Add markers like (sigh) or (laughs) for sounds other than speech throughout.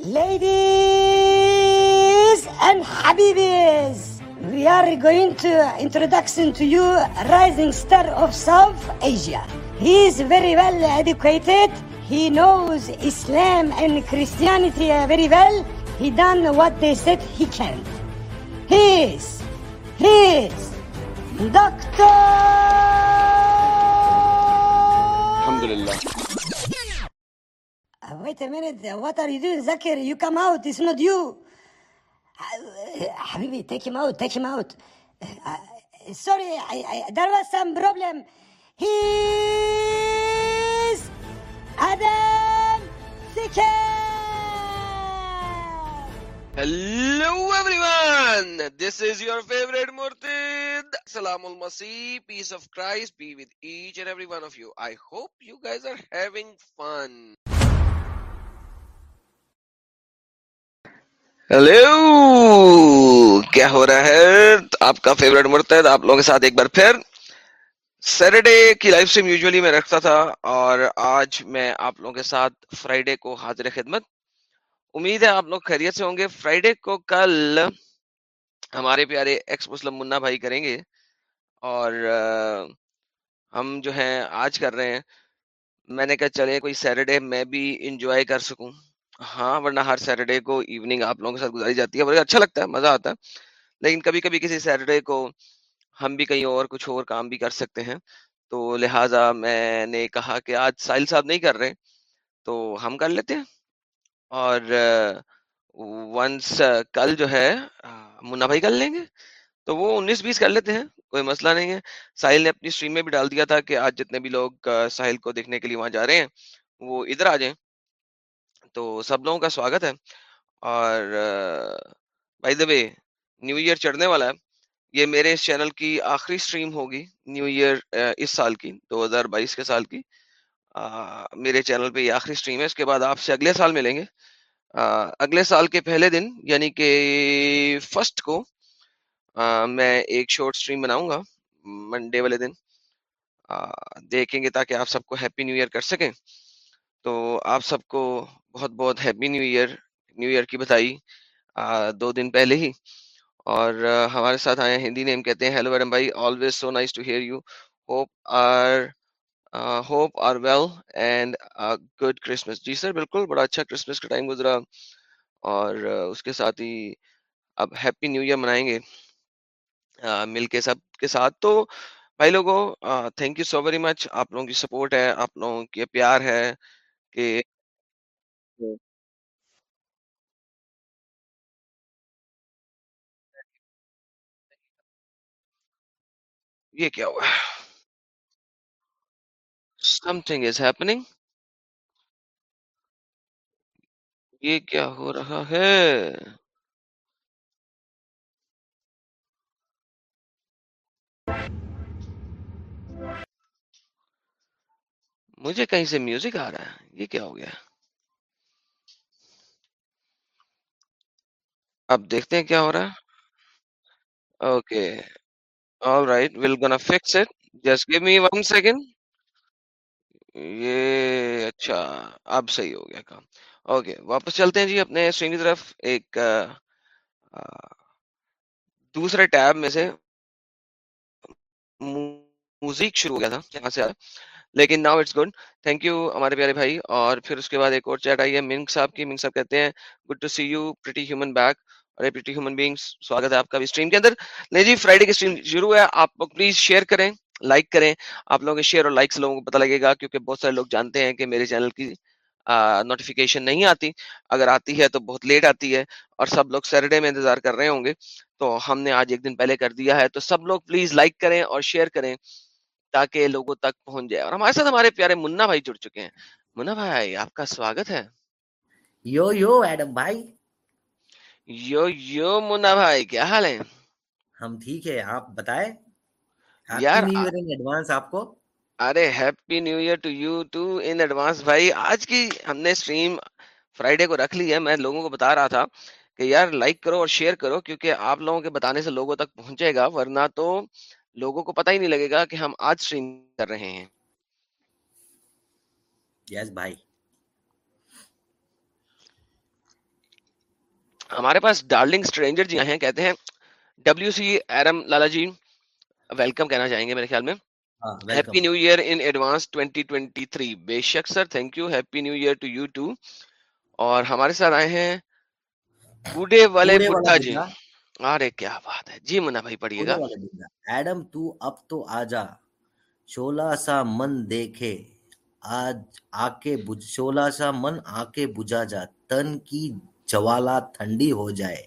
Ladies and Habibis, we are going to introduction to you rising star of South Asia. He is very well educated. He knows Islam and Christianity very well. He done what they said he can. He is, he is Doctor. Alhamdulillah. Uh, wait a minute. What are you doing, Zakir? You come out. It's not you. Habibi, take him out. Take him out. Uh, sorry, I, I, there was some problem. He's Adam Sikir. Hello everyone. This is your favorite Murtid. Salamul Masih. Peace of Christ be with each and every one of you. I hope you guys are having fun. Hello کیا ہو رہا ہے؟ آپ کا favourite مرتد، آپ لوگوں کے ساتھ ایک بار پھر۔ سیٹرڈے کی لائف اسٹریم یوزلی میں رکھتا تھا اور آج میں آپ لوگوں کے ساتھ فرائیڈے کو حاضر خدمت۔ امید ہے آپ لوگ خیریت سے ہوں گے۔ فرائیڈے کو کل ہمارے پیارے ایکس مسلم منا بھائی کریں گے اور ہم جو ہیں، آج کر رہے ہیں۔ میں نے کہا چلے کوئی سیٹرڈے میں بھی انجوائے کر سکوں۔ ہاں ورنہ ہر سیٹرڈے کو ایوننگ آپ لوگوں کے ساتھ گزاری جاتی ہے اچھا لگتا ہے، مزہ آتا ہے۔ لیکن کبھی کبھی کسی سیٹرڈے کو ہم بھی کہیں اور کچھ اور کام بھی کر سکتے ہیں۔ تو لہٰذا میں نے کہا کہ آج ساحل صاحب نہیں کر رہے، تو ہم کر لیتے ہیں۔ اور ونس کل جو ہے، منا بھائی کر لیں گے؟ تو وہ انیس بیس کر لیتے ہیں، کوئی مسئلہ نہیں ہے۔ ساحل نے اپنی اسٹریم میں بھی ڈال دیا تھا کہ آج جتنے بھی لوگ ساحل کو دیکھنے کے لیے وہاں جا رہے ہیں، وہ ادھر آ جائیں۔ تو سب لوگوں کا سواگت ہے۔ اور by the way new year چڑھنے والا ہے۔ یہ میرے اس چینل کی آخری اسٹریم ہوگی نیو ایئر اس سال کی، دو ہزار بائیس کے سال کی۔ میرے چینل پہ یہ آخری اسٹریم ہے۔ اس کے بعد آپ سے اگلے سال ملیں گے۔ اگلے سال کے پہلے دن یعنی کہ فرسٹ کو میں ایک شارٹ اسٹریم بناؤں گا منڈے والے دن۔ دیکھیں گے تاکہ آپ سب کو ہیپی نیو ایئر کر سکیں۔ تو آپ سب کو بہت بہت happy new year new year کی بتائی دو دن پہلے ہی۔ اور ہمارے ساتھ آئے ہندی نیم کہتے ہیں ہیلو ویرم بھائی always so nice to hear you hope are hope are well and good Christmas G sir, بالکل بڑا اچھا کرسمس کا ٹائم گزرا۔ اور اس کے ساتھ ہی اب ہیپی نیو ایئر منائیں گے۔ مل کے سب کے ساتھ۔ تو بھائی لوگوں thank you so very much آپ لوگوں کی سپورٹ ہے، آپ لوگوں کی پیار ہے کہ یہ کیا ہوا؟ سم تھنگ از ہیپنگ یہ کیا ہو رہا ہے؟ مجھے کہیں سے میوزک آ رہا ہے؟ یہ کیا ہو گیا؟ اب دیکھتے ہیں کیا ہو رہا ہے۔ Okay All right, we're gonna fix it. Just give me one second. Yeah, اچھا اب صحیح ہو گیا کام۔ اوکے واپس چلتے ہیں جی اپنے سوئنگ کی طرف۔ ایک دوسرے ٹیب میں سے میوزک شروع ہو گیا تھا یہاں سے لیکن now it's good thank you ہمارے پیارے بھائی۔ اور پھر اس کے بعد ایک اور چیٹ آئی ہے منگ صاحب کی۔ صاحب کہتے ہیں good to see you pretty human back human سواگت ہے آپ کا بھی اسٹریم کے اندر نہیں جی فرائیڈے کی اسٹریم شروع ہے آپ پلیز شیئر کریں لائک کریں آپ لوگوں کے شیئر اور لائک سے لوگوں کو پتہ لگے گا کیونکہ بہت سارے لوگ جانتے ہیں کہ میرے چینل کی نوٹیفیکیشن نہیں آتی اگر آتی ہے تو بہت لیٹ آتی ہے اور سب لوگ سیٹرڈے میں انتظار کر رہے ہوں گے تو ہم نے آج ایک دن پہلے کر دیا ہے تو سب لوگ پلیز لائک کریں اور شیئر کریں تاکہ لوگوں تک پہنچ جائے اور ہمارے ساتھ ہمارے پیارے منا بھائی جڑ چکے ہیں منا بھائی آپ کا سواگت ہے یو یو ایڈم بھائی یو یو منا بھائی کیا حال ہے ہم ٹھیک ہے آپ بتائیں۔ یار ایڈوانس آپ کو۔ ارے happy new year to you too in advance بھائی۔ آج کی ہم نے اسٹریم فرائیڈے کو رکھ لی ہے۔ میں لوگوں کو بتا رہا تھا کہ یار لائک کرو اور شیئر کرو کیونکہ آپ لوگوں کے بتانے سے لوگوں تک پہنچے گا ورنہ تو لوگوں کو پتہ ہی نہیں لگے گا کہ ہم آج اسٹریم کر رہے ہیں۔ یس بھائی ہمارے پاس ڈارلنگ اسٹرینجر جی ہیں کہتے ہیں ڈبلو سی ایرم لالا جی ویلکم کہنا چاہیں گے میرے خیال میں۔ Happy new year in advance 2023 بے شک sir thank you happy new year to you too اور ہمارے ساتھ آئے ہیں کوڈے والے بڈھا جی۔ ارے کیا بات ہے۔ جی منا بھائی پڑھیے گا۔ ایڈم تو اب تو آجا۔ شولا سا من دیکھے۔ آج آ کے شولا سا من آ کے بجھا جا۔ تن کی جوالا ٹھنڈی ہو جائے۔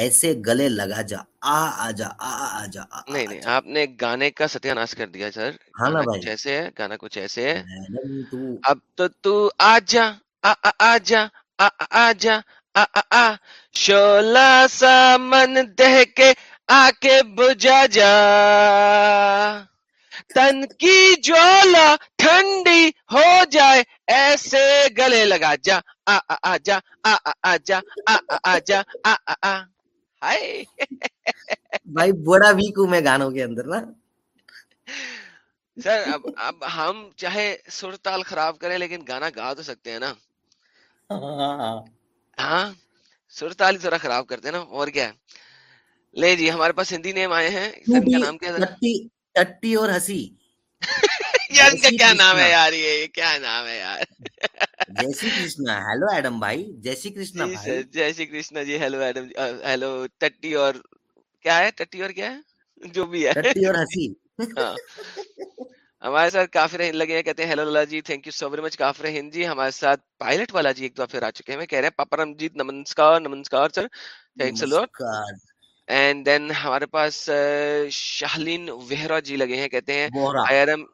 ایسے گلے لگا جا۔ آ آ آجا آ نہیں نہیں آجا آپ نے گانے کا ستیہ ناش کر دیا سر۔ ہاں نا گانا بھائی۔ کچھ ایسے ہے گانا کچھ ایسے ہے۔ تو اب تو تو آجا آ آ آجا آ آ آجا آ آ آ۔ شولا سا من دہ کے آ کے بجا جا۔ تن کی جولا ٹھنڈی ہو جائے ایسے گلے لگا جا آ آ آجا آ آ آجا آ آ آجا آ آ ہائے۔ بھائی بڑا ویک ہوں میں گانوں کے اندر نا۔ سر اب اب ہم چاہے سر تال خراب کریں لیکن گانا گا تو سکتے ہیں نا۔ ہاں سر تال تھوڑا خراب کرتے ہیں نا اور کیا۔ ہے لے جی ہمارے پاس ہندی نیم آئے ہیں۔ سر کا نام کیا ٹٹی اور ہنسی۔ (laughs) یار ان کا کیا نام ہے یار یہ؟ کیا نام ہے یار؟ (laughs) جیسی کرشنا۔ ہیلو ایڈم بھائی جیسی کرشنا جی بھائی۔ Jai Shri Krishna ji hello Adam hello ٹٹی اور کیا ہے؟ ٹٹی اور کیا ہے؟ جو بھی ہے۔ ٹٹی اور ہنسی۔ (laughs) ہاں۔ ہمارے ساتھ کافر ہند لگے ہیں کہتے ہیں hello Lala ji thank you so very much کافر ہند جی ہمارے ساتھ پائلٹ والا جی ایک دفعہ پھر آ چکے ہیں۔ کہہ رہے ہیں پاپا رمجیت نمسکار نمسکار سر تھینکس اینڈ دین ہمارے پاس شاہلین وہرا جی لگے ہیں کہتے ہیں بوہرا آئرم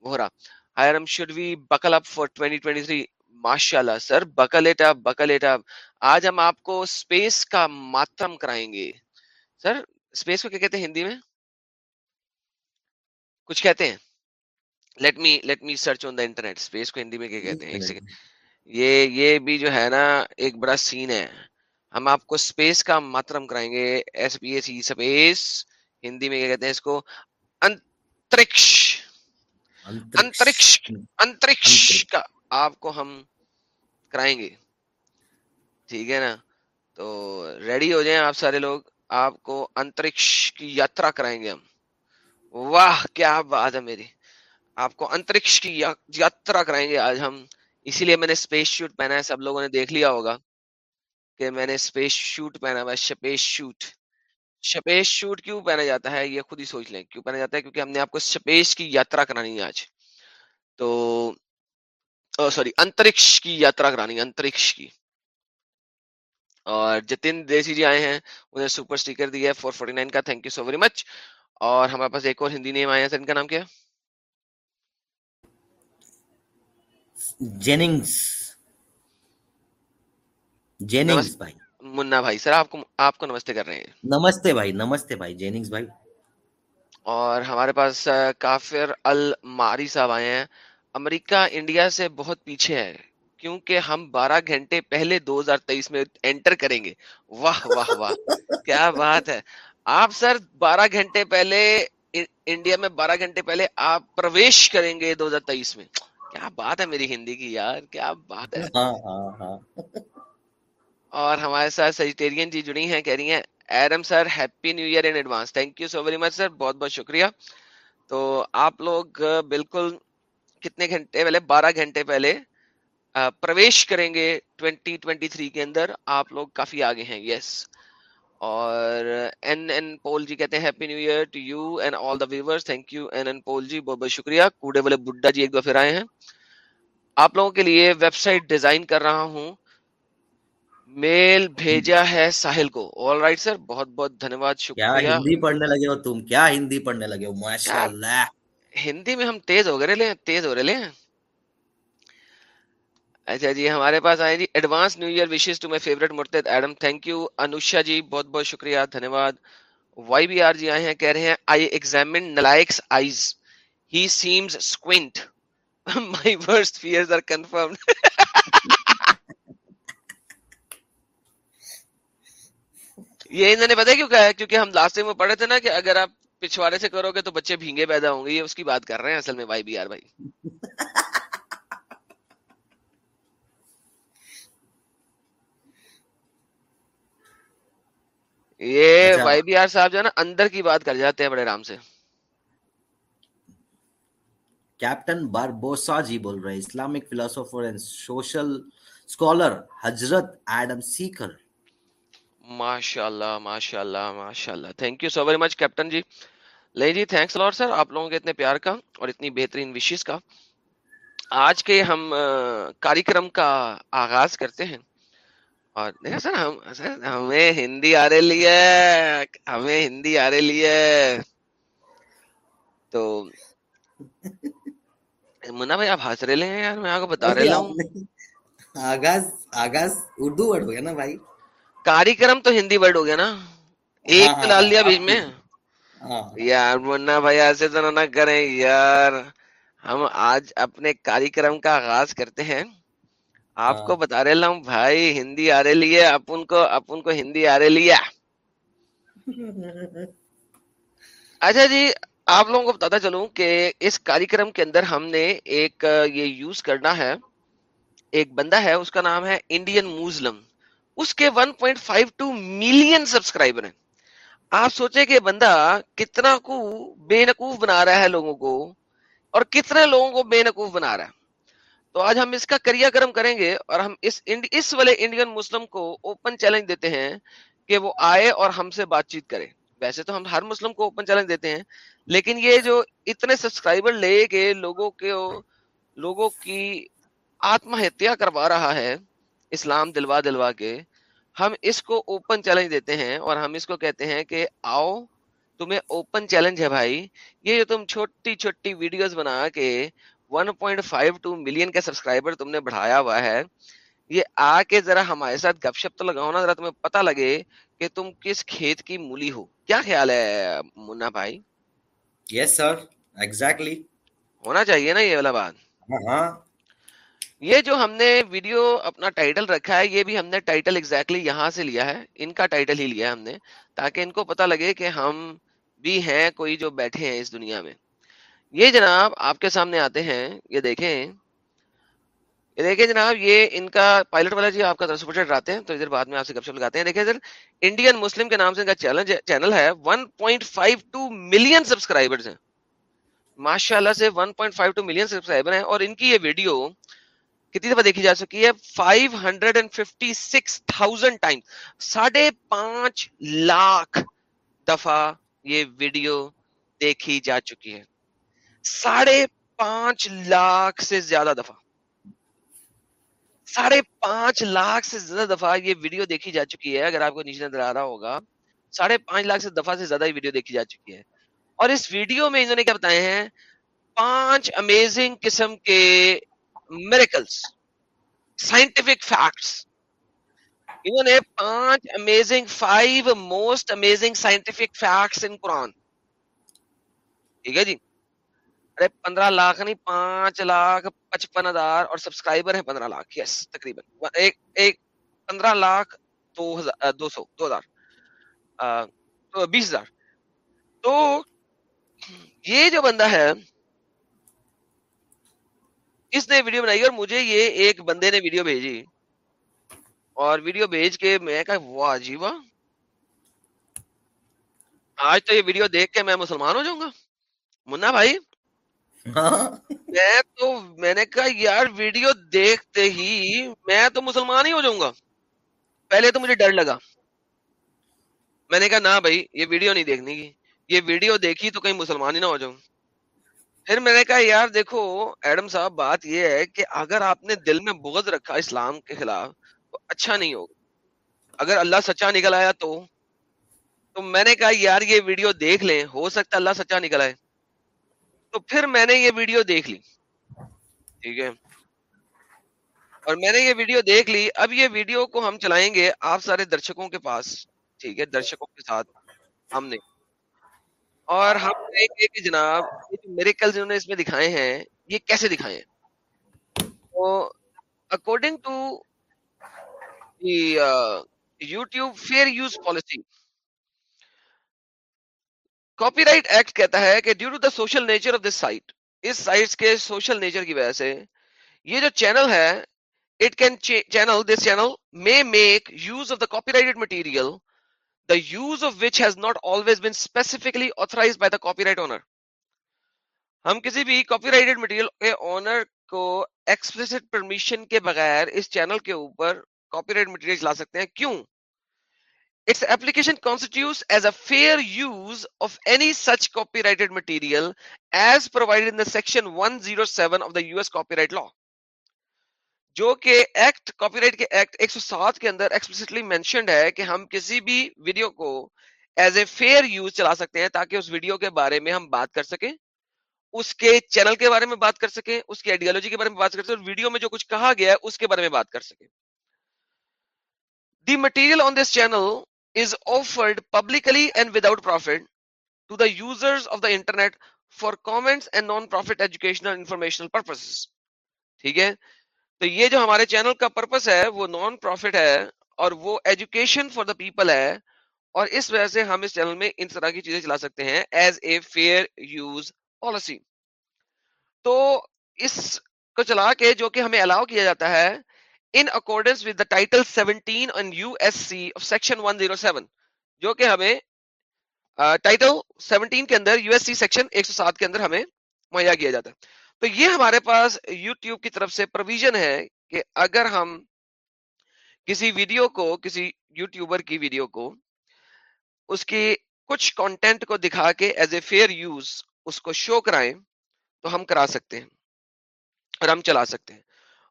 وہرا۔ آئرم شوڈ وی بکل اپ فار 2023 ماشاء اللہ سر بکل اٹ اپ بکل اٹ اپ آج ہم آپ کو اسپیس کا ماتم کرائیں گے۔ سر اسپیس کو کیا کہتے ہیں ہندی میں؟ کچھ کہتے ہیں۔ Let me let me search on the internet space کو ہندی میں کیا کہتے ہیں؟ یہ یہ بھی جو ہے نا ایک بڑا سین ہے۔ ہم آپ کو اسپیس کا ماترم کرائیں گے۔ S P S space Hindi میں کیا کہتے ہیں اس کو؟ انترکش۔ انترکش انترکش کا آپ کو ہم کرائیں گے۔ ٹھیک ہے نا؟ تو ریڈی ہو جائیں آپ سارے لوگ۔ آپ کو انترکش کی یاترا کرائیں گے ہم۔ واہ، کیا بات ہے میری۔ آپ کو انترکش کی یاترا کرائیں گے آج ہم۔ اسی لیے میں نے اسپیس شوٹ پہنا ہے، سب لوگوں نے دیکھ لیا ہوگا۔ کہ میں نے اسپیس شوٹ پہنا ہوا ہے سپیس شوٹ سپیس شوٹ کیوں پہنا جاتا ہے یہ خود ہی سوچ لیں، کیوں پہنا جاتا ہے؟ کیونکہ ہم نے آپ کو سپیس کی یاترا کرانی ہے آج. تو سوری انترکش کی یاترا کرانی انترکش کی. اور جتن دیسی جی آئے ہیں، انہیں سپر اسٹیکر دیا ہے فور فورٹی نائن کا thank you so very much اور ہمارے پاس ایک اور ہندی نیم آیا ہے سر، ان کا نام کیا ہے؟ بھائی منا بھائی سر آپ کو آپ کو نمستے کر رہے ہیں نمستے بھائی نمستے بھائی بھائی اور ہمارے پاس کافر الماری صاحب آئے ہیں امریکہ انڈیا سے بہت پیچھے ہے کیونکہ ہم بارہ گھنٹے پہلے دو ہزار تیئیس میں انٹر کریں گے واہ واہ واہ کیا بات ہے آپ سر بارہ گھنٹے پہلے ان- انڈیا میں بارہ گھنٹے پہلے آپ پرویش کریں گے دو ہزار تیئیس میں کیا بات ہے میری ہندی کی یار کیا بات ہے اور ہمارے ساتھ سیجیٹیرین جی جڑی ہیں، کہہ رہی ہیں، Adam sir happy new year in advance thank you so very much sir بہت بہت شکریہ۔ تو آپ لوگ بالکل کتنے گھنٹے پہلے، بارہ گھنٹے پہلے پرویش کریں گے 2023 کے اندر۔ آپ لوگ کافی آگے ہیں یس اور این این پول جی کہتے ہیں happy new year to you and all the viewers thank you N N Paul ji بہت بہت شکریہ۔ کوڑے والے بڈھا جی ایک دفعہ پھر آئے ہیں۔ آپ لوگوں کے لیے ویب سائٹ ڈیزائن کر رہا ہوں۔ میل بھیجا ہے ساحل کو۔ آل رائٹ سر بہت بہت دھنیواد کیا شکریہ۔ ہندی پڑھنے لگے ہو تم؟ کیا ہندی پڑھنے لگے ہو؟ ماشاء اللہ ہندی میں ہم تیز ہو گئے لے تیز ہو رہے اچھا جی ہمارے پاس آئے جی advance new year wishes to my favourite مرتد Adam thank you Anusha ji بہت بہت شکریہ دھنیواد۔ وائی بی آر جی آئے ہیں کہہ رہے ہیں I examine نلائکس eyes he seems squint my worst fears are confirmed یہ انہوں نے پتا کیوں کہا ہے؟ کیونکہ ہم لاسٹ ٹائم میں پڑھے تھے نا کہ اگر آپ پچھواڑے سے کرو گے تو بچے بھینگے پیدا ہوں گے یہ اس کی بات کر رہے ہیں اصل میں وائی بی آر بھائی۔ یہ اچھا۔ وائی بی آر صاحب جو ہے نا اندر کی بات کر جاتے ہیں بڑے آرام سے۔ کیپٹن باربوسا جی بول رہے Islamic philosopher and social scholar حضرت ایڈم سیکر ماشاء اللہ ماشاء اللہ ماشاء اللہ thank you so very much captain ji لے جی تھینکس لاٹ سر آپ لوگوں کے اتنے پیار کا اور اتنی بہترین وشیز کا۔ آج کے ہم کاریکرم کا آغاز کرتے ہیں۔ اور دیکھا سر، ہم، سر، ہمیں ہندی آ رہی ہے ہمیں ہندی آ رہی ہے تو منا بھائی، آپ ہنس رہے ہیں یار؟ میں آپ کو بتا رہا ہوں۔ آغاز آغاز اردو ورڈ ہو گیا نا بھائی۔ کاریکرم تو ہندی ورڈ ہو گیا نا ایک تو ڈال دیا بیچ میں یار منا بھائی ایسے تو نہ کریں یار ہم آج اپنے کاریکرم کا آغاز کرتے ہیں آپ۔ کو بتا رہا ہوں بھائی ہندی آ رہی ہے اپن کو اپن کو ہندی آ رہی ہے اچھا جی آپ لوگوں کو بتاتا چلوں کہ اس کاریکرم کے اندر ہم نے ایک یہ یوز کرنا ہے ایک بندہ ہے اس کا نام ہے انڈین موزلم اس کے 1.52 ملین سبسکرائبر ہیں۔ آپ سوچیں کہ بندہ کتنا کو بے نقوف بنا رہا ہے لوگوں کو اور کتنے لوگوں کو بے نقوف بنا رہا ہے۔ تو آج ہم اس کا کریا کرم کریں گے اور ہم اس انڈ... اس والے انڈین مسلم کو اوپن چیلنج دیتے ہیں کہ وہ آئے اور ہم سے بات چیت کرے۔ ویسے تو ہم ہر مسلم کو اوپن چیلنج دیتے ہیں، لیکن یہ جو اتنے سبسکرائبر لے کے لوگوں کے لوگوں کی آتم ہتیا کروا رہا ہے اسلام دلوا دلوا کے ہم اس کو اوپن چیلنج دیتے ہیں اور ہم اس کو کہتے ہیں کہ آؤ تمہیں اوپن چیلنج ہے بھائی۔ یہ جو تم چھوٹی چھوٹی ویڈیوز بنا کے 1.52 ملین کے سبسکرائبر تم نے بڑھایا ہوا ہے یہ آ کے ذرا ہمارے ساتھ گپ شپ تو لگاؤ نا ذرا تمہیں پتا لگے کہ تم کس کھیت کی مولی ہو۔ کیا خیال ہے منا بھائی؟ یس سر ایگزیکٹلی ہونا چاہیے نا یہ والا بات۔ ہاں۔ یہ جو ہم نے ویڈیو اپنا ٹائٹل رکھا ہے، یہ بھی ہم نے ٹائٹل ایگزیکٹلی یہاں سے لیا ہے۔ ان کا ٹائٹل ہی لیا ہے ہم نے، تاکہ ان کو پتا لگے کہ ہم بھی ہیں، کوئی جو بیٹھے ہیں اس دنیا میں۔ یہ جناب آپ کے سامنے آتے ہیں، یہ دیکھیں۔ یہ دیکھیں جناب، یہ ان کا پائلٹ والا جی آپ کا سپر چیٹ ہیں، تو ادھر بعد میں آپ سے گپ شپ لگاتے ہیں۔ دیکھیں ادھر انڈین مسلم کے نام سے ان کا چینل ہے 1.52 ملین سبسکرائبرز ہیں۔ ماشاء اللہ سے 1.52 ملین سبسکرائبر ہیں اور ان کی یہ ویڈیو کتنی دفعہ دیکھی جا چکی ہے؟ 556,000 ٹائم ساڑھے پانچ لاکھ دفعہ یہ ویڈیو دیکھی جا چکی ہے۔ ساڑھے پانچ لاکھ سے زیادہ دفعہ۔ ساڑھے پانچ لاکھ سے زیادہ دفعہ یہ ویڈیو دیکھی جا چکی ہے۔ اگر آپ کو نیچے نظر آ رہا ہوگا ساڑھے پانچ لاکھ سے دفعہ سے زیادہ یہ ویڈیو دیکھی جا چکی ہے۔ اور اس ویڈیو میں انہوں نے کیا بتائے ہیں؟ پانچ امیزنگ قسم کے میریکلس سائنٹیفک فیکٹس انہوں نے پانچ amazing five most amazing scientific facts in Quran ٹھیک ہے جی ارے پندرہ لاکھ نہیں پانچ لاکھ پچپن ہزار اور سبسکرائبر ہیں پندرہ لاکھ یس تقریباً ایک ایک پندرہ لاکھ دو ہزار دو سو دو ہزار بیس ہزار تو یہ جو بندہ ہے اس نے ویڈیو بنائی اور مجھے یہ ایک بندے نے ویڈیو بھیجی اور ویڈیو بھیج کے میں کہا واہ جی واہ۔ آج تو یہ ویڈیو دیکھ کے میں مسلمان ہو جاؤں گا۔ منا بھائی۔ میں تو میں نے کہا یار ویڈیو دیکھتے ہی میں تو مسلمان ہی ہو جاؤں گا۔ پہلے تو مجھے ڈر لگا۔ میں نے کہا نہ بھائی یہ ویڈیو نہیں دیکھنے کی یہ ویڈیو دیکھی تو کہیں مسلمان ہی نہ ہو جاؤں۔ پھر میں نے کہا، یار دیکھو، ایڈم صاحب، بات یہ ہے کہ اگر آپ نے دل میں بغض رکھا اسلام کے خلاف، تو اچھا نہیں ہوگا۔ اگر اللہ سچا نکل آیا تو؟ تو میں نے کہا، یار یہ ویڈیو دیکھ لیں، ہو سکتا اللہ سچا نکل آئے۔ تو پھر میں نے یہ ویڈیو دیکھ لی۔ ٹھیک ہے۔ اور میں نے یہ ویڈیو دیکھ لی۔ اب یہ ویڈیو کو ہم چلائیں گے آپ سارے درشکوں کے پاس۔ ٹھیک ہے، درشکوں کے ساتھ ہم نے۔ اور ہم کہیں گے کہ جناب، یہ جو میرے کل جنہوں نے اس میں دکھائے ہیں، یہ کیسے دکھائے ہیں؟ تو according to YouTube fair use policy copyright act کہتا ہے کہ due to the social nature of this site us site کے سوشل نیچر کی وجہ سے یہ جو چینل ہے it can channel this channel may make use of the copyright material the use of which has not always been specifically authorized by the copyright owner. ہم کسی بھی کاپی رائٹڈ مٹیریل کے اونر کو explicit permission کے بغیر اس channel کے اوپر copy right material چلا سکتے ہیں۔ کیوں؟ It's application constitute as a fair use of any such copyrighted material as provide in the section 107 of the U S copyright law جو کہ ایکٹ کاپی رائٹ کے ایکٹ 107 کے اندر ایکسپلسٹلی مینشنڈ ہے کہ ہم کسی بھی ویڈیو کو ایز اے فیئر یوز چلا سکتے ہیں تاکہ اس ویڈیو کے بارے میں ہم بات کر سکیں، اس کے چینل کے بارے میں بات کر سکیں، اس کی آئیڈیالوجی کے بارے میں بات کر سکیں، اور ویڈیو میں جو کچھ کہا گیا ہے اس کے بارے میں بات کر سکیں۔ The material on this channel is offered publicly and without profit to the users of the internet for comments and nonprofit educational informational purpose ٹھیک ہے؟ تو یہ جو ہمارے چینل کا پرپس ہے وہ نان پروفٹ ہے اور وہ ایجوکیشن فار دا پیپل ہے اور اس وجہ سے ہم اس چینل میں ان طرح کی چیزیں چلا سکتے ہیں as a fair use policy تو اس کو چلا کے جو کہ ہمیں الاؤ کیا جاتا ہے in accordance with the title 17 in U S C of section 107 جو کہ ہمیں ٹائٹل uh, 17 کے اندر یو ایس سی سیکشن 107 کے اندر ہمیں مہیا کیا جاتا ہے۔ تو یہ ہمارے پاس یوٹیوب کی طرف سے پرویژن ہے کہ اگر ہم کسی ویڈیو کو، کسی یوٹیوبر کی ویڈیو کو اس کی کچھ کانٹینٹ کو دکھا کے ایز اے فیئر یوز اس کو شو کرائیں تو ہم کرا سکتے ہیں اور ہم چلا سکتے ہیں۔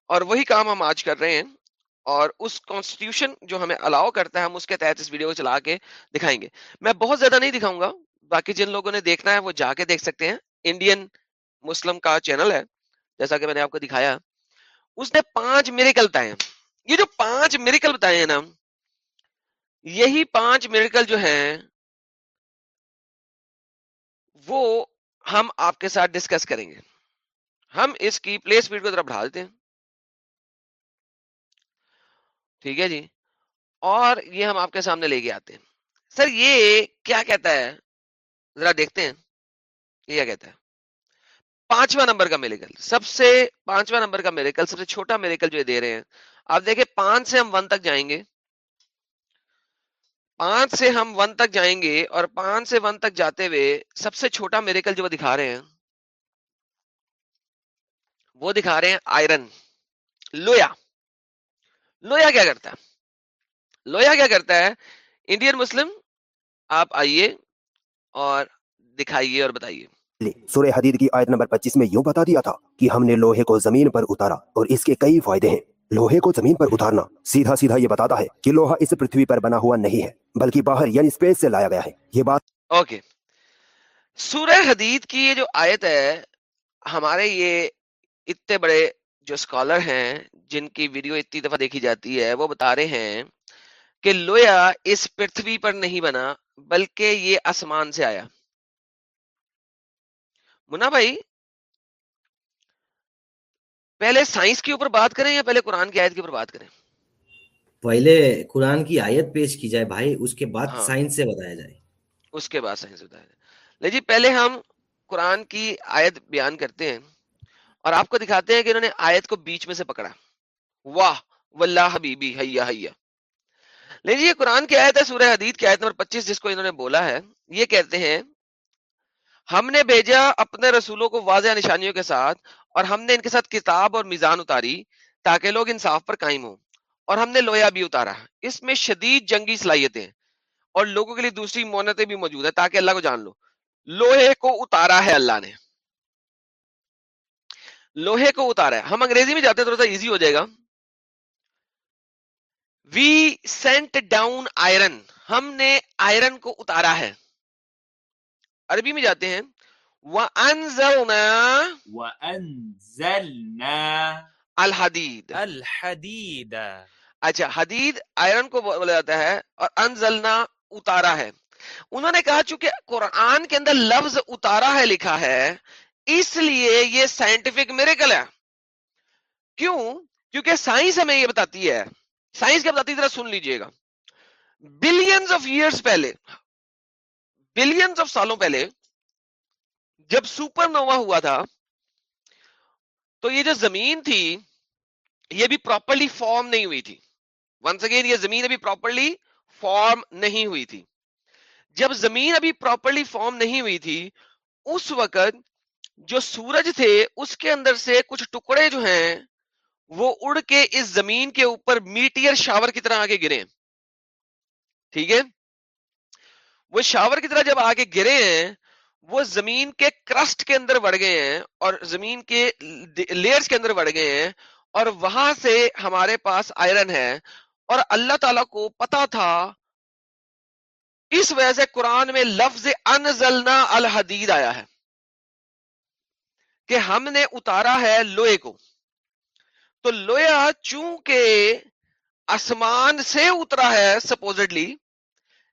اور وہی کام ہم آج کر رہے ہیں اور اس کانسٹیٹیوشن جو ہمیں الاؤ کرتا ہے ہم اس کے تحت اس ویڈیو کو چلا کے دکھائیں گے۔ میں بہت زیادہ نہیں دکھاؤں گا، باقی جن لوگوں نے دیکھنا ہے وہ جا کے دیکھ سکتے ہیں۔ انڈین مسلم کا چینل ہے، جیسا کہ میں نے آپ کو دکھایا، اس نے پانچ میریکل بتائے یہ جو پانچ میریکل بتائے ہیں نا، یہی پانچ میریکل جو ہیں، وہ ہم آپ کے ساتھ ڈسکس کریں گے۔ ہم اس کی پلے اسپیڈ کو ذرا بڑھا دیتے ہیں۔ ٹھیک ہے جی؟ اور یہ ہم آپ کے سامنے لے کے آتے ہیں۔ سر، یہ کیا کہتا ہے؟ ذرا دیکھتے ہیں۔ یہ کیا کہتا ہے؟ پانچواں نمبر کا میریکل سب سے پانچواں نمبر کا میریکل سب سے چھوٹا میریکل جو دے رہے ہیں۔ آپ دیکھیں، پانچ سے ہم ون تک جائیں گے۔ پانچ سے ہم ون تک جائیں گے اور پانچ سے ون تک جاتے ہوئے سب سے چھوٹا میریکل جو وہ دکھا رہے ہیں، وہ دکھا رہے ہیں آئرن۔ لویا۔ لویا کیا کرتا ہے؟ لویا کیا کرتا ہے؟ انڈین مسلم، آپ آئیے اور دکھائیے اور بتائیے۔ سورہ حدید کی آیت نمبر پچیس میں یوں بتا دیا تھا کہ ہم نے لوہے کو زمین پر اتارا اور اس کے کئی فائدے ہیں۔ لوہے کو زمین پر اتارنا سیدھا سیدھا یہ بتاتا ہے کہ لوہا اس پرتھوی پر بنا ہوا نہیں ہے، بلکہ باہر یعنی سپیس سے لایا گیا ہے۔ یہ بات اوکے۔ سورہ حدید کی یہ جو آیت ہے، ہمارے یہ اتنے بڑے جو اسکالر ہیں، جن کی ویڈیو اتنی دفعہ دیکھی جاتی ہے، وہ بتا رہے ہیں کہ لویا اس پرتھوی پر نہیں بنا، بلکہ یہ آسمان سے آیا۔ منا بھائی پہلے سائنس کے اوپر بات کریں یا پہلے قرآن کی آیت کے اوپر بات کریں؟ پہلے قرآن کی آیت پیش کی جائے بھائی اس کے بعد ہاں۔ سائنس سے بتایا جائے۔ اس کے بعد سائنس بتایا جائے۔ لے جی پہلے ہم قرآن کی آیت بیان کرتے ہیں اور آپ کو دکھاتے ہیں کہ انہوں نے آیت کو بیچ میں سے پکڑا۔ واہ واللہ حبیبی حیا حیا۔ لے جی یہ قرآن کی آیت ہے سورہ حدید کی آیت نمبر پچیس جس کو انہوں نے بولا ہے یہ کہتے ہیں ہم نے بھیجا اپنے رسولوں کو واضح نشانیوں کے ساتھ، اور ہم نے ان کے ساتھ کتاب اور میزان اتاری تاکہ لوگ انصاف پر قائم ہوں۔ اور ہم نے لویا بھی اتارا۔ اس میں شدید جنگی صلاحیتیں اور لوگوں کے لیے دوسری مونتیں بھی موجود ہیں تاکہ اللہ کو جان لو۔ لوہے کو اتارا ہے اللہ نے۔ لوہے کو اتارا ہے۔ ہم انگریزی میں جاتے تھوڑا سا ایزی ہو جائے گا۔ وی سینٹ ڈاؤن آئرن ہم نے آئرن کو اتارا ہے۔ عربی میں جاتے ہیں۔ وَأَنزَلْنَا وَأَنزَلْنَا الحدید الحدید اچھا حدید آئرن کو بولا جاتا ہے اور انزلنا اتارا ہے۔ انہوں نے کہا چونکہ قرآن کے اندر لفظ اتارا ہے لکھا ہے اس لیے یہ سائنٹیفک میریکل ہے۔ کیوں؟ کیونکہ سائنس ہمیں یہ بتاتی ہے۔ سائنس کیا بتاتی ہے؟ ذرا سن لیجیے گا۔ بلینز آف ایئرس پہلے بلینز آف سالوں پہلے جب سپر نوا ہوا تھا، تو یہ جو زمین تھی، یہ بھی پراپرلی فارم نہیں ہوئی تھی۔ ونس اگین یہ زمین ابھی پراپرلی فارم نہیں ہوئی تھی۔ جب زمین ابھی پراپرلی فارم نہیں ہوئی تھی، اس وقت جو سورج تھے، اس کے اندر سے کچھ ٹکڑے جو ہیں، وہ اڑ کے اس زمین کے اوپر میٹیئر شاور کی طرح آگے گرے۔ ٹھیک ہے؟ وہ شاور کی طرح جب آگے گرے ہیں، وہ زمین کے کرسٹ کے اندر بڑھ گئے ہیں اور زمین کے لیئرز کے اندر بڑھ گئے ہیں اور وہاں سے ہمارے پاس آئرن ہے۔ اور اللہ تعالی کو پتا تھا، اس وجہ سے قرآن میں لفظ انزلنا الحدید آیا ہے کہ ہم نے اتارا ہے لوہے کو۔ تو لویا چونکہ آسمان سے اترا ہے سپوزٹلی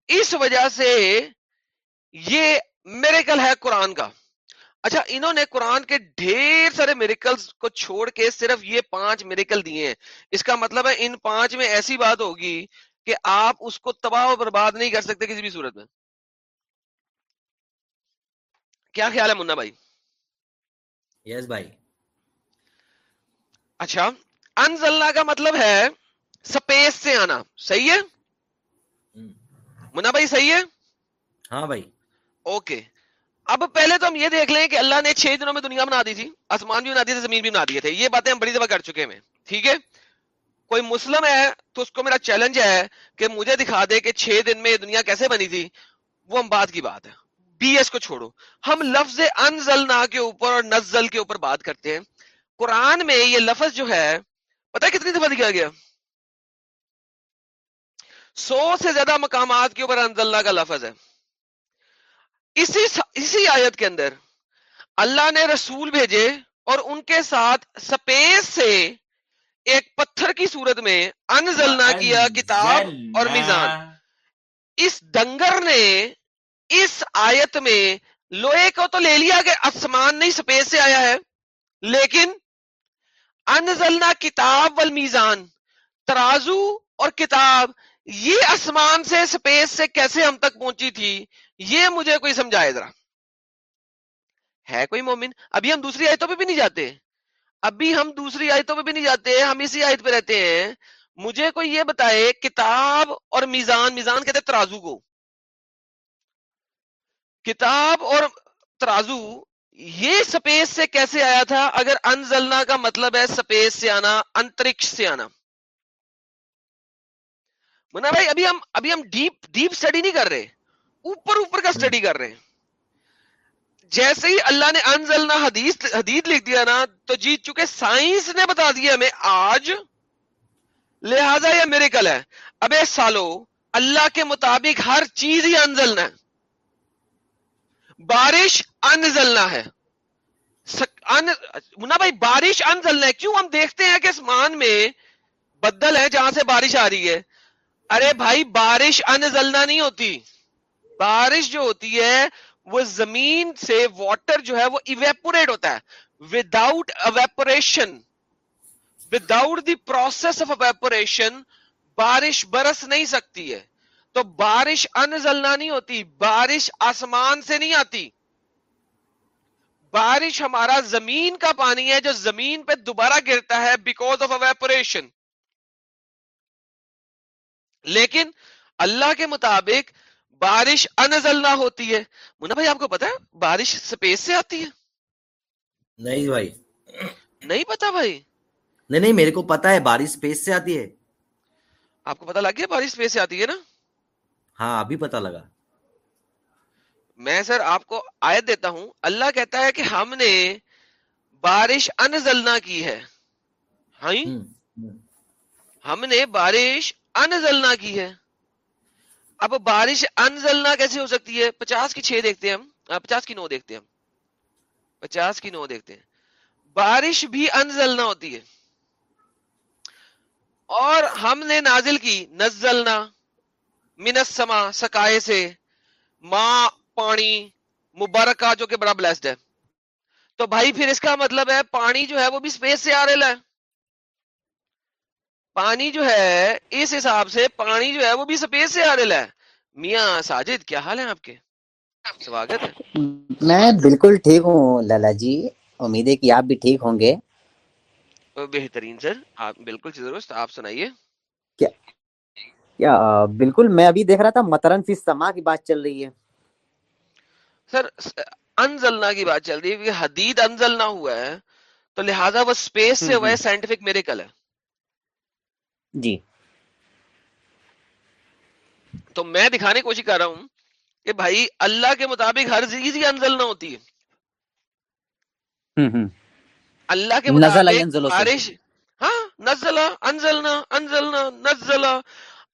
اس وجہ سے یہ میریکل ہے قرآن کا۔ اچھا انہوں نے قرآن کے ڈھیر سارے میریکلز کو چھوڑ کے صرف یہ پانچ میریکل دیے ہیں۔ اس کا مطلب ہے ان پانچ میں ایسی بات ہوگی کہ آپ اس کو تباہ و برباد نہیں کر سکتے کسی بھی صورت میں۔ کیا خیال ہے منا بھائی؟ یس بھائی۔ اچھا انزلنا کا مطلب ہے سپیس سے آنا۔ صحیح ہے؟ منا بھائی صحیح ہے؟ ہاں بھائی۔ اوکے۔ اب پہلے تو ہم یہ دیکھ لیں کہ اللہ نے چھ دنوں میں دنیا بنا دی تھی آسمان بھی بنا دیے تھے زمین بھی بنا دیے تھے یہ باتیں ہم بڑی دفعہ کر چکے ہیں۔ ٹھیک ہے؟ کوئی مسلم ہے تو اس کو میرا چیلنج ہے کہ مجھے دکھا دے کہ چھ دن میں یہ دنیا کیسے بنی تھی۔ وہ ہم بات کی بات ہے۔ بی ایس کو چھوڑو۔ ہم لفظ انزلنا کے اوپر اور نزل کے اوپر بات کرتے ہیں۔ قرآن میں یہ لفظ جو ہے پتہ کتنی دفعہ دکھا گیا؟ سو سے زیادہ مقامات کے اوپر انزلنا کا لفظ ہے۔ اسی اسی آیت کے اندر اللہ نے رسول بھیجے اور ان کے ساتھ سپیس سے ایک پتھر کی صورت میں انزلنا کیا کتاب اور میزان۔ اس ڈنگر نے اس آیت میں لوہے کو تو لے لیا کہ آسمان نہیں سپیس سے آیا ہے لیکن انزلنا کتاب والمیزان ترازو اور کتاب یہ آسمان سے سپیس سے کیسے ہم تک پہنچی تھی، یہ مجھے کوئی سمجھائے ذرا۔ ہے کوئی مومن؟ ابھی ہم دوسری آیتوں پہ بھی نہیں جاتے۔ ابھی ہم دوسری آیتوں پہ بھی نہیں جاتے، ہم اسی آیت پہ رہتے ہیں۔ مجھے کوئی یہ بتائے، کتاب اور میزان میزان کہتے ترازو کو۔ کتاب اور ترازو، یہ سپیس سے کیسے آیا تھا؟ اگر انزلنا کا مطلب ہے سپیس سے آنا، انترکش سے آنا۔ منا بھائی، ابھی ہم ابھی ہم ڈیپ ڈیپ اسٹڈی نہیں کر رہے۔ اوپر اوپر کا اسٹڈی کر رہے۔ ہیں جیسے ہی اللہ نے انزلنا حدیث حدید لکھ دیا نا، تو جیت چکے سائنس نے بتا دیا ہمیں، آج لہذا یہ میرے کل ہے ابے سالو اللہ کے مطابق ہر چیز ہی انزلنا ہے۔ بارش انزلنا ہے۔ ان منا بھائی، بارش انزلنا ہے۔ کیوں؟ ہم دیکھتے ہیں کہ اسمان میں بدل ہے جہاں سے بارش آ رہی ہے۔ ارے بھائی، بارش انزلنا نہیں ہوتی۔ بارش جو ہوتی ہے، وہ زمین سے واٹر جو ہے، وہ ایویپوریٹ ہوتا ہے۔ Without evaporation without the process of evaporation بارش برس نہیں سکتی ہے۔ تو بارش انزلنا نہیں ہوتی۔ بارش آسمان سے نہیں آتی۔ بارش ہمارا زمین کا پانی ہے، جو زمین پہ دوبارہ گرتا ہے بیکوز آف اویپوریشن لیکن اللہ کے مطابق بارش انزلنا ہوتی ہے۔ منا بھائی آپ کو پتا ہے بارش سپیس سے آتی ہے؟ نہیں بھائی۔ نہیں پتا بھائی۔ نہیں نہیں میرے کو پتا ہے بارش اسپیس سے آتی ہے۔ آپ کو پتا لگ گیا بارش سپیس سے آتی ہے نا؟ ہاں ابھی پتا لگا۔ میں سر آپ کو آیت دیتا ہوں۔ اللہ کہتا ہے کہ ہم نے بارش انزلنا کی ہے۔ ہاں جی؟ ہم نے بارش انزلنا کی ہے؟ اب بارش انزلنا کیسے ہو سکتی ہے؟ پچاس کی چھ دیکھتے ہیں ہم پچاس کی نو دیکھتے ہیں ہم۔ پچاس کی نو دیکھتے ہیں۔ بارش بھی انزلنا ہوتی ہے۔ اور ہم نے نازل کی، نزلنا منسما سکائے سے۔ ماں، پانی، مبارکہ، جو کہ بڑا بلیسڈ ہے۔ تو بھائی، پھر اس کا مطلب ہے، پانی جو ہے وہ بھی سپیس سے آ رہا ہے۔ پانی جو ہے اس حساب سے پانی جو ہے وہ بھی سپیس سے رہا ہے۔ میاں ساجد کیا حال ہے آپ کے؟ سواگت ہے۔ میں بالکل ٹھیک ہوں لالا جی۔ امید ہے کہ آپ بھی ٹھیک ہوں گے۔ بہترین سر۔ آپ بالکل درست آپ سنائیے۔ کیا آ، بالکل میں ابھی دیکھ رہا تھا مترن فی سما کی بات چل رہی ہے۔ سر انزلنا کی بات چل رہی ہے کیونکہ حدید انزلنا ہوا ہے تو لہٰذا وہ اسپیس سے ہوا ہے۔ سائنٹیفک میریکل ہے۔ جی۔ تو میں دکھانے کی کوشش کر رہا ہوں کہ بھائی اللہ کے مطابق ہر چیز ہی انزلنا ہوتی ہے۔ اللہ کے مطابق بارش ہاں نزلہ انزلنا انزلنا نزلہ۔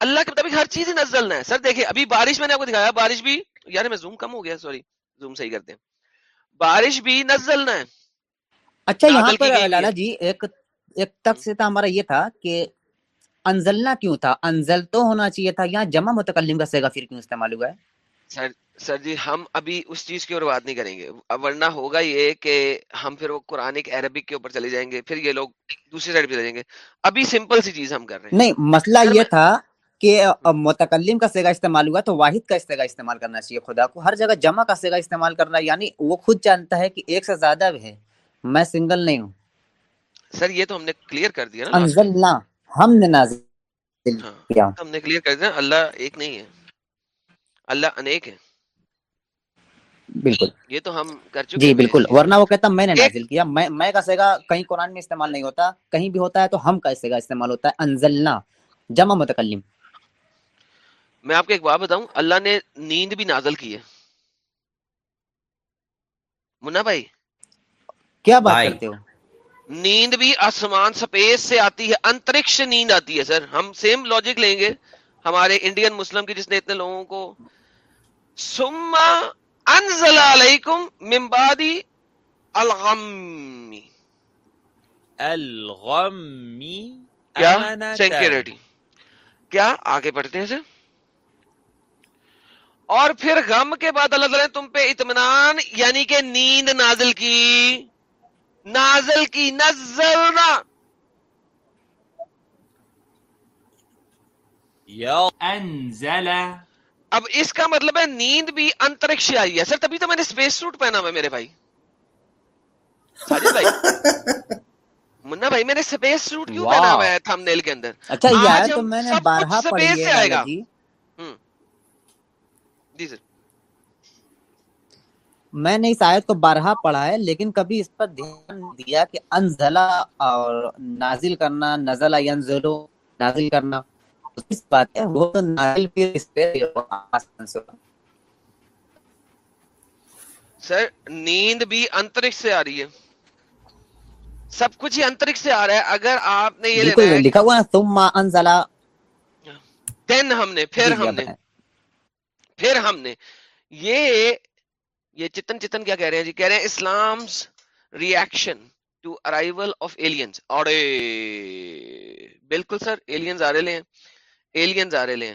اللہ کے مطابق ہر چیز ہی نزلنا ہے۔ سر دیکھیں ابھی بارش میں نے آپ کو دکھایا بارش بھی یار میں زوم کم ہو گیا سوری زوم صحیح کرتے ہیں۔ بارش بھی نزلنا ہے۔ اچھا یہاں پر لالا جی ایک ایک تک سے تھا ہمارا یہ تھا کہ انزلنا کیوں تھا؟ انزل تو ہونا چاہیے تھا یہاں جمع متکلم کا سیگا پھر کیوں استعمال ہوا ہے؟ سر سر جی ہم ابھی اس چیز کی اوپر بات نہیں کریں گے۔ ورنہ ہوگا یہ کہ ہم پھر وہ قرآن عربک کے اوپر چلے جائیں گے پھر یہ لوگ دوسری سائڈ پہ چلے جائیں گے۔ ابھی سمپل سی چیز ہم کر رہے ہیں۔ نہیں مسئلہ یہ تھا کہ آ، متکلم کا سیگا استعمال ہوا تو واحد کا سیگا استعمال کرنا چاہیے خدا کو۔ ہر جگہ جمع کا سیگا استعمال کرنا یعنی وہ خود جانتا ہے کہ ایک سے زیادہ ہے۔ میں سنگل نہیں ہوں۔ سر یہ تو ہم نے کلیئر کر دیا نا ہم نے نازل ہاں کیا۔ ہم نے کلیئر کر دیا اللہ ایک نہیں ہے۔ اللہ انیک ہے۔ بالکل۔ یہ تو ہم کر چکے جی بالکل۔ ورنہ وہ کہتا میں نے نازل کیا۔ میں میں کا سیگا کہیں قرآن میں استعمال نہیں ہوتا کہیں بھی ہوتا ہے تو ہم کا سیگا استعمال ہوتا ہے۔ انزلنا جمع متکلم۔ میں آپ کو ایک بات بتاؤں اللہ نے نیند بھی نازل کی ہے۔ منا بھائی۔ کیا بات کرتے ہو؟ نیند بھی آسمان سپیس سے آتی ہے انترکش نیند آتی ہے سر۔ ہم سیم لاجک لیں گے۔ ہمارے انڈین مسلم کی جس نے اتنے لوگوں کو سما انزل علیکم من بعد الغم۔ الغمی کیا؟ سینکیورٹی کیا؟ آگے بڑھتے ہیں سر۔ اور پھر غم کے بعد اللہ تعالیٰ نے تم پہ اطمینان یعنی کہ نیند نازل کی۔ نازل کی نزلنا انزل۔ اب اس کا مطلب ہے نیند بھی انترکش آئی ہے۔ سر تبھی تو میں نے اسپیس سوٹ پہنا ہوا ہے میرے بھائی۔ ساجد بھائی۔ منا بھائی میں نے اسپیس سوٹ کیوں پہنا ہوا ہے تھم نیل کے اندر؟ اچھا آیت تو میں نے بارہا پڑھی سے ہے آئے لالا گا جی ہوں جی سر۔ میں نے اس آیت کو بارہا پڑھا ہے لیکن کبھی اس پر دھیان دیا کہ انزلہ اور نازل کرنا نزلہ ینزلو نازل کرنا اس بات ہے وہ تو نازل پھر اس پہ آسمان سے ہوگا۔ سر نیند بھی انترکش سے آ رہی ہے۔ سب کچھ ہی انترکش سے آ رہا ہے۔ اگر آپ نے یہ لکھا ہوا ہے ثم انزلہ۔ دین ہم نے پھر جی جی ہم اب نے پھر ہم نے۔ یہ یہ چتن چتن کیا کہہ رہے ہیں جی؟ کہہ رہے ہیں Islam's reaction to arrival of aliens اور بالکل سر ایلینز آ رہے ہیں۔ ایلینز آ رہے ہیں۔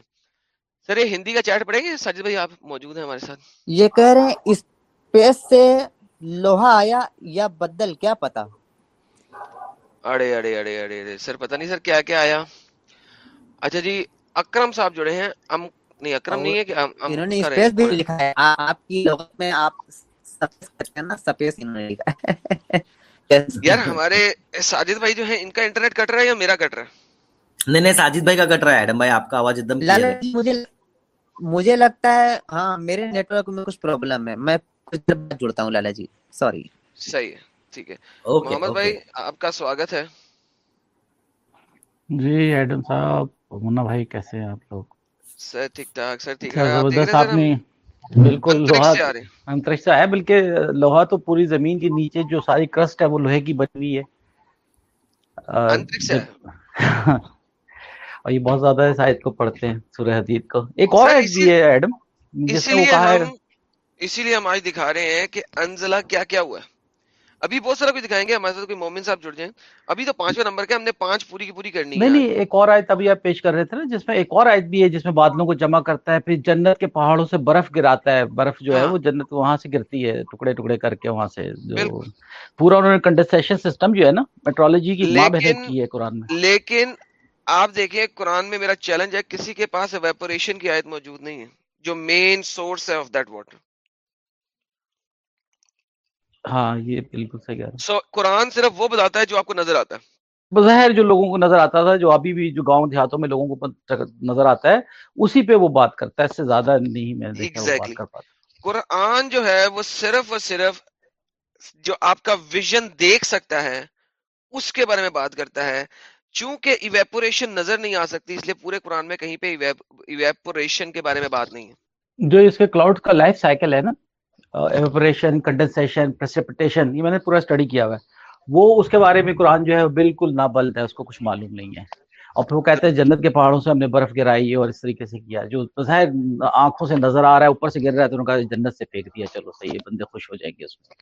سر یہ ہندی کا چیٹ پڑے گے؟ ساجد بھائی آپ موجود ہیں ہمارے ساتھ؟ یہ کہہ رہے ہیں اسپیس سے لوہا آیا یا بدل کیا پتا؟ اڑے اڑے اڑے اڑے اڑے سر پتہ نہیں سر کیا کیا آیا؟ اچھا جی اکرم صاحب جڑے ہیں۔ نہیں اکرم نہیں ہے کہ انہوں نے اسپیس بھی لکھا ہے۔ آپ کی لغت میں آپ سپیس کہتے ہیں نا سپیس انہوں نے لکھا ہے۔ یار ہمارے ساجد بھائی جو ہیں ان کا انٹرنیٹ کٹ رہا ہے یا میرا کٹ رہا ہے؟ نہیں نہیں ساجد بھائی کا کٹ رہا ہے ایڈم بھائی آپ کا آواز ایک دم مجھے مجھے لگتا ہے ہاں میرے نیٹ ورک میں کچھ پرابلم ہے۔ میں کچھ دیر بعد جڑتا ہوں لالا جی۔ سوری صحیح ہے ٹھیک ہے۔ اوکے محمد بھائی آپ کا سواگت ہے۔ جی ایڈم صاحب منا بھائی کیسے ہیں آپ لوگ؟ سر ٹھیک ٹھاک سر ٹھیک ہے نے بالکل لوہا انترکش سے ہے بلکہ لوہا تو پوری زمین کے نیچے جو ساری کرسٹ ہے وہ لوہے کی بنی ہوئی ہے۔ (laughs) اور یہ بہت زیادہ اس آیت کو پڑھتے ہیں سورہ حدید کو۔ ایک اور آیت بھی ہے ایڈم جس اسی میں وہ لیے کہا ہے۔ ہم اسی لیے ہم آج دکھا رہے ہیں کہ انزلہ کیا کیا ہوا ہے؟ ابھی بہت سارا کچھ دکھائیں گے ہمارے ساتھ کوئی مومن صاحب جڑ جائیں۔ ابھی تو پانچواں نمبر کے ہم نے پانچ پوری کی پوری کرنی نہیں ایک اور آیت ابھی آپ پیش کر رہے تھے نا جس میں ایک اور آیت بھی ہے جس میں بادلوں کو جمع کرتا ہے پھر جنت کے پہاڑوں سے برف گراتا ہے۔ برف جو ہے ہاں۔ وہ جنت وہاں سے گرتی ہے ٹکڑے ٹکڑے کر کے وہاں سے جو پورا انہوں نے کنڈنسیشن سسٹم جو ہے نا میٹرولوجی کی ماں کی ہے قرآن میں۔ لیکن آپ دیکھیں قرآن میں میرا چیلنج ہے کسی کے پاس ایویپوریشن کی آیت موجود نہیں ہے۔ جو مین سورس ہے آف دیٹ واٹر ہاں یہ بالکل صحیح سو قرآن صرف وہ بتاتا ہے جو آپ کو نظر آتا ہے۔ بظاہر جو لوگوں کو نظر آتا تھا جو ابھی بھی جو گاؤں دیہاتوں میں لوگوں کو نظر آتا ہے اسی پہ وہ بات کرتا ہے۔ اس سے زیادہ نہیں میں کر پاتا قرآن جو ہے وہ صرف اور صرف جو آپ کا ویژن دیکھ سکتا ہے اس کے بارے میں بات کرتا ہے۔ چونکہ ایویپوریشن نظر نہیں آ سکتی اس لیے پورے قرآن میں کہیں پہ ایویپوریشن کے بارے میں بات نہیں ہے۔ جو اس کے کلاؤڈ کا لائف سائیکل ہے نا ایویپوریشن کنڈنسیشن پریسپٹیشن یہ میں نے پورا اسٹڈی کیا ہوا ہے۔ وہ اس کے بارے میں قرآن جو ہے بالکل نابلد ہے اس کو کچھ معلوم نہیں ہے۔ اور پھر وہ کہتے ہیں جنت کے پہاڑوں سے ہم نے برف گرائی ہے اور اس طریقے سے کیا۔ جو ظاہر آنکھوں سے نظر آ رہا ہے اوپر سے گر رہا ہے تو انہوں نے کہا جنت سے پھینک دیا چلو صحیح ہے بندے خوش ہو جائیں گے اس میں۔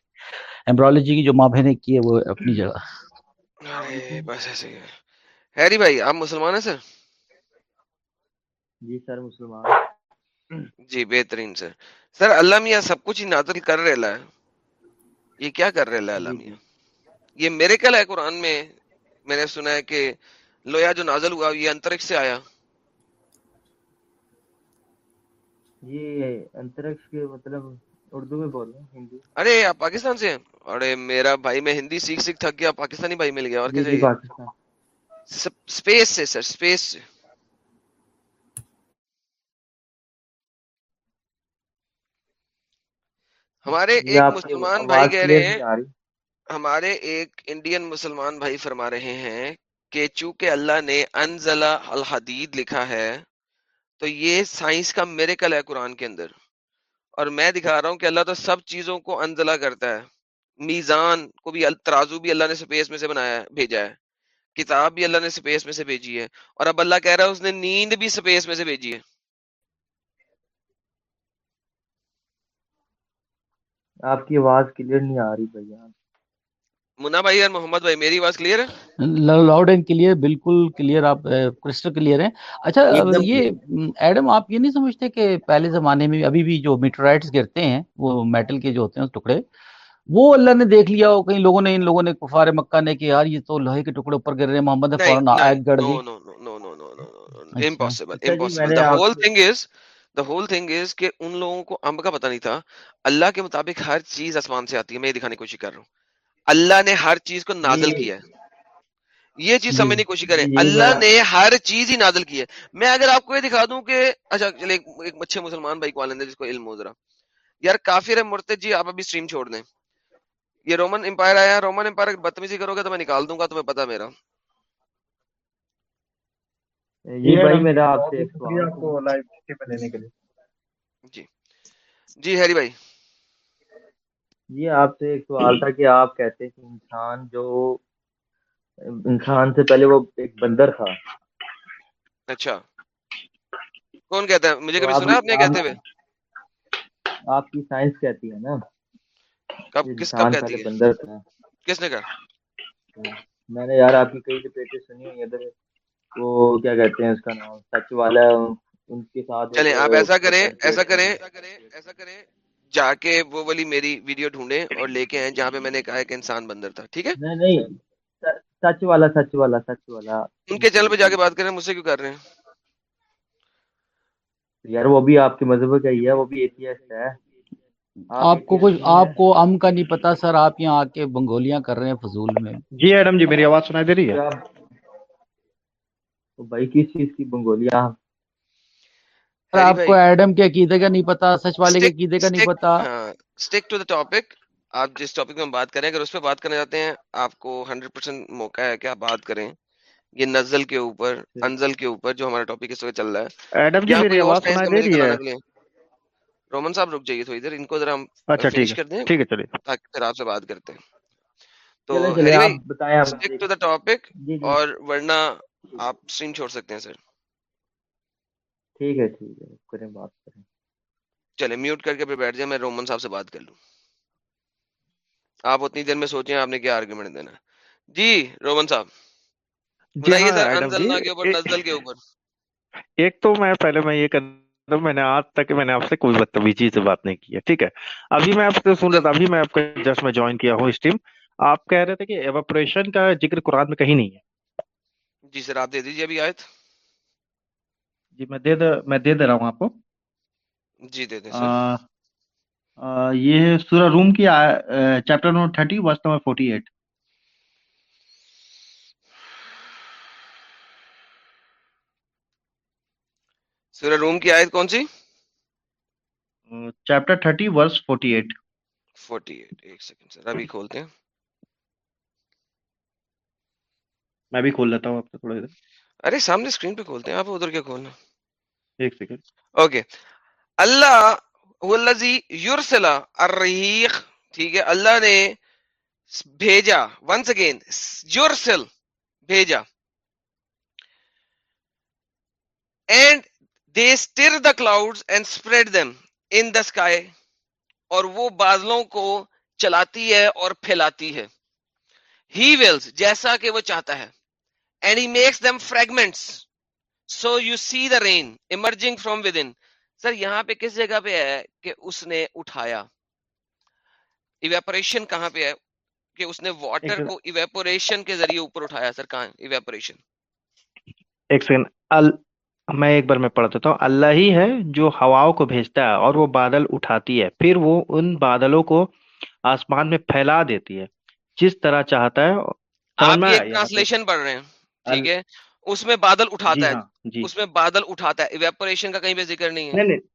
ایمبرالوجی کی جو ماں بہنیں کی ہے وہ اپنی جگہ۔ بس ایسے ہی۔ ہیری بھائی آپ مسلمان ہیں سر؟ جی سر مسلمان۔ جی بہترین سر۔ سر اللہ میاں سب کچھ ہی نازل کر رہا ہے یہ کیا کر رہا ہے اللہ جی، میاں؟ جی۔ یہ میرے کل ہے قرآن میں۔ میں نے سنا ہے کہ لویا جو نازل ہوا یہ انترک سے آیا۔ یہ انترکش کے مطلب اردو میں بول رہے ہیں ہندی۔ ارے آپ پاکستان سے ہیں؟ ارے میرا بھائی میں ہندی سیکھ سیکھ تھک گیا پاکستانی بھائی مل گیا اور کیا چاہیے سپیس سے سر سپیس سے۔ ہمارے ایک مسلمان بھائی کہہ رہے ہیں ہمارے ایک انڈین مسلمان بھائی فرما رہے ہیں کہ چونکہ اللہ نے انزلہ الحدید لکھا ہے تو یہ سائنس کا میریکل ہے قرآن کے اندر۔ اور میں دکھا رہا ہوں کہ اللہ تو سب چیزوں کو انزلہ کرتا ہے۔ میزان کو بھی ترازو بھی اللہ نے سپیس میں سے بنایا بھیجا ہے۔ کتاب بھی اللہ نے سپیس میں سے بھیجی ہے۔ اور اب اللہ کہہ رہا ہے اس نے نیند بھی سپیس میں سے بھیجی ہے۔ آپ کی آواز کلیئر نہیں آ رہی بھیا منا بھائی اور محمد بھائی میری آواز کلیئر ہے لاؤڈ اینڈ کلیئر بالکل کلیئر آپ کرسٹل کلیئر ہیں اچھا یہ ایڈم آپ یہ نہیں سمجھتے کہ پہلے زمانے میں ابھی بھی جو میٹرائٹس گرتے ہیں وہ میٹل کے جو ہوتے ہیں ٹکڑے وہ اللہ نے دیکھ لیا ہو کئی لوگوں نے ان لوگوں نے کفار مکہ نے کہ یار یہ تو لوہے کے ٹکڑے اوپر گر رہے ہیں محمد نے فوراً آیت گڑ دی امپاسبل اچھا جی، امپاسبل ہول سے- thing is the whole thing is کہ ان لوگوں کو امب کا پتہ نہیں تھا۔ اللہ کے مطابق ہر چیز آسمان سے آتی ہے میں یہ دکھانے کی کوشش کر رہا ہوں۔ اللہ نے ہر چیز کو نازل جی کیا ہے۔ یہ چیز سمجھنے کی کوشش کریں۔ اللہ نے ہر چیز ہی نازل کی ہے۔ میں اگر آپ کو یہ دکھا دوں کہ اچھا چلے ایک اچھے مسلمان بھائی کو آ لیں جس کو علم ہو ذرا۔ یار کافر ہے مرتد جی آپ ابھی اسٹریم چھوڑ دیں۔ یہ رومن امپائر آیا رومن امپائر بدتمیزی کرو گے تو میں نکال دوں گا تمہیں پتا میرا۔ جی بھائی میرا آپ سے ایک سوال تھا جی۔ جی ہیری بھائی۔ جی آپ سے ایک سوال تھا کہ آپ کہتے ہیں کہ انسان جو انسان سے پہلے وہ ایک بندر تھا۔ اچھا۔ کون کہتا ہے؟ مجھے کبھی سنا آپ نے کہتے ہوئے؟ آپ کی سائنس کہتی ہے نا۔ کب کس کب کہتی ہے؟ بندر تھا۔ کس نے کہا؟ میں نے یار آپ کی کئی ڈبیٹیں سنی ہوئی ادھر وہ کیا کہتے ہیں اس کا نام سچ والا ان کے ساتھ چلیں آپ ایسا کریں ایسا کریں۔ ایسا کریں جا کے وہ والی میری ویڈیو ڈھونڈیں اور لے کے آئیں جہاں پہ میں نے کہا کہ انسان بندر تھا ٹھیک ہے؟ نہیں نہیں سچ والا سچ والا سچ والا۔ ان کے چینل پہ جا کے بات کریں مجھ سے کیوں کر رہے ہیں؟ یار وہ بھی آپ کے مذہب کا ہی ہے وہ بھی ایتھیسٹ ہے۔ آپ کو کچھ۔ آپ کو ام کا نہیں پتا سر آپ یہاں آ کے بنگولیاں کر رہے ہیں فضول میں۔ جی ایڈم جی میری آواز سنائی دے رہی ہے؟ بھائی کس چیز کی بنگولیا آپ کو ایڈم کے عقیدے کا نہیں پتا سچ والے کے عقیدے کا نہیں پتا۔ اسٹک ٹو دا ٹاپک آپ جس ٹاپک میں بات کریں اگر اس پہ بات کرنا چاہتے ہیں آپ کو ہنڈریڈ پرسینٹ موقع ہے کہ آپ بات کریں۔ یہ نزل کے اوپر انزل کے اوپر جو ہمارا ٹاپک اس وقت چل رہا ہے۔ ایڈم جی میری آواز سنائی دے رہی ہے؟ رومن صاحب رک جائیے تھوڑی دیر ان کو ذرا ہم اچھا فنش ٹھیک کر دیں ہے ٹھیک ہے چلیے۔ تاکہ پھر آپ سے بات کرتے ہیں۔ تو اسٹک ٹو دا ٹاپک جی جی۔ اور ورنہ آپ اسٹریم چھوڑ سکتے ہیں سر۔ ٹھیک ہے ٹھیک ہے کریں بات کریں۔ چلے میوٹ کر کے پھر بیٹھ جائیں میں رومن صاحب سے بات کر لوں۔ آپ اتنی دیر میں سوچیں آپ نے کیا آرگومنٹ دینا جی رومن صاحب۔ جی بتائیے ہاں سر ایڈم جی۔ انزلنا کے اوپر نزل کے اوپر۔ ایک تو میں پہلے میں یہ کر میں نے آج تک میں نے آپ سے کوئی بدتمیزی سے بات نہیں کی ہے ٹھیک ہے۔ ابھی میں آپ سے سن رہا تھا ابھی میں آپ کا جسٹ میں جوائن کیا ہوں اسٹیم آپ کہہ رہے تھے کہ ایوپریشن کا ذکر قرآن میں کہیں نہیں ہے۔ جی سر آپ دے دیجیے ابھی آیت۔ جی میں دے میں دے دے رہا ہوں آپ کو۔ جی دے دے یہ سورہ روم کی chapter number thirty verse number forty eight. سورہ روم کی آیت کون سی؟ Chapter thirty verse forty eight. Forty eight ایک سیکنڈ سر ابھی کھولتے ہیں۔ میں بھی کھول لیتا ہوں آپ سے تھوڑا ادھر ارے سامنے اسکرین پہ کھولتے ہیں آپ ادھر کیا کھولنا؟ ایک سیکنڈ اوکے اللہ والذی یرسلا الرحیق۔ ٹھیک ہے اللہ نے بھیجا ونس اگین یورسل بھیجا۔ And they stir the cloud and spread them in the sky اور وہ بادلوں کو چلاتی ہے اور پھیلاتی ہے۔ ہی ولز جیسا کہ وہ چاہتا ہے۔ And he makes them fragments so you see the rain emerging from within sir یہاں پہ کس جگہ پہ ہے کہ اس نے اٹھایا ایویپوریشن کہاں پہ ہے کہ اس نے واٹر کو ایویپوریشن کے ذریعے اوپر اٹھایا سر کہاں ایویپوریشن ایک سیکنڈ. میں ایک بار میں پڑھ دیتا ہوں اللہ ہی ہے جو ہواؤں کو بھیجتا ہے اور وہ بادل اٹھاتی ہے پھر وہ ان بادلوں کو آسمان میں پھیلا دیتی ہے جس طرح چاہتا ہے آپ ٹرانسلیشن پڑھ رہے ہیں ٹھیک ہے اس میں بادل جی اٹھاتا ہے ہاں جی۔ اس میں بادل اٹھاتا ہے ایویپوریشن کا کہیں پہ ذکر نہیں ہے۔ نہیں نہیں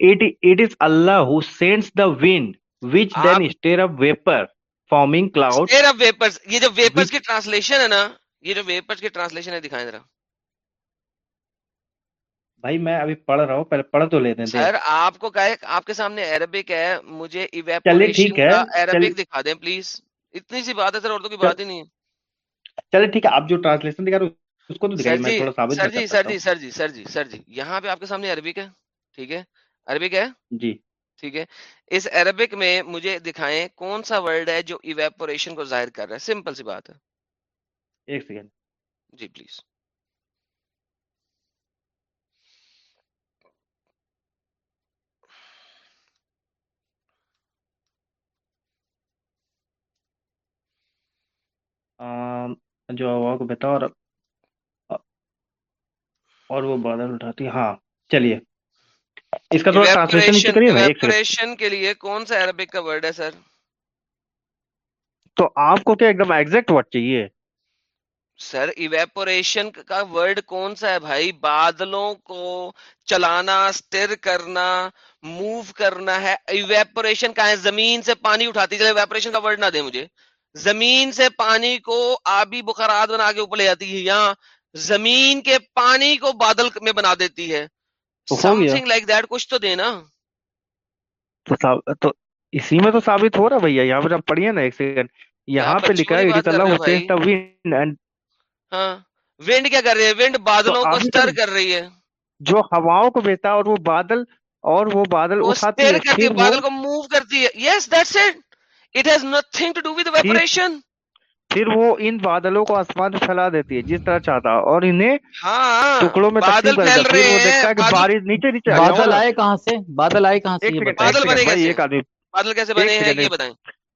it it is Allah who sends the wind which then آپ stir up vapor forming clouds stir up vapours یہ جو ویپرز which کی ٹرانسلیشن ہے نا یہ جو ویپرز کی ٹرانسلیشن ہے دکھائیں ذرا۔ بھائی میں ابھی پڑھ رہا ہوں پہلے پڑھ تو سر آپ کو آپ کے سامنے عربک ہے مجھے چلیے ایویپوریشن ٹھیک ہے کا چل عربک دکھا دیں پلیز اتنی سی بات ہے سر اردو کی بات ہی نہیں ہے۔ چلے ٹھیک ہے آپ جو ٹرانسلیشن دکھا رہے اس کو تو دکھائیے میں جی تھوڑا ثابت سر جی سر جی سر جی سر جی سر جی یہاں پہ آپ کے سامنے عربک ہے ٹھیک ہے؟ عربک ہے؟ جی۔ ٹھیک ہے۔ اس عربک میں مجھے دکھائیں کون سا ورڈ ہے جو ایویپوریشن کو ظاہر کر رہا ہے؟ سمپل سی بات ہے۔ ایک سیکنڈ جی پلیز آم، جو ہوا کو بتا اور اور وہ بادل اٹھاتی ہاں چلیے۔ اس کا تھوڑا ٹرانسلیشن نیچے کریے ایک ایویپوریشن کے لیے کون سا عربک کا ورڈ ہے سر؟ تو آپ کو کیا ایک دم ایگزیکٹ ورڈ چاہیے؟ سر ایویپوریشن کا ورڈ کون سا ہے بھائی؟ بادلوں کو چلانا اسٹر کرنا موو کرنا ہے۔ ایویپوریشن کا ہے؟ زمین سے پانی اٹھاتی۔ چلے ایویپوریشن کا ورڈ نہ دے مجھے۔ زمین سے پانی کو آبی بخارات بنا کے اوپر لے جاتی ہے یا زمین کے پانی کو بادل میں بنا دیتی ہے۔ سم تھنگ لائک دیٹ کچھ تو دینا تو تو اسی میں تو ثابت ہو رہا بھیا یہاں پہ آپ پڑھیے نا ایک سیکنڈ یہاں پہ لکھا ہے ہاں۔ ونڈ کیا کر رہی ہے؟ ونڈ بادلوں کو تو کر رہی ہے۔ جو ہواؤں کو ہے اور وہ بادل اور وہ بادل اٹھاتی ہے بادل کو موو کرتی ہے۔ Yes that's it it has nothing to do with پھر ایویپوریشن پھر وہ ان بادلوں کو آسمان میں پھیلا دیتی ہے جس طرح چاہتا اور انہیں ہاں ٹکڑوں میں بادل تقسیم کر پھیل رہے وہ ہیں دیکھتا ہے کہ بادل بارش نیچے نیچے آ جاؤ بادل نا آئے کہاں سے بادل آئے کہاں سے بادل بنے ایک آدمی بادل کیسے بنے ہیں یہ بتائیں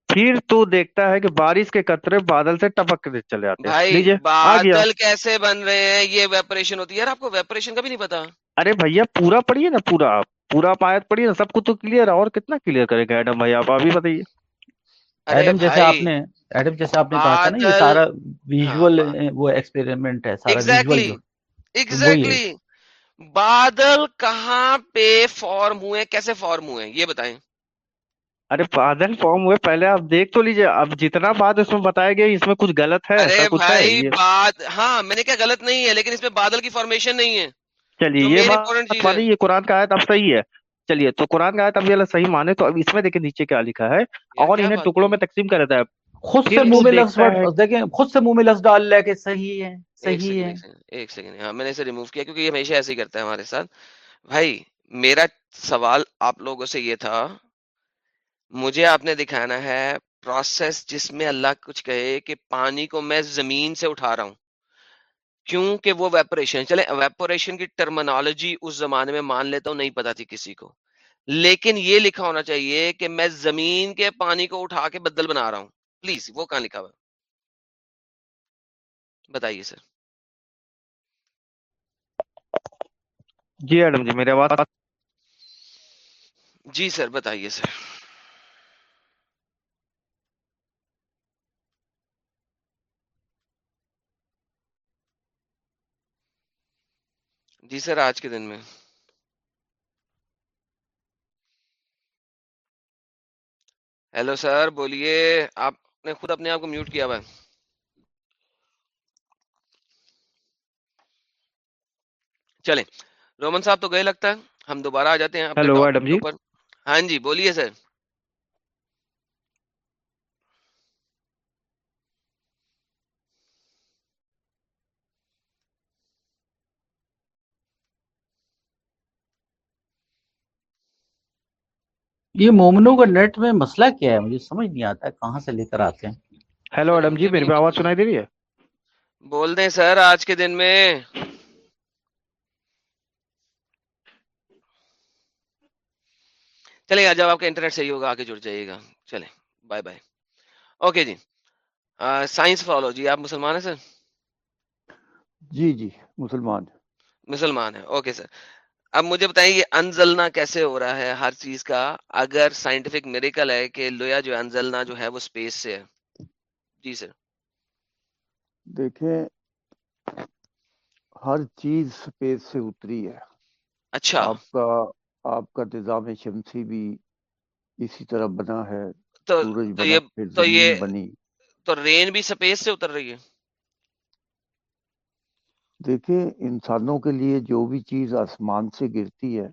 پھر تو دیکھتا ہے کہ بارش کے قطرے بادل سے ٹپک کے چلے آتے ہیں بادل کیسے بن رہے ہیں یہ ویپوریشن ہوتی ہے یار آپ کو ویپوریشن کا بھی نہیں پتا ارے بھیا پورا پڑھیے نا پورا پورا آپ آیت پڑھیے نا سب کچھ تو کلیئر ہے اور کتنا کلیئر کرے گا ایڈم بھائی آپ ابھی بتائیے ایڈم جیسے آپ نے ایڈم جیسے آپ نے کہا تھا نا یہ بادل سارا ویژول وہ ایکسپیریمنٹ ہے سارا ویژول ایگزیکٹلی بادل کہاں پہ فارم ہوئے کیسے فارم ہوئے یہ بتائیں۔ ارے بادل فارم ہوئے پہلے آپ دیکھ تو لیجیے اب جتنا بات اس میں بتایا گیا اس میں کچھ غلط ہے ارے بھائی بات ہاں میں نے کیا غلط نہیں ہے لیکن اس میں بادل کی فارمیشن نہیں ہے۔ چلیے یہ بات مانی یہ قرآن کا آیت اب صحیح ہے۔ چلیے تو قرآن کا آیت اب یہ اللہ صحیح مانے تو اب اس میں دیکھیں نیچے کیا لکھا ہے۔ اور انہیں ٹکڑوں میں تقسیم کر دیتا ہے۔ خود سے منہ میں لفظ دیکھیں خود سے منہ میں لفظ ڈال لے کہ صحیح ہے ایک صحیح سیکنڈ ہے۔ ایک سیکنڈ ایک سیکنڈ ہاں میں نے اسے ریموو کیا کیونکہ یہ ہمیشہ ایسے ہی کرتا ہے ہمارے ساتھ۔ بھائی میرا سوال آپ لوگوں سے یہ تھا مجھے آپ نے دکھانا ہے پروسیس جس میں اللہ کچھ کہے کہ پانی کو میں زمین سے اٹھا رہا ہوں۔ کیونکہ وہ ویپوریشن چلے ویپوریشن کی ٹرمنالوجی اس زمانے میں مان لیتا ہوں نہیں پتا تھی کسی کو۔ لیکن یہ لکھا ہونا چاہیے کہ میں زمین کے پانی کو اٹھا کے بدل بنا رہا ہوں۔ پلیز وہ کہاں لکھا ہوا بتائیے سر۔ جی ایڈم جی میرے آواز جی سر بتائیے سر۔ جی سر آج کے دن میں۔ ہیلو سر بولیے آپ نے خود اپنے آپ کو میوٹ کیا ہوا ہے؟ چلیں رومن صاحب تو گئے لگتا ہے ہم دوبارہ آ جاتے ہیں جی۔ ہاں جی بولیے سر۔ یہ مومنوں کا نیٹ میں مسئلہ کیا ہے؟ مجھے سمجھ نہیں آتا ہے کہاں سے لے کر آتے ہیں؟ ہیلو ایڈم جی میری آواز سنائی دے رہی ہے؟ بول دیں سر آج کے دن میں۔ چلیں گا جب آپ کا انٹرنیٹ صحیح ہوگا آگے جڑ جائیے گا۔ چلیں بائے بائے۔ اوکے جی۔ سائنس فالو جی آپ مسلمان ہیں سر؟ جی جی مسلمان۔ مسلمان ہیں۔ Okay sir. اب مجھے بتائیں یہ انزلنا کیسے ہو رہا ہے ہر چیز کا؟ اگر سائنٹیفک میریکل ہے کہ لویا جو انزلنا جو ہے وہ سپیس سے ہے۔ جی سر دیکھیں ہر چیز سپیس سے اتری ہے۔ اچھا۔ آپ کا آپ کا نظام شمسی بھی اسی طرح بنا ہے۔ تو, تو یہ تو یہ بنی۔ تو رین بھی سپیس سے اتر رہی ہے۔ دیکھیں انسانوں کے لیے جو بھی چیز آسمان سے گرتی ہے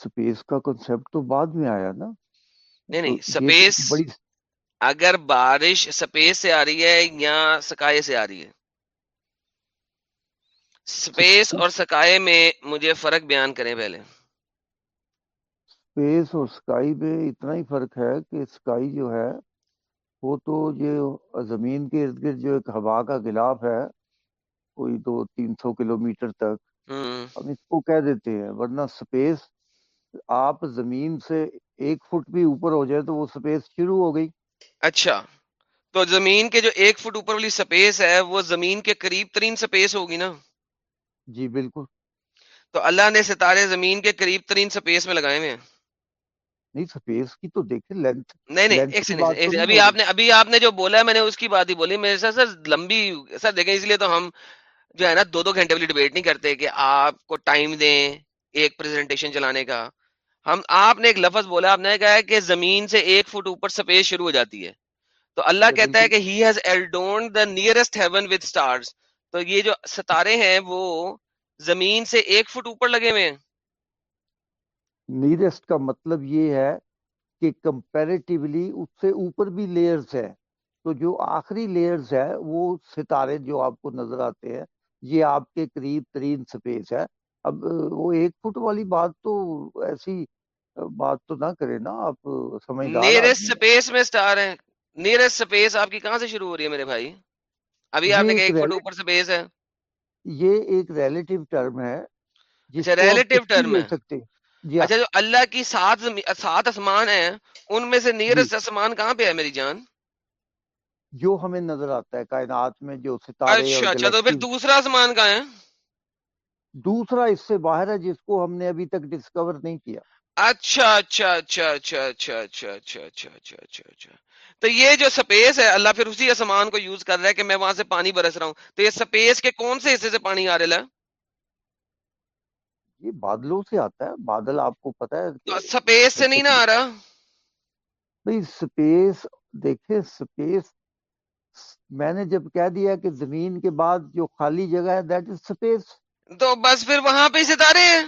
سپیس کا کنسیپٹ تو بعد میں آیا نا۔ نہیں نہیں سپیس اگر بارش سپیس سے آ رہی ہے یا سکائے سے آ رہی ہے۔ سپیس اور سکائے میں مجھے فرق بیان کریں پہلے۔ سپیس اور سکائی میں اتنا ہی فرق ہے کہ سکائی جو ہے وہ تو یہ زمین کے ارد گرد جو ایک ہوا کا گلاف ہے کوئی دو تین سو کلو میٹر تک ہم اس کو کہہ دیتے ہیں ورنہ سپیس آپ زمین سے ایک فٹ بھی اوپر ہو جائے تو وہ سپیس شروع ہو گئی۔ اچھا۔ تو زمین کے جو ایک فٹ اوپر والی سپیس ہے وہ زمین کے قریب ترین سپیس ہوگی نا؟ جی بالکل۔ تو اللہ نے ستارے زمین کے قریب ترین سپیس میں لگائے ہوئے ہیں۔ نہیں سپیس کی تو دیکھیں لینتھ نہیں نہیں ایک سیکنڈ ایک ابھی آپ نے ابھی آپ نے جو بولا ہے میں نے اس کی بات ہی بولی۔ میرے ساتھ سر لمبی سر دیکھیں اس لیے تو ہم جو ہے نا دو دو گھنٹے والی ڈبیٹ نہیں کرتے کہ آپ کو ٹائم دیں ایک پریزنٹیشن چلانے کا۔ ہم آپ نے ایک لفظ بولا آپ نے کہا ہے کہ زمین سے ایک فٹ اوپر سپیس شروع ہو جاتی ہے۔ تو اللہ کہتا ہے کہ he has ایلڈون the nearest heaven with stars تو یہ جو ستارے ہیں وہ زمین سے ایک فٹ اوپر لگے ہوئے ہیں۔ نیرسٹ کا مطلب یہ ہے کہ کمپیریٹیولی اس سے اوپر بھی لیئرز ہیں۔ تو جو آخری لیئرز ہیں وہ ستارے جو آپ کو نظر آتے ہیں یہ آپ کے قریب ترین سپیس ہے۔ اب وہ ایک فٹ والی بات تو ایسی بات تو نہ کرے نا آپ سمجھدار نیرسٹ سپیس میں سٹار ہیں۔ نیرسٹ سپیس آپ کی کہاں سے شروع ہو رہی ہے میرے بھائی؟ ابھی آپ نے کہا ایک فٹ اوپر سپیس ہے۔ یہ ایک ریلیٹیو ٹرم ہے جسے ریلیٹیو ٹرم ہے۔ اچھا جو اللہ کی سات سات آسمان ہیں ان میں سے نیئرسٹ آسمان کہاں پہ ہے میری جان جو ہمیں نظر آتا ہے کائنات میں جو ستارے اچھا اچھا تو پھر دوسرا آسمان کہاں ہے دوسرا اس سے باہر ہے جس کو ہم نے ابھی تک ڈسکور نہیں کیا اچھا اچھا اچھا اچھا اچھا اچھا اچھا اچھا اچھا اچھا اچھا تو یہ جو سپیس ہے اللہ پھر اسی آسمان کو یوز کر رہا ہے کہ میں وہاں سے پانی برس رہا ہوں تو یہ سپیس کے کون سے حصے سے پانی آ رہا ہے یہ بادلوں سے آتا ہے بادل آپ کو پتا ہے سپیس سے نہیں نہ آ رہا؟ بھائی سپیس دیکھے سپیس میں نے جب کہہ دیا کہ زمین کے بعد جو خالی جگہ ہے دیٹ از سپیس۔ تو بس پھر وہاں پہ ستارے ہیں۔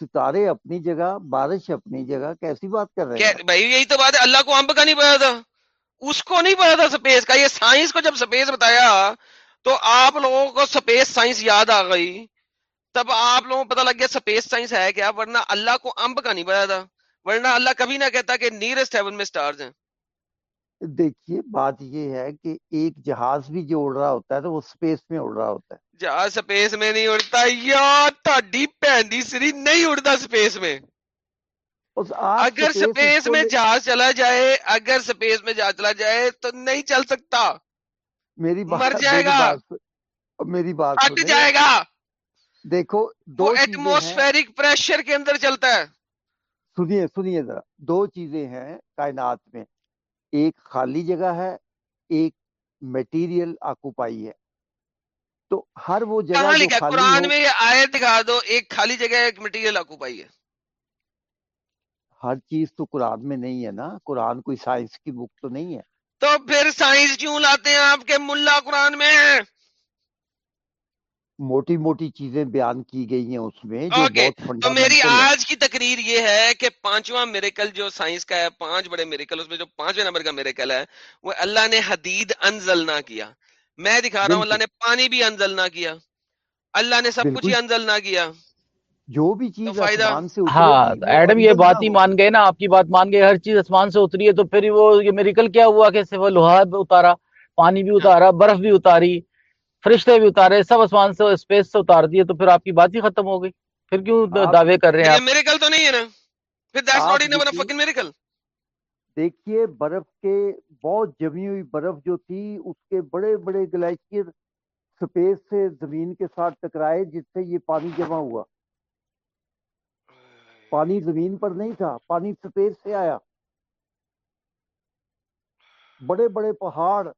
ستارے اپنی جگہ بارش اپنی جگہ کیسی بات کر رہے ہیں؟ بھائی یہی تو بات ہے اللہ کو امب کا نہیں پتا تھا۔ اس کو نہیں پتا تھا سپیس کا۔ یہ سائنس کو جب سپیس بتایا تو آپ لوگوں کو سپیس سائنس یاد آ گئی۔ تب آپ لوگوں کو پتہ لگ گیا سپیس سائنس ہے کیا ورنہ اللہ کو امب کا نہیں پتا تھا۔ ورنہ اللہ کبھی نہ کہتا کہ نیرسٹ ہیون میں سٹارز ہیں۔ دیکھیے بات یہ ہے کہ ایک جہاز بھی جو اڑ رہا ہوتا ہے تو وہ سپیس میں اڑ رہا ہوتا ہے۔ جہاز سپیس میں نہیں اڑتا یا تہاڈی بہن دی سری نہیں اڑتا سپیس میں۔ اگر سپیس میں جہاز چلا جائے اگر سپیس میں جہاز چلا جائے تو نہیں چل سکتا۔ میری مر جائے گا۔ میری بات جائے گا۔ دیکھو دو ایٹموسفیرک پریشر کے اندر چلتا ہے۔ سنیے سنیے ذرا۔ دو چیزیں ہیں کائنات میں۔ ایک خالی جگہ ہے ایک میٹیریل آکوپائی ہے۔ تو ہر وہ جگہ لکھا قرآن میں یہ آیت دکھا دو ایک خالی جگہ ہے ایک میٹیریل آکوپائی ہے۔ ہر چیز تو قرآن میں نہیں ہے نا۔ قرآن کوئی سائنس کی بک تو نہیں ہے۔ تو پھر سائنس کیوں لاتے ہیں آپ کے ملا قرآن میں؟ ہے موٹی موٹی چیزیں بیان کی گئی ہیں اس میں جو اوکے بہت تو میری آج کی تقریر یہ ہے کہ پانچواں میریکل جو سائنس کا ہے پانچ بڑے میریکل اس میں جو پانچویں نمبر کا میریکل ہے وہ اللہ نے حدید انزل نہ کیا۔ میں دکھا رہا ہوں اللہ نے پانی بھی انزل نہ کیا۔ اللہ نے سب کچھ ہی انزل نہ کیا۔ جو بھی چیز فائدہ؟ آسمان سے ہاں ایڈم یہ بات ہی مان گئے نا آپ کی بات مان گئے ہر چیز آسمان سے اتری ہے تو پھر وہ یہ میریکل کیا ہوا کہ صرف لوہا بھی اتارا پانی بھی ہاں۔ اتارا برف بھی اتاری۔ فرشتے بھی اتارے سب آسمان سے اسپیس سے اتار دیے تو پھر آپ کی بات ہی ختم ہو گئی۔ پھر کیوں دعوے کر رہے ہیں یہ آپ میریکل تو نہیں ہے نا؟ پھر دیٹس ناٹ ایون دیکھیے برف کے بہت جمی ہوئی برف جو تھی اس کے بڑے بڑے گلیشیئر سپیس سے زمین کے ساتھ ٹکرائے جس سے یہ پانی جمع ہوا۔ پانی زمین پر نہیں تھا پانی سپیس سے آیا۔ بڑے بڑے پہاڑ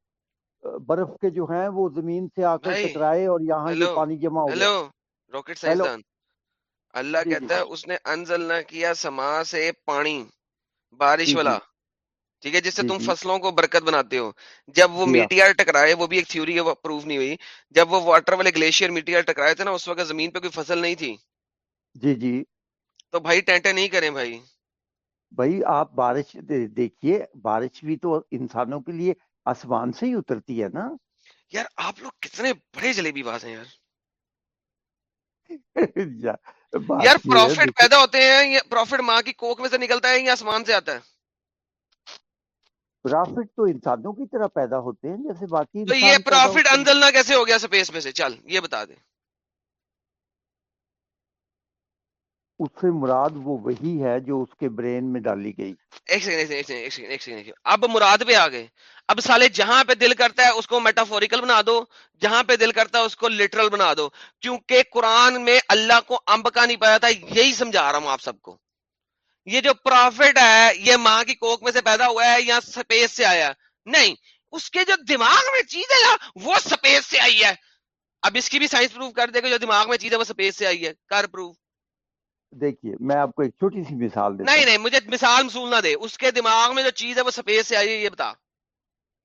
برف کے جو ہیں وہ زمین سے آ کر ٹکرائے اور یہاں یہ پانی جمع ہو ہیلو راکٹ سائنسدان اللہ جی جی۔ کہتا ہے اس نے انزل نہ کیا سما سے پانی بارش جی والا۔ ٹھیک ہے جس سے تم فصلوں کو برکت بناتے ہو۔ جب وہ میٹیار ٹکرائے وہ بھی ایک تھیوری ہے پروف نہیں ہوئی۔ جب وہ واٹر والے گلیشیئر میٹیار ٹکرائے تھے نا اس وقت زمین پہ کوئی فصل نہیں تھی۔ جی جی۔ تو بھائی ٹینٹے نہیں کریں بھائی۔ بھائی آپ بارش دیکھیے بارش بھی تو انسانوں کے لیے آسمان سے ہی اترتی ہے نا۔ یار آپ لوگ کتنے بڑے جلیبی باز ہیں یار۔ (laughs) یا- یار پروفٹ پیدا ہوتے ہیں یا پروفٹ ماں کی کوک میں سے نکلتا ہے یا آسمان سے آتا ہے؟ پرافٹ تو انسانوں کی طرح پیدا ہوتے ہیں جیسے باقی تو یہ پروفٹ انزلنا کیسے ہو گیا سپیس میں سے؟ چل یہ بتا دے اس سے مراد وہ وہی ہے جو اس کے برین میں ڈالی گئی۔ ایک سیکنڈ ایک سیکنڈ ایک سیکنڈ ایک سیکنڈ ایک سیکنڈ۔ اب مراد پہ آ گئے۔ اب سالے جہاں پہ دل کرتا ہے اس کو میٹافوریکل بنا دو، جہاں پہ دل کرتا ہے اس کو لٹرل بنا دو۔ کیونکہ قرآن میں اللہ کو امب کا نہیں پایا تھا، یہی سمجھا رہا ہوں آپ سب کو۔ یہ جو پروفٹ ہے، یہ ماں کی کوک میں سے پیدا ہوا ہے یا سپیس سے آیا نہیں، اس کے جو دماغ میں چیز ہے نا، وہ سپیس سے آئی ہے۔ اب اس کی بھی سائنس پروف کر دے گا جو دماغ میں چیز ہے، وہ سپیس سے آئی ہے۔ کر پروف دیکھیے میں آپ کو ایک چھوٹی سی مثال دیتا نہیں نہیں مجھے مثال مسول نہ دے۔ اس کے دماغ میں جو چیز ہے وہ سپیس سے آئی ہے یہ بتا۔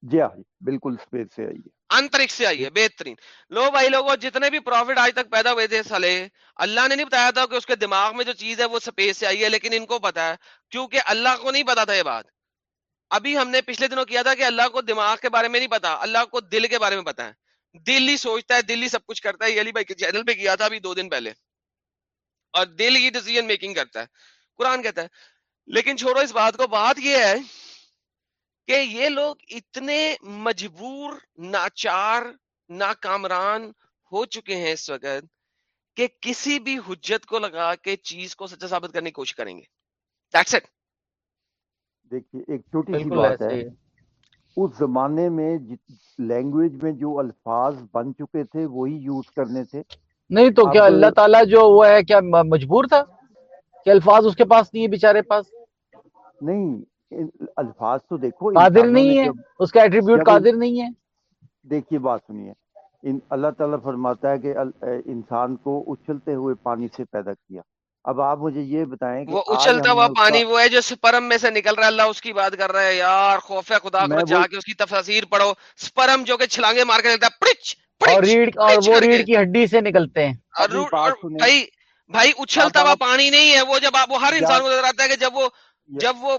جی ہاں بالکل اسپیس سے آئی ہے۔ انترک سے آئی ہے بہترین۔ لو بھائی لوگوں جتنے بھی پروفٹ آج تک پیدا ہوئے تھے سالے اللہ نے نہیں بتایا تھا کہ اس کے دماغ میں جو چیز ہے وہ سپیس سے آئی ہے لیکن ان کو پتا ہے کیونکہ اللہ کو نہیں پتا تھا یہ بات۔ ابھی ہم نے پچھلے دنوں کیا تھا کہ اللہ کو دماغ کے بارے میں نہیں پتا اللہ کو دل کے بارے میں پتا ہے۔ دل ہی سوچتا ہے دل ہی سب کچھ کرتا ہے۔ یہ علی بھائی کے چینل پہ کیا تھا ابھی دو دن پہلے۔ اور دل ہی ڈیسیجن میکنگ کرتا ہے۔ قرآن کہتا ہے لیکن چھوڑو اس بات کو بات یہ ہے کہ یہ لوگ اتنے مجبور ناچار ناکامران ہو چکے ہیں اس وقت کہ کسی بھی حجت کو لگا کے چیز کو سچا ثابت کرنے کی کوشش کریں گے۔ That's it. دیکھیے ایک چھوٹی سی بات ہے۔ اس زمانے میں لینگویج میں جو الفاظ بن چکے تھے وہی یوز کرنے تھے۔ نہیں تو کیا اللہ تعالیٰ جو وہ ہے کیا مجبور تھا؟ کہ الفاظ اس کے پاس نہیں ہے بیچارے پاس؟ نہیں الفاظ تو دیکھو قادر نہیں ہے اس کا ایٹریبیوٹ قادر نہیں ہے۔ دیکھیے بات سنیے۔ ان اللہ تعالیٰ فرماتا ہے کہ انسان کو اچھلتے ہوئے پانی سے پیدا کیا۔ اب آپ مجھے یہ بتائیں کہ وہ اچھلتا ہوا پانی وہ ہے جو سپرم میں سے نکل رہا ہے اللہ اس کی بات کر رہا ہے یار خوف خدا کرو جا کے اس کی تفسیر پڑھو۔ سپرم جو کہ چھلانگے مار کے چلتا ہے پڑچ! اور ریڑھ اور وہ ریڑھ کی ہڈی سے نکلتے ہیں۔ بھائی بھائی اچھلتا ہوا پانی نہیں ہے وہ جب آپ وہ ہر انسان کو نظر آتا ہے کہ جب وہ جب وہ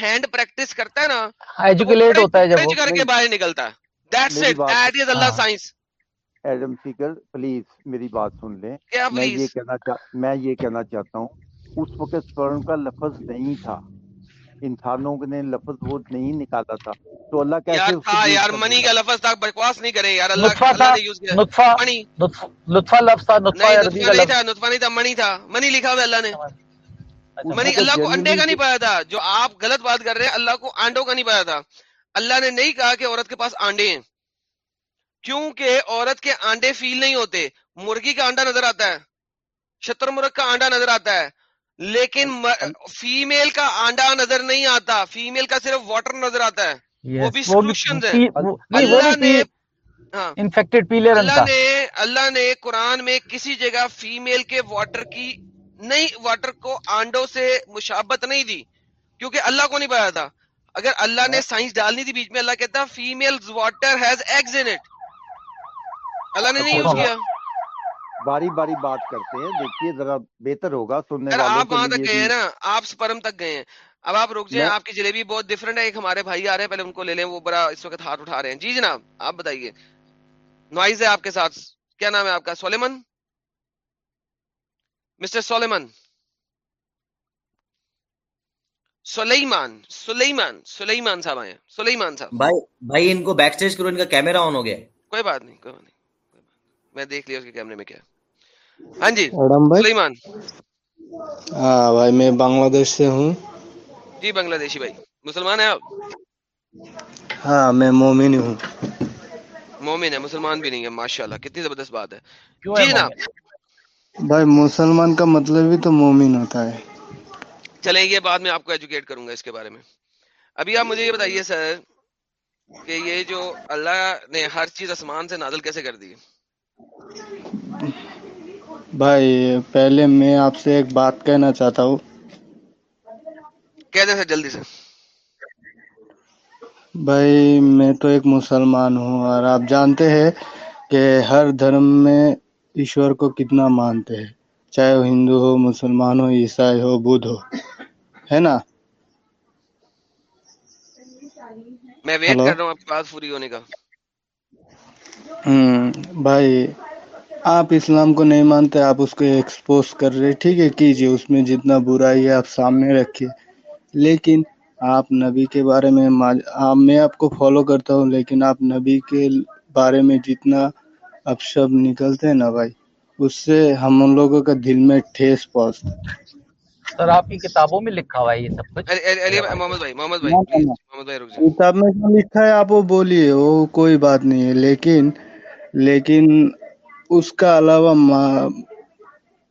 ہینڈ پریکٹس کرتا ہے نا پڑچ ہوتا ہے جب وہ پڑچ کر کے نہیں باہر نکلتا ہے۔ دیٹس میری اٹ بات دیٹ از اللہ سائنس ایڈم سیکر پلیز میری بات سن لیں۔ میں یہ کہنا میں یہ کہنا چاہتا ہوں اس وقت سپرم کا لفظ نہیں تھا۔ انسانوں نے لفظ وہ نہیں نکالا تھا۔ تو اللہ کیسے یار کر منی کا لفظ تھا بکواس نہیں کریں یار اللہ اللہ نے یوز کیا۔ نطفہ منی نطف نطفہ لفظ تھا نطفہ نہیں عربی کا نہیں لفظ۔ تھا نطفہ نہیں تھا منی تھا۔ منی لکھا ہوا ہے اللہ نے۔ اچھا اس منی اللہ کو انڈے جنرلی کا نہیں پایا تھا۔ جو آپ غلط بات کر رہے ہیں اللہ کو آنڈوں کا نہیں پایا تھا۔ اللہ نے نہیں کہا کہ عورت کے پاس آنڈے ہیں۔ کیونکہ عورت کے آنڈے فیل نہیں ہوتے۔ مرغی کا آنڈا نظر آتا ہے۔ شتر مرغ کا آنڈا نظر آتا ہے۔ لیکن فیمیل کا آنڈا نظر نہیں آتا. فیمیل کا صرف واٹر نظر آتا ہے. وہ بھی اللہ نے ہاں. انفیکٹڈ رنگ اللہ نے اللہ نے قرآن میں کسی جگہ فیمیل کے واٹر کی نہیں واٹر کو آنڈوں سے مشابت نہیں دی. کیونکہ اللہ کو نہیں پتا تھا. اگر اللہ نے سائنس ڈالنی تھی بیچ میں اللہ کہتا female water has eggs in it اللہ نے نہیں یوز کیا. باری باری بات کرتے ہیں۔ دیکھیے ذرا بہتر ہوگا سننے والوں آپ وہاں تک گئے ہیں نا؟ آپ سپرم تک گئے ہیں۔ اب آپ رک جائیں۔ آپ کی جلیبی بہت ڈفرنٹ ہے۔ ایک ہمارے بھائی آ رہے ہیں پہلے ان کو لے لیں۔ وہ بڑا اس وقت ہاتھ اٹھا رہے ہیں۔ جی جناب آپ بتائیے۔ نوائز ہے آپ کے ساتھ۔ کیا نام ہے آپ کا؟ سولیمن؟ مسٹر سولیمن۔ سلیمان سلیمان سلیمان صاحب آئے سلیمان صاحب۔ بھائی بھائی ان کو بیک سٹیج کرو ان کا کیمرہ آن ہو گیا۔ کوئی بات نہیں کوئی بات نہیں۔ میں دیکھ لیا اس کے کیمرے میں کیا۔ ہاں جی بھائی؟ سلیمان۔ ہاں بھائی میں بنگلہ دیش سے ہوں۔ جی بنگلہ دیشی بھائی۔ مسلمان ہیں آپ؟ ہاں میں مومن ہوں۔ مومن ہے مسلمان بھی نہیں ہے ماشاءاللہ کتنی زبردست بات ہے۔ کیوں جی ہے جناب۔ بھائی مسلمان کا مطلب ہی تو مومن ہوتا ہے۔ چلیں یہ بعد میں آپ کو ایجوکیٹ کروں گا اس کے بارے میں۔ ابھی آپ مجھے یہ بتائیے سر کہ یہ جو اللہ نے ہر چیز آسمان سے نازل کیسے کر دی؟ بھائی پہلے میں آپ سے ایک بات کہنا چاہتا ہوں۔ کہہ دیں سر جلدی سے۔ بھائی میں تو ایک مسلمان ہوں اور آپ جانتے ہیں کہ ہر دھرم میں ایشور کو کتنا مانتے ہیں۔ چاہے وہ ہندو ہو مسلمان ہو عیسائی ہو بدھ ہو۔ ہے نا؟ میں ویٹ کر رہا ہوں آپ کی بات پوری ہونے کا۔ ہوں بھائی آپ اسلام کو نہیں مانتے آپ اس کو ایکسپوز کر رہے ٹھیک ہے کیجیے اس میں جتنا برائی ہے آپ سامنے رکھیے۔ لیکن آپ نبی کے بارے میں میں آپ کو فالو کرتا ہوں لیکن آپ نبی کے بارے میں جتنا اپشب نکلتے ہیں نا بھائی اس سے ہم ان لوگوں کا دل میں ٹھیس پہنچتا۔ ہے سر آپ کی کتابوں میں لکھا ہوا ہے یہ سب کچھ؟ محمد بھائی محمد بھائی محمد بھائی کتاب میں جو لکھا ہے آپ وہ بولیے وہ کوئی بات نہیں ہے۔ لیکن لیکن اس کا علاوہ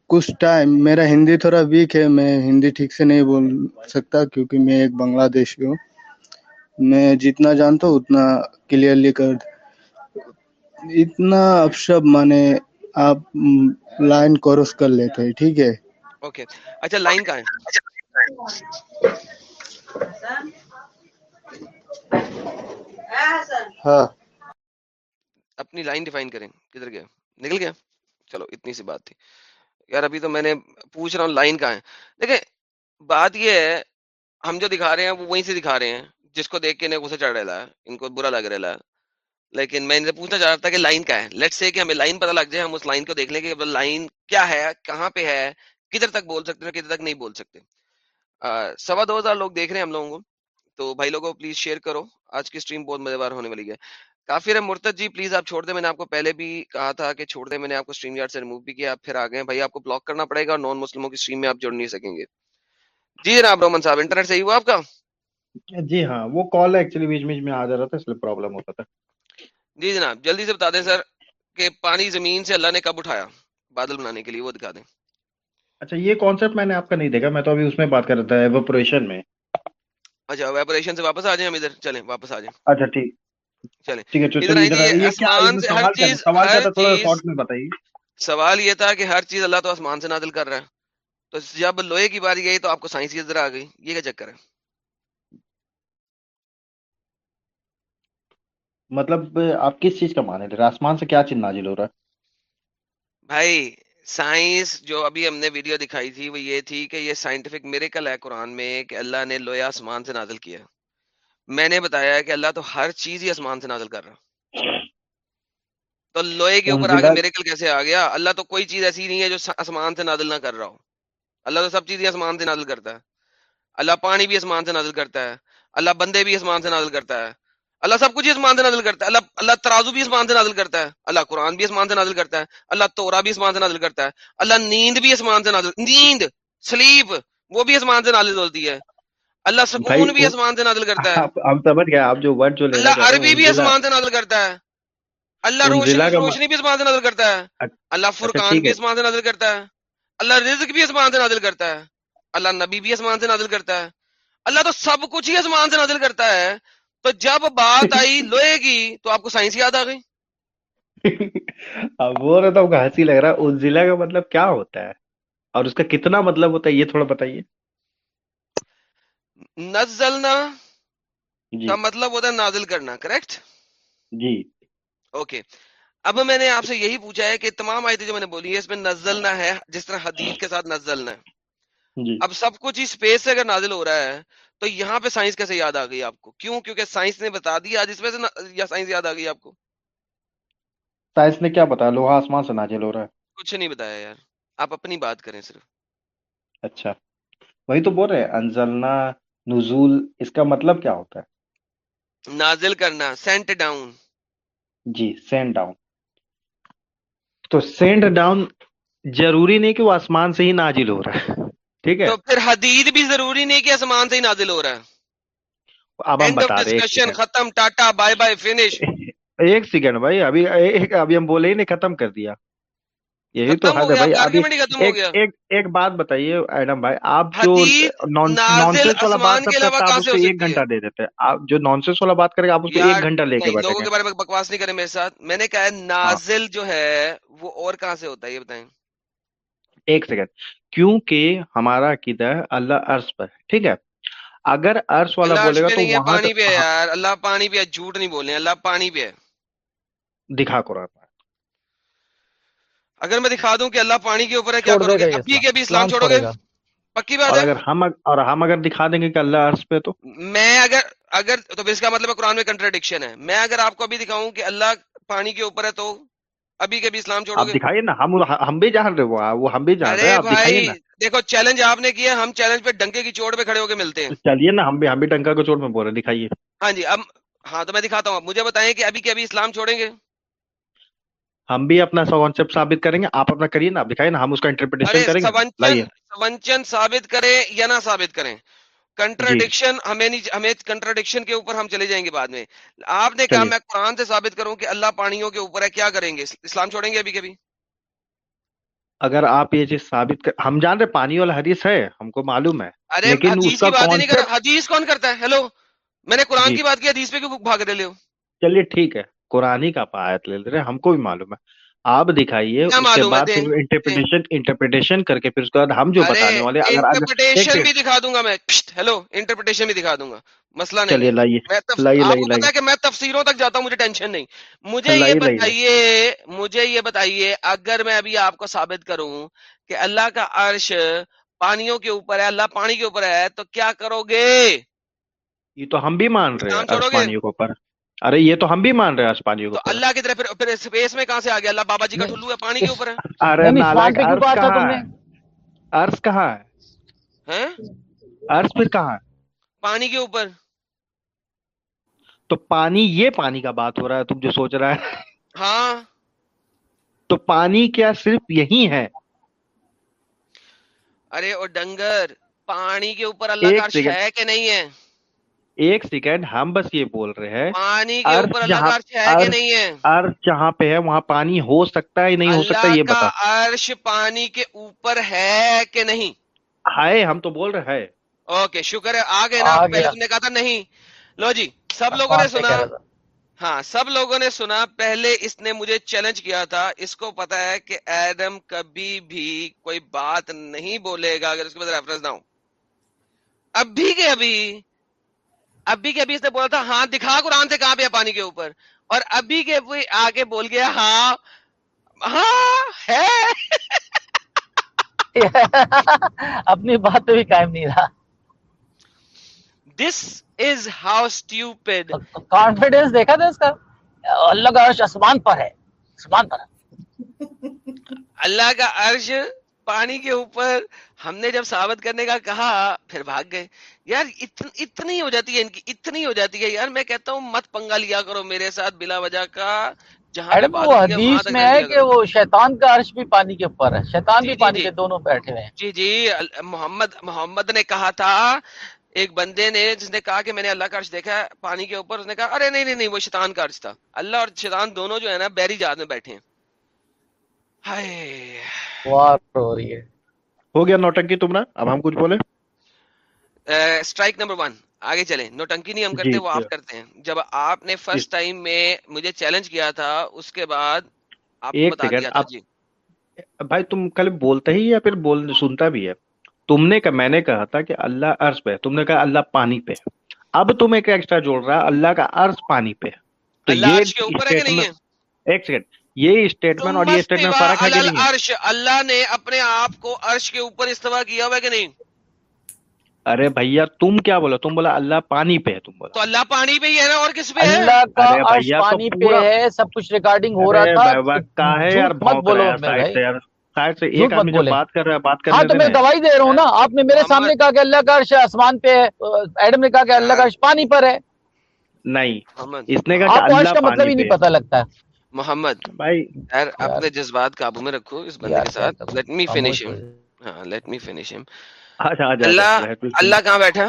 کچھ ٹائم میرا ہندی تھوڑا ویک ہے میں ہندی ٹھیک سے نہیں بول سکتا کیونکہ میں ایک بنگلہ دیشی ہوں۔ میں جتنا جانتا ہوں اتنا کلیئرلی کر اتنا اپشب مانے آپ لائن کورس کر لیتے ہیں ٹھیک ہے۔ اوکے اچھا لائن کہاں ہے؟ ہاں۔ اپنی لائن ڈیفائن کریں کدھر گیا نکل گیا۔ چلو، اتنی سی بات تھی۔ یار، ابھی تو میں نے پوچھ رہا ہوں لائن کہاں ہے۔ دیکھیں، بات یہ ہے، ہم جو دکھا رہے ہیں، وہ وہیں سے دکھا رہے ہیں، جس کو دیکھ کے انہیں غصہ چڑھ رہا ہے، ان کو برا لگ رہا ہے۔ لیکن میں ان سے پوچھنا چاہ رہا تھا کہ لائن کیا ہے۔ لیٹ سے کہ ہمیں لائن پتہ لگ جائے، ہم اس لائن کو دیکھ لیں کہ لائن کیا ہے، کہاں پہ ہے، کدھر تک بول سکتے ہیں کدھر تک نہیں بول سکتے۔ سوا دو ہزار لوگ دیکھ رہے ہیں ہم لوگوں کو۔ تو بھائی لوگوں پلیز شیئر کرو۔ آج کی اسٹریم بہت مزے ہونے والی ہے۔ کافر مرتد جی پلیز آپ چھوڑ دیں میں نے آپ کو پہلے بھی کہا تھا کہ چھوڑ دیں میں نے آپ کو اسٹریم یارڈ سے ریموو بھی کیا آپ پھر آ گئے بھائی آپ کو بلاک کرنا پڑے گا اور نان مسلموں کی اسٹریم میں آپ جڑ نہیں سکیں گے۔ جی جناب رومن صاحب انٹرنیٹ صحیح ہوا آپ کا؟ جی ہاں وہ کال ایکچولی بیچ بیچ میں آ جا رہا تھا اس لیے پرابلم ہوتا تھا۔ جی جناب جلدی سے بتا دیں سر کہ پانی زمین سے اللہ نے کب اٹھایا؟ بادل بنانے کے لیے وہ دکھا دیں۔ اچھا یہ کانسیپٹ میں نے آپ کا نہیں دیکھا میں تو ابھی اس میں بات کر رہا تھا ایوپریشن میں۔ اچھا ویپوریشن سے واپس آ جائیں ہم ادھر چلیں واپس آ جائیں۔ اچھا ٹھیک۔ چلیں ہر سوال چیز یہ تھا کہ ہر چیز اللہ تو آسمان سے نازل کر رہا ہے۔ تو جب لوہے کی باری گئی تو آپ کو سائنس کی نظر آ گئی۔ یہ کیا چکر ہے؟ مطلب آپ کس چیز کا مان رہے ہیں آسمان سے کیا چیز نازل ہو رہا ہے؟ بھائی سائنس جو ابھی ہم نے ویڈیو دکھائی تھی وہ یہ تھی کہ یہ سائنٹیفک میریکل ہے قرآن میں کہ اللہ نے لوہے آسمان سے نازل کیا۔ میں نے بتایا ہے کہ اللہ تو ہر چیز ہی آسمان سے نازل کر رہا تو لوہے کے اوپر آگے انزلت میریکل کیسے آ گیا اللہ تو کوئی چیز ایسی نہیں ہے جو آسمان سے نازل نہ کر رہا ہو اللہ تو سب چیزیں آسمان سے نازل کرتا ہے اللہ پانی بھی آسمان سے نازل کرتا ہے اللہ بندے بھی آسمان سے نازل کرتا ہے اللہ سب کچھ ہی آسمان سے نازل کرتا ہے اللہ اللہ ترازو بھی آسمان سے نازل کرتا ہے اللہ قرآن بھی آسمان سے نازل کرتا ہے اللہ تورا بھی آسمان سے نازل کرتا ہے اللہ نیند بھی آسمان سے نازل نیند سلیپ وہ بھی آسمان سے نازل ہوتی ہے اللہ سکون بھی آسمان سے نازل کرتا ہے۔ ہم سمجھ گئے آپ جو ورڈ جو اللہ عربی بھی آسمان سے نازل کرتا ہے۔ اللہ روشنی بھی آسمان سے نازل کرتا ہے۔ اللہ اچھا فرقان بھی آسمان سے نازل کرتا ہے۔ اللہ رزق بھی آسمان سے نازل کرتا ہے۔ اللہ نبی بھی آسمان سے نازل کرتا ہے۔ اللہ تو سب کچھ ہی آسمان سے نازل کرتا ہے۔ تو جب بات آئی (laughs) لوہے کی تو آپ کو سائنس یاد آ گئی؟ اب رہا تھا کہ ہنسی لگ رہا ہے۔ انزلہ کا مطلب کیا ہوتا ہے؟ اور اس کا کتنا مطلب ہوتا ہے یہ تھوڑا بتائیے۔ نزلنا جی۔ کا مطلب ہوتا ہے نازل کرنا کریکٹ جی۔ اوکے اب میں نے آپ سے یہی پوچھا ہے کہ تمام آیتیں جو میں نے بولی ہے اس میں نزلنا ہے جس طرح حدیث کے ساتھ نزلنا ہے۔ جی۔ اب سب کچھ اسپیس سے اگر نازل ہو رہا ہے تو یہاں پہ سائنس کیسے یاد آ گئی آپ کو؟ کیوں؟ کیونکہ سائنس نے بتا دیا جس میں سے سائنس یاد آ گئی آپ کو؟ سائنس نے کیا بتایا؟ لوہا آسمان سے نازل ہو رہا ہے۔ کچھ نہیں بتایا یار۔ آپ اپنی بات کریں صرف۔ اچھا۔ وہی تو بول رہے انزلنا نزول اس کا مطلب کیا ہوتا ہے؟ نازل کرنا سینٹ ڈاؤن جی سینٹ ڈاؤن تو سینٹ ڈاؤن ضروری نہیں کہ وہ آسمان سے ہی نازل ہو رہا ہے ٹھیک ہے؟ تو پھر حدید بھی ضروری نہیں کہ آسمان سے ہی نازل ہو رہا ہے۔ اب ہم بتا رہے ختم ٹاٹا بائے بائے فنش ایک سیکنڈ بھائی ابھی ابھی ہم بولے ہی نہیں ختم کر دیا۔ یہی تو حد ہے بھائی ایک بات بتائیے ایڈم بھائی آپ جو نانسنس والا بات کرتے ہیں آپ اس کو ایک گھنٹہ دے دیتے۔ ہیں آپ جو نانسنس والا بات کریں آپ اس کو ایک گھنٹہ لے کے بیٹھیں لوگوں کے بارے میں بکواس نہیں کریں میرے ساتھ۔ میں نے کہا ہے ہاں۔ نازل جو ہے وہ اور کہاں سے ہوتا ہے یہ بتائیں۔ ایک سیکنڈ۔ کیونکہ ہمارا عقیدہ ہے اللہ عرض پر ٹھیک ہے؟ اگر عرض والا بولے گا تو وہاں پانی پہ ہے ہاں۔ یار اللہ پانی پہ ہے جھوٹ نہیں بولے اللہ پانی پہ ہے۔ دکھا کر قرآن۔ اگر میں دکھا دوں کہ اللہ پانی کے اوپر ہے کیا کرو گے؟ ابھی کے ابھی اسلام چھوڑو گے؟ پکی بات ہے۔ ہم اور ہم اگر دکھا دیں گے کہ اللہ عرض پہ تو؟ میں اگر اگر تو اس کا مطلب قرآن میں کنٹراڈکشن ہے۔ میں اگر آپ کو ابھی دکھاؤں کہ اللہ پانی کے اوپر ہے تو ابھی کے بھی اسلام چھوڑو گے؟ دکھائیے نا۔ ہم ہم بھی جان رہے وہ وہ ہم بھی جان رہے ہیں دیکھو چیلنج آپ نے کیا ہم چیلنج پہ ڈنکے کی چوٹ پہ کھڑے ہو کے ملتے ہیں۔ چلیے نا ہم بھی ہم بھی ڈنکا کو چوٹ میں بول رہے ہیں دکھائیے۔ ہاں جی اب ہاں تو میں دکھاتا ہوں۔ مجھے بتائیں کہ ابھی کے ابھی اسلام چھوڑیں گے؟ ہم بھی اپنا کانسیپٹ ثابت کریں گے آپ اپنا کریے نا دکھائیں نا ہم اس کا انٹرپریٹیشن کریں گے۔ سونچن ثابت کریں یا نہ ثابت کریں؟ کنٹراڈکشن جی۔ ہمیں ہمیں کنٹراڈکشن کے اوپر ہم چلے جائیں گے بعد میں۔ آپ نے کہا میں قرآن سے ثابت کروں کہ اللہ پانیوں کے اوپر ہے کیا کریں گے؟ اسلام چھوڑیں گے ابھی کبھی؟ اگر آپ یہ چیز ثابت کر ہم جان رہے پانی والا حدیث ہے ہم کو معلوم ہے ارے حدیث کی بات نہیں کر حدیث کون کرتا ہے؟ ہیلو میں نے قرآن جی۔ کی بات کی حدیث پہ کیوں بھاگ رہے ہو؟ چلیے ٹھیک ہے۔ قرآن کا آیت لے رہے ہم کو بھی معلوم ہے۔ آپ دکھائیے اس کے بعد انٹرپریٹیشن انٹرپریٹیشن کر کے پھر اس کے بعد ہم جو بتانے والے انٹرپریٹیشن بھی دکھا دوں گا میں۔ ہیلو انٹرپریٹیشن بھی دکھا دوں گا۔ مسئلہ نہیں لائیے۔ لائیے لائیے کہ میں تفسیروں تک جاتا ہوں مجھے ٹینشن نہیں۔ مجھے یہ بتائیے مجھے یہ بتائیے اگر میں ابھی آپ کو ثابت کروں کہ اللہ کا عرش پانیوں کے اوپر ہے اللہ پانی کے اوپر ہے تو کیا کرو گے؟ یہ تو ہم بھی مان رہے ہیں پانیوں کے اوپر۔ ارے یہ تو ہم بھی مان رہے ہیں آج پانی کو اللہ کی طرح پھر اسپیس میں کہاں سے آ گیا؟ اللہ بابا جی کا ٹھلو ہے پانی کے اوپر۔ (laughs) ہے ارے نالک عرض کہاں ہے؟ ہیں عرض پھر کہاں ہے؟ پانی کے اوپر۔ تو پانی یہ پانی کا بات ہو رہا ہے تم جو سوچ رہا ہے ہاں۔ تو پانی کیا صرف یہی ہے؟ ارے او ڈنگر پانی کے اوپر اللہ کا ہے کہ نہیں ہے؟ ایک سیکنڈ ہم بس یہ بول رہے ہیں پانی کے اوپر اللہ کا عرش ہے کہ نہیں ہے؟ عرش جہاں پہ ہے وہاں پانی ہو سکتا ہے نہیں ہو سکتا یہ بتا۔ عرش پانی کے اوپر ہے کہ نہیں؟ ہائے ہم تو بول رہے ہیں۔ اوکے شکر ہے۔ آگے نا پہلے تم نے کہا تھا نہیں۔ لو جی سب لوگوں نے سنا؟ ہاں سب لوگوں نے سنا۔ پہلے اس نے مجھے چیلنج کیا تھا۔ اس کو پتا ہے کہ ایڈم کبھی بھی کوئی بات نہیں بولے گا۔ اگر اس کے بعد ریفرنس نہ ہو۔ ابھی کے ابھی ابھی کے ابھی اس نے بولا تھا ہاں دکھا قرآن سے کہاں پہ پانی کے اوپر۔ اور ابھی کے آگے بول گیا ہاں ہاں ہے۔ (laughs) اپنی بات بھی قائم نہیں رہا۔ This is how stupid confidence دیکھا تھا اس کا؟ اللہ کا عرش آسمان پر ہے۔ آسمان پر اللہ کا عرش پانی کے اوپر ہم نے جب ثابت کرنے کا کہا پھر بھاگ گئے۔ یار اتنی ہو جاتی ہے ان کی اتنی ہو جاتی ہے۔ یار میں کہتا ہوں مت پنگا لیا کرو میرے ساتھ بلا وجہ کا۔ جہاں وہ حدیث میں ہے کہ وہ شیطان کا عرش بھی پانی کے اوپر ہے۔ شیطان جی، بھی جی، پانی جی۔ کے دونوں بیٹھے ہیں۔ جی جی محمد محمد نے کہا تھا ایک بندے نے جس نے کہا کہ میں نے اللہ کا عرش دیکھا ہے پانی کے اوپر اس نے کہا ارے نہیں نہیں نہیں وہ شیطان کا عرش تھا۔ اللہ اور شیطان دونوں جو ہے نا بیری جہاز میں بیٹھے ہیں۔ ہائے۔ وار ہو رہی ہے۔ ہو گیا نوٹنکی تم اب ہم کچھ بولے اسٹرائک نمبر ون آگے چلیں۔ نوٹنکی نہیں ہم کرتے جی، وہ آپ جی۔ کرتے ہیں۔ جب آپ نے فرسٹ ٹائم جی۔ میں مجھے چیلنج کیا تھا اس کے بعد آپ بتا دیا تھا جی۔ بھائی تم کل بولتا ہی یا پھر بول سنتا بھی ہے؟ تم نے کہا میں نے کہا تھا کہ اللہ عرض پہ تم نے کہا اللہ پانی پہ اب تم ایک ایکسٹرا جوڑ رہا اللہ کا عرض پانی پہ تو یہ ایک سیکنڈ یہ اسٹیٹمنٹ اور یہ اسٹیٹمنٹ فرق ہے کہ علی نہیں ہے۔ العرش اللہ نے اپنے آپ کو عرش کے اوپر استوا کیا ہوا ہے کہ نہیں؟ ارے بھیا تم کیا بولا؟ تم بولا اللہ پانی پہ ہے تم بولا۔ تو اللہ پانی پہ ہی ہے نا اور کس پہ ہے؟ اللہ کا عرش پانی پہ ہے سب کچھ ریکارڈنگ ہو رہا تھا۔ کا ہے یار مت بھونک بولو ہے بھائی۔ سے ایک آدمی جب بات کر رہا ہے بات ہاں کرنے تو میں گواہی دے رہا ہوں نا آپ نے میرے سامنے محمد کہا کہ اللہ کا عرش آسمان پہ ہے ایڈم نے کہا کہ اللہ کا عرش پانی پر ہے۔ نہیں محمد اس نے کہا کہ آپ کو عرش اللہ کا مطلب پانی ہی پہ نہیں ہے۔ پتہ لگتا۔ ہے محمد بھائی یار اپنے جذبات قابو میں رکھو اس بندے کے ساتھ. لیٹ می فنش ہم ہاں لیٹ می فنش ہم اللہ اللہ. کہاں بیٹھا؟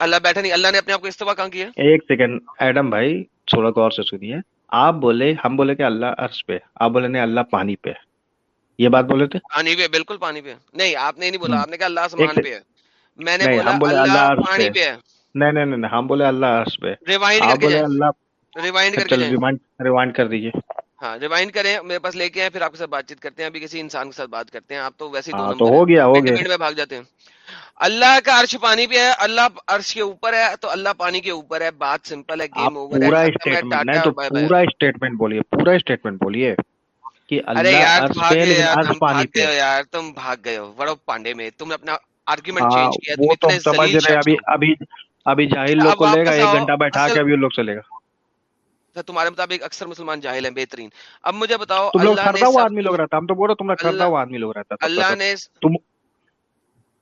اللہ بیٹھا نہیں اللہ نے اپنے آپ کو استوا کہاں کیا؟ ایک سیکنڈ ایڈم بھائی تھوڑا غور سے سنیے آپ بولے ہم بولے کہ اللہ عرش پہ آپ بولے نہیں اللہ پانی پہ یہ بات بولے تھے؟ پانی پہ بالکل پانی پہ۔ نہیں آپ نے نہیں بولا۔ آپ نے کہا اللہ آسمان پہ ہے۔ میں نے بولا ہم بولے اللہ پانی پہ ہے۔ نہیں نہیں نہیں ہم بولے اللہ عرش پہ۔ ریوائنڈ کر کے اللہ ریوائنڈ کر کے جائیں ریمائنڈ ریمائنڈ کر دیجیے ہاں ریوائنڈ کریں میرے پاس لے کے آئیں پھر آپ کے ساتھ بات چیت کرتے ہیں ابھی کسی انسان کے ساتھ بات کرتے ہیں آپ تو ویسے ہی ہاں تو ہو گیا ہو میں بھاگ جاتے ہیں۔ اللہ کا عرش پانی پہ ہے اللہ عرش کے اوپر ہے تو اللہ پانی کے اوپر ہے۔ بات سمپل ہے گیم اوور ہے پورا ہے اسٹیٹمنٹ تو پورا بولیے پورا اسٹیٹمنٹ بولیے کہ ارے اللہ یار عرش بھاگ پہ ہے گئے لیکن یار عرش تم پانی بھاگ پہ۔ گئے ہے ہو یار تم بھاگ گئے ہو۔ بڑو پانڈے میں تم نے اپنا آرگیومنٹ ہاں چینج کیا تم اتنے ذلیل ابھی ابھی ابھی جاہل لوگ کو لے گا ایک گھنٹہ بیٹھا کے ابھی لوگ چلے گا۔ تمہارے مطابق اکثر مسلمان جاہل ہیں بہترین۔ اب مجھے بتاؤ اللہ نے آدمی لوگ رہتا ہم تو بول رہے تم اللہ ہوا آدمی لوگ رہتا اللہ نے تم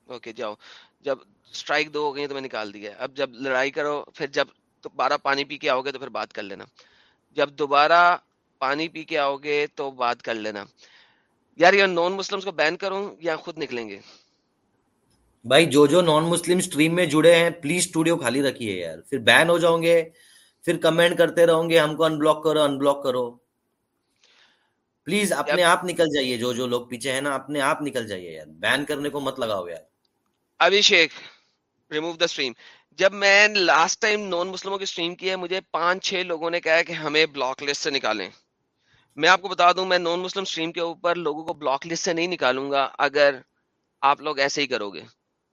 اوکے جاؤ۔ جب اسٹرائک دو ہو گئی تو میں نکال دیا اب جب لڑائی کرو پھر جب دوبارہ پانی پی کے آؤ گے تو پھر بات کر لینا۔ جب دوبارہ پانی پی کے آؤ گے تو بات کر لینا۔ یار یہ نان مسلمس کو بین کروں یا خود نکلیں گے؟ بھائی جو جو نان مسلم اسٹریم میں جڑے ہیں پلیز اسٹوڈیو خالی رکھیے یار۔ پھر بین ہو جاؤں گے۔ پھر کمنٹ کرتے رہوں گے ہم کو ان بلاک کرو ان بلاک کرو۔ پلیز اپنے آپ نکل جائیے جو جو لوگ پیچھے ہیں نا اپنے آپ نکل جائیے یار۔ بین کرنے کو مت لگاؤ یار۔ ابھیشیک ریموو دا اسٹریم جب میں لاسٹ ٹائم نان مسلموں کی اسٹریم کی ہے مجھے پانچ چھ لوگوں نے کہا کہ ہمیں بلاک لسٹ سے نکالیں۔ میں آپ کو بتا دوں میں نان مسلم اسٹریم کے اوپر لوگوں کو بلاک لسٹ سے نہیں نکالوں گا اگر آپ لوگ ایسے ہی کرو گے۔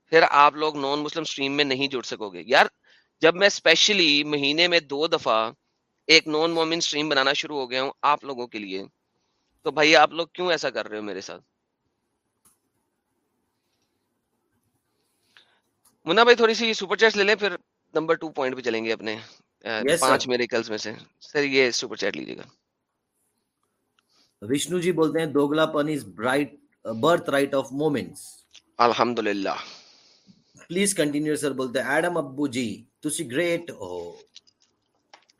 پھر آپ لوگ نان مسلم اسٹریم میں نہیں جڑ سکو گے۔ یار جب میں اسپیشلی مہینے میں دو دفعہ ایک نان مومن اسٹریم بنانا شروع ہو گیا ہوں آپ لوگوں کے لیے تو بھائی آپ لوگ کیوں ایسا کر رہے ہو میرے ساتھ؟ منا بھائی تھوڑی سی سپر چیٹ لے لیں پھر نمبر ٹو پوائنٹ پہ چلیں گے اپنے Yes, پانچ. میرے کلز میں سے۔ سر یہ سپر چیٹ لیجیے گا۔ وشنو جی بولتے ہیں دوگلا پن is bright birth right of moments الحمد للہ پلیز کنٹینیو سر بولتے ہیں ایڈم ابو جی تسی great who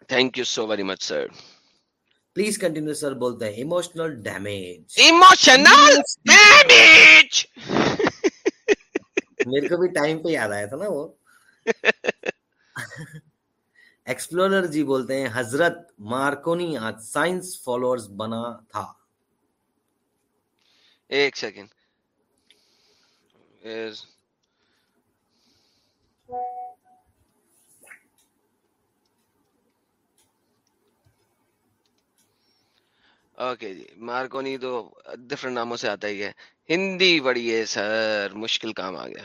thank you so very much sir please continue sir بولتے ہیں ایموشنل ڈیمیج ایموشنل ڈیمیج میرے کو بھی ٹائم پہ یاد آیا تھا نا وہ ایکسپلورر جی بولتے ہیں حضرت مارکونی آج سائنس فالوورز بنا تھا ایک سیکنڈ اوکے جی مارکونی تو ڈفرنٹ ناموں سے آتا ہی ہے ہندی بڑی ہے سر مشکل کام آ گیا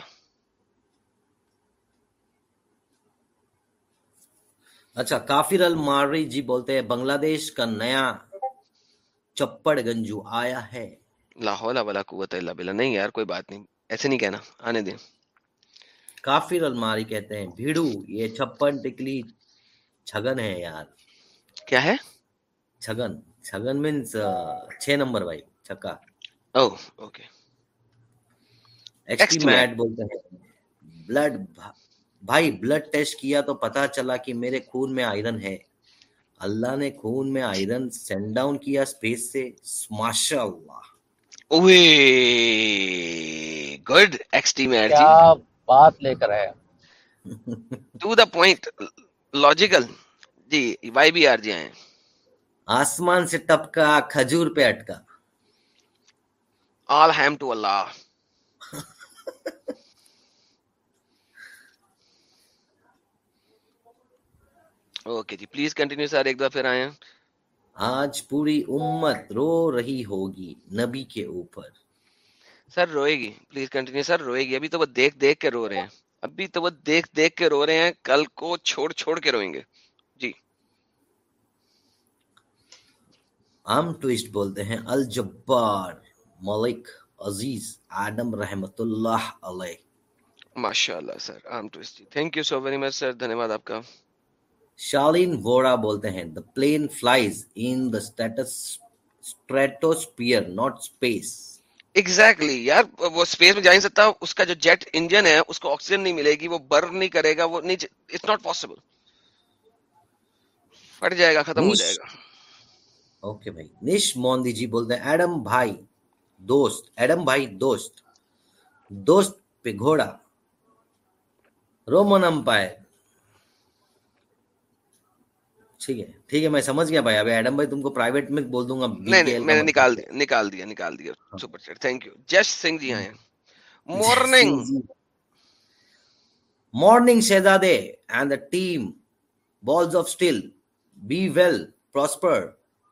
اچھا کافر الماری جی بولتے ہیں بنگلہ دیش کا نیا چپڑ گنجو آیا ہے لاہور ولا قوت الا باللہ نہیں یار کوئی بات نہیں ایسے نہیں کہنا آنے دیں کافر الماری کہتے ہیں بھیڑو یہ چھپن ٹکلی چھگن ہے یار کیا ہے چھگن چھگن مینس چھ نمبر بھائی چھکا oh okay X T mate بولتے ہیں بلڈ بھائی بلڈ ٹیسٹ کیا تو پتا چلا کہ میرے خون میں آئرن ہے اللہ نے خون میں آئرن سینڈ ڈاؤن کیا اسپیس سے ماشاء اللہ اوے گڈ ایکس ٹی میٹ جی کیا بات لے کر ہے ٹو دا پوائنٹ لاجیکل جی وائی بی آر جی آئے آسمان سے ٹپکا کھجور پہ اٹکا۔ آل ہیم ٹو اللہ۔ اوکے جی پلیز کنٹینیو سر ایک دفعہ پھر آئے آج پوری امت رو رہی ہوگی نبی کے اوپر۔ سر روئے گی۔ پلیز کنٹینیو سر روئے گی۔ ابھی تو وہ دیکھ دیکھ کے رو رہے ہیں۔ ابھی تو وہ دیکھ دیکھ کے رو رہے ہیں۔ کل کو چھوڑ چھوڑ کے روئیں گے۔ عام ٹوئسٹ بولتے ہیں الجبار ملک عزیز آدم رحمت اللہ علیہ سر عام thank you so very much sir آپ کا۔ شالین بولتے ہیں the plane flies in the states stratosphere not space exactly یار وہ اسپیس میں جا نہیں سکتا اس کا جو جیٹ انجن ہے اس کو آکسیجن نہیں ملے گی وہ برن نہیں کرے گا وہ نیچے اٹس ناٹ پاسبل پھٹ جائے گا ختم ہو جائے گا۔ اوکے بھائی نش موندی جی بولتے ہیں ایڈم بھائی دوست ایڈم بھائی دوست دوست پہ گھوڑا رومن امپائر ٹھیک ہے ٹھیک ہے میں سمجھ گیا بھائی ابھی ایڈم بھائی تم کو پرائیویٹ میں بول دوں گا میں نے نکال دیا نکال دیا سپر چیٹ تھینک یو جس سنگھ جی ہیں مارننگ مارننگ شہزادے and the team balls of steel be well prosper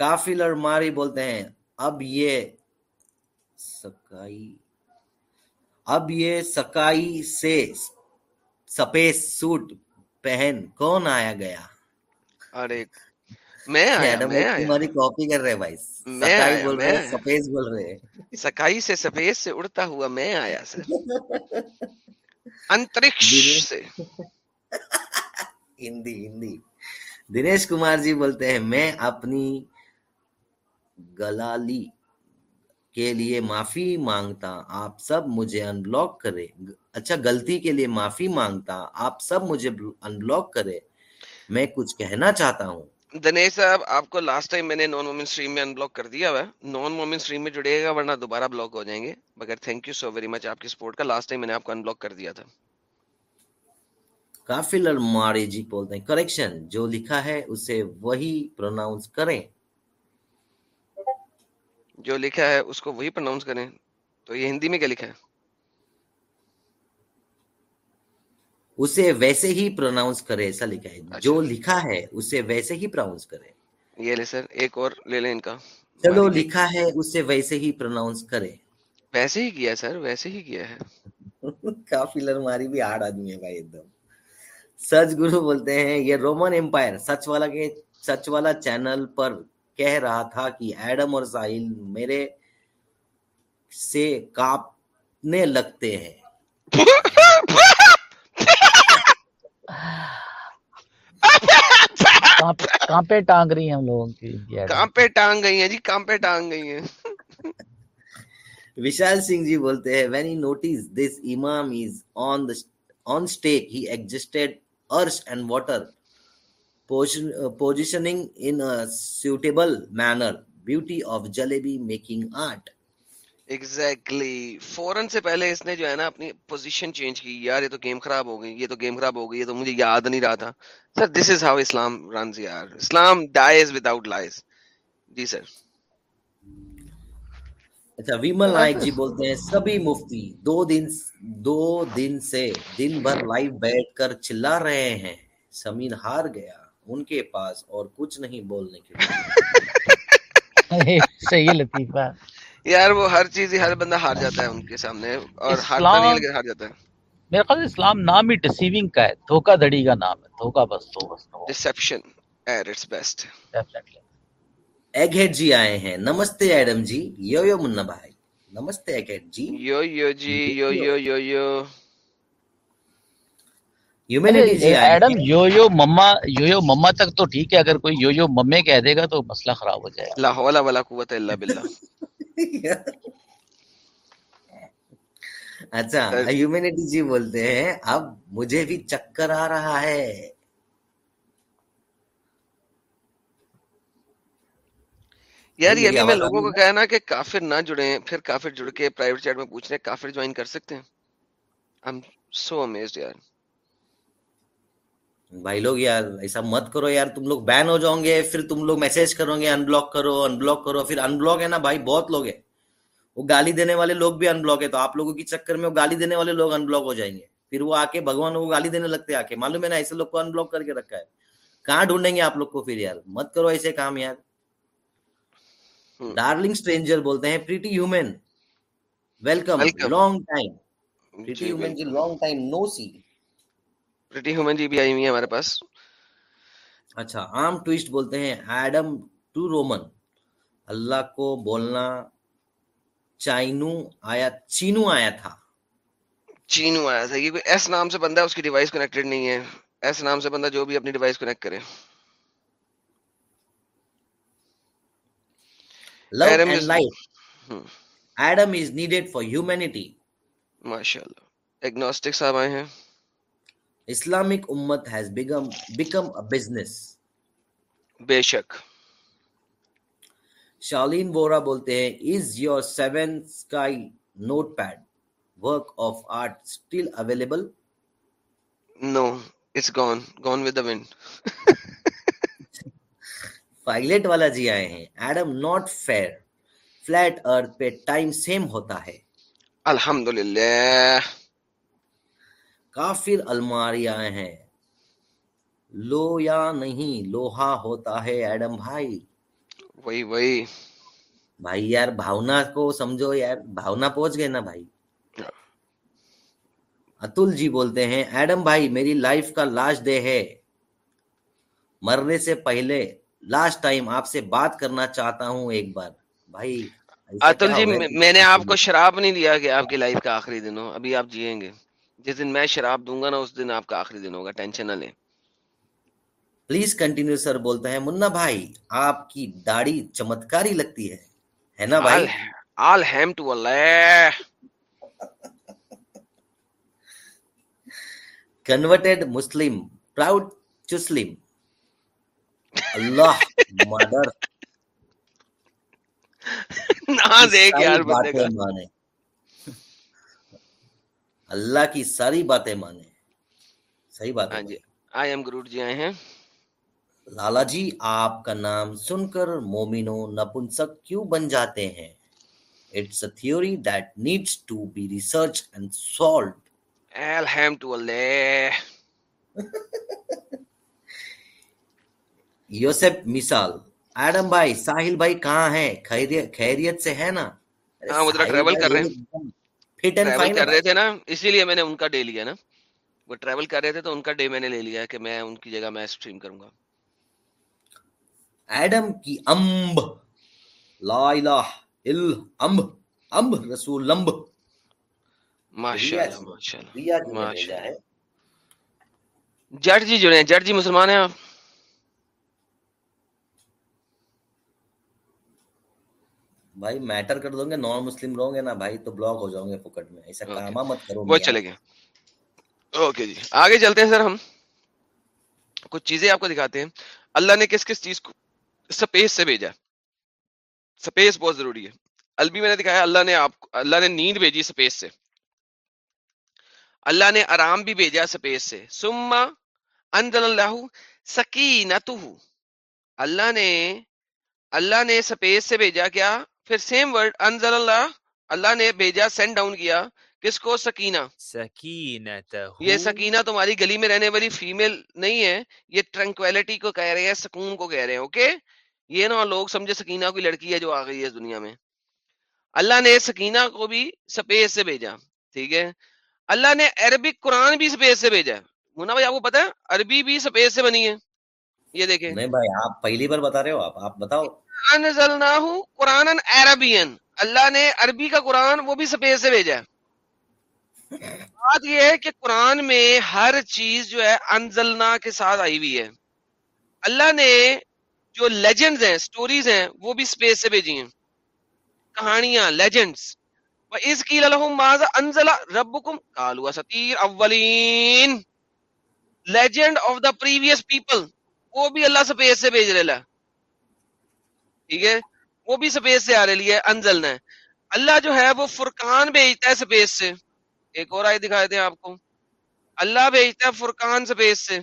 کافل اور ماری بولتے ہیں۔ اب یہ سکائی اب یہ سکائی سے سفید سوٹ پہن کون آیا گیا؟ ارے میں کاپی کر رہے بھائی۔ بول رہے بول رہے سکائی سے سفید سے اڑتا ہوا میں آیا سر۔ (laughs) انترکش سے۔ (laughs) ہندی ہندی۔ دنیش کمار جی بولتے ہیں میں اپنی گلالی کے لیے معافی مانگتا آپ سب مجھے ان بلاک کرے اچھا غلطی کے لیے معافی مانگتا آپ سب مجھے ان بلاک کرے میں کچھ کہنا چاہتا ہوں۔ دنیش صاحب آپ کو لاسٹ ٹائم میں نے نان مومن سٹریم میں ان بلاک کر دیا ہوا نان مومن سٹریم میں جڑے گا ورنہ دوبارہ بلاک ہو جائیں گے۔ مگر thank you so very much آپ کی سپورٹ کا لاسٹ ٹائم میں نے آپ کو ان بلاک کر دیا تھا۔ کافل الماری جی بولتے ہیں۔ کریکشن جو لکھا ہے اسے وہی پروناؤنس کریں۔ جو لکھا ہے اس کو وہی پرناؤنس کریں۔ تو یہ ہندی میں کیا لکھا ہے؟ اسے ویسے ہی پروناؤنس کرے ایسا لکھا ہے۔ اچھا۔ جو لکھا ہے اسے ویسے ہی پروناؤنس کرے۔ یہ لے سر ایک اور لے لیں ان کا۔ چلو لکھا ہے اسے ویسے ہی پروناؤنس کرے۔ ویسے ہی کیا سر ویسے ہی کیا ہے۔ (laughs) کافی لرماری بھی آڑ آدمی ہے بھائی ایک دم۔ سچ گرو بولتے ہیں یہ رومن امپائر سچ والا کے سچ والا چینل پر کہہ رہا تھا کہ ایڈم اور ساحل میرے سے کاپنے لگتے ہیں۔ کانپے ٹانگ رہی ہیں ہم لوگوں کی کانپے ٹانگ گئی ہیں جی؟ کانپے ٹانگ گئی ہیں؟ وشال سنگھ جی بولتے ہیں وین نوٹس دس امام is on he excited and water positioning in a suitable manner. Beauty of jalebi making art. Exactly فوراً سے پہلے اس نے جو ہے نا اپنی پوزیشن چینج کی یار یہ تو گیم خراب ہو گئی یہ تو گیم خراب ہو گئی یہ تو مجھے یاد نہیں رہا تھا سر دس از ہاؤ اسلام رنز یار Islam dies without lies جی سر اچھا ویمل نائک جی بولتے ہیں سبھی مفتی دو دن دو دن سے دن بھر لائف بیٹھ کر چلا رہے ہیں سمین ہار گیا ان کے پاس اور کچھ نہیں بولنے کے صحیح لطیفہ۔ یار وہ ہر چیز ہر بندہ ہار جاتا ہے ان کے سامنے اور ہار جاتا ہے۔ میرے خیال اسلام نام ہی ڈیسیونگ کا ہے۔ دھوکہ دھڑی کا نام ہے۔ دھوکہ بس تو بس۔ Deception at its best definitely egg head جی آئے ہیں۔ نمستے Adam G. You you Munna بھائی۔ نمستے egg head G. You you G yo yo yo yo. Adam yo yo mama you you مما تک تو ٹھیک ہے اگر کوئی یو یو ممے کہہ دے گا تو مسئلہ خراب ہو جائے لا (laughs) اچھا ہیومینٹی جی بولتے ہیں اب مجھے بھی چکر آ رہا ہے۔ یار یعنی میں لوگوں کو کہنا کہ کافر نہ جڑے پھر کافر جڑ کے پرائیویٹ چیٹ میں پوچھ رہے کافر جوائن کر سکتے ہیں؟ آئی ایم سو امیزڈ یار۔ بھائی لوگ یار ایسا مت کرو یار تم لوگ بین ہو جاؤ گے پھر تم لوگ میسج کرو گے ان بلاک کرو ان بلاک کرو پھر ان بلاک ہے نا بھائی بہت لوگ ہیں۔ وہ گالی دینے والے لوگ بھی ان بلاک ہے تو آپ لوگوں کی چکر میں وہ گالی دینے والے لوگ ان بلاک ہو جائیں گے۔ پھر وہ آ کے بھگوان کو گالی دینے لگتے آ کے معلوم ہے نا ایسے لوگ کو ان بلاک کر کے رکھا ہے۔ کہاں ڈھونڈیں گے آپ لوگ کو پھر یار؟ مت کرو ایسے کام یار۔ ڈارلنگ اسٹرینجر بولتے ہیں pretty human welcome long time pretty human جی long time no see pretty human جی بھی آئی ہوئی ہیں ہمارے پاس۔ اچھا عام ٹویسٹ بولتے ہیں ایڈم ٹو رومن۔ اللہ کو بولنا چائنو آیا چینو آیا تھا۔ چینو آیا تھا یہ کوئی ایس نام سے بندہ ہے اس کی ڈیوائس کنیکٹڈ نہیں ہے۔ ایس نام سے بندہ جو بھی اپنی ڈیوائس کنیکٹ کرے۔ Love and life Adam is needed for humanity. Agnostic صاحب آئے ہیں۔ اسلامک امت has become become a business بے شک۔ شالین وورا بولتے ہیں is your seven sky notepad work of art still available no it's gone gone with the wind pilot والا جی آئے ہیں Adam not fair flat earth پہ ٹائم سیم ہوتا ہے الحمد للہ کافر الماری آئے ہیں۔ لو یا نہیں لوہا ہوتا ہے ایڈم بھائی۔ وہی وہی۔ بھائی یار بھاونا کو سمجھو یار بھاونا پہنچ گئے نا بھائی۔ اتل جی بولتے ہیں ایڈم بھائی میری لائف کا لاسٹ ڈے ہے۔ مرنے سے پہلے لاسٹ ٹائم آپ سے بات کرنا چاہتا ہوں ایک بار۔ بھائی اتل جی میں نے آپ کو شراب نہیں دیا کہ آپ کی لائف کا آخری دن ہو ابھی آپ جیئیں گے۔ جس دن میں شراب دوں گا نا اس دن آپ کا آخری دن ہوگا ٹینشن نہ لیں۔ پلیز کنٹینیو سر بولتا ہے منا بھائی آپ کی داڑھی چمتکاری لگتی ہے ہے نا بھائی؟ آل ہیم ٹو اللہ۔ کنورٹیڈ مسلم پراؤڈ چسلم اللہ مدر نہ دیکھ یار بندے کا۔ اللہ کی ساری باتیں مانے صحیح بات ہاں ہے جی آئی ایم گروٹ جی آئے ہیں۔ لالا جی آپ کا نام سن کر مومنو نپنسک کیوں بن جاتے ہیں؟ It's a theory that needs to be research and solved اللہ۔ (laughs) یوسف مثال۔ ایڈم بھائی ساحل بھائی کہاں ہے خیریت سے ہے نا؟ ہاں ٹریول کر رہے ہیں۔ ٹریول کر رہے تھے نا اسی لیے میں نے ان کا ڈے لیا نا وہ ٹریول کر رہے تھے تو ان کا ڈے میں نے لے لیا کہ میں ان کی جگہ میں کروں گا ایڈم کی امب لا الہ الا امب امب رسول لمب ماشاء ریا اللہ جی ماشاء اللہ ریا جی نے ماشاء بھیجا ہے اللہ جٹ جی جڑے ہیں جٹ جی مسلمان ہیں آپ بھائی میٹر کر دو گے نان مسلم رہو گے نا بھائی تو بلاک ہو جاؤں گے پکٹ میں۔ ایسا کاما مت کرو وہ چلے گئے۔ اوکے جی۔ آگے چلتے ہیں سر ہم۔ کچھ چیزیں آپ کو دکھاتے ہیں۔ اللہ نے کس کس چیز کو سپیس سے بھیجا؟ سپیس بہت ضروری ہے۔ البی میں نے دکھایا اللہ نے آپ اللہ نے نیند بھیجی سپیس سے۔ اللہ نے آرام بھی بھیجا سپیس سے۔ سما انزل اللہ سکینتہ اللہ نے اللہ نے سپیس سے بھیجا کیا؟ پھر سیم ورڈ انزل اللہ اللہ نے بھیجا سینڈ ڈاؤن کیا کس کو؟ سکینہ۔ سکینتہ یہ سکینہ تمہاری گلی میں رہنے والی فیمیل نہیں ہے یہ ٹرنکویلٹی کو کہہ رہے ہیں سکون کو کہہ رہے ہیں اوکے یہ نا لوگ سمجھے سکینہ کوئی لڑکی ہے جو آ گئی ہے اس دنیا میں۔ اللہ نے سکینہ کو بھی سپیس سے بھیجا ٹھیک ہے؟ اللہ نے عربک قرآن بھی سپیس سے بھیجا۔ مونا بھائی آپ کو پتا ہے عربی بھی سپیس سے بنی ہے۔ یہ دیکھیں۔ نہیں بھائی آپ پہلی بار بتا رہے ہو آپ آپ بتاؤ۔ انزلناہ قرآن عربین اللہ نے عربی کا قرآن وہ بھی سپیس سے بھیجا ہے۔ بات یہ ہے کہ قرآن میں ہر چیز جو ہے انزلنا کے ساتھ آئی ہوئی ہے۔ اللہ نے جو لیجنڈز ہیں سٹوریز ہیں، وہ بھی سپیس سے بھیجی ہیں۔ کہانیاں لیجنڈز اس کی لہم ماذا انزل ربکم قالوا سطیر اولین legend of the previous people وہ بھی اللہ سپیس سے بھیج رہا ٹھیک ہے؟ وہ بھی سپیس سے آ رہے لیے انزلنا ہے اللہ جو ہے وہ فرقان بھیجتا ہے سپیس سے۔ ایک اور آئے دکھائے دیں آپ کو۔ اللہ بھیجتا ہے فرقان سپیس سے۔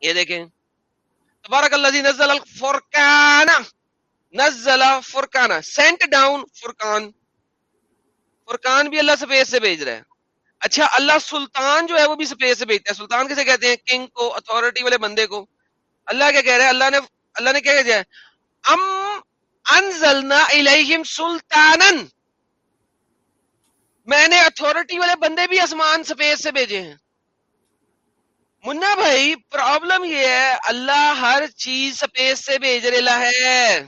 یہ دیکھیں۔ تبارک اللہ جی نزل الفرقان۔ نزل فرقان۔ سینٹ ڈاؤن فرقان۔ فرقان بھی اللہ سپیس سے بھیج رہا ہے۔ اچھا اللہ سلطان جو ہے وہ بھی سپیس سے بھیجتا ہے۔ سلطان کسے کہتے ہیں؟ کنگ کو اتھارٹی والے بندے کو۔ اللہ کیا کہہ رہا ہے؟ اللہ نے اللہ نے کیا کہا ہے؟ ام انزلنا الیہم سلطانا۔ میں نے اتھارٹی والے بندے بھی آسمان سپیس سے بھیجے ہیں۔ منا بھائی پرابلم یہ ہے، اللہ ہر چیز سپیس سے بھیج رہا ہے۔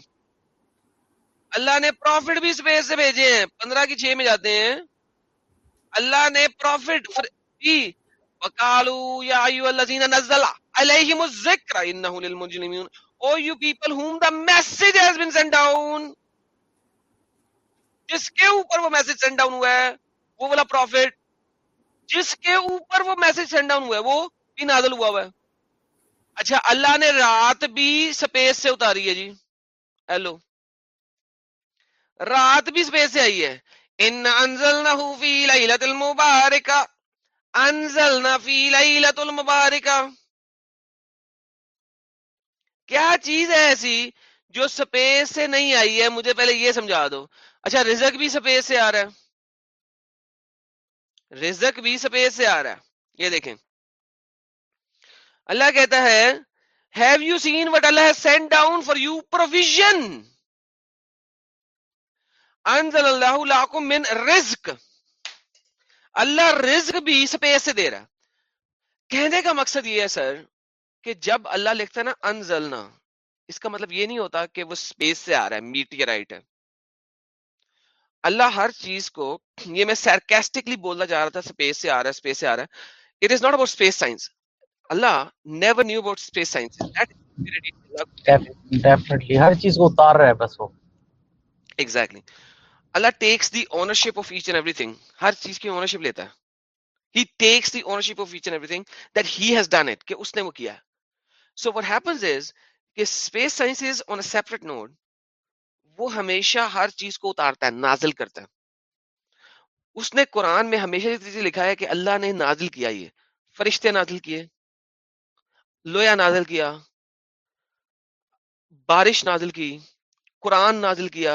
اللہ نے پروفٹ بھی سپیس سے بھیجے ہیں۔ پندرہ کی چھ میں جاتے ہیں۔ اللہ نے پروفٹ بھی۔ وکالو یا ایو الذین نزل علیہم الذکر انہ للمجرمین۔ O you people whom the message has been sent down جس کے اوپر وہ میسج سینڈ ڈاؤن ہوا ہے وہ والا پروفٹ جس کے اوپر وہ میسج سینڈ ڈاؤن ہوا ہے وہ بھی نازل ہوا ہوا ہے اچھا اللہ نے رات بھی سپیس سے اتاری ہے جی ہیلو رات بھی سپیس سے آئی ہے ان انزلنہ فی لیلۃ المبارکہ انزلنا فی لیلۃ المبارکہ کیا چیز ہے ایسی جو سپیس سے نہیں آئی ہے؟ مجھے پہلے یہ سمجھا دو۔ اچھا رزق بھی سپیس سے آ رہا ہے۔ رزق بھی سپیس سے آ رہا ہے۔ یہ دیکھیں۔ اللہ کہتا ہے have you seen what Allah send down for you provision انزل اللہ لکم من رزق اللہ رزق بھی سپیس سے دے رہا کہنے کا مقصد یہ ہے، سر کہ جب اللہ لکھتا ہے نا انزلنا اس کا مطلب یہ نہیں ہوتا کہ وہ سپیس سے آ رہا ہے میٹیرائٹ ہے۔ اللہ ہر چیز کو یہ میں سرکیسٹکلی بولنا جا رہا تھا سپیس سے آ رہا ہے سپیس سے آ رہا ہے۔ It is not about space science Allah never knew about space science definitely ہر چیز کو اتار رہا ہے بس وہ۔ Exactly Allah takes the ownership of each and everything ہر چیز کی اونرشپ لیتا ہے۔ He takes the ownership of each and everything that he has done it کہ اس نے وہ کیا ہے۔ سو وٹ ہیپنز از کہ space science is on a separate node وہ ہمیشہ ہر چیز کو اتارتا ہے، نازل کرتا ہے۔ اس نے قرآن میں ہمیشہ یہ لکھا ہے کہ اللہ نے نازل کیا یہ۔ فرشتے نازل کیے لویا نازل کیا، بارش نازل کی، قرآن نازل کیا،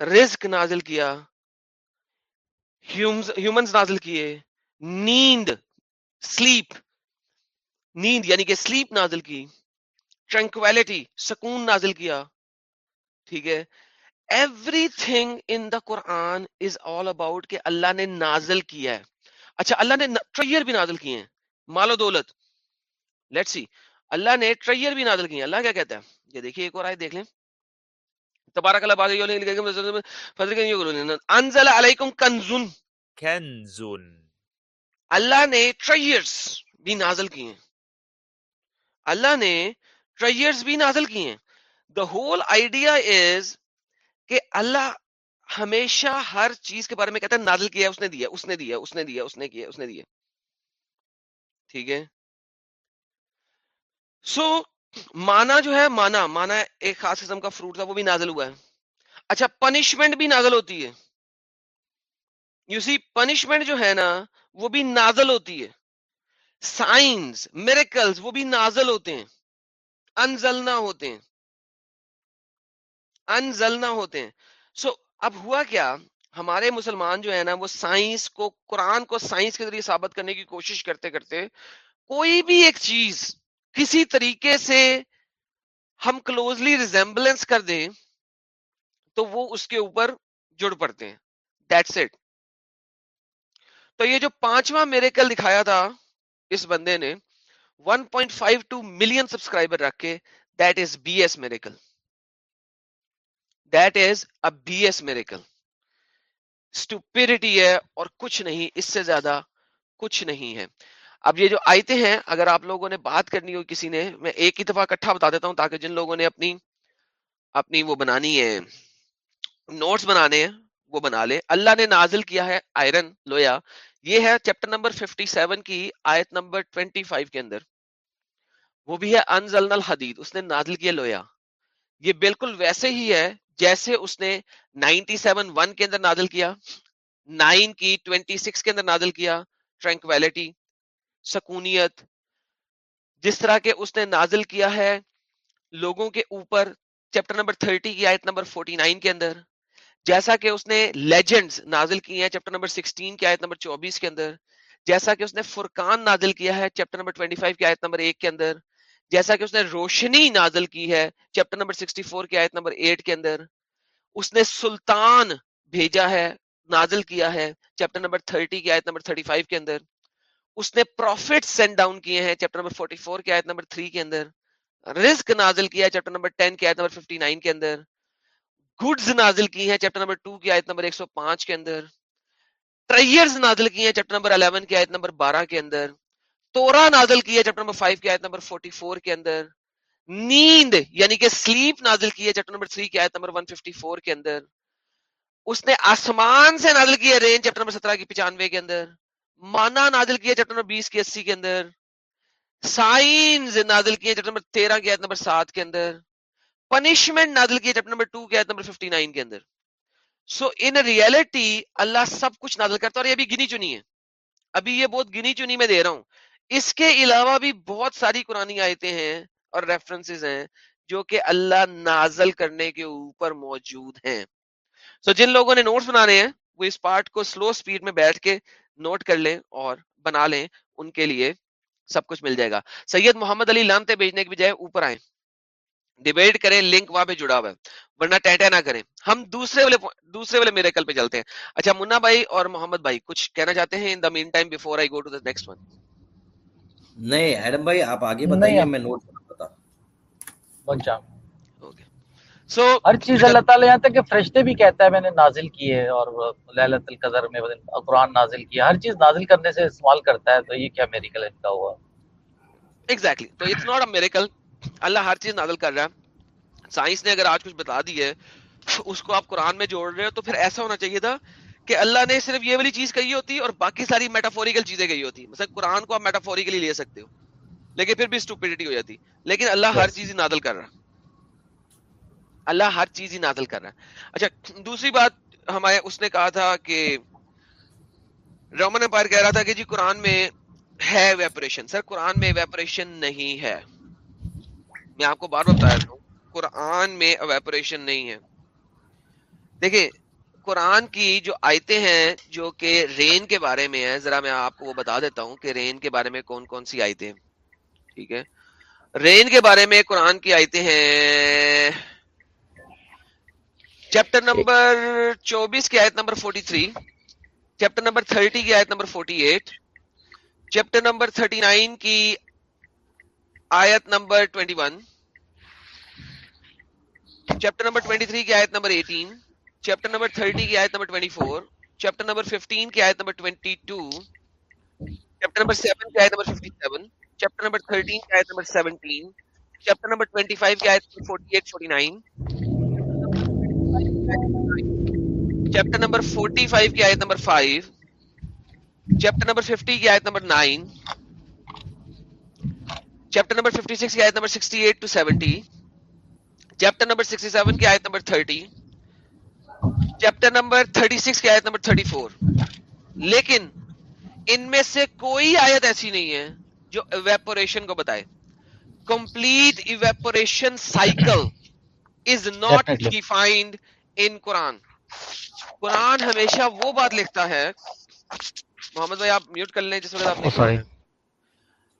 رزق نازل کیا ہیومنز نازل کیے، نیند، سلیپ نیند یعنی کہ سلیپ نازل کی ٹرنکویلٹی سکون نازل کیا ٹھیک ہے؟ Everything in the Quran is all about کہ اللہ نے نازل کیا ہے۔ اچھا اللہ نے ٹریئر بھی نازل کیے ہیں مال و دولت۔ لیٹ سی اللہ نے ٹریئر بھی نازل کیے ہیں۔ اللہ کیا کہتا ہے؟ یہ دیکھیے ایک اور آئے دیکھ لیں۔ تبارک اللہ بات انزل علیکم کنزن۔ کنزن۔ اللہ نے ٹریئرز بھی نازل کیے ہیں۔ اللہ نے ٹریئرز بھی نازل کیے ہیں۔ دا ہول آئیڈیا از کہ اللہ ہمیشہ ہر چیز کے بارے میں کہتا ہے، نازل کیا اس نے دیا، اس نے دیا، اس نے دیا، اس نے کیا، اس نے دیا۔ ٹھیک ہے؟ سو مانا جو ہے، مانا مانا ایک خاص قسم کا فروٹ تھا، وہ بھی نازل ہوا ہے۔ اچھا پنشمنٹ بھی نازل ہوتی ہے۔ یو سی پنشمنٹ جو ہے نا، وہ بھی نازل ہوتی ہے۔ سائنس میریکلز وہ بھی نازل ہوتے ہیں۔ انزلنا ہوتے ہیں۔ انزلنا ہوتے ہیں۔ سو so, اب ہوا کیا؟ ہمارے مسلمان جو ہے نا وہ سائنس کو قرآن کو سائنس کے ذریعے ثابت کرنے کی کوشش کرتے کرتے کوئی بھی ایک چیز کسی طریقے سے ہم کلوزلی ریزمبلنس کر دیں تو وہ اس کے اوپر جڑ پڑتے ہیں۔ دیٹس اٹ تو یہ جو پانچواں میرے کل دکھایا تھا اس بندے نے 1.52 ملین سبسکرائبر رکھ کے that is B S miracle that is a B S miracle stupidity ہے اور کچھ نہیں، اس سے زیادہ کچھ نہیں ہے۔ اب یہ جو آیتیں ہیں، اگر آپ لوگوں نے بات کرنی ہو کسی نے، میں ایک ہی دفعہ اکٹھا بتا دیتا ہوں تاکہ جن لوگوں نے اپنی اپنی وہ بنانی ہے نوٹس بنانے ہیں، وہ بنا لے۔ اللہ نے نازل کیا ہے آئرن لویا یہ ہے چیپٹر نمبر 57 کی آیت نمبر 25 کے اندر۔ وہ بھی ہے انزلنا الحدید، اس نے نازل کیا لویا یہ بالکل ویسے ہی ہے جیسے اس نے 97 ون کے اندر نازل کیا، نائن کی 26 کے اندر نازل کیا ٹرینکویلٹی سکونیت۔ جس طرح کے اس نے نازل کیا ہے لوگوں کے اوپر چیپٹر نمبر 30 کی آیت نمبر 49 کے اندر۔ جیسا کہ اس نے لیجنڈز نازل کی ہیں چیپٹر نمبر 16 کی آیت نمبر 24 کے اندر، جیسا کہ اس نے فرقان نازل کیا ہے چیپٹر نمبر 25 کی آیت نمبر 1 کے اندر، جیسا کہ اس نے روشنی نازل کی ہے چیپٹر نمبر 64 کی آیت نمبر 8 کے اندر، اس نے سلطان بھیجا ہے، نازل کیا ہے چیپٹر نمبر 30 کی آیت نمبر 35 کے اندر، اس نے پروفٹ سینڈ ڈاؤن کیے ہیں چیپٹر نمبر 44 کی آیت نمبر 3 کے اندر، رزق نازل کیا ہے چیپٹر نمبر 10 کی آیت نمبر 59 کے اندر گڈز نازل کی ہیں چیپٹر نمبر 2 کی آیت نمبر 105 کے اندر، ٹریئرز نازل کی ہیں چیپٹر نمبر 11 کی آیت نمبر 12 کے اندر تورا نازل کی ہے چیپٹر نمبر 5 کی آیت نمبر 44 کے اندر، نیند یعنی کہ سلیپ نازل کی ہے چیپٹر نمبر 3 کی آیت نمبر 154 کے اندر، اس نے آسمان سے نازل کی ہے رین چیپٹر نمبر 17 کی 95 کے اندر، مانا نازل کی ہے چیپٹر نمبر 20 کی 80 کے اندر، سائنز نازل کی ہے چیپٹر نمبر 13 کی آیت نمبر 7 کے اندر پنشمنٹ نازل کی چیپٹر نمبر 2 کی آیت نمبر 59 کے اندر۔ سو ان ریئلٹی اللہ سب کچھ نازل کرتا ہے اور یہ بھی گنی چنی ہے۔ ابھی یہ بہت گنی چنی میں دے رہا ہوں۔ اس کے علاوہ بھی بہت ساری قرآنی آیتیں ہیں اور ریفرنسز ہیں جو کہ اللہ نازل کرنے کے اوپر موجود ہیں۔ سو so, جن لوگوں نے نوٹس بنانے ہیں وہ اس پارٹ کو سلو سپیڈ میں بیٹھ کے نوٹ کر لیں اور بنا لیں ان کے لیے سب کچھ مل جائے گا۔ سید محمد علی لانتے بھیجنے کی بجائے اوپر آئیں۔ ڈیبیٹ کریں لنک وہاں پہ جڑا ہوا ہے ورنہ ٹینٹا نہ کریں۔ ہم دوسرے والے دوسرے والے میرے کل پہ چلتے ہیں۔ اچھا منا بھائی اور محمد بھائی کچھ کہنا چاہتے ہیں in the meantime before I go to the next one نہیں ایڈم بھائی آپ آگے بتائیے میں نوٹ بتا بچا سو ہر چیز اللہ تعالیٰ یہاں تک کہ فرشتے بھی کہتا ہے میں نے نازل کی ہے اور للت القدر میں قرآن نازل کیا ہر چیز نازل کرنے سے استعمال کرتا ہے تو یہ کیا میریکل ان کا ہوا؟ ایگزیکٹلی تو it's not a miracle Allah ہر چیز نازل کر رہا ہے۔ سائنس نے اگر آج کچھ بتا دی ہے، اس کو آپ قرآن میں جوڑ رہے ہو، تو پھر ایسا ہونا چاہیے تھا کہ اللہ نے صرف یہ والی چیز کہی ہوتی اور باقی ساری میٹافوریکل چیزیں کہی ہوتی۔ مثلا قرآن کو آپ میٹافوریکلی لے سکتے ہو، لیکن پھر بھی اسٹوپیڈیٹی ہو جاتی۔ لیکن اللہ ہر چیز ہی نازل کر رہا۔ اللہ ہر چیز ہی نازل کر رہا۔ ہے اچھا دوسری بات ہمارے، اس نے کہا تھا کہ رومن امپائر کہہ رہا تھا کہ جی قرآن میں ہے ویپریشن سر، قرآن میں ویپریشن نہیں ہے۔ میں آپ کو بار بار بتایا ہوں قرآن میں ویپریشن نہیں ہے۔ دیکھیں، قرآن کی جو آیتیں ہیں، جو کہ رین کے بارے میں ہے ذرا میں آپ کو وہ بتا دیتا ہوں کہ رین کے بارے میں کون کون سی آیتیں ٹھیک ہے؟ رین کے بارے میں قرآن کی آیتیں ہیں۔ چیپٹر نمبر چوبیس کی آیت number forty three chapter number thirty کی آیت number forty eight chapter number thirty nine کی آیت number twenty one, chapter number twenty three کی آیت نمبر ایٹین، چیپٹر نمبر 30 کی آیت نمبر 24 چیپٹر نمبر 15 کی آیت نمبر 22 چیپٹر نمبر 7 کی آیت نمبر 57 چیپٹر نمبر 13 کی آیت نمبر 17 چیپٹر نمبر 25 کی آیت نمبر 48 49 چیپٹر نمبر 45 کی آیت نمبر 5 چیپٹر نمبر 50 کی آیت نمبر 9 چیپٹر نمبر 56 کی آیت نمبر 68 ٹو 70 چیپٹر نمبر 67 کی آیت نمبر 30 چیپٹر نمبر 36 کی آیت نمبر 34 لیکن ان میں سے کوئی آیت ایسی نہیں ہے جو ایویپوریشن کو بتائے complete evaporation cycle is not defined in قرآن قرآن ہمیشہ وہ بات لکھتا ہے محمد بھائی آپ میوٹ کر لیں جس وقت آپ نے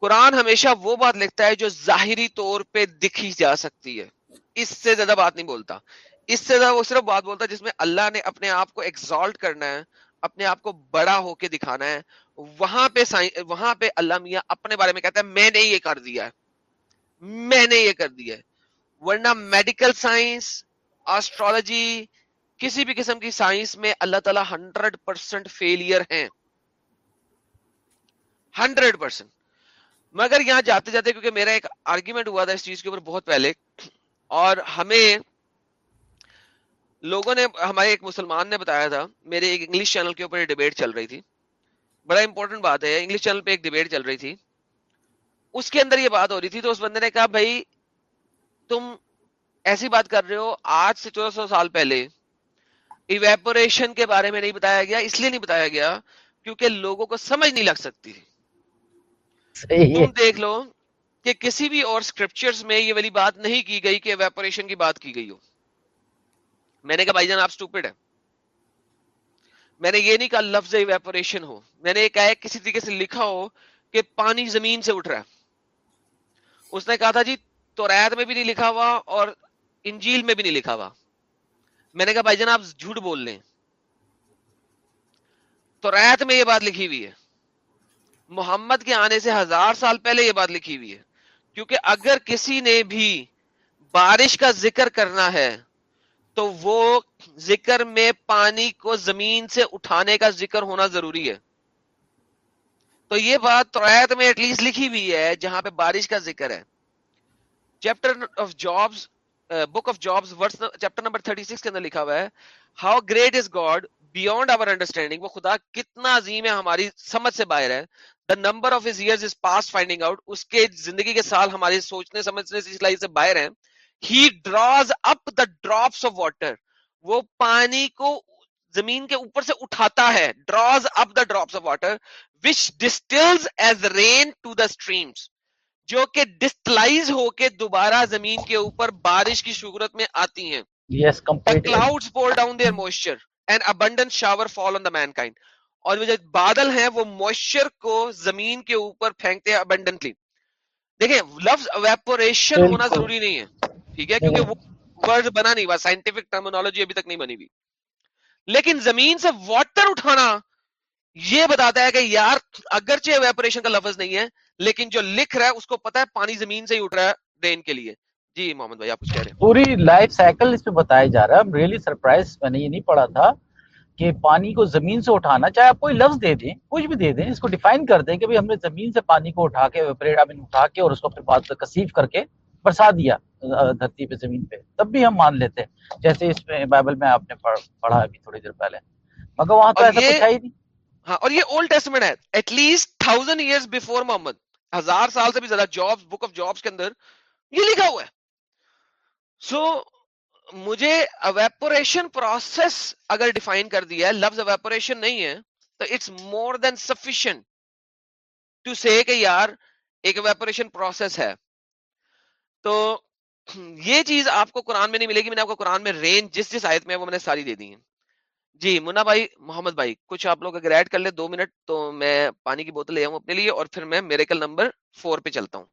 قرآن ہمیشہ وہ بات لکھتا ہے جو ظاہری طور پہ دکھی جا سکتی ہے۔ اس سے زیادہ بات نہیں بولتا۔ اس سے زیادہ وہ صرف بات بولتا ہے جس میں اللہ نے اپنے آپ کو ایکزالٹ کرنا ہے، اپنے آپ کو بڑا ہو کے دکھانا ہے۔ وہاں پہ وہاں پہ اللہ میاں اپنے بارے میں کہتا ہے، میں نے یہ کر دیا ہے۔ میں نے یہ کر دیا ہے۔ ورنہ میڈیکل سائنس آسٹرالوجی کسی بھی قسم کی سائنس میں اللہ تعالیٰ ہنڈریڈ پرسینٹ فیلئر ہیں۔ ہنڈریڈ پرسینٹ مگر یہاں جاتے جاتے کیونکہ میرا ایک آرگیومنٹ ہوا تھا اس چیز کے اوپر بہت پہلے، اور ہمیں لوگوں نے، ہمارے ایک مسلمان نے بتایا تھا، میرے ایک انگلش چینل کے اوپر ڈیبیٹ چل رہی تھی۔ بڑا امپورٹنٹ بات ہے انگلش چینل پہ ایک ڈیبیٹ چل رہی تھی۔ اس کے اندر یہ بات ہو رہی تھی، تو اس بندے نے کہا، بھائی، تم ایسی بات کر رہے ہو، آج سے چودہ سو سال پہلے ایویپوریشن کے بارے میں نہیں بتایا گیا، اس لیے نہیں بتایا گیا کیونکہ لوگوں کو سمجھ نہیں لگ سکتی۔ صحیح ہے تم دیکھ لو کہ کسی بھی اور اسکرپچرز میں یہ والی بات نہیں کی گئی کہ ایویپوریشن کی بات کی گئی ہو۔ میں نے کہا بھائی جان آپ اسٹوپڈ ہے میں نے یہ نہیں کہا لفظ ایویپوریشن ہو۔ میں نے یہ کہا ہے کسی طریقے سے لکھا ہو کہ پانی زمین سے اٹھ رہا ہے۔ اس نے کہا تھا جی تو میں بھی نہیں لکھا ہوا اور انجیل میں بھی نہیں لکھا ہوا۔ میں نے کہا بھائی جان آپ جھوٹ بول لیں تو ریت میں یہ بات لکھی ہوئی ہے۔ محمد کے آنے سے ہزار سال پہلے یہ بات لکھی ہوئی ہے۔ کیونکہ اگر کسی نے بھی بارش کا ذکر کرنا ہے، تو وہ ذکر میں پانی کو زمین سے اٹھانے کا ذکر ہونا ضروری ہے۔ تو یہ بات توریت میں ایٹ لیسٹ لکھی ہوئی ہے، جہاں پہ بارش کا ذکر ہے۔ Chapter of Job's book of Job's chapter number 36 کے اندر لکھا ہوا ہے۔ How great is God beyond over understanding وہ خدا کتنا عظیم ہے ہماری سمجھ سے باہر ہے. The number of years is pass finding out اس کے زندگی کے سال ہمارے سوچنے سمجھنے سے باہر ہیں. He draws up the drops of water وہ پانی کو زمین کے اوپر سے اٹھاتا ہے. Draws up the drops of water which distils as rain to the streams جو کہ ڈسٹلائز ہو کے دوبارہ زمین کے اوپر بارش کی صورت میں آتی ہیں. Clouds pour down their moisture and abundant shower fall on the mankind اور جو بادل ہیں وہ موئسچر کو زمین کے اوپر پھینکتے ہیں ابنڈنٹلی دیکھیں لفظ ویپوریشن ہونا۔ ضروری نہیں ہے ٹھیک ہے؟ کیونکہ وہ ورڈ بنا نہیں ہوا سائنٹیفک ٹرمنالوجی ابھی تک نہیں بنی ہوئی۔ لیکن زمین سے واٹر اٹھانا یہ بتاتا ہے کہ یار اگرچہ ویپوریشن کا لفظ نہیں ہے لیکن جو لکھ رہا ہے اس کو پتا ہے پانی زمین سے ہی اٹھ رہا ہے رین کے لیے۔ جی محمد بھائی آپ کچھ کہہ رہے ہیں؟ پوری لائف سائیکل اس میں بتایا جا رہا ہے۔ ریئلی سرپرائز میں نے یہ نہیں پڑھا تھا کہ پانی کو زمین سے اٹھانا چاہے آپ کوئی لفظ دے دیں کچھ بھی دے دیں اس کو ڈیفائن کر دیں کہ بھئی ہم نے زمین سے پانی کو اٹھا کے اٹھا کے اور اس کو پھر بعد کسیف کر کے برسا دیا دھرتی پہ زمین پہ۔ تب بھی ہم مان لیتے ہیں۔ جیسے اس میں بائبل میں آپ نے پڑھ- پڑھا ابھی تھوڑی دیر پہلے۔ مگر وہاں تو ایسا کچھ ہے ہی نہیں۔ ہاں اور یہ اولڈ ٹیسٹمنٹ ہے۔ At least thousand years before محمد ہزار سال سے بھی زیادہ جابس بک آف جابس کے اندر یہ لکھا ہوا ہے۔ سو مجھے اویپوریشن پروسیس اگر ڈیفائن کر دیا ہے، لفظ اویپوریشن نہیں ہے، تو it's more than sufficient to say کہ یار، ایک اویپوریشن پروسیس ہے۔ تو یہ چیز آپ کو قرآن میں نہیں ملے گی، میں نے آپ کو قرآن میں رینج جس جس آیت میں ہے، وہ میں نے ساری دے دی ہیں۔ جی منا بھائی، محمد بھائی، کچھ آپ لوگ اگر ایڈ کر لیں دو منٹ تو میں پانی کی بوتل لے آؤں اپنے لیے اور پھر میں میریکل نمبر فور پہ چلتا ہوں۔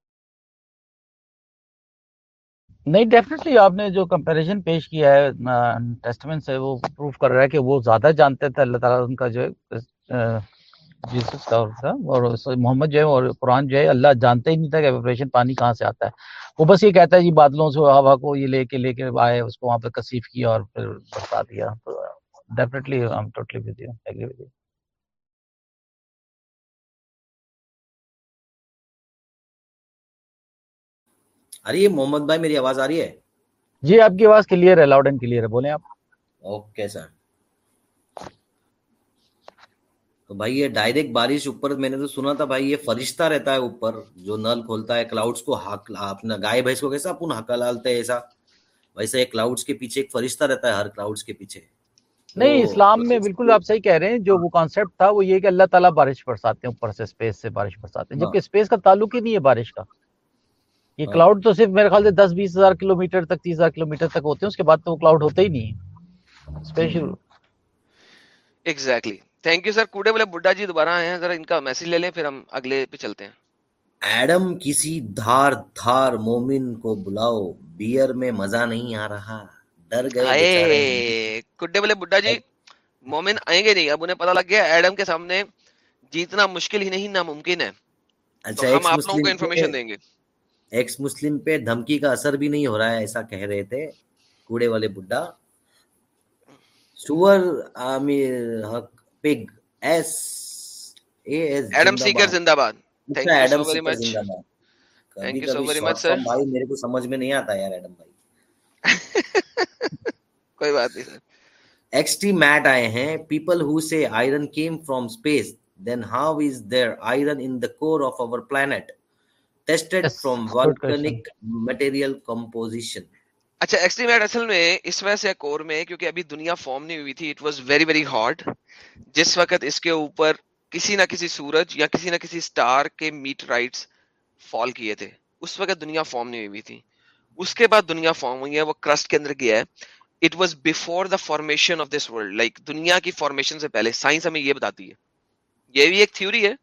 نہیں ڈیفینیٹلی آپ نے جو کمپیریزن پیش کیا ہے ٹیسٹمنٹ سے وہ پروف کر رہا ہے کہ وہ زیادہ جانتے تھے، اللہ تعالیٰ ان کا جو ہے جیسس کا اور تھا، اور محمد جو ہے، اور قرآن جو ہے، اللہ جانتے ہی نہیں تھا کہ ایویپریشن پانی کہاں سے آتا ہے۔ وہ بس یہ کہتا ہے جی بادلوں سے ہوا کو یہ لے کے لے کے آئے، اس کو وہاں پہ کسیف کیا اور پھر برسا دیا۔ تو ڈیفینیٹلی ارے محمد بھائی میری آواز آ رہی ہے؟ جی آپ کی آواز کلیئر ہے لاؤڈ اینڈ کلیئر ہے بولیں آپ۔ اوکے سر تو بھائی یہ ڈائریکٹ بارش اوپر میں نے تو سنا تھا بھائی یہ فرشتہ رہتا ہے اوپر جو نل کھولتا ہے کلاؤڈس کو ہاک اپنا گائے بھینس کو کیسا اپن ہکا ڈالتے ہیں ایسا؟ ویسے ایک کلاؤڈس کے پیچھے ایک فرشتہ رہتا ہے ہر کلاؤڈس کے پیچھے۔ نہیں اسلام میں بالکل آپ صحیح کہہ رہے ہیں جو وہ کانسیپٹ تھا وہ یہ کہ اللہ تعالیٰ بارش برساتے ہیں اوپر سے اسپیس سے بارش برساتے ہیں ہاں۔ جبکہ اسپیس کا تعلق ہی نہیں ہے بارش کا۔ یہ ہاں۔ کلاؤڈ تو صرف میرے خیال سے دس بیس ہزار کلو میٹر تک تیس ہزار کلو میٹر تک ہوتے ہیں اس کے بعد تو وہ کلاؤڈ ہوتے ہی نہیں ہے۔ Special exactly thank you sir کوڑے والے بڈھا جی دوبارہ آئے ہیں ذرا ان کا میسج لے لیں پھر ہم اگلے پہ چلتے ہیں۔ ایڈم کسی دھار دھار مومن کو بلاؤ بیئر میں مزہ نہیں آ رہا۔ ڈر گئے کڈے والے بڈھا جی مومن آئیں گے نہیں۔ اب انہیں پتا لگ گیا ایڈم کے سامنے جیتنا مشکل ہی نہیں ناممکن ہے۔ اچھا تو ہم آپ لوگوں کو انفارمیشن پہ دیں گے۔ ایکس مسلم پہ دھمکی کا اثر بھی نہیں ہو رہا ہے ایسا کہہ رہے تھے کوڑے والے بڈھا۔ سور عامر حق pig S A S Adam Seeker زندہ باد۔ Thank you so very much thank you so very much sir بھائی میرے کو سمجھ میں نہیں آتا یار ایڈم بھائی۔ (laughs) کوئی بات نہیں سر ایکس ٹی میٹ آئے ہیں۔ People who say iron came from space then how is there iron in the core of planet tested Yes, from volcanic material composition. اچھا ایکسٹریم اصل میں اس وجہ سے کور میں کیونکہ ابھی دنیا فارم نہیں ہوئی تھی it was very very hard جس وقت اس کے اوپر کسی نہ کسی سورج یا کسی نہ کسی سٹار کے میٹ رائٹس فال کیے تھے اس وقت دنیا فارم نہیں ہوئی تھی. اس کے بعد دنیا فارم ہوئی ہے وہ کرسٹ کے اندر گیا ہے. It was before the formation of this world like دنیا کی فارمیشن سے پہلے سائنس ہمیں یہ بتاتی ہے. یہ بھی ایک تھیوری ہے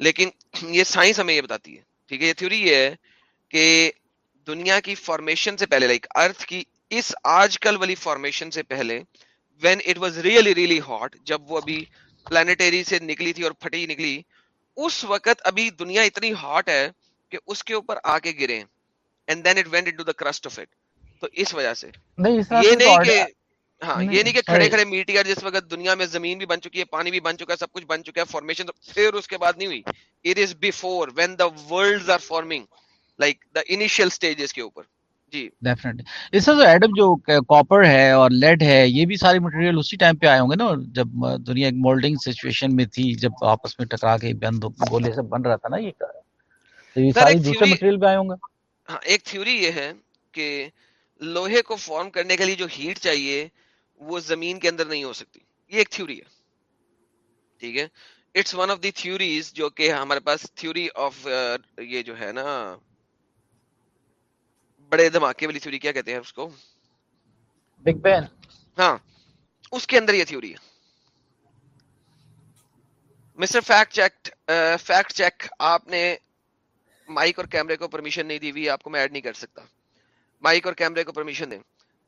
لیکن یہ سائنس ہمیں یہ بتاتی ہے. ٹھیک ہے یہ تھیوری یہ ہے کہ دنیا کی فارمیشن سے پہلے لائک ارتھ کی اس آج کل والی فارمیشن سے پہلے when it was really really hot جب وہ ابھی پلانٹری سے نکلی تھی اور پھٹی نکلی اس وقت ابھی دنیا اتنی ہاٹ ہے کہ اس کے اوپر آ کے گرے and then it went the crust of it تو اس وجہ سے۔ یہ نہیں کہ ہاں یہ نہیں کہ کھڑے۔ کھڑے میٹیئر جس وقت دنیا میں زمین بھی بن چکی ہے پانی بھی بن چکا ہے سب کچھ بن چکا ہے فارمیشن پھر اس کے بعد نہیں ہوئی۔ It is before when the world are forming like the initial stages کے اوپر۔ جی۔ ڈیفینیٹلی اس سے جو ایڈم جو کاپر ہے اور لیڈ ہے یہ بھی ساری مٹیریل اسی ٹائم پہ آئے ہوں گے نا جب دنیا ایک مولڈنگ سچویشن میں تھی جب آپس میں ٹکرا کے بند گولے سے بن رہا تھا نا یہ۔ تو دوسرے مٹیریل پہ آئے ہوں گے۔ ہاں ایک تھیوری یہ ہے کہ لوہے کو فارم کرنے کے لیے جو ہیٹ چاہیے وہ زمین کے اندر نہیں ہو سکتی۔ یہ ایک تھیوری ہے۔ ٹھیک ہے؟ It's one of the theories جو کہ ہمارے پاس تھیوری آف یہ جو ہے نا بڑے دھماکے والی تھیوری کیا کہتے ہیں اس کو؟ بگ بین ہاں۔ اس کے اندر یہ تھیوری ہے۔ Mister fact check fact check آپ نے مائک اور کیمرے کو پرمیشن نہیں دی ہوئی آپ کو میں ایڈ نہیں کر سکتا۔ مائک اور کیمرے کو پرمیشن دیں۔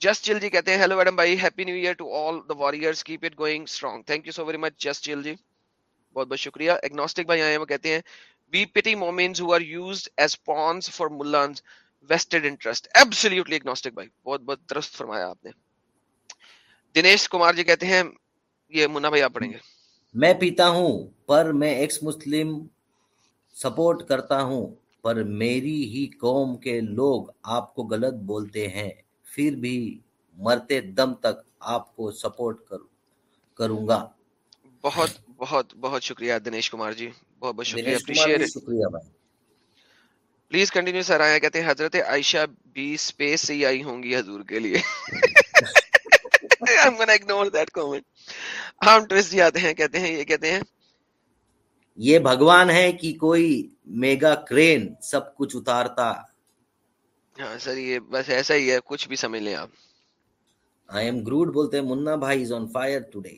جسٹ چل جی کہتے ہیں ہیلو ایڈم بھائی happy new year to all the warriors keep it going strong thank you so very much just چل جی بہت بہت شکریہ ایگنوسٹک بھائی آئے ہیں وہ کہتے ہیں we pity مومنز who are used as pawns for mullahs wasted interest absolutely agnostic بھائی بہت بہت درست فرمایا آپ نے دنیش کمار جی کہتے ہیں یہ منا بھائی آپ پڑھیں گے میں پیتا ہوں، پر میں ایکس مسلم سپورٹ کرتا ہوں، پر میری ہی قوم کے لوگ آپ کو غلط بولتے ہیں۔ پھر بھی مرتے دم تک آپ کو سپورٹ کر کروں گا۔ بہت بہت بہت شکریہ دنیش کمار جی۔ بہت بہت شکریہ شکریہ بھائی۔ پلیز کنٹینیو سر آیا کہتے ہیں حضرت عائشہ بھی اسپیس سے ہی آئی ہوں گی حضور کے لیے۔ I'm gonna ignore that comment. ہم ٹویسٹ جی آتے ہیں کہتے ہیں یہ کہتے ہیں۔ یہ بھگوان ہے کہ کوئی میگا کرین سب کچھ اتارتا ہاں سر یہ بس ایسا ہی ہے کچھ بھی سمجھ لیں آپ۔ آئی ایم گروڈ بولتے ہیں Munna Bhai is on fire today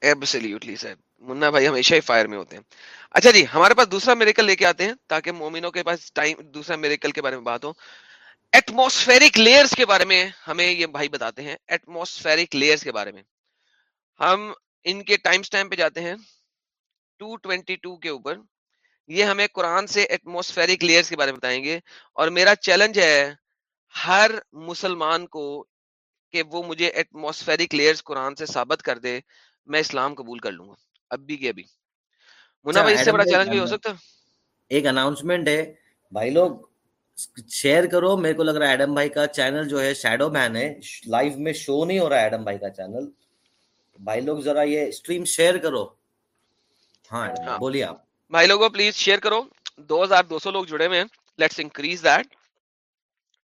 absolutely sir. Munna Bhai ہمیشہ ہی فائر میں ہوتے ہیں۔ اچھا جی ہمارے پاس دوسرا میریکل لے کے آتے ہیں تاکہ مومنوں کے پاس ٹائم دوسرا میریکل کے بارے میں بات ہو۔ ایٹموسفیرک لیئرز کے بارے میں ہمیں یہ بھائی بتاتے ہیں ایٹموسفیرک لیئرز کے بارے میں۔ ہم ان کے ٹائم سٹائم پہ جاتے ہیں 222 کے اوپر۔ یہ ہمیں قرآن سے ایٹموسفیرک لیئرز کے بارے میں بتائیں گے اور میرا چیلنج ہے ہر مسلمان کو کہ وہ مجھے ایٹموسفیرک لیئرز قرآن سے ثابت کر دے میں اسلام قبول کر لوں گا اب بھی کہ ابھی۔ منا اچھا بھائی اس سے بڑا چیلنج بھی ہو سکتا۔ ایک اناؤنسمنٹ ہے۔ بھائی لوگ شیئر کرو۔ میرے کو لگ رہا ہے ایڈم بھائی کا چینل جو ہے شیڈو مین ہے۔ لائیو میں شو نہیں ہو رہا ہے ایڈم بھائی کا چینل بھائی لوگ ذرا یہ اسٹریم شیئر کرو۔ ہاں ہاں۔ بولیے آپ۔ بھائی لوگوں پلیز شیئر کرو۔ دو ہزار دو سو لوگ جڑے ہوئے ہیں۔ لیٹس انکریز دیٹ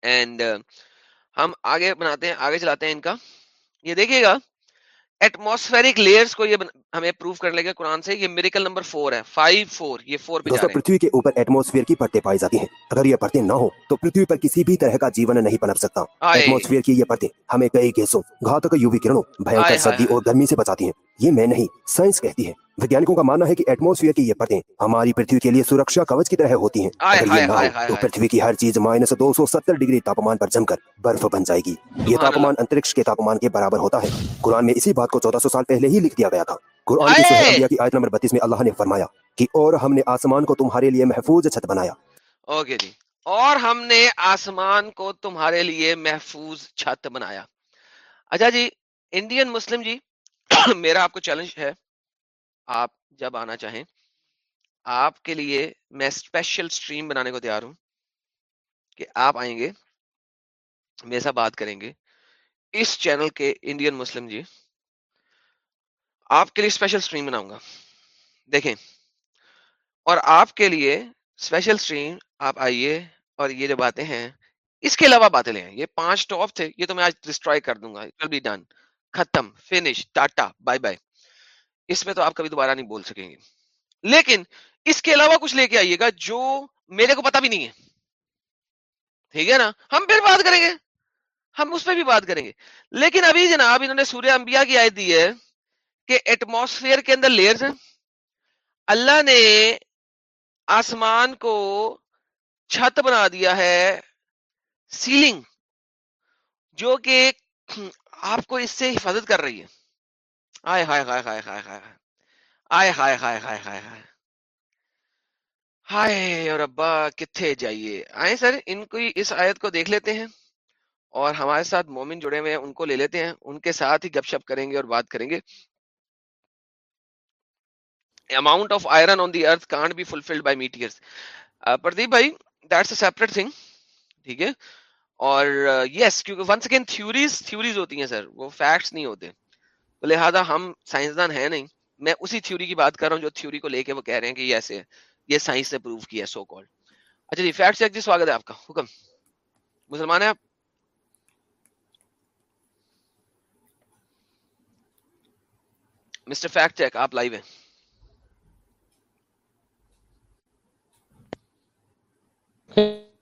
اینڈ ہم آگے بناتے ہیں آگے چلاتے ہیں ان کا۔ یہ دیکھیے گا ایٹموسفیرک لیئرز کو یہ ہمیں پروف کرنے لگے قرآن سے یہ میریکل نمبر فور ہے۔ فائیو فور یہ فور پہ جا دوستوں رہے ہیں پرتھوی کے اوپر ایٹموسفیئر کی پرتیں پائی جاتی ہیں۔ اگر یہ پرتیں نہ ہو تو پرتھوی پر کسی بھی طرح کا جیون نہیں پنپ سکتا۔ آئے۔ ایٹموسفیئر کی یہ پرتیں ہمیں کئی گیسوں گھاتک یووی کرنوں بھینکر سردی اور گرمی سے بچاتی ہیں۔ یہ میں نہیں سائنس کہتی ہے۔ ویگیانکوں کا ماننا ہے کہ ایٹموسفیئر کی یہ پرتیں ہماری پرتھوی کے لیے سرکشا کوچ کی طرح ہوتی ہیں۔ اگر یہ نہ ہو تو پرتھوی کی ہر چیز مائنس دو سو ستر ڈگری تاپمان پر جم کر برف بن جائے گی۔ یہ تاپمان انترکش کے تاپمان کے برابر ہوتا ہے۔ قرآن میں اسی بات کو چودہ سو سال پہلے ہی لکھ دیا گیا تھا۔ قرآن کی سورہ انبیاء کی آیت نمبر بتیس میں اللہ نے فرمایا کہ اور ہم نے آسمان کو تمہارے لیے محفوظ چھت بنایا۔ اوکے جی۔ اور ہم نے آسمان کو تمہارے لیے محفوظ چھت بنایا۔ اچھا جی انڈین مسلم جی (coughs) میرا آپ کو چیلنج ہے، آپ جب آنا چاہیں، آپ کے لیے میں اسپیشل سٹریم بنانے کو تیار ہوں کہ آپ آئیں گے، میرے ساتھ بات کریں گے اس چینل کے انڈین مسلم جی۔ آپ کے لیے اسپیشل سٹریم بناؤں گا۔ دیکھیں، اور آپ کے لیے اسپیشل سٹریم آپ آئیے اور یہ جو باتیں ہیں، اس کے علاوہ باتیں لیں یہ پانچ ٹاپ تھے، یہ تو میں آج ڈسٹروائے کر دوں گا۔ بی ڈن ختم، فنش، ٹاٹا بائی بائی اس میں تو آپ کبھی دوبارہ نہیں بول سکیں گے۔ لیکن اس کے علاوہ کچھ لے کے آئیے گا جو میرے کو پتا بھی نہیں ہے۔ ٹھیک ہے نا؟ ہم پھر بات کریں گے۔ ہم اس پہ بھی بات کریں گے۔ لیکن ابھی جناب انہوں نے سوریہ انبیاء کی آیت دی ہے کہ ایٹماسفیئر کے اندر لیئرز ہیں۔ اللہ نے آسمان کو چھت بنا دیا ہے سیلنگ جو کہ آپ کو اس سے حفاظت کر رہی ہے۔ آئے ہائے ہائے ہائے ہائے ہائے آئے ہائے ہائے ہائے ہائے ہائے۔ ہائے اور ابا کتنے جائیے۔ آئے سر، ان کو اس آیت کو دیکھ لیتے ہیں اور ہمارے ساتھ مومن جڑے ہوئے ہیں، ان کو لے لیتے ہیں۔ ان کے ساتھ ہی گپ شپ کریں گے اور بات کریں گے۔ Amount of iron on the earth can't be fulfilled by meteors Pradeep بھائی دیٹس اے سیپریٹ تھنگ ٹھیک ہے۔ اور یس کیونکہ ونس اگین تھیوریز تھیوریز ہوتی ہیں سر، وہ فیکٹس نہیں ہوتے۔ تو لہٰذا ہم سائنسدان ہیں نہیں۔ میں اسی تھیوری کی بات کر رہا ہوں جو تھیوری کو لے کے وہ کہہ رہے ہیں کہ یہ ایسے یہ سائنس نے پروو کیا سو کال اچھا جی فیکٹ چیک جی سواگت ہے آپ کا۔ حکم۔ مسلمان ہیں آپ؟ مسٹر فیکٹ چیک آپ لائیو ہیں۔ Okay.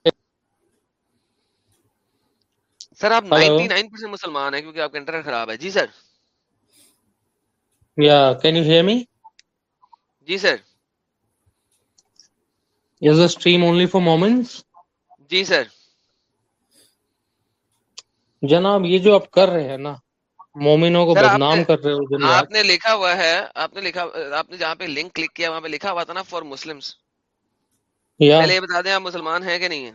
سر آپ نائنٹی نائن پرسینٹ مسلمان ہیں کیونکہ آپ کا انٹرنیٹ خراب ہے۔ جی سر۔ یا can you hear me G sir. Is a stream only for moments G sir. جناب یہ جو آپ کر رہے ہیں نا مومنوں کو بدنام کر رہے ہو دن آپ نے لکھا ہوا ہے آپ نے لکھا آپ نے جہاں پہ لنک کلک کیا وہاں پہ لکھا ہوا تھا نا فار مسلمس یا۔ پہلے یہ بتا دیں آپ مسلمان ہیں کہ نہیں ہیں؟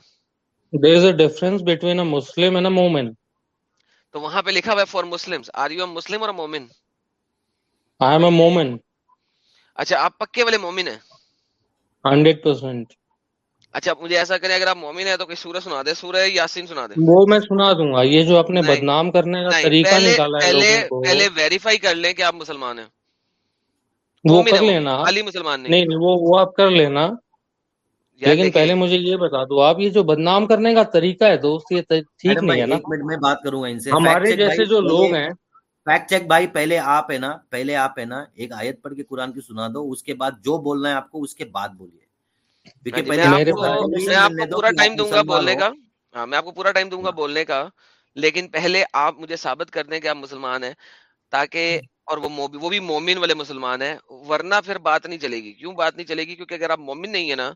There is a difference between a Muslim and a Momin تو وہاں پہ لکھا ہوا ہے for Muslims are you Muslim اور مومن آئی ایم اے مومن اچھا آپ پکے والے مومن ہیں؟ ہنڈریڈ پرسینٹ اچھا مجھے ایسا کریں اگر آپ مومن ہیں تو کوئی سورہ سنا دے سورہ یاسین سنا دے وہ میں سنا دوں گا۔ یہ جو آپ نے نہیں۔ بدنام کرنے کا طریقہ نکالا ہے پہلے پہلے ویریفائی کر لیں کہ آپ مسلمان ہیں۔ وہ کر ہے لینا۔ آپ خالی مسلمان نہیں۔ نہیں وہ آپ کر لینا۔ لیکن پہلے مجھے یہ بتا دو آپ یہ جو بدنام کرنے کا طریقہ ہے دوست یہ ٹھیک نہیں ہے نا؟ ایک منٹ میں بات کروں گا ان سے۔ ہمارے جیسے جو لوگ ہیں۔ فیکٹ چیک بھائی پہلے آپ ہے نا پہلے آپ ہے نا ایک آیت پڑھ کے قرآن کی سنا دو اس کے بعد جو بولنا ہے آپ کو اس کے بعد بولیے۔ میں پہلے آپ کو پورا ٹائم دوں گا بولنے کا۔ ہاں میں آپ کو پورا ٹائم دوں گا بولنے کا۔ لیکن پہلے آپ مجھے ثابت کر دیں کہ آپ مسلمان ہیں تاکہ اور وہ وہ بھی مومن والے مسلمان ہیں ورنہ پھر بات نہیں چلے گی۔ کیوں بات نہیں چلے گی؟ کیونکہ اگر آپ مومن نہیں ہے نا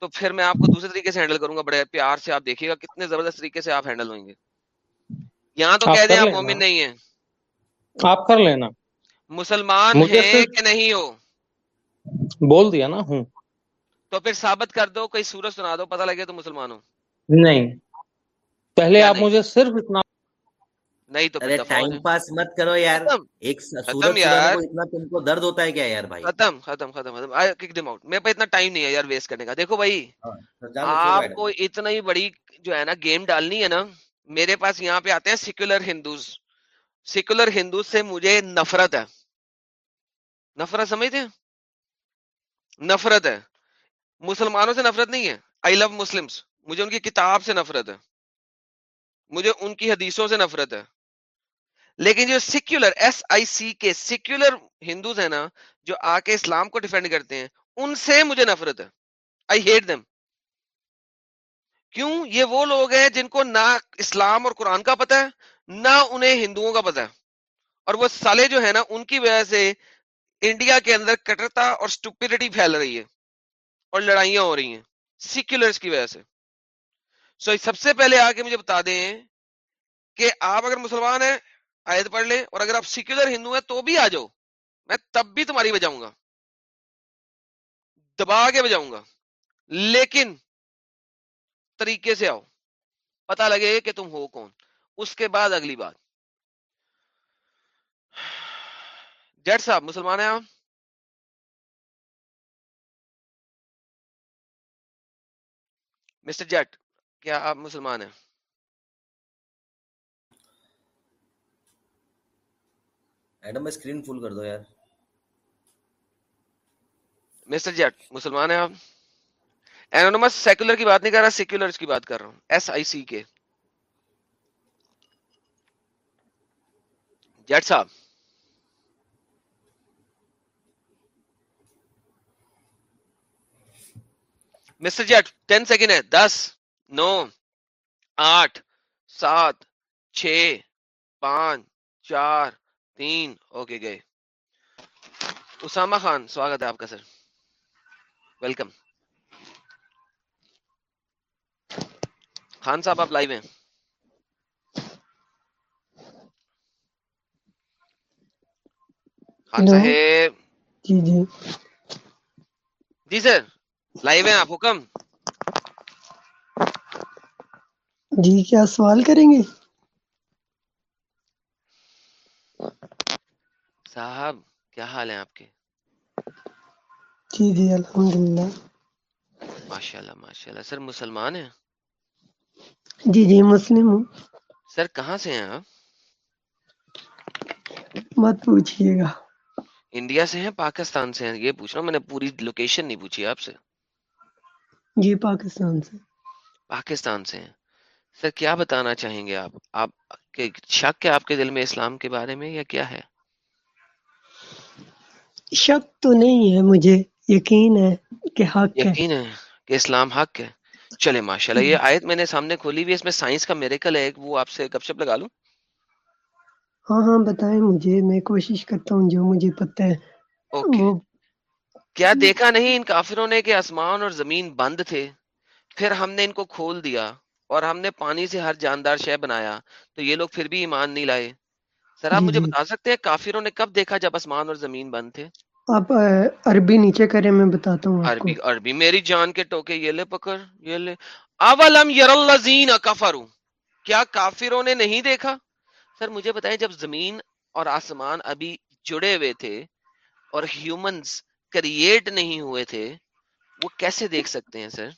تو پھر میں آپ کو دوسرے طریقے سے ہینڈل کروں گا بڑے پیار سے آپ دیکھیے گا کتنے زبردست طریقے سے آپ ہینڈل ہوئیں گے۔ یہاں تو کہہ دیں آپ مومن نہیں ہیں۔ آپ کر لینا۔ مسلمان ہیں کہ نہیں ہو؟ بول دیا نا ہوں۔ تو پھر ثابت کر دو کوئی سورج سنا دو پتہ لگے تو مسلمان ہو۔ نہیں۔ پہلے آپ مجھے صرف اتنا نہیں تو ٹائم پاس مت کرو یار. ختم ایک ختم یار۔ اتنا تم کو درد ہوتا ہے کیا یار بھائی؟ ختم ختم ختم ختم۔ کک دم آؤٹ میرے پاس اتنا ٹائم نہیں ہے یار ویسٹ کرنے کا۔ دیکھو بھائی ہاں آپ کو اتنا ہی بڑی جو ہے نا گیم ڈالنی ہے نا میرے پاس یہاں پہ آتے ہیں سیکولر ہندوز سیکولر ہندوز سے مجھے نفرت ہے۔ نفرت سمجھتے ہیں؟ نفرت ہے۔ مسلمانوں سے نفرت نہیں ہے۔ آئی لو مسلمس مجھے ان کی کتاب سے نفرت ہے۔ مجھے ان کی حدیثوں سے نفرت ہے۔ لیکن جو سیکولر ایس آئی سی کے سیکولر ہندوز ہیں نا، جو آ کے اسلام کو ڈیفینڈ کرتے ہیں، ان سے مجھے نفرت ہے۔ آئی ہیٹ دم کیوں؟ یہ وہ لوگ ہیں جن کو نہ اسلام اور قرآن کا پتہ ہے، نہ انہیں ہندوؤں کا پتہ ہے۔ اور وہ سالے جو ہے نا، ان کی وجہ سے انڈیا کے اندر کٹرتا اور اسٹوپیڈیٹی پھیل رہی ہے اور لڑائیاں ہو رہی ہیں سیکولرز کی وجہ سے۔ سو سب سے پہلے آ کے مجھے بتا دیں کہ آپ اگر مسلمان ہیں آیت پڑھ لیں اور اگر آپ سیکولر ہندو ہیں تو بھی آ جاؤ۔ میں تب بھی تمہاری بجاؤں گا۔ دبا کے بجاؤں گا۔ لیکن طریقے سے آؤ۔ پتا لگے کہ تم ہو کون۔ اس کے بعد اگلی بات۔ جٹ صاحب، مسلمان ہیں آپ؟ مسٹر جٹ، کیا آپ مسلمان ہیں؟ ایڈم میں سکرین فول کر دو یار۔ مسٹر جیٹ، مسلمان ہیں آپ؟ اینونومس سیکولر کی بات نہیں کر رہا سیکولر کی بات کر رہا ہوں۔ ایس آئی سی کے جیٹ صاحب۔ مسٹر جیٹ ٹین سیکنڈ ہے۔ دس، نو، آٹھ، سات، چھ، پانچ، چار تین اوکے گئے۔ اسامہ خان سواگت ہے آپ کا سر۔ ویلکم خان صاحب آپ لائیو ہیں۔ خان صاحب۔ جی جی۔ جی سر۔ لائیو ہیں آپ حکم۔ جی کیا سوال کریں گے؟ صاحب کیا حال ہیں آپ کے؟ جی جی الحمدللہ۔ ماشاء اللہ ماشاء اللہ سر مسلمان ہیں؟ جی جی مسلم ہوں۔ سر کہاں سے ہیں آپ؟ مت پوچھیے گا۔ انڈیا سے ہیں پاکستان سے ہیں؟ یہ پوچھ رہا ہوں میں نے پوری لوکیشن نہیں پوچھی آپ سے۔ جی پاکستان سے۔ پاکستان سے ہیں۔ سر کیا بتانا چاہیں گے آپ؟ آپ کے شک ہے آپ کے دل میں اسلام کے بارے میں یا کیا ہے؟ شک تو نہیں ہے مجھے یقین ہے کہ حق یقین ہے کہ اسلام حق ہے۔ چلے ماشاءاللہ یہ آیت میں نے سامنے کھولی ہوئی اس میں سائنس کا میریکل ہے وہ آپ سے گپ شپ لگا لوں۔ ہاں ہاں بتائیں مجھے میں کوشش کرتا ہوں جو مجھے پتہ ہے۔ اوکے۔ کیا دیکھا نہیں ان کافروں نے کہ آسمان اور زمین بند تھے پھر ہم نے ان کو کھول دیا۔ اور ہم نے پانی سے ہر جاندار شے بنایا تو یہ لوگ پھر بھی ایمان نہیں لائے۔ سر آپ جی مجھے جی۔ بتا سکتے ہیں کافروں نے کب دیکھا جب آسمان اور زمین بند تھے؟ آپ عربی نیچے کریں میں بتاتا ہوں عربی عربی۔ میری جان کے ٹوکے یہ لے پکڑ یہ لے۔ اولم یر الذین کفروا۔ کیا کافروں نے نہیں دیکھا؟ سر مجھے بتائیں جب زمین اور آسمان ابھی جڑے ہوئے تھے اور ہیومنز کریٹ نہیں ہوئے تھے وہ کیسے دیکھ سکتے ہیں سر؟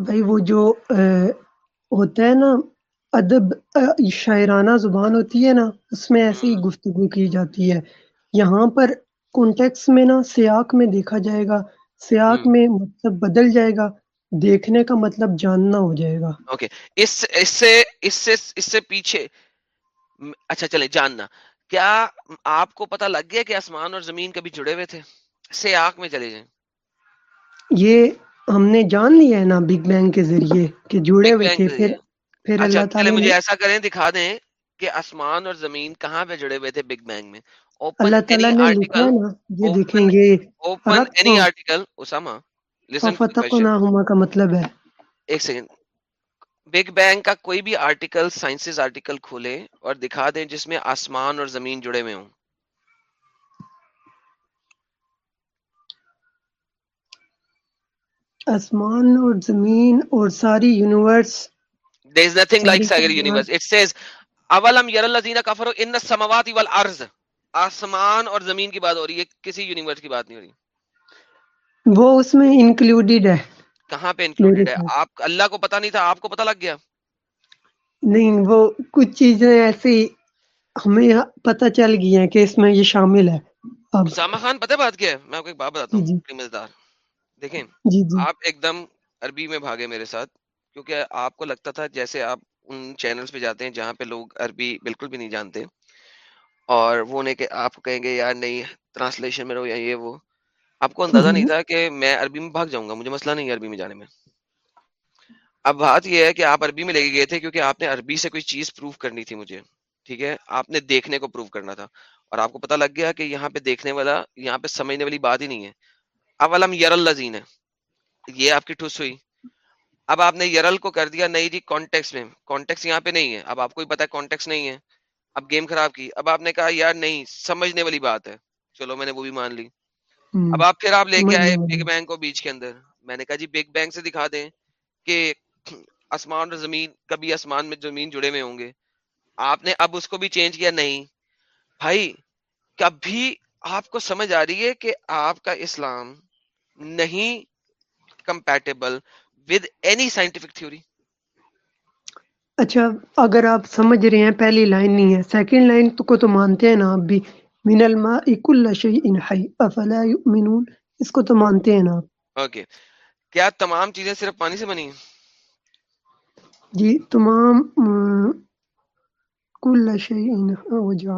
بھائی وہ جو ہوتا ہے نا ادب شاعرانہ زبان ہوتی ہے نا اس میں ایسی ہی گفتگو کی جاتی ہے۔ یہاں پر کانٹیکس میں نا سیاق میں دیکھا جائے گا۔ سیاق میں مطلب بدل جائے گا۔ دیکھنے کا مطلب جاننا ہو جائے گا۔ اوکے۔ اس اس سے اس سے اس سے پیچھے اچھا چلے جاننا۔ کیا آپ کو پتہ لگ گیا کہ آسمان اور زمین کبھی جڑے ہوئے تھے؟ آنکھ میں چلے جائیں۔ یہ ہم نے جان لیا ہے نا بگ بینگ کے ذریعے کہ جڑے ہوئے تھے پھر پھر اچھا اللہ چلے تعالیٰ مجھے ایسا کریں دکھا دیں کہ آسمان اور زمین کہاں پہ جڑے ہوئے تھے بگ بینگ میں۔ اللہ تعالیٰ نے لکھا نا یہ دیکھیں گے open any article Osama listen to the fifth question Huma کا مطلب ہے۔ ایک سیکنڈ بگ بینگ کا کوئی بھی آرٹیکل سائنسز آرٹیکل کھولے اور دکھا دیں جس میں آسمان اور زمین جڑے ہوئے ہوں۔ آسمان اور زمین اور ساری universe there is nothing like Sagar universe. it says اولم یر الذین کفروا ان السماوات والارض آسمان اور زمین کی بات ہو رہی ہے کسی یونیورس کی بات نہیں ہو رہی۔ وہ اس میں انکلوڈیڈ ہے۔ کہاں پہ انکلوڈیڈ ہے؟ آپ اللہ کو پتا نہیں تھا آپ کو پتا لگ گیا۔ نہیں وہ کچھ چیزیں ایسی ہمیں پتہ چل گئی ہیں کہ اس میں یہ شامل ہے۔ اسامہ خان پتہ بات کیا ہے؟ میں آپ کو ایک بات بتاتا جی ہوں جی۔ بڑی مزیدار۔ دیکھیں جی جی۔ آپ ایک دم عربی میں بھاگے میرے ساتھ کیونکہ آپ کو لگتا تھا جیسے آپ ان چینلز پہ جاتے ہیں جہاں پہ لوگ عربی بالکل بھی نہیں جانتے اور وہ نہیں کہ آپ کہیں گے یار نہیں ٹرانسلیشن میں رہو یا یہ وہ. آپ کو اندازہ نہیں تھا کہ میں عربی میں بھاگ جاؤں گا مجھے مسئلہ نہیں ہے عربی میں جانے میں۔ اب بات یہ ہے کہ آپ عربی میں لے کے گئے تھے کیونکہ آپ نے عربی سے کوئی چیز پروف کرنی تھی مجھے ٹھیک ہے؟ آپ نے دیکھنے کو پروف کرنا تھا اور آپ کو پتا لگ گیا کہ یہاں پہ دیکھنے والا یہاں پہ سمجھنے والی بات ہی نہیں ہے۔ اولم یر الذین ہے۔ یہ آپ کی ٹھوس ہوئی۔ اب آپ نے یرل کو کر دیا نہیں جی کانٹیکس میں۔ کانٹیکس یہاں پہ نہیں ہے۔ اب آپ کو بھی پتا ہے کانٹیکس نہیں ہے۔ اب گیم خراب کی۔ اب آپ نے کہا یار نہیں سمجھنے والی بات ہے۔ چلو میں نے وہ بھی مان لی۔ اب آپ پھر آپ لے کے آئے بگ بینگ کو بیچ کے اندر۔ میں نے کہا جی بگ بینگ سے دکھا دیں کہ آسمان اور زمین کبھی آسمان میں زمین جڑے ہوئے ہوں گے۔ آپ نے اب اس کو بھی چینج کیا؟ نہیں۔ بھائی کبھی آپ کو سمجھ آ رہی ہے کہ آپ کا اسلام نہیں compatible with any scientific theory اچھا اگر آپ سمجھ رہے ہیں پہلی لائن نہیں ہے۔ سیکنڈ لائن تو کو تو مانتے ہیں نا آپ بھی۔ من الماء کل شیء حی افلا یؤمنون اس کو تو مانتے ہیں نا آپ۔ اوکے۔ کیا تمام چیزیں صرف پانی سے بنی ہیں؟ جی تمام ام، کل شیء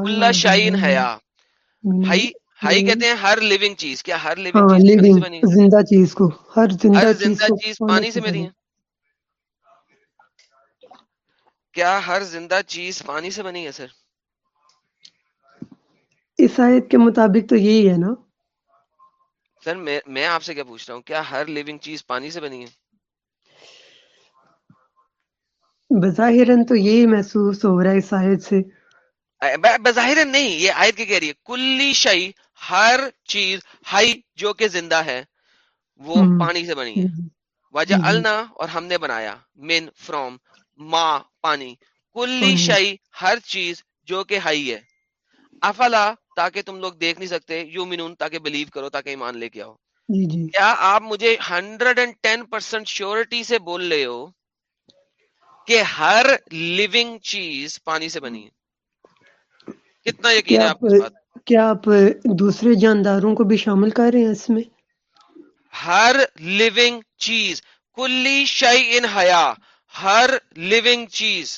کل بنانا حیا من ہائی من- کہتے ہیں ہر لیونگ چیز کیا ہر لیونگ ہاں بنی زندہ چیز کو ہر زندہ چیز پانی سے بنی ہے؟ کیا ہر زندہ چیز پانی سے بنی ہے سر؟ اس آیت کے مطابق تو یہی ہے نا۔ سر میں آپ سے کیا پوچھ رہا ہوں کیا ہر لیونگ چیز پانی سے بنی ہے؟ بظاہراً تو یہی محسوس ہو رہا ہے اس آیت سے۔ بظاہر نہیں یہ آیت کی کہہ رہی ہے کلی شعی ہر چیز ہائی جو کہ زندہ ہے وہ پانی سے بنی ہے۔ وجہ النا اور ہم نے بنایا من فروم ما پانی۔ کلی شعی ہر چیز جو کہ ہائی ہے۔ افلا تاکہ تم لوگ دیکھ نہیں سکتے یو منون تاکہ بلیو کرو تاکہ ایمان لے کے آؤ۔ جی جی۔ کیا آپ مجھے hundred and ten percent surety سے بول رہے ہو کہ ہر لیونگ چیز پانی سے بنی ہے؟ کتنا یقین ہے آپ کو کیا آپ دوسرے جانداروں کو بھی شامل کر رہے ہیں اس میں؟ ہر لیونگ چیز کلی شعی ان حیا ہر لیونگ چیز۔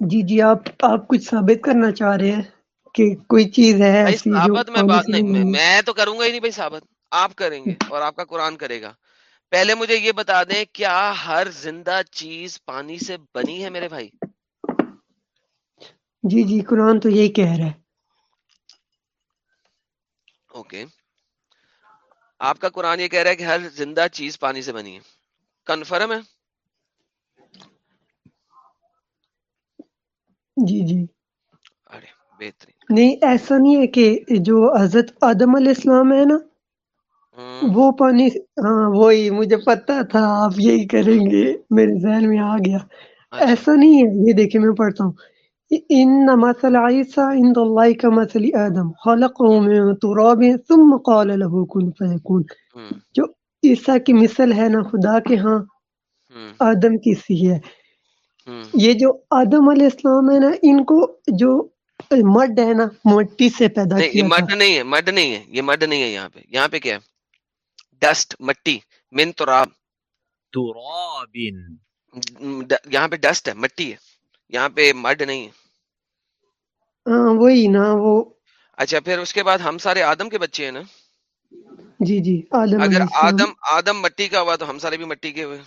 جی جی آپ آپ کچھ ثابت کرنا چاہ رہے ہیں کہ کوئی چیز ہے ثابت میں بات نہیں میں تو کروں گا ہی نہیں بھائی ثابت۔ آپ کریں گے اور آپ کا قرآن کرے گا۔ پہلے مجھے یہ بتا دیں کیا ہر زندہ چیز پانی سے بنی ہے میرے بھائی؟ جی جی قرآن تو یہی کہہ رہا ہے۔ اوکے۔ آپ کا قرآن یہ کہہ رہا ہے کہ ہر زندہ چیز پانی سے بنی ہے۔ کنفرم ہے؟ جی جی۔ ارے بہترین۔ نہیں ایسا نہیں ہے کہ جو حضرت آدم علیہ السلام ہے نا وہ پانی ہاں وہی مجھے پتا تھا آپ یہی کریں گے۔ میرے ذہن میں آ گیا۔ اچھا۔ ایسا نہیں ہے۔ یہ دیکھیں میں پڑھتا ہوں۔ ان مثل عیسیٰ عند اللہ کا مثل آدم خلقه ہم، من تراب ثم قال له كن فيكون ہم، جو عیسیٰ کی مثل ہے نا خدا کے ہاں ہم، آدم کی سی ہے۔ یہ جو آدم علیہ السلام ہے نا ان کو جو مڈ ہے نا مٹی سے پیدا کیا مڈ نہیں ہے مڈ نہیں ہے یہ مڈ نہیں ہے یہاں پہ۔ یہاں پہ کیا ہے؟ ڈسٹ مٹی من تراب تراب یہاں پہ ڈسٹ ہے مٹی ہے یہاں پہ مڈ نہیں ہے وہی نا وہ اچھا پھر اس کے بعد ہم سارے آدم کے بچے ہیں نا جی جی آدم اگر آدم آدم مٹی کا ہوا تو ہم سارے بھی مٹی کے ہوئے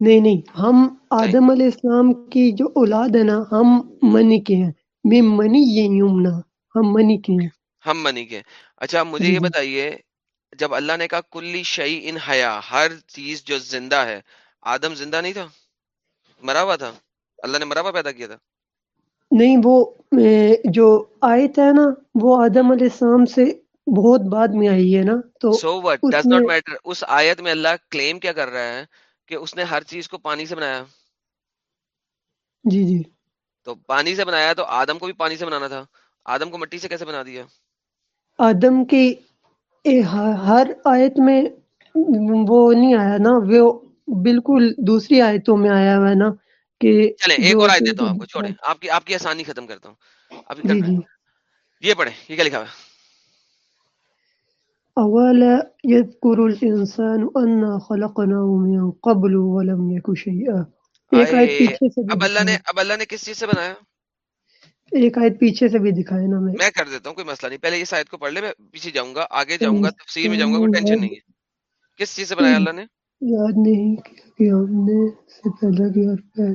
نہیں نہیں ہم آدم علیہ السلام کی جو اولاد ہے نا ہم منی کے ہیں میں منی یہ یمنا ہم منی کے ہیں ہم منی کے اچھا مجھے یہ بتائیے جب اللہ نے کہا کلی شعی ان حیا ہر چیز جو زندہ ہے آدم زندہ نہیں تھا؟ مرا ہوا تھا؟ اللہ نے مرا ہوا پیدا کیا تھا؟ نہیں وہ جو آیت ہے نا وہ آدم علیہ السلام سے بہت بعد میں آئی ہے نا تو سو وٹ اس ڈز ناٹ میٹر اس آیت میں اللہ کلیم کیا کر رہا ہے کہ اس نے ہر چیز کو پانی سے بنایا؟ جی جی۔ تو پانی سے بنایا تو آدم کو بھی پانی سے بنانا تھا۔ آدم کو مٹی سے کیسے بنا دیا؟ آدم کی ہر آیت میں وہ نہیں آیا نا وہ بالکل دوسری آیتوں میں آیا ہوا ہے نا کہ چلیں ایک اور آیت دیتا ہوں آپ کو چھوڑیں۔ آپ کی آپ کی آسانی ختم کرتا ہوں۔ جی جی۔ یہ پڑھیں یہ کیا لکھا ہوا اولا يذكر الانسان انا خلقناه من قبل ولم يك شيئا ایک آیت آئے پیچھے سے بھی اب اللہ نے اب اللہ نے کس چیز سے بنایا؟ ایک آیت پیچھے سے بھی دکھائے نا میں۔ میں کر دیتا ہوں کوئی مسئلہ نہیں۔ پہلے اس آیت کو پڑھ لے میں پیچھے جاؤں گا آگے جاؤں گا تفسیر میں جاؤں گا کوئی ٹینشن نہیں ہے۔ کس چیز سے بنایا اللہ نے؟ یاد نہیں کیا کہ ہم نے سے پیدا کیا ہے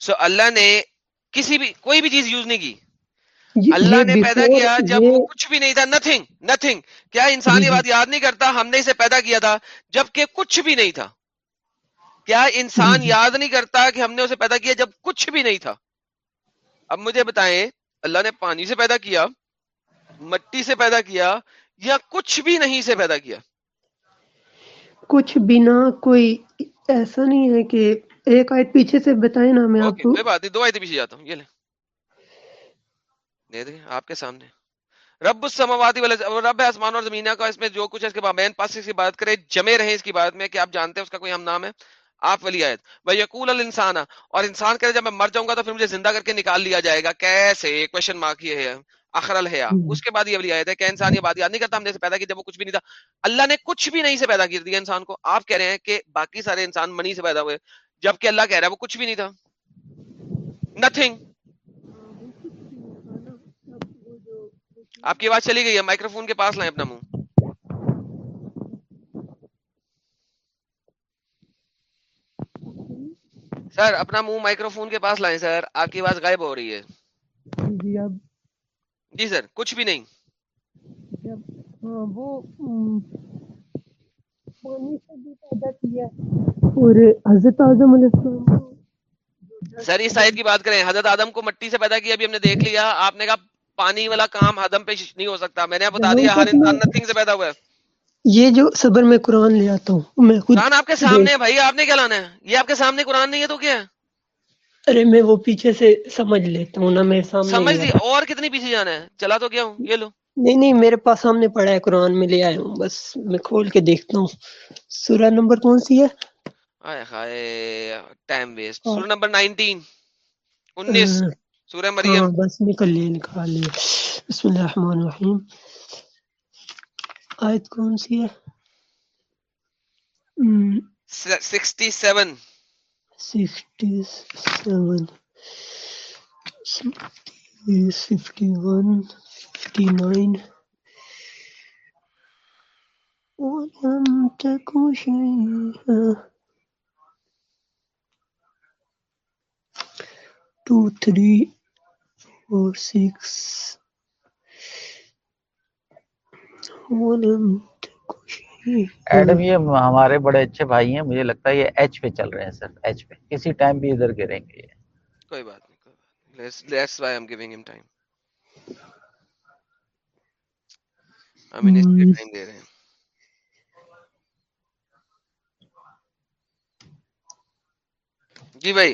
سو اللہ نے کسی بھی کوئی بھی چیز یوز نہیں کی۔ اللہ نے پیدا کیا جب وہ کچھ بھی نہیں تھا نتھنگ نتھنگ کیا انسان یہ بات یاد نہیں کرتا؟ ہم نے اسے پیدا کیا تھا جبکہ کچھ بھی نہیں تھا۔ کیا انسان یاد نہیں کرتا کہ ہم نے اسے پیدا کیا جب کچھ بھی نہیں تھا؟ اب مجھے بتائیں اللہ نے پانی سے پیدا کیا مٹی سے پیدا کیا یا کچھ بھی نہیں سے پیدا کیا؟ کچھ بنا کوئی ایسا نہیں ہے کہ ایک آیت پیچھے سے بتائیں نا میں آپ کو۔ کوئی بات دو آیتیں پیچھے جاتا ہوں یہ لیں۔ دے دیں آپ کے سامنے۔ رب السماواتی والارض رب آسمان اور زمینہ کا اس میں جو کچھ ہے اس کے بابین پاس اس کی بات کرے جمے رہیں اس کی بات میں کہ آپ جانتے ہیں اس کا کوئی ہم نام ہے۔ آپ والی آیت۔ وہ یقول الانسان اور انسان کہے جب میں مر جاؤں گا تو پھر مجھے زندہ کر کے نکال لیا جائے گا۔ کیسے؟ کوشچن مارک یہ ہے۔ آخر الحیا اس کے بعد یہ والی آیت ہے کہ انسان یہ بات یاد نہیں کرتا ہم نے پیدا کیا جب وہ کچھ بھی نہیں تھا۔ اللہ نے کچھ بھی نہیں سے پیدا کر دیا انسان کو۔ آپ کہہ رہے ہیں کہ باقی سارے انسان منی سے پیدا ہوئے جبکہ اللہ کہہ رہا ہے وہ کچھ بھی نہیں تھا۔ نتھنگ آپ کی آواز چلی گئی ہے؟ مائکرو فون کے پاس لائیں اپنا منہ۔ سر اپنا منہ مائکرو فون کے پاس لائیں سر آپ کی آواز غائب ہو رہی ہے۔ جی اب جی سر کچھ بھی نہیں۔ ہاں وہ ام، پانی سے بھی پیدا کیا۔ اور حضرت اعظم علیہ السلام کو سر اس آیت کی بات کریں۔ حضرت آدم کو مٹی سے پیدا کیا ابھی ہم نے دیکھ لیا۔ آپ نے کہا پانی والا کام آدم پہ نہیں ہو سکتا۔ میں نے بتا دیا ہر انسان میں نتھنگ سے پیدا ہوا ہے۔ یہ جو صبر میں قرآن لے آتا ہوں میں خود قرآن آپ کے سامنے ہے بھائی آپ نے کیا لانا ہے؟ یہ آپ کے سامنے قرآن نہیں ہے تو کیا ہے؟ ارے میں وہ پیچھے سے سمجھ لیتا ہوں نا میرے سامنے سمجھ لی اور کتنی پیچھے جانا ہے؟ چلا تو کیا ہوں یہ لو۔ نہیں نہیں میرے پاس سامنے پڑا ہے قرآن میں لے آیا ہوں بس میں کھول کے دیکھتا ہوں۔ سورہ نمبر کون سی ہے؟ آئے ہائے ٹائم ویسٹ۔ ہاں۔ سورہ نمبر نائنٹین انیس ہاں۔ سورہ مریم۔ ہاں، بس نکل لیے نکال لیے بسم اللہ الرحمن الرحیم۔ آیت کون سی ہے؟ Sixty seven. Sixty seven. Fifty one fifty nine. ولم تك شيئا two three four six ولم تك شيئا ایڈم یہ ہمارے بڑے اچھے بھائی ہیں مجھے لگتا ہے یہ ایچ پہ چل رہے ہیں سر ایچ پہ۔ کسی ٹائم بھی ادھر گریں گے کوئی بات نہیں ہم انہیں اس ٹائم دے رہے ہیں۔ جی بھائی۔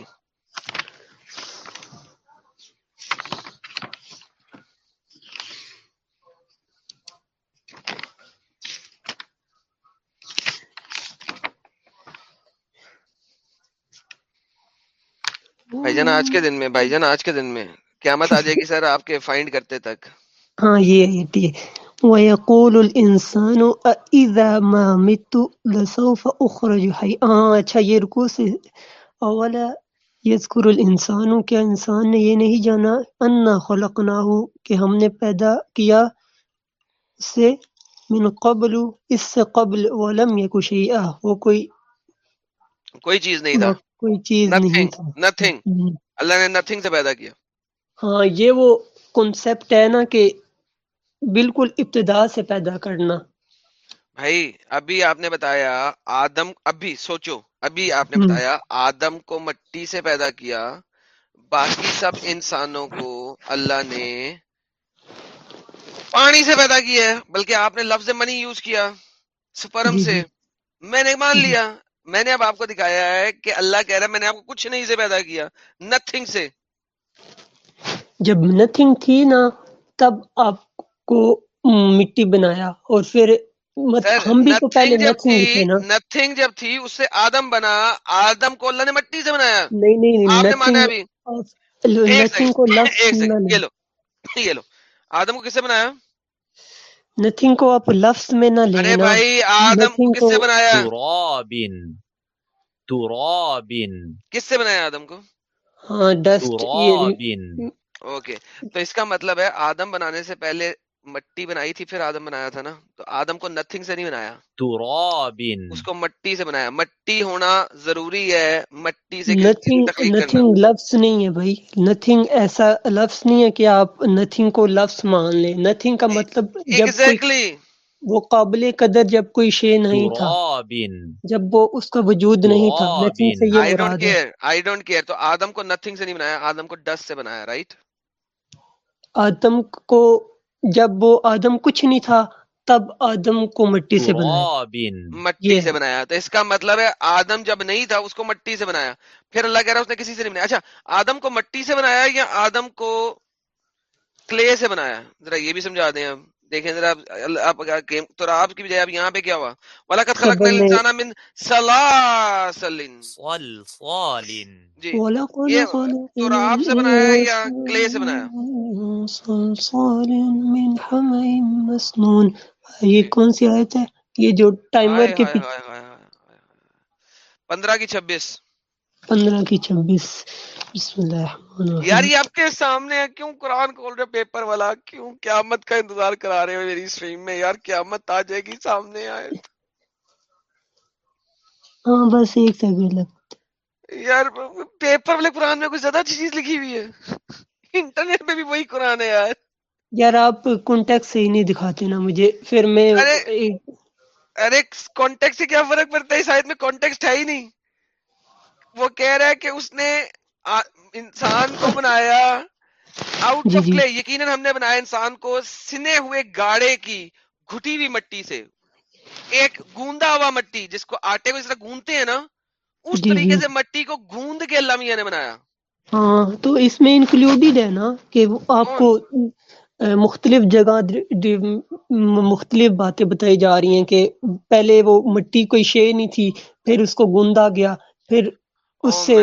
بھائی جان آج کے دن میں بھائی جان آج کے دن میں۔ قیامت آ جائے گی سر آپ کے فائنڈ کرتے تک۔ ہاں یہ آیت یہ وَيَقُولُ الْإِنسَانُ أَإِذَا مَا مِتُّ لَسَوْفَ أُخْرَجُ حَيَّ۔ ہاں اچھا یہ رکو سے اولا یذکر الانسان کیا انسان نے یہ نہیں جانا؟ انا خلقناہ کہ ہم نے پیدا کیا سے من قبل اس سے قبل ولم یک شیئا۔ وہ کوئی کوئی چیز نہیں تھا۔ کوئی چیز نہیں۔ نتھنگ۔ اللہ نے نتھنگ سے پیدا کیا۔ ہاں یہ وہ کنسپٹ ہے نا کہ بالکل ابتدا سے پیدا کرنا۔ بھائی ابھی آپ نے بتایا آدم ابھی سوچو ابھی آپ نے۔ بتایا آدم کو مٹی سے پیدا کیا۔ باقی سب انسانوں کو اللہ نے پانی سے پیدا کیا ہے بلکہ آپ نے لفظ منی یوز کیا سپرم جی سے۔ جی میں نے مان جی۔ لیا میں نے اب آپ کو دکھایا ہے کہ اللہ کہہ رہا ہے میں نے آپ کو کچھ نہیں سے پیدا کیا نتھنگ سے۔ جب نتھنگ تھی نا تب آپ کو مٹی بنایا اور پھر مت سر ہم بھی تو پہلے نتھنگ جب تھے تھی نا۔ نتھنگ جب تھی اس سے آدم بنا آدم کو اللہ نے مٹی سے بنایا۔ نہیں نہیں آپ نے مانا نتھنگ ابھی۔ ایک نتھنگ کو یہ لو یہ لو۔ آدم کو کس سے بنایا؟ نتھنگ کو آپ لفظ میں نہ ارے لیں نا بھائی آدم کو کس سے بنایا؟ تراب تراب کس سے بنایا آدم کو؟ ہاں ڈسٹ یہ تراب اوکے تو اس کا مطلب ہے آدم بنانے سے پہلے مٹی بنائی تھی پھر آدم بنایا تھا نا۔ تو آدم کو نتھنگ سے نہیں بنایا۔ تراب اس کو مٹی سے بنایا۔ مٹی ہونا ضروری ہے۔ مٹی سے نتھنگ نتھنگ لفظ نہیں ہے بھائی۔ نتھنگ ایسا لفظ نہیں ہے کہ آپ نتھنگ کو لفظ مان لیں۔ نتھنگ کا مطلب جب ایگزیکٹلی وہ قابل قدر جب کوئی شے نہیں تھا۔ جب وہ اس کا وجود نہیں تھا۔ نتھنگ سے یہ مراد ہے۔ کیئر آئی ڈونٹ کیئر تو آدم کو نتھنگ سے نہیں بنایا آدم کو ڈسٹ سے بنایا رائٹ آدم کو جب وہ آدم کچھ نہیں تھا تب آدم کو مٹی سے بنایا۔ مٹی سے بنایا۔ تو اس کا مطلب ہے آدم جب نہیں تھا اس کو مٹی سے بنایا۔ پھر اللہ کہہ رہا ہے اس نے کسی سے نہیں بنایا۔ اچھا آدم کو مٹی سے بنایا یا آدم کو کلے سے بنایا؟ ذرا یہ بھی سمجھا دیں اب دیکھیں ذرا آپ کہ- تو آپ کی بجائے اب یہاں پہ کیا ہوا؟ وَلَقَدْ خَلَقْنَا الْإِنسَانَ مِنْ سَلَاسَلٍ صلصال۔ جی وَلَقَدْ یہ خَلَقْنَا تو آپ سے بنایا ہے یا کلے سے بنایا؟ صَلْصَالٍ مِّنْ حَمَإٍ مَسْنُونٍ۔ یہ کون سی آیت ہے؟ یہ جو ٹائمر کے پیچھے۔ ہائے ہائے ہائے پندرہ کی چھبیس۔ پندرہ کی چھبیس۔ بسم اللہ الرحمن یار یہ آپ کے سامنے ہے۔ کیوں قرآن کھول رہے پیپر والا؟ کیوں قیامت کا انتظار کرا رہے ہو میری اسٹریم میں؟ یار قیامت آ جائے گی سامنے آئے ہاں بس ایک سیکنڈ لگ یار پیپر والے قرآن میں کوئی زیادہ اچھی چیز لکھی ہوئی ہے؟ انٹرنیٹ پہ بھی وہی قرآن ہے یار۔ یار آپ کانٹیکٹ سے ہی نہیں دکھاتے نا مجھے۔ پھر میں ارے کانٹیکٹ سے کیا فرق پڑتا ہے؟ اس آیت میں کانٹیکسٹ ہے ہی نہیں۔ وہ کہہ رہا ہے کہ اس نے انسان کو بنایا آؤٹ آف کلے یقیناً ہم نے بنایا انسان کو سنے ہوئے گاڑے کی گھٹی ہوئی مٹی سے۔ ایک گوندا ہوا مٹی جس کو آٹے کو اس طرح گوندتے ہیں نا اس جی طریقے جی۔ سے مٹی کو گوند کے اللہ میاں نے بنایا۔ ہاں تو اس میں انکلوڈیڈ ہے نا کہ وہ آپ کو مختلف جگہ مختلف باتیں بتائی جا رہی ہیں کہ پہلے وہ مٹی کوئی شے نہیں تھی پھر اس کو گوندا گیا پھر اس سے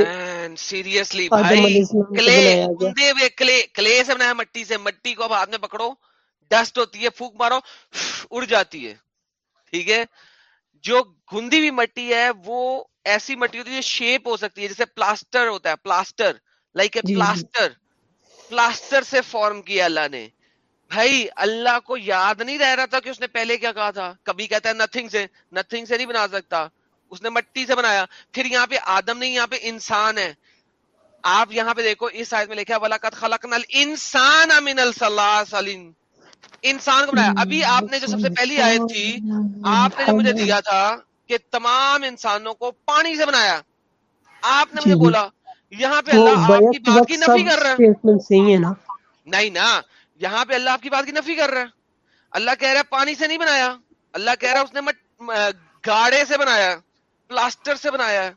سیریسلی بھائی کو کلے ہوئے سے بنایا مٹی سے مٹی کو اب ہاتھ میں پکڑو ڈسٹ ہوتی ہے پھونک مارو اڑ جاتی ہے ٹھیک ہے؟ جو گندی ہوئی مٹی ہے وہ ایسی مٹی ہوتی ہے جو شیپ ہو سکتی ہے جیسے پلاسٹر ہوتا ہے plaster like a plaster plaster سے فارم کیا اللہ نے۔ بھائی اللہ کو یاد نہیں رہ رہا تھا کہ اس نے پہلے کیا کہا تھا؟ کبھی کہتا ہے نتھنگ سے نتھنگ سے نہیں بنا سکتا۔ اس نے مٹی سے بنایا۔ پھر یہاں پہ آدم نہیں یہاں پہ انسان ہے۔ آپ یہاں پہ دیکھو اس آیت میں لکھا ولاقت خلقنا الانسان من السلاسل انسان کو بنایا۔ ابھی آپ نے جو سب سے پہلی آیت تھی آپ نے جو مجھے دیا تھا کہ تمام انسانوں کو پانی سے بنایا۔ آپ نے جی مجھے جی بولا یہاں پہ اللہ آپ کی بات کی نفی کر رہا ہے۔ نہیں نا یہاں پہ اللہ آپ کی بات کی نفی کر رہا ہے۔ اللہ کہہ رہا ہے پانی سے نہیں بنایا۔ اللہ کہہ رہا ہے اس نے گاڑے سے بنایا۔ پلاسٹر سے بنایا ہے۔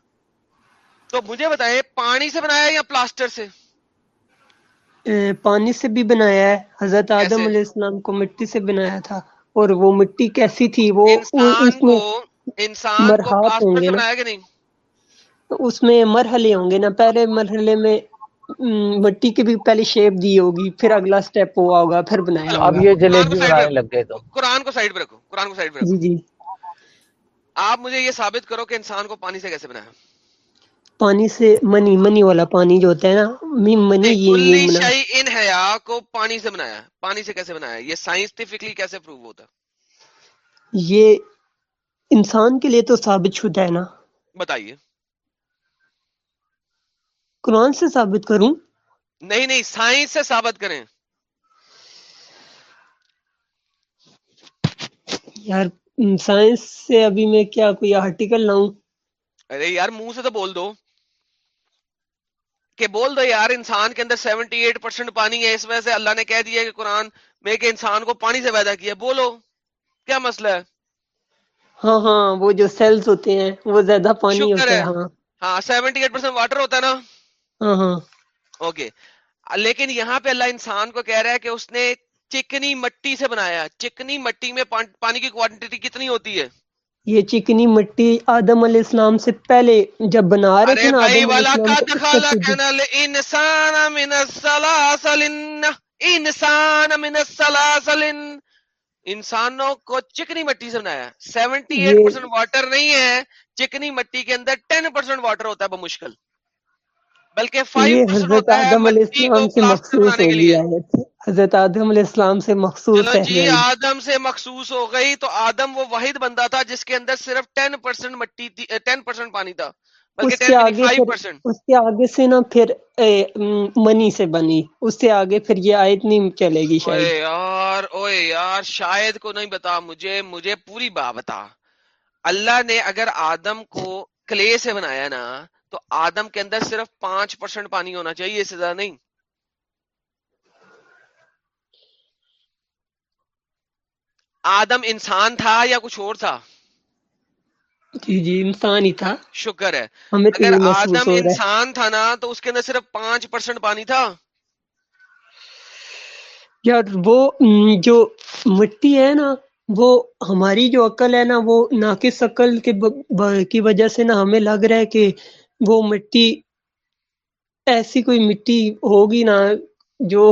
تو مجھے بتائیں پانی سے بنایا یا پلاسٹر سے؟ پانی سے بھی بنایا ہے۔ حضرت آدم علیہ السلام کو مٹی سے بنایا تھا۔ اور وہ مٹی کیسی تھی؟ وہ اس کو میں انسان کو ہوں سے گے نا۔ بنایا کہ نہیں؟ اس میں مرحلے ہوں گے نا۔ پہلے مرحلے میں مٹی کی بھی پہلی شیپ دی ہوگی پھر اگلا سٹیپ ہوا ہوگا پھر بنایا اب ہوگا یہ قرآن کو جلیبی بنانے لگ گئے تو۔ رکھو قرآن کو سائڈ پہ رکھو۔ قرآن کو سائڈ پہ جی رکھو جی۔ آپ مجھے یہ ثابت کرو کہ انسان کو پانی سے کیسے بنایا پانی سے منی منی والا پانی جو ہوتا ہے نا منی یہ شاہی ان حیا کو پانی سے بنایا پانی سے کیسے بنایا یہ سائنسٹیفکلی کیسے پروو ہوتا یہ انسان کے لیے تو ثابت شدہ ہے نا۔ بتائیے۔ قرآن سے ثابت کروں؟ نہیں نہیں سائنس سے ثابت کریں۔ یار سائنس سے ابھی میں کیا کوئی آرٹیکل لاؤں؟ ارے یار منہ سے تو بول دو۔ کہ بول دو یار انسان کے اندر سیونٹی ایٹ پرسینٹ پانی ہے اس وجہ سے اللہ نے کہہ دیا کہ قرآن میں کہ انسان کو پانی سے پیدا کیا۔ بولو کیا مسئلہ ہے؟ ہاں ہاں وہ جو سیلز ہوتے ہیں وہ زیادہ پانی ہوتا ہے ہاں۔ ہاں سیونٹی ایٹ پرسینٹ واٹر ہوتا ہے نا؟ ہاں ہاں۔ اوکے لیکن یہاں پہ اللہ انسان کو کہہ رہا ہے کہ اس نے چکنی مٹی سے بنایا چکنی مٹی میں پان- پانی کی کوانٹٹی کتنی ہوتی ہے؟ یہ چکنی مٹی آدم علیہ السلام سے پہلے جب بنا رہے تھے نا انسانوں کو چکنی مٹی سے بنایا سیونٹی ایٹ پرسینٹ واٹر نہیں ہے چکنی مٹی کے اندر ٹین پرسینٹ واٹر ہوتا ہے بمشکل۔ بلکہ فائیو حضرت ہے آدم علیہ السلام سے مخصوص ہوگی لیے۔ آیت حضرت آدم علیہ السلام سے مخصوص ہے جی آدم سے مخصوص ہو گئی تو آدم وہ واحد بندہ تھا جس کے اندر صرف ٹین پرسینٹ مٹی تھی ٹین پرسینٹ پانی تھا اس کے آگے اس کے آگے سے نا پھر منی سے بنی۔ اس سے آگے پھر یہ آیت نہیں چلے گی شاید۔ یار اوئے یار شاید کو نہیں بتا مجھے مجھے پوری بات بتا۔ اللہ نے اگر آدم کو کلے سے بنایا نا تو آدم کے اندر صرف پانچ پرسینٹ پانی ہونا چاہیے اس سے زیادہ نہیں۔ آدم انسان تھا یا کچھ اور تھا؟ جی جی انسان ہی تھا۔ شکر ہے۔ اگر آدم انسان تھا نا تو اس کے اندر صرف پانچ پرسینٹ پانی تھا۔ یار وہ جو مٹی ہے نا وہ ہماری جو عقل ہے نا وہ ناقص عقل کے کی وجہ سے نا ہمیں لگ رہا ہے کہ وہ مٹی ایسی کوئی مٹی ہوگی نا جو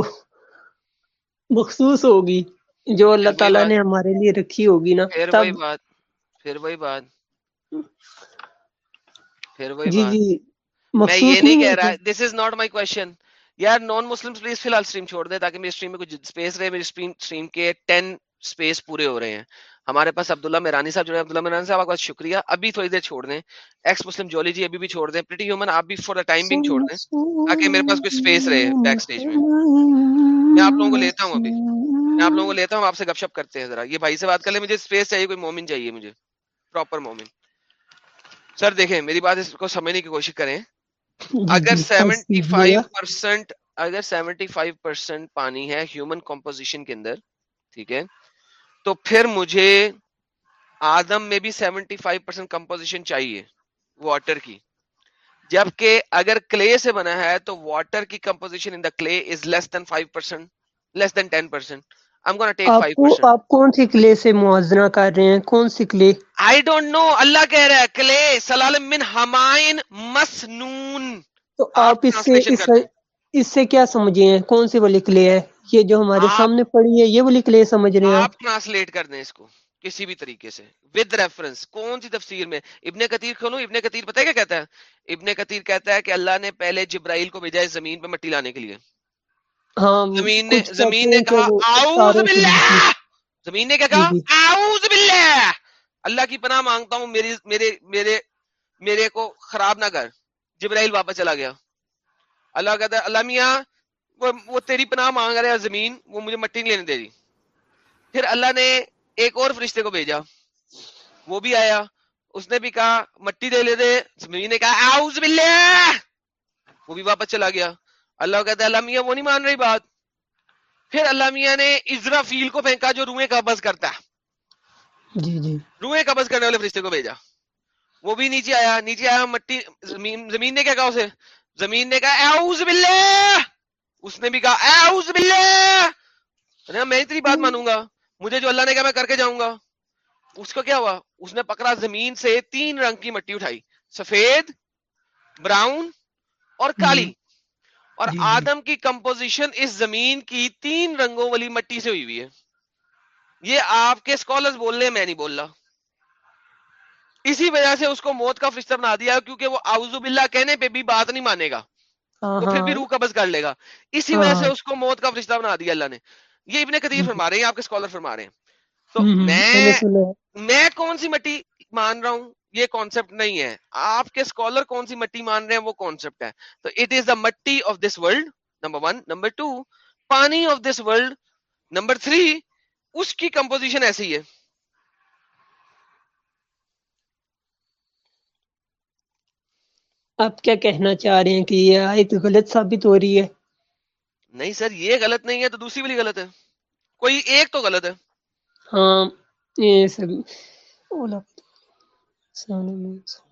مخصوص ہوگی جو اللہ تعالیٰ نے ہمارے لیے رکھی ہوگی نا۔ پھر وہی بات۔ پھر وہی بات۔ پھر وہی جی جی میں یہ نہیں کہہ رہا this is not my question یار نان مسلم پلیز فی الحال اسٹریم چھوڑ دیں تاکہ میری اسٹریم میں کچھ اسپیس رہے میری اسٹریم کے ٹین اسپیس پورے ہو رہے ہیں۔ ہمارے پاس عبداللہ میرانی صاحب جو ہے عبداللہ میرانی صاحب آپ کا شکریہ۔ ابھی تھوڑی دیر چھوڑ دیں۔ ایکس مسلم جولی جی ابھی بھی چھوڑ دیں۔ پریٹی ہیومن آپ بھی فور دا ٹائم بینگ چھوڑ دیں۔ تاکہ میرے پاس کوئی اسپیس رہے بیک سٹیج میں۔ میں آپ لوگوں کو لیتا ہوں ابھی۔ میں آپ لوگوں کو لیتا ہوں آپ سے گپ شپ کرتے ہیں ذرا۔ یہ بھائی سے بات کر لیں مجھے اسپیس چاہیے کوئی مومن چاہیے مجھے۔ پراپر مومن۔ سر دیکھیں میری بات اس کو سمجھنے کی کوشش کریں۔ اگر سیونٹی فائیو پرسینٹ اگر سیونٹی فائیو پرسینٹ پانی ہے ہیومن کمپوزیشن کے اندر ٹھیک ہے تو پھر مجھے آدم میں بھی سیونٹی فائیو پرسینٹ کمپوزیشن چاہیے واٹر کی۔ جبکہ اگر کلے سے بنا ہے تو واٹر کی composition in the clay is less than five percent less than ten percent آپ کون سی کلے سے موازنہ کر رہے ہیں؟ کون سی clay I don't know Allah کہہ رہا ہے کلے سلالم من ہمائن مسنون۔ تو آپ اس سے اس سے کیا سمجھے ہیں کون سی والی کلے ہے؟ یہ جو ہمارے سامنے پڑی ہے یہ والی کلے سمجھ رہے ہیں آپ؟ ٹرانسلیٹ کر دیں اس کو کسی بھی طریقے سے ود ریفرنس کون سی تفسیر میں؟ ابن کثیر کھولو ابن کثیر پتہ ہے کیا کہتا ہے؟ ابن کثیر کہتا ہے کہ اللہ نے پہلے جبرائیل کو بھیجا ہے زمین پہ مٹی لانے کے لیے۔ ہاں زمین نے زمین نے کہا وہ اعوذ باللہ! زمین نے کیا کہا اعوذ باللہ! اللہ کی پناہ مانگتا ہوں میری میرے میرے میرے کو خراب نہ کر۔ جبرائیل واپس چلا گیا۔ اللہ کہتا ہے اللہ میاں وہ, وہ تیری پناہ مانگ رہا ہے زمین وہ مجھے مٹی نہیں لینے دے رہی۔ پھر اللہ نے ایک اور فرشتے کو بھیجا۔ وہ بھی آیا۔ اس نے بھی کہا مٹی دے لے دے۔ زمین نے کہا اعوذ باللہ! وہ بھی واپس چلا گیا۔ اللہ کہتا ہے اللہ میاں وہ نہیں مان رہی بات۔ پھر اللہ میاں نے اسرافیل کو پھینکا جو روئیں قبض کرتا ہے۔ جی جی۔ روئیں قبض کرنے والے فرشتے کو بھیجا۔ وہ بھی نیچے آیا نیچے آیا مٹی زمین زمین نے کیا کہا اسے؟ زمین نے کہا اعوذ باللہ! اس نے بھی کہا اعوذ باللہ! ارے میں تیری بات مانوں گا۔ مجھے جو اللہ نے کہا میں کر کے جاؤں گا۔ اس کو کیا ہوا؟ اس نے پکڑا زمین سے تین رنگ کی مٹی اٹھائی۔ سفید براؤن اور کالی۔ اور آدم کی کمپوزیشن اس زمین کی تین رنگوں والی مٹی سے ہوئی ہوئی ہے۔ یہ آپ کے اسکالرز بول رہے ہیں میں نہیں بول رہا۔ اسی وجہ سے اس کو موت کا فرشتہ بنا دیا کیونکہ وہ اعوذ باللہ کہنے پہ بھی بات نہیں مانے گا۔ وہ پھر بھی روح قبض کر لے گا۔ اسی وجہ سے اس کو موت کا فرشتہ بنا دیا اللہ نے۔ یہ ابن قدیر فرما رہے ہیں آپ کے اسکالر فرما رہے ہیں۔ تو میں میں کون سی مٹی مان رہا ہوں؟ یہ کانسیپٹ نہیں ہے۔ آپ کے اسکالر کون سی مٹی مان رہے ہیں؟ وہ کانسیپٹ ہے۔ تو اٹ از دا مٹی of this world number one number two پانی of this world number three اس کی کمپوزیشن ایسی ہے۔ آپ کیا کہنا چاہ رہے ہیں کہ یہ آیت غلط ثابت ہو رہی ہے؟ نہیں سر یہ غلط نہیں ہے تو دوسری والی غلط ہے۔ کوئی ایک تو غلط ہے۔ ہاں یہ سانے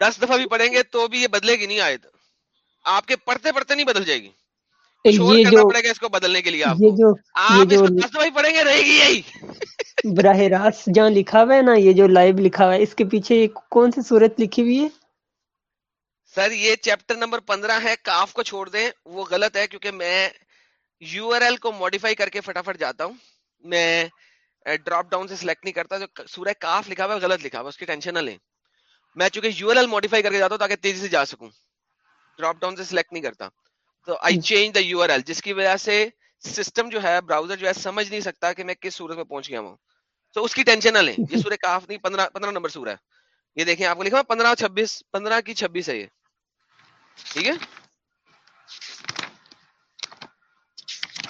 دس دفعہ بھی پڑھیں گے تو بھی یہ بدلے گی نہیں آیت۔ آپ کے پڑھتے پڑھتے نہیں بدل جائے گی۔ کچھ اور یہ کرنا جو پڑے گا اس کو بدلنے کے لیے آپ یہ کو۔ جو یہ آپ اس جو کو دس دفعہ بھی پڑھیں گے رہے گی یہی۔ براہ راست جہاں لکھا ہوا ہے نا یہ جو لائیو لکھا ہوا ہے اس کے پیچھے کون سی صورت لکھی ہوئی ہے؟ سر یہ چیپٹر نمبر پندرہ ہے کاف کو چھوڑ دیں وہ غلط ہے کیونکہ میں یو آر ایل کو ماڈیفائی کر کے فٹافٹ جاتا ہوں۔ میں ڈراپ ڈاؤن سے سلیکٹ نہیں کرتا جو سورہ کاف لکھا ہوا ہے غلط لکھا ہوا اس کی ٹینشن نہ لیں۔ میں چونکہ یو آر ایل ماڈیفائی کر کے جاتا ہوں تاکہ تیزی سے جا سکوں۔ ڈراپ ڈاؤن سے سلیکٹ نہیں کرتا۔ تو I change the U R L جس کی وجہ سے سسٹم جو ہے براؤزر جو ہے سمجھ نہیں سکتا کہ میں کس صورت میں پہنچ گیا ہوں۔ تو اس کی ٹینشن نہ لیں۔ یہ (laughs) سورہ کاف نہیں پندرہ پندرہ نمبر سورہ ہے۔ یہ دیکھیں آپ کو لکھا پندرہ چھبیس پندرہ کی چھبیس ہے یہ۔ ٹھیک ہے؟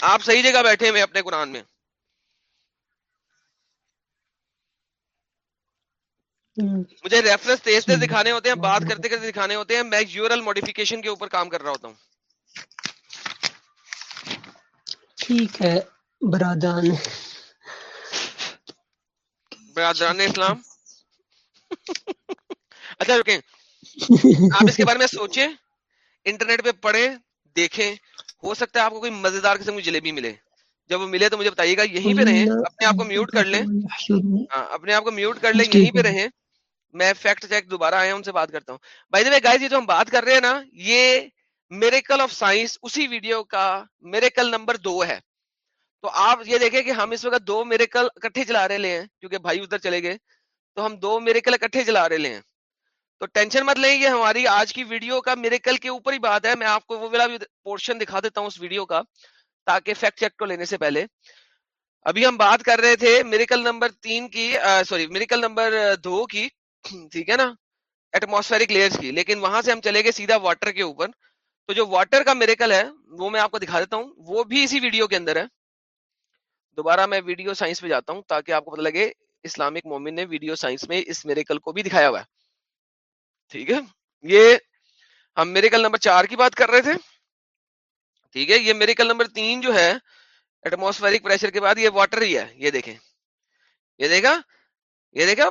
آپ صحیح جگہ بیٹھے ہوئے اپنے قرآن میں۔ مجھے ریفرنس تیز تیز دکھانے ہوتے ہیں بات کرتے کرتے دکھانے ہوتے ہیں۔ میں یورل ماڈیفیکیشن کے اوپر کام کر رہا ہوتا ہوں۔ ٹھیک ہے برادران۔ برادران اسلام۔ (laughs) اچھا رکیں۔ آپ اس کے بارے میں سوچیں۔ انٹرنیٹ پہ پڑھیں دیکھیں ہو سکتا ہے آپ کو کوئی مزیدار قسم کی جلیبی ملے۔ جب وہ ملے تو مجھے بتائیے گا یہیں پہ رہیں اپنے آپ کو میوٹ کر لیں۔ ہاں اپنے آپ کو میوٹ کر لیں یہیں پہ رہیں۔ میں فیکٹ چیک دوبارہ آیا ان سے بات کرتا ہوں۔ بائی دے گائز یہ جو ہم بات کر رہے ہیں نا یہ میریکل آف سائنس اسی ویڈیو کا میریکل نمبر دو ہے۔ تو آپ یہ دیکھیں کہ ہم اس وقت دو میریکل اکٹھے چلا رہے ہیں کیونکہ بھائی ادھر چلے گئے۔ تو ہم دو میریکل اکٹھے چلا رہے ہیں۔ تو ٹینشن مت لیں، یہ ہماری آج کی ویڈیو کا میریکل کے اوپر ہی بات ہے۔ میں آپ کو وہ بھی پورشن دکھا دیتا ہوں اس ویڈیو کا، تاکہ فیکٹ چیک کو لینے سے پہلے۔ ابھی ہم بات کر رہے تھے میریکل نمبر تین کی سوری، میریکل نمبر دو کی، ٹھیک ہے نا؟ ایٹماسفیرک لیئرز کی۔ لیکن وہاں سے ہم چلے گئے سیدھا واٹر کے اوپر۔ تو جو واٹر کا میریکل ہے، وہ میں آپ کو دکھا دیتا ہوں۔ وہ بھی اسی ویڈیو کے اندر ہے۔ دوبارہ میں ویڈیو سائنس پہ جاتا ہوں تاکہ آپ کو پتہ لگے، اسلامک مومن نے ویڈیو سائنس میں اس میریکل کو بھی دکھایا ہوا ہے۔ ٹھیک ہے؟ یہ ہم میریکل نمبر چار کی بات کر رہے تھے۔ ٹھیک ہے؟ یہ میریکل نمبر تین جو ہے ایٹماسفیرک پریشر کے بعد یہ واٹر ہی ہے۔ یہ دیکھیں۔ یہ دیکھا؟ یہ دیکھا؟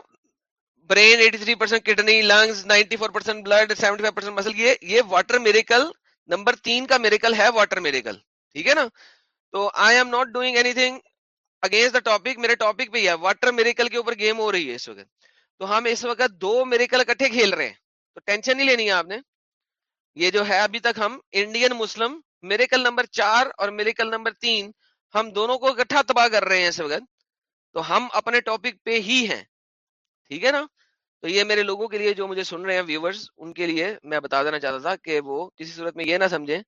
برین 83% کڈنی لنگز 94% بلڈ 75% مسل یہ یہ واٹر میریکل نمبر تین کا میریکل ہے واٹر میریکل ٹھیک ہے نا؟ تو I am not doing anything against the topic میرے ٹاپک پہ ہی ہے۔ واٹر میریکل کے اوپر گیم ہو رہی ہے اس وقت۔ تو ہم اس وقت دو میریکل اکٹھے کھیل رہے ہیں۔ تو ٹینشن نہیں لینی ہے آپ نے۔ یہ جو ہے ابھی تک ہم انڈین مسلم، میریکل نمبر چار اور میریکل نمبر تین، ہم دونوں کو اکٹھا تباہ کر رہے ہیں اس وقت۔ تو ہم اپنے ٹاپک پہ ہی ہیں۔ ٹھیک ہے نا؟ تو یہ میرے لوگوں کے لیے جو مجھے سن رہے ہیں ویورز ان کے لیے میں بتا دینا چاہتا تھا کہ وہ کسی صورت میں یہ نہ سمجھیں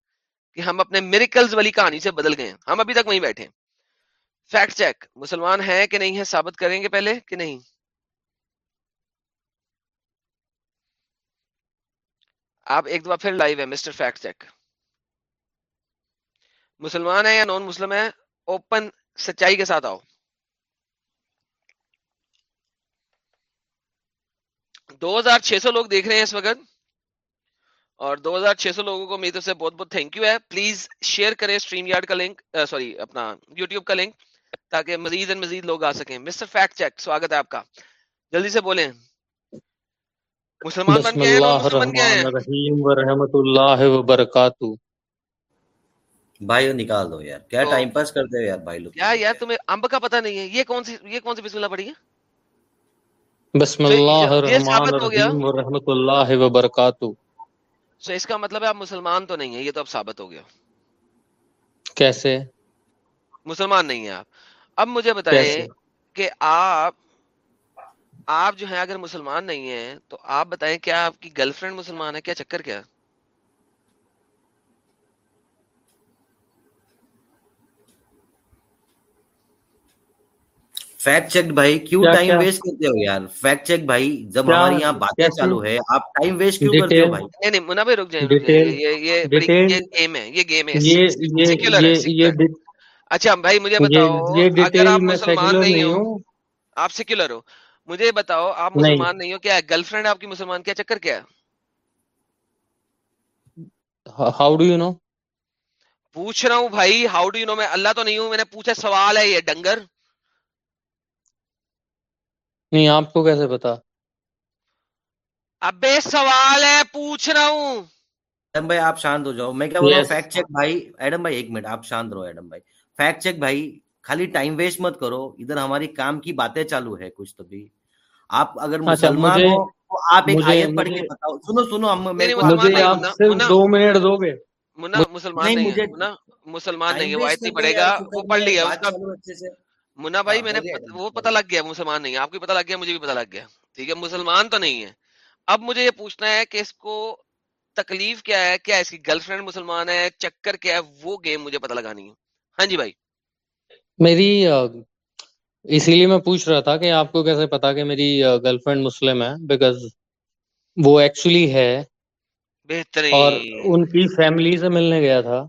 کہ ہم اپنے میریکلز والی کہانی سے بدل گئے ہیں۔ ہم ابھی تک وہیں بیٹھے ہیں۔ فیکٹ چیک مسلمان ہیں کہ نہیں ہے ثابت کریں گے پہلے کہ نہیں؟ آپ ایک دفعہ پھر لائیو ہے مسٹر فیکٹ چیک مسلمان ہے یا نان مسلم ہے اوپن سچائی کے ساتھ آؤ۔ دو ہزار چھ سو لوگ دیکھ رہے ہیں اس وقت۔ اور دو ہزار چھ سو لوگوں کو میری طرف سے بہت بہت تھینک یو ہے۔ پلیز شیئر کریں اسٹریم یارڈ کا لنک سوری اپنا یوٹیوب کا لنک تاکہ مزید مزید لوگ آ سکیں۔ مسٹر فیکٹ چیک سواگت ہے آپ کا۔ جلدی سے بولیں۔ مسلمان بن گئے ہیں مسلمان گئے ہیں۔ الرحیم ورحمۃ اللہ وبرکاتہ۔ بھائی نکال دو یار۔ کیا ٹائم پاس کرتے ہو یار بھائی لوگ؟ کیا یار تمہیں امب کا پتہ نہیں ہے۔ یہ کون سی یہ کون سی بسم اللہ پڑھی ہے؟ بسم اللہ الرحمن الرحیم ورحمۃ اللہ وبرکاتہ۔ سو اس کا مطلب ہے آپ مسلمان تو نہیں ہے یہ تو اب ثابت ہو گیا۔ کیسے؟ مسلمان نہیں ہے آپ۔ اب مجھے بتائیں کہ آپ آپ جو ہیں اگر مسلمان نہیں ہیں تو آپ بتائیں کیا آپ کی گرل فرینڈ مسلمان ہے؟ کیا چکر کیا؟ فیکٹ چیک بھائی کیوں ٹائم ویسٹ کرتے ہو یار؟ فیکٹ چیک بھائی جب ہماری یہاں باتیں چالو ہے آپ ٹائم ویسٹ کیوں کرتے ہو بھائی؟ نہیں نہیں منا بھائی رک جائیں۔ یہ یہ گیم ہے یہ گیم ہے سیکولر ہے اچھا بھائی مجھے بتاؤ اگر آپ مسلمان نہیں ہو آپ سیکولر ہو مجھے بتاؤ آپ مسلمان نہیں ہو کیا گرل فرینڈ آپ کی مسلمان؟ کیا چکر کیا ہاؤ ڈو یو نو پوچھ رہا ہوں بھائی ہاؤ ڈو یو نو میں اللہ تو نہیں ہوں میں نے پوچھا سوال ہے یہ ڈنگر۔ نہیں آپ کو کیسے پتا؟ ابے سوال ہے پوچھ رہا ہوں۔ ایڈم بھائی آپ شانت ہو جاؤ۔ میں کیا بول رہا ہوں فیکٹ چیک بھائی۔ ایڈم بھائی ایک منٹ آپ شانت رہو ایڈم بھائی۔ فیکٹ چیک بھائی خالی ٹائم ویسٹ مت کرو۔ ادھر ہماری کام کی باتیں چالو ہے کچھ تو بھی۔ آپ اگر مسلمان ہو تو آپ ایک آیت پڑھ کے بتاؤ۔ سنو سنو ہم مجھے آپ صرف دو منٹ دو گے۔ منا مسلمان نہیں ہے۔ منا مسلمان نہیں ہے وہ آیت نہیں پڑھے گا وہ پڑھ لیا۔ اس کا منا بھائی میں نے وہ پتہ لگ گیا مسلمان نہیں آپ کو پتہ لگ گیا مجھے بھی پتہ لگ گیا۔ ٹھیک ہے مسلمان تو نہیں ہے۔ اب مجھے یہ پوچھنا ہے کہ اس کو تکلیف کیا ہے؟ کیا اس کی گرل فرینڈ مسلمان ہے؟ چکر کیا ہے؟ وہ گیم مجھے پتہ لگانی ہے۔ ہاں جی بھائی۔ میری اسی لیے میں پوچھ رہا تھا کہ آپ کو کیسے پتا کہ میری گرل فرینڈ مسلم ہے؟ بیکاز وہ ایکچولی ہے بہترین اور ان کی فیملی سے ملنے گیا تھا۔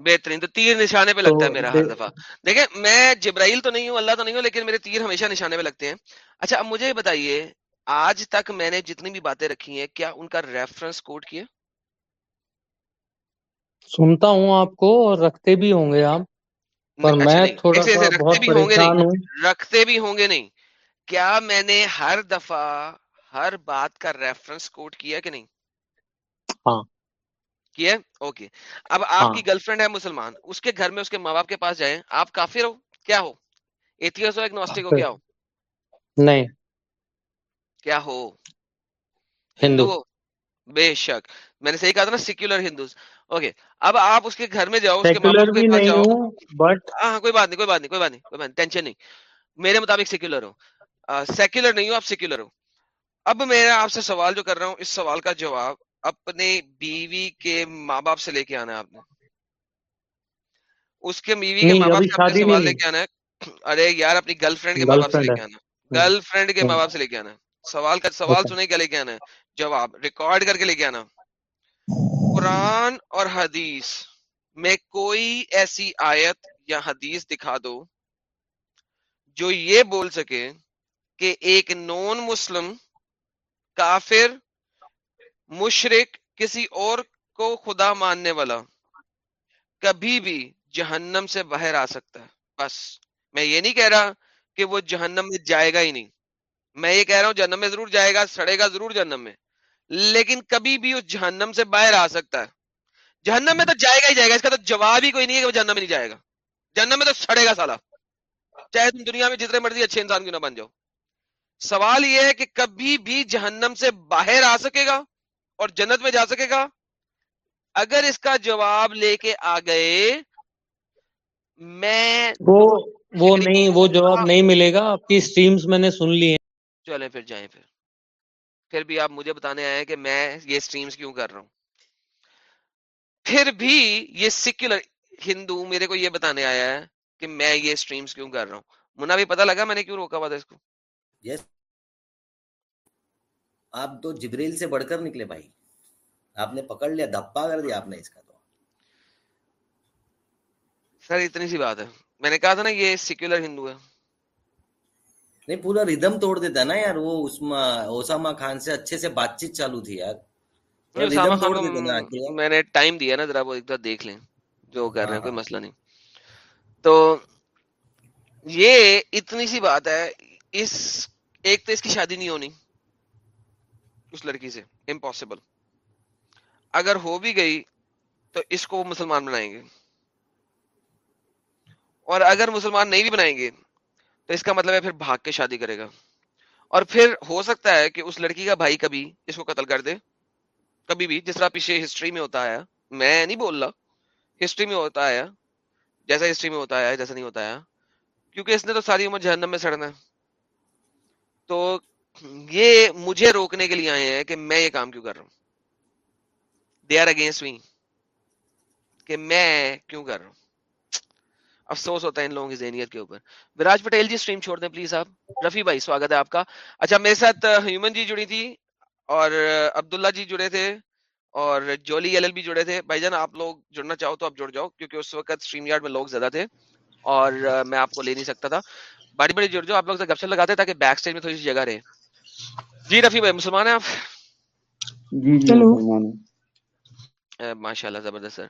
بہترین تو تیر نشانے پہ لگتا ہے میرا ہر دفعہ۔ دیکھیں میں جبرائیل تو نہیں ہوں اللہ تو نہیں ہوں لیکن میرے تیر ہمیشہ نشانے پہ لگتے ہیں۔ اچھا اب مجھے بتائیے آج تک میں نے جتنی بھی باتیں رکھی ہیں کیا ان کا ریفرنس کوڈ کیا؟ سنتا ہوں آپ کو اور رکھتے بھی ہوں گے آپ۔ پر میں تھوڑا سا بہت پریشان ہوں۔ رکھتے بھی ہوں گے نہیں۔ کیا میں نے ہر دفعہ ہر بات کا ریفرنس کوڈ کیا کہ نہیں؟ ہاں۔ کی ہے اوکے اب ہاں آپ کی گرل فرینڈ ہے مسلمان اس کے گھر میں اس کے ماں باپ کے پاس جائیں آپ کافر ہو؟ کیا ہو؟ ایتھیس ہو ایگنوسٹک ہو کیا ہو؟ نہیں۔ کیا ہو؟ ہندو۔ بے شک۔ میں نے صحیح کہا تھا نا سیکولر ہندوز اوکے اب آپ اس کے گھر میں جاؤ اس کے کے جاؤ۔ بٹ ہاں ہاں، کوئی بات نہیں کوئی بات نہیں کوئی بات نہیں کوئی بات نہیں ٹینشن نہیں۔ میرے مطابق سیکولر ہو۔ سیکولر نہیں ہو آپ سیکولر ہو۔ اب میں آپ سے سوال جو کر رہا ہوں اس سوال کا جواب اپنے بیوی کے ماں باپ سے لے کے آنا ہے آپ نے۔ اس کے بیوی کے ماں باپ سے سوال لے کے آنا ہے۔ ارے یار اپنی گرل فرینڈ کے ماں باپ سے لے کے ہے۔ آنا گرل فرینڈ کے ماں باپ سے لے کے آنا سوال کا سوال سنے کیا لے کے آنا جواب ریکارڈ کر کے لے کے آنا۔ قرآن اور حدیث میں کوئی ایسی آیت یا حدیث دکھا دو جو یہ بول سکے کہ ایک نون مسلم، کافر مشرق کسی اور کو خدا ماننے والا کبھی بھی جہنم سے باہر آ سکتا ہے۔ بس، میں یہ نہیں کہہ رہا کہ وہ جہنم میں جائے گا ہی نہیں۔ میں یہ کہہ رہا ہوں جہنم میں ضرور جائے گا، سڑے گا ضرور جہنم میں۔ لیکن کبھی بھی اس جہنم سے باہر آ سکتا ہے۔ جہنم میں تو جائے گا ہی جائے گا اس کا تو جواب ہی کوئی نہیں ہے کہ وہ جہنم میں نہیں جائے گا۔ جہنم میں تو سڑے گا سالا۔ چاہے تم دنیا میں جتنے مرضی اچھے انسان کیوں نہ بن جاؤ۔ سوال یہ ہے کہ کبھی بھی جہنم سے باہر آ سکے گا اور جنت میں جا سکے گا؟ اگر اس کا جواب لے کے آ گئے میں وہ وہ نہیں وہ جواب نہیں ملے گا۔ آپ کی اسٹریمز میں نے سن لی ہیں۔ چلیں پھر جائیں پھر۔ پھر بھی آپ مجھے بتانے آئے ہیں کہ میں یہ سٹریمز کیوں کر رہا ہوں۔ پھر بھی یہ سیکولر ہندو میرے کو یہ بتانے آیا ہے کہ میں یہ سٹریمز کیوں کر رہا ہوں۔ منا بھی پتا لگا میں نے کیوں روکا ہوا تھا اس کو؟ یس آپ تو جبریل سے بڑھ کر نکلے بھائی۔ آپ نے پکڑ لیا دھپا کر دیا آپ نے اس کا تو۔ سر اتنی سی بات ہے۔ میں نے کہا تھا نا یہ سیکولر ہندو ہے۔ نہیں پورا ردم توڑ دیتا نا یار وہ اسامہ خان سے اچھے سے بات چیت چالو تھی یار۔ میں۔ نے ٹائم دیا نا ذرا وہ ایک بار دیکھ لیں۔ جو کر رہے ہیں کوئی ہاں۔ مسئلہ نہیں۔ تو یہ اتنی سی بات ہے اس ایک تو اس کی شادی نہیں ہونی اس لڑکی سے امپاسبل اگر ہو بھی گئی تو اس کو مسلمان بنائیں گے۔ اور اگر مسلمان نہیں بھی بنائیں گے تو اس کا مطلب ہے پھر بھاگ کے شادی کرے گا۔ اور پھر ہو سکتا ہے کہ اس لڑکی کا بھائی کبھی اس کو قتل کر دے۔ کبھی بھی، جس طرح پیچھے ہسٹری میں ہوتا ہے میں نہیں بول رہا۔ ہسٹری میں ہوتا ہے جیسا ہسٹری میں ہوتا ہے جیسا نہیں ہوتا ہے کیونکہ اس نے تو ساری عمر جہنم میں سڑنا۔ ہے تو یہ مجھے روکنے کے لیے آئے ہیں کہ میں یہ کام کیوں کر رہا ہوں۔ دے آر اگینسٹ می کہ میں کیوں کر رہا ہوں۔ افسوس ہوتا ہے ان لوگوں کی ذہنیت کے اوپر۔ وراج پٹیل جی اسٹریم چھوڑ دیں پلیز آپ۔ رفی بھائی سواگت ہے آپ کا۔ اچھا میرے ساتھ ہیومن جی جڑی تھی اور عبداللہ جی جڑے تھے اور جولی ایل ایل بھی جڑے تھے۔ بھائی جان آپ لوگ جڑنا چاہو تو آپ جڑ جاؤ کیونکہ اس وقت اسٹریم یارڈ میں لوگ زیادہ تھے اور میں آپ کو لے نہیں سکتا تھا۔ بڑی بڑی جڑ جاؤ آپ لوگ سے گپ شپ لگاتے تاکہ بیک اسٹیج میں تھوڑی سی جگہ رہے۔ جی رفی بھائی مسلمان ہیں آپ؟ جی جی ماشاء اللہ زبردست سر۔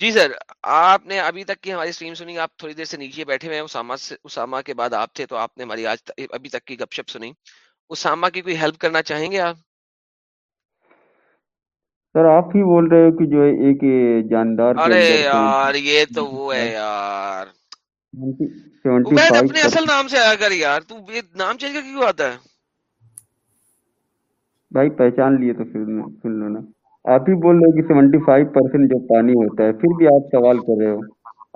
جی سر آپ نے ابھی تک کی ہماری اسٹریم سنی آپ تھوڑی دیر سے نیچے بیٹھے ہوئے ہیں اسامہ سے اسامہ کے بعد آپ تھے تو آپ نے ہماری آج ابھی تک کی گپ شپ سنی۔ اسامہ کی کوئی ہیلپ کرنا چاہیں گے آپ؟ سر آپ ہی بول رہے ہو کہ جو ایک جاندار ارے یار یہ تو وہ ہے یار۔ عبید اپنے اصل نام سے آیا کر یار تو یہ نام چینج کر کیوں آتا ہے؟ بھائی پہچان لیے تو پھر سن لو نا آپ ہی بول رہے ہو کہ سیونٹی فائیو پرسینٹ جو پانی ہوتا ہے پھر بھی آپ سوال کر رہے ہو۔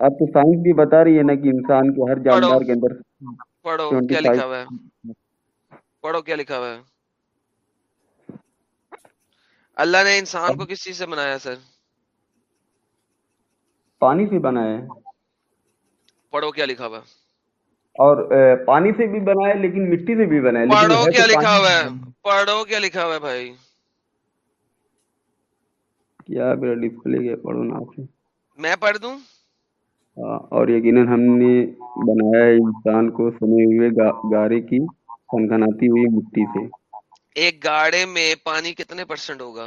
آپ تو سائنس بھی بتا رہی ہے نا کہ انسان کے ہر جاندار کے اندر پڑھو کیا لکھا ہوا ہے؟ پڑھو کیا لکھا ہوا ہے؟ اللہ نے انسان کو کس چیز سے بنایا سر؟ پانی سے بنا ہے پڑھو کیا لکھا ہوا ہے؟ اور پانی سے بھی بنا ہے لیکن مٹی سے بھی بنا ہے لیکن پڑھو کیا لکھا ہوا ہے؟ پڑھو کیا لکھا ہوا ہے بھائی؟ کیا میرا ڈسپلے گیا پڑھو نا آپ میں پڑھ دوں؟ ہاں، اور یقیناً ہم نے بنایا انسان کو سنے ہوئے گا- گارے کی کھنکھناتی ہوئی مٹی سے۔ ایک گاڑے میں پانی کتنے پرسنٹ ہوگا؟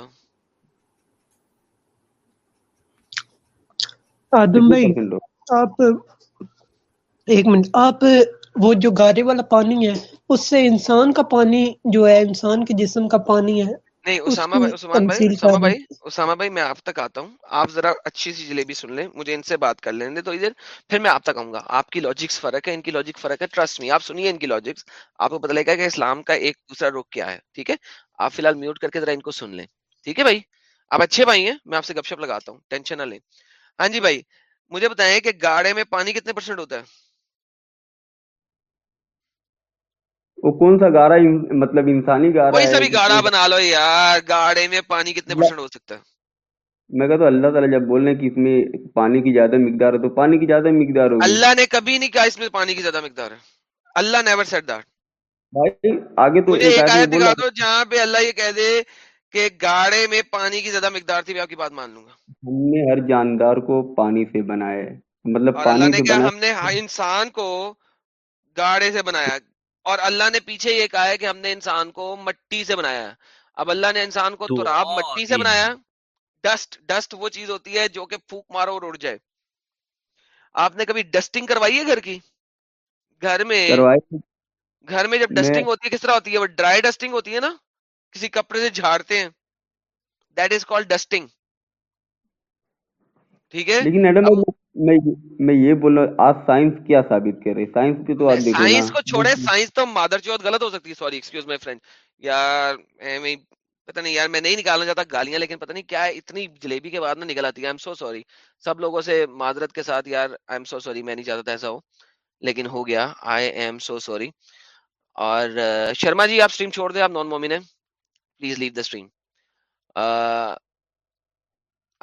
آدم بھائی آپ ایک منٹ آپ وہ جو گارے والا پانی ہے اس سے انسان کا پانی جو ہے انسان کے جسم کا پانی ہے نہیں اسامہ بھائی عثمان بھائی اسامہ بھائی اسامہ بھائی میں آپ تک آتا ہوں۔ آپ ذرا اچھی سی جلیبی سن لیں مجھے ان سے بات کر لینے تو ادھر پھر میں آپ تک آؤں گا۔ آپ کی لاجکس فرق ہے ان کی لاجک فرق ہے۔ ٹرسٹ نہیں آپ سنیے ان کی لاجکس آپ کو پتہ لگے گا کہ اسلام کا ایک دوسرا رخ کیا ہے ٹھیک ہے؟ آپ فی الحال میوٹ کر کے ذرا ان کو سن لیں۔ ٹھیک ہے بھائی؟ آپ اچھے بھائی ہیں میں آپ سے گپ شپ لگاتا ہوں ٹینشن نہ لیں۔ ہاں جی بھائی مجھے بتائیں کہ گاڑے میں پانی کتنے پرسینٹ ہوتا ہے؟ وہ کون سا گارا مطلب انسانی گارا کوئی بھی گاڑا بنا لو یار گاڑے میں پانی کتنے پرسینٹ ہو سکتا ہے؟ میں کہتا ہوں اللہ تعالیٰ جب بول رہے کہ اس میں پانی کی زیادہ مقدار ہے تو پانی کی زیادہ مقدار ہو اللہ نے کبھی نہیں کہا اس میں پانی کی زیادہ مقدار ہے۔ اللہ نیور سیٹ دیٹ بھائی آگے تو ایک آیت دکھا دو جہاں پہ اللہ یہ کہہ دے کہ گاڑے میں پانی کی زیادہ مقدار تھی میں آپ کی بات مان لوں گا۔ ہم نے ہر جاندار کو پانی سے بنایا ہے۔ مطلب پانی سے بنایا ہم نے انسان کو گاڑے سے بنایا۔ اور اللہ نے پیچھے یہ کہا ہے کہ ہم نے انسان کو مٹی سے بنایا اب اللہ نے انسان کو تراب مٹی سے بنایا ڈسٹ ڈسٹ وہ چیز ہوتی ہے جو کہ پھوک مارو اور اڑ جائے۔ آپ نے کبھی ڈسٹنگ کروائی ہے گھر کی؟ گھر میں گھر میں جب ڈسٹنگ ہوتی ہے کس طرح ہوتی ہے؟ وہ ڈرائی ڈسٹنگ ہوتی ہے نا کسی کپڑے سے جھاڑتے ہیں۔ دیٹ از کال ڈسٹنگ ٹھیک ہے؟ لیکن میں یہ بول رہا آج سائنس کیا ثابت کر رہے سائنس کی تو آج سائنس کو چھوڑے سائنس تو مادر چوت غلط ہو سکتی ہے۔ سوری ایکسکیوز مائی فرینڈ یار، میں پتہ نہیں یار، میں نہیں نکالنا چاہتا گالیاں، لیکن پتہ نہیں کیا ہے اتنی جلیبی کے بعد نہ نکل آتی ہے۔ ایم سو سوری سب لوگوں سے معذرت کے ساتھ یار آئی ایم سو سوری میں نہیں چاہتا ایسا ہو۔ لیکن ہو گیا۔ آئی ایم سو سوری اور، شرما جی آپ اسٹریم چھوڑ دیں۔ آپ نان مومن ہیں پلیز لیو دا اسٹریم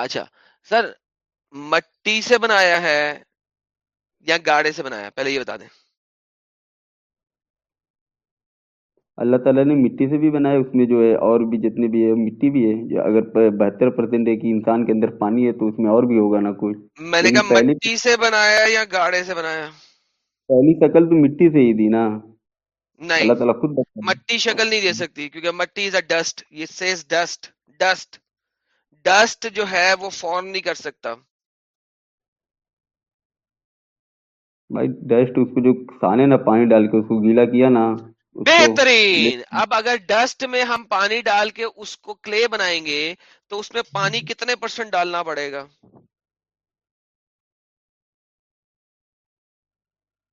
اچھا۔ سر مٹی سے بنایا ہے یا گاڑے سے بنایا پہلے یہ بتا دیں۔ اللہ تعالیٰ نے مٹی سے بھی بنایا اس میں جو ہے اور بھی جتنے بھی ہے مٹی بھی ہے جو اگر بہتر پرسینٹ ہے کہ انسان کے اندر پانی ہے تو اس میں اور بھی ہوگا نا کچھ میں نے یعنی کہا مٹی سے بنایا یا گاڑے سے بنایا؟ پہلی شکل تو مٹی سے ہی دی نا۔ نہیں اللہ تعالیٰ خود مٹی شکل نہیں دے سکتی کیونکہ مٹی از اے ڈسٹ یہ سیز ڈسٹ ڈسٹ ڈسٹ جو ہے وہ فارم نہیں کر سکتا۔ بھائی ڈسٹ اس کو جو سانے نہ پانی ڈال کے اس کو گیلا کیا نا بہترین! اب اگر ڈسٹ میں ہم پانی ڈال کے اس کو کلے بنائیں گے تو اس میں پانی کتنے پرسنٹ ڈالنا پڑے گا؟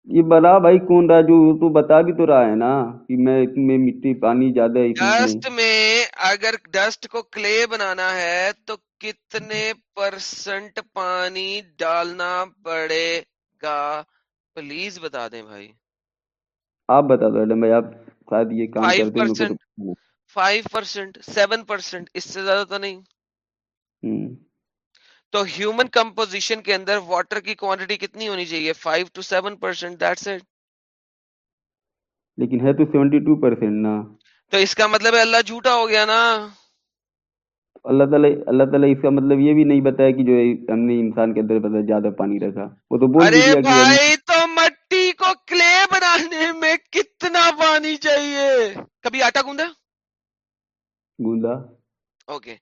یہ بلا بھائی کون راجو تو بتا بھی تو رہا ہے نا کہ میں میں مٹی پانی زیادہ ڈسٹ میں اگر ڈسٹ کو کلے بنانا ہے تو کتنے پرسنٹ پانی ڈالنا پڑے گا؟ پلیز بتا دیں بھائی۔ آپ بتا دو ایڈم بھائی آپ شاید یہ کام کرتے ہیں 5% 7% اس سے زیادہ تو نہیں۔ تو ہیومن کمپوزیشن کے اندر واٹر کی کوانٹٹی کتنی ہونی چاہیے؟ 5 ٹو 7% دیٹس اٹ لیکن ہے تو 72% نا۔ تو اس کا مطلب ہے اللہ جھوٹا ہو گیا نا۔ اللہ تعالیٰ اللہ تعالیٰ اس کا مطلب یہ بھی نہیں بتایا کہ جو ہم نے انسان کے اندر زیادہ پانی رکھا۔ وہ تو بول بھائی مٹی کو کلے بنانے میں کتنا پانی چاہیے؟ کبھی آٹا گوندا؟ گوندا۔ اوکے۔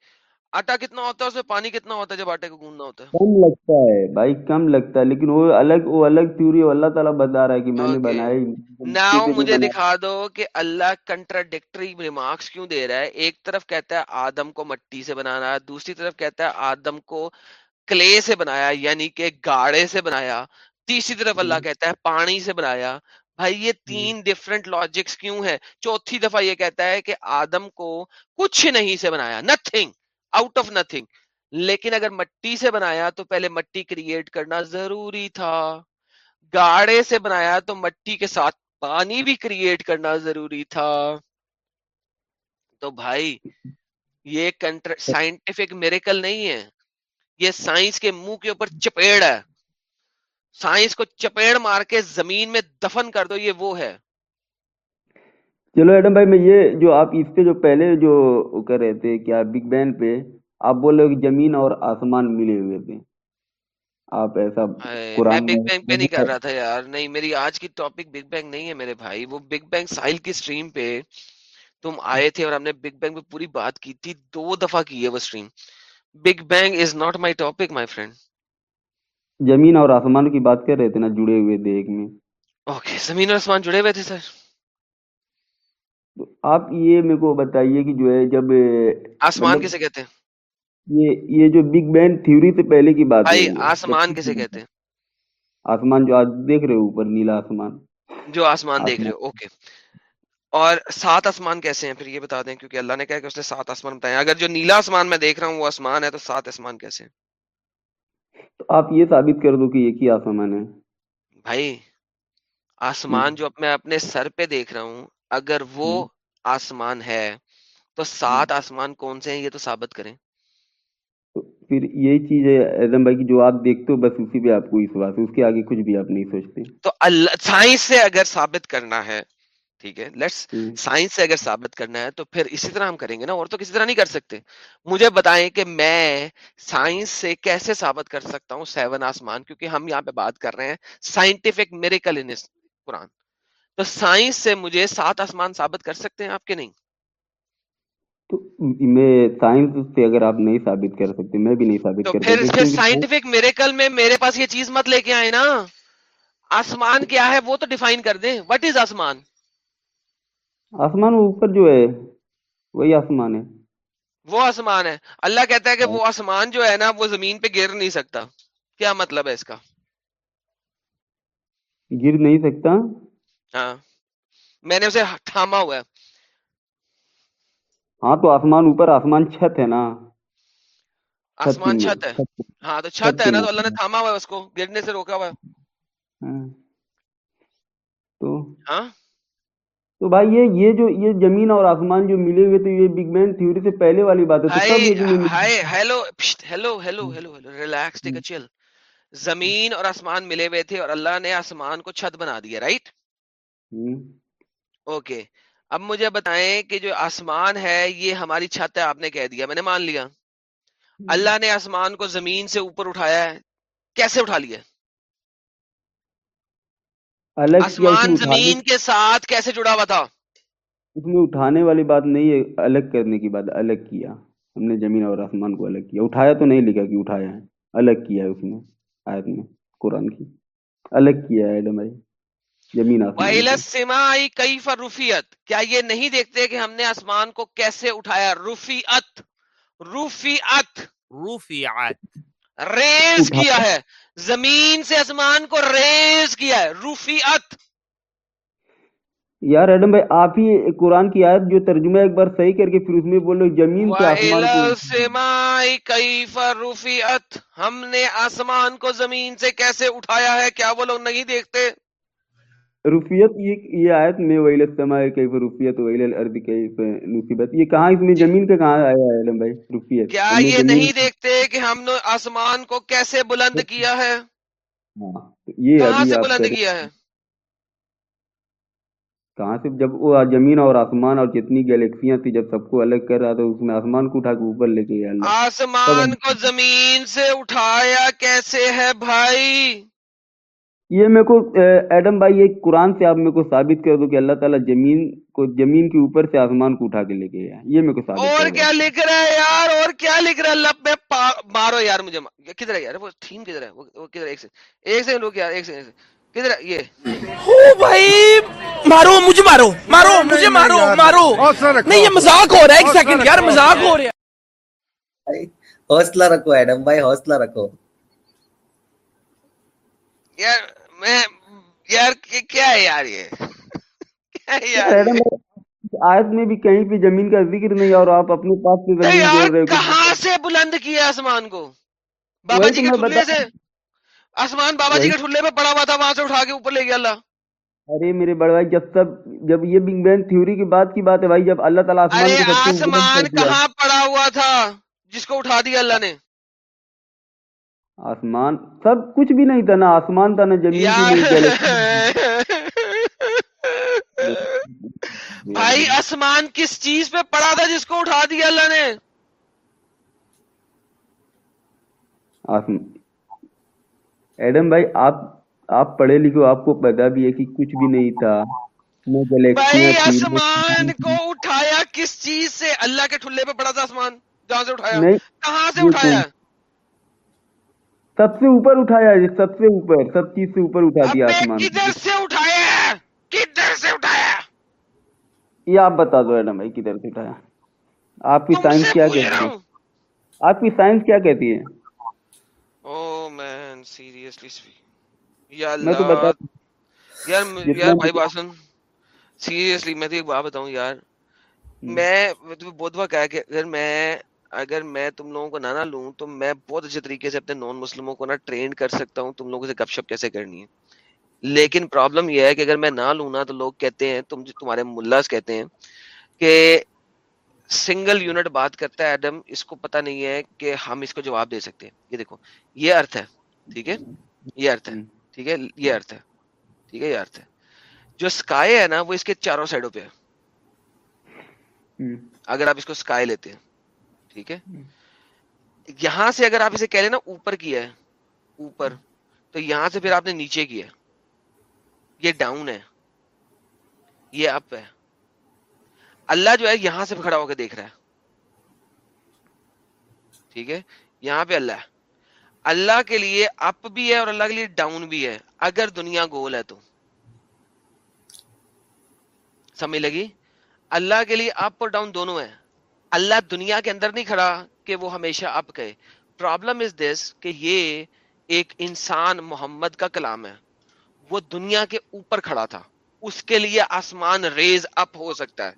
آٹا کتنا ہوتا ہے اس میں پانی کتنا ہوتا ہے جب آٹے کو گوندنا ہوتا ہے؟ کم لگتا ہے بھائی کم لگتا ہے لیکن وہ الگ وہ الگ تھیوری اللہ تعالیٰ بتا رہا ہے کہ میں نے بنائی۔ ناؤ مجھے دکھا دو کہ اللہ کنٹراڈکٹری ریمارکس کیوں دے رہا ہے۔ ایک طرف کہتا ہے آدم کو مٹی سے بنانا دوسری طرف کہتا ہے آدم کو کلے سے بنایا یعنی کہ گاڑے سے بنایا۔ تیسری طرف اللہ کہتا ہے پانی سے بنایا۔ بھائی یہ تین ڈفرنٹ لاجکس کیوں ہے چوتھی دفعہ یہ کہتا ہے کہ آدم کو کچھ نہیں سے بنایا نتھنگ آؤٹ آف نتھنگ لیکن اگر مٹی سے بنایا تو پہلے مٹی کریٹ کرنا ضروری تھا۔ گاڑے سے بنایا تو مٹی کے ساتھ پانی بھی کریٹ کرنا ضروری تھا۔ تو بھائی یہ سائنٹیفک میریکل نہیں ہے۔ یہ سائنس کے منہ کے اوپر چپیڑ ہے۔ سائنس کو چپیڑ مار کے زمین میں دفن کر دو یہ وہ ہے۔ چلو ایڈم بھائی میں یہ جو آپ اس کے جو پہلے جو کر رہے تھے کیا بگ بین پہ آپ بول رہے کہ زمین اور آسمان ملے ہوئے تھے۔ آپ ایسا میں بگ بینگ پہ نہیں کر رہا تھا یار نہیں میری آج کی ٹاپک بگ بینگ نہیں ہے میرے بھائی وہ بگ بینگ ساحل کی سٹریم پہ تم آئے تھے اور ہم نے بگ بینگ پہ پوری بات کی تھی دو دفعہ کی ہے وہ stream big bang is not my topic my friend زمین اور آسمان کی بات کر رہے تھے نا جڑے ہوئے دیکھ میں۔ اوکے زمین اور آسمان جڑے ہوئے تھے سر۔ آپ یہ میرے کو بتائیے کہ جو ہے جب آسمان مطلب کیسے کہتے ہیں؟ یہ یہ جو بگ بینگ تھیوری سے پہلے کی بات ہے آسمان کیسے کہتے ہیں؟ آسمان جو آج دیکھ رہے اوپر نیلا آسمان۔ جو آسمان دیکھ رہے ہو اوکے۔ اور سات آسمان کیسے ہیں؟ پھر یہ بتا دیں کیونکہ اللہ نے کہا کہ اس نے سات آسمان بتائے اگر جو نیلا آسمان میں دیکھ رہا ہوں وہ آسمان ہے تو سات آسمان کیسے ہیں؟ تو آپ یہ ثابت کر دو کہ ایک ہی آسمان ہے۔ بھائی آسمان جو میں اپنے سر پہ دیکھ رہا ہوں اگر وہ آسمان ہے تو۔ سات آسمان کون سے ہیں یہ تو ثابت کریں۔ تو پھر یہی چیز ہے اعظم بھائی کی جو آپ دیکھتے ہو بس اسی پہ آپ کو وشواس ہے اس کے آگے کچھ بھی آپ نہیں سوچتے۔ تو اللہ سائنس سے اگر ثابت کرنا ہے ٹھیک ہے لیٹس سائنس سے اگر ثابت کرنا ہے تو پھر اسی طرح ہم کریں گے نا اور تو کسی طرح نہیں کر سکتے۔ مجھے بتائیں کہ میں سائنس سے کیسے ثابت کر سکتا ہوں سیون آسمان؟ کیونکہ ہم یہاں پہ بات کر رہے ہیں سائنٹیفک میریکل ان قرآن تو سائنس سے مجھے سات آسمان ثابت کر سکتے ہیں آپ کے نہیں؟ تو میں سائنس سے اگر آپ نہیں ثابت کر سکتے میں بھی نہیں ثابت کر پھر پھر سائنٹیفک میریکل میں میرے پاس یہ چیز مت لے کے آئے نا۔ آسمان کیا ہے وہ تو ڈیفائن کر دیں۔ وٹ از آسمان؟ آسمان اوپر جو ہے وہی آسمان ہے۔ وہ آسمان ہے۔ اللہ کہتا ہے کہ وہ آسمان جو ہے نا وہ زمین پہ گر نہیں سکتا۔ کیا مطلب ہے اس کا؟ گر نہیں سکتا۔ ہاں۔ میں نے اسے تھاما ہوا ہے۔ ہاں تو آسمان اوپر آسمان چھت ہے نا۔ آسمان چھت ہے۔ ہاں تو چھت ہے نا تو اللہ نے تھاما ہوا ہے اس کو۔ گرنے سے روکا ہوا ہے۔ ہاں۔ تو ہاں؟ تو بھائی یہ یہ جو یہ زمین اور آسمان جو ملے ہوئے تھے یہ بگ بینگ تھیوری سے پہلے والی بات ہے hello hello hello hello relax take چل زمین اور آسمان ملے ہوئے تھے اور اللہ نے آسمان کو چھت بنا دیا رائٹ اوکے اب مجھے بتائیں کہ جو آسمان ہے یہ ہماری چھت ہے آپ نے کہہ دیا میں نے مان لیا۔ اللہ نے آسمان کو زمین سے اوپر اٹھایا ہے کیسے اٹھا لیا؟ الگ آسمان زمین کے ساتھ کیسے جڑا ہوا تھا؟ اس میں اٹھانے والی بات نہیں ہے الگ کرنے کی بات الگ کیا۔ ہم نے زمین اور آسمان کو الگ کیا۔ اٹھایا تو نہیں لکھا کہ اٹھایا ہے۔ الگ کیا ہے اس میں آیت میں قرآن کی۔ الگ کیا ہے ایڈم بھائی؟ زمین آسمان رُفِعَتْ۔ کیا یہ نہیں دیکھتے کہ ہم نے آسمان کو کیسے اٹھایا؟ رفیعت رفیعت رفعت۔ ریز کیا ہے؟ زمین سے آسمان کو ریز کیا ہے؟ رفیعت۔ یار ایڈم بھائی آپ ہی قرآن کی آیت جو ترجمہ ایک بار صحیح کر کے پھر اس میں بولو زمین سے آسمان کو۔ ہم نے آسمان کو زمین سے کیسے اٹھایا ہے؟ کیا وہ لوگ نہیں دیکھتے؟ رفیت یہ یہ آیت میں ویل السماء کیف رفیت ویل الارض کیف نصیبت یہ کہاں اس میں زمین کا کہاں آیا ہے علم بھائی؟ رفیت کیا یہ نہیں دیکھتے کہ ہم نے آسمان کو کیسے بلند کیا ہے؟ ہاں یہ کہاں سے بلند کیا ہے؟ کہاں سے؟ جب وہ زمین اور آسمان اور جتنی گیلیکسیاں تھی جب سب کو الگ کر رہا تھا اس میں آسمان کو اٹھا کے اوپر لے کے گیا آسمان کو زمین سے اٹھایا کیسے ہے بھائی؟ یہ میرے کو ایڈم بھائی یہ قرآن سے آپ میرے کو ثابت کر دو کہ اللہ تعالیٰ زمین کو زمین کے اوپر سے آسمان کو اٹھا کے لے کے گیا یہ میرے کو ثابت اور کیا لکھ رہا ہے یار؟ اور کیا لکھ رہا ہے؟ اللہ پہ پا- مارو یار مجھے کدھر ہے یار؟ وہ تھیم کدھر ہے؟ وہ وہ کدھر؟ ایک سیکنڈ ایک سیکنڈ رک یار ایک سیکنڈ کدھر ہے؟ یہ۔ او بھائی مارو مجھے مارو مارو مجھے مارو مارو۔ نہیں یہ مذاق ہو رہا ہے ایک سیکنڈ یار مذاق ہو رہا ہے۔ حوصلہ رکھو ایڈم بھائی حوصلہ رکھو۔ یار میں یار کیا ہے یار یہ؟ آیت میں بھی کہیں پہ زمین کا ذکر نہیں اور آپ اپنے پاس سے زمین جوڑ رہے کہاں سے بلند کیا آسمان کو؟ بابا جی کے ٹھلے سے۔ آسمان بابا جی کے ٹھلے پہ پڑا ہوا تھا وہاں سے اٹھا کے اوپر لے گیا اللہ۔ ارے میرے بڑے بھائی جب سب جب یہ بگ بینگ تھیوری کی بات کی بات ہے بھائی جب اللہ تعالیٰ آسمان کہاں پڑا ہوا تھا جس کو اٹھا دیا اللہ نے؟ آسمان سب کچھ بھی نہیں تھا نہ آسمان تھا نہ زمین بھائی آسمان کس چیز پہ پڑا تھا جس کو اٹھا دیا اللہ نے. ایڈم بھائی آپ آپ پڑھے لکھو آپ کو پتا بھی ہے کہ کچھ بھی نہیں تھا بھائی آسمان کو اٹھایا کس چیز سے؟ اللہ کے ٹھلے پہ پڑا تھا آسمان جہاں سے اٹھایا؟ کہاں سے اٹھایا؟ سب سے اوپر اٹھایا ہے سب سے اوپر سب چیز سے اوپر اٹھا دیا آسمان کدھر سے اٹھایا ہے؟ کدھر سے اٹھایا؟ یہ آپ بتا دو ایڈم بھائی کدھر سے اٹھایا؟ آپ کی سائنس کیا کہتی ہے؟ آپ کی سائنس کیا کہتی ہے؟ او مین سیریسلی یا اللہ میں تو بتا یار یار بھائی باسن سیریسلی میں تو ایک بات بتاؤں یار۔ میں تمہیں بہت بار کہا کہ اگر میں اگر میں تم لوگوں کو نہ نہ لوں تو میں بہت اچھے طریقے سے اپنے نان مسلموں کو نہ ٹرین کر سکتا ہوں تم لوگوں سے گپ شپ کیسے کرنی ہے؟ لیکن پرابلم یہ ہے کہ اگر میں نہ لوں نا تو لوگ کہتے ہیں تم تمہارے ملاز کہتے ہیں کہ سنگل یونٹ بات کرتا ہے ایڈم اس کو پتہ نہیں ہے کہ ہم اس کو جواب دے سکتے ہیں۔ یہ دیکھو یہ ارتھ ہے ٹھیک ہے؟ یہ ارتھ ہے ٹھیک ہے؟ یہ ارتھ ہے ٹھیک ہے؟ یہ ارتھ ہے۔ جو اسکائے ہے نا وہ اس کے چاروں سائڈوں پہ ہے۔ اگر آپ اس کو اسکائے لیتے ہیں۔ ٹھیک ہے؟ یہاں سے اگر آپ اسے کہہ لیں نا اوپر کیا ہے اوپر تو یہاں سے پھر آپ نے نیچے کیا یہ ڈاؤن ہے۔ یہ اپ ہے۔ اللہ جو ہے یہاں سے کھڑا ہو کے دیکھ رہا ہے۔ ٹھیک ہے؟ یہاں پہ اللہ ہے۔ اللہ کے لیے اپ بھی ہے اور اللہ کے لیے ڈاؤن بھی ہے۔ اگر دنیا گول ہے تو۔ سمجھ لگی؟ اللہ کے لیے اپ اور ڈاؤن دونوں ہے اللہ دنیا کے اندر نہیں کھڑا کہ وہ ہمیشہ اپ کہے۔ پرابلم از دس کہ یہ ایک انسان محمد کا کلام ہے۔ وہ دنیا کے اوپر کھڑا تھا۔ اس کے لیے آسمان ریز اپ ہو سکتا ہے۔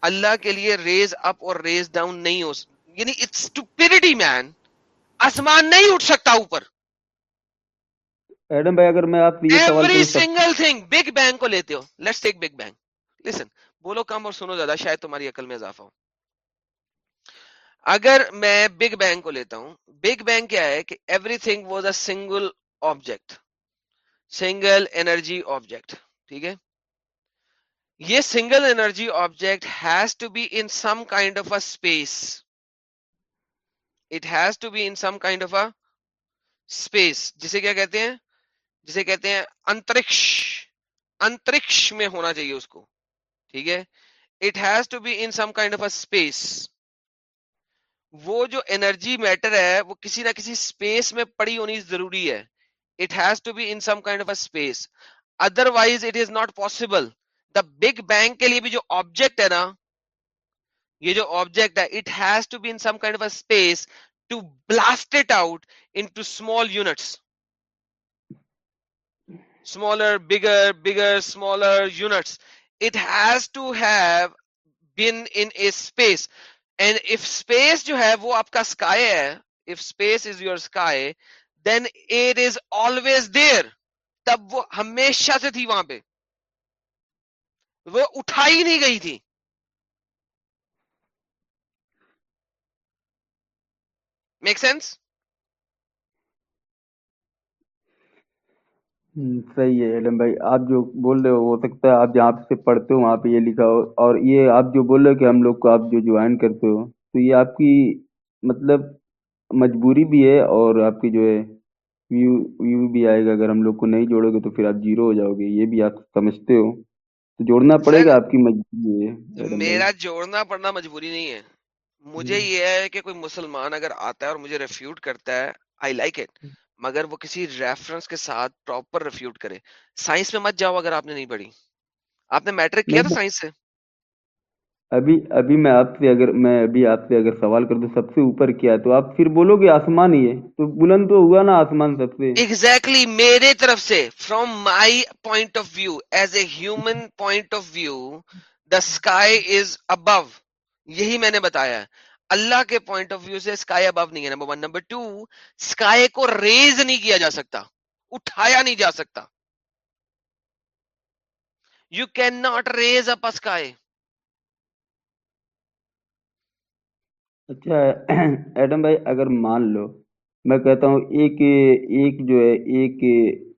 اللہ کے لیے ریز اپ اور ریز ڈاؤن نہیں ہو سکتا یعنی اٹس مین آسمان نہیں اٹھ سکتا اوپر۔ ایڈم بھائی اگر میں آپ یہ سوال every single thing big bang کو لیتے ہو۔ Let's take big bang listen بولو کم اور سنو زیادہ شاید تمہاری عقل میں اضافہ ہو۔ اگر میں بگ بینگ کو لیتا ہوں بگ بینگ کیا ہے کہ everything was a single object single energy object ٹھیک ہے؟ یہ single energy object has to be in some kind of a space it has to be in some kind of a space جسے کیا کہتے ہیں؟ جسے کہتے ہیں انترکش انترکش میں ہونا چاہیے اس کو، ٹھیک ہے؟ It has to be in some kind of a space وہ جو انرجی میٹر ہے، وہ کسی نہ کسی اسپیس میں پڑی ہونی ضروری ہے۔ It has to be in some kind of a space otherwise it is not possible the big bang کے لیے بھی جو آبجیکٹ ہے نا، یہ جو آبجیکٹ ہے it has to be in some kind of a space to blast it out into small units smaller bigger bigger smaller units it has to have been in a space and if space جو ہے وہ آپ کا sky ہے if space is your sky then it is always there تب وہ ہمیشہ سے تھی وہاں پہ۔ وہ اٹھائی نہیں گئی تھی۔ میک سینس صحیح ہے علم بھائی آپ جو بول رہے ہو ہو سکتا ہے آپ جہاں سے پڑھتے ہو وہاں پہ یہ لکھا ہو۔ اور یہ آپ جو بول رہے ہو کہ ہم لوگ کو آپ جو جوائن کرتے ہو تو یہ آپ کی مطلب مجبوری بھی ہے اور آپ کی جو ہے ویو ویو بھی آئے گا۔ اگر ہم لوگ کو نہیں جوڑو گے تو پھر آپ جیرو ہو جاؤ گے۔ یہ بھی آپ سمجھتے ہو۔ تو جوڑنا پڑے گا آپ کی مجبوری ہے میرا جوڑنا پڑنا مجبوری نہیں ہے۔ مجھے یہ ہے کہ کوئی مسلمان اگر آتا ہے اور مجھے ریفیوٹ کرتا ہے آئی لائک اٹ مگر وہ کسی ریفرنس کے ساتھ پراپر ریفیوٹ کرے۔ سائنس میں مت جاؤ اگر آپ نے نہیں پڑھی۔ آپ نے میٹرک کیا تھا سائنس سے؟ ابھی ابھی میں آپ سے اگر میں ابھی آپ سے اگر سوال کر دوں سب سے اوپر کیا تو آپ پھر بولو گے آسمان ہی ہے۔ تو بلند تو ہوا نا آسمان سب سے۔ ایگزیکٹلی میرے طرف سے from my point of view as a human point of view the sky is above یہی میں نے بتایا اللہ کے پوائنٹ آف ویو سے اسکائی ابو نہیں ہے number one number two sky کو ریز نہیں کیا جا سکتا اٹھایا نہیں جا سکتا۔ You can not raise up sky اچھا ایڈم بھائی اگر مان لو میں کہتا ہوں ایک ایک جو ہے ایک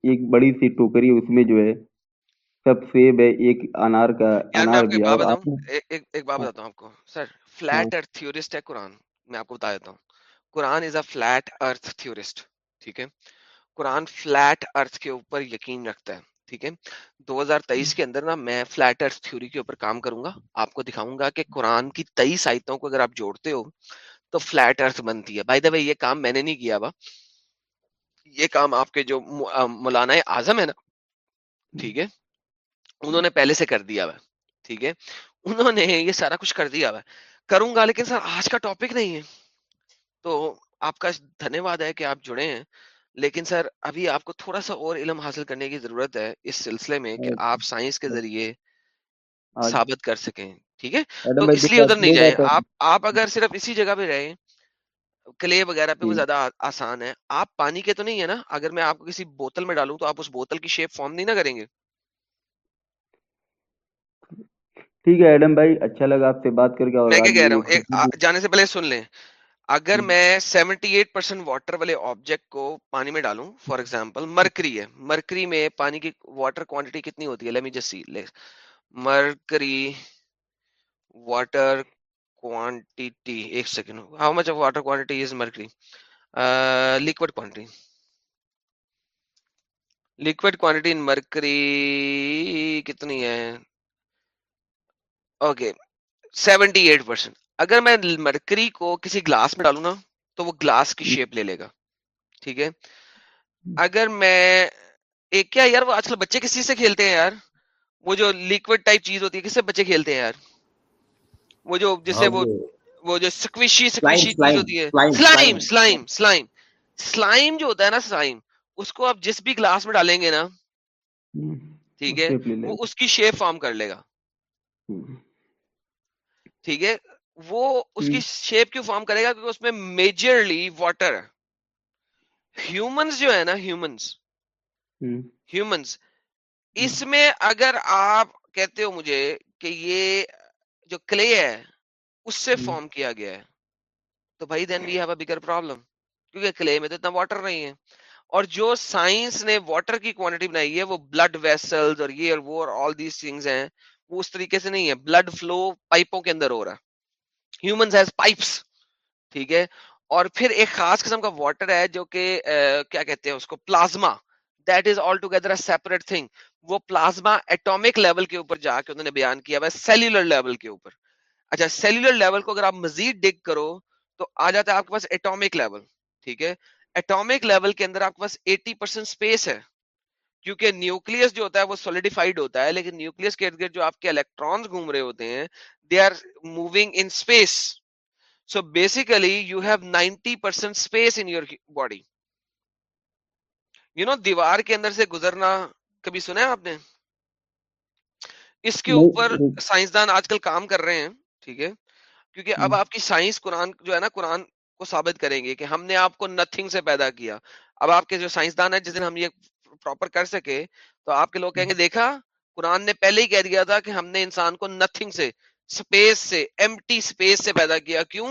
ایک بڑی سی ٹوکری اس میں جو ہے سب سیب ہے ایک انار کا انار ایک بات ہاں۔ بتاتا ہوں آپ کو۔ سر فلیٹ ارتھ تھیورسٹ ہے قرآن میں آپ کو بتا دیتا ہوں۔ قرآن از اے فلیٹ ارتھ تھیورسٹ ٹھیک ہے؟ قرآن فلیٹ ارتھ کے اوپر یقین رکھتا ہے ٹھیک ہے؟ دو ہزار تیئیس کے اندر نا میں فلیٹ ارتھ تھیوری کے اوپر کام کروں گا آپ کو دکھاؤں گا کہ قرآن کی تیئیس آیتوں کو اگر آپ جوڑتے ہو تو فلیٹ ارتھ بنتی ہے۔ بھائی دا وے یہ کام میں نے نہیں کیا با یہ کام آپ کے جو مولانا اعظم ہے نا ٹھیک ہے؟ انہوں نے پہلے سے کر دیا ہوا ٹھیک ہے؟ انہوں نے یہ سارا کچھ کر دیا ہوا کروں گا لیکن سر آج کا ٹاپک نہیں ہے۔ تو آپ کا دھنیہ واد ہے کہ آپ جڑے ہیں لیکن سر ابھی آپ کو تھوڑا سا اور علم حاصل کرنے کی ضرورت ہے اس سلسلے میں کہ آپ سائنس کے ذریعے ثابت کر سکیں ٹھیک ہے؟ تو اس لیے ادھر نہیں جائیں۔ آپ آپ اگر صرف اسی جگہ پہ رہیں کلے وغیرہ پہ وہ جی۔ زیادہ آسان ہے۔ آپ پانی کے تو نہیں ہے نا؟ اگر میں آپ کو کسی بوتل میں ڈالوں تو آپ اس بوتل کی شیپ فارم نہیں نہ کریں گے۔ ٹھیک ہے ایڈم بھائی اچھا لگا آپ سے بات کر کے اور میں کیا آج کہہ رہا ہوں جانے سے پہلے سن لیں اگر میں سیونٹی ایٹ پرسینٹ واٹر والے آبجیکٹ کو پانی میں ڈالوں فار ایگزامپل مرکری ہے۔ مرکری میں پانی کی واٹر کوانٹٹی کتنی ہوتی ہے؟ مرکری واٹر quantity ایک second how much of water quantity is mercury liquid quantity liquid quantity in mercury کتنی ہے؟ اوکے سیونٹی ایٹ پرسینٹ اگر میں مرکری کو کسی گلاس میں ڈالوں نا تو وہ گلاس کی شیپ لے لے گا۔ ٹھیک ہے؟ اگر میں ایک کیا یار وہ آج کل بچے کس چیز سے کھیلتے ہیں یار؟ وہ جو لیکوڈ ٹائپ چیز ہوتی ہے کس سے بچے کھیلتے ہیں یار؟ وہ جو جس سے ہاں وہ وہ جو سکویشی سلائم سکویشی چیز ہوتی ہے۔ سلائم سلائم سلائم سلائم جو ہوتا ہے نا سلائم اس کو آپ جس بھی گلاس میں ڈالیں گے نا ٹھیک ہے؟ وہ اس کی شیپ فارم کر لے گا۔ ٹھیک ہے وہ اس کی شیپ کیوں فارم کرے گا؟ کیونکہ اس میں میجرلی واٹر ہے۔ ہیومنس جو ہے نا ہیومنس ہیومنس اس میں اگر آپ کہتے ہو مجھے کہ یہ جو کلے ہے اس سے فارم کیا گیا ہے تو بھائی then we have a bigger problem کیونکہ کلے میں تو اتنا واٹر نہیں ہے۔ اور جو سائنس نے واٹر کی کوانٹٹی بنائی ہے وہ بلڈ ویسلز اور یہ اور وہ اور آل دیز تھنگز ہیں وہ اس طریقے سے نہیں ہے۔ بلڈ فلو پائپوں کے اندر ہو رہا ہے۔ ہیومنز ہیز پائپس ٹھیک ہے۔ اور پھر ایک خاص قسم کا واٹر ہے جو کہ کیا کہتے ہیں اس کو؟ Plasma that is all together a separate thing وہ پلازما ایٹامک لیول کے اوپر جا کے انہوں نے بیان کیا ہوا ہے سیلولر لیول کے اوپر۔ اچھا سیلولر لیول کو اگر آپ مزید ڈگ کرو تو آ جاتا ہے آپ کے پاس ایٹامک لیول ٹھیک ہے۔ ایٹامک لیول کے اندر آپ کے پاس ایٹی پرسینٹ اسپیس ہے۔ کیونکہ نیوکلس جو ہوتا ہے وہ سولیڈیفائڈ ہوتا ہے لیکن نیوکلس کے ارد گرد جو آپ کے الیکٹرانس گھوم رہے ہوتے ہیں they are moving in space so basically you have ninety percent space in your body you know دیوار کے اندر سے گزرنا کبھی سنا ہے آپ نے؟ اس کے اوپر سائنسدان آج کل کام کر رہے ہیں ٹھیک ہے؟ کیونکہ اب آپ کی سائنس قرآن جو ہے نا قرآن کو ثابت کریں گے کہ ہم نے آپ کو نتھنگ سے پیدا کیا۔ اب آپ کے جو سائنسدان ہے جس دن ہم یہ پراپر کر سکے تو آپ کے لوگ کہیں گے دیکھا قرآن نے پہلے ہی کہہ دیا تھا کہ ہم نے انسان کو نتھنگ سے سپیس سے ایم ٹی سپیس سے پیدا کیا۔ کیوں؟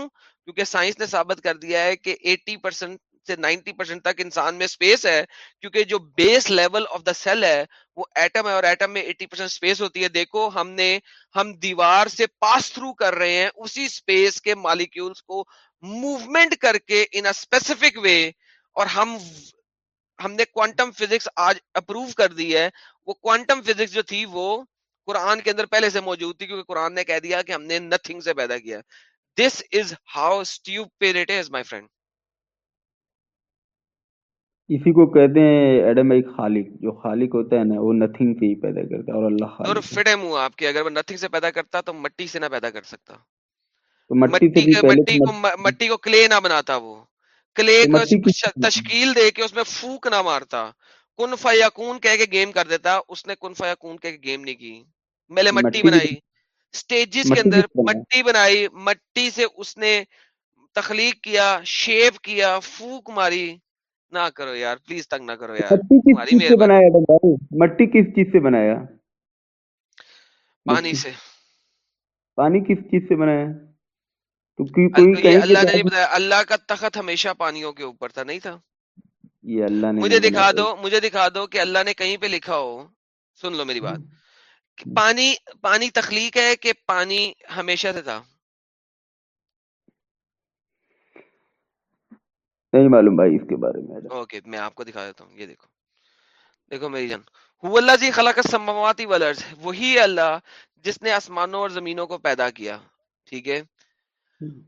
کیونکہ سائنس نے ثابت کر دیا ہے کہ ایٹی پرسینٹ سے نائنٹی پرسینٹ تک انسان میں اسپیس ہے کیونکہ جو base level of the cell ہے وہ ایٹم ہے اور ایٹم میں ایٹی پرسینٹ اسپیس ہوتی ہے۔ دیکھو ہم نے ہم دیوار سے پاس تھرو کر رہے ہیں اسی اسپیس کے مالیکیولز کو موومنٹ کر کے ان اسپیسیفک وے اور ہم ہم نے کوانٹم فزکس آج اپروو کر دی ہے۔ وہ کوانٹم فزکس جو تھی وہ قرآن کے اندر پہلے سے موجود تھی کیونکہ قرآن نے کہہ دیا کہ ہم نے نتھنگ سے پیدا کیا۔ This is how stupid it is my friend اسی کو کہتے ہیں ایڈم ایک خالق۔ جو خالق ہوتا ہے نا وہ نتھنگ سے ہی پیدا کرتا ہے اور اللہ اور خالق ہے۔ فٹ ہے منہ آپ کے اگر وہ نتھنگ سے پیدا کرتا تو مٹی سے نہ پیدا کر سکتا۔ تو مٹی سے مٹی کو مٹ- مٹی کو کلے نہ بناتا وہ۔ کلے کو تشکیل دے کے اس میں پھوک نہ مارتا۔ کن فیاکون کہہ کے گیم کر دیتا اس نے کن فیاکون کہہ کے گیم نہیں کی۔ میں نے مٹی بنائی۔ سٹیجز کے اندر مٹی بنائی مٹی سے اس نے تخلیق کیا شیپ کیا پھوک ماری۔ نہ کرو یار پلیز تنگ نہ کرو یار۔ مٹی کس چیز سے بنایا ایڈم بھائی؟ مٹی کس چیز سے بنایا؟ پانی سے۔ پانی کس چیز سے بنایا؟ گے اللہ نے بتایا اللہ کا تخت ہمیشہ پانیوں کے اوپر تھا نہیں تھا؟ یہ اللہ نے مجھے دکھا دو مجھے دکھا دو کہ اللہ نے کہیں پہ لکھا ہو۔ سن لو میری بات۔ پانی پانی تخلیق ہے کہ پانی ہمیشہ سے تھا؟ نہیں معلوم بھائی اس کے بارے میں۔ اوکے میں آپ کو دکھا دیتا ہوں یہ دیکھو۔ دیکھو میری جان هو اللہ جی خلق السماوات والارض وہی اللہ جس نے آسمانوں اور زمینوں کو پیدا کیا ٹھیک ہے؟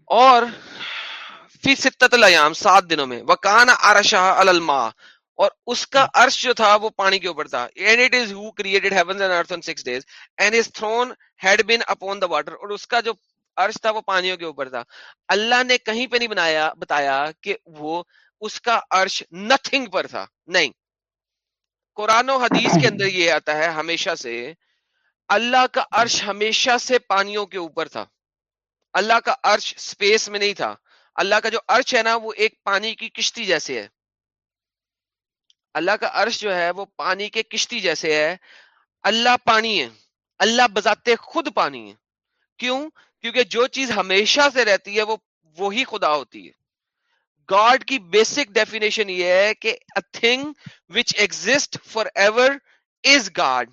اور فی ستت الایام، سات دنوں میں وکان عرشہ علی الماء، اور اس کا عرش جو تھا وہ پانی کے اوپر تھا۔ And it is who created heavens and earth on six days and his throne had been upon the water اور اس کا جو عرش تھا وہ پانیوں کے اوپر تھا۔ اللہ نے کہیں پہ نہیں بنایا، بتایا کہ وہ اس کا عرش نتھنگ پر تھا۔ نہیں۔ قرآن و حدیث کے اندر یہ آتا ہے، ہمیشہ سے اللہ کا عرش ہمیشہ سے پانیوں کے اوپر تھا۔ اللہ کا عرش سپیس میں نہیں تھا۔ اللہ کا جو عرش ہے نا، وہ ایک پانی کی کشتی جیسے ہے۔ اللہ کا عرش جو ہے، وہ پانی کے کشتی جیسے ہے۔ اللہ پانی ہے۔ اللہ بذات خود پانی ہے۔ کیوں؟ کیونکہ جو چیز ہمیشہ سے رہتی ہے، وہ، وہی خدا ہوتی ہے۔ گاڈ کی بیسک ڈیفینیشن یہ ہے کہ thing which exist forever is God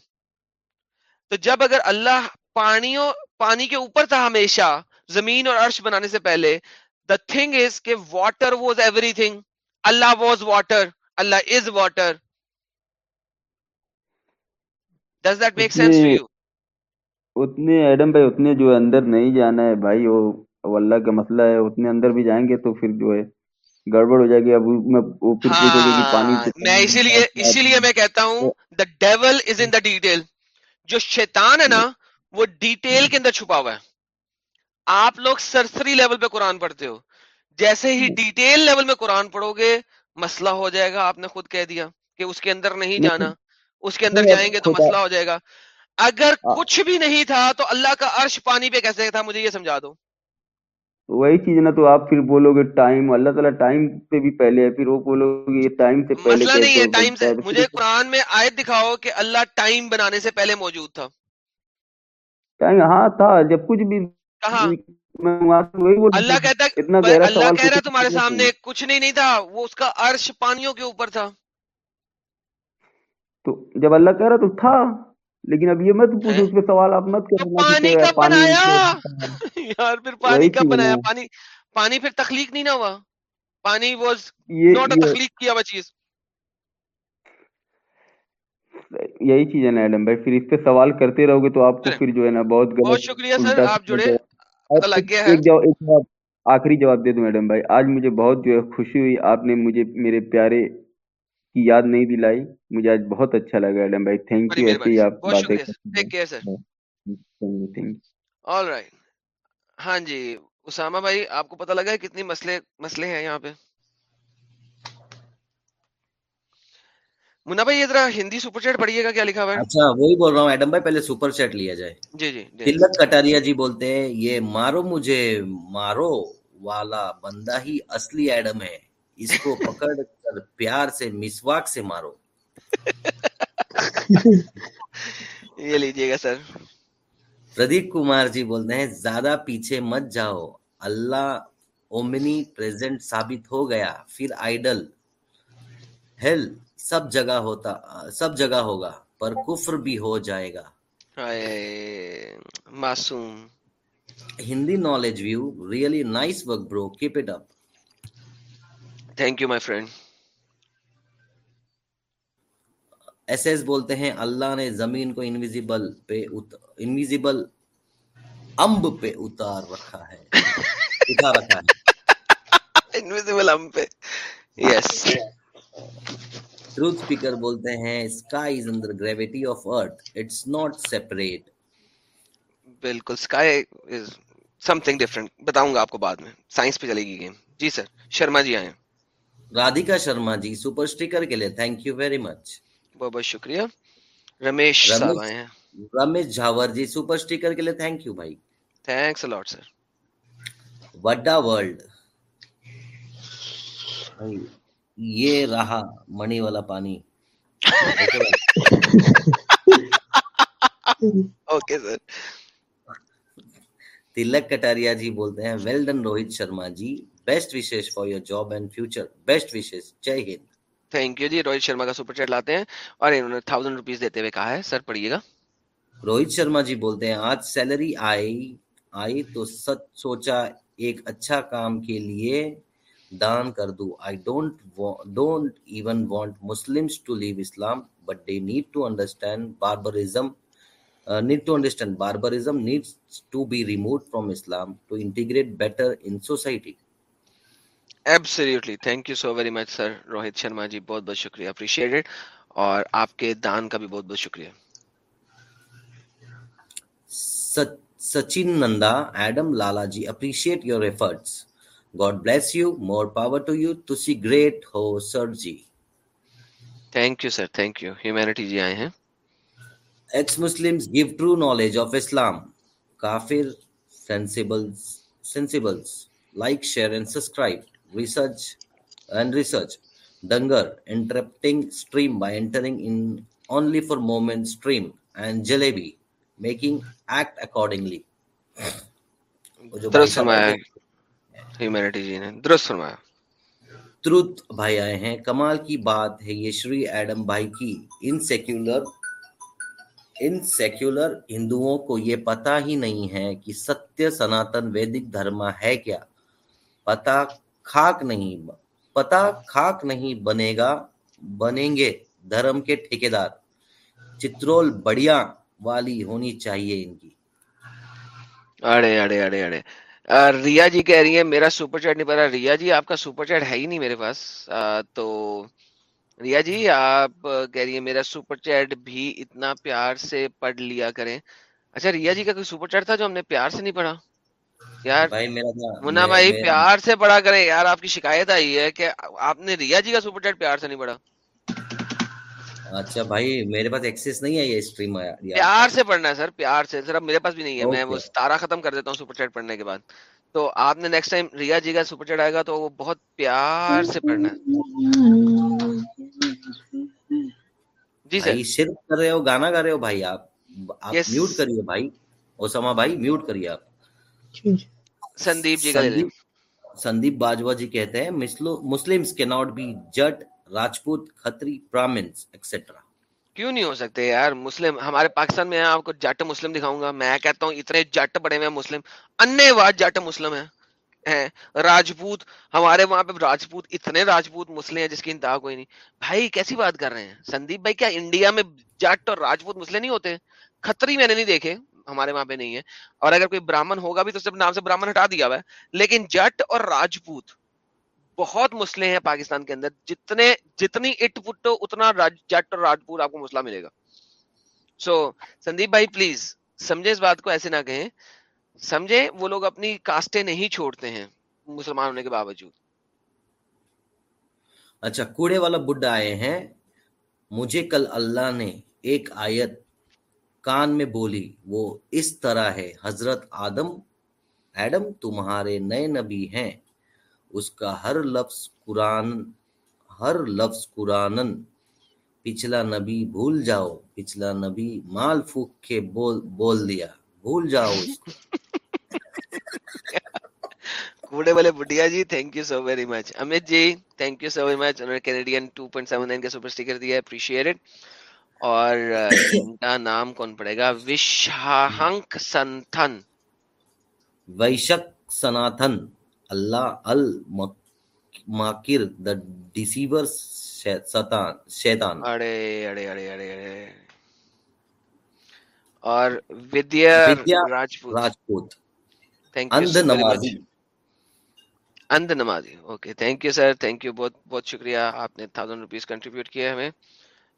تو جب اگر اللہ پانیوں، پانی کے اوپر تھا ہمیشہ زمین اور عرش بنانے سے پہلے دا تھنگ از کہ water was everything Allah was water Allah is water does that make sense to you اتنے ایڈم بھائی اتنے جو اندر نہیں جانا ہے بھائی وہ اللہ کا مسئلہ ہے اتنے اندر بھی جائیں گے تو پھر جو ہے گڑبڑ ہو جائے گی۔ اب میں پھر پوچھو گے کہ پانی ہاں میں اسی لیے اسی لیے میں کہتا ہوں دا dual is in the detail جو شیطان ہے نا وہ ڈیٹیل کے اندر چھپا ہوا ہے۔ آپ لوگ سرسری لیول پہ قرآن پڑھتے ہو۔ جیسے ہی ڈیٹیل لیول میں قرآن پڑھو گے مسئلہ ہو جائے گا آپ نے خود کہہ دیا کہ اس کے اندر نہیں جانا اس کے اندر جائیں گے تو مسئلہ ہو جائے گا۔ اگر کچھ بھی نہیں تھا تو اللہ کا عرش پانی پہ کیسے تھا مجھے یہ سمجھا دو۔ وہی چیز نا تو آپ پھر بولو گے ٹائم اللہ تعالیٰ ٹائم پہ بھی پہلے ہے پھر وہ بولو گے یہ ٹائم سے پہلے مسئلہ نہیں ہے ٹائم سے۔ مجھے قرآن میں آیت دکھاؤ کہ اللہ ٹائم بنانے سے پہلے موجود تھا۔ ٹائم ہاں تھا جب کچھ بھی کہاں؟ بول اللہ کہتا اللہ کہہ رہا تمہارے سامنے کچھ نہیں نہیں تھا وہ اس کا عرش پانیوں کے اوپر تھا۔ تو جب اللہ کہہ رہا تو تھا لیکن اب یہ مت پوچھو اس پہ سوال آپ مت کرنا پانی کب پانی بنایا؟ (laughs) یار پھر پانی کب ہے۔ بنایا؟ نا پانی پانی پھر تخلیق نہیں نہ ہوا۔ پانی واز یہ تخلیق کیا ہوا چیز۔ یہی چیز ہے نا ایڈم بھائی پھر اس پہ سوال کرتے رہو گے تو آپ کو پھر جو ہے نا بہت بہت شکریہ سر آپ جڑے۔ پتہ اور لگ گیا ایک ہے۔ ایک جواب ایک جواب آخری جواب دے دوں میڈم بھائی۔ آج مجھے بہت جو ہے خوشی ہوئی۔ آپ نے مجھے میرے پیارے کی یاد نہیں دلائی۔ مجھے آج بہت اچھا لگا ایڈم بھائی۔ تھینک یو ایسے ہی آپ باتیں ٹیک کیئر سر آل رائٹ ہاں جی اسامہ بھائی آپ کو پتہ لگا ہے کتنی مسئلے مسئلے ہیں یہاں پہ۔ منا بھائی یہ ذرا ہندی سپر چیٹ پڑھیے گا کیا لکھا ہوا ہے اچھا وہی بول رہا ہوں ایڈم بھائی پہلے سپر چیٹ لیا جائے جی جی تلک کٹاریا جی بولتے ہیں یہ مارو مجھے مارو والا بندہ ہی اصلی ایڈم ہے اس کو پکڑ کر پیار سے مسواک سے مارو یہ لیجیے گا سر پردیپ کمار جی بولتے ہیں زیادہ پیچھے مت جاؤ اللہ اومنی پریزنٹ ثابت ہو گیا پھر آئیڈل ہیل سب جگہ ہوتا سب جگہ ہوگا پر کفر بھی ہو جائے گا۔ معصوم۔ Hindi knowledge wow really nice work bro keep it up thank you my friend S S بولتے ہیں اللہ نے زمین کو انویزیبل پہ انویزیبل امب پہ اتار رکھا ہے۔ اٹھا رکھا ہے۔ (laughs) انویزیبل ہم پہ۔ یس ٹروتھ اسپیکر بولتے ہیں sky is under gravity of earth it's not separate بالکل sky is something different بتاؤں گا آپ کو بعد میں. سائنس پہ چلے گی گیم جی سر شرما جی آئے رادھیکا شرما جی سپر اسٹیکر کے لیے. تھینک یو ویری مچ بہت بہت شکریہ. رمیش صاحب آئے ہیں. رمیش جھاور جی سپر اسٹیکر کے لیے. تھینک یو بھائی تھینکس الاٹ سر وڈا ورلڈ. یہ رہا منی والا پانی۔ اوکے سر تلک کٹاریا جی بولتے ہیں well done Rohit Sharma ji best wishes for your job and future best wishes Jai Hind thank you جی روہت شرما کا سپر چیٹ لاتے ہیں اور انہوں نے تھاؤزینڈ روپیز دیتے ہوئے کہا ہے سر پڑھیے گا۔ روہت شرما جی بولتے ہیں آج سیلری آئی آئی تو سچ سوچا ایک اچھا کام کے لیے دان کر دو I don't don't even want Muslims to leave Islam but they need to understand barbarism need to understand barbarism needs to be removed from Islam to integrate better in society absolutely thank you so very much sir Rohit Sharma ji بہت بہت شکریہ appreciated اور آپ کے دان کا بھی بہت بہت شکریہ Sachin Nanda Adam Lala ji appreciate your efforts God bless you. More power to you. تسی گریٹ ہو sir G thank you sir thank you humanity ji آئے ہیں ex Muslim give true knowledge of Islam کافر sensibles sensibles like share and subscribe research and research دنگر interrupting stream by entering in only for moment stream and jalebi making act accordingly جو جی درست بھائی آئے ہیں۔ کمال کی بات ہے یہ شری ایڈم بھائی کی۔ ان سیکولر ان سیکولر ہندوؤں کو یہ پتا ہی نہیں ہے کہ ستیہ سناتن ویدک دھرما ہے کیا۔ پتا خاک نہیں پتا خاک نہیں بنے گا بنیں گے دھرم کے ٹھیکے دار چترول بڑیا والی ہونی چاہیے ان کی۔ اڑے اڑے اڑے اڑے۔ ریا جی کہہ رہی ہیں میرا سپر چیٹ نہیں پڑا ریا جی آپ کا سپر چیٹ ہے ہی نہیں میرے پاس۔ تو ریا جی آپ کہہ رہی ہیں میرا سپر چیٹ بھی اتنا پیار سے پڑھ لیا کریں۔ اچھا ریا جی کا کوئی سپر چیٹ تھا جو ہم نے پیار سے نہیں پڑھا؟ یار منا بھائی پیار سے پڑھا کریں۔ یار آپ کی شکایت آئی ہے کہ آپ نے ریا جی کا سپر چیٹ پیار سے نہیں پڑھا۔ اچھا بھائی میرے پاس ایکسس نہیں ہے یہ اسٹریم پیار سے پڑھنا ہے سر پیار سے۔ سر میرے پاس بھی نہیں ہے۔ میں وہ ستارہ ختم کر دیتا ہوں سپر چیٹ پڑھنے کے بعد۔ تو آپ نے نیکسٹ ٹائم ریا جی کا سپر چیٹ آئے گا تو وہ بہت پیار سے پڑھنا ہے۔ جی سر۔ شرک کر رہے ہو گانا گا رہے ہو بھائی آپ۔ میوٹ کریے بھائی۔ اوسما بھائی میوٹ کریے آپ۔ سندیپ جی کا سندیپ باجوا جی کہتے ہیں مسلمس کے not be Jat Rajput, Khatri Brahmins etcetera کیوں نہیں ہو سکتے یار؟ مسلم، ہمارے پاکستان میں آپ کو جٹ مسلم دکھاؤں گا۔ میں کہتا ہوں اتنے جٹ بڑے ہوئے مسلم۔ انے واد جٹ مسلم ہیں راجپوت، ہمارے وہاں پہ راجپوت، اتنے راجپوت مسلم ہیں جس کی انتہا کوئی نہیں۔ بھائی، کیسی بات کر رہے ہیں؟ سندیپ بھائی، کیا انڈیا میں جٹ اور راجپوت مسلم نہیں ہوتے؟ کھتری میں نے نہیں دیکھے، ہمارے وہاں پہ نہیں ہے۔ اور اگر کوئی براہمن ہوگا بھی تو صرف نام سے براہمن ہٹا دیا ہوا ہے۔ لیکن جٹ اور راجپوت بہت مسئلے ہیں پاکستان کے اندر۔ جتنے جتنی اٹ پٹو اتنا جٹ اور راجپور آپ کو مسئلہ ملے گا۔ سو سندیپ بھائی پلیز سمجھے اس بات کو، ایسے نہ کہیں۔ سمجھے وہ لوگ اپنی کاسٹیں نہیں چھوڑتے ہیں مسلمان ہونے کے باوجود۔ اچھا کوڑے والا بڈھا آئے ہیں۔ مجھے کل اللہ نے ایک آیت کان میں بولی، وہ اس طرح ہے، حضرت آدم، ایڈم، تمہارے نئے نبی ہیں۔ اس کا ہر لفظ قرآن ہر لفظ قرآن پچھلا نبی بھول جاؤ پچھلا نبی مال پھوک کے بول بول دیا بھول جاؤ اس کو۔ بڑے والے بڑھیا جی thank you so very much Amit ji thank you so very much انہوں نے کینیڈین 2.79 کے سپر سٹیکر دیا ہے اپریشیئر اپریشیٹ اور ان کا نام کون پڑے گا؟ وشاہنک سنتھن۔ ویشک سناتھن۔ اللہ الماکر دا ڈیسیور شیطان شیطان۔ اڑے اڑے اڑے اڑے اڑے۔ اور ودیا راجپوت۔ راجپوت۔ تھینک یو اندھ نمازی۔ اندھ نمازی okay thank you sir thank you بہت بہت شکریہ۔ آپ نے تھاؤزینڈ روپیز کنٹریبیوٹ کیا ہمیں۔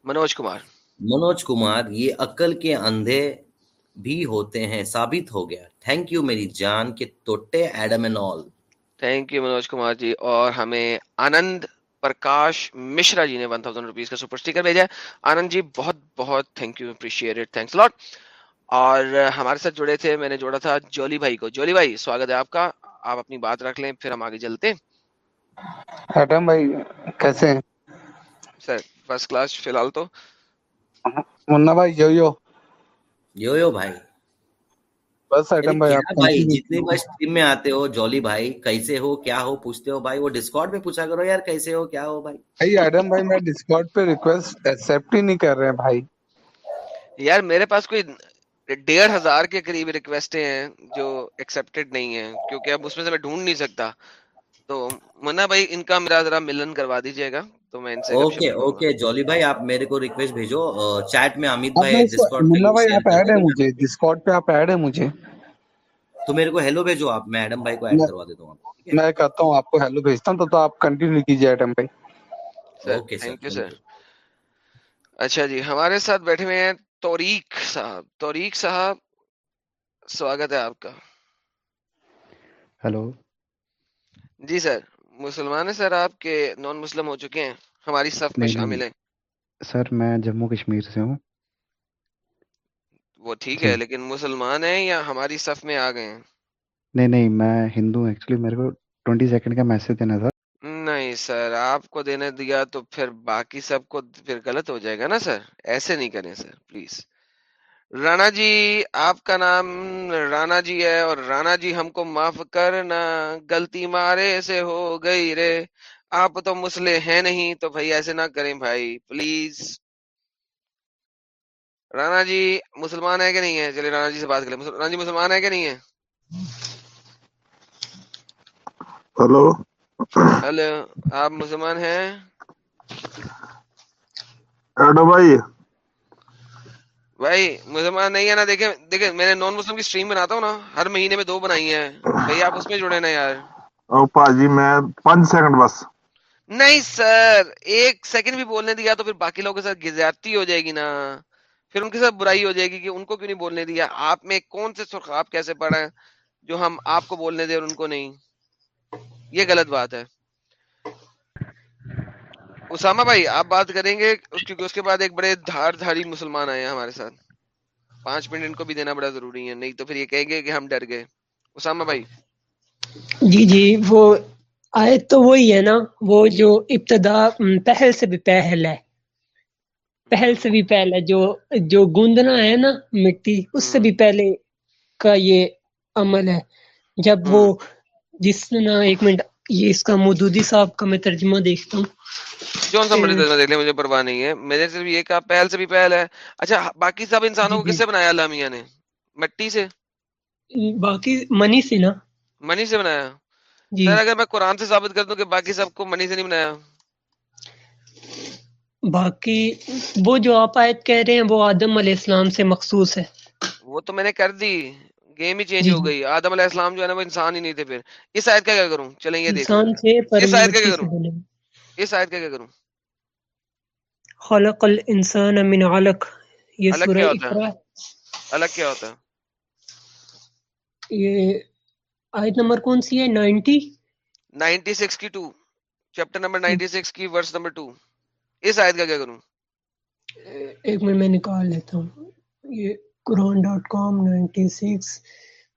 منوج کمار۔ منوج کمار یہ عقل کے اندھے بھی ہوتے ہیں ثابت ہو گیا۔ تھینک یو میری جان کے توٹے Adam and all thank you Manoj Kumar ji اور ہمیں آنند پرکاش مشرا جی نے 1000 روپیز کا سپر سٹیکر بھیجا ہے۔ آنند جی بہت بہت thank you appreciate thanks lot اور ہمارے ساتھ جڑے تھے میں نے جوڑا تھا جولی بھائی کو۔ جولی بھائی سواگت ہے آپ کا۔ آپ اپنی بات رکھ لیں پھر ہم آگے چلتے فرسٹ کلاس فی الحال تو۔ منا بھائی یو یو۔ یو یو بھائی۔ بس ایٹم بھائی آپ بھائی جتنے بھائی اسٹریم میں آتے ہو جولی بھائی کیسے ہو کیا ہو پوچھتے ہو بھائی وہ ڈسکارڈ پہ پوچھا کرو یار کیسے ہو کیا ہو بھائی؟ بھائی ایڈم بھائی میں ڈسکارڈ پہ ریکویسٹ ایکسیپٹ ہی نہیں کر رہے ہیں بھائی۔ یار میرے پاس کوئی ڈیڑھ ہزار کے قریب ریکویسٹیں ہیں جو ایکسیپٹڈ نہیں ہیں کیونکہ اب اس میں سے میں ڈھونڈ نہیں سکتا۔ تو منا بھائی ان کا میرا ذرا ملن کروا دیجیے گا۔ تو میں ان سے اوکے اوکے جولی بھائی آپ میرے کو ریکویسٹ بھیجو چیٹ میں بھائی ڈسکارڈ مجھے۔ ڈسکارڈ پہ آپ ایڈ مجھے۔ تو میرے کو ہیلو بھیجو آپ میں ایڈم بھائی کو ایڈ کروا دیتا ہوں میں کہتا ہوں آپ کو ہیلو بھیجتا ہوں تو آپ کنٹینیو کیجیے ایڈم بھائی۔ اوکے تھینک یو سر اچھا جی ہمارے ساتھ بیٹھے ہوئے ہیں توریق صاحب۔ توریق صاحب سواگت ہے آپ کا۔ ہلو جی سر مسلمان ہیں سر آپ کے نان مسلم ہو چکے ہیں۔ ہماری صف میں شامل ہیں۔ سر میں جموں کشمیر سے ہوں۔ وہ ٹھیک جی۔ ہے لیکن مسلمان ہیں یا ہماری صف میں آ گئے ہیں؟ نہیں نہیں میں ہندو ہوں۔ ایکچولی میرے کو ٹوئنٹی سیکنڈ کا میسج دینا تھا۔ نہیں سر آپ کو دینے دیا تو پھر باقی سب کو پھر غلط ہو جائے گا نا سر۔ ایسے نہیں کریں سر پلیز رانا جی آپ کا نام رانا جی ہے اور رانا جی ہم کو معاف کرنا غلطی مارے سے ہو گئی رے۔ آپ تو مسلے ہیں نہیں تو بھائی ایسے نہ کریں بھائی پلیز رانا جی مسلمان ہے کہ نہیں ہے چلیے رانا جی سے بات کریں رانا جی مسلمان ہے کہ نہیں ہے ہلو؟ ہلو آپ مسلمان ہیں؟ ایڈو بھائی۔ بھائی مسلمان نہیں ہے نا دیکھیں دیکھیں میں نے نان مسلم کی سٹریم بناتا ہوں نا ہر مہینے میں دو بنائی ہیں۔ بھائی آپ اس میں جڑے نا یار۔ او پاجی میں پانچ سیکنڈ بس۔ نہیں سر، ایک سیکنڈ بھی بولنے دیا تو پھر باقی لوگوں کے ساتھ زیادتی ہو جائے گی نا۔ پھر ان کے ساتھ برائی ہو جائے گی کہ ان کو کیوں نہیں بولنے دیا؟ آپ میں کون سے سرخ آپ کیسے پڑھا ہے جو ہم آپ کو بولنے دیں اور ان کو نہیں؟ یہ غلط بات ہے۔ اسامہ بھائی، آپ بات کریں گے، کیونکہ اس کے بعد ایک بڑے دھار دھاری مسلمان آئے ہیں ہمارے ساتھ۔ پانچ منٹ ان کو بھی دینا بڑا ضروری ہے، نہیں تو پھر یہ کہیں گے کہ ہم ڈر گئے۔ اسامہ بھائی۔ جی جی وہ آیت تو وہی ہے نا وہ جو ابتدا پہل سے بھی پہل ہے۔ پہل سے بھی پہل ہے جو جو گوندنا ہے نا مٹی اس سے بھی پہلے کا یہ عمل ہے۔ جب وہ جس نا ایک منٹ یہ اس کا مودودی صاحب کا میں ترجمہ دیکھتا ہوں۔ جون سا مرضی ترجمہ دیکھ لیں مجھے پرواہ نہیں ہے۔ میرے بھی یہ کہا پہل سے بھی پہل ہے۔ اچھا باقی سب انسانوں کو کس جی سے بنایا اللہ میاں نے؟ مٹی سے؟ باقی منی سے نا۔ منی سے بنایا۔ سر اگر میں قرآن سے ثابت کر دوں کہ باقی سب کو منی سے نہیں بنایا۔ باقی وہ جو آپ آیت کہہ رہے ہیں وہ آدم علیہ السلام سے مخصوص ہے۔ وہ تو میں نے کر دی۔ گیم ہی چینج جی ہو جی۔ گئی۔ آدم علیہ السلام جو ہے نا وہ انسان ہی نہیں تھے پھر۔ اس آیت کا کیا کروں؟ چلیں یہ دیکھ انسان لیتے سے ہیں پر اس آیت کا کیا کروں؟ اس آیت کا کیا کروں؟ خلق الانسان من علق۔ یہ سورہ الگ کیا ہوتا ہے؟ یہ آیت نمبر کون سی ہے؟ نائنٹی نائنٹی سکس کی ٹو چیپٹر نمبر نائنٹی سکس کی ورس نمبر ٹو اس آیت کا کیا کروں؟ ایک منٹ میں نکال لیتا ہوں۔ یہ Quran dot com ninety six.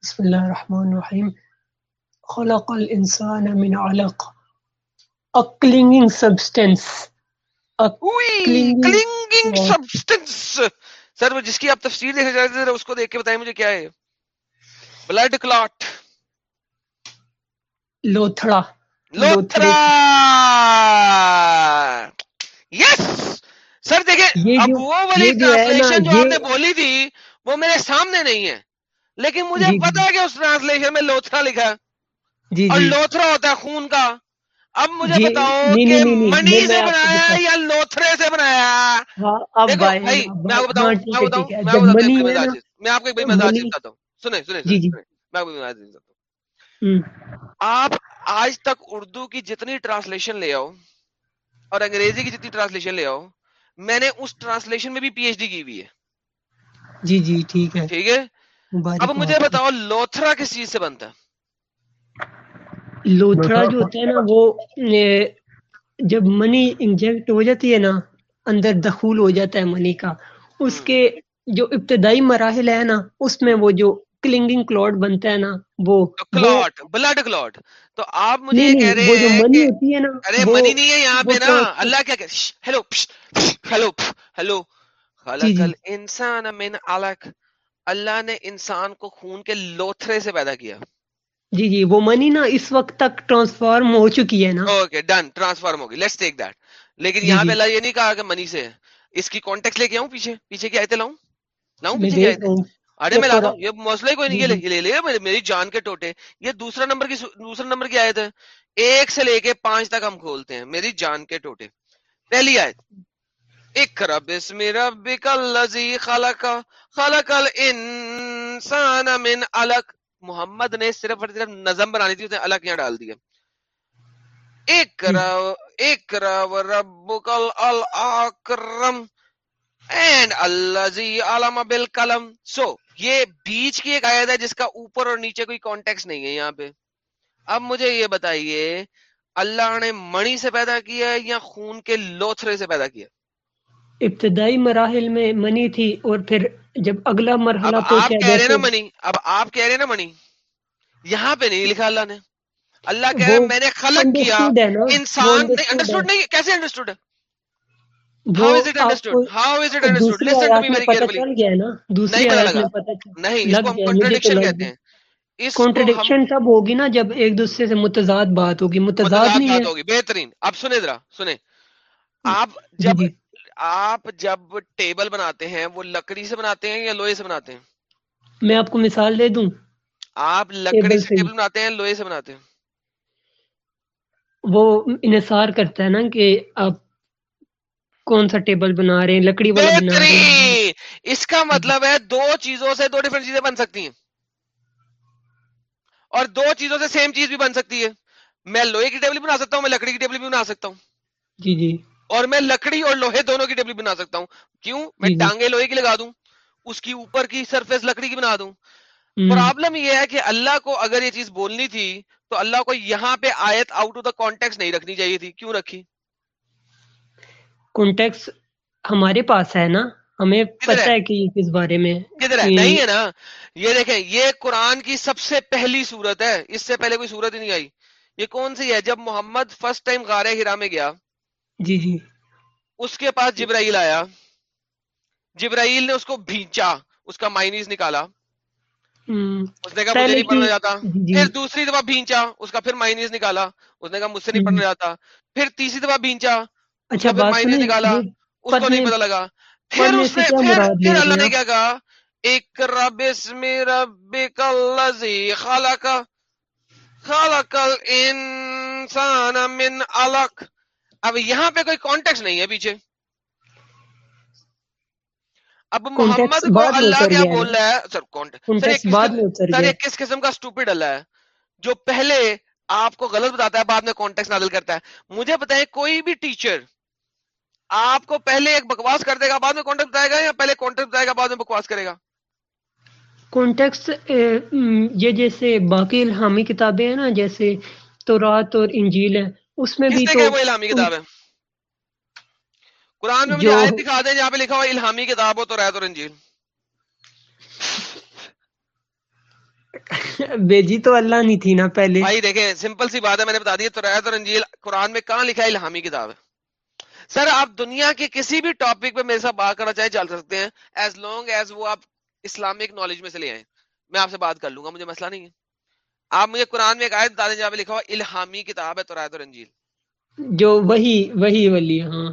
بسم اللہ الرحمن الرحیم۔ خلق الانسان من علق۔ a clinging substance a clinging cloth substance. Sir وہ جس کی آپ تفسیر دیکھنا چاہتے تھے اس کو دیکھ کے بتائیں مجھے کیا ہے؟ Blood client. لوتھڑا لوتھڑے یس سر دیکھیں اب جو وہ والی یہ جو ہے نا ٹرانسلیشن جو آپ نے یہ بولی تھی وہ میرے سامنے نہیں ہے لیکن مجھے جی جی پتا ہے کہ اس ٹرانسلیشن میں لوتھرا لکھا ہے جی اور جی لوتھرا ہوتا ہے خون کا اب مجھے جی بتاؤ کہ منی سے بنایا یا لوتھرے سے بنایا ہاں دیکھو بھائی بھائی میں آپ بھائی کو بتاؤں ہاں میں آپ کو بتاؤں میں آپ ایک مزاج چیز میں آپ کو ایک بڑی مزاج چیز منی بتاتا ہوں سنیں سنیں جی سنیں جی سنیں میں آپ کو مزاج چیز بتاتا ہوں ہوں آپ آج تک اردو کی جتنی ٹرانسلیشن لے آؤ اور انگریزی کی جتنی ٹرانسلیشن لے آؤ میں نے اس ٹرانسلیشن میں بھی پی ایچ ڈی کی ہوئی ہے۔ جی جی ٹھیک ہے۔ ٹھیک ہے؟ اب مجھے بتاؤ لوتھرا کس چیز سے بنتا ہے؟ لوتھڑا جو ہوتا ہے نا وہ جب منی انجیکٹ ہو جاتی ہے نا اندر دخول ہو جاتا ہے منی کا اس کے جو ابتدائی مراحل ہے نا اس میں وہ جو کلنگنگ کلوڈ بنتا ہے نا وہ کلاٹ بلڈ کلاٹ تو آپ مجھے یہ کہہ رہے ہیں منی ہوتی ہے نا ارے منی نہیں ہے یہاں پہ نا۔ اللہ کیا ہیلو ہیلو ہیلو جی خلق جی الانسان من علق۔ اللہ نے انسان کو خون کے لوتھرے سے پیدا کیا۔ جی جی وہ منی نا اس وقت تک ٹرانسفارم ہو چکی ہے نا۔ اوکے ڈن ٹرانسفارم ہوگی۔ لیٹس ٹیک دیٹ لیکن جی یہاں پہ جی اللہ یہ نہیں کہا کہ منی سے۔ ہے اس کی کانٹیکٹ لے کے آؤں پیچھے؟ پیچھے کی آیتیں لاؤں؟ لاؤں پیچھے کی ہوں۔ ارے میں لاتا ہوں یہ مسئلہ ہی کوئی نہیں یہ لے میرے- میری جان کے ٹوٹے۔ یہ دوسرا نمبر کی دوسرا نمبر کی آیت ہے۔ ایک سے لے کے پانچ تک ہم کھولتے ہیں۔ میری جان کے ٹوٹے۔ پہلی آیت۔ اقرا بسم ربک الذی خلق خلق الانسان من علق۔ محمد نے صرف اور صرف نظم بنانی تھی اس نے الگ یہاں ڈال دیا۔ اقرا اقرا وربک الاکرم اینڈ الذی علم بالقلم۔ سو یہ بیچ کی ایک آیت ہے جس کا اوپر اور نیچے کوئی کانٹیکس نہیں ہے یہاں پہ۔ اب مجھے یہ بتائیے اللہ نے منی سے پیدا کیا ہے یا خون کے لوتھرے سے پیدا کیا ابتدائی مراحل میں منی تھی اور پھر جب اگلا اب مرحلہ آپ پہنچا کہہ رہے ہیں نا منی اب آپ کہہ رہے ہیں نا منی۔ یہاں پہ نہیں لکھا اللہ نے۔ اللہ کہہ رہا ہے وہ میں نے خلق کیا انسان انڈرسٹوڈ نہیں کیسے انڈرسٹوڈ ہے؟ کانٹرڈکشن تب ہوگی نا جب ایک دوسرے سے متضاد بات ہوگی۔ متضاد نہیں ہوگی۔ بہترین۔ اب سنیں ذرا سنیں۔ آپ جی جب جی۔ آپ جب ٹیبل بناتے ہیں وہ لکڑی سے بناتے ہیں یا لوہے سے بناتے ہیں؟ میں آپ کو مثال دے دوں۔ آپ لکڑی سے ٹیبل بناتے ہیں لوہے سے بناتے ہیں؟ وہ انحصار کرتا ہے نا کہ آپ کون سا ٹیبل بنا رہے ہیں لکڑی والا بنا رہے ہیں؟ اس کا مطلب ہے دو چیزوں سے دو ڈفرنٹ چیزیں بن سکتی ہیں۔ اور دو چیزوں سے سیم چیز بھی بن سکتی ہے۔ میں لوہے کی ٹیبل بنا سکتا ہوں میں لکڑی کی ٹیبل بھی بنا سکتا ہوں۔ جی جی۔ اور میں لکڑی اور لوہے دونوں کی ٹیبل بنا سکتا ہوں۔ کیوں؟ میں جی جی۔ ٹانگے لوہے کی لگا دوں اس کی اوپر کی سرفیس لکڑی کی بنا دوں۔ پرابلم یہ ہے کہ اللہ کو اگر یہ چیز بولنی تھی تو اللہ کو یہاں پہ آیت آؤٹ آف دا کانٹیکس نہیں رکھنی چاہیے تھی۔ کیوں رکھی؟ کانٹیکس ہمارے پاس ہے نا؟ ہمیں پتہ ہے؟ کہ یہ کس بارے میں کدھر ہے؟ نہیں ہے نا؟ یہ دیکھیں یہ قرآن کی سب سے پہلی صورت ہے۔ اس سے پہلے کوئی صورت ہی نہیں آئی۔ یہ کون سی ہے؟ جب محمد فرسٹ ٹائم غار ہرا میں گیا جی جی۔ اس کے پاس جبرائیل آیا۔ جبرائیل نے اس کو بھینچا اس کا مائنیز نکالا۔ اس نے کہا مجھے نہیں پڑھنا جاتا۔ جی جی۔ پھر دوسری دفعہ بھینچا اس کا پھر مائنیز نکالا۔ اس نے کہا مجھ سے نہیں پڑھنا جاتا۔ پھر تیسری دفعہ بھینچا۔ اچھا بات سنیں نکالا اس کو نہیں پتا لگا۔ پھر اس نے پھر پھر اللہ نے کیا کہا؟ اقرا بسم ربک الذی خلق خلق الانسان من علق۔ اب یہاں پہ کوئی کانٹیکس نہیں ہے پیچھے۔ اب محمد کو اللہ کیا بول رہا ہے؟ سر کانٹیکس سر ایک کس قسم ایک کا اسٹوپڈ اللہ ہے؟ جو پہلے آپ کو غلط بتاتا ہے بعد میں کانٹیکس نازل کرتا ہے۔ مجھے بتائیں کوئی بھی ٹیچر آپ کو پہلے ایک بکواس کر دے گا بعد میں کانٹیکٹ بتائے گا یا پہلے کانٹیکٹ بتائے گا بعد میں بکواس کرے گا؟ کانٹیکس یہ جیسے باقی الہامی کتابیں ہیں نا جیسے تورات اور انجیل ہے اس میں بھی تو وہ الہامی کتاب ہے؟ قرآن میں مجھے آیت دکھا دیں جہاں پہ لکھا ہوا ہے الہامی کتاب ہو تو رہت اور انجیل۔ (laughs) بیجی تو اللہ نہیں تھی نا پہلے۔ بھائی دیکھیں سمپل سی بات ہے میں نے بتا دی تو رہت اور انجیل قرآن میں کہاں لکھا ہے الہامی کتاب ہے؟ سر آپ دنیا کے کسی بھی ٹاپک پہ میرے ساتھ بات کرنا چاہے چل سکتے ہیں۔ ایز لانگ ایز وہ آپ اسلامک نالج میں سے لے آئیں۔ میں آپ سے بات کر لوں گا مجھے مسئلہ نہیں ہے۔ آپ مجھے قرآن میں ایک آیت بتا دیں جہاں پہ لکھا ہوا الہامی کتاب ہے تو رہت اور انجیل جو وہی وہی ولی ہاں۔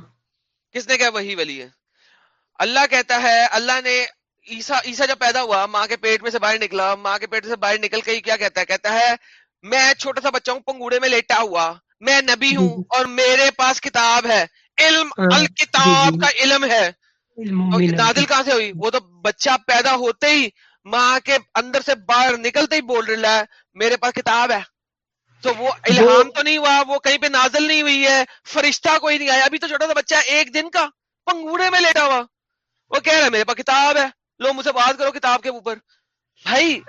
کس نے کہا وہی ولی ہے؟ اللہ کہتا ہے اللہ نے عیسا عیسا جب پیدا ہوا ماں کے پیٹ میں سے باہر نکلا ماں کے پیٹ سے باہر نکل کے ہی کیا کہتا ہے؟ کہتا ہے میں چھوٹا سا بچہ ہوں پنگوڑے میں لیٹا ہوا میں نبی ہوں جی۔ اور میرے پاس کتاب ہے۔ علم ہاں جی الکتاب جی کا علم ہے۔ نادل کہاں سے ہوئی؟ وہ تو بچہ پیدا ہوتے ہی ماں کے اندر سے باہر نکلتے ہی بول رہا ہے میرے پاس کتاب ہے۔ تو وہ الہام تو نہیں ہوا وہ کہیں پہ نازل نہیں ہوئی ہے فرشتہ کوئی نہیں آیا۔ ابھی تو چھوٹا سا بچہ ایک دن کا پنگوڑے میں لیٹا ہوا۔ وہ کہہ رہا ہے میرے پاس کتاب ہے۔ لو مجھ سے بات کرو کتاب کے اوپر۔ بھائی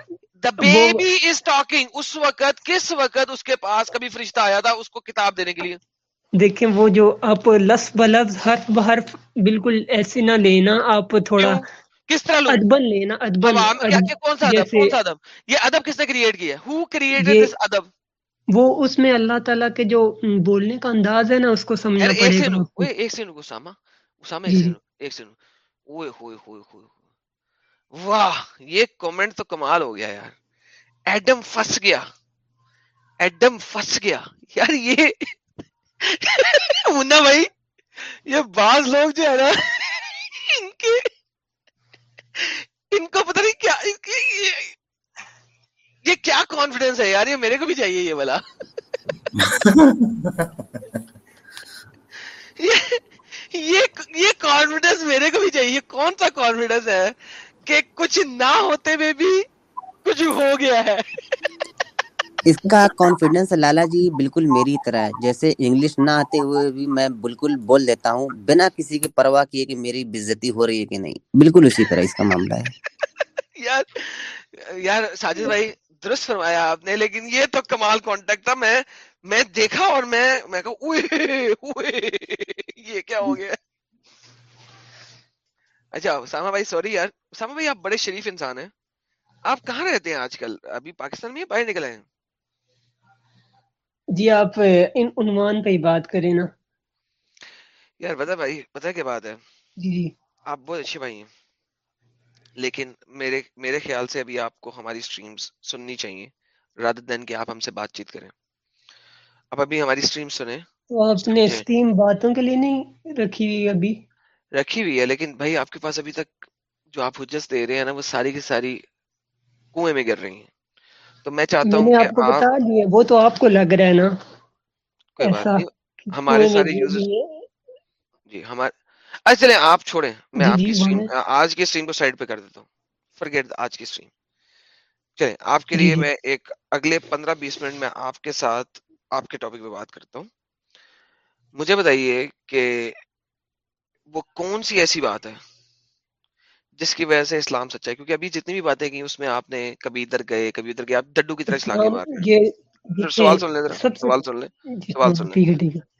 دا بیبی از ٹاکنگ اس وقت کس وقت اس کے پاس کبھی فرشتہ آیا تھا اس کو کتاب دینے کے لیے؟ دیکھیں وہ جو آپ لفظ بلفظ حرف بحرف بالکل ایسے نہ لینا آپ تھوڑا کس طرح ادبن لینا ادبن کون سا ادب؟ جیسے کون سا ادب؟ یہ ادب کس نے کریٹ کیا ہو کریٹڈ دس ادب؟ وہ اس میں اللہ تعالیٰ کے جو بولنے کا انداز ہے نا اس کو سمجھنا پڑے گا ایک سیکنڈ اسامہ اسامہ ایک جی۔ سیکنڈ ایک سیکنڈ۔ اوئے ہوئے ہوئے ہوئے ہوئے۔ واہ یہ کمنٹ تو کمال ہو گیا یار۔ ایڈم پھنس گیا۔ ایڈم پھنس گیا۔ یار یہ منا بھائی، یہ بعض لوگ جو ہے نا، ان کے، ان کو پتہ نہیں کیا یہ کیا کانفیڈینس ہے یار، یہ میرے کو بھی چاہیے یہ والا۔ یہ کانفیڈینس میرے کو بھی چاہیے۔ یہ کون سا کانفیڈینس ہے کہ کچھ نہ ہوتے ہوئے بھی کچھ ہو گیا ہے؟ اس کا کانفیڈنس لالا جی بالکل میری طرح ہے۔ جیسے انگلش نہ آتے ہوئے بھی میں بالکل بول دیتا ہوں، بنا کسی کی پرواہ کیے کہ میری بےزتی ہو رہی ہے کہ نہیں۔ بالکل اسی طرح اس کا معاملہ ہے۔ (laughs) یار یار ساجد بھائی، درست فرمایا آپ نے، لیکن یہ تو کمال کانٹیکٹ تھا۔ میں میں دیکھا اور میں میں کہا یہ کیا ہو گیا؟ اچھا اسامہ بھائی، سوری یار۔ اسامہ بھائی، آپ بڑے شریف انسان ہیں۔ آپ کہاں رہتے ہیں آج کل؟ ابھی پاکستان میں باہر نکلے ہیں؟ جی آپ ان عنوان پہ ہی بات کریں نا۔ یار بتا بھائی پتا کیا بات ہے؟ جی جی۔ آپ بہت اچھے بھائی ہیں لیکن میرے میرے خیال سے ابھی آپ کو ہماری سٹریمز سننی چاہیے رادر دین کہ آپ ہم سے بات چیت کریں۔ آپ ابھی ہماری سٹریم سنیں۔ تو آپ نے اسٹیم باتوں کے لیے نہیں رکھی ہوئی ابھی؟ رکھی ہوئی ہے لیکن بھائی آپ کے پاس ابھی تک جو آپ حجت دے رہے ہیں نا وہ ساری کی ساری کنویں میں گر رہی ہیں۔ تو میں چاہتا ہوں آپ کو بتا دیا وہ تو آپ کو لگ رہا ہے نا۔ کوئی بات ایسا نہیں کہ ہمارے سارے یوزر جی ہمارے اچھا چلیں آپ چھوڑیں میں جی آپ جی کی سٹریم بولیں آج کی سٹریم کو سائڈ پہ کر دیتا ہوں۔ فرگیٹ آج کی سٹریم چلیں آپ کے جی لیے میں ایک اگلے پندرہ بیس منٹ میں آپ کے ساتھ آپ کے ٹاپک پہ بات کرتا ہوں۔ مجھے بتائیے کہ وہ کون سی ایسی بات ہے جس کی وجہ سے اسلام سچا ہے؟ کیونکہ ابھی جتنی بھی باتیں کی اس میں آپ نے کبھی ادھر گئے کبھی ادھر گئے آپ ڈڈو کی طرح چھلانگے اسلام مار رہے ہیں۔ سوال سن لیں ذرا سوال سن لیں جی سوال ہاں سن لیں۔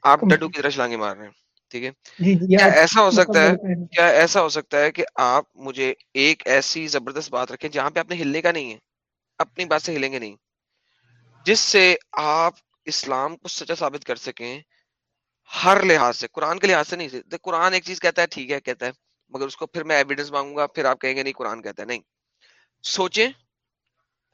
آپ ڈڈو کی طرح چھلانگے مار رہے ہیں ٹھیک ہے؟ جی جی کیا ایسا ہو سکتا ہے کیا ایسا ہو سکتا ہے کہ آپ مجھے ایک ایسی زبردست بات رکھیں جہاں پہ آپ نے ہلنے کا نہیں ہے اپنی بات سے ہلیں گے نہیں جس سے آپ اسلام کو سچا ثابت کر سکیں ہر لحاظ سے قرآن کے لحاظ سے نہیں قرآن ایک چیز کہتا ہے ٹھیک ہے کہتا ہے۔ مگر اس کو پھر میں ایویڈنس مانگوں گا، پھر آپ کہیں گے نہیں، قرآن کہتا ہے نہیں۔ سوچیں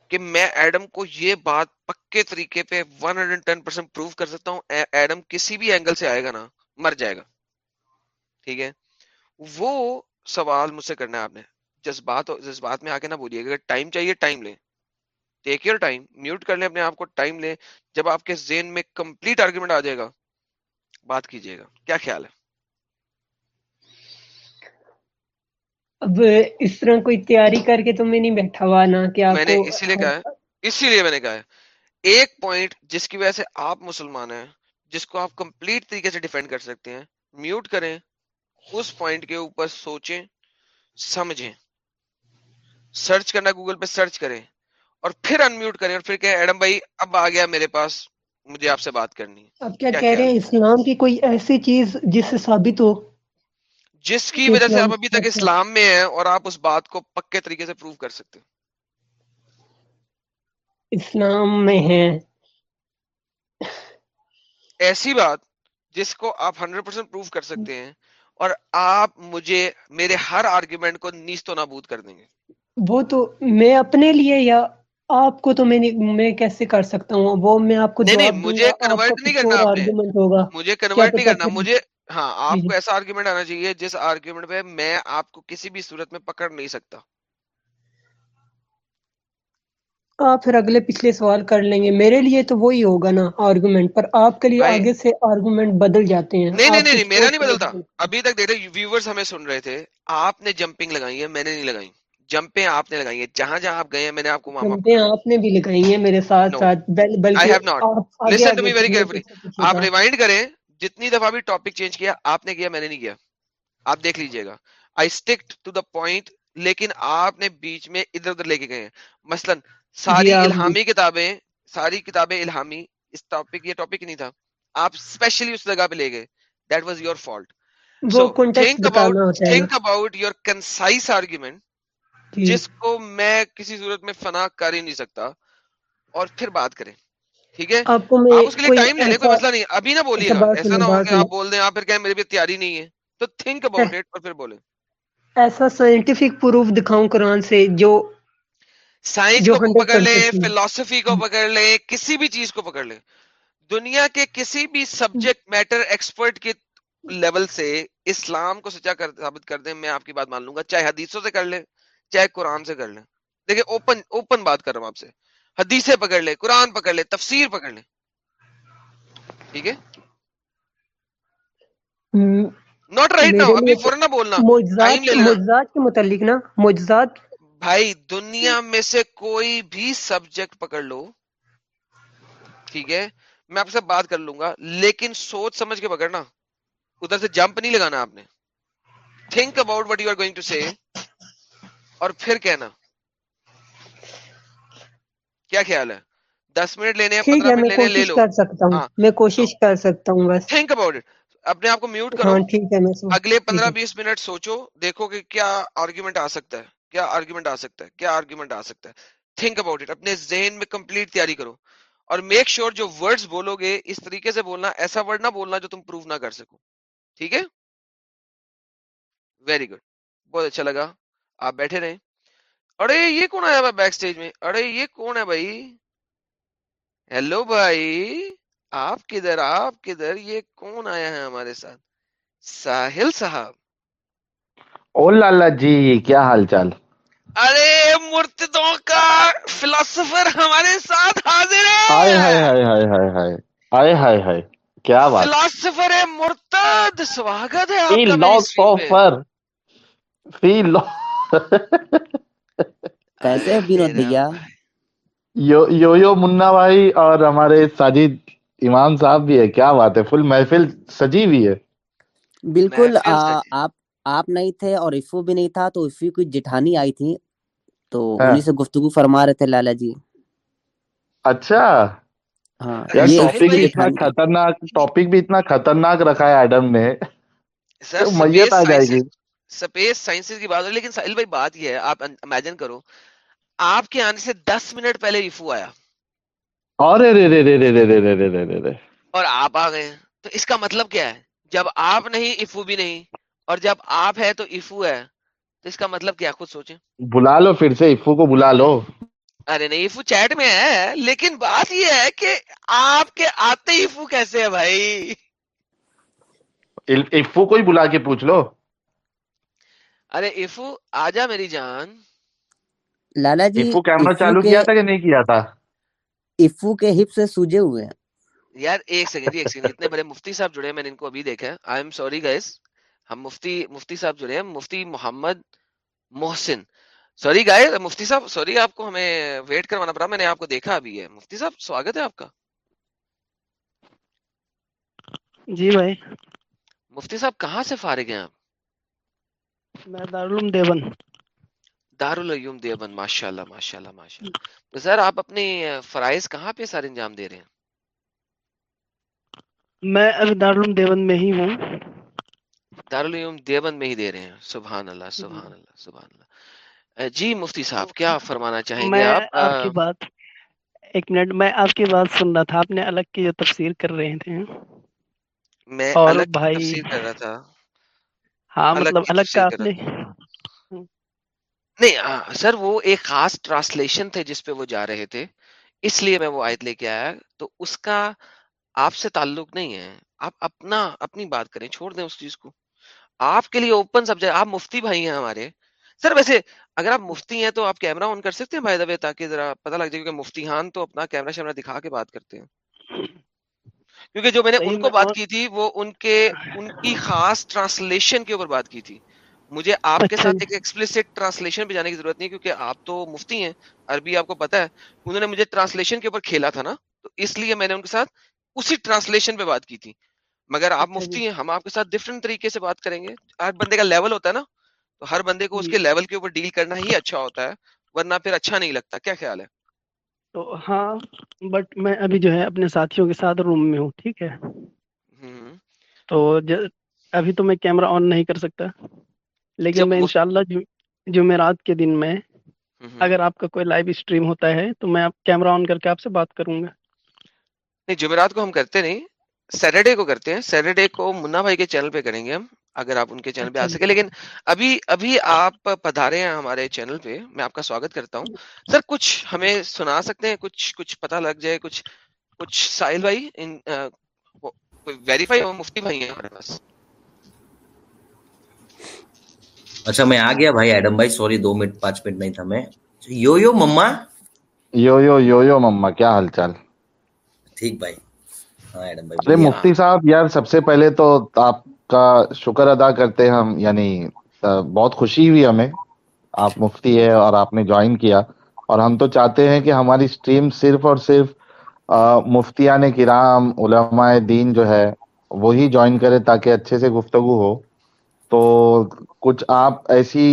کہ میں ایڈم کو یہ بات پکے طریقے پہ 110% پروف کر سکتا ہوں ایڈم کسی بھی اینگل سے آئے گا نا، مر جائے گا۔ ٹھیک ہے؟ وہ سوال مجھ سے کرنا ہے آپ نے۔ جذبات جذبات میں آ کے نہ بولیے، اگر ٹائم چاہیے ٹائم لیں۔ ٹیک یور ٹائم میوٹ کر لیں اپنے آپ کو ٹائم لیں۔ جب آپ کے ذہن میں کمپلیٹ آرگومنٹ آ جائے گا، بات کیجیے گا۔ کیا خیال ہے؟ اب اس طرح کوئی تیاری کر کے تو میں نہیں بیٹھا ہوا نا کہ آپ میں نے اسی لیے کہا ہے اسی لیے میں نے کہا ہے۔ ایک پوائنٹ جس کی وجہ سے آپ مسلمان ہیں جس کو آپ کمپلیٹ طریقے سے ڈیفینڈ کر سکتے ہیں میوٹ کریں اس پوائنٹ کے اوپر سوچیں سمجھیں۔ سرچ کرنا گوگل پہ سرچ کریں اور پھر انمیوٹ کریں اور پھر کہ ایڈم بھائی اب آ گیا میرے پاس مجھے آپ سے بات کرنی ہے۔ آپ کیا کیا کہہ رہے ہیں اسلام کی کوئی ایسی چیز جس سے ثابت ہو؟ جس کی وجہ سے آپ ابھی تک ہے اسلام میں ہیں اور آپ اس بات کو پکے طریقے سے پروف کر سکتے ہیں؟ اسلام میں ہے ایسی بات جس کو آپ ہنڈریڈ پرسینٹ پروف کر سکتے ہیں اور آپ مجھے میرے ہر آرگیومنٹ کو نیست و نابود کر دیں گے۔ وہ تو میں اپنے لیے یا آپ کو تو میں میں کیسے کر سکتا ہوں؟ وہ میں آپ کو نہیں مجھے کنورٹ نہیں کرنا ہوگا۔ مجھے کنورٹ نہیں کرنا مجھے ہاں آپ کو ایسا آرگیومنٹ آنا چاہیے جس آرگیومنٹ پہ میں آپ کو کسی بھی صورت میں پکڑ نہیں سکتا۔ آپ پھر اگلے پچھلے سوال کر لیں گے۔ میرے لیے تو وہی ہوگا نا آرگومنٹ پر آپ کے لیے آگے سے آرگومنٹ بدل جاتے ہیں۔ نہیں نہیں نہیں میرا نہیں بدلتا۔ بدل ابھی تک دیکھے ویورز ہمیں سن رہے تھے۔ آپ نے جمپنگ لگائی ہے میں نے نہیں لگائی۔ جمپیں آپ نے لگائی ہیں جہاں جہاں آپ گئے ہیں میں نے آپ کو جمپیں آپ نے بھی لگائی ہیں میرے ساتھ ساتھ بل آئی بلکہ ہیو ناٹ آپ listen to me very carefully rewind کریں۔ جتنی دفعہ بھی ٹاپک چینج کیا آپ نے کیا میں نے نہیں کیا۔ آپ دیکھ لیجیے گا۔ I stick to the point لیکن آپ نے بیچ میں ادھر ادھر لے کے گئے ہیں۔ مثلا جی ساری بھی الہامی کتابیں ساری کتابیں الہامی اس ٹاپک یہ ٹاپک نہیں تھا۔ آپ اسپیشلی اس جگہ پہ لے گئے۔ That was your fault think about think your concise argument جی۔ جس کو میں کسی صورت میں فنا کر ہی نہیں سکتا۔ اور پھر بات کریں۔ ٹھیک ہے؟ آپ اس کے لیے ٹائم لے لیں کوئی مسئلہ نہیں ابھی نہ بولیے گا ایسا نہ ہو کہ آپ بول دیں آپ پھر کہیں میری بھی تیاری نہیں ہے۔ تو تھنک اباؤٹ اٹ اور پھر بولیں۔ ایسا سائنٹیفک پروف دکھاؤں قرآن سے جو سائنس کو پکڑ لیں پرسینٹ فلسفی کو پکڑ لیں کسی بھی چیز کو پکڑ لیں۔ دنیا کے کسی بھی سبجیکٹ میٹر ایکسپرٹ کے لیول سے اسلام کو سچا کر ثابت کر دیں میں آپ کی بات مان لوں گا۔ چاہے حدیثوں سے کر لیں چاہے قرآن سے کر لیں۔ دیکھیں اوپن اوپن بات کر رہا ہوں آپ سے۔ حدیثیں پکڑ لیں قرآن پکڑ لیں تفسیر پکڑ لیں ٹھیک ہے؟ ناٹ رائٹ ناؤ ابھی فوراً نہ بولنا لے معجزات کے متعلق نا معجزات۔ بھائی دنیا میں سے کوئی بھی سبجیکٹ پکڑ لو۔ ٹھیک ہے؟ میں آپ سے بات کر لوں گا لیکن سوچ سمجھ کے پکڑنا۔ ادھر سے جمپ نہیں لگانا آپ نے۔ Think about what you are going to say اور پھر کہنا۔ کیا خیال ہے؟ دس منٹ لینے پندرہ منٹ میں لینے لے لو۔ ہاں۔ میں کوشش کر سکتا ہوں بس۔ تھنک اباؤٹ اٹ اپنے آپ کو میوٹ کرو۔ ہاں اگلے پندرہ بیس منٹ سوچو دیکھو کہ کیا آرگیومنٹ آ سکتا ہے۔ کیا آرگیومنٹ آ سکتا ہے؟ کیا آرگیومنٹ آ سکتا ہے؟ تھنک اباؤٹ اٹ اپنے ذہن میں کمپلیٹ تیاری کرو۔ اور میک شیور جو ورڈز بولو گے اس طریقے سے بولنا ایسا ورڈ نہ بولنا جو تم پروو نہ کر سکو۔ ٹھیک ہے؟ ویری گڈ بہت اچھا لگا۔ آپ بیٹھے رہیں۔ ارے یہ کون آیا بیک سٹیج میں ارے یہ کون ہے بھائی ہیلو بھائی آپ کدھر آپ کدھر یہ کون آیا ہے ہمارے ساتھ ساحل صاحب او لالا جی کیا حال چال ارے مرتدوں کا فلاسفر ہمارے ساتھ حاضر ہے ہائے ہائے ہائے ہائے ہائے آئے ہائے ہائے کیا بات فلاسفر مرتد سواگت ہے آپ فی کا لا کیسے بینود بھیا یو یو یو منا بھائی اور ہمارے ساجد امام صاحب بھی ہے کیا بات ہے؟ فل محفل سجی ہوئی ہے۔ بالکل آپ آپ نہیں تھے اور افو بھی نہیں تھا تو افو کی جٹھانی آئی تھی۔ تو ہاں۔ انہیں سے گفتگو فرما رہے تھے لالا جی۔ اچھا۔ ہاں بھی خطرناک ٹاپک بھی اتنا خطرناک رکھا ہے ایڈم نے۔ سر میت آ جائے گی۔ سپیس سائنسز کی بات ہے لیکن ساحل بھائی بات یہ ہے آپ امیجن کرو۔ آپ کے آنے سے دس منٹ پہلے ایفو آیا۔ ارے رے رے رے رے رے رے رے رے رے رے۔ رے اور آپ آ گئے۔ تو اس کا مطلب کیا ہے؟ جب آپ نہیں ایفو بھی نہیں اور جب آپ ہے تو ایفو ہے۔ تو اس کا مطلب کیا خود سوچیں۔ بلا لو پھر سے افو کو بلا لو۔ ارے نہیں ایفو چیٹ میں ہے لیکن بات یہ ہے کہ آپ کے آتے ایفو کیسے ہے بھائی؟ افو کو ہی بلا کے پوچھ لو۔ ارے ایفو آجا میری جان۔ لالا جی افو کیمرہ چالو کیا تھا کہ نہیں کیا تھا افو کے ہپ سے سوجے ہوئے ہیں یار ایک سیکنڈ جی ایک سیکنڈ اتنے بڑے مفتی صاحب جڑے ہیں میں نے ان کو ابھی دیکھا ہے آئی ایم سوری گائز ہم مفتی مفتی صاحب جڑے ہیں مفتی محمد محسن سوری گائے مفتی صاحب سوری آپ کو ہمیں ویٹ کروانا پڑا میں نے آپ کو دیکھا ابھی ہے مفتی صاحب سواگت ہے آپ کا جی بھائی مفتی صاحب کہاں سے فارغ ہیں آپ میں دارالعلوم دیوبند دارالعلوم دیوبند ماشاء اللہ ماشاء اللہ ماشاء اللہ تو سر آپ اپنے فرائض کہاں پہ سارے انجام دے رہے ہیں؟ میں ابھی دارالعلوم دیوبند میں ہی ہوں۔ دارالعلوم دیوبند میں ہی دے رہے ہیں۔ سبحان اللہ سبحان اللہ سبحان اللہ جی مفتی صاحب کیا فرمانا چاہیں گے آپ؟ آپ کی بات ایک منٹ میں آپ کی بات سن رہا تھا۔ آپ نے الگ کی جو تفسیر کر رہے تھے۔ میں اور الگ بھائی کر رہا تھا۔ ہاں مطلب الگ کا آپ نے نہیں سر وہ ایک خاص ٹرانسلیشن تھے جس پہ وہ جا رہے تھے اس لیے میں وہ آیت لے کے آیا۔ تو اس کا آپ سے تعلق نہیں ہے۔ آپ اپنا اپنی بات کریں چھوڑ دیں اس چیز کو۔ آپ کے لیے اوپن سبجیکٹ آپ مفتی بھائی ہیں ہمارے۔ سر ویسے اگر آپ مفتی ہیں تو آپ کیمرہ آن کر سکتے ہیں بھائی دبے تاکہ ذرا پتہ لگ جائے کیونکہ مفتی ہان تو اپنا کیمرہ شیمرہ دکھا کے بات کرتے ہیں۔ کیونکہ جو میں نے ان کو بات کی تھی وہ ان کے ان کی خاص ٹرانسلیشن کے اوپر بات کی تھی۔ مجھے آپ کے اچھا ساتھ جی ایک ایکسپلسٹ ٹرانسلیشن پہ جانے کی ضرورت نہیں کیونکہ آپ تو مفتی ہیں عربی آپ کو پتا ہے انہوں نے مجھے ٹرانسلیشن کے اوپر کھیلا تھا نا تو اس لیے میں نے ان کے ساتھ اسی ٹرانسلیشن پہ بات کی تھی۔ مگر آپ اچھا جی۔ مفتی ہیں ہم آپ کے ساتھ ڈفرنٹ طریقے سے بات کریں گے۔ ہر بندے کا لیول ہوتا ہے نا تو ہر بندے کو اس جی۔ کے لیول کے اوپر ڈیل کرنا ہی اچھا ہوتا ہے ورنہ پھر اچھا نہیں لگتا۔ کیا خیال ہے؟ تو ہاں بٹ میں ابھی جو ہے اپنے ساتھیوں کے ساتھ روم میں ہوں ٹھیک ہے؟ تو ابھی تو میں کیمرہ آن نہیں کر سکتا۔ لیکن میں. انشاءاللہ جمعرات کے دن میں اگر آپ کا کوئی لائیو اسٹریم ہوتا ہے تو میں آپ کیمرہ آن کر کے آپ سے بات کروں گا۔ نہیں جمعرات کو ہم کرتے نہیں سیٹرڈے کو کرتے ہیں۔ سیٹرڈے کو منا بھائی کے چینل پہ کریں گے ہم اگر آپ ان کے چینل پہ آ اچھا۔ سکے۔ لیکن ابھی ابھی آپ پدھارے ہیں ہمارے چینل پہ میں آپ کا سواگت کرتا ہوں۔ سر کچھ ہمیں سنا سکتے ہیں؟ کچھ کچھ پتہ لگ جائے کچھ کچھ ساحل بھائی ویریفائی مفتی بھائی ہیں ہمارے پاس۔ اچھا میں آ گیا بھائی ایڈم بھائی سوری دو منٹ پانچ منٹ نہیں تھا میں یو یو مما یو یو یو یو مما کیا حال چال ٹھیک بھائی ارے مفتی صاحب یار سب سے پہلے تو آپ کا شکر ادا کرتے ہم یعنی بہت خوشی ہوئی ہمیں آپ مفتی ہے اور آپ نے جوائن کیا اور ہم تو چاہتے ہیں کہ ہماری سٹریم صرف اور صرف مفتیان کرام علماء دین جو ہے وہی جوائن کرے تاکہ اچھے سے گفتگو ہو تو کچھ آپ ایسی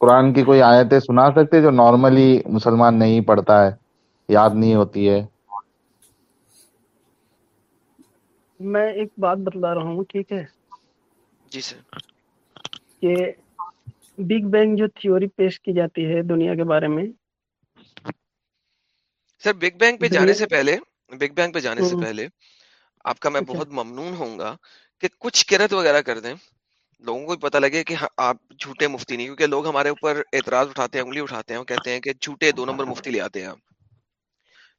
قرآن کی کوئی آیتیں سنا سکتے جو نارملی مسلمان نہیں پڑھتا ہے؟ یاد نہیں ہوتی ہے؟ میں ایک بات بتلا رہا ہوں ٹھیک ہے؟ جی سر۔ کہ بگ بینگ جو تھیوری پیش کی جاتی ہے دنیا کے بارے میں۔ سر بگ بینگ پہ جانے سے پہلے بگ بینگ پہ جانے سے پہلے آپ کا میں اچھا۔ بہت ممنون ہوں گا کہ کچھ کرت وغیرہ کر دیں۔ لوگوں کو بھی پتہ لگے کہ ہاں، آپ جھوٹے مفتی نہیں کیونکہ لوگ ہمارے اوپر اعتراض اٹھاتے ہیں انگلی اٹھاتے ہیں اور کہتے ہیں کہ جھوٹے دو نمبر مفتی لے آتے ہیں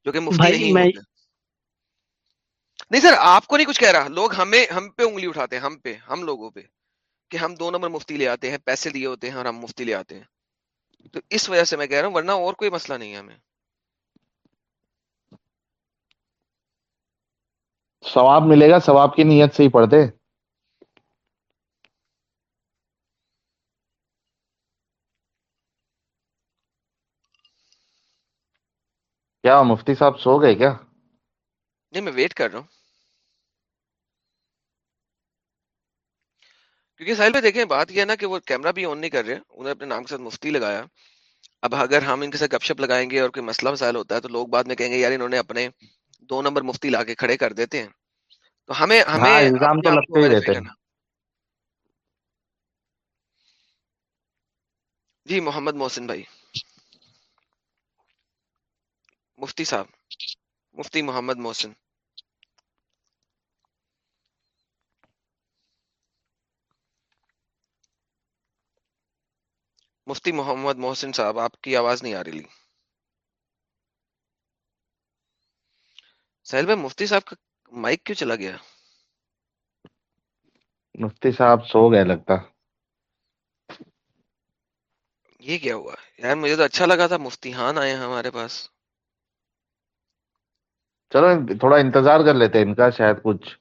جو کہ مفتی نہیں ہوتے۔ نہیں سر آپ کو نہیں کچھ کہہ رہا لوگ ہمیں ہم پہ انگلی اٹھاتے ہیں ہم پہ ہم لوگوں پہ کہ ہم دو نمبر مفتی لے آتے ہیں پیسے دیے ہوتے ہیں اور ہم مفتی لے آتے ہیں۔ تو اس وجہ سے میں کہہ رہا ہوں ورنہ اور کوئی مسئلہ نہیں ہے ہمیں۔ ثواب ملے گا ثواب کی نیت سے ہی پڑھتے۔ کیا مفتی صاحب سو گئے کیا؟ نہیں میں ویٹ کر رہا ہوں۔ کیونکہ ساحل بھائی دیکھیں بات یہ ہے نا کہ وہ کیمرہ بھی آن نہیں کر رہے انہوں نے اپنے نام کے ساتھ مفتی لگایا۔ اب اگر ہم ان کے ساتھ گپ شپ لگائیں گے اور کوئی مسئلہ مسائل ہوتا ہے تو لوگ بعد میں کہیں گے یار انہوں نے اپنے دو نمبر مفتی لا کے کھڑے کر دیتے ہیں۔ تو ہمیں ہاں ہمیں الزام تو لگتے ہی رہتے ہیں۔ جی محمد محسن بھائی۔ مفتی صاحب مفتی محمد محسن۔ مفتی محمد محسن صاحب آپ کی آواز نہیں آ رہی۔ سہیل بھائی مفتی صاحب کا مائک کیوں چلا گیا؟ مفتی صاحب سو گئے لگتا۔ یہ کیا ہوا؟ یار مجھے تو اچھا لگا تھا مفتی ہان آئے ہمارے پاس۔ چلو تھوڑا انتظار کر لیتے ہیں ان کا شاید کچھ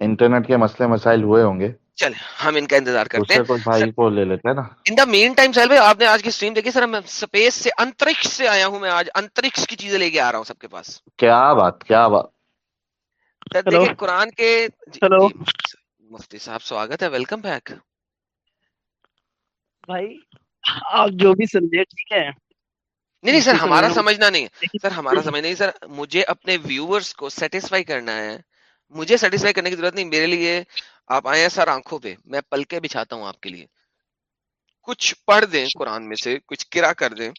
انٹرنیٹ کے مسئلے مسائل ہوئے ہوں گے۔ چلے ہم ان کا انتظار کرتے ہیں۔ کوئی بھائی کو لے لیتے ہیں نا۔ ان دا مین ٹائم بھائی آپ نے آج کی سٹریم دیکھی؟ سر میں سپیس سے انترکش سے آیا ہوں میں آج۔ انترکش کی چیزیں لے کے آ رہا ہوں سب کے پاس۔ کیا بات کیا بات۔ سر دیکھیں قرآن کے جی ہلو جی مفتی صاحب سواگت ہے۔ ویلکم بیک بھائی آپ جو بھی سمجھے ٹھیک ہے نہیں نہیں سر ہمارا سمجھنا سمجھنا نہیں ہے۔ سر ہمارا سمجھ نہیں سر مجھے اپنے ویورز کو سیٹسفائی کرنا ہے۔ مجھے سیٹسفائی کرنے کی ضرورت نہیں میرے لیے آپ آئے ہیں سر آنکھوں پہ۔ میں پلکے بچھاتا ہوں آپ کے لیے۔ کچھ پڑھ دیں قرآن میں سے کچھ کرا کر دیں۔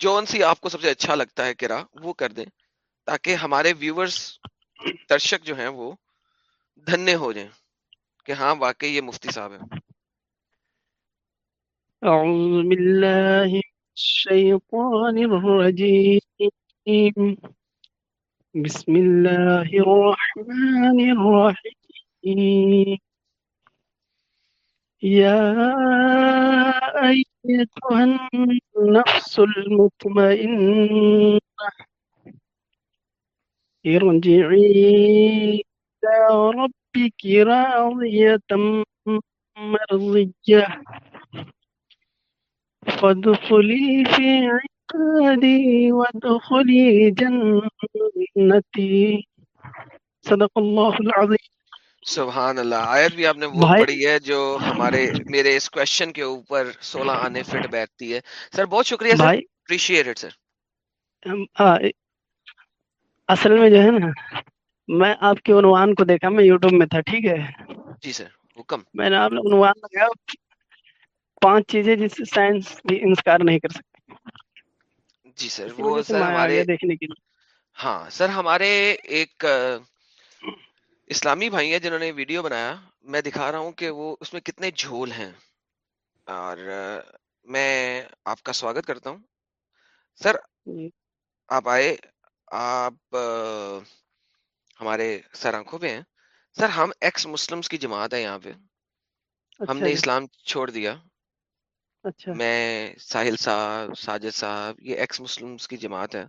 جون سی آپ کو سب سے اچھا لگتا ہے کرا وہ کر دیں۔ تاکہ ہمارے ویورز درشک جو ہیں وہ دھنے ہو جائیں۔ کہ ہاں واقعی یہ مفتی صاحب ہیں۔ أعوذ بالله من الشيطان الرجيم. بسم الله الرحمن الرحيم. يا أيتها النفس المطمئنة، ارجعي إلى ربك راضية مرضية. فادخلي في عبادي وادخلي جنتي. صدق اللہ العظیم. سبحان اللہ آیت بھی آپ نے وہ پڑھی ہے جو ہمارے میرے اس کوشچن کے اوپر سولہ آنے فٹ بیٹھتی ہے۔ سر بہت شکریہ سر۔ اپریشیٹ سر اصل میں جو ہے نا میں آپ کے عنوان کو دیکھا میں یوٹیوب میں تھا ٹھیک ہے؟ جی سر حکم میں نے آپ نے عنوان لگایا۔ پانچ چیزیں جس سے سائنس بھی انکار نہیں کر سکتی۔ جی سر وہ سر ہمارے دیکھنے کے لیے۔ ہاں سر ہمارے ایک اسلامی بھائی ہیں جنہوں نے ویڈیو بنایا۔ میں دکھا رہا ہوں کہ وہ اس میں کتنے جھول ہیں۔ اور میں آپ کا سواگت کرتا ہوں۔ سر جی۔ آپ آئے آپ ہمارے سر آنکھوں پہ ہیں۔ سر ہم ایکس مسلمس کی جماعت ہے یہاں پہ۔ ہم اچھا نے جی۔ اسلام چھوڑ دیا۔ اچھا۔ میں ساحل صاحب ساجد صاحب یہ ایکس مسلمس کی جماعت ہے۔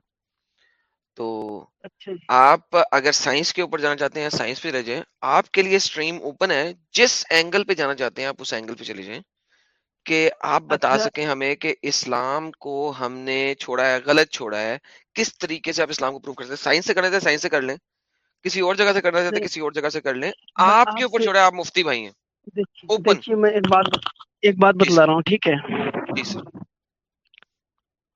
تو اچھا جی۔ آپ اگر سائنس کے اوپر جانا چاہتے ہیں سائنس پہ رہ جائیں۔ آپ کے لیے سٹریم اوپن ہے۔ جس اینگل پہ جانا چاہتے ہیں آپ اس اینگل پہ چلے جائیں کہ آپ بتا اچھا۔ سکیں ہمیں کہ اسلام کو ہم نے چھوڑا ہے غلط چھوڑا ہے۔ کس طریقے سے آپ اسلام کو پروو کر سکتے ہیں؟ سائنس سے کرنا تھے سائنس سے کر لیں۔ کسی اور جگہ سے کرنا چاہتے کسی اور جگہ سے کر لیں۔ آپ کے اوپر چھوڑا ہے آپ مفتی بھائی ہیں۔ اوپن میں ایک بات ایک بات بتلا رہا ہوں ٹھیک ہے؟ جی سر۔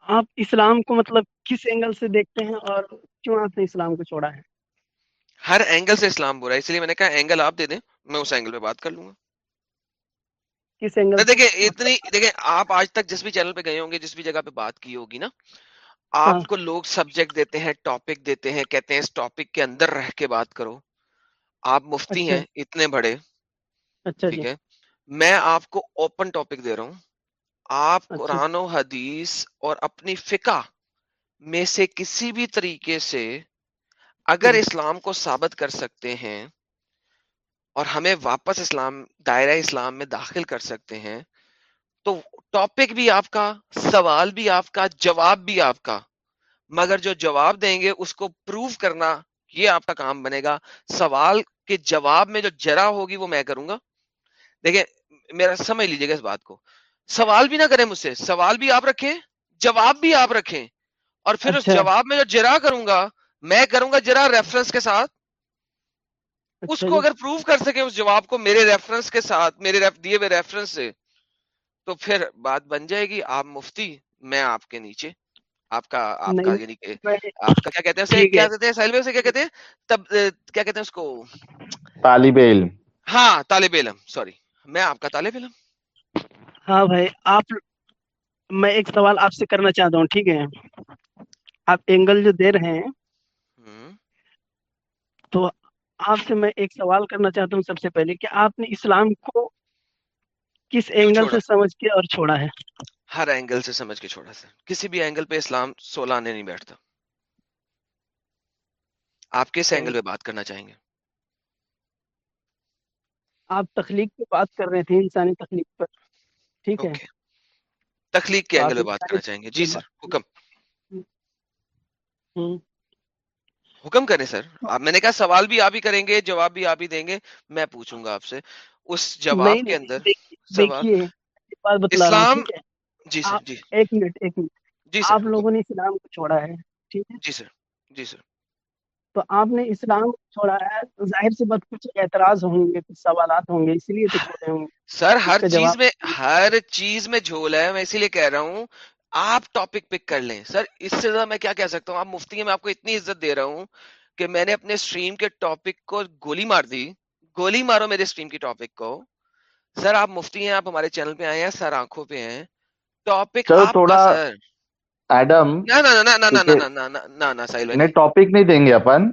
آپ اسلام کو مطلب کس اینگل سے دیکھتے ہیں اور کیوں آپ نے اسلام کو چھوڑا ہے؟ ہر اینگل سے اسلام برا ہے اس لیے میں نے کہا اینگل آپ دے دیں میں اس اینگل پہ بات کر لوں گا۔ کس اینگل دیکھیں اتنی دیکھیں آپ آج تک جس بھی چینل پہ گئے ہوں گے جس بھی جگہ پہ بات کی ہوگی نا ہاں۔ آپ کو لوگ سبجیکٹ دیتے ہیں ٹاپک دیتے ہیں کہتے ہیں اس ٹاپک کے اندر رہ کے بات کرو۔ آپ مفتی اچھا۔ ہیں اتنے بڑے اچھا جی۔ ٹھیک ہے؟ میں آپ کو اوپن ٹاپک دے رہا ہوں۔ آپ اچھا۔ قرآن و حدیث اور اپنی فقہ میں سے کسی بھی طریقے سے اگر اسلام کو ثابت کر سکتے ہیں اور ہمیں واپس اسلام دائرہ اسلام میں داخل کر سکتے ہیں تو ٹاپک بھی آپ کا سوال بھی آپ کا جواب بھی آپ کا۔ مگر جو جواب دیں گے اس کو پروف کرنا یہ آپ کا کام بنے گا۔ سوال کے جواب میں جو جرا ہوگی وہ میں کروں گا۔ دیکھیں میرا سمجھ لیجیے گا اس بات کو۔ سوال بھی نہ کریں مجھ سے سوال بھی آپ رکھیں جواب بھی آپ رکھیں۔ اور پھر اس اچھا۔ جواب میں جو جرا کروں گا میں کروں گا جرا ریفرنس کے ساتھ۔ اس اچھا کو جی اگر پروف کر سکیں اس جواب کو میرے ریفرنس کے ساتھ میرے ریف دیے ہوئے ریفرنس سے تو پھر بات بن جائے گی۔ آپ مفتی میں آپ کے نیچے۔ آپ کا آپ کا یعنی کہ آپ کا کیا کہتے ہیں کیا کہتے ہیں بھائی اسے کیا کہتے ہیں؟ تب کیا کہتے ہیں اس کو؟ طالب علم۔ ہاں طالب علم سوری میں آپ کا طالب علم۔ ہاں بھائی آپ میں ایک سوال آپ سے کرنا چاہتا ہوں ٹھیک ہے؟ آپ اینگل جو دے رہے ہیں۔ تو آپ سے میں ایک سوال کرنا چاہتا ہوں سب سے پہلے کہ آپ نے اسلام کو کس اینگل سے سمجھ کے اور چھوڑا ہے؟ ہر اینگل سے سمجھ کے چھوڑا سر۔ کسی بھی اینگل پہ اسلام سولہ آنے نہیں بیٹھتا۔ آپ کس اینگل پہ بات کرنا چاہیں گے؟ آپ تخلیق پہ بات کر رہے تھے انسانی تخلیق پر۔ ٹھیک ہے۔ تخلیق کے اینگل پہ بات کرنا چاہیں گے۔ جی سر حکم۔ حکم کریں سر۔ آپ میں نے کہا سوال بھی آپ ہی کریں گے جواب بھی آپ ہی دیں گے میں پوچھوں گا آپ سے۔ اس جواب کے اندر سوال اسلام جی سر جی۔ ایک منٹ ایک منٹ۔ جی سر۔ آپ لوگوں نے اسلام کو چھوڑا ہے ٹھیک ہے۔ جی سر جی سر۔ تو آپ نے اسلام چھوڑا ہے تو ظاہر سی بات کچھ اعتراض ہوں گے کچھ سوالات ہوں گے اسی لیے تو چھوڑے ہوں گے۔ سر ہر چیز میں ہر چیز میں جھول ہے میں اسی لیے کہہ رہا ہوں آپ ٹاپک پک کر لیں۔ سر اس سے زیادہ میں کیا کہہ سکتا ہوں؟ آپ مفتی ہیں میں آپ کو اتنی عزت دے رہا ہوں کہ میں نے اپنے اسٹریم کے ٹاپک کو گولی مار دی۔ گولی مارو میرے اسٹریم کی ٹاپک کو۔ سر آپ مفتی ہیں آپ ہمارے چینل پہ آئے ہیں سر آنکھوں پہ ہیں۔ ٹاپک چلو آپ کا تھوڑا سر۔ ایڈم نہیں ٹاپک نہیں دیں گے اپن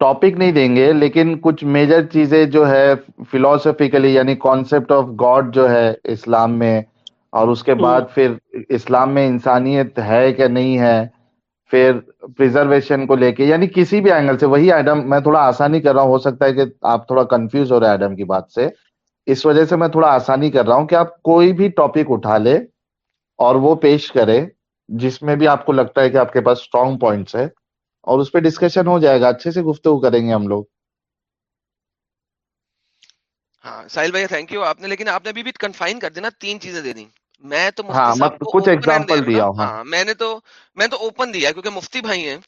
ٹاپک نہیں دیں گے لیکن کچھ میجر چیزیں جو ہے فلاسفیکلی یعنی کانسیپٹ آف گاڈ جو ہے اسلام میں اور اس کے بعد پھر اسلام میں انسانیت ہے کہ نہیں ہے پھر پریزرویشن کو لے کے یعنی کسی بھی اینگل سے وہی ایڈم میں تھوڑا آسانی کر رہا ہوں ہو سکتا ہے کہ آپ تھوڑا کنفیوز ہو رہے ہیں ایڈم کی بات سے اس وجہ سے میں تھوڑا آسانی کر رہا ہوں کہ آپ کوئی بھی ٹاپک اٹھا لے اور وہ پیش کرے جس میں بھی آپ کو لگتا ہے کہ آپ کے پاس اسٹرانگ پوائنٹس ہے اور اس پہ ڈسکشن ہو جائے گا اچھے سے گفتگو کریں گے ہم لوگ۔ ہاں ساحل بھائی تھینک یو آپ نے لیکن آپ نے ابھی بھی کنفائن کر دینا تین چیزیں دے دی۔ میں تو ہاں کچھ ایگزامپل دیا ہاں میں نے تو میں تو اوپن دیا کیونکہ مفتی بھائی ہیں۔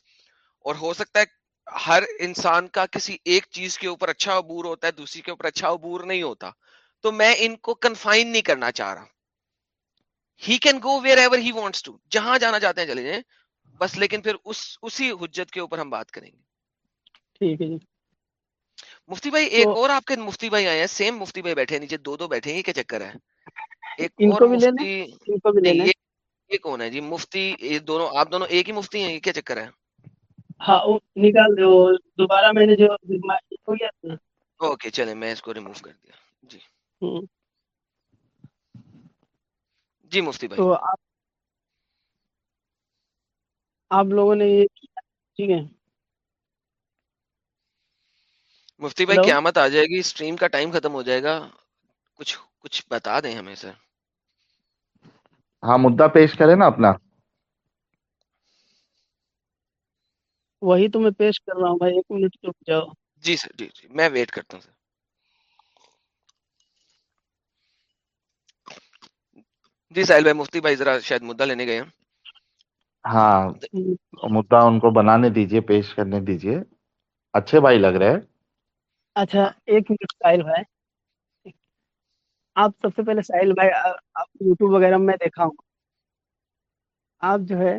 اور ہو سکتا ہے ہر انسان کا کسی ایک چیز کے اوپر اچھا عبور ہوتا ہے دوسری کے اوپر اچھا عبور نہیں ہوتا۔ تو میں ان کو کنفائن نہیں کرنا چاہ رہا۔ He can go wherever he wants to جہاں جانا چاہتے ہیں چلے جائیں بس لیکن پھر اس اسی حجت کے اوپر ہم بات کریں گے۔ ٹھیک ہے جی۔ مفتی بھائی ایک اور آپ کے مفتی بھائی آئے ہیں سیم مفتی بھائی بیٹھے نیچے دو دو بیٹھے ہیں کیا چکر ہے؟ ایک اور مفتی یہ کون ہے جی؟ مفتی یہ دونوں آپ دونوں ایک ہی مفتی ہیں یہ کیا چکر ہے؟ ہاں نکال دو دوبارہ میں نے جو اوکے چلیں میں اس کو ریموو کر دیا۔ جی۔ جی مفتی بھائی۔ تو آپ لوگوں نے یہ کیا؟ ٹھیک ہے۔ مفتی بھائی قیامت آ جائے گی اسٹریم کا ٹائم ختم ہو جائے گا۔ کچھ کچھ بتا دیں ہمیں سر۔ ہاں مدعا پیش کرے نا اپنا۔ وہی تو میں پیش کر رہا ہوں بھائی ایک منٹ رک جاؤ۔ جی سر جی جی میں ویٹ کرتا ہوں سر۔ جی ساحل بھائی مفتی بھائی ذرا شاید مدعا لینے گئے ہیں۔ ہاں مدعا ان کو بنانے دیجیے پیش کرنے دیجیے۔ اچھے بھائی لگ رہے ہیں۔ اچھا ایک منٹ ساحل بھائی۔ آپ سب سے پہلے ساحل بھائی آپ یوٹیوب وغیرہ میں دیکھا ہوں۔ آپ جو ہے۔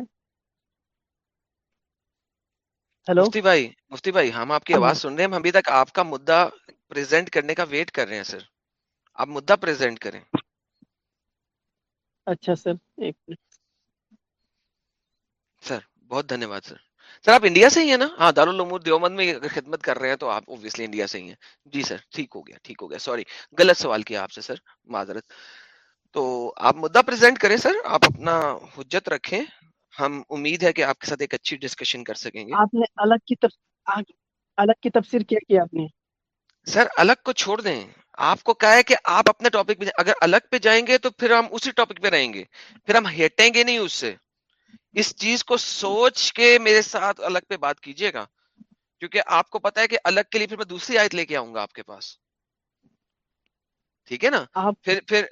ہلو۔ مفتی بھائی مفتی بھائی ہم آپ کی آواز سن رہے ہیں۔ ہم ابھی تک آپ کا مدعا پریزنٹ کرنے کا ویٹ کر رہے ہیں سر آپ مدعا پریزنٹ کریں۔ اچھا سر ایک منٹ۔ سر بہت دھنیہ واد سر۔ سر آپ انڈیا سے ہی ہیں نا؟ ہاں دارالعمور دیوبند میں اگر خدمت کر رہے ہیں تو آپ اوبیسلی انڈیا سے ہی ہیں۔ جی سر ٹھیک ہو گیا ٹھیک ہو گیا۔ سوری غلط سوال کیا آپ سے سر معذرت۔ تو آپ مدعا پریزنٹ کریں سر آپ اپنا حجت رکھیں۔ ہم امید ہے کہ آپ کے ساتھ ایک اچھی ڈسکشن کر سکیں گے۔ آپ نے الگ کی الگ کی تفسیر کیا کیا آپ نے؟ سر الگ کو چھوڑ دیں۔ آپ کو کہا ہے کہ آپ اپنے ٹاپک پہ اگر الگ پہ جائیں گے تو پھر ہم اسی ٹاپک پہ رہیں گے۔ پھر ہم ہٹیں گے نہیں اس سے۔ اس چیز کو سوچ کے میرے ساتھ الگ پہ بات کیجیے گا۔ کیونکہ آپ کو پتا ہے کہ الگ کے لیے پھر میں دوسری آیت لے کے آؤں گا آپ کے پاس۔ ٹھیک ہے نا؟ پھر پھر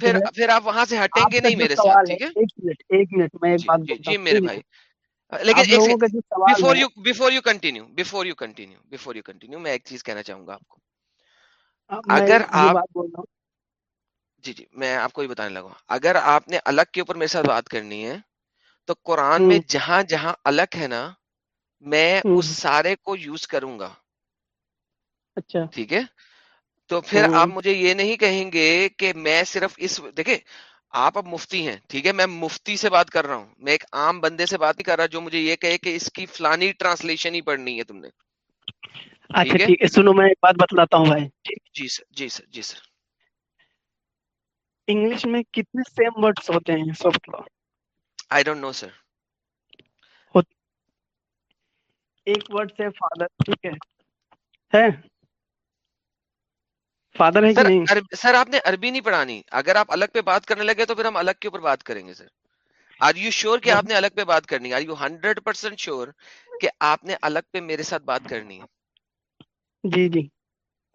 پھر پھر آپ وہاں سے ہٹیں گے نہیں میرے ساتھ ٹھیک ہے؟ ایک منٹ ایک منٹ میں ایک جی بات جی جی میرے بھائی۔ لیکن before you before you continue before you continue before you continue میں ایک چیز کہنا چاہوں گا آپ کو۔ اگر آپ جی جی میں آپ کو ہی بتانے لگا اگر آپ نے الگ کے اوپر میرے ساتھ بات کرنی ہے تو قرآن میں جہاں جہاں الگ ہے نا میں اس سارے کو یوز کروں گا۔ اچھا۔ ٹھیک ہے؟ تو پھر آپ مجھے یہ نہیں کہیں گے کہ میں صرف اس دیکھیں آپ اب مفتی ہیں ٹھیک ہے؟ میں مفتی سے بات کر رہا ہوں۔ میں ایک عام بندے سے بات نہیں کر رہا جو مجھے یہ کہے کہ اس کی فلانی ٹرانسلیشن ہی پڑھنی ہے تم نے۔ اچھا ٹھیک ہے سنو میں ایک بات بتلاتا ہوں بھائی۔ جی سر جی سر جی سر۔ انگلش میں کتنے سیم ورڈز ہوتے ہیں سافٹ لا آئی ڈونٹ نو سر ایک ورڈ سے فادر ٹھیک ہے۔ ہے؟ فادر ہے کہ نہیں؟ سر آپ نے عربی نہیں پڑھانی۔ اگر آپ الگ پہ بات کرنے لگے تو پھر ہم الگ کے اوپر بات کریں گے سر۔ آر یو شیور کہ آپ نے الگ پہ بات کرنی ہے؟ Are you hundred percent sure کہ آپ نے الگ پہ میرے ساتھ بات کرنی ہے؟ جی جی۔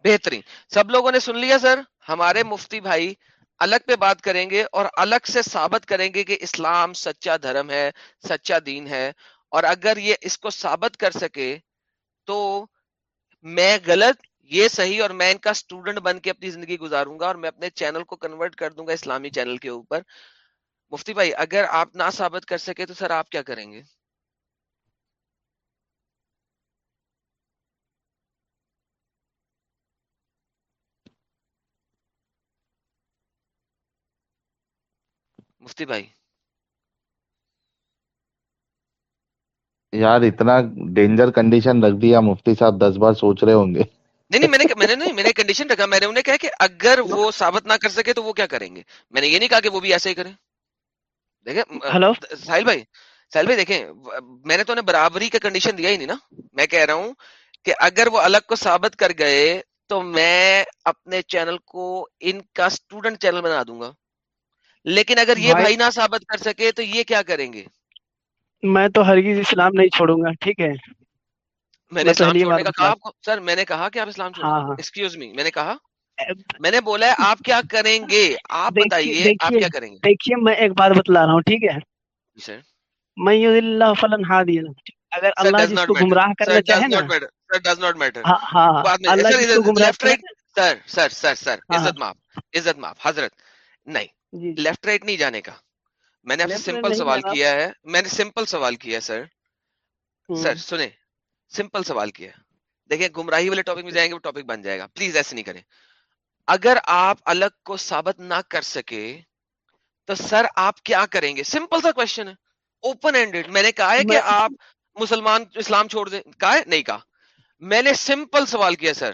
بہترین۔ سب لوگوں نے سن لیا، سر؟ ہمارے مفتی بھائی الگ پہ بات کریں گے اور الگ سے ثابت کریں گے کہ اسلام سچا دھرم ہے، سچا دین ہے۔ اور اگر یہ اس کو ثابت کر سکے تو میں غلط، یہ صحیح اور میں ان کا سٹوڈنٹ بن کے اپنی زندگی گزاروں گا اور میں اپنے چینل کو کنورٹ کر دوں گا اسلامی چینل کے اوپر۔ مفتی بھائی، اگر آپ نہ ثابت کر سکے تو سر آپ کیا کریں گے؟ مفتی بھائی۔ یار اتنا ڈینجر کنڈیشن رکھ دیا مفتی صاحب دس بار سوچ رہے ہوں گے۔ نہیں نہیں میں نے میں نے نہیں میں نے کنڈیشن رکھا۔ میں نے انہیں کہا کہ اگر وہ (laughs) ثابت نہ کر سکے تو وہ کیا کریں گے؟ میں نے یہ نہیں کہا کہ وہ بھی ایسے ہی کریں۔ دیکھیں ہلو؟ ساحل بھائی ساحل بھائی دیکھیں میں نے تو انہیں برابری کا کنڈیشن دیا ہی نہیں نا۔ میں کہہ رہا ہوں کہ اگر وہ الگ کو ثابت کر گئے تو میں اپنے چینل کو ان کا اسٹوڈنٹ چینل بنا دوں گا۔ لیکن اگر یہ بھائی نہ ثابت کر سکے تو یہ کیا کریں گے؟ میں تو ہرگز اسلام نہیں چھوڑوں گا ٹھیک ہے؟ میں نے میں اسلام پہلی چھوڑنے بار کا بتلا کہا آپ کو؟ سر میں نے کہا کہ آپ اسلام چھوڑیں۔ ہاں ہاں۔ ایکسکیوز می میں نے کہا۔ میں نے بولا ہے آپ کیا کریں گے؟ آپ بتائیے آپ کیا کریں گے؟ دیکھیے میں ایک بات بتلا رہا ہوں ٹھیک ہے؟ جی۔ سر میں یود اللہ فلن ہادی اگر اللہ جس کو گمراہ کرنا چاہے نا۔ Not matter sir does not matter ہاں ہاں میں اللہ جس کو گمراہ سر سر سر سر ہاں ہاں۔ عزت معاف عزت معاف حضرت نہیں۔ جی لیفٹ رائٹ نہیں جانے کا۔ میں نے آپ سے سمپل سوال کیا ہے۔ میں نے سمپل سوال کیا سر۔ سر سنیں۔ سمپل سوال کیا دیکھیں گمراہی والے ٹاپک میں جائیں گے وہ ٹاپک بن جائے گا۔ پلیز ایسے نہیں کریں۔ اگر آپ الگ کو ثابت نہ کر سکے تو سر آپ کیا کریں گے؟ سمپل سا کوشچن ہے۔ اوپن ہینڈیڈ میں نے کہا ہے کہ آپ مسلمان اسلام چھوڑ دیں۔ کہا ہے؟ نہیں کہا۔ میں نے سمپل سوال کیا سر۔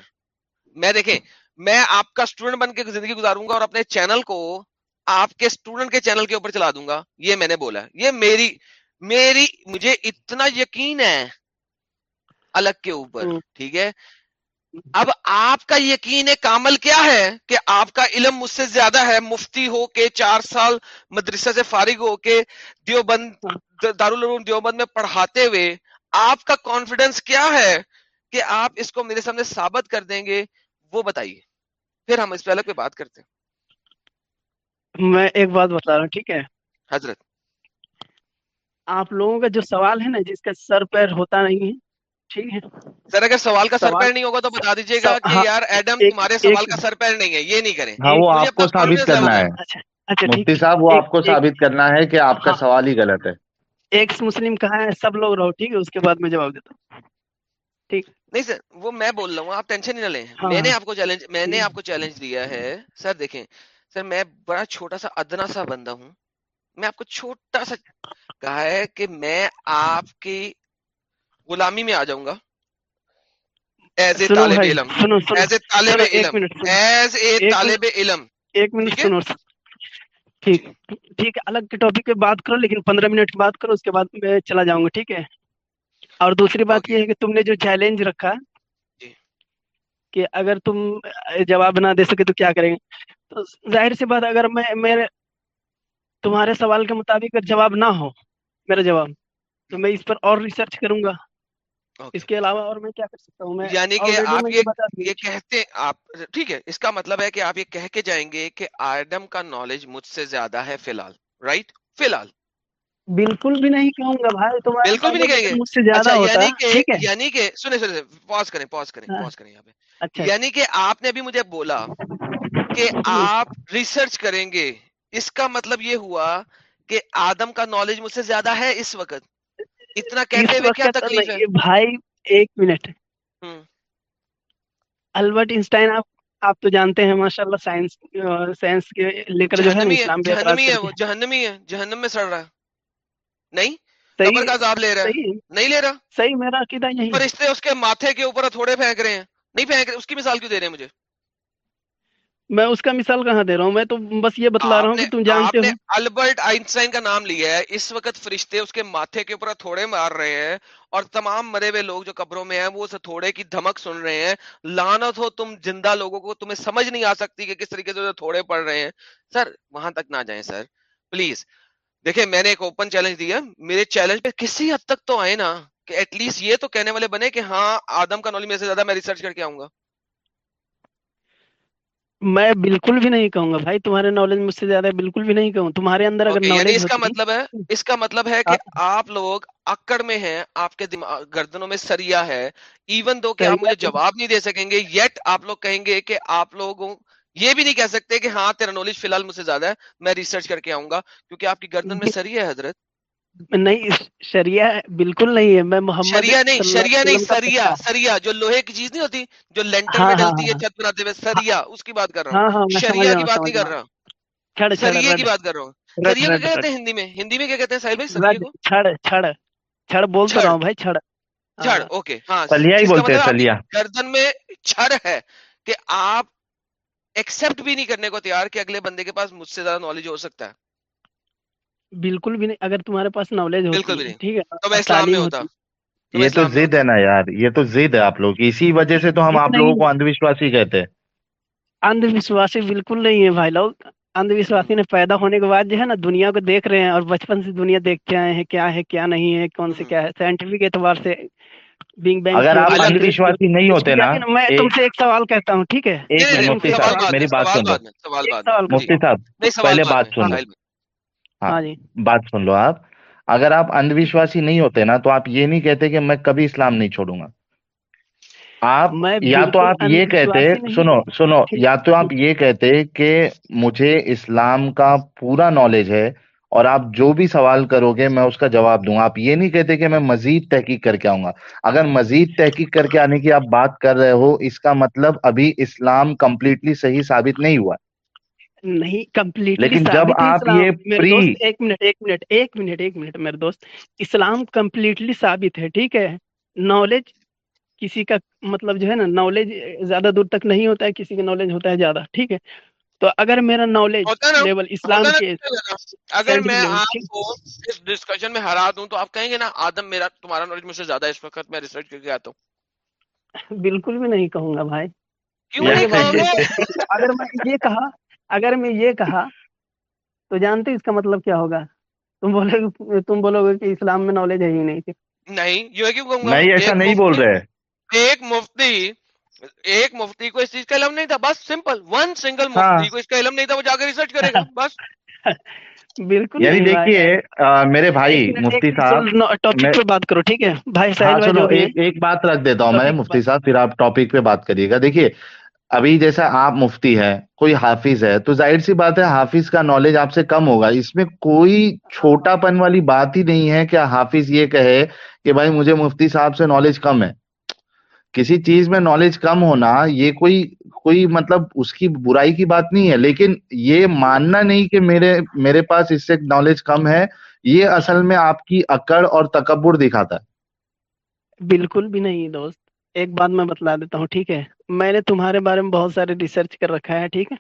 میں دیکھیں میں آپ کا اسٹوڈنٹ بن کے زندگی گزاروں گا اور اپنے چینل کو آپ کے اسٹوڈنٹ کے چینل کے اوپر چلا دوں گا۔ یہ میں نے بولا یہ میری میری مجھے اتنا یقین ہے الگ کے اوپر ٹھیک ہے؟ اب آپ کا یقین کامل کیا ہے کہ آپ کا علم مجھ سے زیادہ ہے؟ مفتی ہو کے چار سال مدرسہ سے فارغ ہو کے دیوبند دارالعلوم دیوبند میں پڑھاتے ہوئے آپ کا کانفیڈنس کیا ہے کہ آپ اس کو میرے سامنے ثابت کر دیں گے؟ وہ بتائیے۔ پھر ہم اس پہ الگ پہ بات کرتے ہیں۔ میں ایک بات بتا رہا ہوں ٹھیک ہے؟ حضرت۔ آپ لوگوں کا جو سوال ہے نا جس کا سر پیر ہوتا نہیں ہے ٹھیک ہے؟ سر اگر سوال کا سر پیر نہیں ہوگا تو بتا دیجیے گا کہ ہاں، یار ایڈم تمہارے سوال کا سر پیر نہیں ہے یہ نہیں کریں۔ ہاں وہ آپ کو ثابت کرنا ہے۔ اچھا، اچھا، مفتی صاحب وہ آپ کو ثابت کرنا ہے کہ آپ کا ہاں۔ سوال ہی غلط ہے۔ ایکس مسلم کہاں ہے؟ سب لوگ رہو ٹھیک ہے؟ اس کے بعد میں جواب دیتا ہوں۔ نہیں سر وہ میں بول رہا ہوں آپ ٹینشن ہی نہ لیں۔ ہاں، میں نے آپ کو چیلنج میں نے جی۔ آپ کو چیلنج دیا ہے۔ سر دیکھیں سر میں بڑا چھوٹا سا ادنا سا بندہ ہوں۔ میں آپ کو چھوٹا سا کہا ہے کہ میں آپ کی غلامی میں آ جاؤں گا۔ ایز اے طالب علم ایز اے طالب علم ایز اے طالب علم۔ ایک منٹ سنو ٹھیک ٹھیک ہے الگ کے ٹاپک پہ بات کرو لیکن پندرہ منٹ بات کرو اس کے بعد میں چلا جاؤں گا ٹھیک ہے؟ اور دوسری بات یہ ہے کہ تم نے جو چیلنج رکھا جی۔ کہ اگر تم جواب نہ دے سکے تو کیا کریں گے؟ تو ظاہر سی بات اگر میں میرے تمہارے سوال کے مطابق جواب نہ ہو میرا جواب تو میں اس پر اور ریسرچ کروں گا۔ اس کے علاوہ اور میں کیا کر سکتا ہوں؟ میں یعنی کہ آپ یہ کہتے آپ ٹھیک ہے اس کا مطلب ہے کہ آپ یہ کہہ کے جائیں گے کہ آئڈم کا نالج مجھ سے زیادہ ہے فی الحال رائٹ فی الحال بالکل بھی نہیں کہوں گا بھائی بالکل بھی نہیں کہیں گے۔ مجھ سے زیادہ اچھا، ہوتا یعنی کہ یعنی کہ سنیں سنیں کریں پاز کریں ہاں۔ پاز کریں یہاں پہ۔ اچھا۔ یعنی کہ آپ نے بھی مجھے بولا کہ جی۔ آپ ریسرچ کریں گے۔ اس کا مطلب یہ ہوا کہ آدم کا نالج مجھ سے زیادہ ہے اس وقت۔ اتنا کہتے ہوئے کیا تکلیف ہے؟ بھائی ایک منٹ۔ البرٹ انسٹائن آپ آپ تو جانتے ہیں ماشاء اللہ سائنس سائنس کے لے کر جو ہے جہنمی ہے وہ جہنمی ہے جہنم میں سڑ رہا ہے۔ نہیں؟ نہیں لے رہا؟ صحیح میرا فرشتے اس کے ماتھے کے اوپر تھوڑے پھینک رہے ہیں۔ نہیں پھینک رہے اس کی مثال کیوں دے رہے ہیں مجھے؟ میں اس کا مثال کہاں دے رہا ہوں؟ میں تو بس یہ بتلا رہا ہوں کہ تم جانتے ہو۔ البرٹ آئنسٹائن کا نام لیا ہے۔ اس وقت فرشتے اس کے ماتھے کے اوپر تھوڑے مار رہے ہیں اور تمام مرے ہوئے لوگ جو قبروں میں ہیں وہ اسے تھوڑے کی دھمک سن رہے ہیں۔ لانت ہو تم زندہ لوگوں کو تمہیں سمجھ نہیں آ سکتی کہ کس طریقے سے تھوڑے پڑ رہے ہیں۔ سر وہاں تک نہ جائیں سر پلیز۔ دیکھیں میں نے ایک اوپن چیلنج دیا۔ میرے چیلنج پہ کسی حد تک تو آئے نا کہ ایٹ لیسٹ یہ تو کہنے والے بنے کہ ہاں آدم کا نالج میں سے زیادہ میں ریسرچ کر کے آؤں گا۔ میں بالکل بھی نہیں کہوں گا بھائی تمہارے نالج مجھ سے زیادہ بالکل بھی نہیں کہوں۔ تمہارے اندر اگر نالج یعنی اس کا مطلب ہے اس کا مطلب ہے کہ آپ لوگ اکڑ میں ہیں آپ کے دماغ گردنوں میں سریا ہے ایون دو کہ آپ مجھے جواب نہیں دے سکیں گے یٹ آپ لوگ کہیں گے کہ آپ لوگوں یہ بھی نہیں کہہ سکتے کہ ہاں تیرا نالج فی الحال مجھ سے زیادہ ہے میں ریسرچ کر کے آؤں گا کیونکہ آپ کی گردن میں سریا ہے حضرت۔ نہیں شریا بالکل نہیں ہے۔ میں محمد شریا نہیں شریا نہیں سریا سریا جو لوہے کی چیز نہیں ہوتی جو لینٹر ہاں، میں ہاں، ڈلتی ہے ہاں۔ چھت بناتے ہوئے سریا اس کی بات کر رہا ہوں۔ شریا کی بات نہیں کر رہا۔ ہوں سریا کی بات کر رہا ہوں۔ سریا کیا کہتے ہیں ہندی میں؟ ہندی میں کیا کہتے ہیں ساحل بھائی؟ سریا کو؟ چھڑ چھڑ چھڑ بولتا رہا ہوں بھائی چھڑ۔ چھڑ اوکے ہاں سلیا ہی بولتے ہیں مطلب سلیا گردن میں چھڑ ہے کہ آپ ایکسپٹ بھی نہیں کرنے کو تیار کہ اگلے بندے کے پاس مجھ سے زیادہ نالج ہو سکتا ہے۔ بالکل بھی نہیں اگر تمہارے پاس نالج ہو ٹھیک ہے یہ تو ضد ہے نا یار یہ تو ضد ہے آپ لوگ۔ کی اسی وجہ سے تو ہم آپ لوگوں کو اندھ وشواسی کہتے ہیں۔ اندھ وشواسی بالکل نہیں ہے بھائی لوگ۔ اندھ وشواسی نے پیدا ہونے کے بعد جو ہے نا دنیا کو دیکھ رہے ہیں اور بچپن سے دنیا دیکھتے آئے ہیں کیا ہے کیا نہیں ہے کون سے کیا ہے۔ سائنٹیفک اعتبار سے اگر آپ اندھ وشواسی نہیں ہوتے نا میں تم سے ایک سوال کہتا ہوں ٹھیک ہے؟ مفتی صاحب میری بات سنو مفتی صاحب پہلے بات سنو ہاں بات سن لو آپ۔ اگر آپ اندھ وشواسی نہیں ہوتے نا تو آپ یہ نہیں کہتے کہ میں کبھی اسلام نہیں چھوڑوں گا۔ آپ یا تو آپ یہ کہتے سنو سنو یا تو آپ یہ کہتے کہ مجھے اسلام کا پورا نالج ہے اور آپ جو بھی سوال کرو گے میں اس کا جواب دوں۔ گا آپ یہ نہیں کہتے کہ میں مزید تحقیق کر کے آؤں گا۔ اگر مزید تحقیق کر کے آنے کی آپ بات کر رہے ہو اس کا مطلب ابھی اسلام کمپلیٹلی صحیح ثابت نہیں ہوا۔ ہے نہیں کمپلیٹ لیکن جب آپ یہ ایک منٹ ایک منٹ ایک منٹ ایک منٹ میرے دوست. اسلام کمپلیٹلی ثابت ہے ٹھیک ہے؟ نالج کسی کا مطلب جو ہے نا نالج زیادہ دور تک نہیں ہوتا ہے کسی کا نالج ہوتا ہے زیادہ ٹھیک ہے؟ تو اگر میرا نالج لیول اسلام کے اگر میں آپ کو اس ڈسکشن میں ہرا دوں تو آپ کہیں گے نا آدم میرا تمہارا نالج مجھ سے زیادہ اس وقت میں ریسرچ کر کے آتا ہوں۔ بالکل بھی نہیں کہوں گا بھائی۔ اگر میں یہ کہا اگر میں یہ کہا تو جانتے اس کا مطلب کیا ہوگا؟ تم بولے تم بولو گے کہ اسلام میں نالج ہے ہی نہیں۔ تھی نہیں جو ہے کہ ایسا نہیں بول رہے۔ ایک مفتی ایک مفتی کو اس چیز کا علم نہیں تھا بس سمپل ون سنگل مفتی کو اس کا علم نہیں تھا وہ جا کے ریسرچ کرے گا بس۔ (laughs) بالکل یعنی دیکھیے میرے بھائی مفتی صاحب ٹاپک پہ بات کرو ٹھیک ہے؟ ہاں، ایک بات رکھ دیتا ہوں میں مفتی صاحب پھر آپ ٹاپک پہ بات کریے گا۔ دیکھیے ابھی جیسا آپ مفتی ہے کوئی حافظ ہے، تو ظاہر سی بات ہے حافظ کا نالج آپ سے کم ہوگا۔ اس میں کوئی چھوٹا پن والی بات ہی نہیں ہے کہ حافظ یہ کہے کہ بھائی مجھے مفتی صاحب سے نالج کم ہے۔ کسی چیز میں نالج کم ہونا، یہ کوئی کوئی مطلب اس کی برائی کی بات نہیں ہے، لیکن یہ ماننا نہیں کہ میرے میرے پاس اس سے نالج کم ہے، یہ اصل میں آپ کی اکڑ اور تکبر دکھاتا ہے۔ بالکل بھی نہیں دوست۔ ایک بات میں بتلا دیتا ہوں ٹھیک ہے؟ میں نے تمہارے بارے میں بہت سارے ریسرچ کر رکھا ہے ٹھیک ہے؟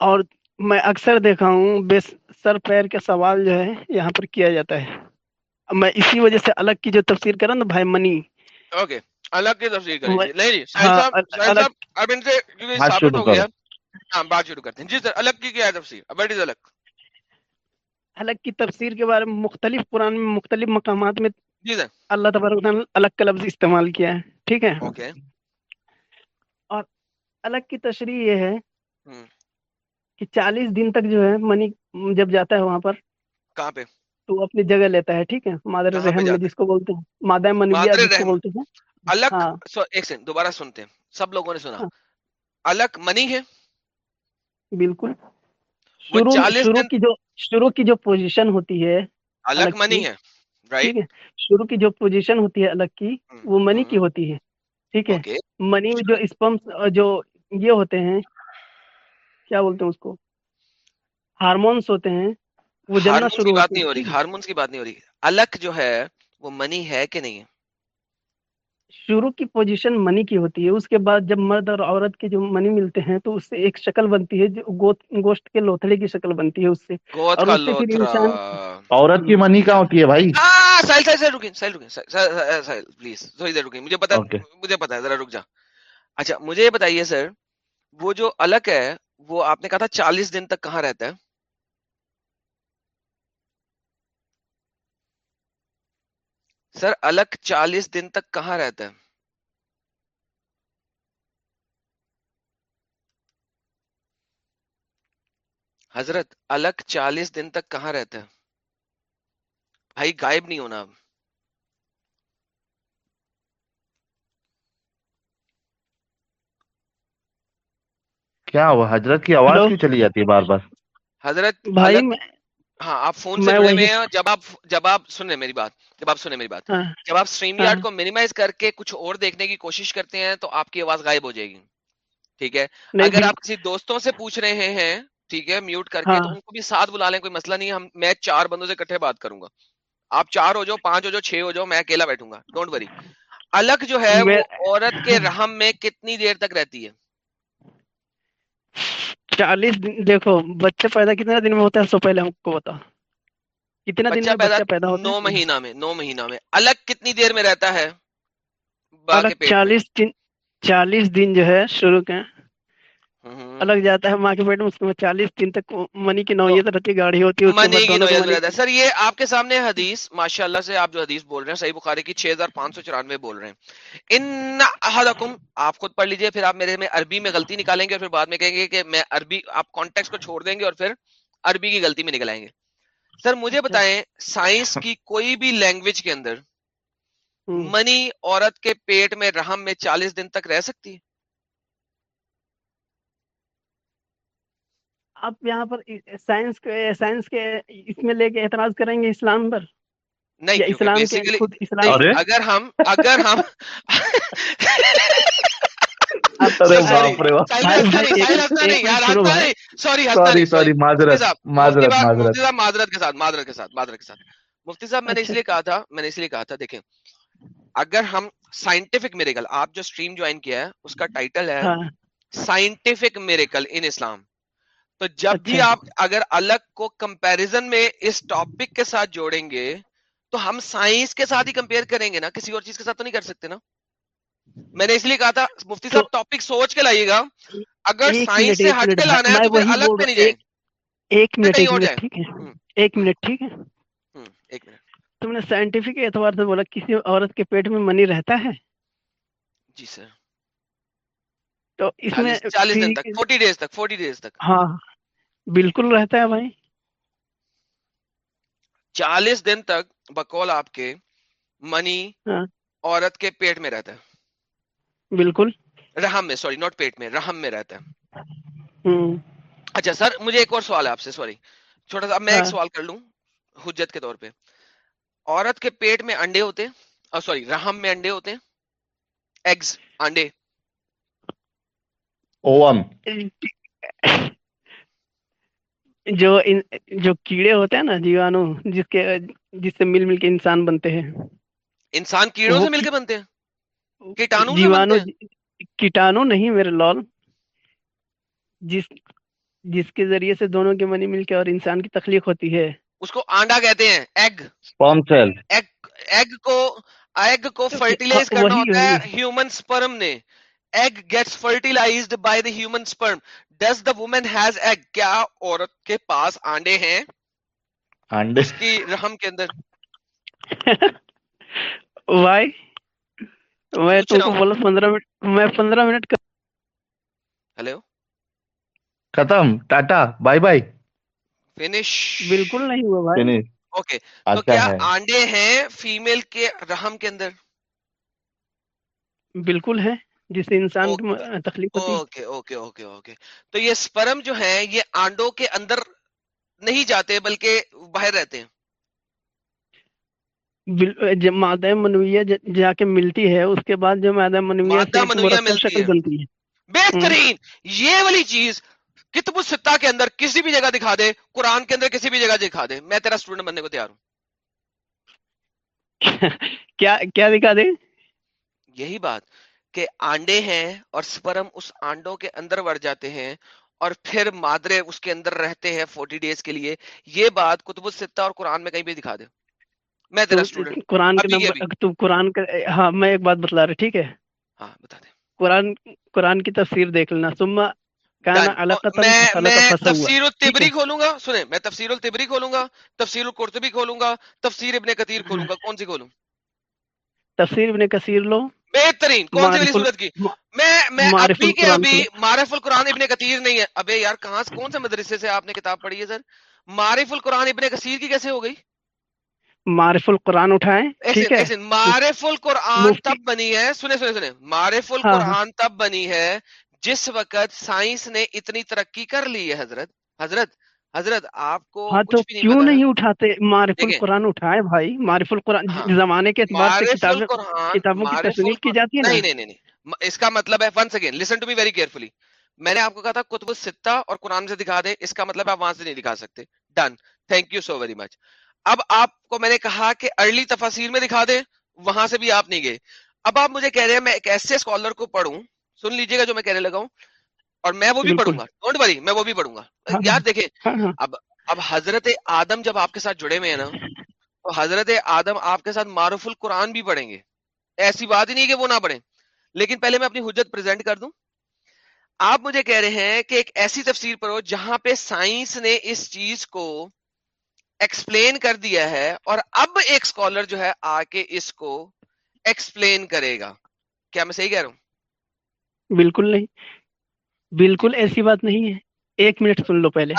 اور میں اکثر دیکھا ہوں بے سر پیر کا سوال جو ہے یہاں پر کیا جاتا ہے۔ میں اسی وجہ سے الگ کی جو تفسیر کرا نا بھائی منی۔ اوکے الگ کی تفسیر کریں نہیں ہاں، اب ان سے ثابت ہو گیا۔ ہاں بات شروع کرتے ہیں۔ جی سر الگ کی کیا ہے تفسیر؟ اب از الگ؟ الگ کی تفسیر کے بارے میں مختلف قرآن میں مختلف مقامات میں جی اللہ تبارک الگ کا لفظ استعمال کیا ہے ٹھیک ہے؟ اور الگ کی تشریح یہ ہے کہ چالیس دن تک جو ہے منی جب جاتا ہے وہاں پر کہاں پہ؟ تو اپنی جگہ لیتا ہے ٹھیک ہے؟ مادر رحم میں جس کو بولتے ہیں مادہ منویہ جس کو بولتے ہیں۔ الگ ہاں۔ ایک دوبارہ سنتے ہیں۔ سب لوگوں نے سنا۔ ہاں۔ الگ منی ہے؟ بالکل۔ شروع کی جو شروع کی جو پوزیشن ہوتی ہے الگ منی ہے۔ ٹھیک ہے۔ شروع کی جو پوزیشن ہوتی ہے الگ کی وہ منی کی ہوتی ہے۔ ٹھیک ہے۔ منی میں جو اسپم جو یہ ہوتے ہیں کیا بولتے ہیں اس کو؟ ہارمونس ہوتے ہیں وہ جلنا شروع بات نہیں ہو رہی ہارمونس کی بات نہیں ہو رہی۔ الگ جو ہے وہ منی ہے کہ نہیں؟ ہے شروع کی پوزیشن منی کی ہوتی ہے۔ اس کے بعد جب مرد اور عورت کے جو منی ملتے ہیں تو اس سے ایک شکل بنتی ہے جو گوشت کے لوتھڑے کی شکل بنتی ہے اس سے۔ اور اس سے پھر انسان عورت کی منی کا ہوتی ہے بھائی؟ ہاں ساحل رکیں رکیں پلیز تھوڑی دیر رکیں مجھے پتا مجھے پتا ذرا رک جا۔ اچھا مجھے یہ بتائیے سر وہ جو الگ ہے وہ آپ نے کہا تھا چالیس دن تک کہاں رہتا ہے؟ سر الگ چالیس دن تک کہاں رہتا ہے؟ حضرت الگ چالیس دن تک کہاں رہتا ہے؟ بھائی غائب نہیں ہونا۔ اب کیا ہوا؟ حضرت کی آواز کیوں چلی جاتی ہے بار بار؟ حضرت بھائی ہاں آپ فون سے جڑے ہوئے ہیں جب آپ جب آپ سنیں میری بات جب آپ سنیں میری بات۔ جب آپ اسٹریم یارڈ کو منیمائز کر کے کچھ اور دیکھنے کی کوشش کرتے ہیں تو آپ کی آواز غائب ہو جائے گی۔ ٹھیک ہے؟ اگر آپ کسی دوستوں سے پوچھ رہے ہیں ٹھیک ہے میوٹ کر کے تو ان کو بھی ساتھ بلا لیں کوئی مسئلہ نہیں ہم میں چار بندوں سے کٹھے بات کروں گا۔ آپ چار ہو جاؤ پانچ ہو جاؤ چھ ہو جاؤ میں اکیلا بیٹھوں گا ڈونٹ وری الگ جو ہے وہ عورت کے رحم میں کتنی دیر تک رہتی ہے؟ چالیس دن دیکھو بچے پیدا کتنا دن میں ہوتا ہے سو پہلے ہم کو بتا کتنا دن میں پیدا ہوتا نو مہینہ میں نو مہینہ میں۔ الگ کتنی دیر میں رہتا ہے؟ چالیس دن چالیس دن جو ہے شروع کے الگ جاتا ہے ماں کے پیٹ میں اس کے بعد چالیس دن تک منی کی نوعیت رکھی گاڑی ہوتی ہے منی کی نوعیت رہتا ہے۔ سر یہ آپ کے سامنے حدیث ماشاء اللہ سے آپ جو حدیث بول رہے ہیں صحیح بخاری کی چھ ہزار پانچ سو چورانوے بول رہے ہیں۔ ان احدکم آپ خود پڑھ لیجیے پھر آپ میرے میں عربی میں غلطی نکالیں گے اور پھر بعد میں کہیں گے کہ میں عربی آپ کانٹیکس کو چھوڑ دیں گے اور پھر عربی کی غلطی میں نکلائیں گے۔ سر مجھے اچھا۔ بتائیں سائنس کی کوئی بھی لینگویج کے اندر منی عورت کے پیٹ میں رحم میں چالیس دن تک رہ سکتی ہے؟ آپ یہاں پر سائنس کے سائنس کے اس میں لے کے اعتراض کریں گے اسلام پر؟ نہیں اسلام اسلام؟ اگر ہم اگر ہم معذرت کے ساتھ مفتی صاحب میں نے اس اچھا۔ لیے کہا تھا میں نے اس لیے کہا تھا دیکھیں اگر ہم سائنٹیفک میریکل آپ جو اسٹریم جوائن کیا ہے اس کا ٹائٹل ہے سائنٹیفک میریکل ان اسلام تو جب بھی اچھا۔ آپ اگر الگ کو کمپیرزن میں اس ٹاپک کے ساتھ جوڑیں گے تو ہم سائنس کے ساتھ ہی کمپیئر کریں گے نا کسی اور چیز کے ساتھ تو نہیں کر سکتے نا۔ میں نے اس لیے کہا تھا مفتی صاحب ٹاپک سوچ کے لائیے گا۔ اگر سائنس سے ہٹ کے لانا ہے تو الگ پہ نہیں جائیں ایک منٹ ایک منٹ ٹھیک ہے۔ تم نے سائنٹیفک اعتبار سے بولا کسی عورت کے پیٹ میں منی رہتا ہے؟ جی سر۔ تو اس میں چالیس دن تک فورٹی ڈیز تک فورٹی ڈیز تک۔ ہاں بالکل رہتا ہے بھائی۔ چالیس دن تک بکول آپ کے منی ہاں۔ عورت کے پیٹ میں رہتا ہے۔ بالکل۔ رحم میں سوری نوٹ پیٹ میں رحم میں رہتا ہے۔ اچھا سر مجھے ایک اور سوال ہے آپ سے سوری۔ چھوٹا سا میں ایک ہاں۔ سوال کر لوں حجت کے طور پہ۔ عورت کے پیٹ میں انڈے ہوتے ہیں سوری رحم میں انڈے ہوتے ہیں ایگز انڈے۔ اوون جو ان جو کیڑے ہوتے ہیں نا جیوانو جس کے جس سے مل مل کے انسان بنتے ہیں۔ انسان کیڑوں سے مل کے بنتے ہیں؟ جیوانو کیٹانو نہیں میرے لال۔ جس جس کے ذریعے سے دونوں کے منی مل کے اور انسان کی تخلیق ہوتی ہے۔ اس کو آنڈا کہتے ہیں egg sperm cell. Egg egg کو ایگ کو فرٹیلائز ہاں، کرنا ہوتا ہے ہیومن سپرم نے۔ egg gets fertilized by the human sperm. Does the woman has egg? کیا عورت کے پاس آنڈے ہیں؟ آنڈے۔ اس کی رحم کے اندر۔ Why? میں تم کو بولا 15 منٹ میں 15 منٹ کا ہیلو ختم۔ ٹاٹا بائی بائی فنش بالکل نہیں ہوا بھائی۔ اوکے تو کیا آنڈے ہیں فیمیل کے رحم کے اندر؟ بالکل ہے جس سے انسان تخلیق اوکے اوکے اوکے اوکے۔ تو یہ سپرم جو ہے یہ آنڈوں کے اندر نہیں جاتے بلکہ باہر رہتے ہیں۔ جب مادہ منویہ جا کے ملتی ہے اس کے بعد جو مادہ منویہ مادہ منویہ ملتی ہے۔ بنتی ہے۔ بہترین! یہ والی چیز کتب ستہ کے اندر کسی بھی جگہ دکھا دے قرآن کے اندر کسی بھی جگہ دکھا دے۔ میں تیرا سٹوڈنٹ بننے کو تیار ہوں۔ (laughs) کیا دکھا دے؟ یہی بات۔ کہ آنڈے ہیں اور سپرم اس آنڈوں کے اندر بڑھ جاتے ہیں اور پھر مادرے اس کے اندر رہتے ہیں فورٹی ڈیز کے لیے۔ یہ بات کتب الستہ اور قرآن میں کہیں بھی دکھا دے۔ میں تیرا قرآن قرآن ہاں میں ایک بات بتلا رہا ٹھیک ہے؟ ہاں بتا دیں قرآن قرآن کی تفسیر دیکھ لینا۔ ثم میں تفسیر ابن کثیر کھولوں گا کون سی کھولوں؟ تفسیر ابن کثیر لو۔ بہترین کون سی والی سورت کی؟ میں میں ابھی کے ابھی معرف القرآن ابن کثیر نہیں ہے۔ ابے یار کہاں سے کون سے مدرسے سے آپ نے کتاب پڑھی ہے سر؟ معرف القرآن ابن کثیر کی کیسے ہو گئی؟ معرف القرآن اٹھائیں ٹھیک ہے؟ معرف القرآن تب بنی ہے سنے سنے سنے معرف ہاں، ہاں۔ القرآن تب بنی ہے جس وقت سائنس نے اتنی ترقی کر لی ہے حضرت۔ حضرت حضرت آپ کو ہاں تو کیوں نہیں اٹھاتے؟ معرف القرآن اٹھائے بھائی معرف القرآن ہاں۔ زمانے کے اعتبار سے کتابوں کی تصویر کی جاتی ہے نہیں نہیں نہیں اس کا مطلب ہے once again listen to be very carefully میں نے آپ کو کہا تھا کتب الستہ اور قرآن سے دکھا دے اس کا مطلب آپ وہاں سے نہیں دکھا سکتے۔ Done thank you so very much اب آپ کو میں نے کہا کہ ارلی تفاصیر میں دکھا دے وہاں سے بھی آپ نہیں گئے۔ اب آپ مجھے کہہ رہے ہیں میں ایک ایسے اسکالر کو پڑھوں سن لیجیے گا جو میں کہنے لگا ہوں۔ اور میں وہ بھی پڑھوں گا۔ ہاں، ڈونٹ وری میں وہ بھی پڑھوں گا۔ یار دیکھیں ہاں، ہاں۔ اب اب حضرت آدم جب آپ کے ساتھ جڑے ہوئے ہیں نا تو حضرت آدم آپ کے ساتھ معروف القرآن بھی پڑھیں گے۔ ایسی بات ہی نہیں کہ وہ نہ پڑھیں۔ لیکن پہلے میں اپنی حجت پرزینٹ کر دوں۔ آپ مجھے کہہ رہے ہیں کہ ایک ایسی تفسیر پڑھو جہاں پہ سائنس نے اس چیز کو ایکسپلین کر دیا ہے اور اب ایک اسکالر جو ہے آ کے اس کو ایکسپلین کرے گا۔ کیا میں صحیح کہہ رہا ہوں؟ بالکل نہیں۔ بالکل ایسی بات نہیں ہے۔ ایک منٹ سن لو پہلے۔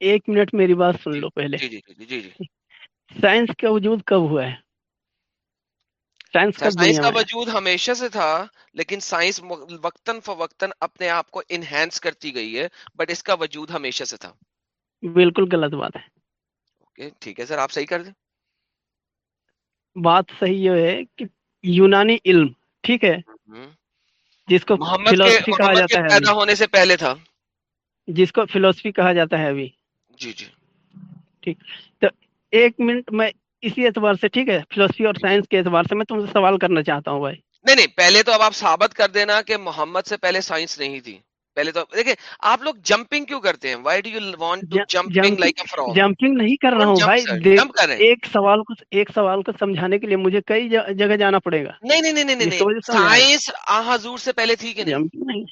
ایک منٹ میری بات سن لو پہلے۔ جی، جی، جی، سائنس کا وجود کب ہوا ہے؟ سائنس کا وجود ہمیشہ سے تھا لیکن سائنس وقتاً فوقتاً اپنے آپ کو انہینس کرتی گئی ہے بٹ اس کا وجود ہمیشہ سے تھا۔ بالکل غلط بات ہے۔ ٹھیک ہے سر آپ صحیح کر دیں۔ بات صحیح یہ ہے کہ یونانی علم ٹھیک ہے؟ جس کو فلوسفی کہا جاتا ہے پیدا ہونے سے پہلے تھا۔ جس کو فلوسفی کہا جاتا ہے ابھی۔ جی جی۔ ٹھیک۔ تو ایک منٹ میں اسی اعتبار سے ٹھیک ہے فلوسفی اور سائنس کے اعتبار سے میں تم سے سوال کرنا چاہتا ہوں بھائی۔ نہیں نہیں پہلے تو اب آپ ثابت کر دینا کہ محمد سے پہلے سائنس نہیں تھی۔ پہلے تو دیکھیں آپ لوگ جمپنگ کیوں کرتے ہیں؟ Why do you want to jumping like a frog jumping نہیں کر رہا ہوں بھائی ایک سوال کو ایک سوال کو سمجھانے کے لیے مجھے کئی جگہ جانا پڑے گا۔ نہیں نہیں نہیں نہیں سائنس حضور سے پہلے تھی کہ نہیں؟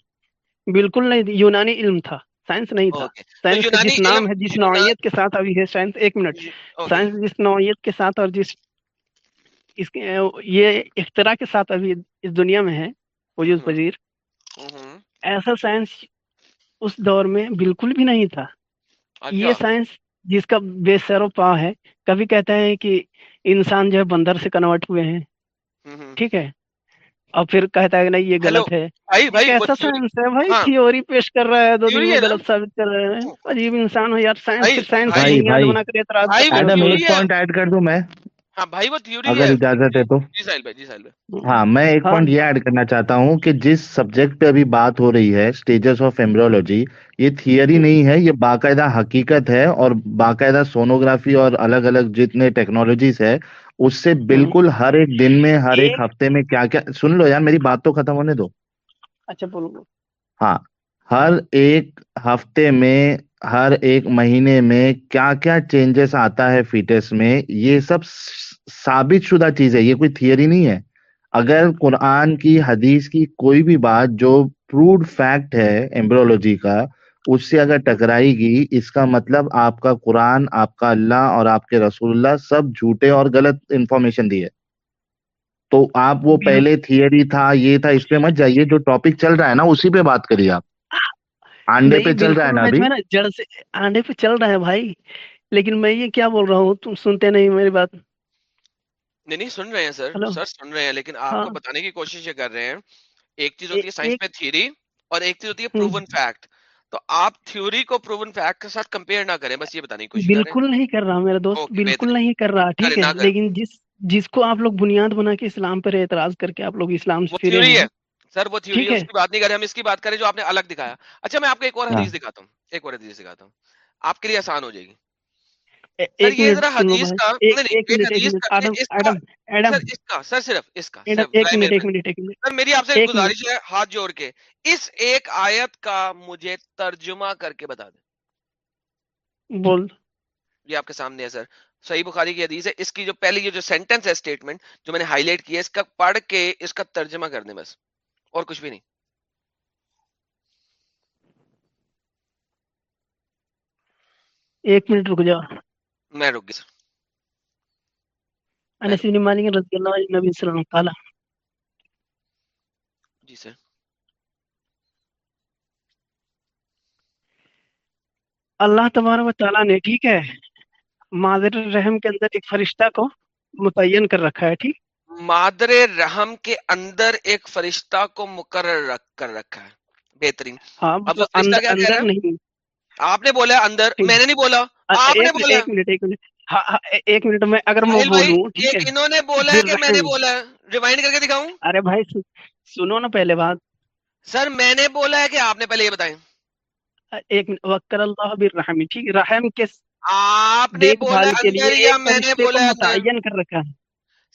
بالکل نہیں یونانی علم تھا۔ سائنس نہیں تھا۔ سائنس کا جس نام ہے جس نوعیت کے ساتھ ابھی ہے سائنس ایک منٹ۔ جی، سائنس جس نوعیت کے ساتھ اور جس اس یہ اختراع کے ساتھ ابھی اس دنیا میں ہے وجود پذیر ایسا سائنس اس دور میں بالکل بھی نہیں تھا۔ یہ سائنس جس کا بے سیرو پا ہے کبھی کہتے ہیں کہ انسان جو ہے بندر سے کنورٹ ہوئے ہیں۔ ٹھیک ہے۔ اور پھر کہتا ہے کہ نہیں یہ غلط ہے۔ ایسا سائنس ہے بھائی تھیوری پیش کر رہا ہے دونوں یہ غلط ثابت کر رہے ہیں عجیب انسان ہو یار سائنس سائنس ایڈم ایک پوائنٹ ایڈ کر دوں میں۔ ہاں میں ایک پوائنٹ یہ ایڈ کرنا چاہتا ہوں کہ جس سبجیکٹ پہ ابھی بات ہو رہی ہے اسٹیجز آف ایمبرولوجی یہ تھیوری نہیں ہے یہ باقاعدہ حقیقت ہے اور باقاعدہ سونوگرافی اور الگ الگ جتنے ٹیکنالوجیز ہے اس سے بالکل ہر ایک دن میں ہر ایک ہفتے میں کیا کیا۔ سن لو یار میری بات تو ختم ہونے دو۔ اچھا ہاں ہر ایک ہفتے میں ہر ایک مہینے میں کیا کیا چینجز آتا ہے فیٹس میں یہ سب ثابت شدہ چیز ہے یہ کوئی تھیئری نہیں ہے۔ اگر قرآن کی حدیث کی کوئی بھی بات جو پروڈ فیکٹ ہے ایمبرولوجی کا اس سے اگر ٹکرائے گی اس کا مطلب آپ کا قرآن آپ کا اللہ اور آپ کے رسول اللہ سب جھوٹے اور غلط انفارمیشن دی ہے تو آپ وہ پہلے تھیئری تھا یہ تھا اس پہ مت جائیے جو ٹاپک چل رہا ہے نا اسی پہ بات کریے آپ۔ آنڈے پہ چل رہا ہے نا ابھی؟ جڑ سے آنڈے پہ چل رہا ہے بھائی لیکن میں یہ کیا بول رہا ہوں تم سنتے نہیں میری بات۔ نہیں نہیں سن رہے ہیں سر سر سن رہے ہیں لیکن آپ ہاں۔ کو بتانے کی کوشش یہ کر رہے ہیں ایک چیز ہوتی ہے سائنس میں تھیوری اور ایک چیز ہوتی ہے پروون فیکٹ۔ تو آپ تھیوری کو پروون فیکٹ کے ساتھ کمپیئر نہ کریں بس یہ بتانے کی کوشش بالکل نہیں کر رہا میرا دوست بالکل نہیں کر رہا ٹھیک ہے لیکن جس جس کو آپ لوگ بنیاد بنا کے اسلام پر اعتراض کر کے آپ لوگ اسلام سے سر وہ تھیوری اس کی بات نہیں کر رہے ہم اس کی بات کریں جو آپ نے الگ دکھایا۔ اچھا میں آپ کو ایک اور حدیث دکھاتا ہوں۔ ایک اور حدیث دکھاتا ہوں۔ آپ کے لیے آسان ہو جائے گی۔ ہاتھ جوڑ کے۔ اس ایک آیت کا مجھے ترجمہ کر کے بتا دیں۔ بول۔ یہ آپ کے سامنے ہے سر۔ صحیح بخاری کی حدیث ہے۔ اس کی جو پہلی جو سینٹینس ہے اسٹیٹمنٹ جو میں نے ہائی لائٹ کیا ہے اس کا پڑھ کے اس کا ترجمہ کر دیں بس۔ اور کچھ بھی نہیں۔ ایک منٹ رک جا میں رک گیا۔ انس بن مالک رضی اللہ عنہ نبی صلی اللہ علیہ وسلم جی سر۔ اللہ تبارک و تعالی نے ٹھیک ہے معذر رحم کے اندر ایک فرشتہ کو متعین کر رکھا ہے ٹھیک۔ مادر رحم کے اندر ایک فرشتہ کو مقرر رکھ کر رکھا ہے۔ بہترین۔ ہاں، اب نہیں۔ آپ نے بولا اندر میں نے نہیں بولا۔ اچھا، آپ نے بولا۔ ہاں، ہاں، ایک منٹ میں اگر میں بولوں انہوں نے بولا ہے کہ میں نے بولا ہے۔ ریمائنڈ کر کے دکھاؤں؟ ارے بھائی سنو نا پہلے بات۔ سر میں نے بولا ہے کہ آپ نے پہلے یہ بتائیں۔ ایک منٹ وکر اللہ بالرحم ٹھیک۔ رحم کے آپ نے بولا اندر یا میں نے بولا ہے متعین کر رکھا ہے۔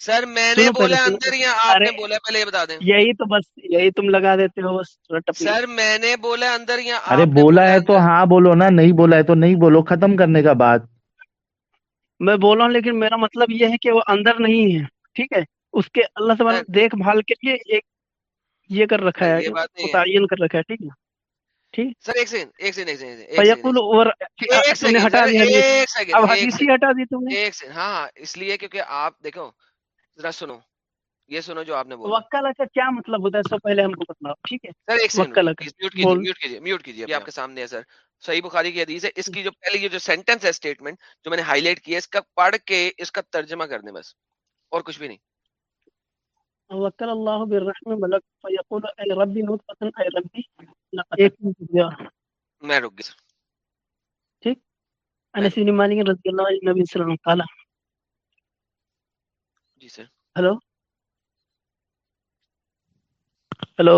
سر میں نے بولا اندر یا آپ نے بولا؟ پہلے یہ بتا دیں۔ یہی تو بس یہی تم لگا دیتے ہو بس سر میں نے بولا اندر یا ارے بولا ہے تو ہاں بولو نا نہیں بولا ہے تو نہیں بولو ختم کرنے کا بات۔ میں بول رہا ہوں لیکن میرا مطلب یہ ہے کہ وہ اندر نہیں ہے ٹھیک ہے؟ اس کے اللہ تعالیٰ ہاں۔ دیکھ بھال کے لیے ایک یہ کر رکھا ہے متعین کر رکھا ہے ٹھیک ہے؟ ایک سیکنڈ ایک سیکنڈ ایک سیکنڈ ہٹا دی تم نے۔ ایک سیکنڈ ہاں اس لیے کیونکہ آپ دیکھو ذرا سنو۔ یہ سنو جو آپ نے بولا۔ وکلا کا کیا مطلب ہوتا ہے؟ سب پہلے ہم کو بتاؤ ٹھیک ہے؟ سر ایک سیکنڈ میوٹ کیجیے میوٹ کیجیے میوٹ کیجیے یہ آپ کے سامنے ہے سر۔ صحیح بخاری کی حدیث ہے۔ اس کی جو پہلی جو سینٹنس ہے سٹیٹمنٹ جو میں نے ہائی لائٹ کیا ہے اس کا پڑھ کے اس کا ترجمہ کر دیں بس۔ اور کچھ بھی نہیں۔ وکل اللہ بالرحم ملک فیقول اے ربی نطفہ اے ربی لقد ایک میں رک گیا ٹھیک۔ انس بن مالک رضی اللہ عنہ نبی صلی اللہ علیہ وسلم قال جی سر۔ ہلو۔ ہلو۔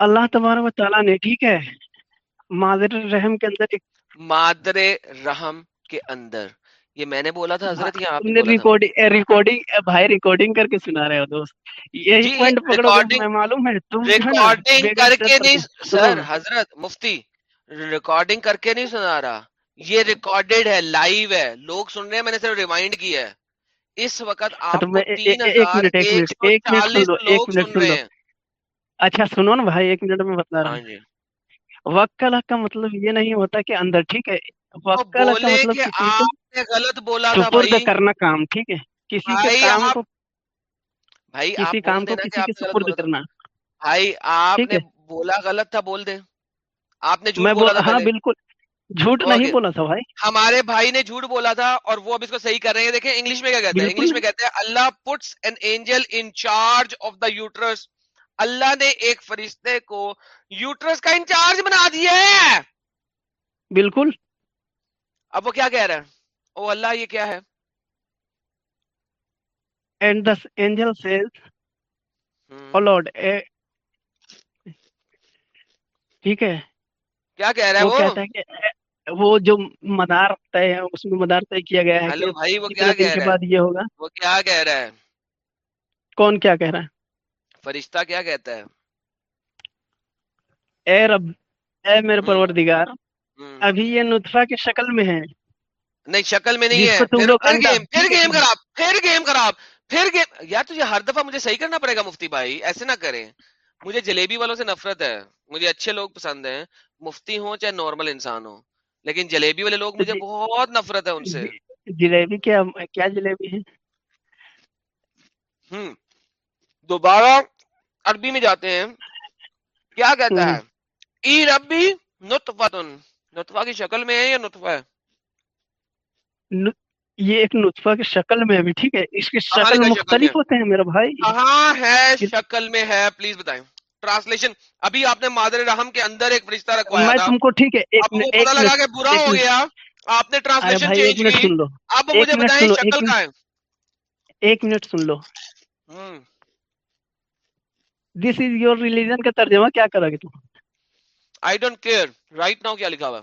اللہ تبارک و تعالیٰ نے ٹھیک ہے؟ مادر رحم کے اندر ایک مادر رحم کے اندر۔ یہ میں نے بولا تھا حضرت ریکارڈنگ بھائی ریکارڈنگ کر کے سنا رہے ہو دوست۔ یہی جی، پوائنٹ پکڑو معلوم ہے تم ریکارڈنگ کر کے نہیں سر حضرت مفتی ریکارڈنگ کر کے نہیں سنا رہا۔ یہ ہاں۔ ریکارڈیڈ ہے لائیو ہے۔ لوگ سن رہے ہیں میں نے صرف ریمائنڈ کیا ہے۔ اس وقت آپ اچھا سنو نا بھائی ایک منٹ میں بتا رہا ہوں۔ ہاں جی۔ وکل کا مطلب یہ نہیں ہوتا کہ اندر ٹھیک ہے؟ وکل کا مطلب غلط بولا سپرد کرنا کام ٹھیک ہے؟ کسی کے کام کو بھائی کسی کام کو کسی کے سپرد کرنا۔ بھائی آپ نے بولا غلط تھا بول دیں۔ آپ نے میں ہاں، بالکل۔ جھوٹ نہیں بولا تھا بھائی۔ ہمارے بھائی نے جھوٹ بولا تھا اور وہ اب اس کو صحیح کر رہے ہیں۔ دیکھیں انگلش میں کیا کہتے ہیں؟ انگلش میں کہتے ہیں Allah puts an angel in charge of the uterus اللہ نے ایک فرشتے کو یوٹرس کا انچارج بنا دیا ہے۔ بالکل۔ اب وہ کیا کہہ رہا ہے؟ او اللہ یہ کیا ہے؟ And the angel says hmm. oh lord eh, ٹھیک ہے۔ کیا کہہ رہا ہے وہ؟ کہتا ہے کہ وہ جو مدار طے ہے اس میں مدار طے کیا گیا ہے کون کیا کہہ رہا ہے؟ فرشتہ کیا کہتا ہے؟ اے رب اے میرے پروردگار ابھی یہ نطفہ کی شکل میں ہے۔ نہیں شکل میں نہیں ہے۔ پھر گیم خراب پھر گیم خراب پھر گیم یا تجھے ہر دفعہ مجھے صحیح کرنا پڑے گا مفتی بھائی ایسے نہ کریں۔ مجھے جلیبی والوں سے نفرت ہے مجھے اچھے لوگ پسند ہیں مفتی ہوں چاہے نارمل انسان ہوں۔ لیکن جلیبی والے لوگ مجھے جی- بہت نفرت ہے ان سے۔ جی- جلیبی کیا کیا جلیبی ہے؟ ہوں دوبارہ عربی میں جاتے ہیں۔ کیا کہتا ہے؟ ای ربی نطفہ تن نطفہ کی شکل میں ہے یا نطفہ ہے؟ یہ ایک نطفہ کی شکل میں ٹھیک ہے۔ اس کی شکل مختلف ہوتے ہیں میرا بھائی۔ کہاں ہے؟ شکل میں ہے پلیز بتائیں۔ ٹرانسلیشن۔ ابھی آپ نے مادر رحم کے اندر ایک فرشتہ رکھوایا میں تم کو ٹھیک ہے آپ کو پتہ لگا کہ برا ہو گیا۔ آپ نے ٹرانسلیشن چینج کی۔ اب مجھے بتائیں شکل کا ہے ایک منٹ سن لو۔ دس از یور ریلیجن کا ترجمہ کیا کرو گے تم؟ I don't care right now کیا لکھا ہوا؟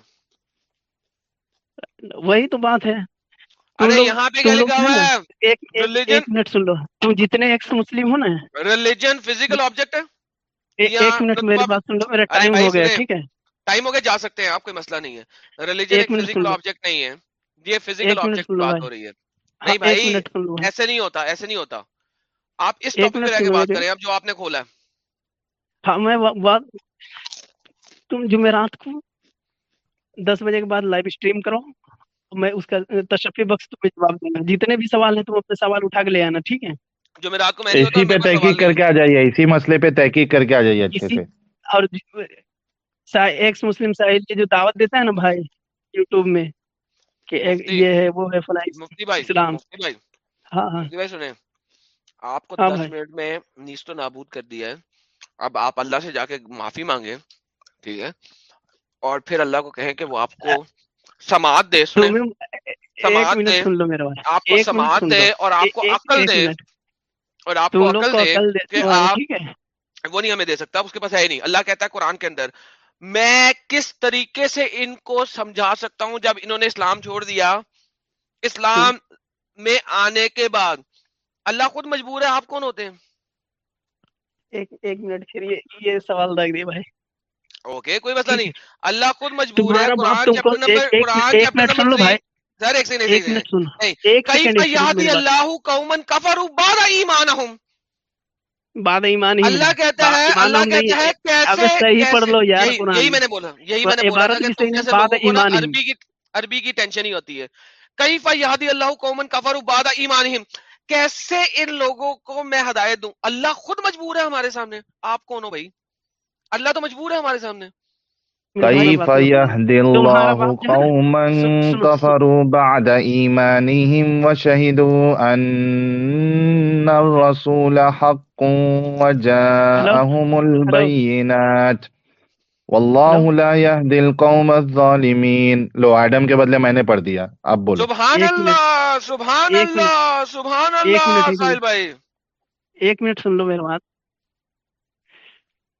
وہی تو بات ہے۔ ہے؟ ایک منٹ سن لو۔ تم جتنے ایکس مسلم ہو نا۔ ریلیجن فزیکل آبجیکٹ ہے؟ ایک منٹ میری بات سن لو میرا ٹائم ہو گیا ٹھیک ہے؟ ٹائم ہو گیا جا سکتے ہیں آپ کوئی مسئلہ نہیں ہے۔ ریلیجن ایک فزیکل آبجیکٹ نہیں ہے۔ یہ فزیکل آبجیکٹ بات ہو رہی ہے۔ ہاں، نہیں بھائی ایسے نہیں ہوتا ایسے نہیں ہوتا۔ آپ اس ٹاپک پہ رہ کے بات کریں اب جو آپ نے کھولا ہے۔ ہاں میں بات تم جمعرات کو دس بجے کے بعد لائیو اسٹریم کرو۔ میں اس کا تشفی بخش تمہیں جواب دینا۔ جتنے بھی سوال ہیں تم اپنے سوال اٹھا کے لے آنا ٹھیک ہے؟ جو میرا آپ کو اسی پہ تحقیق کر کے آ جائیے اسی مسئلے پہ تحقیق کر کے آ جائیے اچھے سے۔ اور ایکس مسلم ساحل کی جو دعوت دیتا ہے نا بھائی یوٹیوب میں کہ یہ ہے وہ ہے فلاں مفتی بھائی اسلام۔ مفتی بھائی۔ ہاں، ہاں۔ سنیں آپ کو ہاں دس منٹ میں نابود کر دیا ہے۔ اب آپ اللہ سے جا کے معافی مانگے ٹھیک ہے؟ اور پھر اللہ کو کہیں کہ وہ آپ کو سماعت دے سنیں۔ سماعت دے۔ آپ کو سماعت دے اور آپ کو عقل دے۔ اور آپ کو عقل دے کہ آپ وہ نہیں ہمیں دے سکتا اس کے پاس ہے ہی نہیں۔ اللہ کہتا ہے قرآن کے اندر میں کس طریقے سے ان کو سمجھا سکتا ہوں جب انہوں نے اسلام چھوڑ دیا؟ اسلام میں آنے کے بعد۔ اللہ خود مجبور ہے آپ کون ہوتے ہیں؟ ایک ایک منٹ پھر یہ سوال لگ رہی بھائی۔ اوکے کوئی مسئلہ نہیں۔ اللہ خود مجبور ہے قرآن چیپٹر نمبر قرآن چیپٹر نمبر ایک سیکنڈ ایک سیکنڈ۔ اللہ قوما بعد بعد ایمان اللہ کہتا ہے اللہ کہتا ہے کیسے صحیح پڑھ لو یار یہی میں نے بولا یہی میں نے بولا کہ بعد ایمان عربی کی عربی کی ٹینشن ہی ہوتی ہے۔ کیف یہدی اللہ قومن کفر بعد ایمانہم؟ کیسے ان لوگوں کو میں ہدایت دوں؟ اللہ خود مجبور ہے ہمارے سامنے۔ آپ کون ہو بھائی؟ اللہ تو مجبور ہے ہمارے سامنے۔ كيف يهدي الله. قوما كفروا بعد إيمانهم وشهدوا أن الرسول حق وجاءهم البينات. واللہ لا يهدي القوم الظالمین لو ایڈم کے بدلے میں نے پڑھ دیا. اب بولو. سبحان اللہ سبحان اللہ سبحان اللہ ایک منٹ. سن لو میرے بات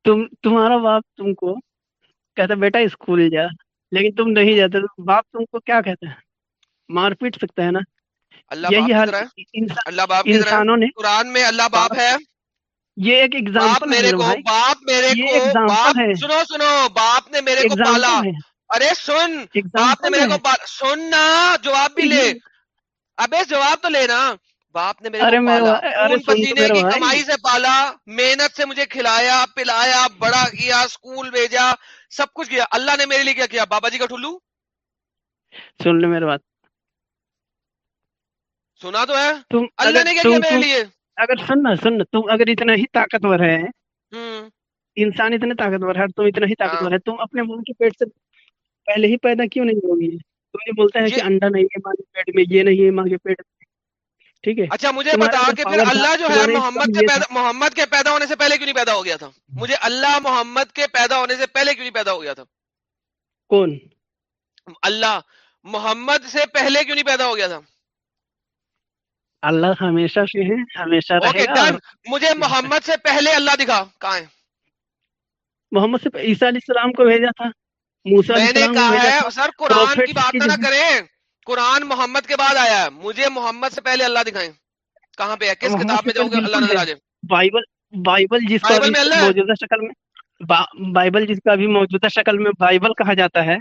تم تمہارا باپ تم کو کہتا بیٹا اسکول جا۔ لیکن تم نہیں جاتے تو باپ تم کو کیا کہتا ہے؟ مار پیٹ سکتا ہے نا؟ یہی حال انسانوں نے قرآن میں اللہ باپ ہے۔ یہ ایک ایگزامپل میرے کو باپ میرے کو باپ سنو سنو باپ نے میرے کو پالا۔ ارے سن۔ باپ نے میرے کو سن نا جواب بھی لے۔ ابے جواب تو لینا باپ نے میرے کو پسینے کی کمائی سے پالا۔ محنت سے مجھے کھلایا پلایا بڑا کیا اسکول بھیجا۔ سب کچھ کیا۔ اللہ نے میرے لیے کیا کیا؟ بابا جی کا ٹھلو؟ سن لو میرے بات۔ سنا تو ہے۔ تم اللہ نے کیا میرے لیے؟ اگر سننا سننا تم اگر اتنا ہی طاقتور ہے انسان اتنے طاقتور ہے تم اتنا ہی طاقتور ہے ہاں۔ تم اپنے منہ کے پیٹ سے پہلے ہی پیدا کیوں نہیں ہوگی تم یہ بولتا ہے کہ انڈا نہیں ہے ماں کے پیٹ میں یہ نہیں ہے ماں کے پیٹ میں ٹھیک ہے؟ اچھا مجھے بتا کہ پھر اللہ جو ہے محمد کے پیدا محمد کے پیدا ہونے سے پہلے کیوں نہیں پیدا ہو گیا تھا؟ مجھے اللہ محمد کے پیدا ہونے سے پہلے کیوں نہیں پیدا ہو گیا تھا؟ کون؟ اللہ محمد سے پہلے کیوں نہیں پیدا ہو گیا تھا؟ اللہ ہمیشہ سے ہے ہمیشہ رہے گا مجھے محمد سے پہلے اللہ دکھا کہاں ہے؟ محمد سے عیسیٰ علیہ السلام کو بھیجا تھا موسیٰ نے کہا ہے سر قرآن کی بات نہ کریں۔ قرآن محمد کے بعد آیا ہے۔ مجھے محمد سے پہلے اللہ دکھائیں۔ کہاں پہ ہے؟ کس کتاب میں جاؤں گے؟ اللہ نظر آ جائے۔ بائبل بائبل جس کا موجودہ شکل میں بائبل جس کا بھی موجودہ شکل میں بائبل کہا جاتا ہے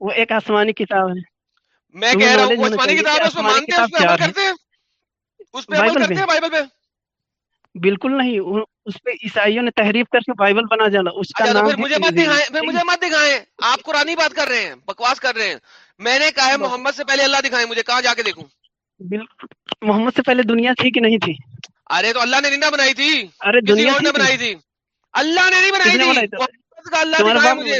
وہ ایک آسمانی کتاب ہے۔ میں کہہ رہا ہوں وہ آسمانی کتاب ہے اس پہ مانتے ہیں اس پہ عمل کرتے ہیں؟ اس پہ عمل کرتے ہیں بائبل پہ؟ بالکل نہیں اس پہ عیسائیوں نے تحریف کر کے بائبل بنا جانا اس کا اچھا، نام مجھے مت دکھائیں پھر جی۔ مجھے مت دکھائیں آپ قرآن بات کر رہے ہیں بکواس کر رہے ہیں۔ میں نے کہا ہے محمد سے پہلے اللہ دکھائیں مجھے کہاں جا کے دیکھوں؟ محمد سے پہلے دنیا تھی کہ نہیں تھی؟ ارے تو اللہ نے نہیں بنائی تھی۔ ارے دنیا نے بنائی تھی۔ اللہ نے نہیں بنائی تھی۔ اللہ مجھے۔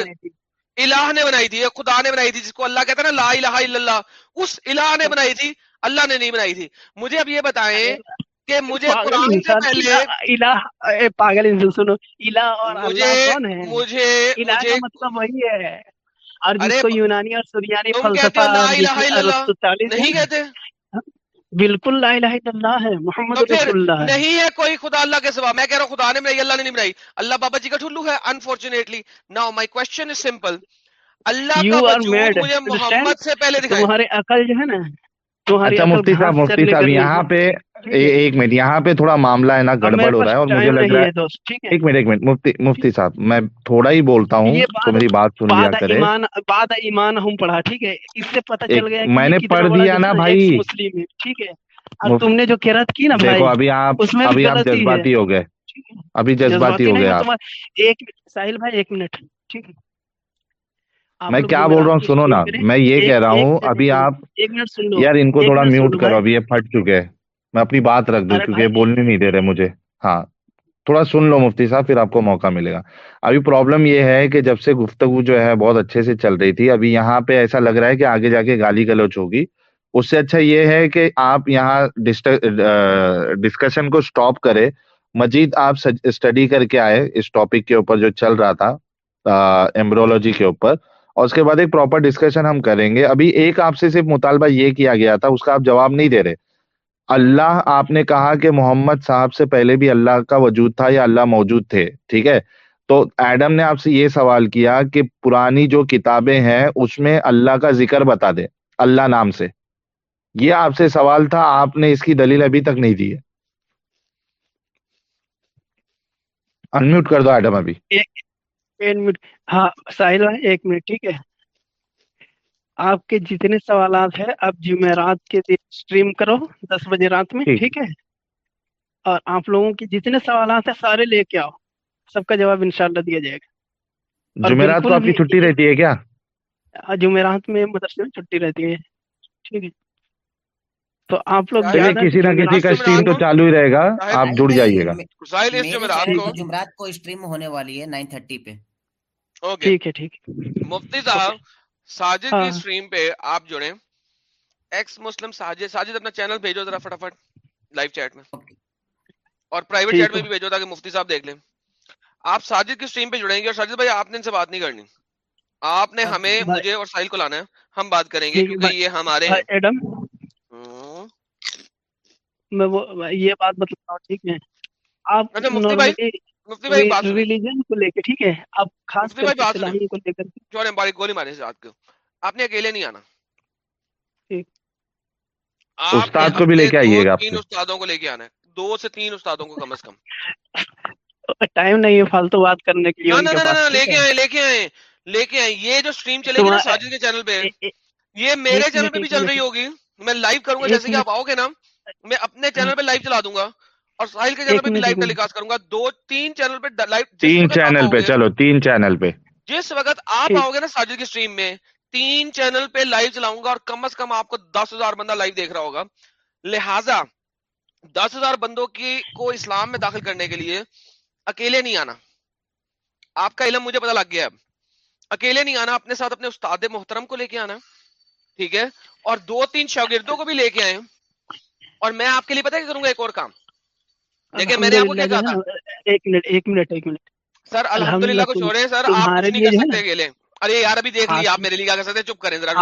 الہ نے بنائی تھی خدا نے بنائی تھی جس کو اللہ کہتا ہے نا لا الہ الا اللہ۔ اس الہ نے بنائی تھی اللہ نے نہیں بنائی تھی۔ مجھے اب یہ بتائیں کہ مجھے قرآن سے پہلے الہ پاگل انسان سنو الہ اور اللہ کون ہے؟ مجھے الہ کا مطلب وہی ہے۔ اور جس کو یونانی اور فلسفہ نہیں کہتے؟ بالکل لا الہ الا اللہ ہے محمد رسول اللہ ہے۔ نہیں ہے کوئی خدا اللہ کے سوا۔ میں کہہ رہا ہوں خدا نے بنائی اللہ نے نہیں بنائی۔ اللہ بابا جی کا ٹھلو ہے انفارچونیٹلی نا مائی کوشچن از سمپل اللہ کا وجود مجھے محمد سے پہلے دکھائے۔ تمہارے عقل جو ہے نا اچھا مفتی صاحب مفتی صاحب یہاں پہ ایک منٹ یہاں پہ تھوڑا معاملہ ہے نا گڑبڑ ہو رہا ہے اور مجھے لگ رہا ہے ایک منٹ ایک منٹ مفتی مفتی صاحب میں تھوڑا ہی بولتا ہوں تو میری بات سن لیا کرے بعد ایمان ہم پڑھا ٹھیک ہے؟ اس سے پتہ چل گیا میں نے پڑھ دیا نا بھائی۔ ٹھیک ہے۔ تم نے جو کرت کی نا دیکھو ابھی آپ ابھی آپ جذباتی ہو گئے۔ ابھی جذباتی ہو گئے آپ۔ ایک ساحل بھائی ایک منٹ ٹھیک ہے۔ میں کیا بول رہا ہوں سنو نا میں یہ کہہ رہا ہوں ابھی آپ یار ان کو تھوڑا میوٹ کرو ابھی یہ پھٹ چکے ہیں۔ میں اپنی بات رکھ دوں کیونکہ بولنے نہیں دے رہے مجھے۔ ہاں تھوڑا سن لو مفتی صاحب پھر آپ کو موقع ملے گا۔ ابھی پرابلم یہ ہے کہ جب سے گفتگو جو ہے بہت اچھے سے چل رہی تھی ابھی یہاں پہ ایسا لگ رہا ہے کہ آگے جا کے گالی گلوچ ہوگی۔ اس سے اچھا یہ ہے کہ آپ یہاں ڈسکشن کو سٹاپ کرے مجید آپ اسٹڈی کر کے آئے۔ اس ٹاپک کے اوپر جو چل رہا تھا ایمبرولوجی کے اوپر۔ اور اس کے بعد ایک پراپر ڈسکشن ہم کریں گے۔ ابھی ایک آپ سے صرف مطالبہ یہ کیا گیا تھا، اس کا آپ جواب نہیں دے رہے۔ اللہ، آپ نے کہا کہ محمد صاحب سے پہلے بھی اللہ کا وجود تھا یا اللہ موجود تھے، ٹھیک ہے؟ تو ایڈم نے آپ سے یہ سوال کیا کہ پرانی جو کتابیں ہیں، اس میں اللہ کا ذکر بتا دے اللہ نام سے۔ یہ آپ سے سوال تھا، آپ نے اس کی دلیل ابھی تک نہیں دی ہے۔ انمیوٹ کر دو ایڈم ابھی۔ ہاں ساحل بھائی ایک منٹ ٹھیک ہے۔ آپ کے جتنے سوالات ہیں آپ جمعرات کے دن اسٹریم کرو دس بجے رات میں ٹھیک۔ ہے۔ اور آپ لوگوں کے جتنے سوالات ہیں سارے لے کے آؤ۔ سب کا جواب انشاءاللہ دیا جائے گا۔ جمعرات کو آپ کی چھٹی رہتی ہے کیا؟ ہاں، جمعرات میں مدرسے میں چھٹی رہتی ہے۔ ٹھیک ہے۔ تو آپ لوگ کسی نہ کسی کا اسٹریم تو چالو ہی رہے گا۔ آپ جڑ جائیے گا۔ جمعرات کو اسٹریم ہونے والی ہے نائن تھرٹی پہ۔ ٹھیک ہے ٹھیک مفتی صاحب ساجد کی ہاں۔ سٹریم پہ آپ جڑے ایکس مسلم ساجد ساجد اپنا چینل بھیجو ذرا فٹافٹ لائیو چیٹ میں۔ اور پرائیویٹ چیٹ میں بھی بھیجو تاکہ مفتی صاحب دیکھ لیں۔ آپ ساجد کی سٹریم پہ جڑیں گے اور ساجد بھائی آپ نے ان سے بات نہیں کرنی۔ آپ نے ہاں، ہمیں مجھے اور ساحل کو لانا ہے۔ ہم بات کریں گے کیونکہ یہ ہمارے ایڈم۔ میں وہ یہ بات بتلا ہوں ٹھیک ہے۔ آپ اچھا، مفتی بھائی۔ مفتی بھائی بات ریلیجن کو لے کے ٹھیک ہے اب خاص کر کو لے کر جوڑے گولی مارے سے آپ نے اکیلے نہیں آنا۔ استاد کو بھی لے کے آئیے گا تین استادوں کو لے کے آنا ہے۔ دو سے تین استادوں کو کم از کم۔ ٹائم نہیں ہے فالتو بات کرنے کے لیے لے کے آئے لے کے آئے لے کے یہ جو سٹریم چلے گی ساجد کے چینل پہ یہ میرے چینل پہ بھی چل رہی ہوگی۔ میں لائیو کروں گا جیسے کہ آپ آؤ گے نا میں اپنے چینل پہ لائیو چلا دوں گا۔ اور ساحل کے چینل پہ بھی لائیو ٹیلی کاسٹ کروں گا۔ دو تین چینل پہ لائیو تین چینل پہ چلو تین چینل پہ۔ جس وقت آپ آؤ گے نا ساجد کی اسٹریم میں تین چینل پہ لائیو چلاؤں گا اور کم از کم آپ کو دس ہزار بندہ لائیو دیکھ رہا ہوگا۔ لہٰذا دس ہزار بندوں کی کو اسلام میں داخل کرنے کے لیے اکیلے نہیں آنا۔ آپ کا علم مجھے پتا لگ گیا ہے اکیلے نہیں آنا اپنے ساتھ اپنے استاد محترم کو لے کے آنا۔ ٹھیک ہے؟ اور دو تین شاگردوں کو بھی لے کے آئے اور میں آپ کے لیے پتا کیا کروں گا؟ ایک اور کام۔ دیکھیں میں نے آپ کو کیا کہا تھا ایک منٹ ایک منٹ ایک منٹ۔ سر الحمدللہ کچھ ہو رہے ہیں سر آپ کچھ نہیں کر سکتے اکیلے ارے یار ابھی دیکھ لیے آپ میرے لیے کیا کر سکتے چپ کریں ذرا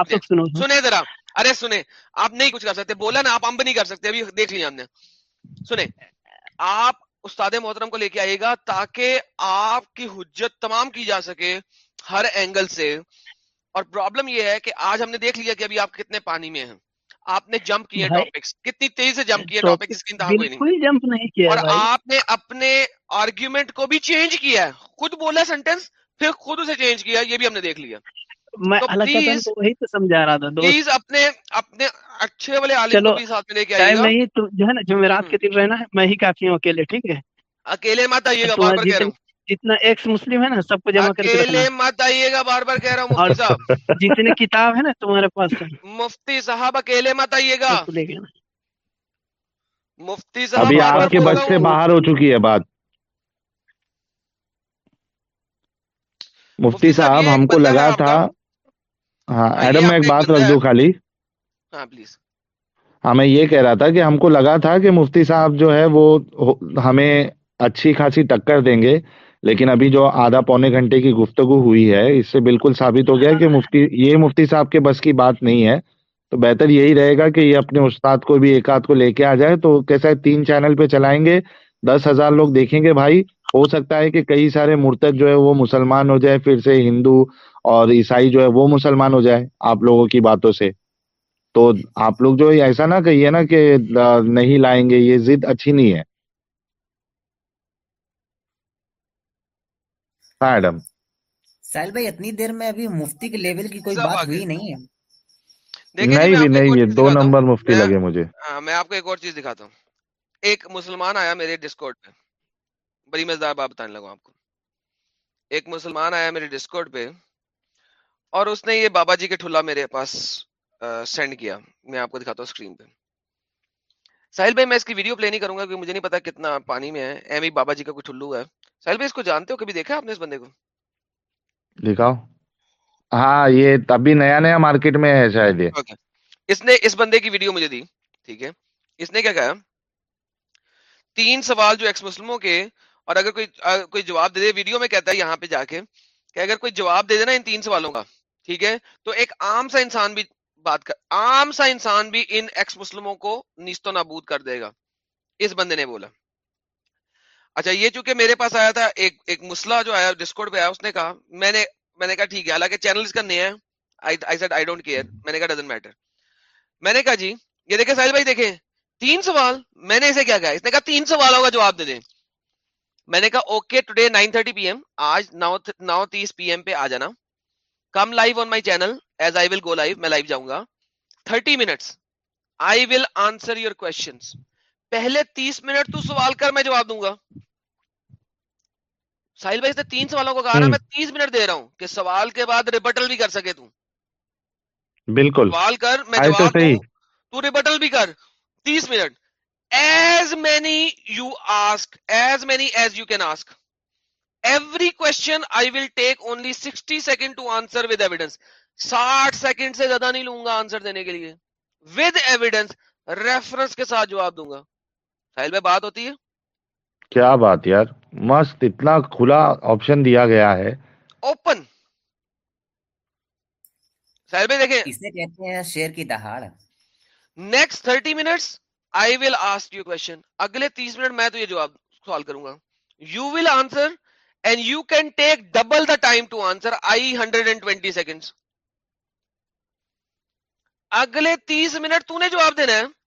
سنیں ذرا۔ ارے سنیں آپ نہیں کچھ کر سکتے بولا نا آپ امب نہیں کر سکتے ابھی دیکھ لیا ہم نے۔ سنیں آپ استاد محترم کو لے کے آئیے گا تاکہ آپ کی حجت تمام کی جا سکے ہر اینگل سے۔ اور پرابلم یہ ہے کہ آج ہم نے دیکھ لیا کہ ابھی آپ کتنے پانی میں ہیں۔ آپ نے جمپ بھائی، ٹاپکس کتنی تیزی سے جمپ کیے تو ٹاپک اس کی انتہا کوئی نہیں۔ جمپ نہیں کیا اور آپ نے اپنے آرگیومنٹ کو بھی چینج کیا ہے۔ خود بولا سینٹینس پھر خود اسے چینج کیا یہ بھی ہم نے دیکھ لیا۔ میں وہی تو سمجھا رہا تھا پلیز اپنے اپنے اچھے والے عالم کو بھی ساتھ میں لے کے آئیے گا۔ نہیں تو جو ہے نا جمعرات کے دن رہنا ہے میں ہی کافی ہوں اکیلے ٹھیک ہے؟ اکیلے مت آئیے گا بار بار کہہ رہا ہوں۔ جتنا ایکس مسلم ہے نا سب کو جمع کر کے مت آئیے گا بار بار کہہ رہا ہوں مفتی صاحب۔ جتنے کتاب ہے نا تمہارے پاس۔ مفتی صاحب اکیلے مت آئیے گا۔ مفتی صاحب ابھی آپ کے رہا سے باہر ہو چکی ہے بات۔ مفتی صاحب ہم کو لگا تھا۔ ہاں ایڈم میں ایک بات رکھ دوں خالی۔ ہاں پلیز۔ ہاں میں یہ کہہ رہا تھا کہ ہم کو لگا تھا کہ مفتی صاحب جو ہے وہ ہمیں اچھی خاصی ٹکر دیں گے۔ لیکن ابھی جو آدھا پونے گھنٹے کی گفتگو ہوئی ہے، اس سے بالکل ثابت ہو گیا کہ مفتی، یہ مفتی صاحب کے بس کی بات نہیں ہے۔ تو بہتر یہی رہے گا کہ یہ اپنے استاد کو بھی ایک آدھ کو لے کے آ جائے۔ تو کیسا ہے، تین چینل پہ چلائیں گے، دس ہزار لوگ دیکھیں گے۔ بھائی، ہو سکتا ہے کہ کئی سارے مرتد جو ہے وہ مسلمان ہو جائے، پھر سے ہندو اور عیسائی جو ہے وہ مسلمان ہو جائے آپ لوگوں کی باتوں سے۔ تو آپ لوگ جو ایسا نہ کہیے نا کہ نہیں لائیں گے، یہ ضد اچھی نہیں ہے۔ ایڈم ساحل بھائی اتنی دیر میں ابھی مفتی کے لیول کی کوئی بات ہوئی نہیں ہے۔ دیکھیں جی نہیں میں بھی نہیں اور یہ دو نمبر مفتی لگے مجھے۔ ہاں میں آپ کو ایک اور چیز دکھاتا ہوں۔ ایک مسلمان آیا میرے ڈسکورڈ پہ۔ بڑی مزدار بات بتانے لگا آپ کو۔ ایک مسلمان آیا میرے ڈسکورڈ پہ اور اس نے یہ بابا جی کے ٹھلا میرے پاس سینڈ کیا۔ میں آپ کو دکھاتا ہوں اسکرین پہ۔ ساحل بھائی میں اس کی ویڈیو پلے نہیں کروں گا کیونکہ مجھے نہیں پتا کتنا پانی میں ہے۔ ایم ہی بابا جی کا کوئی ٹھلو ہے۔ ساحل بھائی اس کو جانتے ہو؟ کبھی دیکھا آپ نے اس بندے کو؟ دکھاؤ ہاں یہ ابھی نیا نیا مارکیٹ میں ہے شاید یہ۔ اس نے اس بندے کی ویڈیو مجھے دی ٹھیک ہے؟ اس نے کیا کہا؟ تین سوال جو ایکس مسلموں کے اور اگر کوئی کوئی جواب دے دے ویڈیو میں کہتا ہے یہاں پہ جا کے کہ اگر کوئی جواب دے دے نا ان تین سوالوں کا ٹھیک ہے؟ تو ایک عام سا انسان بھی بات کر عام سا انسان بھی ان ایکس مسلموں کو نیست و نابود کر دے گا۔ اس بندے نے بولا۔ اچھا یہ چونکہ میرے پاس آیا تھا، ایک ایک مسئلہ جو آیا ڈسکورڈ پہ آیا، اس نے کہا، میں نے میں نے کہا ٹھیک ہے، حالانکہ چینل اس کا نیا ہے۔ I said I don't care میں نے کہا ڈزنٹ میٹر میں نے کہا جی یہ دیکھیں ساحل بھائی دیکھیں، تین سوال، میں نے اسے کیا کہا؟ اس نے کہا تین سوالوں کا جواب دے دیں۔ میں نے کہا okay today nine thirty P M آج نو نو تیس پی ایم پہ آ جانا۔ Come live on my channel as I will go live میں لائیو جاؤں گا۔ Thirty minutes I will answer your question پہلے تیس منٹ تو سوال کر، میں جواب دوں گا۔ ساحل بھائی اس نے تین سوالوں کو کہا نا ہوں میں تیس منٹ دے رہا ہوں کہ سوال کے بعد ریبٹل بھی کر سکے تو۔ بالکل۔ سوال کر میں جواب دوں۔ تو ریبٹل بھی کر۔ تیس minute. As many you ask as many as you can ask every question I will take only sixty second to answer with evidence ساٹھ سیکنڈ سے زیادہ نہیں لوں گا آنسر دینے کے لیے۔ ود ایویڈینس ریفرنس کے ساتھ جواب دوں گا۔ ساحل بھائی بات ہوتی ہے؟ کیا بات یار؟ مست اتنا کھلا آپشن دیا گیا ہے۔ اوپن ساحل بھائی دیکھیں۔ اسے کہتے ہیں شیر کی دہاڑ۔ Next thirty minutes I will ask you question اگلے تیس منٹ میں تو یہ جواب سوال کروں گا۔ You will answer and you can take double the time to answer I hundred and twenty second اگلے تیس منٹ تو نے جواب دینا ہے۔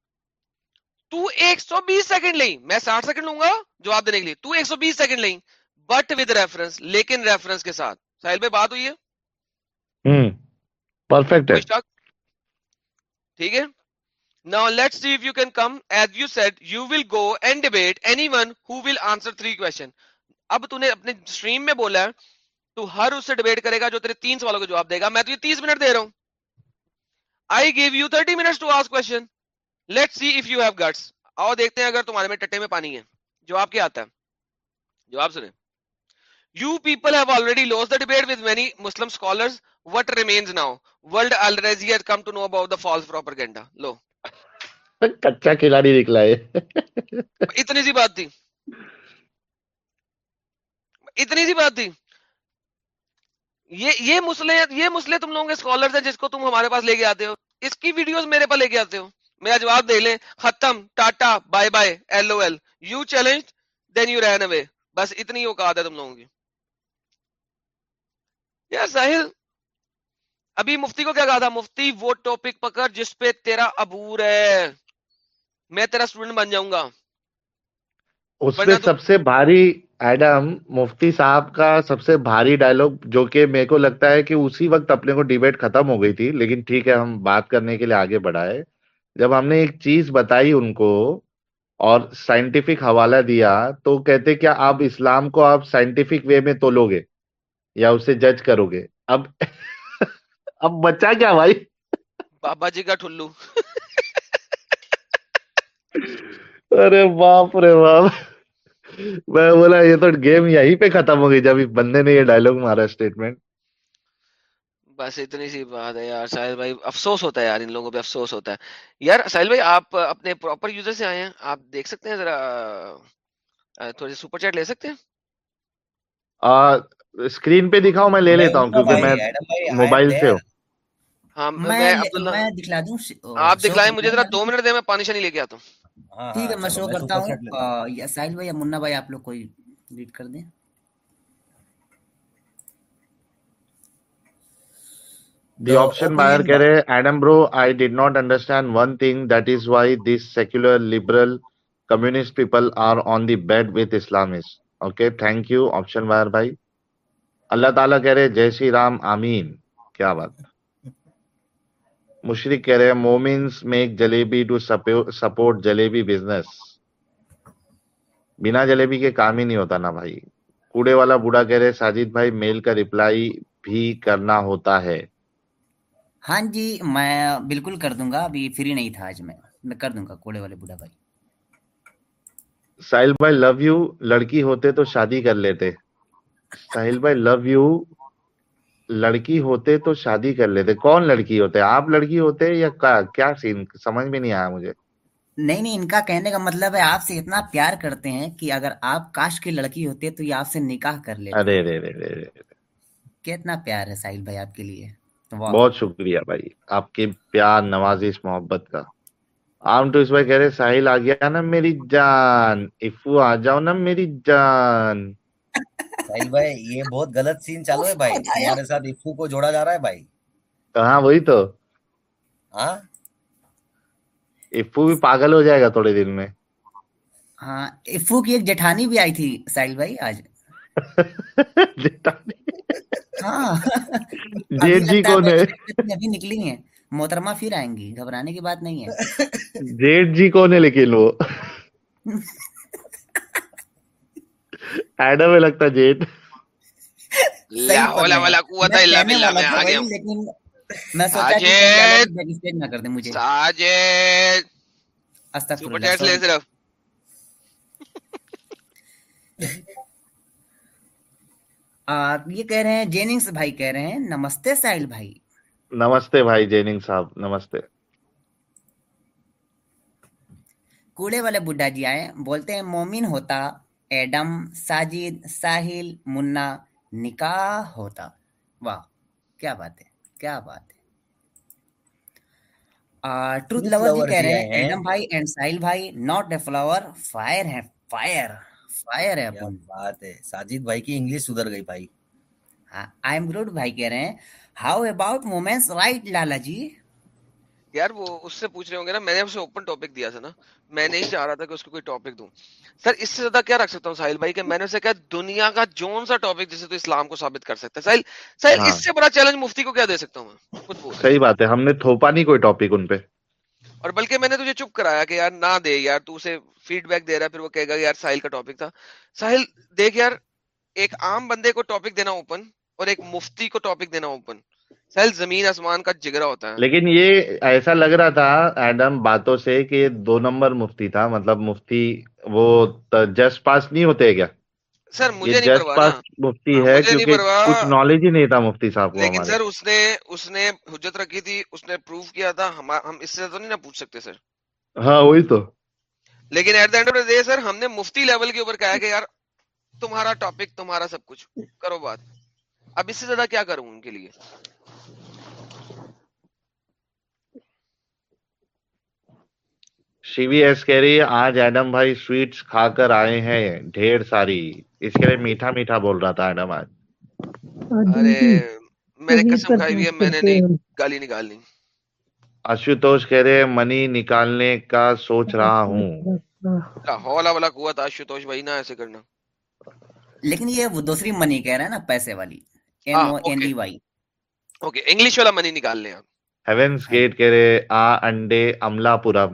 تو ایک سو بیس سیکنڈ لیں۔ میں ساٹھ سیکنڈ لوں گا جواب دینے کے لیے۔ تو ایک سو بیس سیکنڈ لیں بٹ ود ریفرنس لیکن ریفرنس کے ساتھ۔ ساحل بھائی بات ہوئی ہے؟ پرفیکٹ ہے۔ ٹھیک ہے۔ Now let's see if you can come. As you said, you will go and debate anyone who will answer three question. اب تو نے اپنے اسٹریم میں بولا ہے تو ہر اس سے ڈیبیٹ کرے گا جو تیرے تین سوالوں کا جواب دے گا۔ میں تو یہ تیس منٹ دے رہا ہوں۔ I give you thirty two question let see if you have guts آؤ دیکھتے ہیں اگر تمہارے میں ٹٹے میں پانی ہے۔ جواب کیا آتا ہے؟ جواب سنیں۔ You people have already lose the debate with many Muslim scholars what remains now world already has come to know about the false propaganda لو کچا کھلاڑی نکلا ہے۔ اتنی سی بات تھی۔ اتنی سی بات تھی۔ یہ یہ مسئلے یہ مسئلے تم لوگوں کے اسکالرس ہیں جس کو تم ہمارے پاس لے کے آتے ہو۔ اس کی ویڈیوز میرے پاس لے کے آتے ہو۔ میرا جواب دے لیں۔ ختم۔ Tata. Bye bye. L O L you challenge then you run away بس اتنی اوقات ہے تم لوگوں کی۔ یار ساحل ابھی مفتی کو کیا کہا تھا؟ مفتی وہ ٹاپک پکڑ جس پہ تیرا عبور ہے۔ میں تیرا اسٹوڈنٹ بن جاؤں گا۔ اس پہ سب سے بھاری ایڈم مفتی صاحب کا سب سے بھاری ڈائلوگ جو کہ میرے کو لگتا ہے کہ اسی وقت اپنے کو ڈیبیٹ ختم ہو گئی تھی لیکن ٹھیک ہے ہم بات کرنے کے لیے آگے بڑھائے۔ جب ہم نے ایک چیز بتائی ان کو اور سائنٹیفک حوالہ دیا تو کہتے کہ آپ اسلام کو آپ سائنٹیفک وے میں تولو گے یا اسے جج کرو گے اب (laughs) اب بچا کیا بھائی؟ بابا جی کا ٹھلو۔ ارے باپ رے باپ۔ میں بولا یہ تو گیم یہی پہ ختم ہو گئی جب بندے نے یہ ڈائلگ مارا اسٹیٹمنٹ بس اتنی سی بات ہے یار ساحل بھائی افسوس ہوتا ہے یار ان لوگوں پہ افسوس ہوتا ہے۔ یار ساحل بھائی آپ اپنے پراپر یوزر سے آئے ہیں آپ دیکھ سکتے ہیں ذرا تھوڑے سپر چیٹ لے سکتے ہیں؟ اسکرین پہ دکھاؤ میں لے لیتا ہوں کیونکہ میں موبائل سے ہوں۔ ہاں، آپ دکھلائیں مجھے ذرا دو منٹ دے میں پانی شانی لے کے آتا ہوں۔ ٹھیک ہے میں شو کرتا ہوں۔ ساحل بھائی یا منا بھائی آپ لوگ کوئی ریڈ کر دیں۔ The option buyer keh rahe, Adam bro, I did not understand one thing. That is why these secular, liberal, communist people are on the bed with Islamists. Okay, thank you, option buyer bhai. اللہ تعالیٰ کہہ رہے جے شری رام آمین کیا بات مشرق کہہ رہے مومنس make jalebi to support jalebi business بنا جلیبی کے کام ہی نہیں ہوتا نا بھائی کوڑے والا بوڑھا کہہ رہے ساجد بھائی میل کا ریپلائی بھی کرنا ہوتا ہے ہاں جی میں بالکل کر دوں گا ابھی فری نہیں تھا آج میں۔ میں کر دوں گا کوڑے والے بوڑھا بھائی۔ ساحل بھائی لو یو لڑکی ہوتے تو شادی کر لیتے۔ ساحل بھائی لو یو لڑکی ہوتے تو شادی کر لیتے۔ کون لڑکی ہوتے؟ آپ لڑکی ہوتے یا کیا سین؟ سمجھ میں نہیں آیا مجھے۔ نہیں نہیں ان کا کہنے کا مطلب ہے آپ سے اتنا پیار کرتے ہیں کہ اگر آپ کاش کی لڑکی ہوتے تو یہ آپ سے نکاح کر لیتے۔ کتنا پیار ہے ساحل بھائی آپ کے لیے۔ بہت شکریہ بھائی آپ کے پیار نوازش محبت کا۔ آم تو اس بھائی کہہ رہے ساحل آ گیا نا میری جان افو آ جاؤ نا میری جان۔ ساحل بھائی یہ بہت غلط سین چالو ہے بھائی۔ (laughs) ہمارے ساتھ افو کو جوڑا جا رہا ہے بھائی۔ ہاں وہی تو۔ ہاں؟ افو بھی پاگل ہو جائے گا تھوڑے دن میں۔ ہاں افو کی ایک جٹھانی بھی آئی تھی ساحل بھائی آج۔ محترما جیٹ جی کون ہے؟ ابھی نکلی ہیں۔ محترمہ پھر آئیں گی گھبرانے کی بات نہیں ہے۔ جیٹ جی کون ہے لیکن وہ؟ ایڈم ہے لگتا جیٹ۔ لیکن میں سوچا (laughs) یہ کہہ رہے ہیں جیننگس بھائی کہہ رہے ہیں نمستے ساحل بھائی۔ نمستے بھائی جیننگ صاحب نمستے۔ کوڑے والے بڈھا جی آئے بولتے ہیں مومن ہوتا ایڈم ساجد ساحل منا نکاح ہوتا۔ واہ کیا بات ہے کیا بات ہے۔ ٹروتھ لور جی کہہ رہے ہیں ایڈم بھائی اینڈ ساحل بھائی ناٹ اے فلاور فائر ہے فائر فائر ہے اپن بات ہے ساجد بھائی کی انگلش سدھر گئی بھائی آئی ایم گروڈ بھائی کہہ رہے ہیں how about moments right Lala ji یار وہ اس سے پوچھ رہے ہوں گے نا میں نے اسے اوپن ٹاپک دیا تھا نا میں نہیں چاہ رہا تھا کہ اس کو کوئی ٹاپک دوں سر اس سے زیادہ کیا رکھ سکتا ہوں ساحل بھائی کہ میں نے اسے کہا دنیا کا جون سا ٹاپک جسے تو اسلام کو ثابت کر سکتا ہے ساحل ساحل اس سے بڑا چیلنج مفتی کو کیا دے سکتا ہوں صحیح بات ہے ہم نے تھوپا نہیں کوئی ٹاپک ان پہ اور بلکہ میں نے تجھے چپ کرایا کہ یار نہ دے، یار تو اسے فیڈ بیک دے رہا ہے، پھر وہ کہے گا یار ساحل کا ٹاپک تھا۔ ساحل، دیکھ یار، ایک عام بندے کو ٹاپک دینا اوپن اور ایک مفتی کو ٹاپک دینا اوپن ساحل، زمین، آسمان کا جگرا ہوتا ہے۔ لیکن یہ ایسا لگ رہا تھا، ایڈم، باتوں سے کہ دو نمبر مفتی تھا۔ مطلب مفتی وہ جس پاس نہیں ہوتے کیا؟ سر مجھے نہیں پرواہ ہاں، مفتی ہے کیونکہ کچھ نالج ہی نہیں تھا مفتی صاحب لیکن سر اس نے اس نے حجت رکھی تھی اس نے پروف کیا تھا ہم اس سے تو نہیں نہ پوچھ سکتے سر۔ ہاں وہی تو۔ لیکن at the end of the sir ہم نے مفتی لیول کے اوپر کہا کہ یار تمہارا ٹاپک تمہارا سب کچھ کرو بات۔ اب اس سے زیادہ کیا کروں ان کے لیے؟ سی بی ایس کہہ رہی ہے آج ایڈم بھائی سویٹس کھا کر آئے ہیں ڈھیر ساری۔ اس کے لیے میٹھا میٹھا بول رہا تھا ایڈم آج۔ ارے آشوتوش کہہ رہے منی نکالنے کا سوچ رہا ہوں۔ ہولا والا قوت آشوتوش بھائی نہ ایسے کرنا۔ لیکن یہ وہ دوسری منی کہہ رہے ہے نا پیسے والی۔ انگلش والا منی نکال لیں آپ ہیونز گیٹ کہہ رہے آ انڈے املا پورم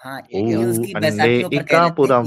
ہاں انڈے اکا پورم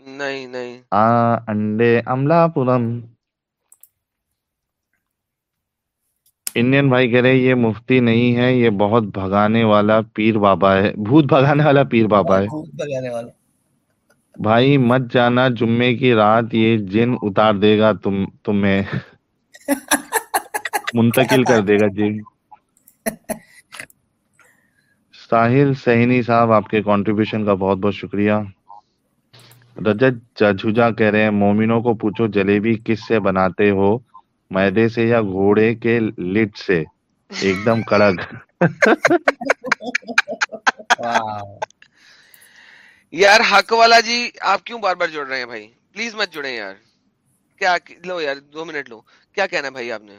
نہیں نہیں آ انڈین بھائی کہہ رہے یہ مفتی نہیں ہے یہ بہت بھگانے والا پیر بابا ہے بھوت بھگانے والا پیر بابا ہے بھائی مت جانا جمعے کی رات یہ جن اتار دے گا تمہیں منتقل کر دے گا جی۔ ساحل سہینی صاحب آپ کے کانٹریبیوشن کا بہت بہت شکریہ۔ رجت ججھوجا کہہ رہے ہیں مومنوں کو پوچھو جلیبی کس سے بناتے ہو؟ میدے سے یا گھوڑے کے لٹ سے؟ ایک دم کڑک۔ یار حق والا جی آپ کیوں بار بار جڑ رہے ہیں بھائی؟ پلیز مت جڑے یار۔ کیا لو یار دو منٹ لو۔ کیا کہنا ہے بھائی آپ نے؟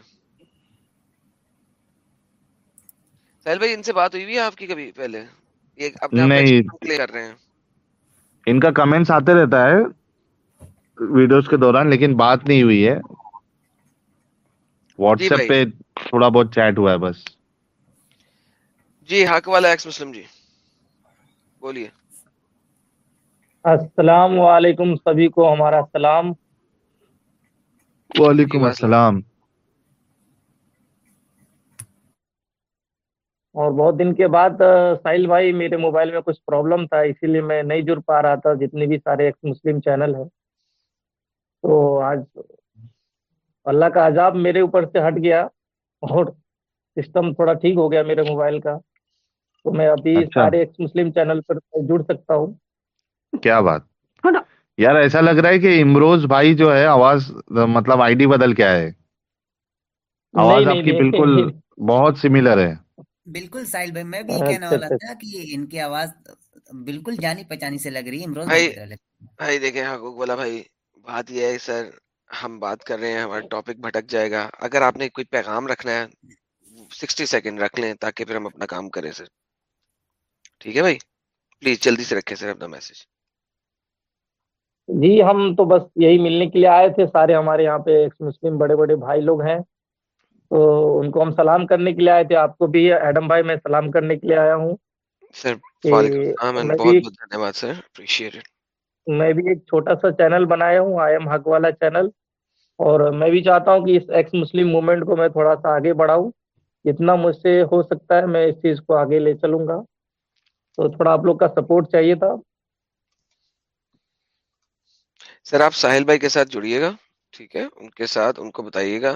سہیل بھائی ان سے بات ہوئی بھی آپ کی کبھی پہلے؟ اچھا ان کا کمنٹس آتے رہتا ہے ویڈیوز کے دوران لیکن بات نہیں ہوئی ہے۔ جی واٹس ایپ پہ تھوڑا بہت چیٹ ہوا ہے بس۔ جی حق والا ایکس مسلم جی۔ بولیے۔ السلام علیکم سبھی کو ہمارا سلام۔ وعلیکم جی، السلام۔ اور بہت دن کے بعد ساحل بھائی میرے موبائل میں کچھ پرابلم تھا اسی لیے میں نہیں جڑ پا رہا تھا جتنے بھی سارے مسلم چینل ہیں۔ تو آج اللہ کا عذاب میرے اوپر سے ہٹ گیا اور سسٹم تھوڑا ٹھیک ہو گیا میرے موبائل کا۔ تو میں ابھی اچھا۔ سارے ایکس مسلم چینل پر جڑ سکتا ہوں۔ کیا بات۔ یار ایسا لگ رہا ہے کہ امروز بھائی جو ہے آواز مطلب آئی ڈی بدل کے ہے آواز آپ کی بالکل بہت سملر ہے۔ بالکل ساحل بھائی میں بھی ہاں، کہنا اچھا، والا اچھا۔ تھا کہ ان کی آواز بالکل جانی پہچانی سے لگ رہی ہے امروز بھائی بھائی دیکھیں حقوق والا بھائی بات یہ ہے سر ہم بات کر رہے ہیں ہمارا ٹاپک بھٹک جائے گا۔ اگر آپ نے کوئی پیغام رکھنا ہے سکسٹی سیکنڈ رکھ لیں تاکہ پھر ہم اپنا کام کریں سر۔ ٹھیک ہے بھائی؟ پلیز جلدی سے رکھیں سر اپنا میسج جی ہم تو بس یہی ملنے کے لیے آئے تھے۔ سارے ہمارے یہاں پہ مسلم بڑے بڑے بھائی لوگ ہیں۔ تو ان کو ہم سلام کرنے کے لیے آئے تھے۔ آپ کو بھی ایڈم بھائی میں سلام کرنے کے لیے آیا ہوں۔ میں بھی ایک چھوٹا سا چینل بنایا ہوں آئی ایم حق والا چینل۔ اور میں بھی چاہتا ہوں کہ اس ایکس مسلم موومنٹ کو میں تھوڑا سا آگے بڑھاؤں۔ جتنا مجھ سے ہو سکتا ہے میں اس چیز کو آگے لے چلوں گا۔ تو تھوڑا آپ لوگ کا سپورٹ چاہیے تھا۔ سر آپ ساحل بھائی کے ساتھ جڑیے گا ٹھیک ہے؟ ان کے ساتھ ان کو بتائیے گا۔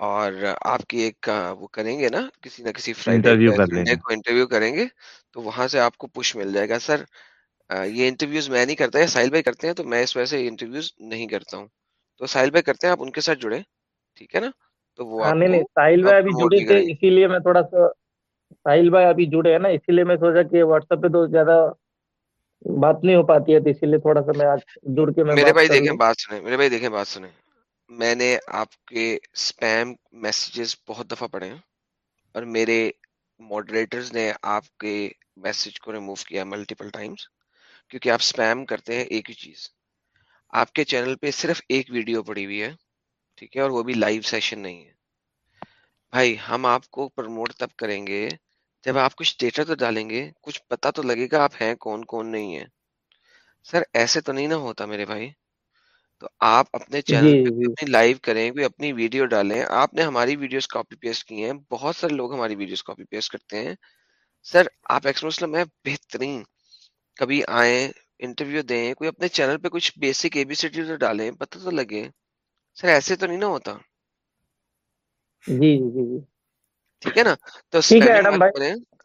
اور آپ کی ایک وہ کریں گے نا کسی نہ کسی فرائیڈے کو انٹرویو کریں گے تو وہاں سے آپ کو پش مل جائے گا۔ سر یہ انٹرویوز میں نہیں کرتا ہے ساحل بھائی کرتے ہیں تو میں اس وجہ سے انٹرویوز نہیں کرتا ہوں۔ تو ساحل بھائی کرتے ہیں آپ ان کے ساتھ جڑے ٹھیک ہے نا؟ تو وہ ہاں، ساحل بھائی ابھی جڑے تھے اسی لیے میں تھوڑا سا ساحل بھائی ابھی جڑے ہیں نا اسی لیے میں سوچا کہ واٹس ایپ پہ تو زیادہ بات نہیں ہو پاتی ہے تو اسی لیے تھوڑا سا میں آج جڑ کے میرے بھائی دیکھیں بات سنیں میرے بھائی دیکھیں بات سنیں۔ میں نے آپ کے اسپیم میسیجز بہت دفعہ پڑھے ہیں اور میرے ماڈریٹرز نے آپ کے میسیج کو ریموو کیا ملٹیپل ٹائمز کیونکہ آپ اسپیم کرتے ہیں ایک ہی چیز۔ آپ کے چینل پہ صرف ایک ویڈیو پڑی ہوئی ہے، ٹھیک ہے، اور وہ بھی لائیو سیشن نہیں ہے۔ بھائی، ہم آپ کو پروموٹ تب کریں گے جب آپ کچھ ڈیٹا تو ڈالیں گے، کچھ پتہ تو لگے گا آپ ہیں کون کون نہیں ہیں۔ سر، ایسے تو نہیں نہ ہوتا میرے بھائی۔ تو آپ اپنے چینل پہ لائیو کریں کوئی اپنی ویڈیو ڈالیں۔ آپ نے ہماری ویڈیوز کاپی پیسٹ کی ہیں۔ بہت سارے لوگ ہماری ویڈیوز کاپی پیسٹ کرتے ہیں۔ سر آپ ایکس مسلم ہیں بہترین۔ کبھی آئیں انٹرویو دیں کوئی اپنے چینل پہ کچھ basic A B C D ڈالیں پتہ تو لگے۔ سر ایسے تو نہیں نا ہوتا۔ جی جی جی۔ ٹھیک ہے نا؟ تو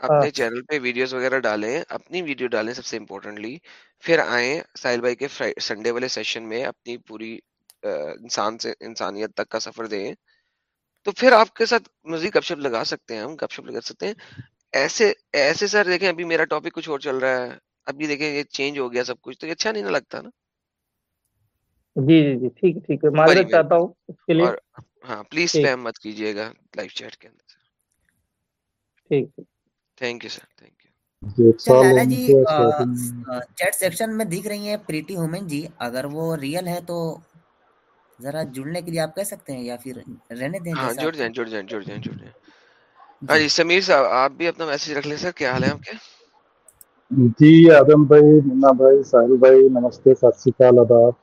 ہاں۔ اپنے چینل پہ ویڈیوز وغیرہ ڈالیں اپنی ویڈیو ڈالیں سب سے امپورٹنٹلی پھر آئیں ساحل بھائی کے سنڈے والے سیشن میں اپنی پوری انسان سے انسانیت تک کا سفر دیں۔ تو پھر آپ کے ساتھ مزید گپ شپ لگا سکتے ہیں ہم گپ شپ لگا سکتے ہیں۔ ایسے ایسے سر دیکھیں ابھی میرا ٹاپک کچھ اور چل رہا ہے۔ ابھی دیکھیں یہ چینج ہو گیا سب کچھ تو یہ اچھا نہیں نہ لگتا نا؟ جی جی جی ٹھیک ٹھیک۔ ہے چاہتا ہوں اس کے لیے۔ ہاں پلیز مت کیجیے گا لائف چیٹ کے اندر ٹھیک ٹھیک۔ Thank you sir thank you chat section میں رہی ہیں پریٹی ہومن جی اگر وہ ریئل ہے تو ذرا جڑنے کے لیے آپ کہہ سکتے ہیں یا پھر رہنے دیں ہاں جڑ جائیں جڑ جائیں جڑ جائیں جڑ جائیں۔ ہاں جی سمیر صاحب آپ بھی اپنا میسج رکھ لیں سر کیا حال ہے آپ کے؟ جی آدم بھائی منا بھائی ساحل بھائی نمستے سات آداب۔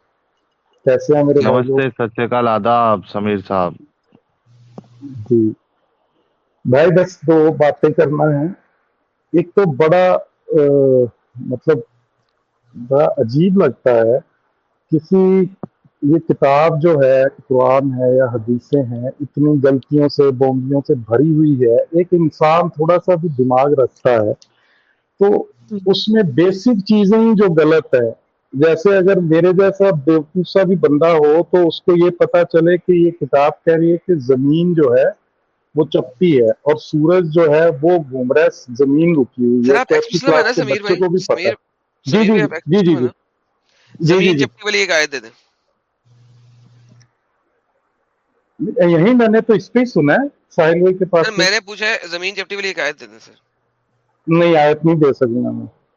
کیسے ہیں میرے نمستے سات آداب سمیر صاحب۔ جی۔ بھائی بس دو باتیں کرنا ہے ایک تو بڑا مطلب بڑا عجیب لگتا ہے کسی، یہ کتاب جو ہے، قرآن ہے یا حدیثیں ہیں، اتنی غلطیوں سے بونگیوں سے بھری ہوئی ہے، ایک انسان تھوڑا سا بھی دماغ رکھتا ہے، تو اس میں بیسک چیزیں ہی جو غلط ہے جیسے اگر میرے جیسا بیوقوف سا بھی بندہ ہو تو اس کو یہ پتا چلے کہ یہ کتاب کہہ رہی ہے کہ زمین جو ہے وہ چپتی ہے اور سورج جو ہے وہ گھوم رہا ہے زمین رکی ہوئی ہے۔ بچوں کو بھی پتہ ہے۔ جی، جی، جی،, جی جی جی جی جی زمین چپتی والی یہی میں نے تو اس پہ ہی سنا ہے ساحل بھائی کے پاس میں نے پوچھا ہے زمین چپٹی والی ایک آیت دے دیں سر۔ نہیں آیت نہیں دے سکوں گا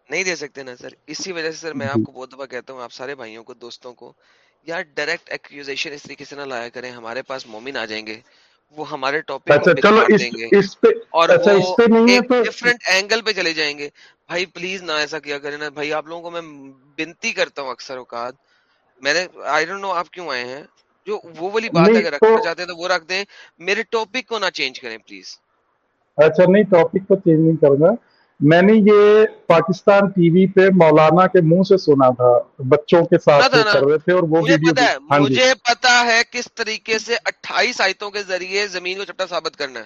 نہیں دے سکتے نا سر۔ اسی وجہ سے سر میں آپ کو بہت دفعہ کہتا ہوں آپ سارے بھائیوں کو دوستوں کو یا ڈائریکٹ ایکوزیشن اس طریقے سے نہ لایا کریں۔ ہمارے پاس مومن آ جائیں گے۔ وہ ہمارے ٹاپک اینگل پہ چلے جائیں گے۔ بھائی پلیز نہ ایسا کیا کریں نا۔ بھائی آپ لوگوں کو میں بنتی کرتا ہوں اکثر اوقات۔ میں نے آئی ڈونٹ نو آپ کیوں آئے ہیں۔ جو وہ والی بات اگر رکھنا چاہتے ہیں تو وہ رکھ دیں۔ میرے ٹاپک کو نہ چینج کریں پلیز اچھا نہیں ٹاپک کو چینج نہیں کرنا میں نے یہ پاکستان ٹی وی پہ مولانا کے منہ سے سنا تھا بچوں کے ساتھ کر رہے تھے اور وہ ویڈیو مجھے پتا ہاں جی۔ ہے کس طریقے سے اٹھائیس آیتوں کے ذریعے زمین کو چپٹا ثابت کرنا ہے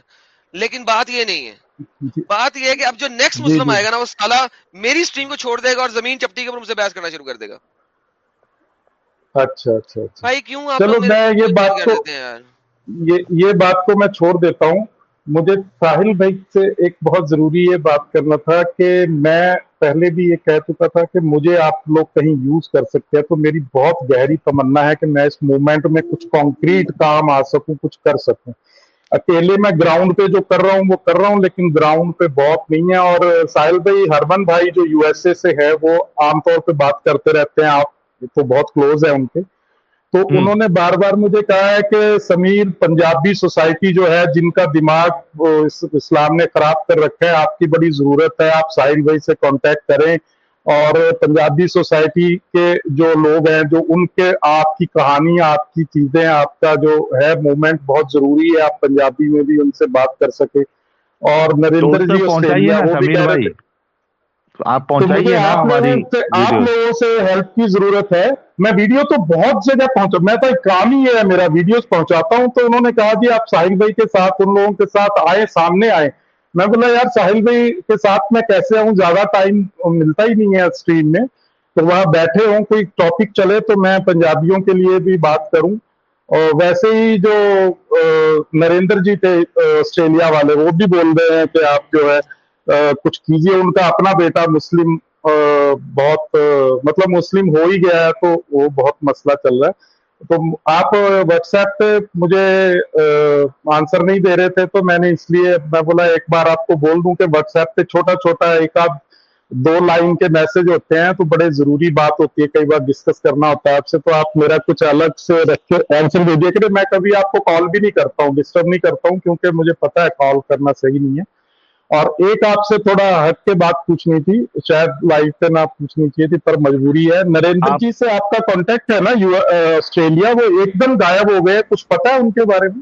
لیکن بات یہ نہیں ہے۔ جی۔ بات یہ ہے کہ اب جو نیکسٹ جی، مسلم آئے گا نا وہ سالہ میری سٹریم کو چھوڑ دے گا اور زمین چپٹی کے اوپر مجھ سے بحث کرنا شروع کر دے گا۔ اچھا اچھا, اچھا۔ بھائی کیوں آپ یہ بات کو میں چھوڑ دیتا ہوں۔ مجھے ساحل بھائی سے ایک بہت ضروری یہ بات کرنا تھا کہ میں پہلے بھی یہ کہہ چکا تھا کہ مجھے آپ لوگ کہیں یوز کر سکتے ہیں، تو میری بہت گہری تمنا ہے کہ میں اس موومنٹ میں کچھ کانکریٹ کام آ سکوں، کچھ کر سکوں۔ اکیلے میں گراؤنڈ پہ جو کر رہا ہوں، وہ کر رہا ہوں، لیکن گراؤنڈ پہ بہت نہیں ہے۔ اور ساحل بھائی، ہرمن بھائی جو یو ایس اے سے ہے، وہ عام طور پہ بات کرتے رہتے ہیں۔ آپ تو بہت کلوز ہیں ان کے۔ تو انہوں نے بار بار مجھے کہا ہے کہ سمیر پنجابی سوسائٹی جو ہے جن کا دماغ اسلام نے خراب کر رکھا ہے آپ کی بڑی ضرورت ہے آپ ساحل بھائی سے کانٹیکٹ کریں۔ اور پنجابی سوسائٹی کے جو لوگ ہیں جو ان کے آپ کی کہانی آپ کی چیزیں آپ کا جو ہے موومنٹ بہت ضروری ہے آپ پنجابی میں بھی ان سے بات کر سکیں۔ اور نریندر جی آسٹریلیا وہ بھی کہہ رہے تھے۔ آپ پہنچائیے آپ لوگوں سے ہیلپ کی ضرورت ہے۔ میں ویڈیو تو بہت جگہ پہنچا میں تو کام ہی ہے میرا ویڈیوز پہنچاتا ہوں۔ تو انہوں نے کہا جی آپ ساحل بھائی کے ساتھ ان لوگوں کے ساتھ آئے سامنے آئے میں بولا یار ساحل بھائی کے ساتھ میں کیسے آؤں؟ زیادہ ٹائم ملتا ہی نہیں ہے اسٹریم میں۔ تو وہاں بیٹھے ہوں کوئی ٹاپک چلے تو میں پنجابیوں کے لیے بھی بات کروں۔ اور ویسے ہی جو نریندر جی تھے آسٹریلیا والے وہ بھی بول رہے ہیں کہ آپ جو ہے کچھ کیجیے ان کا اپنا بیٹا مسلم بہت مطلب مسلم ہو ہی گیا ہے تو وہ بہت مسئلہ چل رہا ہے۔ تو آپ واٹس ایپ پہ مجھے آنسر نہیں دے رہے تھے تو میں نے اس لیے میں بولا ایک بار آپ کو بول دوں کہ واٹس ایپ پہ چھوٹا چھوٹا ایک آپ دو لائن کے میسج ہوتے ہیں تو بڑے ضروری بات ہوتی ہے، کئی بار ڈسکس کرنا ہوتا ہے آپ سے تو آپ میرا کچھ الگ سے رکھ کے آنسر دے دیا کہ میں کبھی آپ کو کال بھی نہیں کرتا ہوں ڈسٹرب نہیں کرتا ہوں کیونکہ مجھے پتا ہے کال کرنا صحیح نہیں ہے۔ اور ایک آپ سے تھوڑا ہٹ کے بات پوچھنی تھی شاید لائف پہ نہ پوچھنی چاہیے تھی پر مجبوری ہے۔ نریندر جی سے آپ کا کانٹیکٹ ہے نا آسٹریلیا وہ ایک دم غائب ہو گئے کچھ پتا ہے ان کے بارے میں؟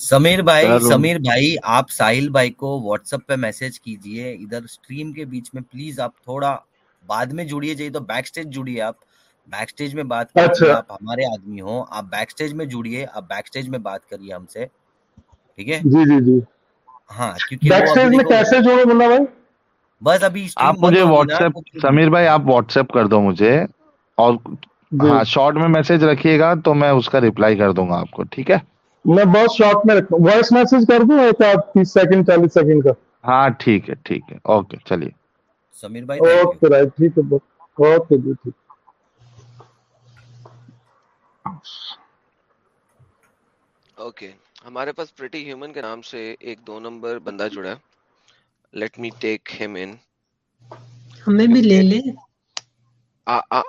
سمیر بھائی سمیر بھائی آپ ساحل بھائی کو واٹس اپ پہ میسج کیجیے۔ ادھر سٹریم کے بیچ میں پلیز آپ تھوڑا بعد میں جڑیے چاہیے تو بیک سٹیج جڑیے آپ۔ بیک سٹیج میں بات کریے اچھا۔ آپ ہمارے آدمی ہوں۔ آپ بیک سٹیج میں جڑیے آپ بیک سٹیج میں بات کریے ہم سے۔ ٹھیک ہے؟ جی جی جی۔ ہاں کیسے جوڑے ملا بھائی؟ بس ابھی آپ مجھے واٹس ایپ سمیر بھائی آپ واٹس ایپ کر دو مجھے اور جی۔ ہاں، شارٹ میں میسج رکھیے گا تو میں اس کا ریپلائی کر دوں گا آپ کو ٹھیک ہے؟ میں بہت شارٹ میں رکھوں وائس میسج کر دوں ایک آپ تیس سیکنڈ چالیس سیکنڈ کا؟ ہاں ٹھیک ہے ٹھیک ہے۔ اوکے چلیے۔ سمیر بھائی اوکے ٹھیک ہے اوکے جی ٹھیک۔ اوکے ہمارے پاس پریٹی ہیومن کے نام سے ایک دو نمبر بندہ جڑا لیٹ می ٹیک ہم ان ہمیں بھی لے لیں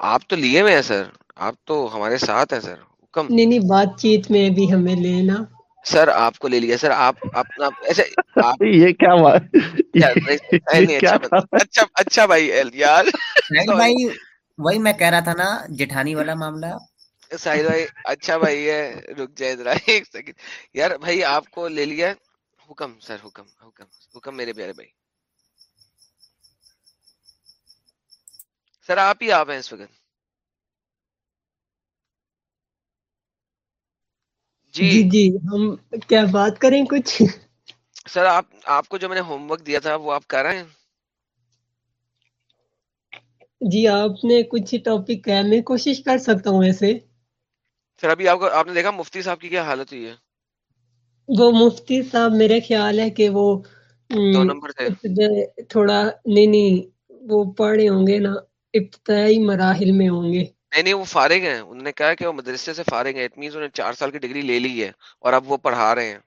آپ تو لیے ہوئے ہیں سر۔ آپ تو ہمارے ساتھ ہیں سر۔ کم۔ نہیں نہیں بات چیت میں بھی ہمیں لینا۔ سر آپ کو لے لیا۔ سر آپ اپنا (laughs) یہ کیا اچھا, اچھا،, اچھا بھائی یار۔ بھائی وہی میں کہہ رہا تھا نا جٹھانی والا معاملہ۔ (laughs) ساحل بھائی اچھا بھائی ہے رک جائے ذرا۔ ایک (laughs) سیکنڈ یار بھائی آپ کو لے لیا۔ حکم سر حکم حکم حکم میرے پیارے بھائی۔ سر آپ ہی آپ ہیں اس وقت۔ جی۔, جی۔ جی ہم کیا بات کریں کچھ؟ سر آپ آپ کو جو میں نے ہوم ورک دیا تھا وہ آپ کر رہے ہیں؟ جی آپ نے کچھ ٹاپک کہ میں کوشش کر سکتا ہوں ایسے۔ پھر ابھی آپ کو آپ نے دیکھا مفتی صاحب کی کیا حالت ہوئی ہے؟ وہ مفتی صاحب میرے خیال ہے کہ وہ دو نمبر تھے۔ تھوڑا نہیں نہیں وہ پڑھے ہوں گے نا ابتدائی مراحل میں ہوں گے۔ نہیں نہیں وہ فارغ ہیں۔ انہوں نے کہا کہ وہ مدرسے سے فارغ ہیں۔ اٹ مینس انہوں نے چار سال کی ڈگری لے لی ہے اور اب وہ پڑھا رہے ہیں۔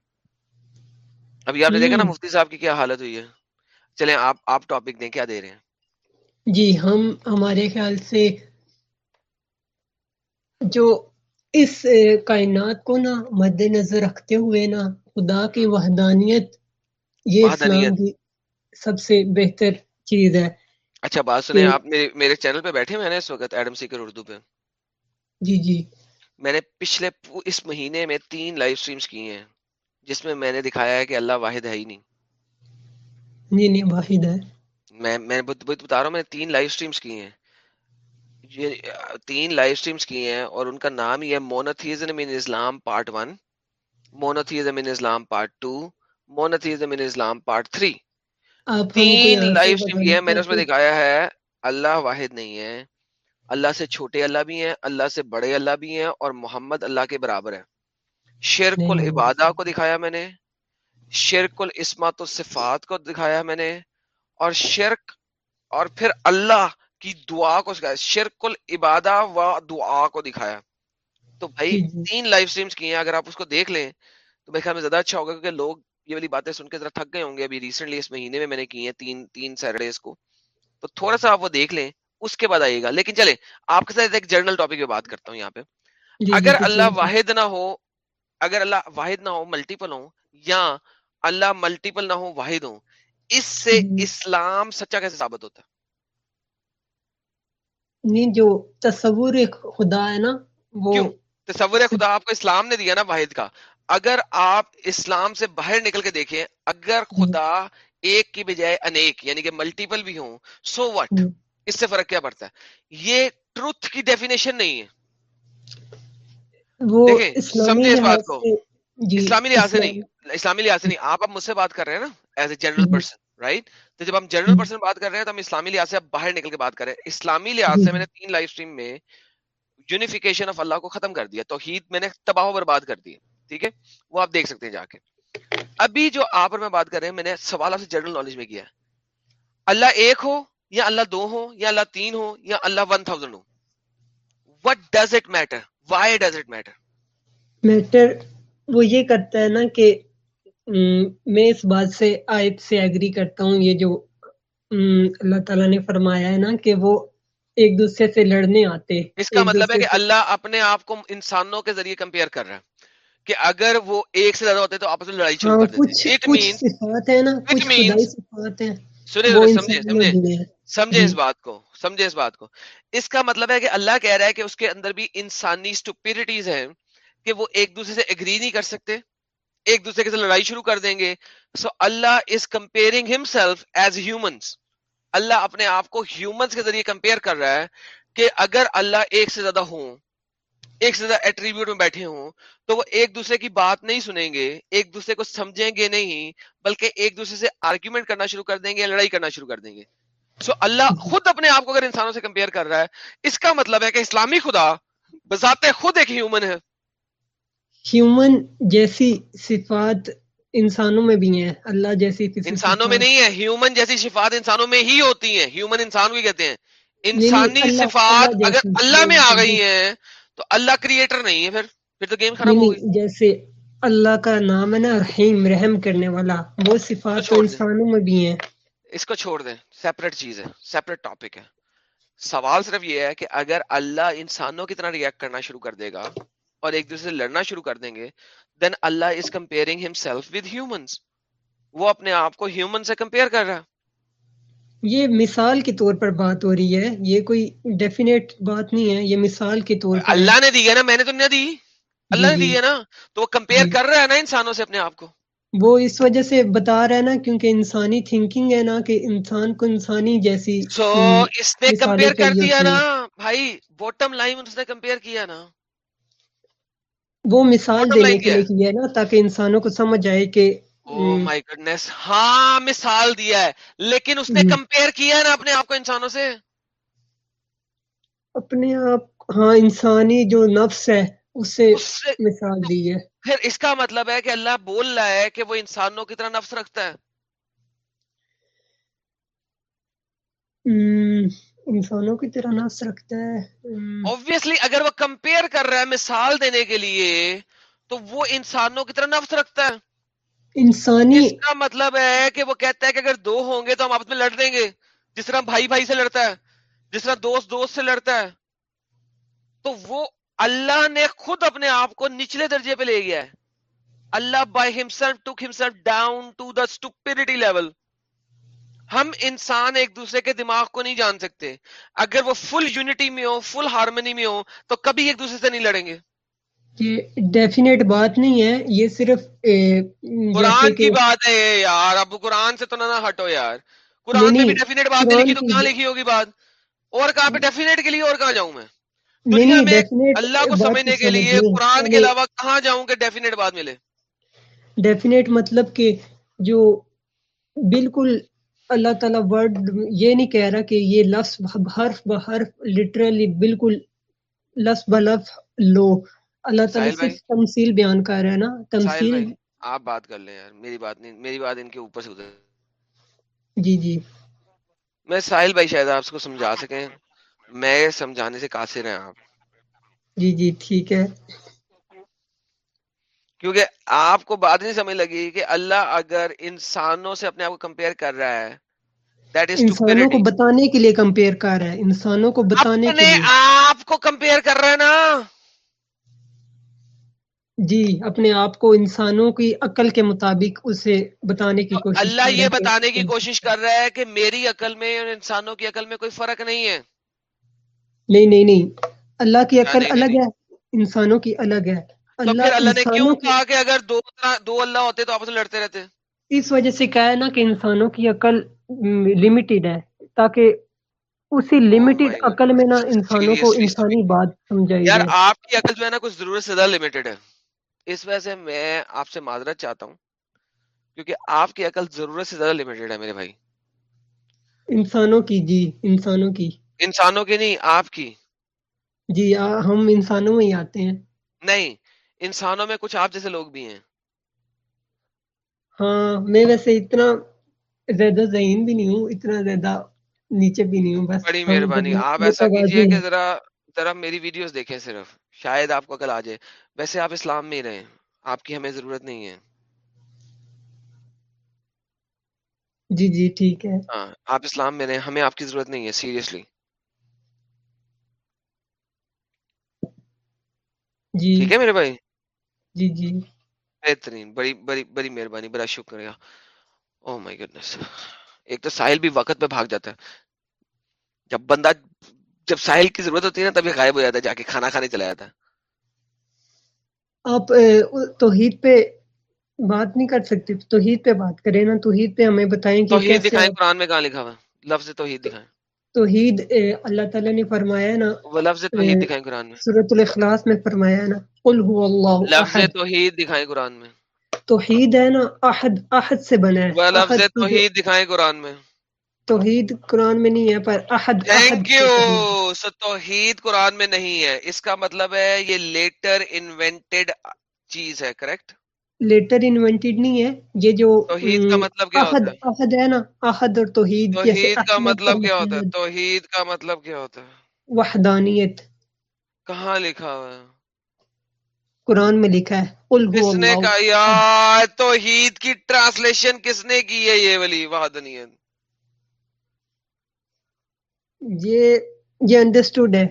ابھی آپ نے دیکھا نا مفتی صاحب کی کیا حالت ہوئی ہے؟ چلیں آپ آپ ٹاپک دیں کیا دے رہے ہیں؟ جی ہم ہمارے خیال سے جو اس کائنات کو نا مد نظر رکھتے ہوئے نا خدا کی وحدانیت یہ اسلام کی سب سے بہتر چیز ہے۔ اچھا بات سنیں آپ میرے چینل پہ بیٹھے میں نے اس وقت ایڈم سیکر اردو پہ؟ جی جی۔ میں نے پچھلے اس مہینے میں تین لائیو سٹریمز کی ہیں جس میں میں نے دکھایا ہے کہ اللہ واحد ہے ہی نہیں۔ نہیں نہیں واحد ہے۔ میں میں بتا رہا ہوں میں نے تین لائیو سٹریمز کی ہیں۔ یہ تین لائف سٹریمز کی ہیں اور ان کا نام یہ monotheism in Islam part 1 monotheism in Islam part 2 monotheism in Islam part 3 تین لائف سٹریم یہ میں نے اس میں دکھایا ہے اللہ واحد نہیں ہے اللہ سے چھوٹے اللہ بھی ہیں اللہ سے بڑے اللہ بھی ہیں اور محمد اللہ کے برابر ہے شرک العبادہ کو دکھایا میں نے شرک الاسمات و صفات کو دکھایا میں نے اور شرک اور پھر اللہ کی دعا کو سکھایا شرک العبادہ و دعا کو دکھایا۔ تو بھائی جی، جی۔ تین لائف سٹریمز کی ہیں اگر آپ اس کو دیکھ لیں تو میرے خیال میں زیادہ اچھا ہوگا کیونکہ لوگ یہ والی باتیں سن کے ذرا تھک گئے ہوں گے ابھی ریسنٹلی اس مہینے میں میں نے کی ہیں تین تین سیٹرڈیز کو۔ تو تھوڑا سا آپ وہ دیکھ لیں اس کے بعد آئیے گا۔ لیکن چلے آپ کے ساتھ ایک جرنل ٹاپک پہ بات کرتا ہوں یہاں پہ۔ جی، اگر اللہ واحد نہ ہو اگر اللہ واحد نہ ہو ملٹیپل ہو یا اللہ ملٹیپل نہ ہو واحد ہو اس سے اسلام سچا کیسے ثابت ہوتا ہے؟ نہیں جو تصور خدا ہے نا وہ تصور خدا آپ کو اسلام نے دیا نا واحد کا۔ اگر آپ اسلام سے باہر نکل کے دیکھیں اگر خدا ایک کی بجائے انیک یعنی کہ ملٹیپل بھی ہوں سو وٹ اس سے فرق کیا پڑتا ہے؟ یہ ٹروتھ کی ڈیفینیشن نہیں ہے۔ وہ دیکھیں سمجھے اس بات کو۔ جی، اسلامی لحاظ سے نہیں اسلامی۔ لحاظ سے نہیں آپ اب مجھ سے بات کر رہے ہیں نا as a general person right تو جب ہم جنرل پرسن بات کر رہے ہیں تو ہم اسلامی لحاظ سے باہر نکل کے بات کر رہے ہیں۔ اسلامی لحاظ سے میں نے تین لائف اسٹریم میں یونیفیکیشن آف اللہ کو ختم کر دیا۔ توحید میں نے تباہ و برباد کر دی ٹھیک ہے؟ وہ آپ دیکھ سکتے ہیں جا کے۔ ابھی جو آپ اور میں بات کر رہے ہیں میں نے سوال آپ سے جنرل نالج میں کیا اللہ ایک ہو یا اللہ دو ہو یا اللہ تین ہو یا اللہ one thousand who? What does it matter why does it matter matter وہ یہ کرتا ہے نا کہ میں اس بات سے آیت سے ایگری کرتا ہوں یہ جو اللہ تعالیٰ نے فرمایا ہے نا کہ وہ ایک دوسرے سے لڑنے آتے اس کا مطلب ہے کہ اللہ اپنے آپ کو انسانوں کے ذریعے کمپیئر کر رہا ہے کہ اگر وہ ایک سے زیادہ ہوتے تو آپس میں لڑائی شروع ہاں، کر دیتے ہیں۔ اٹ صفات ہے نا کچھ خدائی صفات ہیں سنے سمجھے سمجھے سمجھے ہاں۔ اس بات کو سمجھے اس بات کو۔ اس کا مطلب ہے کہ اللہ کہہ رہا ہے کہ اس کے اندر بھی انسانی سٹوپیڈیٹیز ہیں کہ وہ ایک دوسرے سے اگری نہیں کر سکتے۔ ایک دوسرے کے ساتھ لڑائی شروع کر دیں گے۔ So Allah is comparing himself as humans Allah اپنے آپ کو ہیومنس کے ذریعے کمپیئر کر رہا ہے کہ اگر اللہ ایک سے زیادہ ہوں، ایک سے زیادہ ایٹریبیوٹ میں بیٹھے ہوں، تو وہ ایک دوسرے کی بات نہیں سنیں گے، ایک دوسرے کو سمجھیں گے نہیں، بلکہ ایک دوسرے سے آرگیومنٹ کرنا شروع کر دیں گے لڑائی کرنا شروع کر دیں گے۔ سو so اللہ خود اپنے آپ کو اگر انسانوں سے کمپیئر کر رہا ہے، اس کا مطلب ہے کہ اسلامی خدا بذات خود ایک ہیومن ہے۔ ہیومن جیسی صفات انسانوں میں بھی ہیں اللہ جیسی انسانوں میں نہیں ہے ہیومن جیسی صفات انسانوں میں ہی ہوتی ہیں۔ ہیومن انسان کو ہی کہتے ہیں۔ انسانی صفات اگر اللہ میں آ گئی ہیں تو اللہ کریٹر نہیں ہے پھر۔ پھر تو گیم خراب نہیں ہو گئی۔ نہیں جیسے اللہ کا نام ہے نا رحیم رحم کرنے والا وہ صفات۔ انسانوں میں بھی ہیں۔ اس کو چھوڑ دیں۔ سیپریٹ چیز ہے سیپریٹ ٹاپک ہے۔ سوال صرف یہ ہے کہ اگر اللہ انسانوں کی طرح ریئیکٹ کرنا شروع کر دے گا اور ایک دوسرے سے لڑنا شروع کر دیں گے then Allah is comparing himself with humans وہ اپنے آپ کو ہیومن سے کمپیئر کر رہا یہ مثال کے طور پر بات ہو رہی ہے یہ کوئی ڈیفینیٹ بات نہیں ہے یہ مثال کے طور پر۔ اللہ نے دی ہے نا میں نے تو نہیں دی اللہ نے جی، دی ہے نا تو وہ کمپیئر جی۔ کر رہا ہے نا انسانوں سے اپنے آپ کو وہ اس وجہ سے بتا رہا ہے نا کیونکہ انسانی تھنکنگ ہے نا کہ انسان کو انسانی جیسی سو ہم، اس نے کمپیئر کر دیا نا۔ بھائی بوٹم لائن اس نے کمپیئر کیا نا وہ مثال دینے کے لیے ہے؟ کیا ہے نا تاکہ انسانوں کو سمجھ آئے کہ مائی گڈنس ہاں مثال دیا ہے۔ لیکن اس نے کمپیئر کیا ہے نا اپنے آپ کو انسانوں سے؟ اپنے آپ ہاں انسانی جو نفس ہے اس سے اس سے مثال دی ہے۔ پھر اس کا مطلب ہے کہ اللہ بول رہا ہے کہ وہ انسانوں کی طرح نفس رکھتا ہے۔ انسانوں کی طرح نفس رکھتا ہے۔ obviously اگر وہ کمپیئر کر رہا ہے مثال دینے کے لیے تو وہ انسانوں کی طرح نفس رکھتا ہے۔ انسانی اس کا مطلب ہے کہ وہ کہتا ہے کہ اگر دو ہوں گے تو ہم آپس میں لڑ دیں گے۔ جس طرح بھائی بھائی سے لڑتا ہے جس طرح دوست دوست سے لڑتا ہے۔ تو وہ اللہ نے خود اپنے آپ کو نچلے درجے پہ لے گیا ہے۔ Allah by himself talk himself down to the stupidity level ہم انسان ایک دوسرے کے دماغ کو نہیں جان سکتے۔ اگر وہ فل یونٹی میں ہو فل ہارمنی میں ہو تو کبھی ایک دوسرے سے نہیں لڑیں گے۔ یہ ڈیفینیٹ بات نہیں ہے یہ صرف قرآن کی بات ہے یار اب قرآن سے تو نہ ہٹو یار۔ قرآن میں بھی ڈیفینیٹ بات نہیں لکھی تو کہاں لکھی ہوگی بات؟ اور کہاں پہ ڈیفینیٹ کے لیے اور کہاں جاؤں میں؟ دنیا میں اللہ کو سمجھنے کے لیے قرآن کے علاوہ کہاں جاؤں کہ ڈیفینیٹ بات ملے؟ ڈیفینیٹ مطلب کہ جو بالکل اللہ تعالیٰ ورڈ یہ نہیں کہہ رہا کہ یہ لفظ حرف بحرف لٹرلی بالکل لفظ بلف لو۔ اللہ تعالیٰ صرف تمثیل بیان کر رہا ہے نا۔ تمثیل۔ آپ بات کر لیں یار میری بات نہیں میری بات ان کے اوپر سے ادھر جی جی۔ میں ساحل بھائی شاید آپ کو سمجھا سکیں۔ میں سمجھانے سے قاصر ہیں آپ۔ جی جی ٹھیک ہے۔ کیونکہ آپ کو بات نہیں سمجھ لگی کہ اللہ اگر انسانوں سے اپنے آپ کو کمپیئر کر رہا ہے انسانوں کو بتانے کے لیے کمپیئر کر رہا ہے انسانوں کو بتانے کے لیے۔ آپ کو کمپیئر کر رہا ہے نا۔ جی اپنے آپ کو انسانوں کی عقل کے مطابق اسے بتانے کی کوشش اللہ یہ بتانے کی کوشش کر رہا ہے کہ میری عقل میں اور انسانوں کی عقل میں کوئی فرق نہیں ہے۔ نہیں نہیں نہیں۔ اللہ کی کیا عقل الگ ہے انسانوں کی الگ ہے۔ تو پھر اللہ نے کیوں کہا کہ اگر دو دو اللہ ہوتے تو آپس میں لڑتے رہتے؟ اس وجہ سے کہا ہے نا کہ انسانوں کی عقل لمیٹڈ ہے تاکہ اسی لمیٹڈ عقل میں نا انسانوں کو انسانی بات سمجھائی یار آپ کی عقل جو ہے نا کچھ ضرورت سے زیادہ لمیٹڈ ہے۔ اس وجہ سے میں آپ سے معذرت چاہتا ہوں کیونکہ آپ کی عقل ضرورت سے زیادہ لمیٹڈ ہے میرے بھائی۔ انسانوں کی جی انسانوں کی۔ انسانوں کی نہیں آپ کی۔ جی ہم انسانوں میں ہی آتے ہیں۔ نہیں انسانوں میں کچھ آپ جیسے لوگ بھی ہیں۔ ہاں میں ویسے اتنا زیادہ ذہین بھی نہیں ہوں اتنا زیادہ نیچے بھی نہیں ہوں بس بڑی مہربانی آپ ایسا کیجیے کہ ذرا ذرا میری ویڈیوز دیکھیں صرف شاید آپ کو کل آ جائے۔ ویسے آپ اسلام میں ہی رہیں آپ کی ہمیں ضرورت نہیں ہے۔ جی جی ٹھیک ہے۔ ہاں آپ اسلام میں رہیں ہمیں آپ کی ضرورت نہیں ہے سیریسلی۔ جی۔ ٹھیک ہے میرے بھائی؟ جی جی۔ بہترین بڑی بڑی بڑی مہربانی بڑا شکریہ۔ او مائی گڈنس ایک تو ساحل بھی وقت پہ بھاگ جاتا ہے۔ جب بندہ جب ساحل کی ضرورت ہوتی ہے نا تبھی غائب ہو جاتا ہے جا کے کھانا کھانے چلا جاتا ہے۔ آپ توحید پہ بات نہیں کر سکتے۔ توحید پہ بات کریں نا توحید پہ ہمیں بتائیں کہ توحید دکھائیں قرآن میں کہاں لکھا ہوا لفظ توحید دکھائیں۔ توحید اللہ تعالیٰ نے فرمایا نا وہ لفظ توحید دکھائیں قرآن میں۔ صورت الاخلاص میں فرمایا نا قل هو اللہ لفظ توحید دکھائیں قرآن میں۔ توحید ہے نا احد احد سے بنا ہے۔ وہ لفظ توحید دکھائیں قرآن میں۔ توحید قرآن میں نہیں ہے پر احد احد یو سو توحید قرآن میں نہیں ہے۔ اس کا مطلب ہے یہ لیٹر انوینٹڈ چیز ہے کریکٹ لیٹر انوینٹیڈ نہیں ہے یہ جو توحید کا مطلب کیا ہوتا ہے؟ آخد ہے نا آخد اور توحید توحید کا مطلب کیا ہوتا ہے؟ توحید کا مطلب کیا ہوتا ہے؟ وحدانیت۔ کہاں لکھا ہوا ہے؟ قرآن میں لکھا ہے کس نے کہا یا توحید کی ٹرانسلیشن کس نے کی ہے یہ ولی وحدانیت؟ یہ یہ انڈرسٹوڈ ہے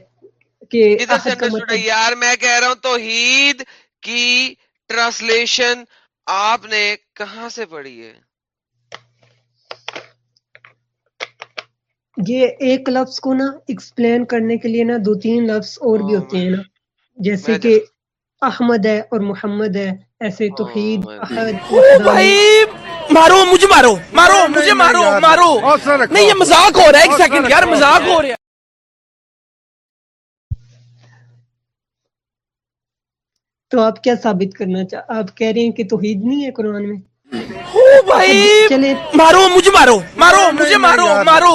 کہ مطلب۔ یار میں کہہ رہا ہوں توحید کی ٹرانسلیشن آپ نے کہاں سے پڑھی ہے؟ یہ ایک لفظ کو نا ایکسپلین کرنے کے لیے نا دو تین لفظ اور بھی oh ہوتے ہیں نا۔ جیسے کہ احمد ہے اور محمد ہے ایسے oh توحید مارو مجھے مارو مارو مجھے مارو مارو۔ نہیں یہ مذاق ہو رہا ہے ایک سیکنڈ یار مذاق ہو رہا ہے۔ تو آپ کیا ثابت کرنا چاہ آپ کہہ رہے ہیں کہ توحید نہیں ہے قرآن میں؟ مارو مجھے مارو مارو مجھے مارو مارو۔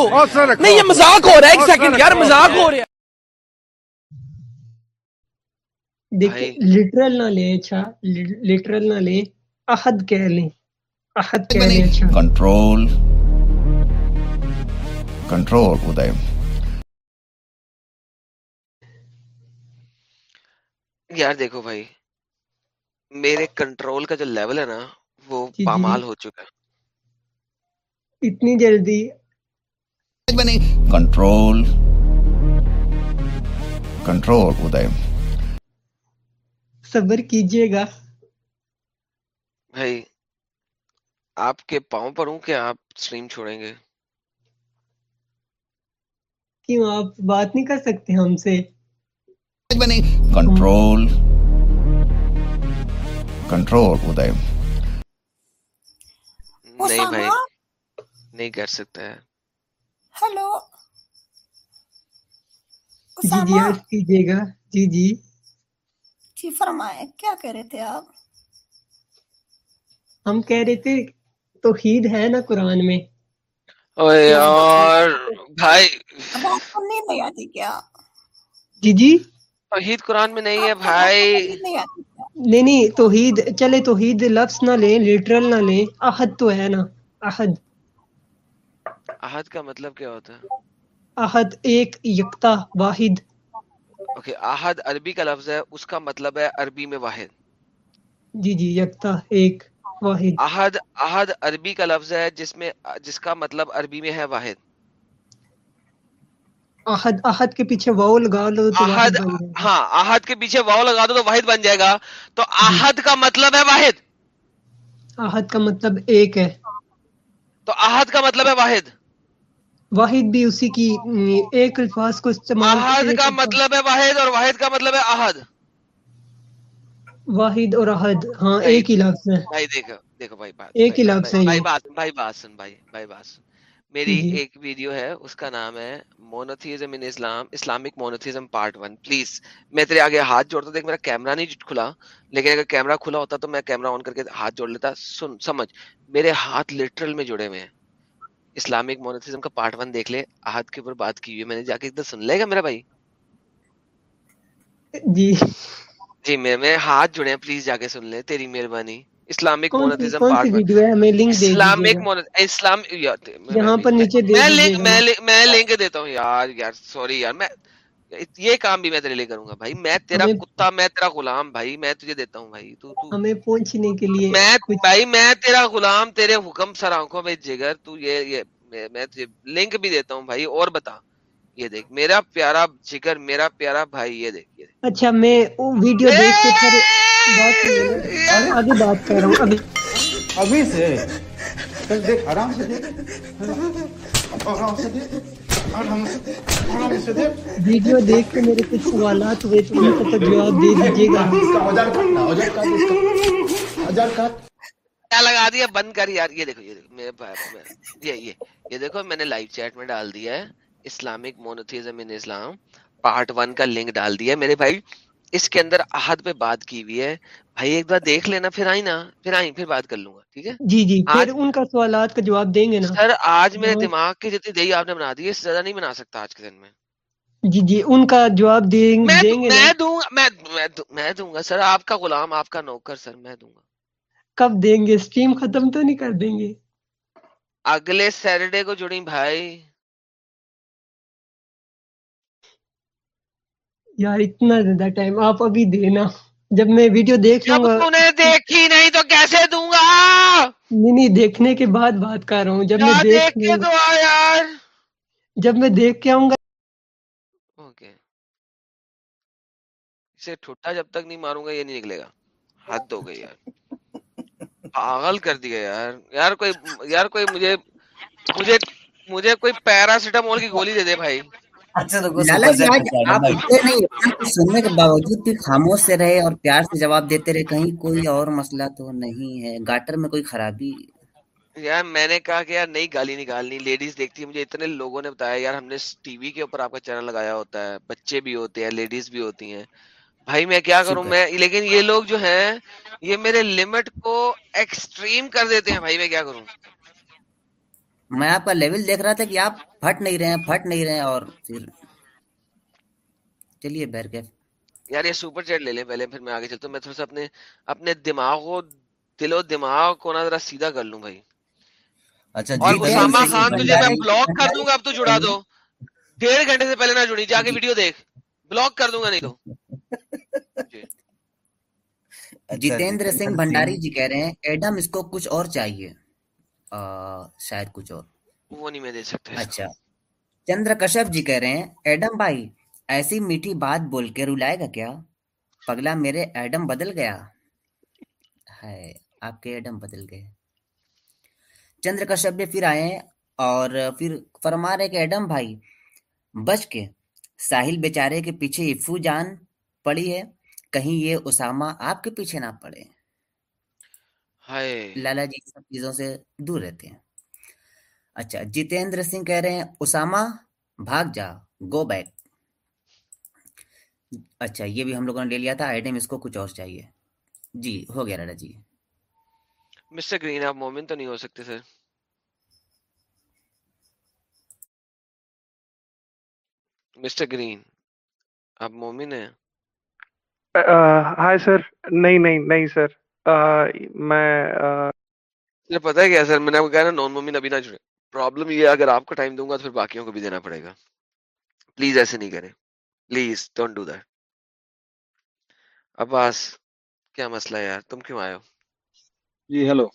نہیں یہ مزاق ہو رہا ہے ایک سیکنڈ یار مزاق ہو رہا دیکھیں لٹرل نہ لیں اچھا۔ لٹرل نہ لیں احد کہہ لیں۔ احد کہہ لیں اچھا۔ کنٹرول۔ کنٹرول ادے۔ یار دیکھو بھائی۔ میرے کنٹرول کا جو لیول ہے نا وہ جی، جی، جی۔ پامال ہو چکا اتنی جلدی۔ بنے۔ کنٹرول کنٹرول ادے صبر کیجیے گا۔ بھائی آپ کے پاؤں پر ہوں کہ آپ سٹریم چھوڑیں گے؟ کیوں؟ آپ بات نہیں کر سکتے ہم سے۔ بنے۔ کنٹرول کنٹرول ادے نہیں بھائی نہیں کر سکتا ہے۔ ہیلو جی جی آپ کیجیے گا۔ جی جی۔ جی فرمائے کیا کہہ رہے تھے آپ؟ ہم کہہ رہے تھے توحید ہے نا قرآن میں۔ نہیں آتی کیا؟ جی جی۔ توحید قرآن میں نہیں ہے بھائی۔ نہیں آتی نہیں نہیں توحید چلے توحید لفظ نہ لیں لٹرل نہ لیں عہد تو ہے نا احد۔ عہد کا مطلب کیا ہوتا ہے؟ احد ایک یکتا واحد۔ اوکے احد عربی کا لفظ ہے اس کا مطلب ہے عربی میں واحد۔ جی جی یکتا ایک واحد۔ احد احد عربی کا لفظ ہے جس میں جس کا مطلب عربی میں ہے واحد۔ آہد کے پیچھے واؤ لگا لو تو ہاں احد کے پیچھے واؤ لگا دو تو واحد بن جائے گا۔ تو آہد کا مطلب ہے واحد۔ آہد کا مطلب ایک ہے۔ تو آہد کا مطلب ہے واحد۔ واحد بھی اسی کی ایک الفاظ کو استعمال آہد کا مطلب ہے واحد اور واحد کا مطلب ہے احد واحد اور احد ہاں ایک ہی لفظ ہے۔ بھائی دیکھو دیکھو بھائی بات ایک ہی لفظ ہے بھائی بات بھائی بات سن بھائی بھائی بات۔ سن میری ایک ویڈیو ہے اس کا نام ہے monotheism in Islam Islamic monotheism part one please میں تیرے آگے ہاتھ جوڑتا دیکھ میرا کیمرہ نہیں کھلا لیکن اگر کیمرہ کھلا ہوتا تو میں کیمرہ آن کر کے ہاتھ جوڑ لیتا۔ سن سمجھ میرے ہاتھ لٹرل میں جڑے ہوئے ہیں۔ اسلامک مونوتھیزم کا پارٹ ون دیکھ لے ہاتھ کے اوپر بات کی ہوئی میں نے جا کے ایک دم سن۔ لے گا میرا بھائی؟ جی۔ جی میں ہاتھ جڑے ہیں پلیز جا کے سن لے تیری مہربانی۔ اسلامک مونتھزم اسلامک اسلام میں لنک دیتا ہوں۔ یار یار سوری یار میں یہ کام بھی میں تیرے لیے کروں گا بھائی۔ میں تیرا کتا میں تیرا غلام بھائی میں تجھے دیتا ہوں بھائی۔ تو ہمیں پہنچنے کے لیے میں بھائی میں تیرا غلام تیرے حکم سر آنکھوں میں جگر تو یہ میں تجھے لنک بھی دیتا ہوں بھائی۔ اور بتا۔ یہ دیکھ میرا پیارا جگر میرا پیارا بھائی یہ دیکھ اچھا میں ویڈیو دیکھ کے پھر بات بات کر رہا ہوں۔ ابھی ابھی سے؟ دیکھ آرام سے دیکھ۔ آرام سے دیکھ۔ ویڈیو دیکھ کے میرے کچھ سوالات ہوئے تو ان تو جواب دے دیجیے گا۔ کیا لگا دیا؟ بند کر یار یہ دیکھو یہ دیکھو۔ میرے یہ یہ یہ دیکھو میں نے لائیو چیٹ میں ڈال دیا ہے۔ Islamic monotheism in Islam part one کا لنک ڈال دیا میرے بھائی. اس کے اندر احد پہ بات کی ہوئی ہے. بھائی ایک بار دیکھ لینا پھر آئی نا پھر آئی پھر بات کر لوں گا ٹھیک ہے؟ جی جی آج ان کا سوالات کا جواب دیں گے نا۔ سر آج میرے دماغ کی جتنی دہی آپ نے بنا دی ہے اس زیادہ نہیں بنا سکتا آج کے دن میں۔ جی جی ان کا جواب دیں گے میں دوں گا میں دوں گا سر آپ کا غلام آپ کا نوکر سر میں دوں گا۔ کب دیں گے؟ اسٹریم ختم تو نہیں کر دیں گے؟ اگلے سیٹرڈے کو جڑی بھائی۔ یار اتنا زیادہ ٹائم آپ ابھی دینا۔ جب میں ویڈیو دیکھ لوں گا۔ دیکھی نہیں تو کیسے دوں گا؟ نہیں نہیں دیکھنے کے بعد بات کر رہا ہوں۔ جب میں جب میں دیکھ کے آؤں گا۔ اسے ٹھٹا جب تک نہیں ماروں گا یہ نہیں نکلے گا۔ حد ہو گئی یار۔ پاگل کر دیا یار۔ یار کوئی یار کوئی مجھے مجھے مجھے کوئی پیراسیٹامول کی گولی دے دے بھائی۔ سننے کے باوجود بھی خاموش سے رہے اور پیار سے جواب دیتے رہے کہیں کوئی اور مسئلہ تو نہیں ہے۔ گاٹر میں کوئی خرابی؟ یار میں نے کہا کہ یار نہیں گالی نکالنی لیڈیز دیکھتی مجھے اتنے لوگوں نے بتایا یار ہم نے ٹی وی کے اوپر آپ کا چینل لگایا ہوتا ہے بچے بھی ہوتے ہیں لیڈیز بھی ہوتی ہیں۔ بھائی میں کیا اچھا کروں؟ میں لیکن یہ لوگ جو ہیں یہ میرے لمٹ کو ایکسٹریم کر دیتے ہیں۔ بھائی میں کیا کروں؟ میں آپ کا لیول دیکھ رہا تھا کہ آپ پھٹ نہیں رہے ہیں پھٹ نہیں رہے ہیں اور پھر چلیے بہرکیف یار یہ سپر چیٹ لے لیں پہلے پھر میں آگے چلتا ہوں۔ میں تھوڑا سا اپنے اپنے دماغ کو دل و دماغ کو نا ذرا سیدھا کر لوں بھائی۔ اچھا اور جی، اسامہ خان تجھے میں بلاک کر دوں گا اب تو جڑا دو۔ ڈیڑھ گھنٹے سے پہلے نہ جڑی جا کے ویڈیو دیکھ۔ بلاک کر دوں گا نہیں تو۔ جی۔ اچھا، جی، جتیندر سنگھ بھنڈاری جی کہہ رہے ہیں ایڈم اس کو کچھ اور چاہیے۔ شاید کچھ اور۔ وہ نہیں میں دے سکتا اچھا۔ چندر کشپ جی کہہ رہے ہیں ایڈم بھائی ایسی میٹھی بات بول کے رلائے گا کیا؟ پگلا میرے ایڈم بدل گیا۔ ہے آپ کے ایڈم بدل گئے۔ چندر کشپ جی پھر آئے اور پھر فرما رہے کہ ایڈم بھائی بچ کے ساحل بیچارے کے پیچھے افو جان پڑی ہے کہیں یہ اسامہ آپ کے پیچھے نہ پڑے۔ ہائے لالا جی سب چیزوں سے دور رہتے ہیں اچھا جیتیندر سنگھ کہہ رہے ہیں اسامہ بھاگ جا گو بیک اچھا یہ بھی ہم لوگوں نے لے لیا تھا آئیڈیم اس کو کچھ اور چاہیے جی ہو گیا لالا جی مسٹر گرین آپ مومن تو نہیں ہو سکتے سر مسٹر گرین آپ مومن ہیں ہائے سر نہیں نہیں نہیں سر میں پتا ہے سر میں نے آپ کہا نا نان نہ جڑے پرابلم یہ اگر آپ کو ٹائم دوں گا تو پھر باقیوں کو بھی دینا پڑے گا۔ پلیز ایسے نہیں کریں۔ Please don't do that Abbas کیا مسئلہ یار؟ تم کیوں آئے ہو؟ جی ہیلو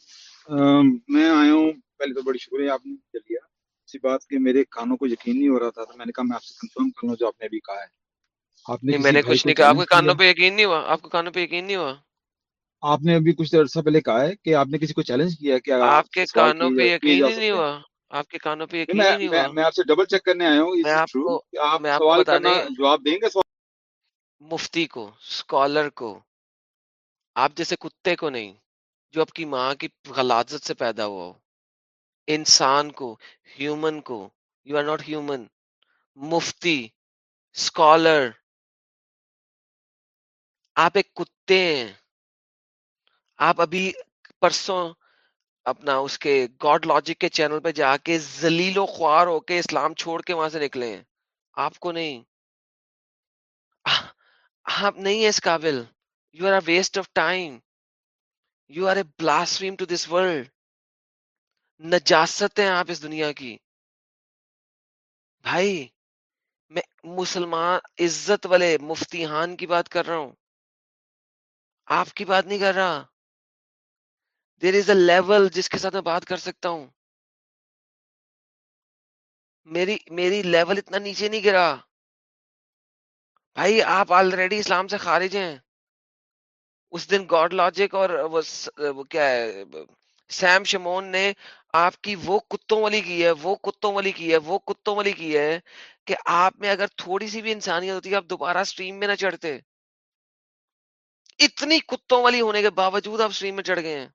میں آیا ہوں۔ پہلے تو بڑی شکریہ آپ نے۔ مجھے لیا اسی بات کہ میرے کانوں کو یقین نہیں ہو رہا تھا تو میں نے کہا میں آپ سے کنفرم کر لوں جو آپ نے ابھی کہا ہے۔ آپ نے میں نے کچھ نہیں کہا۔ آپ کے کانوں پہ یقین نہیں ہوا؟ آپ کے کانوں پہ یقین نہیں ہوا؟ آپ نے ابھی کچھ عرصہ پہلے کہا ہے کہ آپ نے کسی کو چیلنج کیا کہ آپ کے کانوں پہ یقین نہیں ہوا۔ آپ کے کانوں پہ یقین نہیں ہوا۔ میں آپ سے ڈبل چیک کرنے آیا ہوں آپ سوال کرنا جواب دیں گے مفتی کو سکالر کو۔ آپ جیسے کتے کو نہیں جو آپ کی ماں کی غلازت سے پیدا ہوا ہو۔ انسان کو ہیومن کو۔ یو آر ناٹ ہیومن مفتی سکالر آپ ایک کتے ہیں۔ آپ ابھی پرسوں اپنا اس کے گاڈ لاجک کے چینل پہ جا کے زلیل و خوار ہو کے اسلام چھوڑ کے وہاں سے نکلے ہیں۔ آپ کو نہیں۔ آپ نہیں ہیں اس قابل۔ You are a waste of time you are a blasphemous to this world نجاست ہیں آپ اس دنیا کی۔ بھائی، میں مسلمان عزت والے مفتیحان کی بات کر رہا ہوں۔ آپ کی بات نہیں کر رہا۔ دیر از اے لیول جس کے ساتھ میں بات کر سکتا ہوں۔ میری میری لیول اتنا نیچے نہیں گرا۔ بھائی، آپ آلریڈی اسلام سے خارج ہیں۔ اس دن گاڈ لاجک اور وہ کیا ہے، سیم شمون نے آپ کی وہ کتوں والی کی ہے، وہ کتوں والی کی ہے، وہ کتوں والی کی ہے کہ آپ میں اگر تھوڑی سی بھی انسانیت ہوتی ہے آپ دوبارہ سٹریم میں نہ چڑھتے۔ اتنی کتوں والی ہونے کے باوجود آپ سٹریم میں چڑھ گئے ہیں۔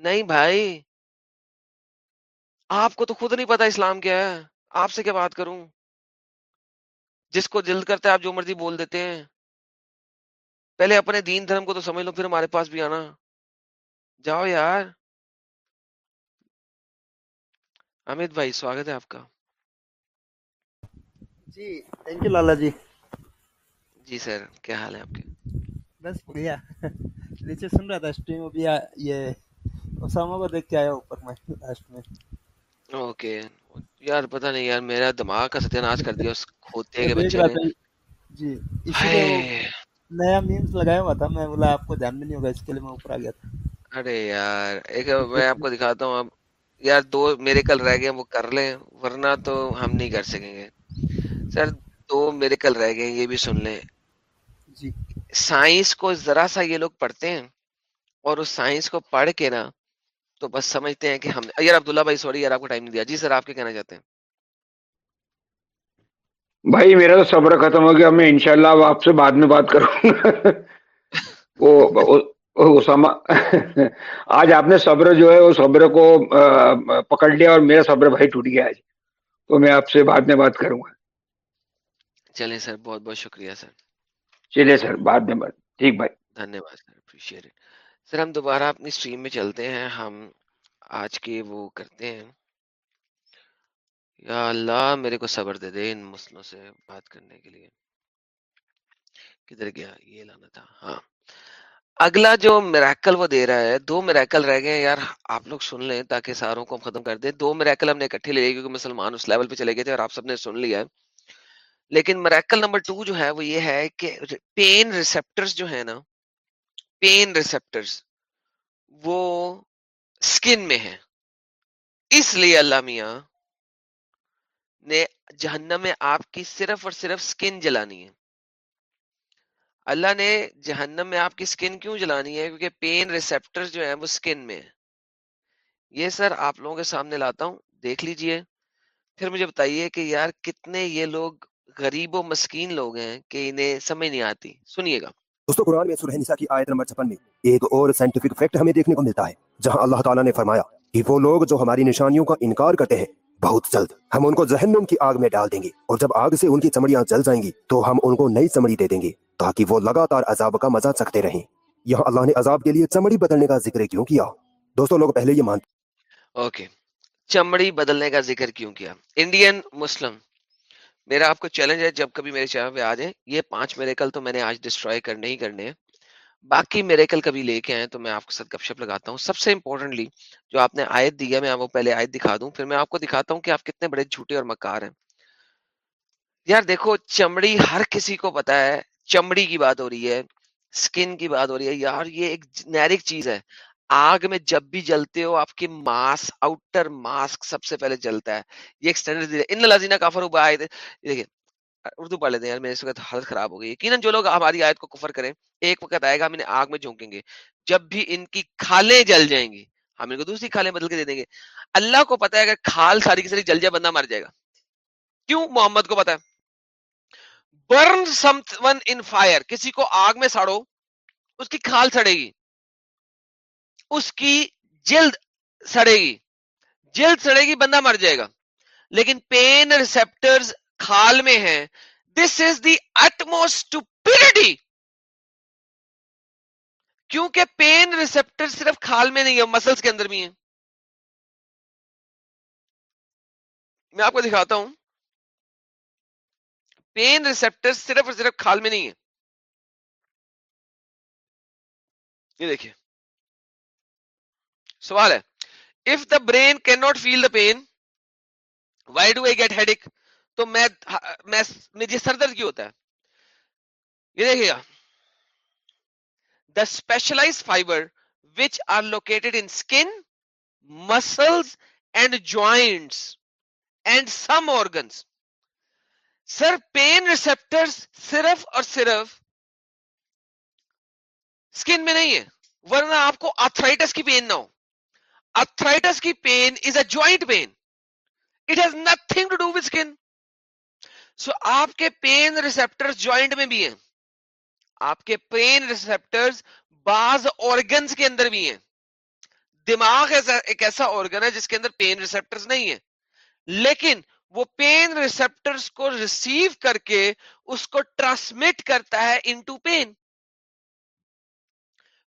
نہیں بھائی۔ آپ کو تو خود نہیں پتا اسلام کیا ہے۔ آپ سے کیا بات کروں؟ جس کو دل کرتا ہے آپ جو مرضی بول دیتے ہیں۔ پہلے اپنے دین دھرم کو تو سمجھ لو پھر ہمارے پاس بھی آنا۔ جاؤ یار۔ امت بھائی سواگت ہے آپ کا۔ جی تھینک یو لالا جی۔ جی سر کیا حال ہے آپ کے؟ بس بڑھیا۔ (laughs) نیچے سن رہا تھا اسٹریم ابھی یہ اسامہ کو دیکھ کے آیا اوپر میں لاسٹ میں۔ اوکے۔ یار پتہ نہیں یار میرا دماغ کا ستیہ ناش کر دیا اس کھوتے کے بچے نے۔ جی اسی لیے نیا میمز لگایا ہوا تھا۔ میں بولا آپ کو دھیان بھی نہیں ہوگا اس کے لیے میں اوپر آ گیا تھا۔ ارے یار ایک میں آپ کو دکھاتا ہوں۔ اب یار دو میرے کل رہ گئے وہ کر لیں ورنہ تو ہم نہیں کر سکیں گے۔ سر دو میرے کل رہ گئے یہ بھی سن لیں۔ جی۔ سائنس کو ذرا سا یہ لوگ پڑھتے ہیں۔ اور اس سائنس کو پڑھ کے نا تو بس سمجھتے ہیں کہ ہم یار عبداللہ بھائی سوری یار آپ کو ٹائم نہیں دیا۔ جی سر آپ کیا کہنا چاہتے ہیں؟ بھائی میرا تو صبر ختم ہو گیا۔ میں انشاءاللہ آپ سے بعد میں بات کروں گا۔ (laughs) وہ اسامہ (laughs) آج آپ نے صبر جو ہے وہ صبر کو پکڑ لیا اور میرا صبر بھائی ٹوٹ گیا آج۔ تو میں آپ سے بعد میں بات کروں گا۔ چلیں سر بہت بہت شکریہ سر۔ چلیے سر بعد میں بات۔ ٹھیک بھائی۔ دھنیہ واد سر اپریشیٹ سر، ہم دوبارہ اپنی اسٹریم میں چلتے ہیں۔ ہم آج کے وہ کرتے ہیں۔ یا اللہ، میرے کو صبر دے دے ان مسئلوں سے بات کرنے کے لیے۔ کدھر گیا؟ یہ لانا تھا۔ ہاں۔ اگلا جو میریکل وہ دے رہا ہے، دو میریکل رہ گئے ہیں۔ یار، آپ لوگ سن لیں تاکہ ساروں کو ہم ختم کر دیں۔ دو میریکل ہم نے اکٹھے لے لیے کیونکہ مسلمان اس لیول پہ چلے گئے تھے اور آپ سب نے سن لیا ہے۔ لیکن میریکل نمبر ٹو جو ہے، وہ یہ ہے کہ پین ریسپٹرز جو ہے نا پین ریسپٹرز وہ سکن میں ہے اس لیے اللہ میاں نے جہنم میں آپ کی صرف اور صرف سکن جلانی ہے۔ اللہ نے جہنم میں آپ کی سکن کیوں جلانی ہے؟ کیونکہ پین ریسپٹر جو ہیں وہ سکن میں ہے یہ سر آپ لوگوں کے سامنے لاتا ہوں، دیکھ لیجیے۔ پھر مجھے بتائیے کہ یار کتنے یہ لوگ غریب و مسکین لوگ ہیں کہ انہیں سمجھ نہیں آتی۔ سنیے گا۔ دوستو، قرآن میں سورہ نساء کی آیت نمبر چھپن میں ایک اور سائنٹیفک فیکٹ ہمیں دیکھنے کو ملتا ہے، جہاں اللہ تعالیٰ نے فرمایا کہ وہ لوگ جو ہماری نشانیوں کا انکار کرتے ہیں، بہت جلد ہم ان کو جہنم کی آگ میں ڈال دیں گے اور جب آگ سے ان کی چمڑیاں جل جائیں گی تو ہم ان کو نئی چمڑی دے دیں گے تاکہ وہ لگاتار عذاب کا مزہ چکتے رہیں۔ یہاں اللہ نے عذاب کے لیے چمڑی بدلنے کا ذکر کیوں کیا؟ دوستو، لوگ پہلے یہ مانتے اوکے okay. چمڑی بدلنے کا ذکر کیوں کیا؟ انڈین مسلم میرا آپ کو چیلنج ہے، جب کبھی میرے چینل پہ آ جائیں، یہ پانچ میریکل تو میں نے آج ڈسٹروائے کرنے ہی کرنے ہیں۔ باقی میرے کل کبھی لے کے آئے تو میں آپ کے ساتھ گپ شپ لگاتا ہوں۔ سب سے امپورٹنٹلی جو آپ نے آیت دی ہے، میں وہ پہلے آیت دکھا دوں، پھر میں آپ کو دکھاتا ہوں کہ آپ کتنے بڑے جھوٹے اور مکار ہیں۔ یار دیکھو، چمڑی ہر کسی کو پتا ہے، چمڑی کی بات ہو رہی ہے سکن کی بات ہو رہی ہے۔ یار یہ ایک جنیرک چیز ہے۔ آگ میں جب بھی جلتے ہو، آپ کی ماس آؤٹر ماسک سب سے پہلے جلتا ہے۔ یہ ایک ان لذینہ کافر آئے دیکھیں، اردو پڑھ لیتے ہیں۔ یار، میرے اس وقت حالت خراب ہو گئی۔ یقیناً جو لوگ ہماری آیت کو کفر کریں، ایک وقت آئے گا ہم انہیں آگ میں جھونکیں گے۔ جب بھی ان کی کھالیں جل جائیں گی، ہم ان کو دوسری کھالیں بدل کے دے دیں گے۔ اللہ کو پتا ہے اگر کھال ساری کی ساری جل جائے، بندہ مر جائے گا۔ کیوں؟ محمد کو پتا ہے۔ Burn someone in fire کسی کو آگ میں ساڑو، اس کی کھال سڑے گی۔ اس کی جلد سڑے گی۔ جلد سڑے گی، بندہ مر جائے گا۔ لیکن پین ریسپٹرز کھال میں ہیں۔ دس از دی اٹموسٹ کیونکہ پین ریسپٹر صرف کھال میں نہیں ہے مسلس کے اندر بھی ہیں۔ میں آپ کو دکھاتا ہوں۔ پین ریسپٹر صرف اور صرف کھال میں نہیں ہے یہ دیکھیے۔ سوال ہے۔ If the brain can not feel the pain why do I get head تو میں مجھے سر درد کیوں ہوتا ہے۔ یہ دیکھیے گا۔ The specialise fibre which are located in skin muscles and joints and some organs sir pain receptor صرف اور صرف اسکن میں نہیں ہے۔ ورنہ آپ کو آتھرائٹس کی پین نہ ہو۔ آتھرائٹس کی pain is a joint pain it has nothing to do with skin so آپ کے پین ریسپٹر جوائنٹ میں بھی ہیں آپ کے پین ریسپٹر بعض آرگنس کے اندر بھی ہیں دماغ ایک ایسا آرگن ہے جس کے اندر پین ریسپٹرز نہیں ہے لیکن وہ پین ریسپٹرز کو ریسیو کر کے اس کو ٹرانسمٹ کرتا ہے انٹو پین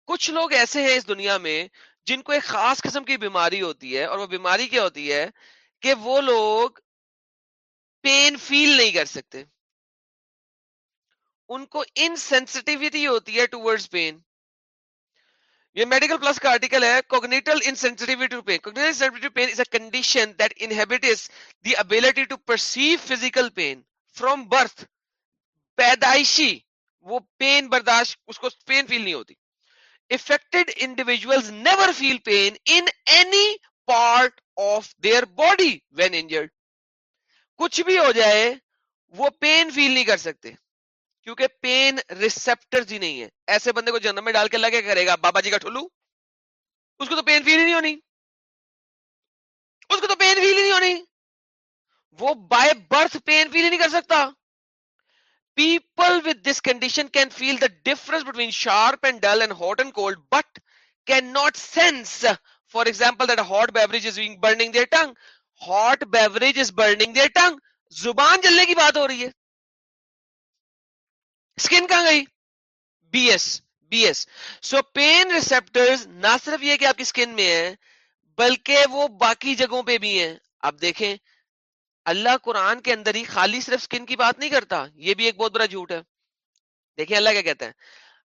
کچھ لوگ ایسے ہیں اس دنیا میں جن کو ایک خاص قسم کی بیماری ہوتی ہے، اور وہ بیماری کیا ہوتی ہے کہ وہ لوگ پین فیل نہیں کر سکتے۔ ان کو انسینسٹیوٹی ہوتی ہے ٹوورڈز پین یہ میڈیکل پلس کا آرٹیکل ہے congenital insensitivity to pain congenital pain is a condition that inhibits the ability to perceive physical pain from birth پیدائشی، وہ پین برداشت، اس کو پین فیل نہیں ہوتی۔ Affected individuals never feel pain in any part of their body when injured کچھ بھی ہو جائے، وہ پین فیل نہیں کر سکتے، کیونکہ پین ریسپٹر ہی نہیں ہے۔ ایسے بندے کو جنم میں ڈال کے لگے کرے گا؟ بابا جی کا ٹھلو۔ اس کو تو پین فیل ہی نہیں ہونی۔ اس کو تو پین فیل ہی نہیں ہونی۔ وہ بائی برتھ پین فیل ہی نہیں کر سکتا۔ People with this condition can feel the difference between sharp and dull and hot and cold but can not sense for example that hot beverage is being burning their tongue. Hot beverage is burning their tongue. زبان جلنے کی بات ہو رہی ہے skin کہاں گئی B S B S so pain receptor نہ صرف یہ کہ آپ کی اسکن میں ہے بلکہ وہ باقی جگہوں پہ بھی ہیں آپ دیکھیں اللہ قرآن کے اندر ہی خالی صرف اسکن کی بات نہیں کرتا، یہ بھی ایک بہت بڑا جھوٹ ہے۔ دیکھیں اللہ کیا کہتا ہے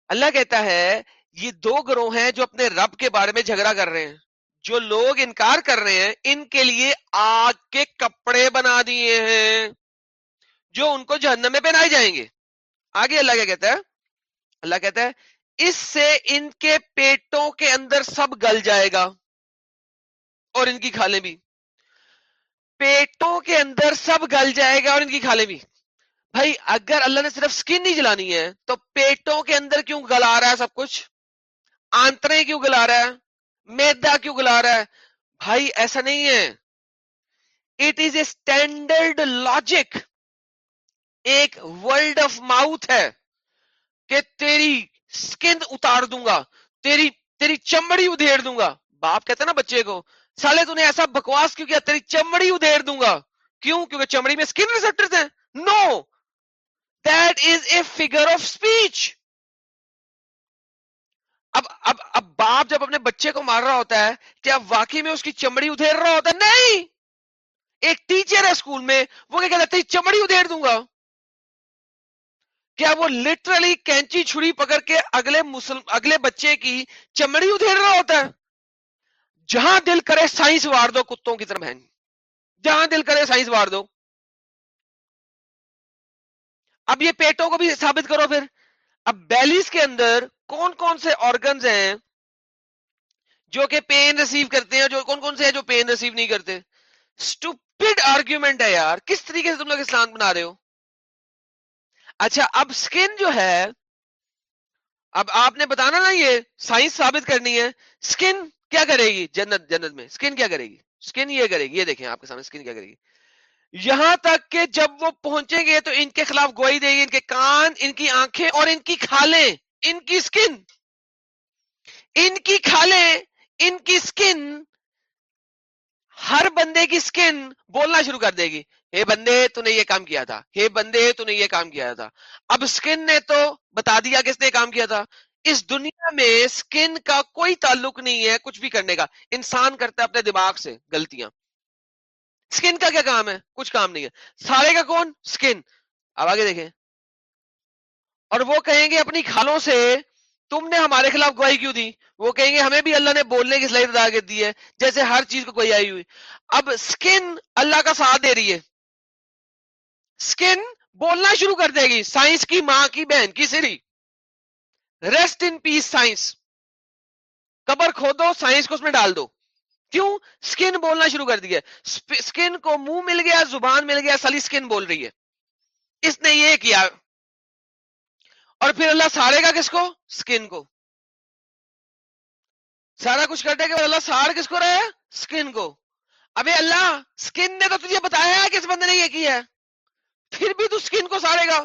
اللہ کہتا ہے، یہ دو گروہ ہیں جو اپنے رب کے بارے میں جھگڑا کر رہے ہیں۔ جو لوگ انکار کر رہے ہیں، ان کے لیے آگ کے کپڑے بنا دیے ہیں، جو ان کو جہنم میں پہنائے جائیں گے۔ آگے اللہ کیا کہتا ہے؟ اللہ کہتا ہے، اس سے ان کے پیٹوں کے اندر سب گل جائے گا، اور ان کی کھالیں بھی۔ پیٹوں کے اندر سب گل جائے گا اور ان کی کھالیں بھی۔ بھائی، اگر اللہ نے صرف سکن نہیں جلانی ہے، تو پیٹوں کے اندر کیوں گلا رہا ہے سب کچھ؟ آنترے کیوں گلا رہا ہے؟ میدا کیوں گلا رہا ہے؟ بھائی، ایسا نہیں ہے۔ It is a standard logic ایک ورلڈ آف ماؤتھ ہے کہ تیری سکن اتار دوں گا، تیری تیری چمڑی ادھیڑ دوں گا۔ باپ کہتے نا بچے کو سالے تو نے ایسا بکواس کیوں کیا؟ تیری چمڑی ادھیڑ دوں گا۔ کیوں؟ کیونکہ چمڑی میں سکن ریسپٹرز ہیں۔ No that is a figure of speech اب اب اب باپ جب اپنے بچے کو مار رہا ہوتا ہے، کیا واقعی میں اس کی چمڑی ادھیڑ رہا ہوتا ہے؟ نہیں! ایک ٹیچر ہے اسکول میں، وہ کیا کہتا ہے چمڑی ادھیڑ دوں گا۔ کیا وہ لٹرلی کینچی چھڑی پکڑ کے اگلے مسلم، اگلے بچے کی چمڑی ادھیڑ رہا ہوتا ہے؟ جہاں دل کرے سائنس وار دو کتوں کی طرح بہن جی۔ جہاں دل کرے سائنس وار دو۔ اب یہ پیٹوں کو بھی ثابت کرو پھر۔ اب بیلیز کے اندر کون کون سے آرگنز ہیں جو کہ پین ریسیو کرتے ہیں جو کون کون سے ہیں جو پین ریسیو نہیں کرتے؟ اسٹوپڈ آرگیومنٹ ہے یار۔ کس طریقے سے تم لوگ اسلام بنا رہے ہو؟ اچھا اب سکن جو ہے، اب آپ نے بتانا نا یہ سائنس ثابت کرنی ہے۔ سکن کیا کرے گی جنت جنت میں؟ سکن کیا کرے گی؟ سکن یہ کرے گی، یہ دیکھیں آپ کے سامنے سکن کیا کرے گی۔ یہاں تک کہ جب وہ پہنچیں گے تو ان کے خلاف گوئی دے گی ان کے کان، ان کی آنکھیں اور ان کی کھالیں، ان کی سکن ان کی کھالیں، ان کی سکن ہر بندے کی سکن بولنا شروع کر دے گی۔ ہے بندے، تو نے یہ کام کیا تھا۔ ہے بندے، تو نے یہ کام کیا تھا۔ اب سکن نے تو بتا دیا کس نے کام کیا تھا۔ اس دنیا میں سکن کا کوئی تعلق نہیں ہے، کچھ بھی کرنے کا۔ انسان کرتا ہے اپنے دماغ سے غلطیاں۔ سکن کا کیا کام ہے؟ کچھ کام نہیں ہے۔ سارے کا کون؟ سکن اب آگے دیکھیں۔ اور وہ کہیں گے اپنی کھالوں سے، تم نے ہمارے خلاف گواہی کیوں دی؟ وہ کہیں گے ہمیں بھی اللہ نے بولنے کی صلاحیت ادا کر دی ہے، جیسے ہر چیز کو کوئی آئی ہوئی۔ اب سکن اللہ کا ساتھ دے رہی ہے۔ سکن بولنا شروع کر دے گی۔ سائنس کی ماں کی بہن کی سری۔ ریسٹ ان پیس سائنس قبر کھودو سائنس کو اس میں ڈال دو۔ کیوں؟ سکن بولنا شروع کر دیا سکن کو منہ مل گیا، زبان مل گیا سلی سکن بول رہی ہے۔ اس نے یہ کیا؟ اور پھر اللہ سارے گا کس کو؟ سکن کو۔ سارا کچھ کر دے گا اللہ سار کس کو رہے سکن کو۔ ابھی اللہ سکن نے تو تجھے بتایا ہے کہ اس بندے نے یہ کیا ہے۔ پھر بھی تو سکن کو سارے گا۔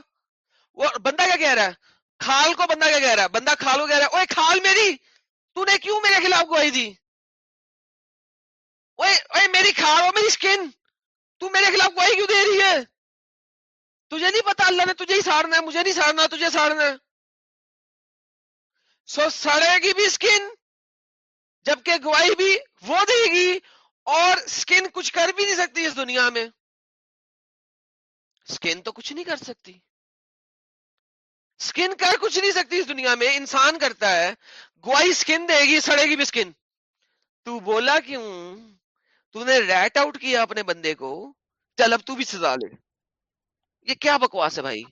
وہ بندہ کیا کہہ رہا ہے؟ کھال کو بندہ کیا کہہ رہا ہے؟ بندہ کھال کو کہہ رہا ہے اوے کھال میری، تو نے کیوں میرے خلاف گواہی دی؟ اوے اوے میری کھال اور میری سکن، تو میرے خلاف گواہی کیوں دے رہی ہے؟ تجھے نہیں پتا اللہ نے تجھے ہی سارنا ہے، مجھے نہیں سارنا تجھے سارنا ہے۔ سو سڑے گی بھی سکن، جبکہ گواہی بھی وہ دے گی اور سکن کچھ کر بھی نہیں سکتی اس دنیا میں۔ سکن تو کچھ نہیں کر سکتی۔ سکن کر کچھ نہیں سکتی اس دنیا میں، انسان کرتا ہے۔ گوائی سکن دے گی، سڑے گی بھی سکن۔ تو بولا کیوں؟ تو نے ریٹ آؤٹ کیا اپنے بندے کو۔ چل اب تو بھی سزا لے۔ یہ کیا بکواس ہے بھائی؟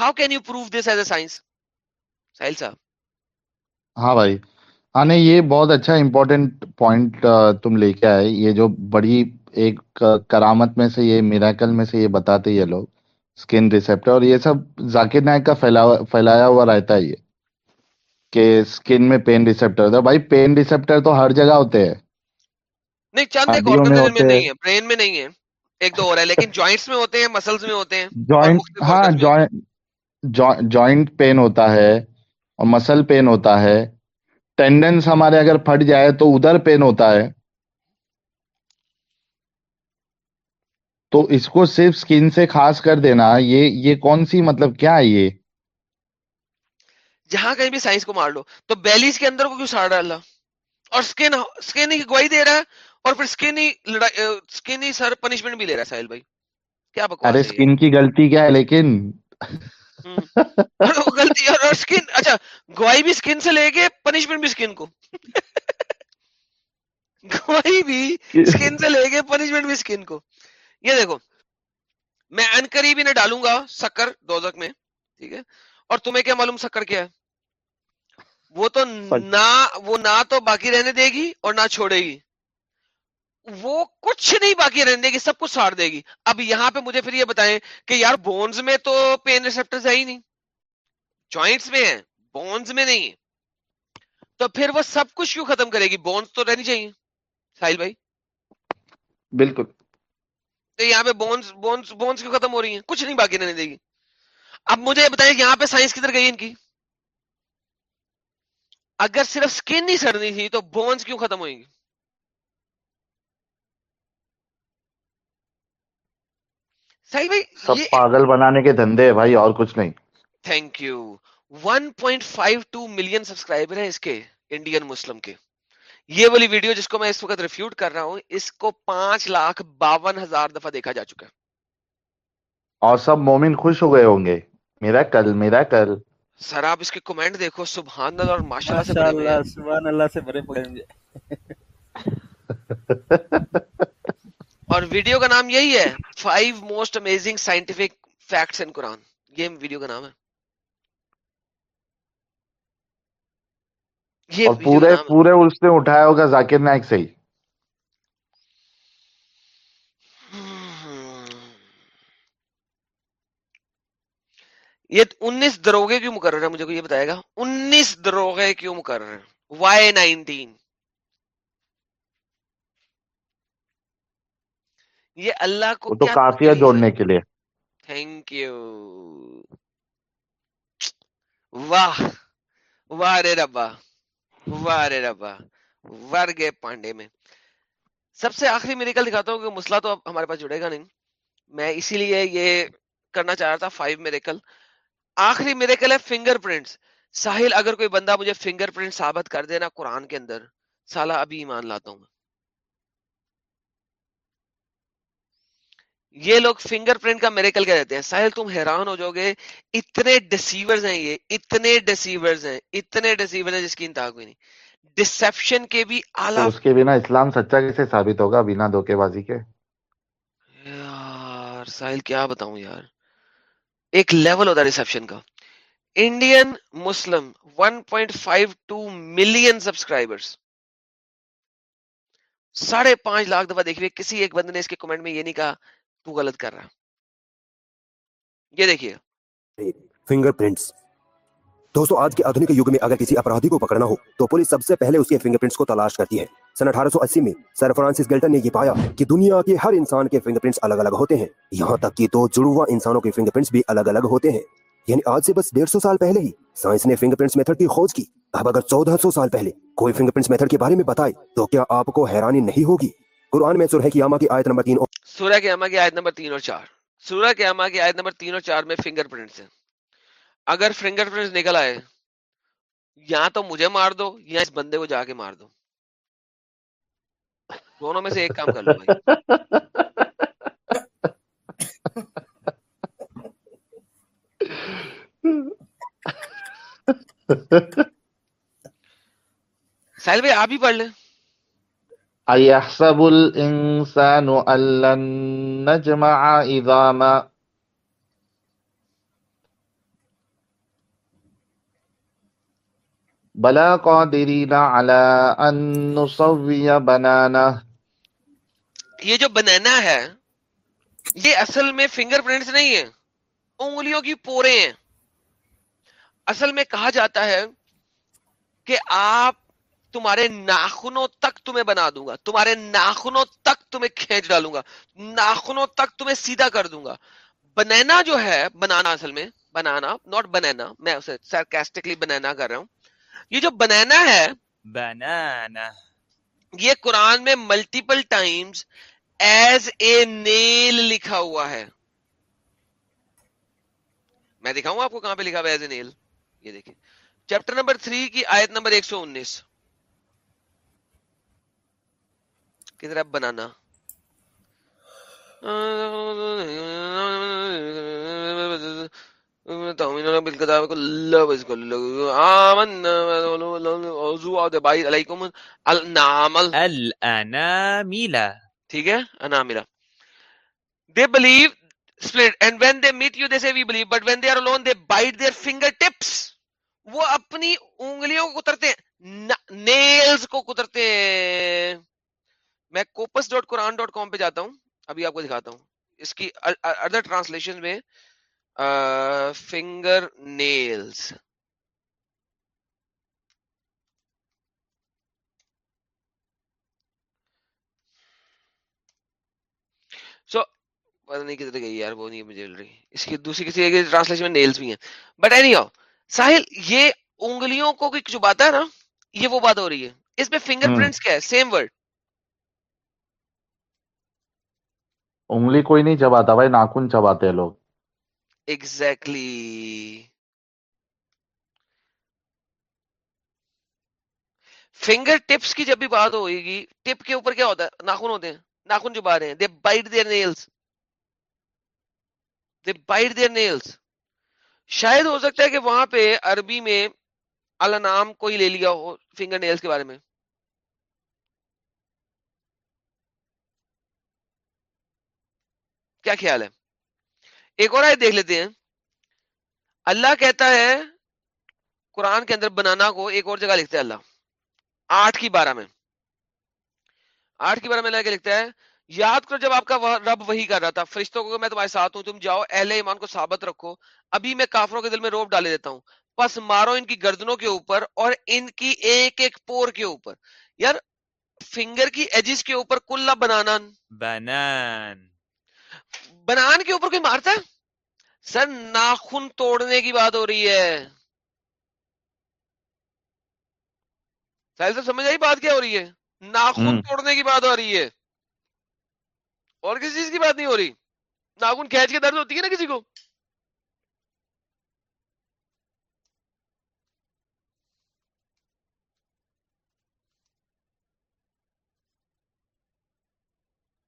How can you prove this as a science Sahil صاحب۔ ہاں بھائی۔ ہاں، آنے یہ بہت اچھا امپورٹنٹ پوائنٹ تم لے کے آئے۔ یہ جو بڑی ایک کرامت میں سے، یہ میراکل میں سے یہ بتاتے یہ لوگ۔ اسکن ریسیپٹر اور یہ سب ذاکر نائک کا پھیلایا ہوا رہتا ہے یہ کہ اسکن میں پین ریسیپٹر ہوتا ہے۔ بھائی پین ریسیپٹر تو ہر جگہ ہوتے ہیں۔ نہیں چند میں نہیں ہے برین میں نہیں ہے ایک دو اور ہے لیکن جوائنٹس میں ہوتے ہیں مسلس میں ہوتے ہیں۔ جوائنٹ ہاں جوائنٹ جوائنٹ پین ہوتا ہے اور مسل پین ہوتا ہے۔ ٹینڈنس ہمارے اگر پھٹ جائے تو ادھر پین ہوتا ہے۔ تو اس کو صرف سکن سے خاص کر دینا یہ یہ کون سی مطلب کیا ہے یہ؟ جہاں کہیں بھی سائنس کو مار لو تو بیلیز کے اندر کو کیوں ساڑ ڈالا اور سکن سکن ہی گواہی دے رہا ہے اور پھر سکن ہی لڑائی سکن ہی سر پنشمنٹ بھی لے رہا ہے ساحل بھائی۔ کیا بکواس ارے سکن کی غلطی کیا ہے لیکن؟ اور غلطی اور سکن اچھا گواہی بھی سکن سے لے کے پنشمنٹ بھی سکن کو۔ گواہی بھی سکن سے لے کے پنشمنٹ بھی سکن کو۔ یہ دیکھو میں ان قریب انہیں ڈالوں گا سکر دوزک میں ٹھیک ہے؟ اور تمہیں کیا معلوم سکر کیا ہے؟ وہ تو نہ وہ نہ تو باقی رہنے دے گی اور نہ چھوڑے گی۔ وہ کچھ نہیں باقی رہنے دے گی سب کچھ ساڑ دے گی۔ اب یہاں پہ مجھے پھر یہ بتائیں کہ یار بونز میں تو پین ریسپٹرز ہے ہی نہیں۔ جوائنٹس میں ہے بونز میں نہیں۔ ہیں تو پھر وہ سب کچھ کیوں ختم کرے گی؟ بونز تو رہنی چاہیے ساحل بھائی۔ بالکل۔ تو یہاں پہ بونس بونس بونس کیوں ختم ہو رہی ہیں؟ کچھ نہیں باقی رہنے دے گی۔ اب مجھے بتائیں یہاں پہ سائنس کدھر گئی ان کی؟ اگر صرف سکن ہی سڑنی تھی تو بونس کیوں ختم ہوئیں گی؟ صحیح بھائی سب پاگل بنانے کے دھندے بھائی اور کچھ نہیں۔ تھینک یو 1.52 ملین سبسکرائبر ہیں اس کے انڈین مسلم کے۔ یہ والی ویڈیو جس کو میں اس وقت ریفیوٹ کر رہا ہوں اس کو پانچ لاکھ باون ہزار دفعہ دیکھا جا چکا ہے۔ اور سب مومن خوش ہو گئے ہوں گے۔ میرا کل میرا کل۔ سر آپ اس کے کمنٹ دیکھو سبحان اللہ اور ماشاء اللہ سے اللہ سبحان اللہ سے بھرے گے (laughs) اور ویڈیو کا نام یہی ہے five most amazing scientific facts in Quran یہ ویڈیو کا نام ہے۔ جی، اور پورے پورے اس نے اٹھایا ہوگا ذاکر نائک سے ہی۔ یہ انیس دروگے کیوں مقرر ہے مجھے کو یہ بتائے گا۔ انیس دروگے کیوں مقرر وائی نائنٹین۔ یہ اللہ کو تو جوڑنے کے لیے۔ تھینک یو واہ۔ واہ رے ربا۔ وارے ربا ور گئے پانڈے میں۔ سب سے آخری میریکل دکھاتا ہوں کہ مسئلہ تو اب ہمارے پاس جڑے گا نہیں۔ میں اسی لیے یہ کرنا چاہ رہا تھا فائیو میریکل آخری میریکل ہے فنگر پرنٹس ساحل، اگر کوئی بندہ مجھے فنگر پرنٹ ثابت کر دینا قرآن کے اندر، سالہ ابھی ایمان لاتا ہوں یہ لوگ فنگر پرنٹ کا میریکل کہہ دیتے ہیں۔ ساحل تم حیران ہو جاؤ گے۔ اتنے ڈسیورز ہیں یہ۔ اتنے ڈسیورز ہیں۔ اتنے ڈسیور ہیں جس کی انتہا کوئی نہیں۔ ڈسپشن کے بھی آلہ اس کے بنا اسلام سچا کیسے ثابت ہوگا؟ بنا دھوکے بازی کے۔ یار ساحل کیا بتاؤں یار؟ ایک لیول ہوتا ریسپشن کا۔ انڈین مسلم 1.52 ملین سبسکرائبرز ساڑھے پانچ لاکھ دفعہ دیکھیے کسی ایک بندے نے اس کے کمنٹ میں یہ نہیں کہا تو غلط کر رہا۔ یہ دیکھیے۔ جی، فنگر پرنٹس۔ دوستو، آج کے آدھنک یگ میں اگر کسی اپرادھی کو پکڑنا ہو، تو پولیس سب سے پہلے اس کے فنگر پرنٹس کو تلاش کرتی ہے۔ سن اٹھارہ سو اسی میں سر فرانسس گلٹن نے یہ پایا کہ دنیا کے ہر انسان کے فنگر پرنٹس الگ الگ ہوتے ہیں۔ یہاں تک کہ دو جڑوا انسانوں کے فنگر پرنٹس بھی الگ الگ ہوتے ہیں۔ یعنی آج سے بس ڈیڑھ سو سال پہلے ہی سائنس نے فنگر پرنٹس میتھڈ کی کھوج کی۔ اب اگر چودہ سو سال پہلے کوئی فنگر پرنٹس میتھڈ کے بارے میں بتائے، تو کیا آپ کو حیرانی نہیں ہوگی؟ قرآن میں سورہ کی آیت نمبر تین سورہ کے اما کی آیت نمبر تین اور چار۔ سورہ کے اما کی آیت نمبر تین اور چار میں فنگر پرنٹس ہیں۔ اگر فنگر پرنٹس نکل آئے، یا تو مجھے مار دو، یا اس بندے کو جا کے مار دو۔ دونوں میں سے ایک کام کر لو سائل بھائی، آپ ہی پڑھ لیں۔ أيحسب الإنسان أن لن نجمع عظاما؟ بلا قادرین على ان نصوی بنانا یہ جو بنانا ہے، یہ اصل میں فنگر پرنٹس نہیں ہے انگلیوں کی پورے ہیں۔ اصل میں کہا جاتا ہے کہ آپ تمہارے ناخنوں تک تمہیں بنا دوں گا۔ تمہارے ناخنوں تک تمہیں کھینچ ڈالوں گا۔ ناخنوں تک تمہیں سیدھا کر دوں گا۔ بنینا جو ہے بنانا اصل میں بنانا ناٹ بنینا میں اسے سرکیسٹکلی بنینا کر رہا ہوں۔ یہ جو بنینا ہے بنانا۔ یہ قرآن میں multiple times as a nail لکھا ہوا ہے۔ میں دکھاؤں آپ کو کہاں پہ لکھا ہوا ایز اے نیل یہ دیکھیں۔ چیپٹر نمبر 3 کی آیت نمبر 119 کی طرح بنانا؟ ٹھیک ہے؟ وہ اپنی انگلیوں کو کترتے ہیں نیلز کو کترتے ہیں۔ میں corpus dot Quran dot com پہ جاتا ہوں ابھی آپ کو دکھاتا ہوں۔ اس کی ادر ٹرانسلیشن میں فنگر نیلز سو پتہ نہیں کدھر گئی یار وہ نہیں مجھے مل رہی اس کی دوسری کسی ٹرانسلیشن میں نیلز بھی ہیں۔ بٹ اینی ہاؤ ساحل یہ انگلیوں کو چباتا ہے نا یہ وہ بات ہو رہی ہے۔ اس میں فنگر پرنٹس کیا ہے؟ سیم ورڈ انگلی کوئی نہیں چباتا بھائی ناخن چباتے ہیں لوگ ایگزیکٹلی فنگر ٹپس کی جب بھی بات ہوئے گی ٹپ کے اوپر کیا ہوتا ہے ناخن ہوتے ہیں ناخن چبا رہے ہیں they bite their nails they bite their nails شاید ہو سکتا ہے کہ وہاں پہ عربی میں النام کوئی لے لیا ہو فنگر نیلز کے بارے میں کیا خیال ہے؟ ایک اور آیت دیکھ لیتے ہیں۔ اللہ کہتا ہے، قرآن کے اندر بنانا کو ایک اور جگہ لکھتا ہے اللہ۔ آٹھ کی بارہ میں۔ آٹھ کی بارہ میں اللہ کیا لکھتا ہے؟ یاد کرو جب آپ کا رب وہی کر رہا تھا، فرشتوں کو میں تمہارے ساتھ ہوں، تم جاؤ، اہل ایمان کو ثابت رکھو۔ ابھی میں کافروں کے دل میں روپ ڈالے دیتا ہوں۔ پس مارو ان کی گردنوں کے اوپر اور ان کی ایک ایک پور کے اوپر۔ یار، فنگر کی ایجز کے اوپر کلا بنانا۔ بنان۔ بنان کے اوپر کوئی مارتا ہے؟ سر ناخن توڑنے کی بات ہو رہی ہے۔ ساحل صاحب سمجھ آئی بات کیا ہو رہی ہے؟ ناخن توڑنے کی بات ہو رہی ہے۔ اور کسی چیز کی بات نہیں ہو رہی۔ ناخن کھینچ کے درد ہوتی ہے نا کسی کو؟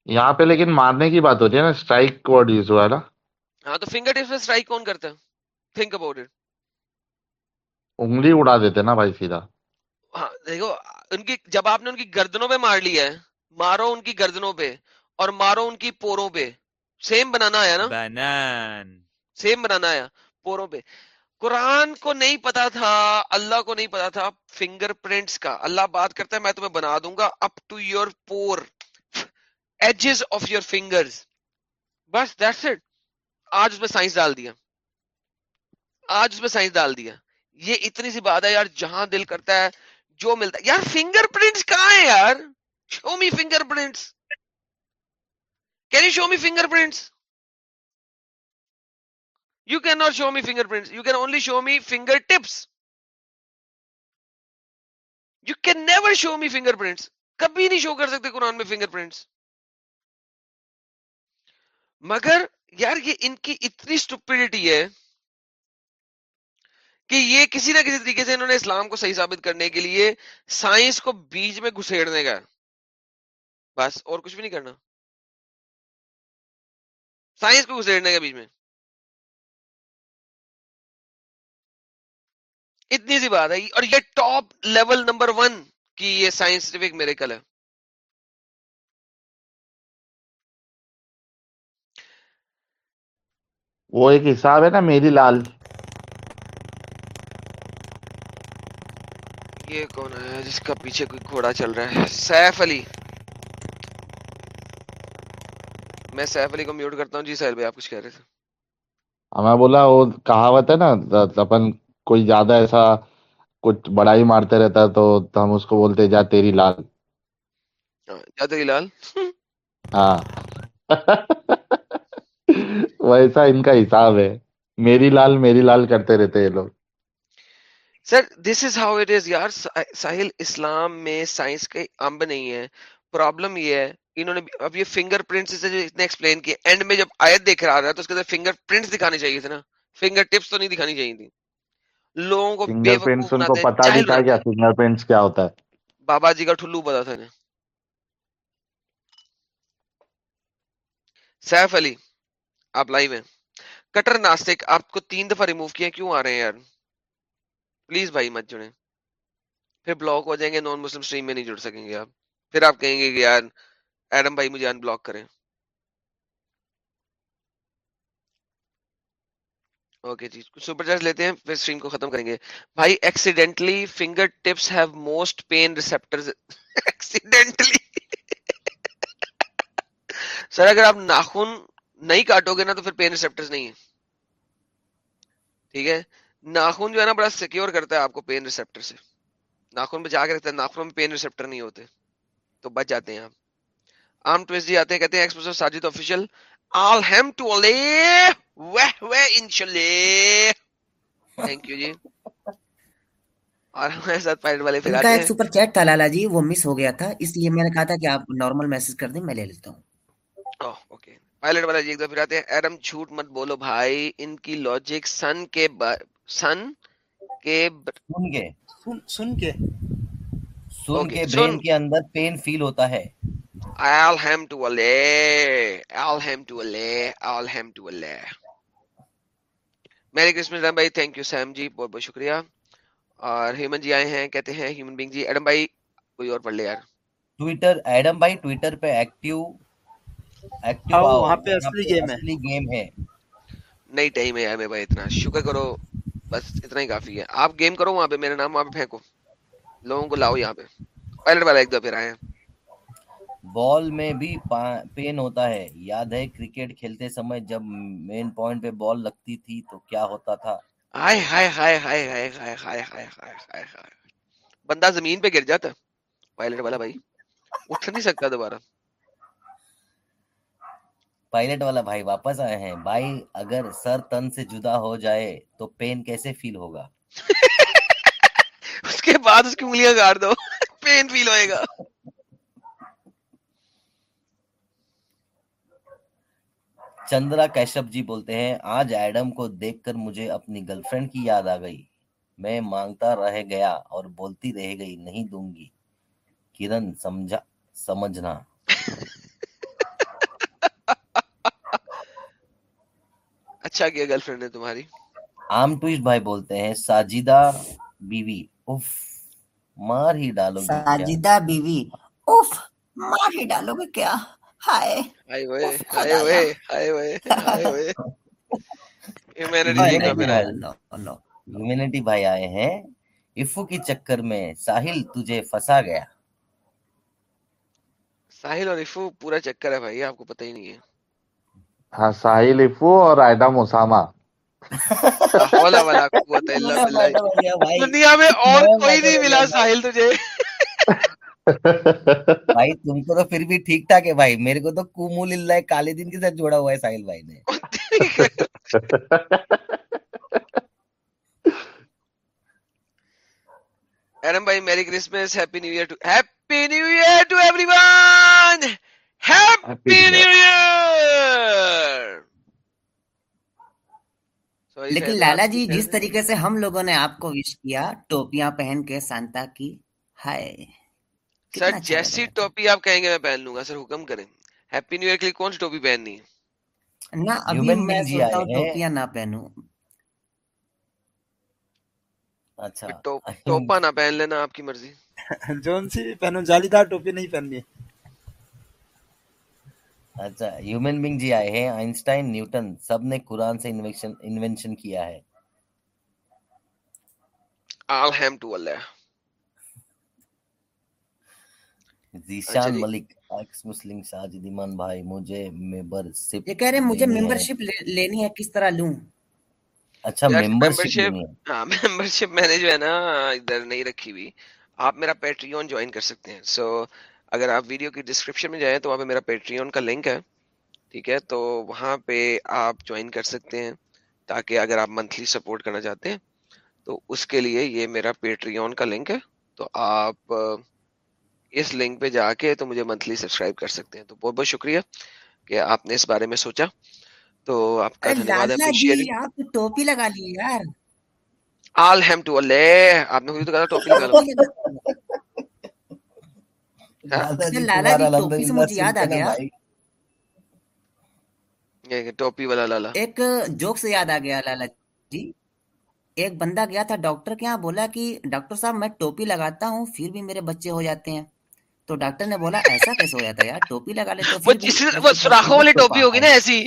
یہاں پہ لیکن مارنے کی بات ہوتی ہے نا اسٹرائک ورڈ یوز ہوا ہے نا۔ ہاں تو فنگر ٹپس میں اسٹرائک کون کرتا ہے؟ تھنک اباؤٹ اٹ انگلی اڑا دیتے نا بھائی سیدھا۔ ہاں دیکھو ان کی جب آپ نے ان کی گردنوں پہ مار لیا ہے مارو ان کی گردنوں پہ اور مارو ان کی پوروں پہ۔ سیم بنانا آیا نا؟ بنان۔ سیم بنانا آیا پوروں پہ۔ قرآن کو نہیں پتا تھا اللہ کو نہیں پتا تھا فنگر پرنٹس کا۔ اللہ بات کرتا ہے میں تمہیں بنا دوں گا up to your pore edges of your fingers بس دیٹس اٹ آج اس میں سائنس ڈال دیا. آج اس میں سائنس ڈال دیا. یہ اتنی سی بات ہے یار، جہاں دل کرتا ہے، جو ملتا ہے. یار فنگر پرنٹس کہاں ہے یار؟ Show me finger prints can you show me finger prints you can not show me finger prints you can only show me finger tips you can never show me finger prints کبھی نہیں شو کر سکتے قرآن میں finger prints مگر یار یہ ان کی اتنی اسٹوپیڈیٹی ہے کہ یہ کسی نہ کسی طریقے سے انہوں نے اسلام کو صحیح ثابت کرنے کے لیے سائنس کو بیج میں گھسیڑنے کا بس، اور کچھ بھی نہیں کرنا۔ سائنس کو گھسیڑنے کا بیچ میں۔ اتنی سی بات ہے۔ اور یہ ٹاپ لیول نمبر ون کی یہ سائنسفک میریکل ہے۔ وہ ایک حساب ہے نا میری لال۔ یہ کون ہے جس کا پیچھے کوئی گھوڑا چل رہا ہے؟ سیف علی۔ میں سیف علی کو میوٹ کرتا ہوں۔ جی سہیل بھائی آپ کچھ کہہ رہے تھے۔ ہاں، ہمیں بولا وہ کہاوت ہے نا اپن کوئی زیادہ ایسا کچھ بڑائی مارتے رہتا تو ہم اس کو بولتے جا تیری لال۔ ہاں، جا تیری لال۔ ہاں۔ (laughs) ویسا ان کا حساب ہے۔ میری لال میری لال کرتے رہتے ہیں لوگ۔ سر دس از ہاؤ اٹ از یار ساحل اسلام میں سائنس کے امب نہیں ہے پرابلم یہ ہے انہوں نے اب یہ فنگر پرنٹس سے جو اتنے ایکسپلین کیے۔ اینڈ میں جب آیت دیکھ رہا رہا تو اس کے اندر فنگر پرنٹس دکھانے چاہیے تھے نا۔ فنگر ٹپس تو نہیں دکھانی چاہیے تھی۔ لوگوں کو فنگر پرنٹس ان کو پتہ نہیں تھا کیا فنگر پرنٹس کیا ہوتا ہے۔ بابا جی کا ٹھلو بتا تھا انہیں۔ سیف علی۔ آپ لائیو ہیں۔ کٹر ناسک آپ کو تین دفعہ ریموو کیا کیوں آ رہے ہیں یار؟ پلیز بھائی مت جڑیں۔ پھر بلاک ہو جائیں گے نان مسلم سٹریم میں نہیں جڑ سکیں گے آپ۔ پھر آپ کہیں گے کہ یار ایڈم بھائی مجھے ان بلاک کریں۔ اوکے جی سپر چارج لیتے ہیں، پھر اسٹریم کو ختم کریں گے۔ بھائی accidentally finger tips have most pain receptors accidentally sir اگر آپ ناخن نہیں کاٹو گے نا تو پھر پین ریسپٹر نہیں ہے ٹھیک ہے؟ ناخون جو ہے نا بڑا سیکیور کرتا ہے آپ کو پین ریسپٹر سے۔ ناخن بچا کے رکھتا ہے ناخنوں میں پین ریسپٹر نہیں ہوتے۔ تو بچ جاتے ہیں آپ۔ آم ٹویسٹ جی آتے ہیں کہتے ہیں ایکسپریسو ساجد آل ہیم ٹو علیہ وہ وہ انشاءاللہ تھینک یو جی۔ اور ہمارے ساتھ پائلٹ والے پھر آتے ہیں۔ سپر چیٹ تھا لالا جی وہ مس ہو گیا تھا۔ اس لیے میں نے کہا تھا کہ آپ نارمل میسج کر دیں میں لے لیتا ہوں۔ اوکے پائلٹ والا جی ایک دو پھر آتے ہیں ایرم جھوٹ مت بولو بھائی ان کی لوجک سن کے با... سن کے سن کے۔ سن سن کے۔ سن کے برین کے اندر پین فیل ہوتا ہے۔ I'll hem to a lay I'll hem to a lay I'll الحمد to a lay merry Christmas Adam بھائی تھینک یو سیم جی بہت بہت شکریہ۔ اور ہیومن جی آئے ہیں کہتے ہیں ہیومن بینگ جی ایڈم بھائی کوئی اور پڑھ لے یار۔ ٹویٹر ایڈم بھائی ٹویٹر پہ ایکٹیو نہیں ٹائم ہے ہمیں بھائی اتنا شکر کرو بس اتنا ہی کافی ہے آپ گیم کرو وہاں پہ نام وہاں پہ پھینکو لوگوں کو لاؤ یہاں پہ پائلٹ والا ایک دو پھر آئے بال میں بھی پین ہوتا ہے یاد ہے کرکٹ کھیلتے سمے جب مین پوائنٹ پہ بال لگتی تھی تو کیا ہوتا تھا بندہ زمین پہ گر جاتا پائلٹ والا بھائی اٹھ نہیں سکتا دوبارہ پائلٹ والا بھائی واپس آئے ہیں۔ بھائی اگر سر تن سے جدا ہو جائے تو پین کیسے فیل ہوگا؟ اس کے بعد اس کی انگلیاں گاڑ دو۔ پین فیل ہوئے گا۔ چندرا کیشپ جی بولتے ہیں آج ایڈم کو دیکھ کر مجھے اپنی گرل فرینڈ کی یاد آ گئی۔ میں مانگتا رہ گیا اور بولتی رہ گئی نہیں دوں گی۔ کرن سمجھا سمجھنا۔ اچھا کیا گرل فرینڈ نے تمہاری؟ عام ٹویسٹ بھائی بولتے ہیں ساجدہ بیوی اف مار ہی ڈالو گے ساجدہ بیوی اف مار ہی ڈالو گے کیا؟ ہائے ہائے ہوئے ہائے ہوئے ہائے ہوئے ہائے ہوئے ہیومینٹی بھائی آئے ہیں۔ افو کی چکر میں ساحل تجھے پھنسا گیا۔ ساحل اور افو پورا چکر ہے بھائی آپ کو پتہ ہی نہیں ہے۔ ساحل لفو اور ایڈم اسامہ دنیا میں اور کوئی نہیں ملا ساحل تجھے بھائی تم کو تو پھر بھی ٹھیک ٹھاک ہے بھائی میرے کو تو کومول اللہ کالے دن کے ساتھ جوڑا ہوا ہے ساحل بھائی نے ایرم بھائی merry Christmas happy new year to happy new year to everyone Happy New Year! لیکن لالا جی جس طریقے سے ہم لوگوں نے آپ کو وش کیا ٹوپیاں پہن کے سانتا کی ہائے سر جیسی ٹوپی آپ کہیں گے میں پہن لوں گا سر حکم کریں ہیپی نیو ایئر کے لیے کون سی ٹوپی پہننی ہے نہ ابھی میں سوچتا ہوں ٹوپیاں نہ پہنوں اچھا ٹوپا نہ پہن لینا آپ کی مرضی جون سی ٹوپی نہیں پہننی ہے اچھا ہیومن بینگ جی آئے ہیں آئنسٹائن نیوٹن سب نے قرآن سے انوینشن کیا ہے۔ اچھا جی۔ ملک ایکس مسلم ساجد ایمان بھائی مجھے یہ کہہ رہے ہیں مجھے لینی ہے کس طرح لوں؟ اچھا ممبرشپ ہاں میں نے جو ہے نا ادھر نہیں رکھی ہوئی۔ آپ میرا پیٹریون جوائن کر سکتے ہیں۔ سو so, اگر آپ ویڈیو کی ڈسکرپشن میں جائیں تو وہاں پہ میرا پیٹریون کا لنک ہے ٹھیک ہے؟ تو وہاں پہ آپ جوائن کر سکتے ہیں تاکہ اگر آپ منتھلی سپورٹ کرنا چاہتے ہیں تو اس کے لیے یہ میرا پیٹریون کا لنک ہے۔ تو آپ اس لنک پہ جا کے تو مجھے منتھلی سبسکرائب کر سکتے ہیں۔ تو بہت بہت شکریہ کہ آپ نے اس بارے میں سوچا۔ تو آپ کا دھنیہ ٹوپی لگا لی یار۔ آل ہیم ٹو آپ نے ٹوپی لگا لو۔ (laughs) لالا جی، ٹوپی سے مجھے یاد آ گیا۔ ٹوپی والا لالا۔ ایک جوک سے یاد آ گیا لالا جی۔ ایک بندہ گیا تھا ڈاکٹر کے یہاں بولا کہ ڈاکٹر صاحب میں ٹوپی لگاتا ہوں پھر بھی میرے بچے ہو جاتے ہیں۔ تو ڈاکٹر نے بولا ایسا کیسے ہو جاتا ہے یار؟ ٹوپی لگا لے تو وہ سراخوں والی ٹوپی ہوگی نا ایسی۔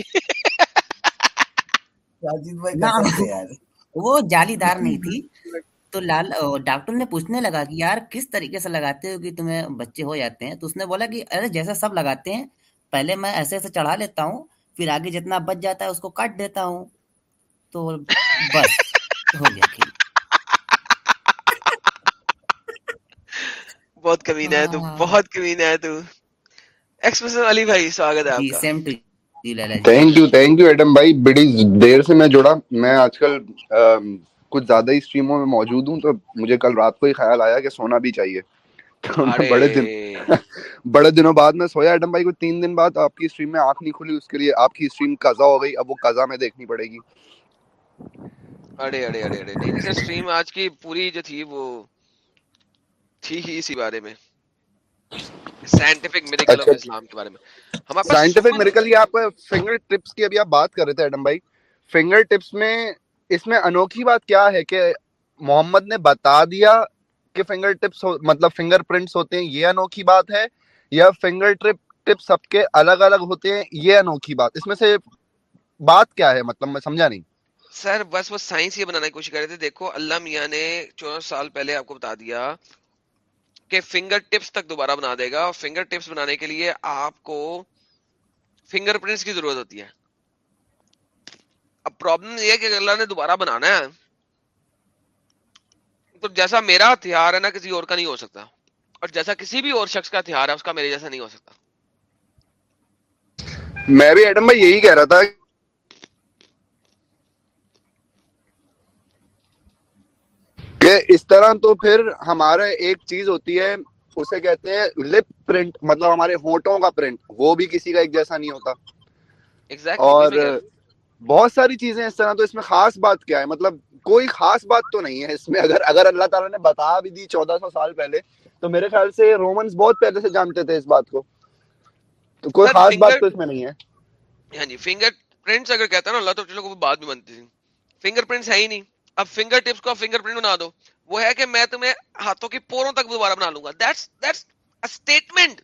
(laughs) وہ جالی دار نہیں تھی۔ (laughs) تو لال ڈاکٹر نے پوچھنے لگا کہ یار کس طریقے سے لگاتے ہو کہ تمہیں بچے ہو جاتے ہیں؟ تو اس نے بولا کہ ارے جیسا سب لگاتے ہیں پہلے میں ایسے ایسے چڑھا لیتا ہوں پھر آگے جتنا بچ جاتا ہے اس کو کاٹ دیتا ہوں۔ تو بس ہو گیا (laughs) بہت کمینہ ہے تو بہت کمینہ ہے تو۔ ایکسپریسن علی بھائی سواگت ہے آپ جی، کا۔ Same to thank you thank you Adam بھائی۔ بڑی دیر سے میں جڑا۔ میں آج کل کچھ زیادہ ہی اسٹریموں میں موجود ہوں تو مجھے کل رات کو ہی خیال آیا کہ سونا بھی چاہیے۔ بڑے دن (laughs) بڑے دنوں بعد میں سویا۔ ایڈم بھائی کو تین دن بعد آپ کی اسٹریم میں آنکھ نہیں کھلی اس کے لیے۔ آپ کی اسٹریم قضا ہو گئی۔ اب وہ قضا میں دیکھنی پڑے گی۔ نہیں اسٹریم آج کی پوری جو تھی وہ تھی ہی اسی بارے میں۔ سائنٹیفک اسلام اچھا، کے بارے میں۔ ہمارے سائنٹیفک یہ فنگر ٹپس کی ابھی بات کر رہے تھے ایڈم بھائی۔ فنگر ٹپس میں اس میں انوکھی بات کیا ہے کہ محمد نے بتا دیا کہ فنگر ٹپس مطلب فنگر پرنٹس ہوتے ہیں، یہ انوکھی بات ہے، یا فنگر ٹپ ٹپ سب کے الگ الگ ہوتے ہیں، یہ انوکھی بات۔ اس میں سے بات کیا ہے؟ مطلب میں سمجھا نہیں۔ سر، بس وہ سائنس یہ بنانے کی کوشش کر رہے تھے۔ دیکھو، اللہ میاں نے چودہ سال پہلے آپ کو بتا دیا کہ فنگر ٹپس تک دوبارہ بنا دے گا اور فنگر ٹپس بنانے کے لیے آپ کو فنگر پرنٹس کی ضرورت ہوتی ہے۔ اب پرابلم یہ ہے کہ اللہ نے دوبارہ بنانا ہے تو جیسا میرا ہتھیار ہے نا کسی اور کا نہیں ہو سکتا۔ اور جیسا کسی بھی اور شخص کا ہتھیار ہے اس کا میرے جیسا نہیں ہو سکتا۔ میں بھی ایڈم بھائی یہی کہہ رہا تھا۔ کہ اس طرح تو پھر ہمارا ایک چیز ہوتی ہے اسے کہتے ہیں لپ پرنٹ مطلب ہمارے ہونٹوں کا پرنٹ وہ بھی کسی کا ایک جیسا نہیں ہوتا۔ Exactly اور بہت ساری چیزیں اس طرح تو اس میں خاص بات کیا ہے؟ مطلب کوئی خاص بات تو نہیں ہے اس میں۔ اگر اگر اللہ تعالیٰ نے بتا بھی دی چودہ سو سال پہلے تو میرے خیال سے رومنز بہت پہلے سے جانتے تھے اس بات کو۔ تو کوئی خاص بات تو اس میں نہیں ہے۔ یعنی فنگر پرنٹس اگر کہتا ہے نا اللہ تو چلو کوئی بات بھی بنتی تھی۔ فنگر پرنٹس ہے ہی نہیں۔ اب فنگر ٹپس کو فنگر پرنٹ بنا دو۔ وہ ہے کہ میں تمہیں ہاتھوں کی پوروں تک دوبارہ بنا لوں گا۔ That's that's a statement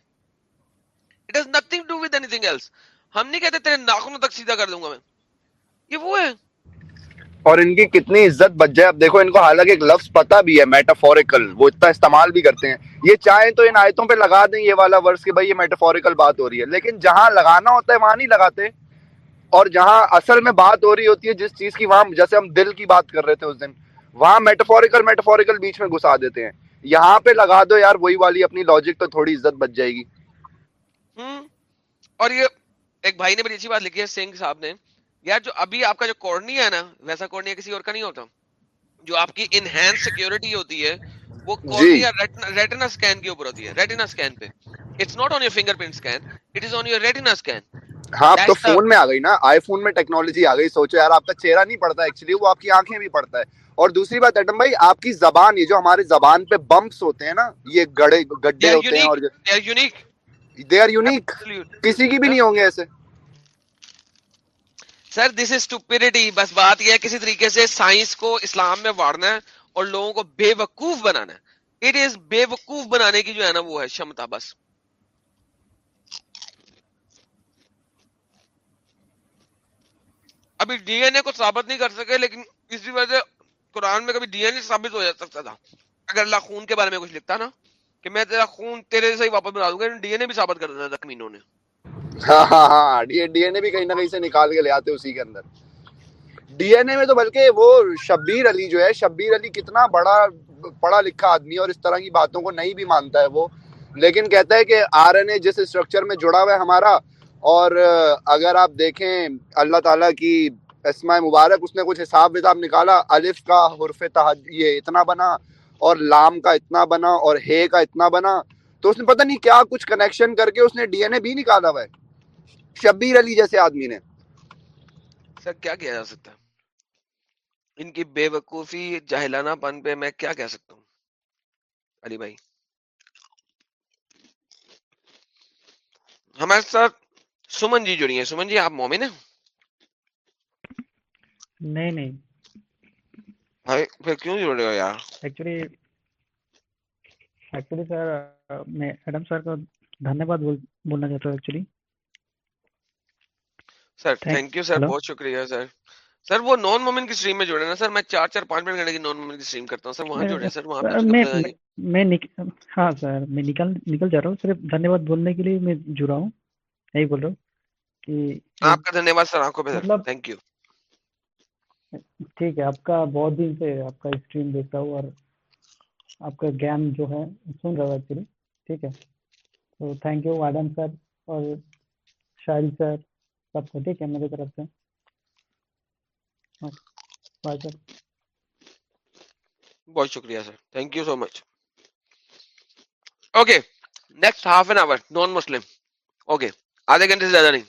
it has nothing to with anything else ہم نہیں کہتے تیرے ناخنوں تک سیدھا کر دوں گا میں۔ یہ وہ ہیں اور ان کی کتنی عزت بچ جائے۔ اب دیکھو ان کو حالانکہ ایک لفظ پتہ بھی ہے میٹافوریکل وہ اتنا استعمال بھی کرتے ہیں۔ یہ چاہیں تو ان آیتوں پہ لگا دیں یہ والا ورس کہ بھائی یہ میٹافوریکل بات ہو رہی ہے۔ لیکن جہاں لگانا ہوتا ہے وہاں نہیں لگاتے۔ اور جہاں اصل میں بات ہو رہی ہوتی ہے جس چیز کی وہاں جیسے ہم دل کی بات کر رہے تھے اس دن وہاں میٹافوریکل میٹافوریکل بیچ میں گھسا دیتے ہیں۔ یہاں پہ لگا دو یار وہی والی اپنی لاجک تو تھوڑی عزت بچ جائے گی۔ اور یہ ایک بھائی نے بڑی اچھی بات لکھی ہے سنگھ صاحب نے۔ یار جو ابھی آپ کا جو کورنیا ہے نا ویسا کورنیا کسی اور کا نہیں ہوتا۔ جو آپ کی انہینس سیکیورٹی ہوتی ہے وہ جی۔ کورنیا ریٹنا سکین کے اوپر ہوتی ہے ریٹنا سکین پہ۔ It's not on your finger print scan it is on your retina scan ہاں تو فون میں آ گئی نا۔ آئی فون میں ٹیکنالوجی آ گئی سوچو یار آپ کا چہرہ نہیں پڑتا ایکچولی وہ آپ کی آنکھیں بھی پڑتا ہے۔ اور دوسری بات ایٹم بھائی آپ کی زبان یہ جو ہمارے زبان پہ بمپس ہوتے ہیں نا یہ گڑے گڈے ہوتے ہیں اور دے آر یونیک کسی کی بھی نہیں ہوں گے ایسے۔ سر دس از اسٹوپیڈیٹی بس بات یہ ہے کسی طریقے سے سائنس کو اسلام میں واڑنا ہے اور لوگوں کو بے وقوف بنانا ہے۔ اٹ از بے وقوف بنانے کی جو ہے نا وہ ہے شمتا، بس۔ ابھی ڈی این اے کو ثابت نہیں کر سکے، لیکن اسی وجہ سے قرآن میں کبھی ڈی این اے ثابت ہو جا سکتا تھا۔ اگر اللہ خون کے بارے میں کچھ لکھتا نا، کہ میں تیرا خون تیرے سے ہی واپس بنا دوں گا ڈی این اے بھی ثابت کر دیتا تھا نے۔ ہاں ہاں ہاں ڈی این اے بھی کہیں نہ کہیں سے نکال کے لے آتے اسی کے اندر۔ ڈی این اے میں تو بلکہ وہ شبیر علی جو ہے، شبیر علی کتنا بڑا پڑھا لکھا آدمی اور اس طرح کی باتوں کو نہیں بھی مانتا ہے وہ۔ لیکن کہتا ہے کہ آر این اے جس اسٹرکچر میں جڑا ہوا ہے ہمارا، اور اگر آپ دیکھیں اللہ تعالیٰ کی اسماء مبارک، اس نے کچھ حساب کتاب نکالا، الف کا حرف تحج یہ اتنا بنا، اور لام کا اتنا بنا، اور ہے کا اتنا بنا، تو اس نے پتہ نہیں کیا کچھ کنیکشن کر کے اس نے ڈی این اے بھی نکالا ہوا ہے۔ شبیر علی جیسے آدمی نے۔ سر کیا کیا جا سکتا ہے؟ ان کی بے وقوفی جاہلانہ پن پہ میں کیا کہہ سکتا ہوں؟ علی بھائی۔ ہمارے ساتھ سمن جی جڑی ہیں۔ سمن جی آپ مومن ہیں؟ نہیں نہیں۔ پھر کیوں جڑ ہو یار؟ ایکچولی ایکچولی سر میں ایڈم سر کا دھنیہ واد بولنا چاہتا ہوں actually sir thank you sir بہت شکریہ سر سر وہ نان مومن کی اسٹریم میں جڑے نا سر میں چار چار پانچ منٹ گھنٹے کی نان مومن کی اسٹریم کرتا ہوں سر وہاں جڑے سر وہاں میں ہاں سر میں نکل نکل جا رہا ہوں صرف دھنیہ واد بولنے کے لیے میں جڑا ہوں یہی بول رہا ہوں کہ آپ کا دھنیہ واد سر آنکھوں پہ سر تھینک یو ٹھیک ہے آپ کا بہت دن سے آپ کا اسٹریم دیکھتا ہوں اور آپ کا گیان جو ہے سن رہا ہوں ایکچولی ٹھیک ہے تو تھینک یو ایڈم سر اور شاہد سر سب کو ٹھیک ہے میری طرف سے۔ ہاں، بہت شکریہ sir. Thank you so much okay next half an hour non Muslim okay آدھے گھنٹے سے زیادہ نہیں۔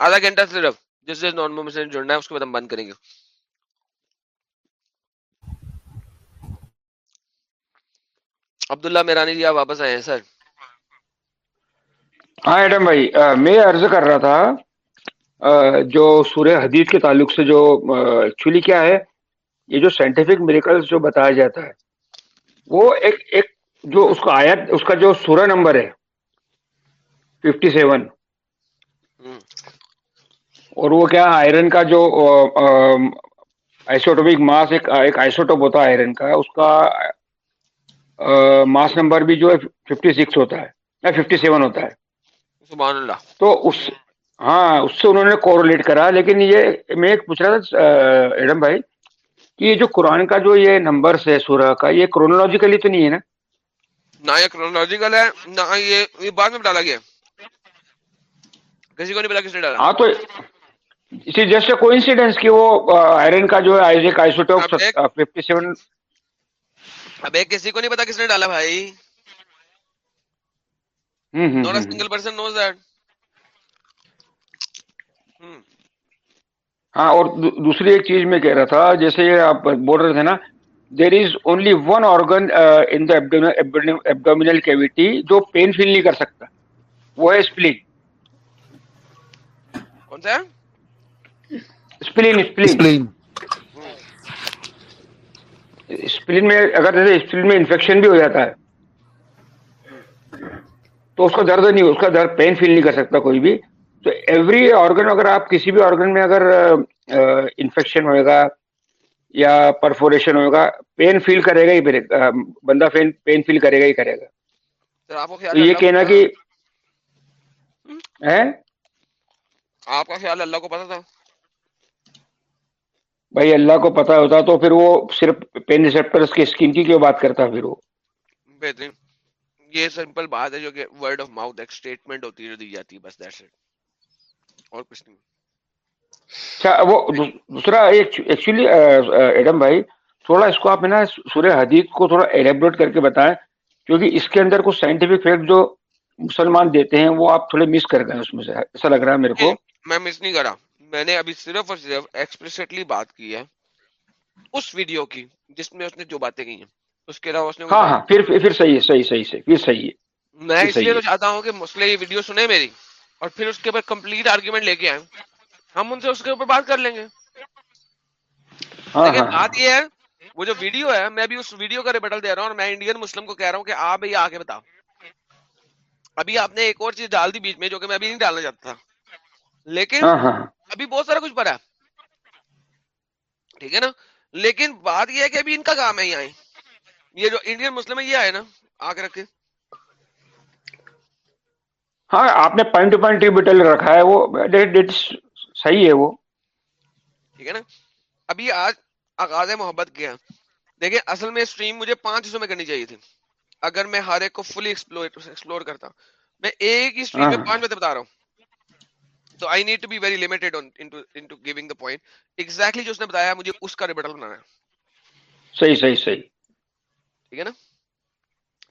آدھا گھنٹہ صرف جس جس نان مسلم جڑنا ہے اس کے بعد ہم بند کریں گے۔ عبداللہ میرانی جی آپ واپس آئے ہیں سر۔ ہاں ایڈم بھائی میں عرض کر رہا تھا جو سورہ حدیث کے تعلق سے جو ایکچولی کیا ہے یہ جو سائنٹیفک میریکل جو بتایا جاتا ہے وہ ایک ایک جو اس کا آیت اس کا جو سورہ نمبر ہے ففٹی سیون اور وہ کیا آئرن کا جو آئسوٹوپک ماس ایک آئسوٹوپ ہوتا ہے آئرن کا اس کا ماس نمبر بھی جو ہے ففٹی سکس ہوتا ہے ففٹی سیون ہوتا ہے۔ سبحان اللہ۔ تو اس ہاں اس سے انہوں نے کورلیٹ کرا لیکن یہ میں ایک پوچھ رہا تھا ایڈم بھائی کہ یہ جو قرآن کا جو یہ نمبر ہے سورہ کا یہ کرونالوجیکلی تو نہیں ہے نا؟ نہ یہ کرونالوجیکل ہے نہ یہ بعد میں ڈالا گیا۔ کسی کو نہیں پتا کس نے ڈالا۔ ہاں تو اسی جسٹ کو انسیڈنس وہ آئرن کا جو ہے آئزک آئسوٹوپ 57 اب ایک کسی کو نہیں پتا کس نے ڈالا بھائی۔ Not single person knows that ہاں اور دوسری ایک چیز میں کہہ رہا تھا جیسے آپ بول رہے تھے نا there is only one organ in the cavity جو پین فیل نہیں کر سکتا وہ ہے اسپلین کون سا؟ اسپلین اسپلین اسپلین میں اگر جیسے اسپلین میں انفیکشن بھی ہو جاتا ہے تو اس کا درد نہیں اس کا درد پین فیل نہیں کر سکتا کوئی بھی۔ تو ایوری آرگن اگر آپ کسی بھی آرگن میں اگر انفیکشن ہوئے گا یا پرفوریشن ہوئے گا پین فیل کرے گا ہی بندہ پین پین فیل کرے گا ہی کرے گا۔ تو یہ کہنا کہ ہاں؟ آپ کا خیال اللہ کو پتا تھا؟ بھائی اللہ کو پتا ہوتا تو پھر وہ صرف پین ریسپٹرز کے اسکیم کی کیوں بات کرتا پھر وہ؟ بہترین یہ سمپل بات ہے جو کہ ورڈ آف ماؤتھ ایک سٹیٹمنٹ ہوتی ہے جو دی جاتی ہے بس دیٹس اٹ اور کچھ نہیں اچھا وہ دوسرا ایکچولی ایڈم بھائی تھوڑا اس کو آپ نا سورہ حدید کو تھوڑا ایلیبریٹ کر کے بتائیں کیونکہ اس کے اندر کچھ سائنٹیفک فیکٹ جو مسلمان دیتے ہیں وہ آپ تھوڑے مس کر گئے اس میں سے ایسا لگ رہا ہے میرے کو میں مس نہیں کرا میں نے ابھی صرف اور صرف ایکسپریسٹلی بات کی ہے اس ویڈیو کی جس میں اس نے جو باتیں کی ہیں اس کے علاوہ اس نے ہاں ہاں پھر پھر صحیح ہے صحیح صحیح صحیح پھر صحیح ہے میں اس لیے تو چاہتا ہوں کہ مسئلے یہ ویڈیو سنیں میری اور پھر اس کے اوپر کمپلیٹ آرگیومنٹ لے کے آئے ہم۔ ان سے اس کے اوپر بات کر لیں گے۔ ہاں، لیکن ہاں۔ بات یہ ہے وہ جو ویڈیو ہے میں بھی اس ویڈیو کا ریبٹل دے رہا ہوں اور میں انڈین مسلم کو کہہ رہا ہوں کہ آپ بھائی آ کے بتاؤ۔ ابھی آپ نے ایک اور چیز ڈال دی بیچ میں جو کہ میں ابھی نہیں ڈالنا چاہتا تھا۔ لیکن ہاں، ابھی بہت سارا کچھ بھرا ہے۔ ٹھیک ہے نا؟ لیکن بات یہ ہے کہ ابھی ان کا کام ہے یہ آئے یہ جو انڈین مسلم ہے یہ آئے نا آ کے رکھے۔ ہاں آپ نے پوائنٹ ٹو پوائنٹ ٹریبیوٹل رکھا ہے وہ صحیح ہے وہ۔ ٹھیک ہے نا؟ ابھی آج آغاز محبت کیا دیکھیں اصل میں سٹریم مجھے پانچ حصوں میں کرنی چاہیے تھی۔ اگر میں ہر ایک کو فلی ایکسپلور کرتا۔ میں ایک ہی سٹریم میں ہاں۔ پانچ میں بتا رہا ہوں۔ تو I need to be very limited giving the point exactly جو اس نے بتایا مجھے اس کا ریبٹل بنانا ہے۔ صحیح صحیح صحیح۔ ٹھیک ہے نا؟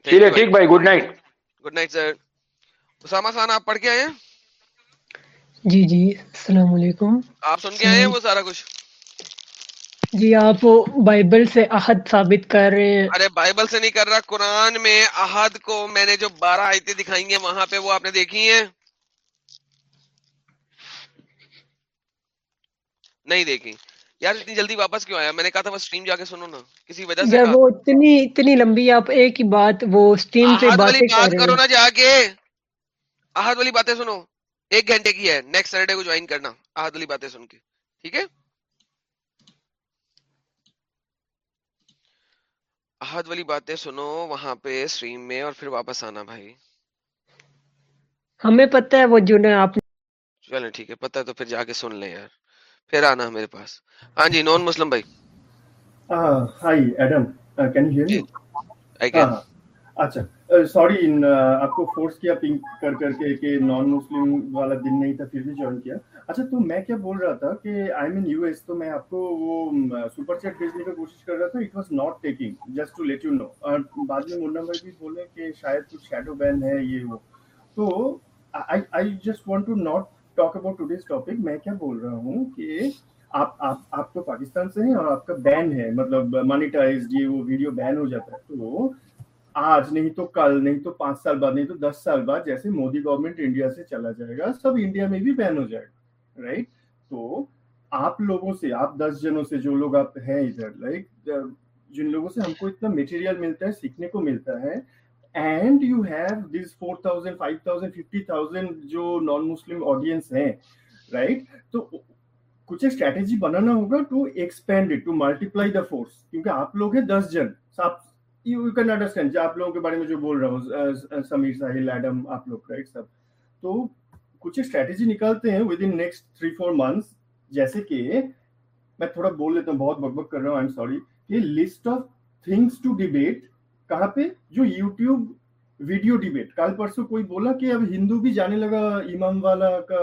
ٹھیک ہے ٹھیک بھائی good night good night sir Osama Khan آپ پڑھ کے آئے ہیں؟ جی جی السلام علیکم۔ آپ سن کے آئے ہیں وہ سارا کچھ؟ جی آپ بائبل سے عہد ثابت کر رہے ہیں۔ ارے بائبل سے نہیں کر رہا قرآن میں عہد کو میں نے جو بارہ آیتیں دکھائیں گے وہاں پہ وہ آپ نے دیکھی ہیں؟ نہیں دیکھی۔ یار اتنی جلدی واپس کیوں آیا؟ میں نے کہا تھا بس سٹریم جا کے سنو نا۔ کسی وجہ سے وہ اتنی اتنی لمبی آپ ایک ہی بات وہ سٹریم سے بات کرو نا جا کے۔ آہد والی باتیں سنو۔ ایک گھنٹے کی ہے۔ نیکسٹ سیٹرڈے کو جوائن کرنا۔ آہد والی باتیں سن کے۔ ٹھیک ہے؟ آہد والی باتیں سنو۔ وہاں پہ اسٹریم میں اور پھر واپس آنا بھائی۔ ہمیں پتہ ہے وہ جنہیں آپ چلے ٹھیک ہے۔ پتہ ہے تو پھر جا کے سن لیں یار۔ پھر آنا میرے پاس۔ ہاں جی نون مسلم بھائی۔ Hi Adam can you hear me I can اچھا سوری آپ کو فورس کیا پنک کر کر کے کہ نان مسلم والا دن نہیں تھا، پھر بھی جوائن کیا۔ اچھا تو میں کیا بول رہا تھا کہ آئی مین یو ایس تو میں آپ کو وہ سپر چیٹ بھیجنے کی کوشش کر رہا تھا۔ It was not taking just to let you know اور بعد میں منا بھائی بھی بولے کہ شاید کچھ شیڈو بین ہے، یہ وہ۔ تو I just want to not talk about today's topic میں کیا بول رہا ہوں کہ آپ آپ آپ تو پاکستان سے ہیں اور آپ کا بین ہے۔ مطلب مانیٹائز یہ وہ ویڈیو بین ہو جاتا ہے۔ تو آج نہیں تو کل، نہیں تو پانچ سال بعد، نہیں تو دس سال بعد جیسے مودی گورنمنٹ انڈیا سے چلا جائے گا، سب انڈیا میں بھی بین ہو جائے گا رائٹ تو آپ لوگوں سے، آپ دس جنوں سے جو لوگ آپ ہیں ادھر لائک جن لوگوں سے ہم کو اتنا میٹیریل ملتا ہے، سیکھنے کو ملتا ہے and you have these four thousand five thousand fifty thousand جو نان مسلم آڈینس ہیں رائٹ تو کچھ ایک اسٹریٹجی بنانا ہوگا to expand to multiply the force کیونکہ آپ لوگ ہیں دس جن آپ یو کین انڈرسٹینڈ آپ لوگوں کے بارے میں جو بول رہا ہوں سمیر ساحل ایڈم آپ لوگ رائٹ سب۔ تو کچھ اسٹریٹجی نکالتے ہیں within next three four months جیسے کہ میں تھوڑا بول لیتا ہوں، بہت بک بک کر رہا ہوں آئی ایم سوری کہ list of things to debate کہاں پہ؟ جو یوٹیوب ویڈیو ڈیبیٹ کل پرسوں کوئی بولا کہ اب ہندو بھی جانے لگا، امام والا کا،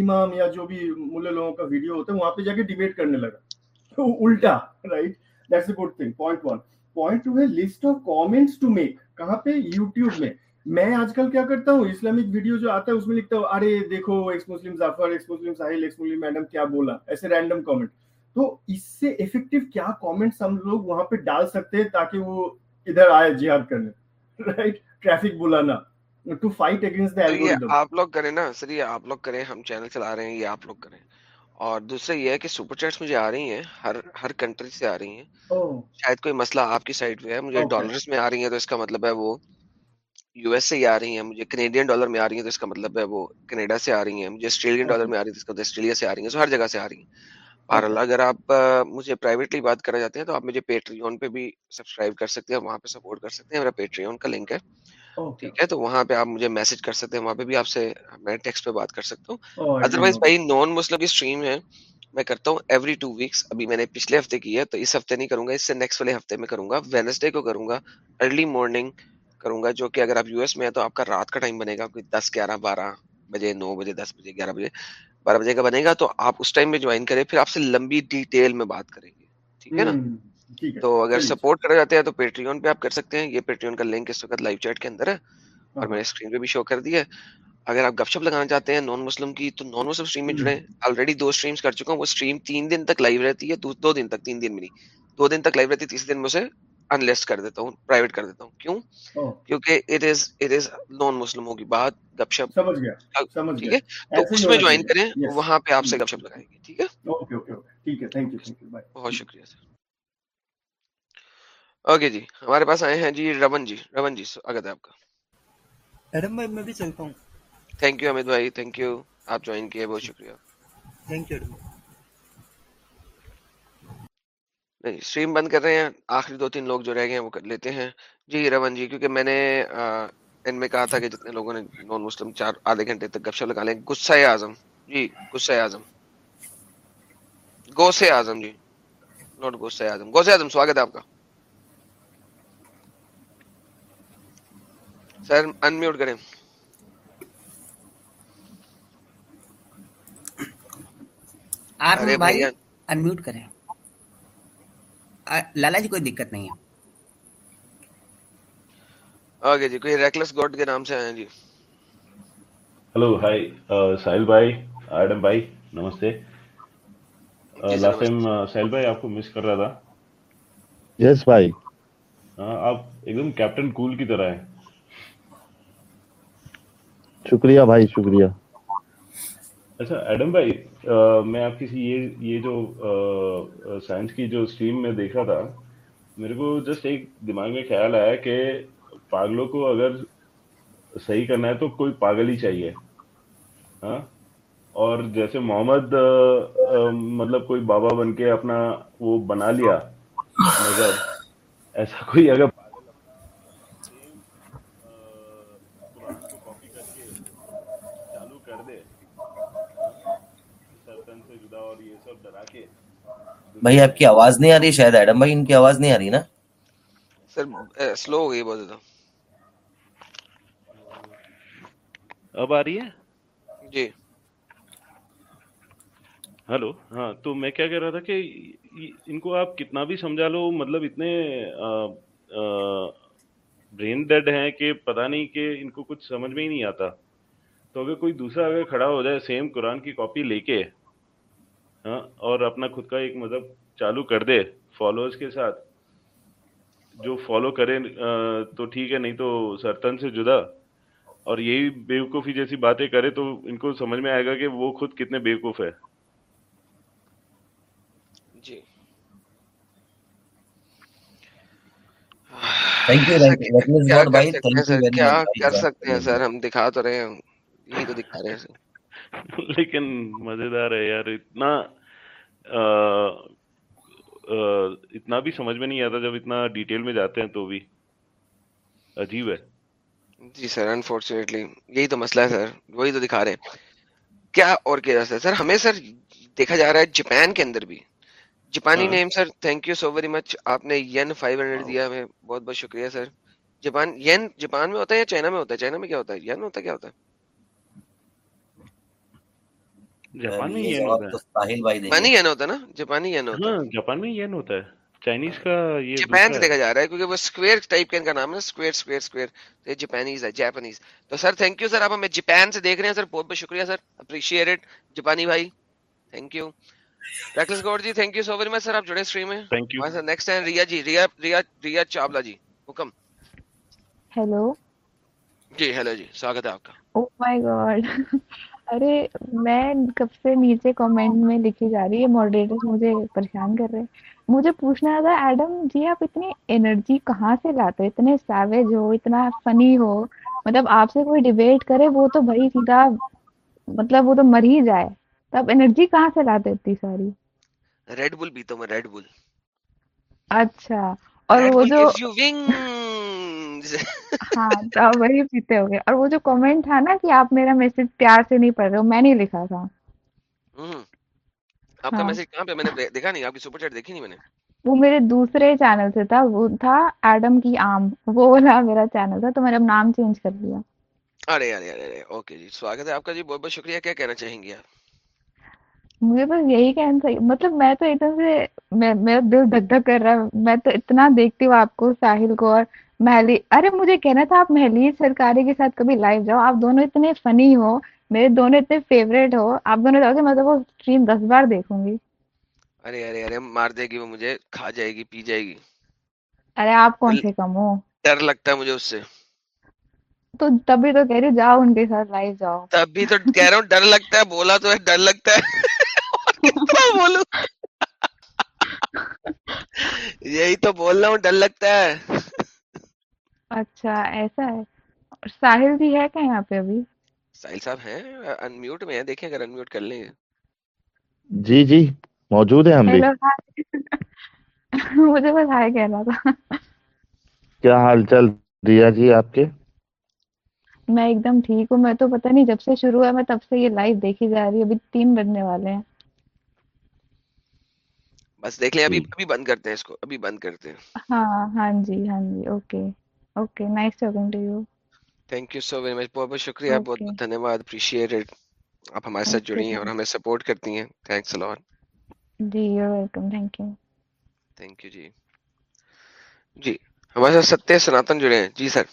امام یا جو بھی مل لوگوں کا ویڈیو ہوتا ہے، وہاں پہ جا کے ڈیبیٹ کرنے لگا۔ الٹا right that's a good thing point one point جو ہے list of comments to make کہاں پہ یوٹیوب میں میں آج کل کیا کرتا ہوں اسلامک ویڈیو جو آتا ہے اس میں لکھتا ہوں ارے دیکھو ex Muslim Zafar ex Muslim Sahil ex Muslim madam کیا بولا ایسے رینڈم کامنٹ تو اس سے افیکٹو کیا کامنٹس ہم لوگ وہاں پہ ڈال سکتے ہیں تاکہ وہ ادھر آئے جہاد کرنے رائٹ ٹریفک بلانا ٹو فائٹ اگینسٹ آپ لوگ کریں نا سر یہ آپ لوگ کریں ہم چینل چلا رہے ہیں یہ آپ لوگ کریں اور دوسرا یہ ہے کہ سپر چیٹس مجھے آ رہی ہیں ہر ہر کنٹری سے آ رہی ہیں۔ شاید کوئی مسئلہ آپ کی سائڈ پہ ہے مجھے ڈالرز میں آ رہی ہیں تو اس کا مطلب ہے وہ یو ایس سے ہی آ رہی ہیں مجھے کینیڈین ڈالر میں آ رہی ہیں تو اس کا مطلب ہے وہ کینیڈا سے آ رہی ہیں مجھے آسٹریلین ڈالر میں آ رہی ہے تو اس کا مطلب آسٹریلیا سے آ رہی ہیں ہر جگہ سے آ رہی ہیں۔ بہرحال اگر آپ مجھے پرائیویٹلی بات کرنا چاہتے ہیں تو آپ مجھے پیٹریون پہ بھی سبسکرائب کر سکتے ہیں وہاں پہ سپورٹ کر سکتے ہیں میرا پیٹریون کا لنک ہے۔ ٹھیک ہے تو وہاں پہ آپ مجھے میسج کر سکتے ہیں وہاں پہ بھی آپ سے میں ٹیکسٹ پہ بات کر سکتا ہوں۔ ادروائز جی۔ بھائی نان مسلم اسٹریم ہے میں کرتا ہوں ایوری ٹو ویکس ابھی میں نے پچھلے ہفتے کی ہے تو اس ہفتے نہیں کروں گا اس سے نیکسٹ والے ہفتے میں کروں گا۔ وینسڈے کو کروں گا ارلی مارننگ کروں گا جو کہ اگر آپ یو ایس میں ہیں تو آپ کا رات کا ٹائم بنے گا کوئی دس گیارہ بارہ بجے نو بجے دس بجے گیارہ بجے بارہ بجے کا بنے گا تو آپ اس ٹائم میں جوائن کریں پھر آپ سے لمبی ڈیٹیل میں بات کریں گے۔ ٹھیک ہے نا؟ تو اگر سپورٹ کرنا چاہتے ہیں تو پیٹریون پہ آپ کر سکتے ہیں۔ یہ پیٹریون کا لنک اس وقت لائیو چیٹ کے اندر ہے اور میں نے اسکرین پہ بھی شو کر دیا ہے۔ اگر آپ گپ شپ لگانا چاہتے ہیں نان مسلم کی تو نان مسلم اسٹریم میں جڑیں آلریڈی دو اسٹریمس کر چکا ہوں۔ وہ اسٹریم تین دن تک لائیو رہتی ہے۔ دو دن تک تین دن میں نہیں۔ دو دن تک لائیو رہتی ہے۔ تیسرے دن میں اسے انلسٹ کر دیتا ہوں پرائیویٹ کر دیتا ہوں۔ کیوں؟ کیونکہ it is it is non مسلموں کی بات گپ شپ۔ ٹھیک ہے؟ تو اس میں جوائن کریں۔ وہاں پہ آپ سے گپ شپ لگائیں گے۔ ٹھیک ہے؟ بہت شکریہ سر۔ اوکے جی ہمارے پاس آئے ہیں جی رون جی رون جی سواگت ہے آپ کا۔ ایڈم بھائی میں بھی چلتا ہوں۔ تھینک یو امت بھائی تھینک یو آپ جوائن کیے بہت شکریہ۔ تھینک یو ایڈم نہیں اسٹریم بند کر رہے ہیں۔ آخری دو تین لوگ جو رہ گئے ہیں وہ کر لیتے ہیں۔ جی رون جی کیونکہ میں نے ان میں کہا تھا کہ جتنے لوگوں نے نان مسلم چار آدھے گھنٹے تک گپ شپ لگا لیں۔ غصہ اعظم۔ جی غصہ اعظم۔ غوث اعظم جی نوٹ غصہ اعظم۔ غوث اعظم سواگت ہے آپ کا۔ سر انمیوٹ کریں آپ بھائی کریں لالا جی کوئی دقت نہیں ہے اوکے جی کوئی ریکلس گاڈ کے نام سے آئے ہیں جی ہلو ہائی ساحل بھائی ایڈم بھائی نمستے لاسٹ ٹائم ساحل بھائی آپ کو مس کر رہا تھا یس بھائی ہاں آپ ایک دم کیپٹن کول کی طرح ہیں شکریہ بھائی، شکریہ۔ اچھا ایڈم بھائی میں آپ کسی یہ یہ جو سائنس کی جو اسٹریم میں دیکھا تھا، میرے کو جسٹ ایک دماغ میں خیال آیا کہ پاگلوں کو اگر صحیح کرنا ہے تو کوئی پاگل ہی چاہیے۔ ہاں؟ اور جیسے محمد مطلب کوئی بابا بن کے اپنا وہ بنا لیا، مذہب، ایسا کوئی اگر قرآن کو کاپی کر کے چالو کر دے ہاں سر تن سے جدا اور یہ سب ڈرا کے بھائی آپ کی آواز نہیں آ رہی شاید ایڈم بھائی ان کی آواز نہیں آ رہی نا؟ سر سلو ہو گئی بہت زیادہ۔ اب آ رہی ہے؟ جی۔ ہلو ہاں تو میں کیا کہہ رہا تھا کہ ان کو آپ کتنا بھی سمجھا لو مطلب اتنے برین ڈیڈ ہیں کہ پتہ نہیں کہ ان کو کچھ سمجھ میں ہی نہیں آتا۔ تو اگر کوئی دوسرا اگر کھڑا ہو جائے سیم قرآن کی کاپی لے کے ہاں اور اپنا خود کا ایک مذہب چالو کر دے فالوورز کے ساتھ۔ جو فالو کرے تو ٹھیک ہے نہیں تو سرتن سے جدا۔ اور یہی بیوقوفی جیسی باتیں کرے تو ان کو سمجھ میں آئے گا کہ وہ خود کتنے بیوقوف ہے جی۔ کیا کر سکتے ہیں سر؟ ویری کیا مچ کر سکتے ہیں سر؟ ہم دکھا تو رہے ہیں یہی تو دکھا رہے ہیں۔ (laughs) لیکن مزیدار ہے یار اتنا اتنا بھی سمجھ میں نہیں آتا جب اتنا ڈیٹیل میں جاتے ہیں تو بھی۔ عجیب ہے۔ جی سر انفارچونیٹلی یہی تو مسئلہ ہے سر وہی تو دکھا رہے کیا اور کیا جا سکتا ہے؟ سر ہمیں سر دیکھا جا رہا ہے جاپان کے اندر بھی۔ جاپانی ہاں۔ Name sir thank you so very much آپ نے ین فائیو ہنڈریڈ دیا ہمیں بہت بہت شکریہ سر۔ جاپان ین جاپان میں ہوتا ہے یا چائنا میں ہوتا ہے؟ چائنا میں کیا ہوتا ہے؟ ین ہوتا ہے کیا ہوتا ہے؟ جاپان میں یہ ہوتا جاپانی گے ین ہوتا ہے نا؟ جاپانی ین ہوتا۔ ہے ہاں جاپان میں ین ہوتا ہے۔ چائنیز کا یہ جاپان سے دیکھا جا رہا ہے کیونکہ وہ اسکوئر ٹائپ کا ان کا نام ہے اسکوئر اسکوئر اسکوئر تو یہ جاپانیز ہے جاپانیز تو سر تھینک یو سر آپ ہمیں جاپان سے دیکھ رہے ہیں سر بہت بہت شکریہ سر اپریشیٹ اٹ جاپانی بھائی۔ Thank you reckless god G thank you so very much sir آپ جڑے اسٹریم میں۔ تھینک یو ساتھ نیکسٹ ہے ریا جی ریا ریا ریا چاولا جی حکم۔ ہیلو جی ہیلو جی سواگت ہے آپ کا۔ او مائی گاڈ ارے میں کب سے نیچے کمنٹ میں لکھی جا رہی ہے ماڈریٹر مجھے پریشان کر رہے مجھے پوچھنا تھا ایڈم جی آپ اتنی انرجی کہاں سے لاتے؟ اتنے سیویج ہو اتنا فنی ہو۔ مطلب آپ سے کوئی ڈیبیٹ کرے وہ تو بھائی سیدھا مطلب وہ تو مر ہی جائے۔ تو آپ انرجی کہاں سے لاتے اتنی ساری؟ ریڈ بل پیتا ہوں میں ریڈ بل اچھا اور وہ جو ونگز ہاں تو وہی پیتے ہو اور وہ جو کمنٹ تھا نا کہ آپ میرا میسج پیار سے نہیں پڑھ رہے ہو میں نہیں لکھا تھا۔ آپ کا ہاں۔ میسج کہاں پہ میں نے دیکھا نہیں آپ کی سپر چیٹ دیکھی نہیں میں نے؟ وہ میرے دوسرے چینل سے تھا وہ تھا ایڈم کی آم۔ وہ والا میرا چینل تھا تو میں نے نام چینج کر دیا ارے ارے ارے اوکے جی سواگت ہے آپ کا جی۔ بہت بہت شکریہ کیا کہنا چاہیں گے آپ؟ مجھے بس یہی کہنا چاہیے۔ مطلب میں تو ایک دم سے میرا دل دھک دھک کر رہا ہے۔ میں تو اتنا دیکھتی ہوں آپ کو ساحل کو اور مہلی ارے مجھے کہنا تھا آپ مہلی سرکاری کے ساتھ کبھی لائیو جاؤ۔ آپ دونوں اتنے فنی ہو میرے دونوں اتنے فیوریٹ ہو۔ آپ دونوں جاؤ گے میں تو وہ اسٹریم دس بار دیکھوں گی۔ ارے ارے ارے مار دے گی وہ مجھے کھا جائے گی پی جائے گی۔ ارے آپ کون سے کم ہو؟ ڈر لگتا ہے مجھے اس سے۔ تو تب بھی تو کہہ رہی جاؤ ان کے ساتھ لائیو جاؤ۔ تب بھی تو کہہ رہا ہوں ڈر لگتا ہے بولا تو ڈر لگتا ہے۔ بولوں؟ یہی تو بول رہا ہوں ڈر لگتا ہے۔ اچھا ایسا ہے۔ ساحل جی ہے کیا یہاں پہ ابھی؟ ساحل صاحب ہیں ان میں ہیں دیکھیں اگر ان کر لیں۔ جی جی موجود ہیں ہم بھی۔ (laughs) مجھے بس ہائے کہنا تھا۔ کیا حال چال دیا جی آپ کے؟ میں ایک دم ٹھیک ہوں۔ میں تو پتہ نہیں جب سے شروع ہے میں تب سے یہ لائیو دیکھی جا رہی ابھی تین بجنے والے ہیں۔ بس دیکھ لیں ابھی جی۔ ابھی بند کرتے ہیں اس کو ابھی بند کرتے ہیں۔ ہاں ہاں جی ہاں جی okay okay nice talking to you thank you so very much بہت بہت شکریہ بہت بہت دھنیہ واد اپریشیٹڈ آپ ہمارے ساتھ جڑی ہیں اور ہمیں سپورٹ کرتی ہیں thanks a lot G you are welcome thank you thank you جی جی ہمارے ساتھ ستیہ سناتن جڑے ہیں جی سر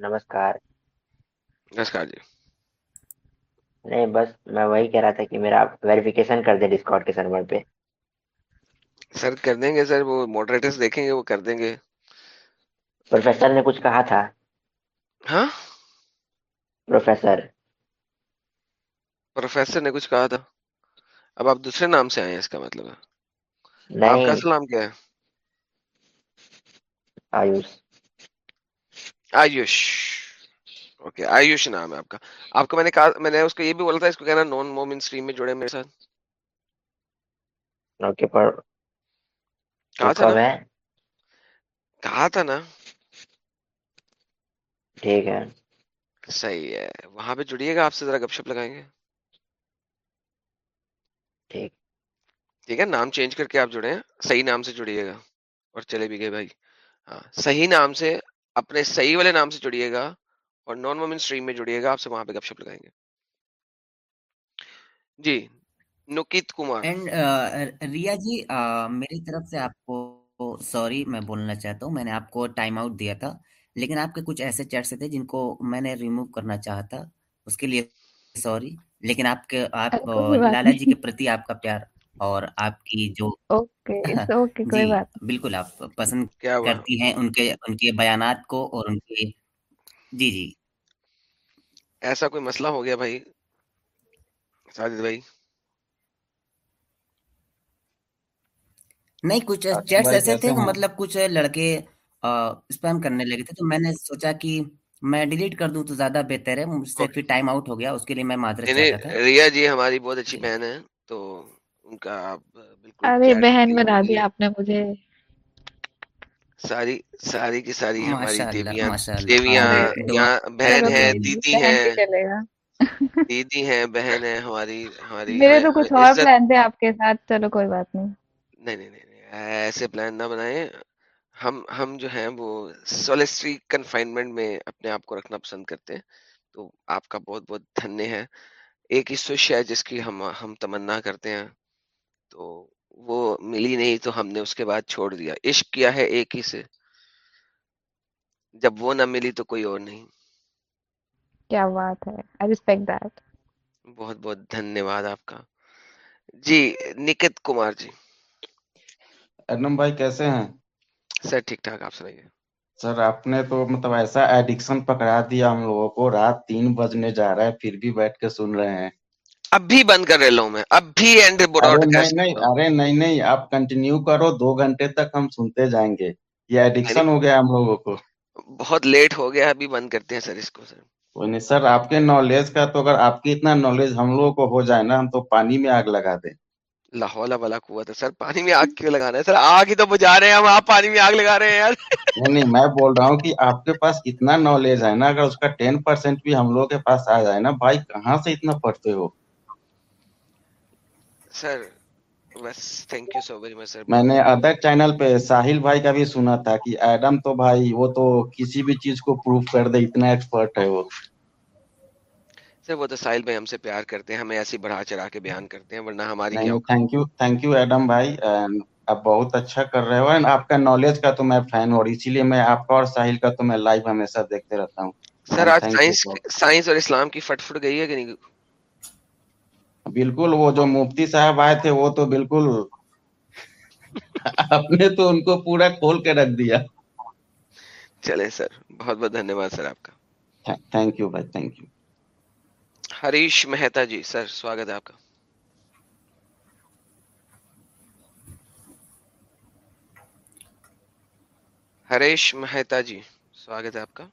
نمسکار نمسکار جی نہیں بس میں وہی کہہ رہا تھا کہ میرا ویریفیکیشن کر دیں ڈسکارڈ کے سرور پہ سر کر دیں گے سر وہ موڈریٹرز دیکھیں گے وہ کر دیں گے پروفیسر نے کچھ کہا تھا۔ ہاں؟ پروفیسر۔ پروفیسر نے کچھ کہا تھا۔ اب آپ دوسرے نام سے آئے اس کا مطلب نام کیا ہے؟ آیوش۔ اوکے آیوش نام ہے آپ کا۔ آپ کو میں نے کہا میں نے اس کو یہ بھی بولا تھا اس کو کہنا نان مومن سٹریم میں جڑے میرے ساتھ۔ کہا تھا نا۔ ٹھیک ہے۔ صحیح ہے۔ وہاں پہ جڑیے گا آپ سے ذرا گپ شپ لگائیں گے؟ ٹھیک۔ ٹھیک ہے نام چینج کر کے آپ جڑے صحیح نام سے جڑیے گا اور چلے بھی گئے بھائی۔ ہاں، صحیح نام سے اپنے صحیح والے نام سے جڑیے گا اور نان وومن اسٹریم میں جڑیے گا آپ سے وہاں پہ گپ شپ لگائیں گے۔ جی نکیت کمار۔ اینڈ ریا جی میری طرف سے آپ کو سوری میں بولنا چاہتا ہوں۔ میں نے آپ کو ٹائم آؤٹ دیا تھا۔ لیکن آپ کے کچھ ایسے چیٹس تھے جن کو میں نے ریموو کرنا چاہا تھا اس کے لیے سوری لیکن آپ کے آپ لالا جی کے پرتی آپ کا پیار اور آپ کی جو (laughs) جی، بالکل آپ پسند کرتی ہیں ان کے ان کے بیانات کو اور ان کے جی جی۔ ایسا کوئی مسئلہ ہو گیا بھائی؟ ساجد بھائی۔ نہیں کچھ چیٹس ایسے تھے مطلب کچھ لڑکے اسپیم کرنے لگے تھے تو میں نے سوچا کہ میں ڈیلیٹ کر دوں تو زیادہ بہتر ہے مجھ سے پھر ٹائم آؤٹ ہو گیا اس کے لیے میں معذرت یعنی چاہتا ریا جی ہماری بہت اچھی جی۔ بہن ہے تو ان کا آپ بالکل ارے بہن بنا دی آپ نے مجھے۔ ساری ساری کی ساری ہماری دیویاں دیویاں یہاں بہن ہیں دیدی ہیں۔ دیدی ہیں بہن ہیں ہماری ہماری میرے تو کچھ اور پلان تھے آپ کے ساتھ چلو کوئی بات نہیں۔ نہیں نہیں ایسے پلان نہ بنائیں۔ ہم ہم جو ہیں وہ سولسٹری کنفائنمنٹ میں اپنے آپ کو رکھنا پسند کرتے ہیں۔ تو آپ کا بہت بہت دھنیہ ہے۔ ایک ہی سوش ہے جس کی ہم ہم تمنا کرتے ہیں۔ تو وہ ملی نہیں تو ہم نے اس کے بعد چھوڑ دیا۔ عشق کیا ہے ایک ہی سے۔ جب وہ نہ ملی تو کوئی اور نہیں۔ کیا بات ہے۔ I respect that. بہت بہت دھنیہ واد آپ کا۔ جی نکت کمار جی۔ ارنم بھائی کیسے ہیں؟ سر ٹھیک ٹھاک آپ سنائیے۔ سر آپ نے تو مطلب ایسا ایڈکشن پکڑا دیا ہم لوگوں کو رات تین بجنے جا رہا ہے پھر بھی بیٹھ کے سن رہے ہیں۔ اب بھی بند کر رہے ہوں میں اب بھی اینڈ نہیں ارے نہیں نہیں آپ کنٹینیو کرو دو گھنٹے تک ہم سنتے جائیں گے۔ یہ ایڈکشن ہو گیا ہم لوگوں کو۔ بہت لیٹ ہو گیا ابھی بند کرتے ہیں سر اس کو سر۔ کوئی نہیں سر آپ کے نالج کا تو اگر آپ کی اتنا نالج ہم لوگوں کو ہو جائے نا ہم تو پانی میں آگ لگا دیں۔ لاہور والا قوت ہے۔ سر پانی میں آگ کیوں لگانا ہے؟ سر آگ ہی تو بجا رہے ہیں ہم۔ آپ پانی میں آگ لگا رہے ہیں یار۔ نہیں میں بول رہا ہوں کہ آپ کے پاس اتنا نالج ہے نا اگر اس کا ٹین پرسینٹ بھی ہم لوگ کے پاس آ جائے نا بھائی کہاں سے اتنا پڑھتے ہو؟ سر بس thank you so very much sir. میں نے ادر چینل پہ ساحل بھائی کا بھی سنا تھا کہ ایڈم تو بھائی وہ تو کسی بھی چیز کو پروف کر دے اتنا ایکسپرٹ ہے وہ۔ سر وہ تو ساحل بھائی ہم سے پیار کرتے ہیں ہمیں ایسی بڑھا چڑھا کے بیان کرتے ہیں ورنہ ہماری thank you thank you Adam بھائی آپ بہت اچھا کر رہے ہو اینڈ آپ کا نالج کا تو میں فین ہوں اسی لیے میں آپ کا اور ساحل کا تو میں لائف ہمیشہ دیکھتے رہتا ہوں۔ سر آج سائنس سائنس اور اسلام کی فٹ فٹ گئی ہے کہ نہیں؟ بالکل وہ جو مفتی صاحب آئے تھے وہ تو بالکل (laughs) آپ نے تو ان کو پورا کھول کے رکھ دیا۔ چلے سر بہت بہت دھنیہ واد سر آپ کا۔ تھینک یو بھائی thank you Harish Mehta ji sir سواگت ہے آپ کا۔ ہریش مہتا جی سواگت ہے آپ کا۔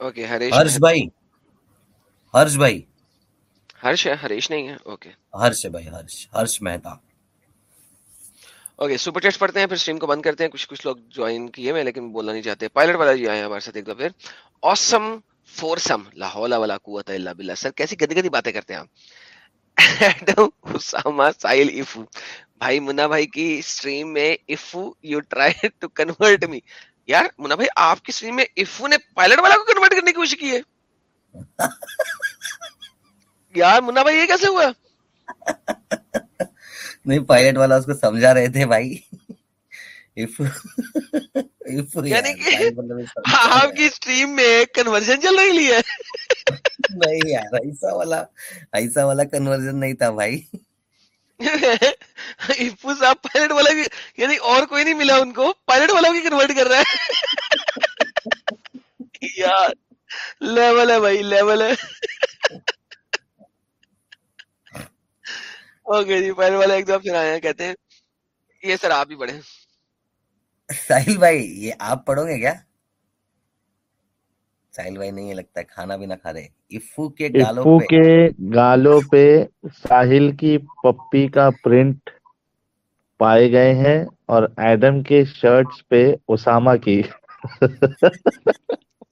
اوکے ہریش ہرش بھائی۔ ہرش بھائی۔ ہرش ہے ہریش نہیں ہے اوکے۔ ہرش بھائی Harsh Harsh Mehta. Okay super chat پڑھتے ہیں، پھر اسٹریم کو بند کرتے ہیں. کچھ کچھ لوگ جوائن کیے میں لیکن بولنا نہیں چاہتے. پائلٹ والا جی آئے ہمارے ساتھ ایک دفعہ پھر. اوسم فورسم لاہور ولا قوت اللہ باللہ. سر، کیسی گندی گندی باتیں کرتے ہیں آپ اسامہ سائل بھائی، منا بھائی کی میں you try to convert me یار، منا بھائی، آپ کی میں نے پائلٹ والا کو کنورٹ کرنے کی کوشش کی ہے. یار، منا بھائی، یہ کیسے ہوا؟ نہیں پائلٹ والا اس کو سمجھا رہے تھے بھائی۔ یعنی مطلب آپ کی اسٹریم میں کنورژن چل رہی ہے۔ نہیں یار ایسا والا ایسا والا کنورژن نہیں تھا بھائی۔ صاحب پائلٹ والا بھی یعنی اور کوئی نہیں ملا ان کو۔ پائلٹ والا بھی کنورٹ کر رہا ہے۔ یار لیول ہے بھائی لیول ہے۔ پہلے ایک سنایا کہتے ہیں یہ سر آپ ہی ساحل بھائی یہ آپ پڑھو گے کیا؟ ساحل بھائی نہیں لگتا کھانا بھی نہ کھا رہے افو کے گالوں افو کے گالوں پہ ساحل کی پپی کا پرنٹ پائے گئے ہیں اور ایڈم کے شرٹس پہ اسامہ کی۔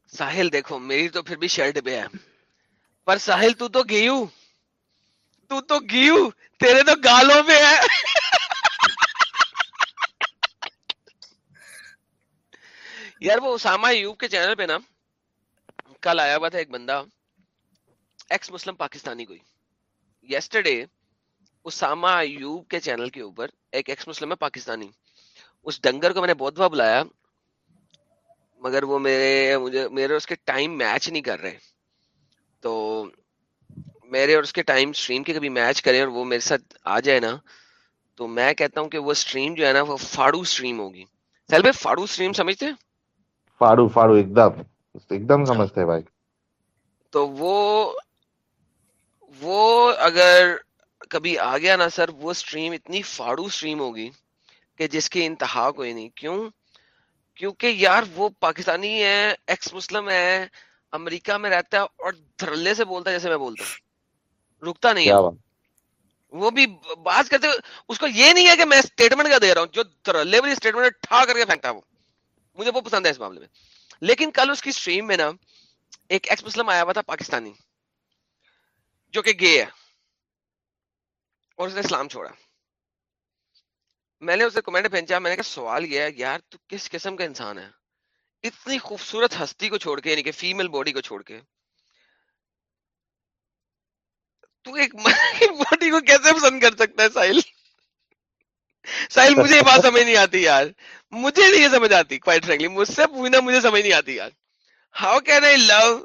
ساحل دیکھو میری تو پھر بھی شرٹ پہ ہے۔ پر ساحل تو تو گیو تو تو گیو، تیرے تو گالوں پہ ہے۔ یار وہ اسامہ ایوب کے چینل پہ نا، کل آیا ہوا تھا ایک بندہ ایکس مسلم پاکستانی کوئی۔ یسٹرڈے اسامہ ایوب کے چینل کے اوپر ایک ایکس مسلم ہے پاکستانی۔ اس ڈنگر کو میں نے بہت دفعہ بلایا، مگر وہ میرے، مجھے، میرے اس کے ٹائم میچ نہیں کر رہے۔ تو میرے اور اس کے ٹائم سٹریم کے کبھی میچ کریں اور وہ میرے ساتھ آ جائے نا تو میں کہتا ہوں کہ وہ سٹریم جو ہے نا وہ فاڑو سٹریم ہوگی۔ سہل بھائی فاڑو سٹریم سمجھتے؟ ہیں فاڑو فاڑو ایک دم ایک دم سمجھتے ہیں بھائی۔ تو وہ وہ اگر کبھی آ گیا نا سر وہ سٹریم اتنی فاڑو سٹریم ہوگی کہ جس کی انتہا کوئی نہیں۔ کیوں؟ کیونکہ یار وہ پاکستانی ہے ایکس مسلم ہے امریکہ میں رہتا ہے اور دھرلے سے بولتا ہے جیسے میں بولتا ہوں۔ رکتا نہیں ہے۔ وہ بھی بات کرتے اس کو یہ نہیں ہے کہ میں اسٹیٹمنٹ کا دے رہا ہوں جو لیبل اسٹیٹمنٹ ٹھا کر کے پھینکتا وہ۔ مجھے وہ پسند ہے اس معاملے میں۔ لیکن کل اس کی اسٹریم میں نا ایک ایکس مسلم آیا ہوا تھا پاکستانی جو کہ گے ہے۔ اور اس نے اسلام چھوڑا۔ میں نے اسے کمنٹ پھینچا میں نے کہا سوال یہ ہے یار تو کس قسم کا انسان ہے؟ اتنی خوبصورت ہستی کو چھوڑ کے یعنی کہ فیمل باڈی کو چھوڑ کے تو ایک (laughs) باڈی کو کیسے پسند کر سکتا ہے ساحل؟ ساحل (laughs) مجھے یہ بات سمجھ نہیں آتی یار۔ مجھے نہیں یہ سمجھ آتی کوائٹ فرینکلی مجھ سے پوچھنا مجھے سمجھ نہیں آتی یار۔ ہاؤ کین آئی لو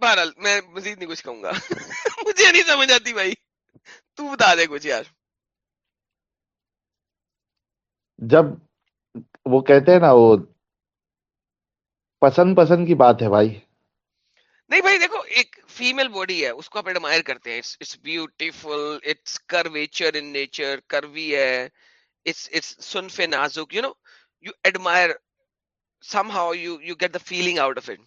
بہرحال میں مزید نہیں کچھ کہوں گا۔ (laughs) مجھے نہیں سمجھ آتی بھائی۔ تو بتا دے کچھ یار۔ جب وہ کہتے ہیں نا وہ پسند پسند کی بات ہے بھائی۔ نہیں بھائی دیکھو ایک فیمل باڈی ہے اس کو آپ ایڈمائر کرتے ہیں۔ It's beautiful it's curvature in nature کروی ہے۔ اٹس اٹس سنف نازک you know you admire some how you you get the feeling out of it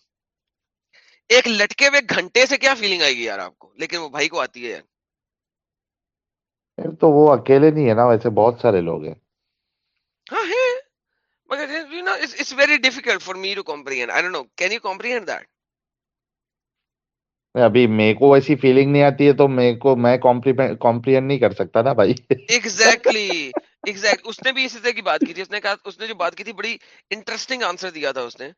ایک لٹکے ہوئے گھنٹے سے کیا فیلنگ آئے گی یار آپ کو؟ لیکن وہ بھائی کو آتی ہے۔ یار تو وہ اکیلے نہیں ہے نا ویسے بہت سارے لوگ ہیں۔ ہاں ہے مگر you know it's very difficult for me to comprehend I don't know can you comprehend that ابھی میرے کو ایسی فیلنگ نہیں آتی ہے تو میرے کو میں کمپریہن نہیں کر سکتا نا بھائی۔ ایگزیکٹلی ایگزیکٹ اس نے بھی اسی طرح کی بات کی تھی۔ اس نے کہا اس نے جو بات کی تھی بڑی انٹرسٹنگ آنسر دیا تھا اس نے۔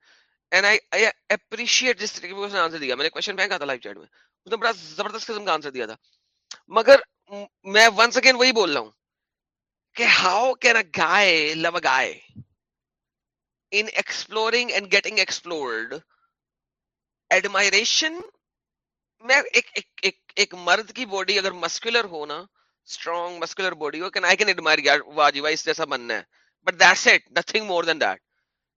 اینڈ آئی آئی اپریشیٹ جس طریقے اس نے آنسر دیا۔ میں نے کوشچن تھا لائف چیٹ میں۔ اس نے بڑا زبردست قسم کا آنسر دیا تھا۔ مگر میں ونس اگین وہی بول رہا ہوں کہ how can a guy love a guy in exploring and getting explored admiration میں ایک ایک ایک ایک مرد کی باڈی اگر مسکولر ہو نا اسٹرانگ مسکولر باڈی ہو کین آئی کین ایڈمائر اس جیسا بننا ہے. But that's it nothing more than that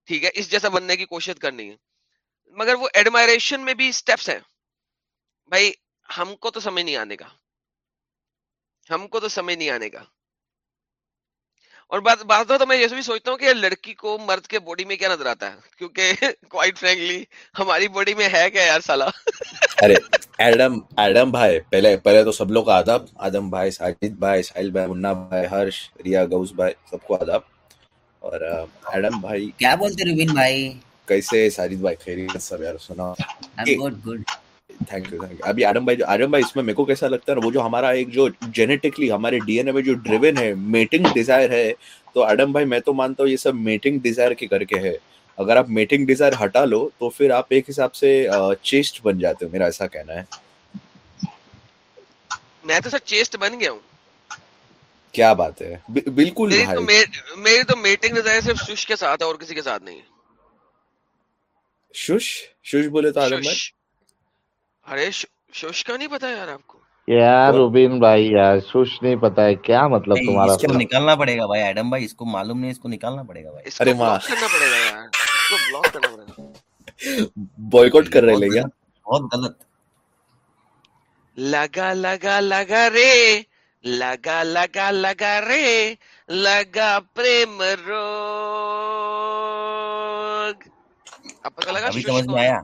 ٹھیک ہے؟ اس جیسا بننے کی کوشش کرنی ہے. مگر وہ ایڈمائریشن میں بھی اسٹیپس ہیں. بھائی، ہم کو تو سمجھ نہیں آنے کا. ہم کو تو سمجھ نہیں آنے کا. اور بعض تو میں یہ بھی سوچتا ہوں کہ لڑکی کو مرد کے باڈی میں کیا نظر آتا ہے؟ کیونکہ کوائٹ فرینکلی ہماری باڈی میں ہے کیا یار سالا؟ ارے ایڈم ایڈم بھائی پہلے پہلے تو سب لوگ کا آداب آدم بھائی ساجد بھائی ساحل بھائی منا بھائی ہرش ریا گوس بھائی سب کو آداب۔ اور ایڈم بھائی کیا بولتے روبین بھائی؟ کیسے ساجد بھائی خیریت سب یار سنا good good thank you thank you ابھی آرم بھائی آرم بھائی اس میں میرے کو کیسا لگتا ہے وہ جو ہمارا ایک جو جینیٹکلی ہمارے ڈی این اے میں جو ڈریون ہے میٹنگ ڈیزائر ہے تو آرم بھائی میں تو مانتا ہوں یہ سب میٹنگ ڈیزائر کے کر کے ہے۔ اگر آپ میٹنگ ڈیزائر ہٹا لو تو پھر آپ ایک حساب سے چیسٹ بن جاتے ہو میرا ایسا کہنا ہے۔ میں تو سر چیسٹ بن گیا ہوں۔ کیا بات ہے؟ بالکل میری تو میٹنگ ڈیزائر صرف شش کے ساتھ ہے اور کسی کے ساتھ نہیں۔ شش شش بولے تو آدم بھائی۔ ارے شوش کا نہیں پتا یار آپ کو؟ یار روبین بھائی یار شوش نہیں پتا ہے کیا مطلب تمہارا اس کو نکالنا پڑے گا بھائی ایڈم بھائی اس کو معلوم نہیں اس کو نکالنا پڑے گا بھائی۔ ارے ماں کرنا پڑے گا اس کو بلاک کرنا پڑے گا۔ بوائیکاٹ کر رہے لگا بہت غلط۔ لگا لگا لگا رے لگا لگا لگا رے لگا پریم روگ۔ اب پتہ لگا ابھی سمجھ میں آیا۔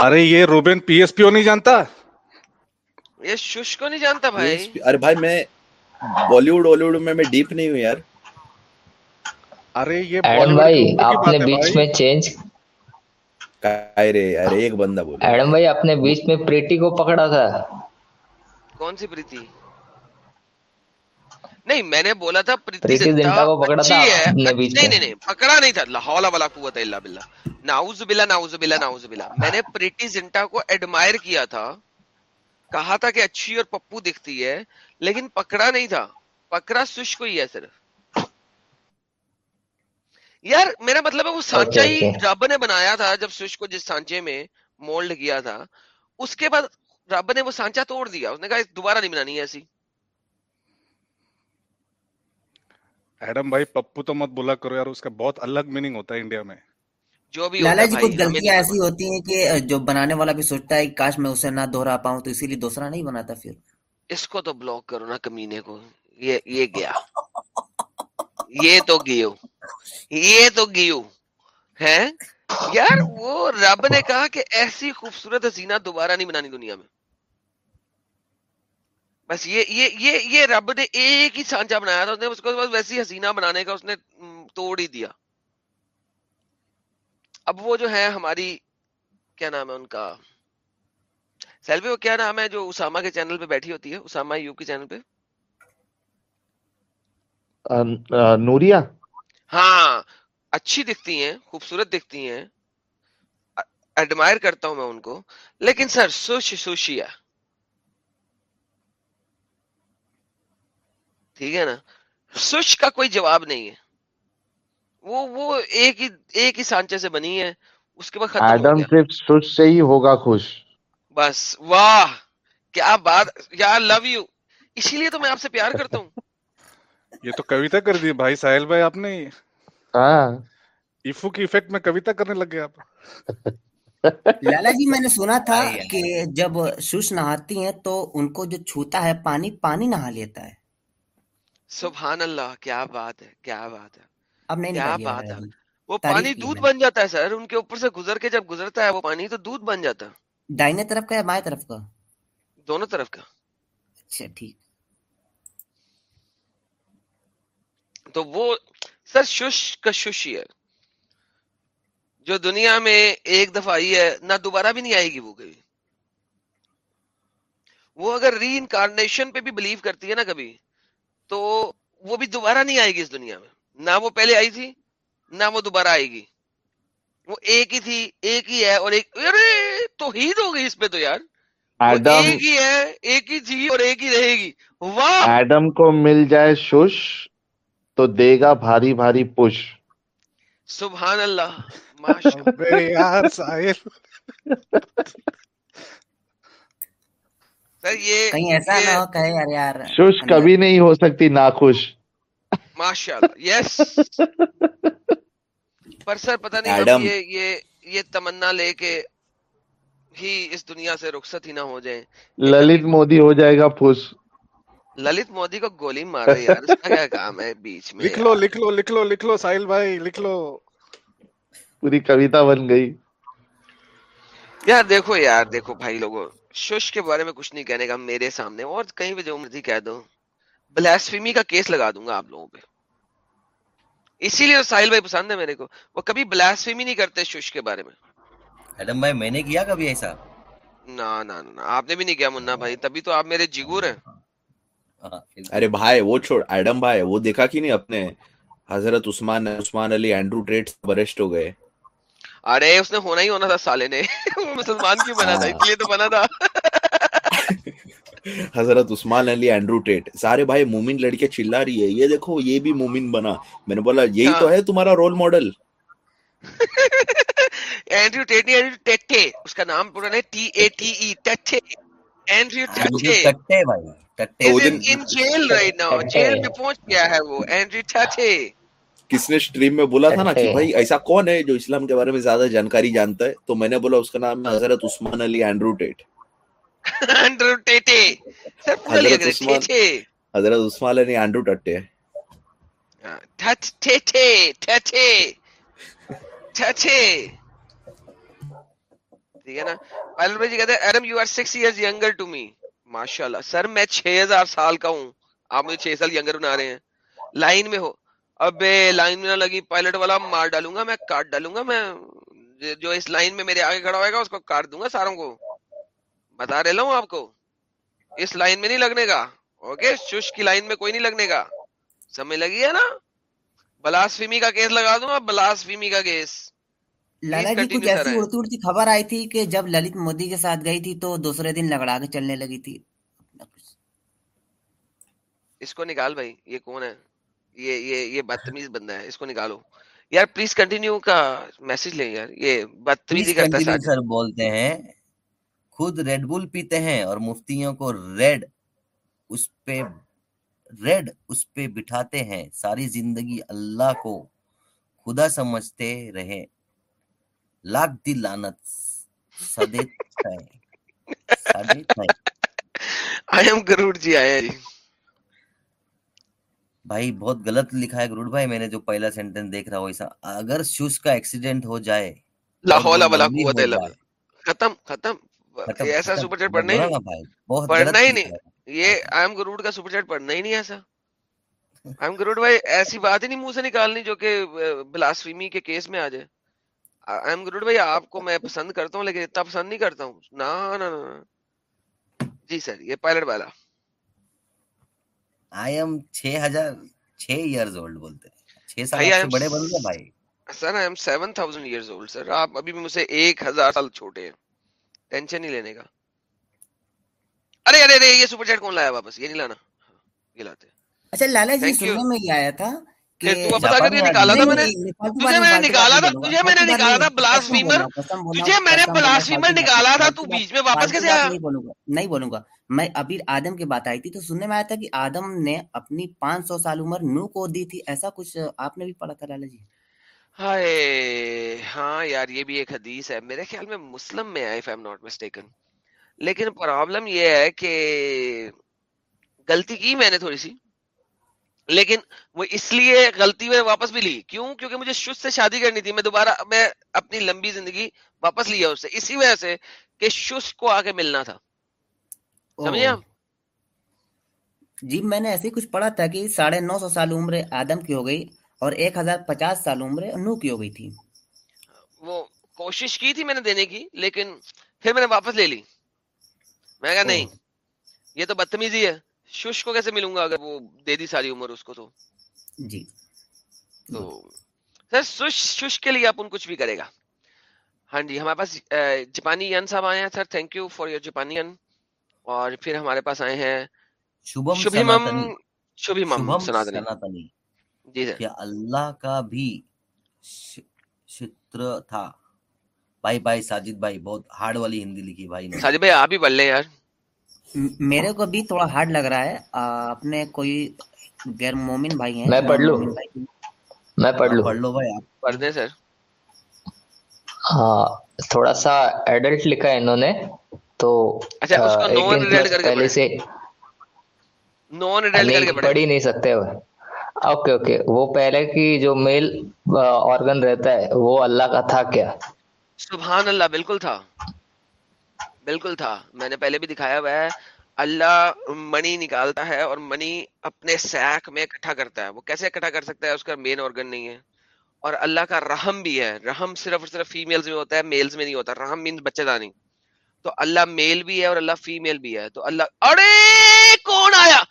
ارے یہ روبین پی ایس پی او نہیں جانتا؟ یہ شش کو نہیں جانتا بھائی؟ ارے بھائی میں بالی ووڈ ہالی ووڈ میں میں ڈیپ نہیں ہوں یار۔ ارے یہ ایڈم بھائی آپ نے بیچ میں چینج ارے ارے ایک بندہ ایڈم بھائی آپ نے بیچ میں پریٹی کو پکڑا تھا۔ کون سی پریتی؟ نہیں میں نے بولا تھا نہیں پکڑا نہیں تھا۔ لاہور والا قوت ہے اللہ بلّہ ناؤز بلا ناؤز بلا ناؤز بلا میں نے پریٹی زنٹا کو ایڈمائر کیا تھا۔ کہا تھا کہ اچھی اور پپو دکھتی ہے لیکن پکڑا نہیں تھا۔ پکڑا سش کو ہی ہے صرف۔ یار میرا مطلب ہے وہ سانچا ہی رب نے بنایا تھا جب سش کو جس سانچے میں مولڈ کیا تھا۔ اس کے بعد رب نے وہ سانچا توڑ دیا۔ اس نے کہا دوبارہ نہیں بنانی ایسی۔ ایڈم بھائی پپو تو مت بولا کرو یار اس کا بہت الگ میننگ ہوتا ہے انڈیا میں۔ جو بھی لالا جی کچھ غلطیاں ایسی ہوتی ہیں کہ جو بنانے والا بھی سوچتا ہے کاش میں اسے نہ دوہرا پاؤں تو اسی لیے دوسرا نہیں بناتا پھر۔ اس کو تو بلاک کرو نا کمینے کو۔ یہ یہ گیا۔ (laughs) یہ تو گیو۔ یہ تو گیو۔ ہے یار وہ رب نے کہا کہ ایسی خوبصورت حسینہ دوبارہ نہیں بنانی دنیا میں۔ بس یہ یہ یہ یہ رب نے ایک ہی سانچا بنایا تھا اس کو بس ویسی حسینہ بنانے کا اس نے توڑ ہی دیا۔ اب وہ جو ہے ہماری کیا نام ہے ان کا؟ سیلفی وہ کیا نام ہے جو اسامہ کے چینل پہ بیٹھی ہوتی ہے؟ اسامہ یو کے چینل پہ؟ نوریا؟ ہاں اچھی دکھتی ہیں خوبصورت دکھتی ہیں۔ ایڈمائر کرتا ہوں میں ان کو۔ لیکن سر سوشی سوشیا۔ ٹھیک ہے نا؟ سوئچ کا کوئی جواب نہیں ہے۔ وہ وہ ایک ہی ایک ہی سانچے سے بنی ہے۔ اس کے بعد ختم صرف سوئچ سے ہی ہوگا خوش۔ بس۔ واہ! کیا بات۔ یا لو یو اسی لیے تو میں آپ سے پیار کرتا ہوں۔ (laughs) یہ تو کویتا کر دی۔ بھائی ساحل بھائی آپ نے ہاں۔ ایفو کی ایفیکٹ میں کویتا کرنے لگ آپ۔ (laughs) لالا جی میں نے سنا تھا کہ جب سوش نہاتی ہیں تو ان کو جو چھوتا ہے پانی پانی نہا لیتا ہے۔ سبحان اللہ کیا بات ہے کیا بات ہے۔ اب نہیں کیا بات ہے۔ وہ پانی دودھ بن جاتا ہے سر ان کے اوپر سے گزر کے جب گزرتا ہے وہ پانی تو دودھ بن جاتا ہے۔ دائنے طرف کا یا بائیں طرف کا؟ دونوں طرف کا۔ اچھا ٹھیک۔ تو وہ سر شش کا شش ہی ہے۔ جو دنیا میں ایک دفعہ آئی ہے نہ دوبارہ بھی نہیں آئے گی وہ کبھی۔ وہ اگر ری انکارنیشن پہ بھی بلیو کرتی ہے نا کبھی تو وہ بھی دوبارہ نہیں آئے گی اس دنیا میں۔ نہ وہ پہلے آئی تھی نہ وہ دوبارہ آئے گی۔ وہ ایک ہی تھی ایک ہی ہے اور ایک ارے توحید ہو گئی اس پہ تو یار۔ ایڈم ایک ہی ہے ایک ہی تھی اور ایک ہی رہے گی۔ واہ! ایڈم کو مل جائے شش تو دے گا بھاری بھاری پش۔ سبحان اللہ۔ (laughs) سر یہ ایسا نہ ہو یار یار کبھی نہیں ہو سکتی ناخوش۔ ماشاء اللہ یس (laughs) پر سر پتہ نہیں یہ یہ تمنا لے کے ہی اس دنیا سے رخصت ہی نہ ہو جائیں۔ للت مودی ہو جائے گا پھوس۔ للت مودی کو گولی مارا یار اس کا کیا کام ہے بیچ میں لکھ لو لکھ لو لکھ لو لکھ لو ساحل بھائی لکھ لو۔ پوری کویتا بن گئی۔ یار دیکھو یار دیکھو بھائی لوگوں شش کے بارے میں کچھ نہیں کہنے کا میرے سامنے اور کہیں پہ جو مرضی کہہ دو۔ بلاسفیمی کا کیس لگا دوں گا آپ لوگوں پہ۔ اسی لیے ساحل بھائی پسند ہے میرے کو۔ وہ کبھی بلاسفیمی نہیں کرتے شش کے بارے میں۔ ایڈم بھائی میں نے کیا کبھی ایسا؟ نا نا آپ نے بھی نہیں کیا منا بھائی۔ تبھی تو آپ میرے جگور ہیں۔ ہاں، ارے بھائی وہ چھوڑ۔ ایڈم بھائی وہ دیکھا کہ نہیں اپنے حضرت عثمان عثمان علی اینڈرو ٹریٹ برسٹ ہو گئے؟ ارے اس نے ہونا ہی ہونا تھا سالے نے۔ (laughs) وہ مسلمان کیوں بنا تھا؟ ہاں۔ اس لیے تو بنا تھا۔ (laughs) حضرت عثمان علی اینڈرو ٹیٹ۔ سارے بھائی مومن لڑکے چلا رہی ہے۔ یہ دیکھو یہ بھی مومن بنا۔ میں نے بولا یہی تو ہاں۔ ہے تمہارا رول ماڈل اینڈرو ٹیٹ نہیں اینڈرو ٹیٹے اس کا نام پورا نہیں T A T E Tate Andrew ٹٹے ہاں، ٹٹے بھائی ٹٹے in jail right now jail میں پہنچ گیا ہے وہ اینڈرو ٹٹے کس نے اسٹریم میں بولا تھا نا کہ بھائی ایسا کون ہے جو اسلام کے بارے میں زیادہ جانکاری جانتا ہے؟ تو میں نے بولا اس کا نام ہے حضرت Usman Ali Andrew Tate Andrew Tate حضرت عثمان علی اینڈرو ٹٹے ٹٹے ٹٹے ٹٹے ٹھیک ہے نا؟ پالن جی کہتے ہیں Iram you are six years younger to me ماشاءاللہ سر میں چھ ہزار سال کا ہوں۔ آپ مجھے چھ سال ینگر بنا رہے ہیں۔ لائن میں ہو۔ اب لائن میں نہ لگی پائلٹ والا مار ڈالوں گا میں کاٹ ڈالوں گا میں جو اس لائن میں میرے آگے کھڑا ہوئے گا اس کو کاٹ دوں گا ساروں کو۔ بتا رہے ہوں آپ کو اس لائن میں نہیں لگنے گا اوکے؟ شش کی لائن میں کوئی نہیں لگنے گا۔ سمجھ لگی ہے نا؟ بلاسفیمی کا کیس لگا دوں آپ بلاسفیمی کا کیس لالا جی کچھ ایسی اڑتی اڑتی خبر آئی تھی کہ جب للت مودی کے ساتھ گئی تھی تو دوسرے دن لگڑا کے چلنے لگی تھی۔ اس کو نکال بھائی یہ کون ہے؟ یہ یہ یہ بدتمیز بندہ ہے اس کو نکالو۔ یار پلیز کنٹینیو کا میسج لیں یار یہ بدتمیزی کرتا ہے سر بولتے ہیں۔ خود ریڈ بول پیتے ہیں اور مفتیوں کو ریڈ اس پہ ریڈ اس پہ بٹھاتے ہیں۔ ساری زندگی اللہ کو خدا سمجھتے رہے۔ لاکھ دی لانت سدے آئی ایم گرور جی آئے جی بھائی بہت غلط لکھا ہے گروڈ بھائی میں نے جو پہلا سینٹنس دیکھ رہا ہوں ایسا اگر شوز کا ایکسیڈنٹ ہو جائے قوت ختم ختم۔ ایسا سپر چیٹ پڑھنا ہی نہیں۔ پڑھنا ہی نہیں۔ یہ آئی ایم کا سپر چیٹ پڑھنا ہی نہیں ایسا۔ (laughs) آئی ایم بھائی ایسی بات ہی نہیں منہ سے نکالنی جو کہ بلاسفیمی کے کیس میں آ جائے۔ آئی ایم گروڈ بھائی آپ کو میں پسند کرتا ہوں لیکن اتنا پسند نہیں کرتا ہوں۔ نا نا جی سر یہ پائلٹ والا۔ آئی ایم چھ ہزار چھ ایئرز اولڈ بولتے ہیں چھ سال سے بڑے بن گئے بھائی sir I am seven thousand years old sir آپ ابھی بھی مجھ سے ایک ہزار سال چھوٹے ہیں ٹینشن نہیں لینے کا ارے ارے ارے یہ سپر چیٹ کون لایا واپس یہ نہیں لانا یہ لاتے اچھا لالا جی سننے میں یہ آیا تھا نہیں بولوں گا میں ابھی آدم کی بات آئی تھی تو سننے میں آیا تھا کہ آدم نے اپنی پانچ سو سال عمر نو کو دی تھی، ایسا کچھ آپ نے بھی پڑھا تھا لالا جی؟ ہائے ہاں یار، یہ بھی ایک حدیث ہے۔ میرے خیال میں مسلم میں ہے اف ایم ناٹ مسٹیکن لیکن پرابلم یہ ہے کہ غلطی کی میں نے تھوڑی سی۔ لیکن وہ اس لیے غلطی میں واپس بھی لی۔ کیوں؟ کیونکہ مجھے شد سے شادی کرنی تھی۔ میں دوبارہ میں اپنی لمبی زندگی واپس لیا اس سے۔ اسی وجہ سے کہ شس کو آگے ملنا تھا۔ سمجھے آپ؟ جی میں نے ایسے کچھ پڑھا تھا کہ ساڑھے نو سو سال عمر آدم کی ہو گئی اور ایک ہزار پچاس سال عمر نو کی ہو گئی تھی۔ وہ کوشش کی تھی میں نے دینے کی لیکن پھر میں نے واپس لے لی۔ میں کہا نہیں یہ تو بدتمیزی ہے۔ شش کو کیسے ملوں گا اگر وہ دے دی ساری عمر اس کو تو؟ جی۔ تو سر شش شش کے لیے اپن کچھ بھی کرے گا۔ ہاں جی ہمارے پاس جاپانی یون صاحب آئے ہیں۔ Sir thank you for your جاپانی یان اور پھر ہمارے پاس آئے ہیں شبھم شبھم سناتنی۔ جی سر۔ اللہ کا بھی شتر تھا۔ بھائی بھائی ساجد بھائی بہت ہارڈ والی ہندی لکھی بھائی نے۔ ساجد بھائی آپ ہی لیں یار۔ میرے کو بھی تھوڑا ہارڈ لگ رہا ہے۔ اپنے کوئی غیر مومن بھائی ہیں؟ میں پڑھ لوں۔ میں پڑھ لوں۔ پڑھ لو بھائی آپ۔ پڑھ دیں سر۔ ہاں تھوڑا سا ایڈلٹ لکھا ہے انہوں نے۔ تو اچھا اس کو کر کے پہلے سے کر کے نہیں پڑھیں پڑھ ہی نہیں سکتے اوکے اوکے۔ وہ پہلے کی جو میل آرگن رہتا ہے وہ اللہ کا تھا کیا؟ سبحان اللہ بالکل تھا۔ بالکل تھا۔ میں نے پہلے بھی دکھایا ہوا ہے اللہ منی نکالتا ہے اور منی اپنے سیک میں اکٹھا کرتا ہے۔ وہ کیسے اکٹھا کر سکتا ہے؟ اس کا مین آرگن نہیں ہے۔ اور اللہ کا رحم بھی ہے۔ رحم صرف اور صرف فیمیلز میں ہوتا ہے میلز میں نہیں ہوتا۔ رحم مینس بچے دانی۔ تو اللہ میل بھی ہے اور اللہ فیمیل بھی ہے تو اللہ ارے کون آیا؟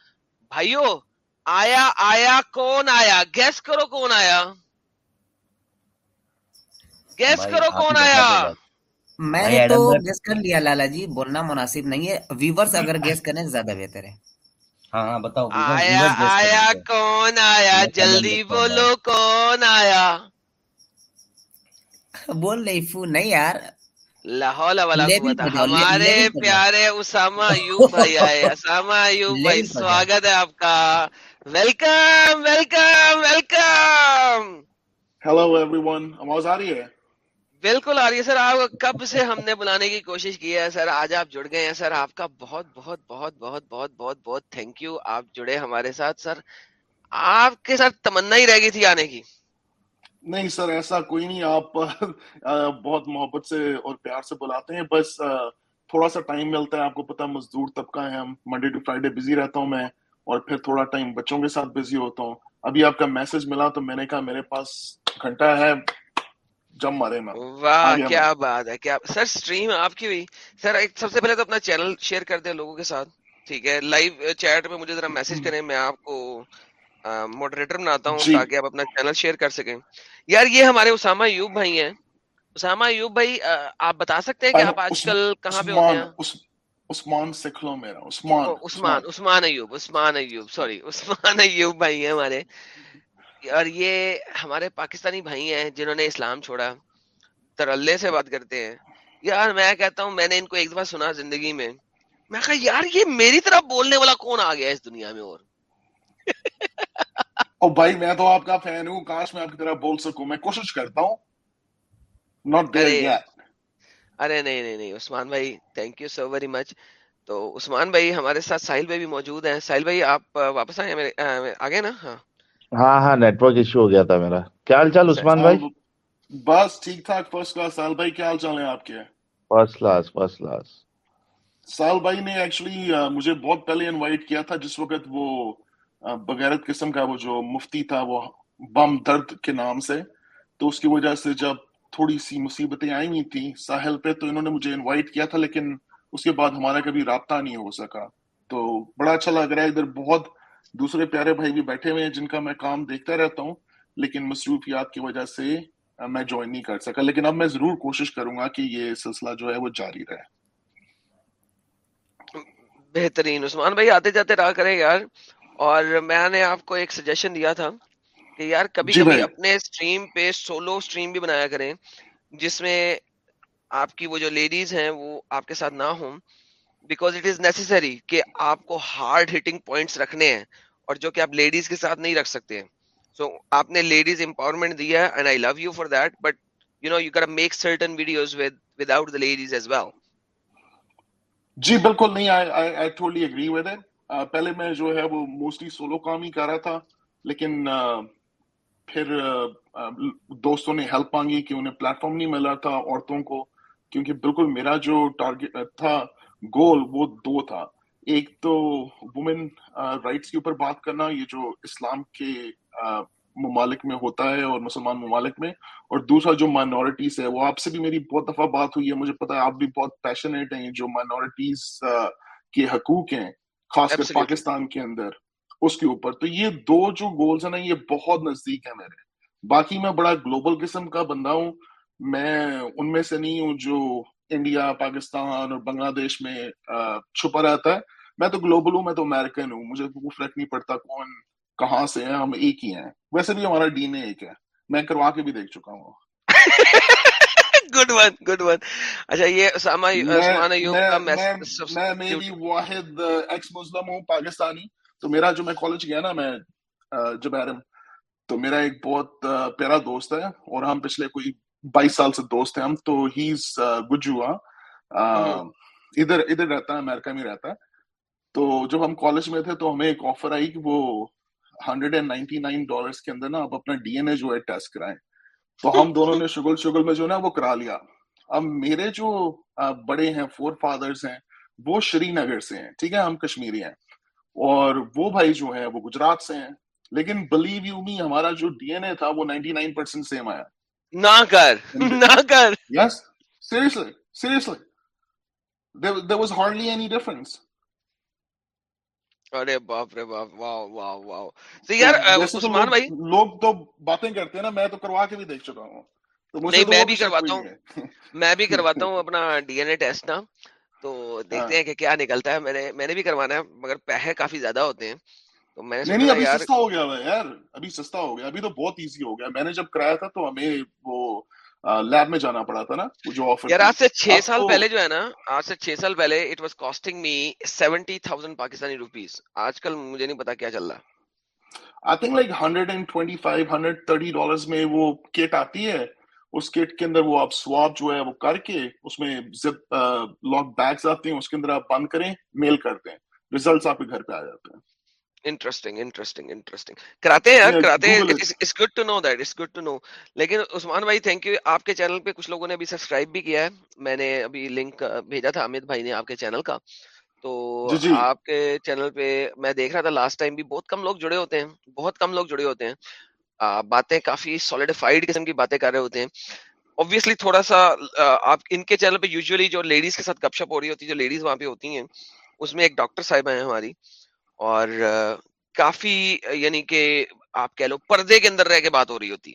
بھائیو آیا آیا کون آیا؟ گیس کرو کون آیا؟ گیس کرو کون آیا؟ میں نے تو گیس کر لیا لالا جی بولنا مناسب نہیں ہے۔ ویورز اگر (laughs) گیس کریں زیادہ بہتر ہے۔ ہاں ہاں بتاؤ آیا آیا کون آیا؟ جلدی بولو کون آیا؟ بول رہی فو نہیں یار لاہور والا ہمارے پیارے اسامہ ایوب بھائی آئے اسامہ ایوب بھائی سواگت ہے آپ کا welcome welcome welcome hello everyone آواز آ رہی ہے بالکل آ رہی ہے سر آپ کب سے ہم نے بلانے کی کوشش کی ہے سر آج آپ جڑ گئے ہیں سر آپ کا بہت بہت بہت بہت بہت بہت بہت تھینک یو آپ جڑے ہمارے ساتھ سر آپ کے ساتھ تمنا ہی رہ گئی تھی آنے کی نہیں سر ایسا کوئی نہیں آپ (laughs) بہت محبت سے اور پیار سے بلاتے ہیں۔ بس تھوڑا سا ٹائم ملتا ہے آپ کو پتا مزدور طبقہ ہے ہم منڈے ٹو فرائیڈے بزی رہتا ہوں میں اور پھر تھوڑا ٹائم بچوں کے ساتھ بزی ہوتا ہوں۔ ابھی آپ کا میسج ملا تو میں نے کہا میرے پاس گھنٹہ ہے جم مارے میں۔ واہ کیا بات ہے کیا سر سٹریم آپ کی ہوئی؟ سر ایک سب سے پہلے تو اپنا چینل شیئر کر دیں لوگوں کے ساتھ۔ ٹھیک ہے لائیو چیٹ میں مجھے ذرا میسج کریں میں آپ کو ماڈریٹر بناتا ہوں جی۔ تاکہ آپ اپنا چینل شیئر کر سکیں۔ یار یہ ہمارے اسامہ ایوب بھائی ہیں۔ اسامہ ایوب بھائی آپ بتا سکتے ہیں کہ آپ آج کل کہاں پہ ہوتے ہیں؟ عث- عثمان سکھ لو میرا عثمان او، عثمان عثمان۔ عثمان ایوب عثمان ایوب سوری عثمان (laughs) ایوب بھائی ہیں ہمارے۔ اور یہ ہمارے پاکستانی بھائی ہیں جنہوں نے اسلام چھوڑا۔ ترلے سے بات کرتے ہیں۔ یار میں کہتا ہوں میں نے ان کو ایک دفعہ سنا زندگی میں۔ میں کہا یار یہ میری طرح بولنے والا کون آ گیا اس دنیا میں اور؟ او بھائی میں تو آپ کا فین ہوں۔ کاش میں آپ کی طرح بول سکوں۔ میں کوشش کرتا ہوں۔ ناٹ ارے نہیں نہیں نہیں۔ عثمان بھائی thank you so very much تو عثمان بھائی ہمارے ساتھ ساحل بھائی بھی موجود ہیں۔ ساحل بھائی آپ واپس آئے ہیں؟ آگے نا؟ ہاں۔ ہاں ہاں نیٹ ورک ایشو ہو گیا تھا میرا۔ کیا حال چال عثمان بھائی؟ بس ٹھیک ٹھاک فرسٹ کلاس سال بھائی کیا حال چال ہے آپ کے؟ فرسٹ کلاس فرسٹ کلاس سال بھائی نے ایکچولی مجھے بہت پہلے انوائٹ کیا تھا جس وقت وہ بغیرت قسم کا وہ جو مفتی تھا وہ بم درد کے نام سے، تو اس کی وجہ سے جب تھوڑی سی مصیبتیں آئی ہوئی تھیں ساحل پہ، تو انہوں نے مجھے انوائٹ کیا تھا، لیکن اس کے بعد ہمارا کبھی رابطہ نہیں ہو سکا۔ تو بڑا اچھا لگ رہا ہے۔ ادھر بہت دوسرے پیارے بھائی بھی بیٹھے ہوئے ہیں جن کا میں کام دیکھتا رہتا ہوں، لیکن مصروفیات کی وجہ سے میں جوائن نہیں کر سکا۔ لیکن اب میں ضرور کوشش کروں گا کہ یہ سلسلہ جو ہے وہ جاری رہے۔ بہترین، عثمان بھائی آتے جاتے رہا کریں یار۔ اور میں نے آپ کو ایک سجیشن دیا تھا کہ یار کبھی جی کبھی اپنے اسٹریم پہ سولو اسٹریم بھی بنایا کریں جس میں آپ کی وہ جو لیڈیز ہیں وہ آپ کے ساتھ نہ ہوں۔ بیکاز اٹ از نیسسری کہ آپ کو ہارڈ ہٹنگ پوائنٹس رکھنے ہیں اور جو کہ آپ لیڈیز کے ساتھ نہیں رکھ سکتے۔ سو آپ نے لیڈیز امپاورمنٹ دیا ہے and I love you for that but you know you کر make certain videos with without the ladies as well جی بالکل نہیں I totally agree with it پہلے میں جو ہے وہ موسٹلی سولو کام ہی کر رہا تھا، لیکن پھر دوستوں نے ہیلپ مانگی کہ انہیں پلیٹ فارم نہیں ملا تھا عورتوں کو، کیونکہ بالکل میرا جو ٹارگیٹ تھا گول وہ دو تھا۔ ایک تو وومن رائٹس کے اوپر بات کرنا، یہ جو اسلام کے ممالک میں ہوتا ہے اور مسلمان ممالک میں۔ اور دوسرا جو مائنورٹیز ہے، وہ آپ سے بھی میری بہت دفعہ بات ہوئی ہے، مجھے پتا ہے آپ بھی بہت پیشنیٹ ہیں، جو مائنورٹیز کے حقوق ہیں۔ خاص کر پاکستان کے اندر اس کے اوپر۔ تو یہ دو جو گولز ہیں نا یہ بہت نزدیک ہے میرے۔ باقی میں بڑا گلوبل قسم کا بندہ ہوں۔ میں ان میں سے نہیں ہوں جو انڈیا پاکستان اور بنگلہ دیش میں چھپا رہتا ہے۔ میں تو گلوبل ہوں میں تو امیرکن ہوں۔ مجھے کوئی فرق نہیں پڑتا کون کہاں سے ہیں ہم ایک ہی ہیں۔ ویسے بھی ہمارا ڈی این اے ایک ہے۔ میں کروا کے بھی دیکھ چکا ہوں۔ (laughs) گڈ ون گڈ ون اچھا یہ اسامہ عثمان ایوب کا میں میری واحد ایکس مسلم ہوں پاکستانی. تو میرا جو میں کالج گیا نا میں جبیرم تو میرا ایک بہت پیارا دوست ہے اور ہم پچھلے کوئی بائیس سال سے دوست ہیں ہم تو ہیز گجو ادھر ادھر رہتا ہے امریکہ میں رہتا ہے۔ تو جب ہم کالج میں تھے تو ہمیں ایک آفر آئی کہ وہ hundred and ninety nine dollars کے اندر نا آپ اپنا ڈی این اے جو ہے ٹیسٹ کرائیں۔ تو ہم دونوں نے شگل شگل میں جو نا وہ کرا لیا۔ اب میرے جو بڑے ہیں فور فادرز ہیں وہ شری نگر سے ہیں ٹھیک ہے ہم کشمیری ہیں۔ اور وہ بھائی جو ہیں وہ گجرات سے ہیں۔ لیکن بلیو یو می ہمارا جو ڈی این اے تھا وہ نائنٹی نائن پرسینٹ سیم آیا۔ نہ کر نہ کر۔ Yes seriously seriously there was hardly any difference ارے باپ رے باپ تو یار عثمان بھائی۔ لوگ تو باتیں کرتے ہیں نا میں تو کروا کے بھی دیکھ چکا ہوں۔ نہیں میں بھی کرواتا ہوں۔ میں بھی کرواتا ہوں اپنا ڈی این اے ٹیسٹ نا۔ تو دیکھتے ہیں کہ کیا نکلتا ہے۔ میں نے میں نے بھی کروانا ہے مگر پیسے کافی زیادہ ہوتے ہیں۔ تو میں نے نہیں ابھی سستا ہو گیا یار۔ ابھی سستا ہو گیا ابھی تو بہت ایزی ہو گیا۔ میں نے جب کرایا تھا تو ہمیں وہ لیب میں جانا پڑا تھا نا جو آفر یار آج سے چھ سال پہلے جو ہے نا آج سے چھ سال پہلے it was costing me seventy thousand Pakistani rupees آج کل مجھے نہیں پتا کیا چل رہا۔ I think like hundred and twenty five hundred thirty dollars میں وہ کٹ آتی ہے۔ اس کٹ کے اندر وہ آپ سواب جو ہے وہ کر کے اس میں لاک بیگز آتے ہیں اس کے اندر آپ بند کریں میل کرتے ہیں۔ ریزلٹس آپ کے گھر پہ آ جاتے ہیں۔ انٹرسٹنگ انٹرسٹنگ انٹرسٹنگ کراتے ہیں یار کراتے ہیں it's good to know that it's good to know لیکن عثمان بھائی تھینک یو آپ کے چینل پہ کچھ لوگوں نے ابھی سبسکرائب بھی کیا ہے میں نے ابھی لنک بھیجا تھا امت بھائی نے آپ کے چینل کا تو آپ کے چینل پہ میں دیکھ رہا تھا لاسٹ ٹائم بھی بہت کم لوگ جڑے ہوتے ہیں بہت کم لوگ جڑے ہوتے ہیں باتیں کافی سولیڈیفائڈ قسم کی باتیں کر رہے ہوتے ہیں obviously تھوڑا سا آپ ان کے چینل پہ یوزلی جو لیڈیز کے ساتھ گپ شپ ہو رہی ہوتی ہے جو لیڈیز وہاں پہ ہوتی ہیں اس میں ایک ڈاکٹر صاحبہ ہیں ہماری اور کافی یعنی کہ آپ کہہ لو پردے کے اندر رہ کے بات ہو رہی ہوتی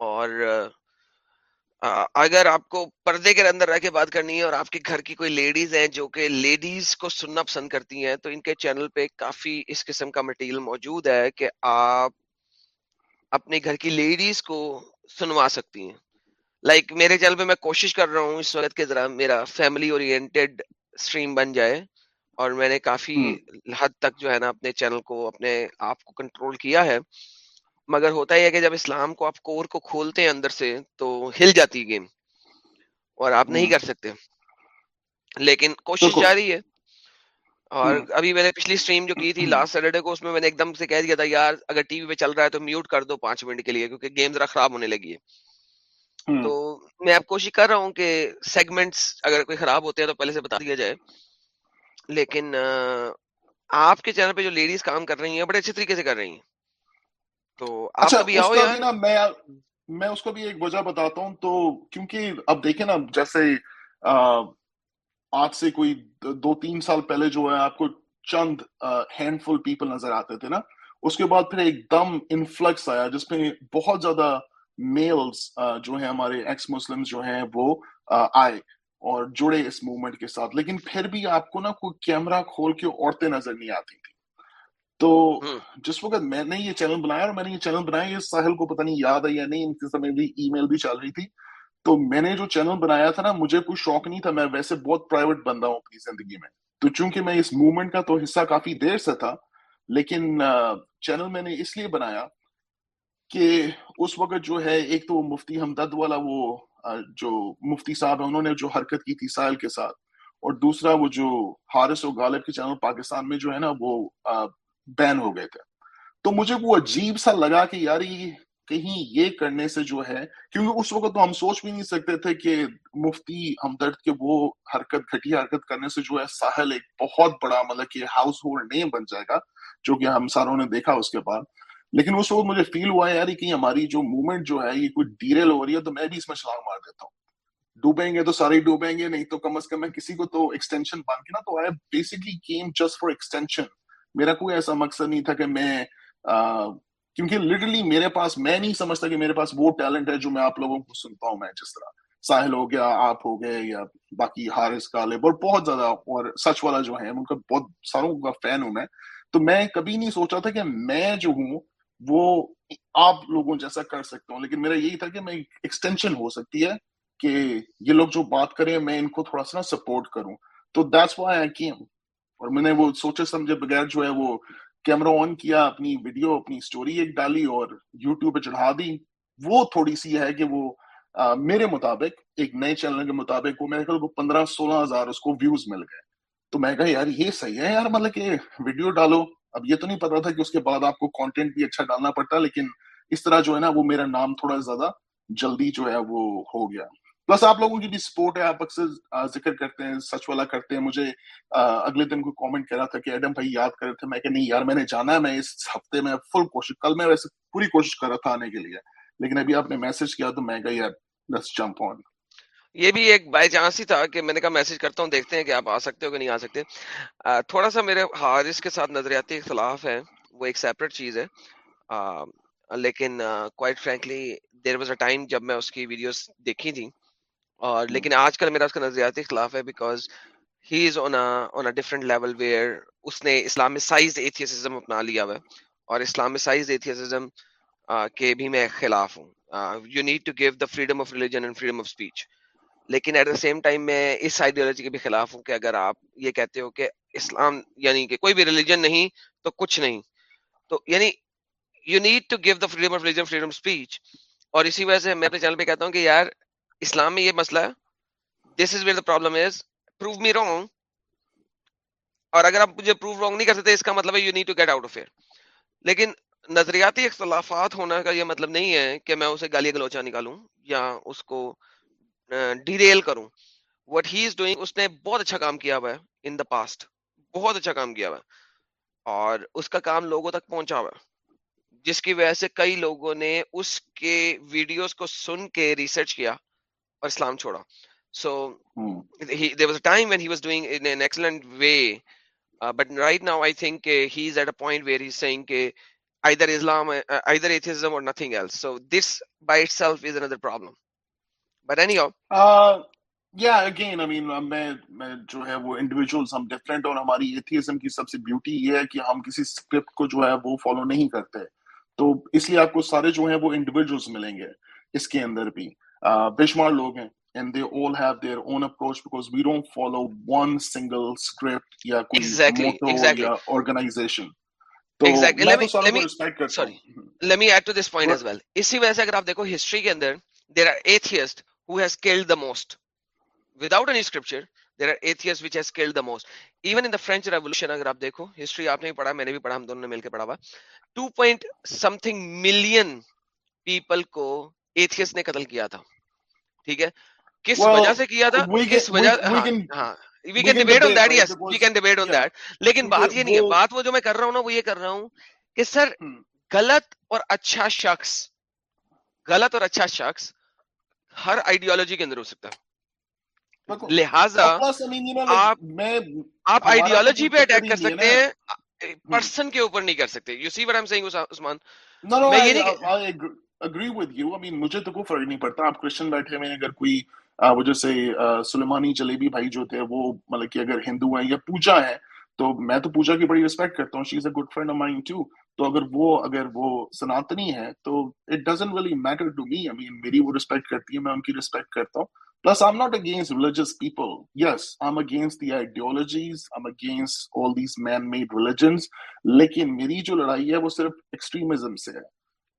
اور اگر آپ کو پردے کے اندر رہ کے بات کرنی ہے اور آپ کے گھر کی کوئی لیڈیز ہیں جو کہ لیڈیز کو سننا پسند کرتی ہیں تو ان کے چینل پہ کافی اس قسم کا مٹیریل موجود ہے کہ آپ اپنے گھر کی لیڈیز کو سنوا سکتی ہیں۔ لائک like, میرے چینل پہ میں کوشش کر رہا ہوں اس وقت کے ذرا میرا فیملی اورینٹیڈ اسٹریم بن جائے۔ اور میں نے کافی حد تک جو ہے نا اپنے چینل کو اپنے آپ کو کنٹرول کیا ہے۔ مگر ہوتا ہی ہے کہ جب اسلام کو آپ کور کو کھولتے ہیں اندر سے تو ہل جاتی گیم اور آپ نہیں کر سکتے۔ لیکن کوشش جاری ہے۔ اور ابھی میں نے پچھلی اسٹریم جو کی تھی لاسٹ سیٹرڈے کو اس میں میں نے ایک دم سے کہہ دیا تھا یار اگر ٹی وی پہ چل رہا ہے تو میوٹ کر دو پانچ منٹ کے لیے کیونکہ گیم ذرا خراب ہونے لگی ہے تو میں اب کوشش کر رہا ہوں کہ سیگمنٹس اگر کوئی خراب ہوتے ہیں تو پہلے سے بتا دیا جائے۔ لیکن آپ کے چینل پہ جو لیڈیز کام کر رہی ہیں بڑے اچھے طریقے سے کر رہی ہیں۔ تو آپ اچھا کبھی آؤ نا میں میں اس کو بھی ایک وجہ بتاتا ہوں۔ تو کیونکہ اب دیکھیں نا جیسے آج سے کوئی دو تین سال پہلے جو ہے آپ کو چند ہینڈ فل پیپل نظر آتے تھے نا۔ اس کے بعد پھر ایک دم انفلکس آیا جس میں بہت زیادہ میلز جو ہیں ہمارے ایکس مسلم جو ہیں وہ آئے۔ اور جڑے اس موومنٹ کے ساتھ۔ لیکن پھر بھی آپ کو نا کوئی کیمرہ کھول کے عورتیں نظر نہیں آتی تھی تو جس وقت میں نے یہ چینل بنایا اور میں نے یہ چینل بنایا یہ ساحل کو پتہ نہیں یاد ہے یا نہیں ان کے سمے بھی ای میل بھی چل رہی تھی۔ تو میں نے جو چینل بنایا تھا نا مجھے کوئی شوق نہیں تھا۔ میں ویسے بہت پرائیویٹ بندہ ہوں اپنی زندگی میں۔ تو چونکہ میں اس موومنٹ کا تو حصہ کافی دیر سے تھا لیکن چینل میں نے اس لیے بنایا کہ اس وقت جو ہے ایک تو مفتی ہمدرد والا وہ جو مفتی صاحب ہیں، انہوں نے جو حرکت کی تھی سائل کے ساتھ۔ اور دوسرا وہ جو حارث و غالب کے چینل پاکستان میں جو ہے نا، وہ بین ہو گئے تھے۔ تو مجھے وہ عجیب سا لگا کہ یار، یہ کہیں یہ کرنے سے جو ہے، کیونکہ اس وقت تو ہم سوچ بھی نہیں سکتے تھے کہ مفتی ہمدرد کے وہ حرکت گھٹی حرکت کرنے سے جو ہے، ساحل ایک بہت بڑا مطلب کہ ہاؤس ہولڈ نیم بن جائے گا، جو کہ ہم ساروں نے دیکھا اس کے بعد۔ لیکن اس وقت مجھے فیل ہوا ہے یار کہ ہماری جو موومنٹ جو ہے، یہ کوئی ڈیریل ہو رہی ہے تو میں بھی اس میں چھلانگ مار دیتا ہوں۔ ڈوبیں گے تو سارے ڈوبیں گے، نہیں تو کم از کم میں کسی کو تو ایکسٹینشن بن کے نا تو I basically came just for extension میرا کوئی ایسا مقصد نہیں تھا کہ میں کیونکہ لٹرلی میرے پاس، میں نہیں سمجھتا کہ میرے پاس وہ ٹیلنٹ ہے جو میں آپ لوگوں کو سنتا ہوں میں جس طرح۔ ساحل ہو گیا، آپ ہو گئے یا باقی حارث، غالب اور بہت زیادہ اور سچ والا جو ہے ان کا بہت ساروں کا فین ہوں میں۔ تو میں کبھی نہیں سوچا تھا کہ میں جو ہوں وہ آپ لوگوں جیسا کر سکتا ہوں۔ لیکن میرا یہی تھا کہ میں ایکسٹینشن ہو سکتی ہے کہ یہ لوگ جو بات کریں میں ان کو تھوڑا سا سپورٹ کروں۔ تو دیٹس وائی آئی کیم اور میں نے وہ سوچے سمجھے بغیر جو ہے وہ کیمرہ آن کیا اپنی ویڈیو اپنی اسٹوری ایک ڈالی اور یوٹیوب پہ چڑھا دی۔ وہ تھوڑی سی ہے کہ وہ آ, میرے مطابق ایک نئے چینل کے مطابق وہ میرے خیال کو پندرہ سولہ ہزار اس کو ویوز مل گئے۔ تو میں کہا یار یہ صحیح ہے یار مطلب کہ ویڈیو ڈالو۔ اب یہ تو نہیں پتا تھا کہ اس کے بعد آپ کو کانٹینٹ بھی اچھا ڈالنا پڑتا لیکن اس طرح جو ہے نا وہ میرا نام تھوڑا زیادہ جلدی جو ہے وہ ہو گیا۔ پلس آپ لوگوں کی بھی سپورٹ ہے، آپ اکثر ذکر کرتے ہیں، سچ والا کرتے ہیں۔ مجھے اگلے دن کو کامنٹ کر رہا تھا کہ ایڈم بھائی یاد کر رہے تھے میں کہ نہیں یار، میں نے جانا ہے، میں اس ہفتے میں فل کوشش، کل میں ویسے پوری کوشش کر رہا تھا آنے کے لیے، لیکن ابھی آپ نے میسج کیا تو میں کہ یار جمپ آن یہ بھی ایک بائی چانس ہی تھا کہ میں نے کہا میسج کرتا ہوں دیکھتے ہیں کہ آپ آ سکتے ہو کہ نہیں آ سکتے۔ تھوڑا سا میرے حارث کے ساتھ نظریاتی اختلاف ہے وہ ایک سیپریٹ چیز ہے۔ لیکن quite frankly there was a time جب میں اس کی ویڈیوز دیکھی تھیں۔ اور لیکن آج کل میرا اس کا نظریاتی اختلاف ہے because he is on on a different level where اس نے اسلام سائز ایتھیسزم اپنا لیا ہوا ہے۔ اور اسلام سائز ایتھیسزم کے بھی میں خلاف ہوں۔ You need to give the freedom of religion and freedom of speech لیکن ایٹ دا سیم ٹائم میں اس آئیڈیالوجی کے بھی خلاف ہوں کہ اگر آپ یہ کہتے ہو کہ اسلام یعنی کہ کوئی بھی ریلیجن نہیں تو کچھ نہیں۔ تو یعنی you need to give the freedom of religion freedom speech اور اسی وجہ سے میں اپنے چینل پہ کہتا ہوں کہ یار اسلام میں یہ مسئلہ ہے this is where the problem is prove me wrong اور اگر آپ مجھے پروو رانگ نہیں کر سکتے اس کا مطلب ہے you need to get out of here لیکن نظریاتی اختلافات ہونا کا یہ مطلب نہیں ہے کہ میں اسے گالی گلوچا نکالوں یا اس کو ڈیریل کروں۔ وٹ ہی از ڈوئنگ اس نے بہت اچھا کام کیا ہوا ہے ان دا پاسٹ بہت اچھا کام کیا ہوا ہے۔ اور اس کا کام لوگوں تک پہنچا ہوا ہے۔ جس کی وجہ سے کئی لوگوں نے اس کے ویڈیوز کو سن کے ریسرچ کیا اور اسلام چھوڑا۔ So there was a time when he was doing in an excellent way but right now I think he is at a point where he saying کہ either islam uh, ایتھیزم اور or else so this by itself is another problem But anyhow. Uh, yeah, again, I mean, uh, میں میں جو ہے وہ individuals ہم different اور ہماری ایتھیزم کی سب سے بیوٹی یہ ہے کہ ہم کسی اسکرپٹ کو جو ہے وہ فالو نہیں کرتے۔ تو اس لیے آپ کو سارے جو ہیں وہ انڈیویجولس ملیں گے اس کے اندر بھی۔ uh, بے شمار لوگ ہیں and they all have their own approach because we don't follow one single script یا کوئی یا آرگنائزیشن اسی وجہ سے اگر آپ دیکھو ہسٹری کے اندر there are atheist who has killed the most. Without any scripture, there are atheists which has killed the most. Even in the French Revolution, اگر آپ دیکھو ہسٹری آپ نے پڑھا میں نے بھی پڑھا ہم دونوں نے مل کے پڑھا ہوا two point something million people کو ایتھیس نے قتل کیا تھا ٹھیک ہے کس وجہ سے کیا تھا کس وجہ ہاں we can debate on that yes we can debate on that لیکن بات یہ نہیں ہے بات وہ جو میں کر رہا ہوں نا وہ یہ کر رہا ہوں کہ سر غلط اور اچھا شخص غلط اور اچھا شخص ہر آئیڈیالوجی کے اندر ہو سکتا ہے۔ لہٰذا آپ آئیڈیالوجی پہ اٹیک کر سکتے ہیں پرسن کے اوپر نہیں کر سکتے۔ یو سی ورم سنگھ عثمان مجھے تو فرق نہیں پڑتا۔ آپ جلیبی وہ ہندو ہیں یا پوجا ہے تو میں تو پوجا کی بڑی ریسپیکٹ کرتا ہوں۔ Good friend of mine too تو اگر وہ اگر وہ سناتنی ہے، تو it doesn't really matter to me I mean میری وہ ریسپیکٹ کرتی ہے، میں ان کی ریسپیکٹ کرتا ہوں. Plus I am not against religious people yes I am against the ideologies I am against all these man made religions لیکن میری جو لڑائی ہے، وہ صرف ایکسٹریمزم سے ہے.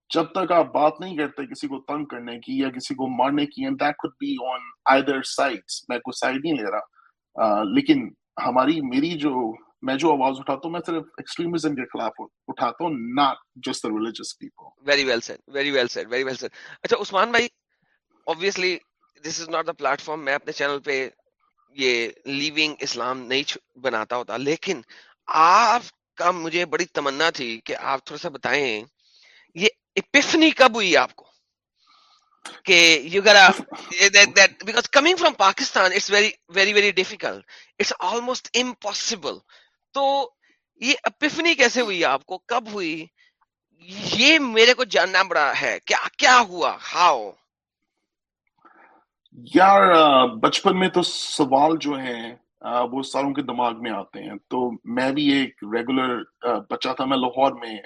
جب تک آپ بات نہیں کرتے کسی کو تنگ کرنے کی یا کسی کو مارنے کی and that could be on either side میں کوئی سائڈ نہیں لے رہا. لیکن ہماری، میری جو میں جو آواز اٹھاتا ہوں، میں صرف ایکسٹریمزم کے خلاف اٹھاتا ہوں not just the religious people. Very well said. Very well said. Very well said. اچھا عثمان بھائی، obviously this is not the platform. میں اپنے چینل پہ یہ لیونگ اسلام نہیں بناتا ہوتا، لیکن آپ کا مجھے بڑی تمنا تھی کہ آپ تھوڑا سا بتائیں، یہ اپیفنی کب ہوئی آپ کو؟ کہ you grow because coming from Pakistan it's very very very difficult it's almost impossible تو یہ اپنی کیسے ہوئی آپ کو؟ کب ہوئی؟ یہ میرے کو جاننا بڑا ہے۔ کیا کیا ہوا؟ ہاؤ یار بچپن میں تو سوال جو ہیں وہ سالوں کے دماغ میں آتے ہیں۔ تو میں بھی ایک ریگولر بچہ تھا۔ میں لاہور میں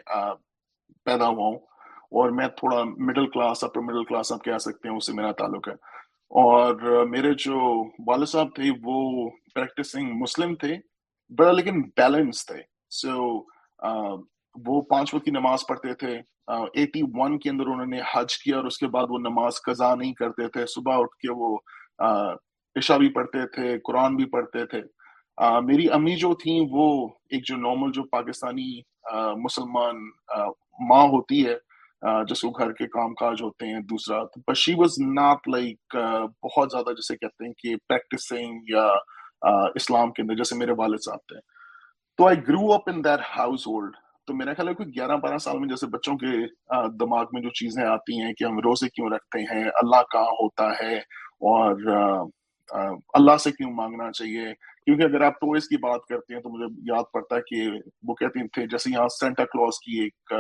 پیدا ہوا ہوں اور میں تھوڑا middle class upper middle class آپ کہہ سکتے ہیں، اس سے میرا تعلق ہے۔ اور میرے جو والد صاحب تھے، وہ پریکٹسنگ مسلم تھے۔ بڑا لیکن بیلنس تھے سو وہ پانچ وقت کی نماز پڑھتے تھے۔ ایٹی ون کے اندر انہوں نے حج کیا اور اس کے بعد وہ نماز قضا نہیں کرتے تھے۔ صبح اٹھ کے وہ عشاء بھی پڑھتے تھے، قرآن بھی پڑھتے تھے۔ میری امی جو تھیں، وہ ایک جو نارمل جو پاکستانی مسلمان ماں ہوتی ہے جس کو گھر کے کام کاج ہوتے ہیں، دوسرا۔ But she was not like بہت زیادہ جیسے کہتے ہیں کہ پریکٹسنگ یا اسلام کے اندر، جیسے میرے والد صاحب تھے۔ تو I grew up in that household تو میرا خیال ہے کوئی گیارہ بارہ سال میں جیسے بچوں کے دماغ میں جو چیزیں آتی ہیں کہ ہم روزے کیوں رکھتے ہیں، اللہ کہاں ہوتا ہے، اور اللہ سے کیوں مانگنا چاہیے؟ کیونکہ اگر آپ ٹوائز کی بات کرتے ہیں تو مجھے یاد پڑتا ہے کہ وہ کہتے تھے، جیسے یہاں سینٹا کلوز کی ایک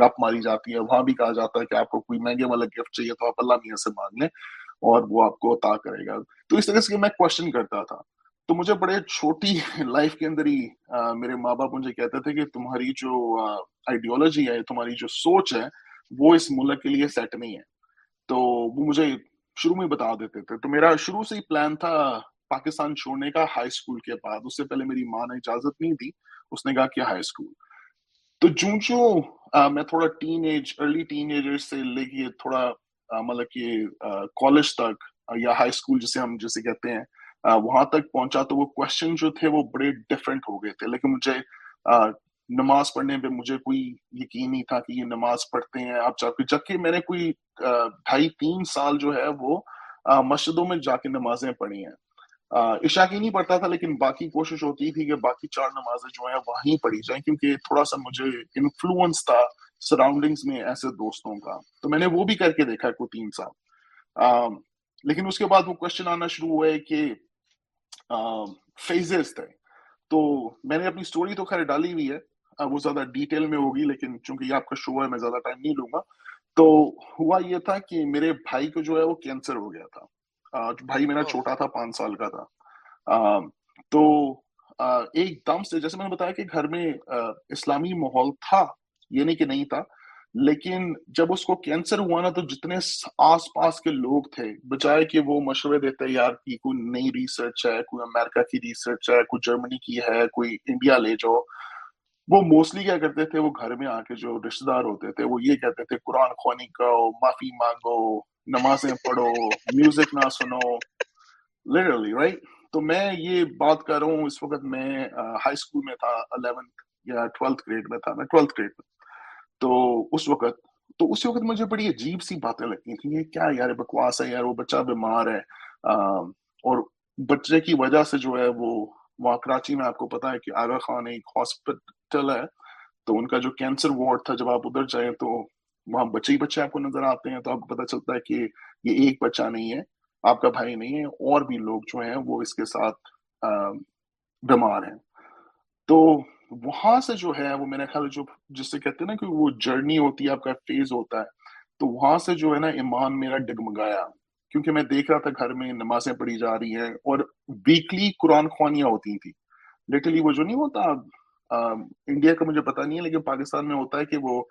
گپ ماری جاتی ہے، وہاں بھی کہا جاتا ہے کہ آپ کو کوئی مہنگے والا گفٹ چاہیے تو آپ اللہ میاں سے مانگ لیں اور وہ آپ کو عطا کرے گا۔ تو اس طرح سے میں کوشچن کرتا تھا۔ تو مجھے بڑے چھوٹی (laughs) لائف کے اندر ہی آ، میرے ماں باپ مجھے کہتے تھے کہ تمہاری جو آئیڈیولوجی ہے تمہاری جو سوچ ہے وہ اس ملک کے لیے سیٹ نہیں ہے۔ تو وہ مجھے شروع میں بتا دیتے تھے۔ تو میرا شروع سے ہی پلان تھا پاکستان چھوڑنے کا ہائی اسکول کے بعد۔ اس سے پہلے میری ماں نے اجازت نہیں دی اس نے کہا کہ ہائی اسکول تو جوں جوں میں تھوڑا teenage early teenager سے لے کے تھوڑا مطلب کہ کالج تک یا ہائی اسکول جسے ہم جسے کہتے ہیں وہاں تک پہنچا تو وہ کوشچن جو تھے وہ بڑے ڈفرینٹ ہو گئے تھے، لیکن مجھے نماز پڑھنے پہ مجھے کوئی یقین نہیں تھا کہ یہ نماز پڑھتے ہیں آپ جا کے جبکہ میں نے کوئی ڈھائی، تین سال جو ہے وہ مسجدوں میں جا کے نمازیں پڑھی ہیں۔ عشاء کی نہیں پڑھتا تھا، لیکن باقی کوشش ہوتی تھی کہ باقی چار نمازیں جو ہیں وہیں پڑھی جائیں، کیونکہ تھوڑا سا مجھے انفلوئنس تھا سراؤنڈنگز میں ایسے دوستوں کا۔ تو میں نے وہ بھی کر کے دیکھا کوئی تین سال۔ لیکن اس کے بعد وہ کوشچن آنا شروع ہوئے کہ فیزز تھے۔ تو میں نے اپنی سٹوری تو خیر ڈالی ہوئی ہے۔ وہ زیادہ ڈیٹیل میں ہوگی لیکن چونکہ یہ آپ کا شو ہے میں زیادہ ٹائم نہیں لوں گا۔ تو ہوا یہ تھا کہ میرے بھائی کو جو ہے وہ کینسر ہو گیا تھا۔ بھائی میرا چھوٹا تھا پانچ سال کا تھا۔ تو ایک دم سے جیسے میں نے بتایا کہ گھر میں اسلامی ماحول تھا یہ نہیں کہ نہیں تھا۔ لیکن جب اس کو کینسر ہوا نا تو جتنے آس پاس کے لوگ تھے، بجائے کہ وہ مشورے دیتے یار کہ کوئی نئی ریسرچ ہے، کوئی امریکہ کی ریسرچ ہے، کوئی جرمنی کی ہے، کوئی انڈیا لے جاؤ۔ وہ موسٹلی کیا کرتے تھے، وہ گھر میں آ کے جو رشتے دار ہوتے تھے، وہ یہ کہتے تھے، قرآن خوانی کرو معافی مانگو، نمازیں پڑھو میوزک نہ سنو۔ لٹرلی رائٹ تو میں یہ بات کر رہا ہوں، اس وقت میں ہائی اسکول میں تھا الیونتھ یا ٹویلتھ گریڈ میں تھا، میں ٹویلتھ گریڈ میں۔ تو اس وقت تو اسی وقت مجھے بڑی عجیب سی باتیں لگتی تھیں یہ کیا یار بکواس ہے یار، وہ بچہ بیمار ہے۔ اور بچے کی وجہ سے جو ہے وہ وہاں کراچی میں آپ کو پتا ہے کہ آغا خان ایک ہاسپٹل ہے۔ تو ان کا جو کینسر وارڈ تھا، جب آپ ادھر جائیں تو وہاں بچے ہی بچے آپ کو نظر آتے ہیں تو آپ کو پتا چلتا ہے کہ یہ ایک بچہ نہیں ہے، آپ کا بھائی نہیں ہے، اور بھی لوگ جو ہیں وہ اس کے ساتھ بیمار ہیں۔ تو وہاں سے جو ہے وہ میرا خیال جو جس سے کہتے ہیں نا کہ وہ جرنی ہوتی ہے آپ کا فیز ہوتا ہے تو وہاں سے جو ہے نا ایمان میرا ڈگمگایا۔ کیونکہ میں دیکھ رہا تھا گھر میں نمازیں پڑھی جا رہی ہیں اور ویکلی قرآن خوانیاں ہوتی تھیں۔ لٹرلی وہ جو نہیں ہوتا انڈیا کا مجھے پتا نہیں ہے لیکن پاکستان میں ہوتا ہے کہ وہ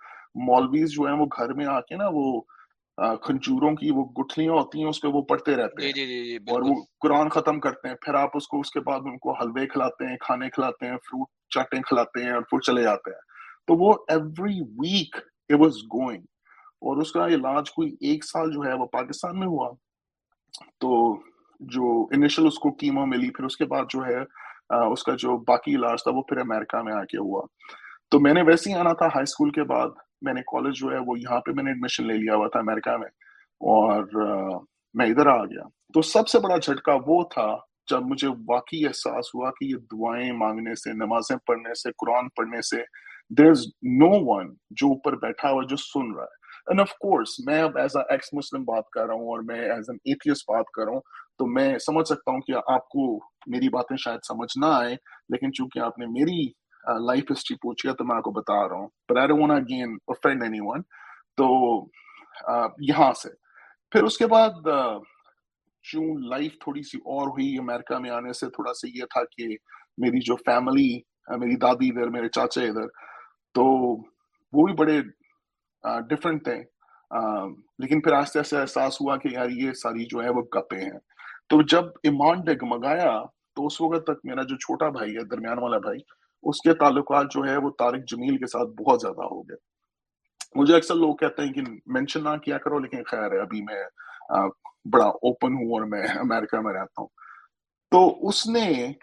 مولویز جو ہیں وہ گھر میں آ کے نا وہ کھنجوروں کی وہ گٹھلیاں ہوتی ہیں اس پہ وہ پڑھتے رہتے ہیں۔ جی جی جی اور وہ قرآن ختم کرتے ہیں۔ پھر آپ اس کو اس کے بعد ان کو حلوے کھلاتے ہیں کھانے کھلاتے ہیں فروٹ چاٹیں کھلاتے ہیں اور پھر چلے جاتے ہیں۔ تو وہ every week it was going اور اس کا علاج کوئی ایک سال جو ہے وہ پاکستان میں ہوا۔ تو جو انیشل اس کو کیمو ملی، پھر اس کے بعد جو ہے اس کا جو باقی علاج تھا وہ پھر امریکہ میں آ کے ہوا۔ تو میں نے ویسے ہی آنا تھا ہائی اسکول کے بعد۔ میں نے کالج جو ہے وہ یہاں پہ میں نے ایڈمیشن لے لیا ہوا تھا امریکہ میں۔ اور میں ادھر آ گیا۔ تو سب سے بڑا جھٹکا وہ تھا جب مجھے واقعی احساس ہوا کہ یہ دعائیں مانگنے سے، نمازیں پڑھنے سے، قرآن پڑھنے سے دیر از نو ون جو اوپر بیٹھا ہوا جو سن رہا ہے۔ اینڈ آف کورس میں اب ایز ایکس مسلم بات کر رہا ہوں اور میں ایز این ایتھیس بات کر رہا ہوں، تو میں سمجھ سکتا ہوں کہ آپ کو میری باتیں شاید سمجھ نہ آئے لیکن چونکہ آپ نے میری لائف ہسٹری پوچھی ہے تو میں آپ کو بتا رہا ہوں۔ اگین اینی ون تو یہاں سے۔ پھر اس کے بعد کیوں لائف تھوڑی سی اور ہوئی امریکہ میں آنے سے، تھوڑا سا یہ تھا کہ میری جو فیملی میری دادی ادھر، میرے چاچا ادھر، تو وہ بھی بڑے ڈفرینٹ تھے۔ لیکن پھر آہستہ آہستہ احساس ہوا کہ یار یہ ساری جو ہے وہ گپے ہیں۔ تو جب ایمان ڈگمگایا، تو اس وقت تک میرا جو چھوٹا بھائی ہے، درمیان والا بھائی، اس کے تعلقات جو ہے وہ طارق جمیل کے ساتھ بہت زیادہ ہو گئے۔ مجھے اکثر لوگ کہتے ہیں کہ مینشن نہ کیا کرو، لیکن خیر ہے، ابھی میں بڑا اوپن ہوں اور میں امریکہ میں رہتا ہوں۔ تو اس نے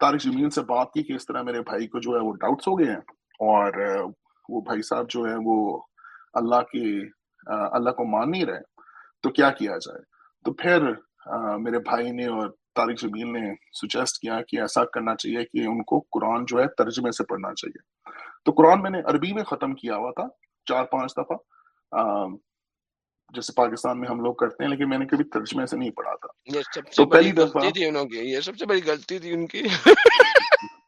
طارق جمیل سے بات کی کہ اس طرح میرے بھائی کو جو ہے وہ ڈاؤٹس ہو گئے ہیں اور وہ بھائی صاحب جو ہے وہ اللہ کے اللہ کو مان نہیں رہے۔ تو کیا کیا جائے؟ تو پھر میرے بھائی نے اور طارق جمیل نے سجیسٹ کیا کہ ایسا کرنا چاہیے کہ ان کو قرآن جو ہے ترجمے سے پڑھنا چاہیے۔ تو قرآن میں نے عربی میں ختم کیا ہوا تھا، چار پانچ دفعہ۔ جیسے پاکستان میں ہم لوگ کرتے ہیں لیکن میں نے کبھی ترجمے سے نہیں پڑھا تھا۔ تو پہلی دفعہ یہ سب سے بڑی غلطی تھی ان کی۔ (laughs)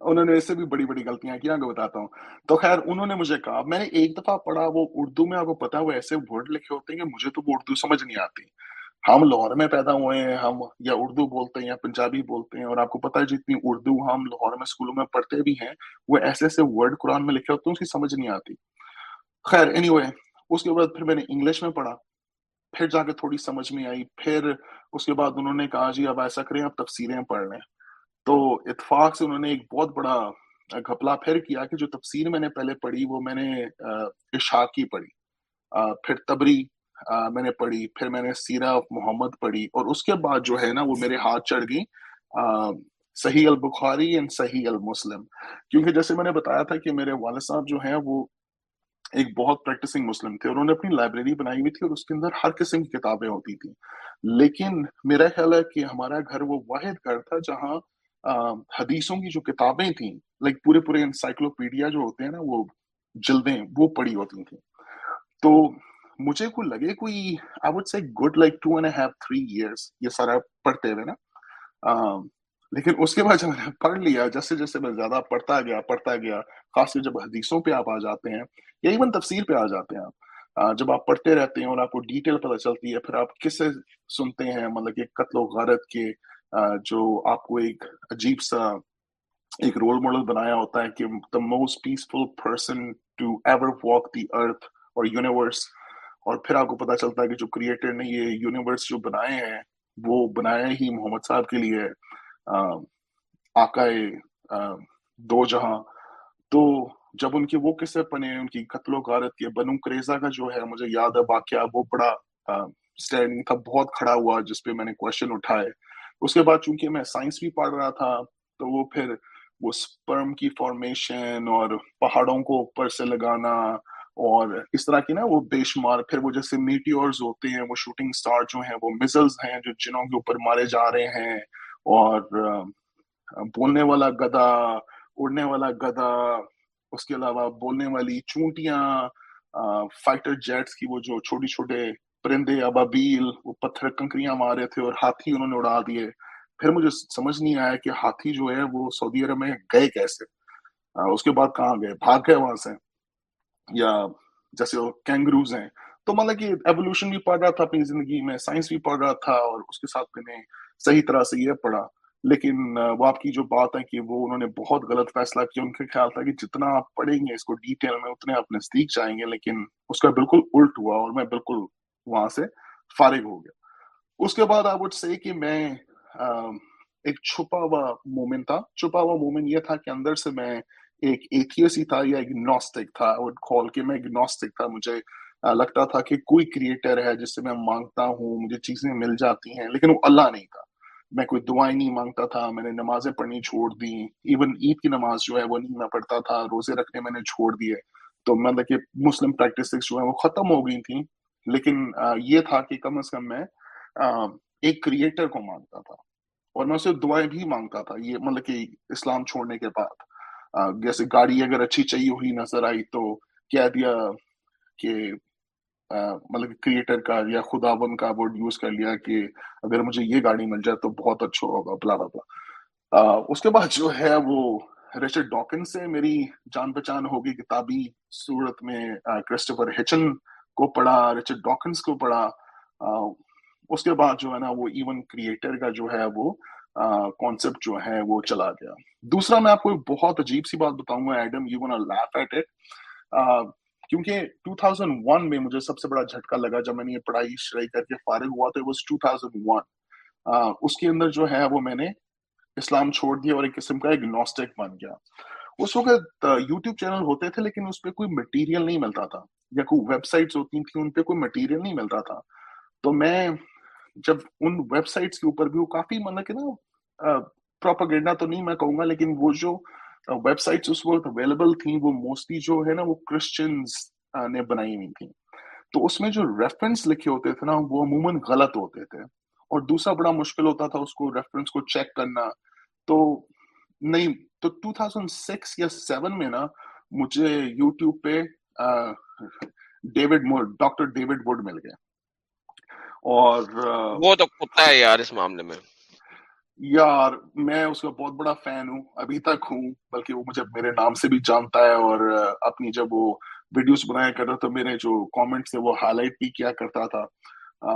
انہوں نے اس بھی بڑی بڑی غلطیاں کی بتاتا ہوں۔ تو خیر انہوں نے مجھے کہا میں نے ایک دفعہ پڑھا وہ اردو میں آپ کو پتا وہ ایسے ورڈ لکھے ہوتے ہیں کہ مجھے تو وہ اردو سمجھ نہیں آتی۔ ہم لاہور میں پیدا ہوئے ہیں ہم یا اردو بولتے ہیں یا پنجابی بولتے ہیں اور آپ کو پتا ہے جتنی اردو ہم لاہور میں اسکولوں میں پڑھتے بھی ہیں وہ ایسے ایسے ورڈ قرآن میں لکھے ہوتے ہیں اس کی سمجھ نہیں آتی۔ خیر اینی anyway اس کے بعد پھر میں نے انگلش میں پڑھا۔ پھر جا کے تھوڑی سمجھ میں آئی۔ پھر اس کے بعد انہوں نے کہا جی اب ایسا کریں، آپ تفسیریں پڑھ لیں۔ تو اتفاق سے انہوں نے ایک بہت بڑا گھپلا پھر کیا کہ جو تفسیر میں نے پہلے پڑھی، وہ میں نے اشاق کی پڑھی۔ پھر تبری میں نے پڑھی۔ پھر میں نے سیرا محمد پڑھی۔ اور اس کے بعد جو ہے نا، وہ میرے ہاتھ چڑھ گئی صحیح البخاری اینڈ صحیح المسلم۔ کیونکہ جیسے میں نے بتایا تھا کہ میرے والد صاحب جو ہیں، وہ ایک بہت پریکٹسنگ مسلم تھے اور انہوں نے اپنی لائبریری بنائی ہوئی تھی اور اس کے اندر ہر قسم کی کتابیں ہوتی تھیں۔ لیکن میرا خیال ہے کہ ہمارا گھر وہ واحد گھر تھا جہاں حدیثوں کی جو کتابیں تھیں لائک پورے پورے انسائکلوپیڈیا جو ہوتے ہیں نا، وہ جلدیں وہ پڑی ہوتی تھیں۔ تو مجھے کو لگے کوئی I would say good like two and have three years یہ سارا پڑھتے ہوئے نا لیکن اس کے بعد جب میں نے پڑھ لیا، جیسے جیسے میں زیادہ پڑھتا گیا پڑھتا گیا، خاص کر جب حدیثوں پہ آپ آ جاتے ہیں، یا ایون تفسیر پہ آ جاتے ہیں آپ جب آپ پڑھتے رہتے ہیں اور آپ کو ڈیٹیل پتہ چلتی ہے، پھر آپ کس سے سنتے ہیں؟ مطلب کہ قتل و غارت کے جو آپ کو ایک عجیب سا ایک رول ماڈل بنایا ہوتا ہے کہ the most peaceful person to ever walk the earth اور یونیورس اور پھر آپ کو پتہ چلتا ہے کہ جو کریٹر نے یہ یونیورس جو بنائے ہیں، وہ بنایا ہی محمد صاحب کے لیے ہے۔ آکائے دو جہاں۔ تو جب ان کے وہ قصے پنے ان کی قتل و غارت کے بنو کریزا کا جو ہے، مجھے یاد ہے، واقعہ وہ بڑا اسٹینڈنگ تھا، بہت کھڑا ہوا، جس پہ میں نے کوشچن اٹھائے۔ اس کے بعد چونکہ میں سائنس بھی پڑھ رہا تھا، تو وہ پھر وہ سپرم کی فارمیشن اور پہاڑوں کو اوپر سے لگانا اور اس طرح کی نا وہ بے شمار۔ پھر وہ جیسے میٹیورز ہوتے ہیں، وہ شوٹنگ سٹار جو ہیں، وہ میزلز ہیں جو جنہوں کے اوپر مارے جا رہے ہیں۔ اور بولنے والا گدا، اڑنے والا گدا، اس کے علاوہ بولنے والی چونٹیاں فائٹر جیٹس کی وہ جو چھوٹی چھوٹے پرندے ابابیل وہ پتھر کنکریاں مارے تھے اور ہاتھی انہوں نے اڑا دیے۔ پھر مجھے سمجھ نہیں آیا کہ ہاتھی جو ہے وہ سعودی عرب میں گئے کیسے۔ اس کے بعد کہاں گئے؟ بھاگ گئے وہاں سے۔ یا جیسے وہ کینگروز ہیں۔ تو مطلب کہ ایولیوشن بھی پڑھ رہا تھا اپنی زندگی میں، سائنس بھی پڑھ رہا تھا اور اس کے ساتھ میں نے صحیح طرح سے یہ پڑھا۔ لیکن وہ آپ کی جو بات ہے کہ وہ انہوں نے بہت غلط فیصلہ کیا، ان کا خیال تھا کہ جتنا آپ پڑھیں گے اس کو ڈیٹیل میں اتنے آپ نزدیک جائیں گے، لیکن اس کا بالکل الٹ ہوا اور میں بالکل وہاں سے فارغ ہو گیا۔ اس کے بعد آپ سے کہ میں ایک چھپا ہوا مومن تھا۔ چھپا ہوا مومن یہ تھا کہ اندر سے میں ایک ایتھیس ہی تھا یا اگنوسٹک تھا۔ وڈ کال میں اگنوسٹک تھا۔ مجھے لگتا تھا کہ کوئی کریٹر ہے جس سے میں مانگتا ہوں، مجھے چیزیں مل جاتی ہیں، لیکن وہ اللہ نہیں تھا۔ میں کوئی دعائیں نہیں مانگتا تھا، میں نے نمازیں پڑھنی چھوڑ دی۔ ایون عید کی نماز جو ہے وہ نہیں میں پڑھتا تھا، روزے رکھنے میں نے چھوڑ دیے تو مطلب کہ مسلم پریکٹسز جو ہیں وہ ختم ہو گئی تھیں۔ لیکن یہ تھا کہ کم از کم میں ایک کریٹر کو مانگتا تھا۔ اور میں اسے دعائیں بھی مانگتا تھا، یہ مطلب کہ اسلام چھوڑنے کے بعد۔ جیسے گاڑی اگر اچھی چاہیے ہوئی نظر آئی تو کہہ دیا کہ مطلب کریٹر کا یا خداون کا ورڈ یوز کر لیا کہ اگر مجھے یہ گاڑی مل جائے تو بہت اچھا ہوگا بلا بلا بلا اس کے بعد جو ہے وہ ریچرڈ ڈاکن سے میری جان پہچان ہوگی، کتابی صورت میں کرسٹوفر ہچن کو پڑھا ریچرڈ ڈاکنس کو پڑھا۔ اس کے بعد جو ہے نا وہ ایون کریٹر کا جو ہے وہ کانسیپٹ جو ہے وہ چلا گیا۔ دوسرا میں آپ کو بہت عجیب سی بات بتاؤں گا، Adam you won't laugh at it کیونکہ 2001 میں مجھے سب سے بڑا جھٹکا لگا جب میں نے یہ پڑھائی شرائی کر کے فارغ ہوا، تو واز اس کے اندر جو ہے وہ میں نے اسلام چھوڑ دیا اور ایک قسم کا ایگنوسٹک بن گیا۔ اس وقت یوٹیوب چینل ہوتے تھے، لیکن اس پہ کوئی مٹیریل نہیں ملتا تھا، یا کوئی ویب سائٹس ہوتی تھیں، ان پہ کوئی مٹیریل نہیں ملتا تھا۔ تو میں جب ان ویب سائٹس کے اوپر بھی وہ کافی مطلب کہ نا پروپگینڈا تو نہیں میں کہوں گا، لیکن وہ جو ویب سائٹس اس وقت اویلیبل تھیں، وہ موسٹلی جو ہے نا، وہ کرسچنز نے بنائی ہوئی تھیں۔ تو اس میں جو ریفرنس لکھے ہوتے تھے نا، وہ عموماً غلط ہوتے تھے۔ اور دوسرا بڑا مشکل ہوتا تھا اس کو ریفرنس کو چیک کرنا۔ تو نہیں، تو 2006 یا 7 میں نا، مجھے یوٹیوب پہ David Wood doctor David Wood مل گئے۔ اور وہ تو کتا ہے یار اس معاملے میں۔ یار، میں اس کا بہت بڑا فین ہوں، ابھی تک ہوں، بلکہ وہ مجھے میرے نام سے بھی جانتا ہے اور اپنی جب وہ ویڈیوز بنایا کرتا تو میرے جو کامنٹس تھے وہ ہائی لائٹ بھی کیا کرتا تھا۔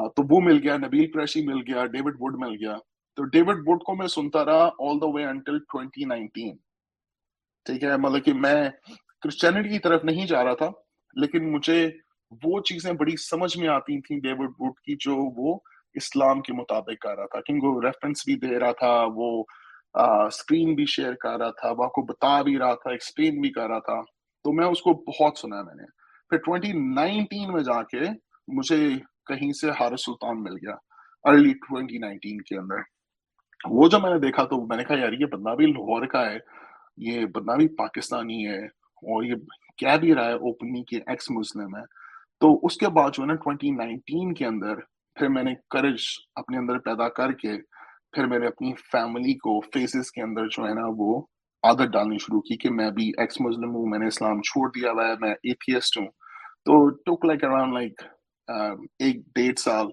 تو وہ مل گیا، نبیل قریشی مل گیا، ڈیوڈ وڈ مل گیا۔ تو ڈیوڈ وڈ کو میں سنتا رہا آل دا وے انٹل 2019 ٹھیک ہے مطلب کہ میں کرسچینٹی کی طرف نہیں جا رہا تھا، لیکن مجھے وہ چیزیں بڑی سمجھ میں آتی تھیں ڈیوڈ وڈ کی، جو وہ اسلام کے مطابق کر رہا تھا۔ کیونکہ وہ ریفرنس بھی دے رہا تھا، وہ اسکرین بھی شیئر کر رہا تھا، وہ کو بتا بھی رہا تھا ایکسپلین بھی کر رہا تھا۔ تو میں اس کو بہت سنا میں نے۔ پھر ٹوینٹی نائنٹین میں جا کے مجھے کہیں سے ہار سلطان مل گیا ارلی ٹوینٹی نائنٹین کے اندر۔ وہ جب میں نے دیکھا تو میں نے کہا، یار، یہ بندہ بھی لاہور کا ہے، یہ بندہ بھی پاکستانی ہے اور یہ کہہ بھی رہا ہے اوپنی کے ایکس مسلم ہے۔ تو اس کے بعد جو ہے نا ٹوینٹی نائنٹین کے اندر پھر میں نے کرج اپنے اندر پیدا کر کے پھر میں نے اپنی فیملی کو فیسز کے اندر جو ہے نا وہ عادت ڈالنی شروع کی کہ میں بھی ایکس مسلم ہوں، میں نے اسلام چھوڑ دیا ہوا ہے، میں اے پی ایس ہوں۔ تو ٹوک لائک اراؤنڈ لائک ایک ڈیڑھ سال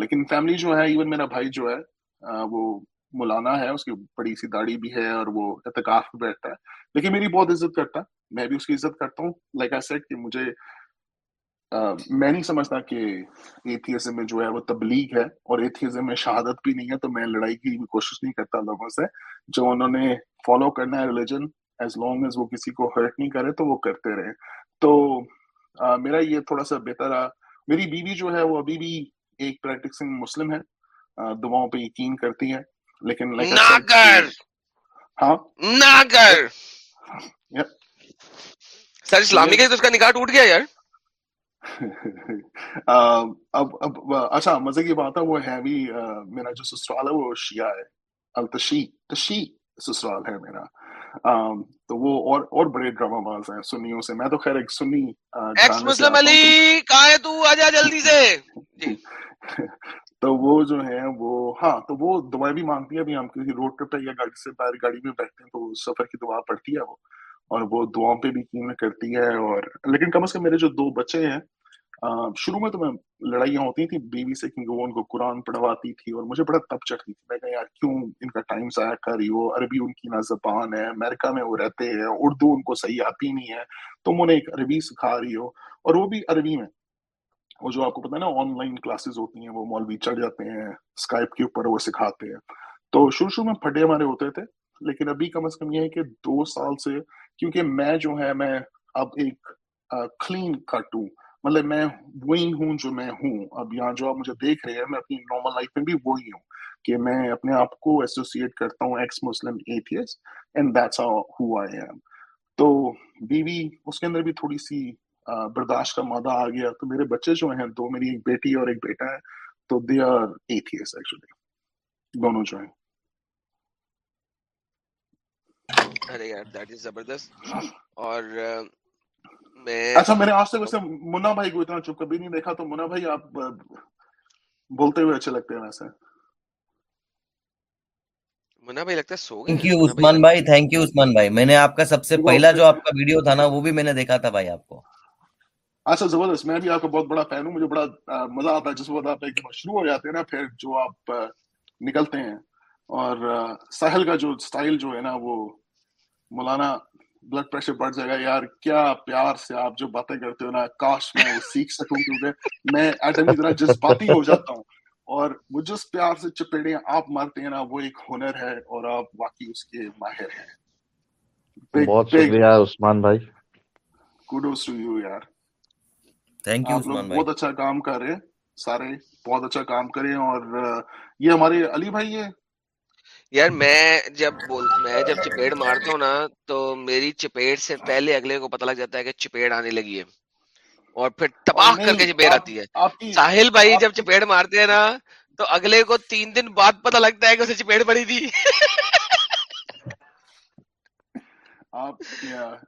لیکن فیملی جو ہے ایون میرا بھائی جو ہے وہ مولانا ہے، اس کی بڑی سی داڑھی بھی ہے اور وہ اعتکاف بیٹھتا ہے۔ لیکن میری بہت عزت کرتا ہے میں بھی اس کی عزت کرتا ہوں۔ لائک آئی سیٹ کہ مجھے میں نہیں سمجھتا کہ ایتھیزم میں جو ہے وہ تبلیغ ہے اور ایتھیزم میں شہادت بھی نہیں ہے تو میں لڑائی کی بھی کوشش نہیں کرتا لوگوں سے۔ جو انہوں نے فالو کرنا ہے ریلیجن ایز لانگ ایز وہ کسی کو ہرٹ نہیں کرے تو وہ کرتے رہے۔ تو میرا یہ تھوڑا سا بہتر رہا۔ میری بیوی جو ہے وہ ابھی بھی ایک پریکٹسنگ مسلم ہے۔ دعاؤں پہ یقین کرتی ہے۔ لیکن ہاں؟ سر اسلامی کا اس کا نکاح ٹوٹ گیا یار۔ (laughs) Um, اب اب اچھا مزے کی بات ہے وہ ہے بھی میرا جو سسرال ہے وہ شیعہ ہے۔ التشی تشی سسرال ہے میرا۔ تو وہ اور اور بڑے ڈرامہ باز ہیں سنیوں سے۔ میں تو خیر ایک سنی ایکس مسلم علی کہاں ہے تو؟ آجا جلدی سے۔ جی۔ (laughs) تو وہ جو ہے وہ ہاں تو وہ دعائیں بھی مانگتی ہے ابھی ہم کسی روڈ ٹرپ پہ یا گاڑی سے باہر گاڑی میں بیٹھتے ہیں تو سفر کی دعا پڑتی ہے وہ۔ اور وہ دعاؤں پہ بھی یقین کرتی ہے اور لیکن کم از کم میرے جو دو بچے ہیں شروع میں تو میں لڑائیاں ہوتی تھیں بیوی سے، کیونکہ وہ ان کو قرآن پڑھواتی تھی اور مجھے بڑا تب چڑھتی تھی۔ میں کہا یار کیوں ان کا ٹائم ضائع کر رہی ہو عربی ان کی نہ زبان ہے، امریکہ میں وہ رہتے ہیں، اردو ان کو صحیح آتی نہیں ہے۔ تم انہیں ایک عربی سکھا رہی ہو اور وہ بھی عربی میں۔ وہ جو آپ کو پتا ہے نا آن لائن کلاسز ہوتی ہیں، وہ مولوی چڑھ جاتے ہیں، اسکائپ کے اوپر وہ سکھاتے ہیں۔ تو شروع شروع میں پھٹے ہمارے ہوتے تھے۔ لیکن ابھی کم از کم یہ ہے کہ دو سال سے کیونکہ میں جو ہے، میں اب ایک کلین کٹ ہوں۔ مطلب میں وہی ہوں جو میں ہوں۔ اب یہاں جو آپ مجھے دیکھ رہے ہیں، میں اپنی نارمل لائف میں بھی وہی ہوں کہ میں اپنے آپ کو ایسوسیٹ کرتا ہوں ex Muslim atheists and that's who I am تو بیوی، اس کے اندر بھی تھوڑی سی برداشت کا مادہ آ گیا۔ تو میرے بچے جو ہیں، دو میری ایک بیٹی اور ایک بیٹا ہے، تو دے آر ایتھیس ایکچولی دونوں جو ہیں۔ ارے یار دیٹ از زبردست۔ ہاں۔ اور میں اچھا میں نے آج تک ویسے منا بھائی کو اتنا چپ کبھی نہیں دیکھا تو منا بھائی آپ بولتے ہوئے اچھے لگتے ہیں ویسے۔ منا بھائی لگتا ہے سو گئے۔ تھینک یو عثمان بھائی تھینک یو عثمان بھائی۔ میں نے آپ کا سب سے پہلا جو آپ کا ویڈیو تھا نا وہ بھی میں نے دیکھا تھا بھائی آپ کو۔ اچھا زبردست۔ میں بھی آپ کا بہت بڑا فین ہوں مجھے بڑا مزہ آتا ہے۔ جس وقت آپ ایک شروع ہو جاتے ہیں نا پھر جو آپ نکلتے ہیں۔ اور ساحل کا جو سٹائل جو ہے نا وہ مولانا بلڈ پریشر بڑھ جائے گا۔ یار کیا پیار سے آپ جو باتیں کرتے ہو نا کاش میں سیکھ سکوں کیونکہ میں ایٹم کی طرح جذباتی ہو جاتا ہوں۔ اور وہ جس پیار سے چپیڑے آپ مارتے ہیں نا وہ ایک ہنر ہے اور آپ واقعی اس کے ماہر ہیں۔ بہت شکریہ عثمان بھائی۔ کوڈوز ٹو یو یار۔ تھینک یو عثمان بھائی۔ بہت اچھا کام کر رہے ہیں سارے بہت اچھا کام کریں اور یہ ہمارے علی بھائی ہے یار میں جب بول میں جب چپیڑ مارتا ہوں نا تو میری چپیڑ سے پہلے اگلے کو پتہ لگ جاتا ہے کہ چپیڑ آنے لگی ہے۔ اور پھر تباہ کر کے چپیڑ آتی ہے۔ ساحل بھائی جب چپیڑ مارتے ہیں نا تو اگلے کو تین دن بعد پتہ لگتا ہے کہ اسے چپیڑ پڑی تھی۔ آپ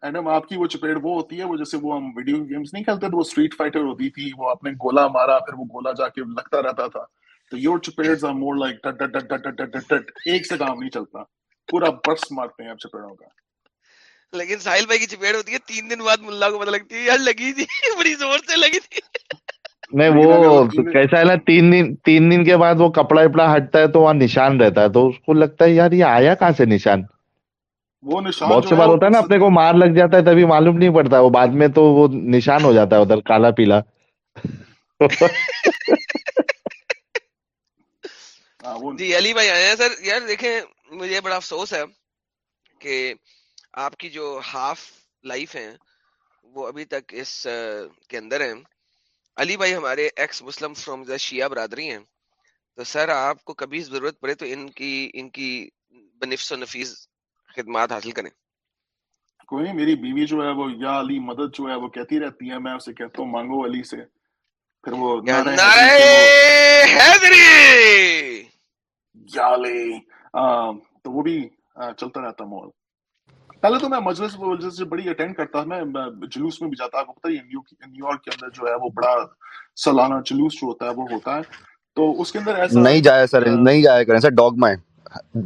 ایڈم آپ کی وہ چپیڑ وہ ہوتی ہے وہ جیسے وہ ہم ویڈیو گیمز نہیں کھیلتے وہ اسٹریٹ فائٹر ہوتی تھی وہ آپ نے گولا مارا پھر وہ گولا جا کے لگتا رہتا تھا۔ تو یور چپیڑز آر مور لائک ٹٹ ٹٹ ٹٹ ٹٹ ٹٹ ٹٹ ایک سے کام نہیں چلتا پورا برس مارتے ہیں آپ چپیڑوں کا لیکن ساحل بھائی کی چپیڑ ہوتی ہے تین دن بعد ملا کو پتہ لگتی ہے یار لگی تھی بڑی زور سے لگی تھی نہیں وہ کیسا ہے نا تین دن تین دن کے بعد وہ کپڑا وپڑا ہٹتا ہے تو وہاں نشان رہتا ہے تو اس کو لگتا ہے یار یہ آیا کہاں سے نشان وہ نشان بہت سے بار ہوتا ہے نا اپنے کو مار لگ جاتا ہے تبھی معلوم نہیں پڑتا وہ بعد میں تو وہ نشان ہو جاتا ہے ادھر کالا پیلا. (laughs) جی علی بھائی آئے ہیں۔ سر یار دیکھیں مجھے بڑا افسوس ہے کہ آپ کی جو ہاف لائف ہے وہ ابھی تک اس کے اندر ہے علی بھائی ہمارے ایکس مسلم فرام دا شیعہ برادری ہیں۔ تو سر آپ کو کبھی ضرورت پڑے تو ان کی ان کی بنفس و نفیس خدمات حاصل کریں۔ کوئی نہیں میری بیوی جو ہے وہ یا علی مدد جو ہے وہ کہتی رہتی ہے میں اسے کہتا ہوں مانگو علی سے۔ پھر وہ نعرہ حیدری! کے وہ حیدری یا علی آ، تو وہ بھی چلتا رہتا مول پہلے تو میں مجلس وجلس سے بڑی اٹینڈ کرتا میں میں جلوس میں بھی جاتا آپ کو پتہ ہے نیو یارک کے اندر جو ہے وہ بڑا سالانہ جلوس جو ہوتا ہے وہ ہوتا ہے۔ تو اس کے اندر ایسا نہیں جایا سر نہیں جایا کریں سر ڈوگما ہے۔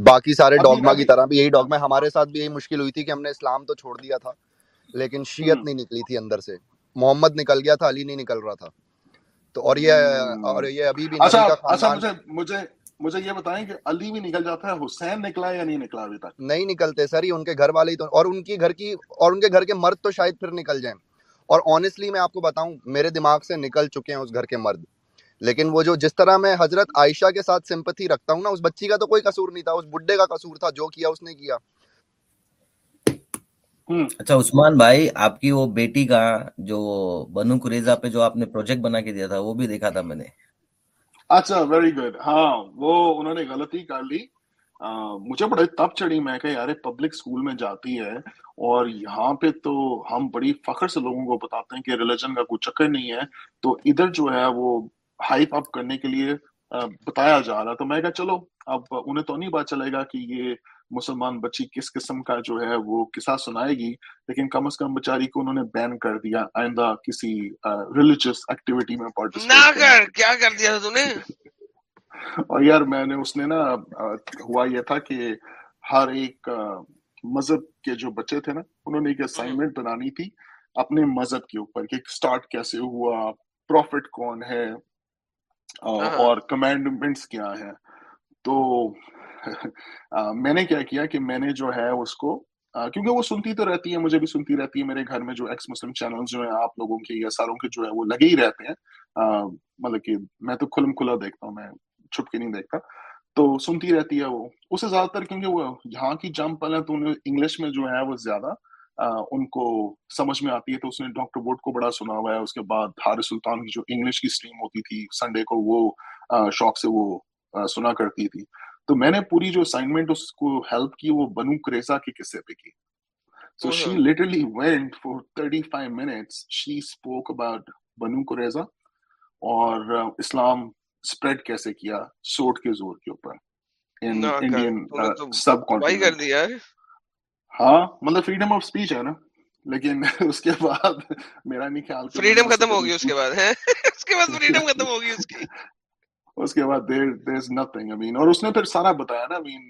باقی سارے ڈوگما کی طرح بھی یہی ڈوگما ہے۔ ہمارے ساتھ بھی یہی مشکل ہوئی تھی کہ ہم نے اسلام تو چھوڑ دیا تھا لیکن شیعت نہیں نکلی تھی اندر سے۔ محمد نکل گیا تھا علی نہیں نکل رہا تھا۔ تو اور یہ اور۔ یہ ابھی بھی اچھا اچھا مجھے مجھے مجھے یہ بتائیں کہ علی بھی نکل جاتا ہے حسین نکلا یا نہیں نکلا ابھی تک؟ نہیں نکلتے سر یہ ان کے گھر والے ہی تو اور ان کی گھر کی اور ان کے گھر کے مرد تو شاید پھر نکل جائیں۔ اور آنےسٹلی میں آپ کو بتاؤں میرے دماغ سے نکل چکے ہیں اس گھر کے مرد۔ لیکن وہ جو جس طرح میں حضرت عائشہ کے ساتھ سمپتھی رکھتا ہوں نا اس بچی کا تو کوئی قصور نہیں تھا اس بڈھے کا قصور تھا جو کیا اس نے کیا۔ اچھا عثمان بھائی آپ کی وہ بیٹی کا جو بنو قریظہ پہ جو آپ نے پروجیکٹ بنا کے دیا تھا وہ بھی دیکھا تھا میں نے۔ اچھا ویری گڈ ہاں وہ انہوں نے غلطی کر لی۔ مجھے بڑے تب چڑھی، میں کہ یار پبلک اسکول میں جاتی ہے اور یہاں پہ تو ہم بڑی فخر سے لوگوں کو بتاتے ہیں کہ ریلیجن کا کوئی چکر نہیں ہے۔ تو ادھر جو ہے، وہ ہائپ اپ کرنے کے لیے بتایا جا رہا۔ تو میں کہا، چلو، اب انہیں تو نہیں پتا چلے گا کہ یہ مسلمان بچی کس قسم کا جو ہے وہ قصہ سنائے گی لیکن کم از کم بیچاری کو انہوں نے بین کر دیا آئندہ کسی ریلیجس ایکٹیویٹی میں پارٹیسپیٹ کیا کر دیا نے (laughs) اور یار میں نے اس نے نا ہوا یہ تھا کہ ہر ایک مذہب کے جو بچے تھے نا انہوں نے ایک اسائنمنٹ بنانی تھی اپنے مذہب کے اوپر کہ سٹارٹ کیسے ہوا پروفٹ کون ہے ہاں۔ اور کمانڈمنٹس کیا ہیں۔ تو (laughs) میں نے کیا کیا کہ میں نے جو ہے اس کو کیونکہ وہ سنتی تو رہتی ہے، مجھے بھی سنتی رہتی ہے، میرے گھر میں جو ایکس مسلم چینلز جو ہیں آپ لوگوں کے یا ساروں کے جو ہے وہ لگے ہی رہتے ہیں۔ مطلب کہ میں تو کھلم کھلا دیکھتا ہوں، میں چھپ کے نہیں دیکھتا۔ تو سنتی رہتی ہے وہ۔ اسے زیادہ تر کیونکہ وہ یہاں کی جم پل ہے تو انہیں انگلش میں جو ہے وہ زیادہ ان کو سمجھ میں آتی ہے۔ تو اس نے ڈاکٹر بوٹ کو بڑا سنا ہوا ہے۔ اس کے بعد حارث سلطان کی جو انگلش کی اسٹریم ہوتی تھی سنڈے کو وہ شوق سے وہ سنا کرتی تھی۔ تو میں نے پوری جو اسائنمنٹ اس کو ہیلپ کی وہ بنو کریزا کے قصے پہ کی۔ So she ہاں literally went for 35 minutes. She spoke about Banu Qurayza اور uh, اسلام spread کیسے کیا سوٹ کے زور کے اوپر انڈین سب یار ہاں مطلب فریڈم آف اسپیچ ہے نا۔ لیکن (laughs) اس کے بعد میرا نہیں خیال فریڈم ختم ہوگی (laughs) اس کے بعد ہے اس کے بعد فریڈم ختم ہوگی اس کی۔ (laughs) اس کے بعد دیر دیر از نتھنگ آئی مین اور اس نے پھر سارا بتایا نا مین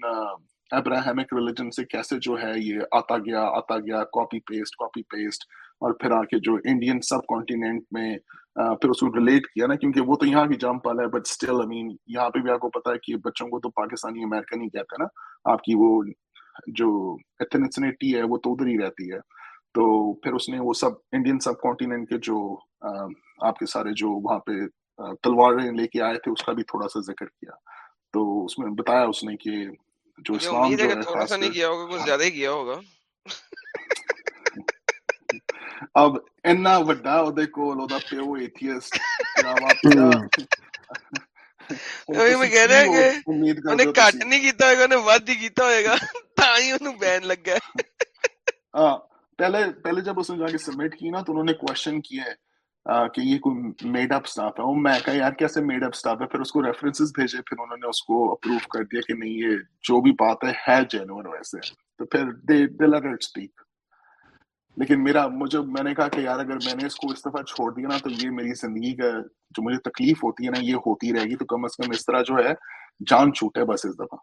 ابراہمک ریلیجن سے کیسے جو ہے یہ آتا گیا آتا گیا کاپی پیسٹ کاپی پیسٹ اور پھر آ کے جو انڈین سب کانٹیننٹ میں پھر اس کو ریلیٹ کیا نا، کیونکہ وہ تو یہاں کی جام پالا ہے بٹ اسٹل آئی مین یہاں پہ بھی آپ کو پتا ہے کہ بچوں کو تو پاکستانی امیرکن ہی کہتے ہیں نا، آپ کی وہ جو ایتھنسنیٹی ہے، وہ تو ادھر ہی رہتی ہے. تو پھر اس نے وہ سب انڈین سب کانٹیننٹ کے جو آپ کے سارے جو وہاں پہ تلواریں لے کے آئے تھے اس کا بھی تھوڑا سا ذکر کیا۔ تو اس میں بتایا اس نے کہ جو اسلام جو ہے تھوڑا سا نہیں کیا ہوگا کچھ ہاں۔ زیادہ ہی کیا ہوگا۔ (laughs) اب ਇੰਨਾ ਵੱਡਾ (laughs) (laughs) کہ یہ کوئی میڈ اپ سٹاف ہے۔ وہ میں کہا یار کیسے میڈ اپ سٹاف ہے؟ پھر اس کو ریفرنسز بھیجے، پھر انہوں نے اس کو اپروو کر دیا کہ نہیں، یہ جو بھی بات ہے ہے جینون ویسے۔ تو پھر دے دے لیٹ اٹ لیکن میرا، مجھے، میں نے کہا کہ یار اگر میں نے اس کو اس دفعہ چھوڑ دیا نا، تو یہ میری زندگی کا جو مجھے تکلیف ہوتی ہے نا، یہ ہوتی رہے گی۔ تو کم از کم اس طرح جو ہے، جان چھوٹے بس اس دفعہ۔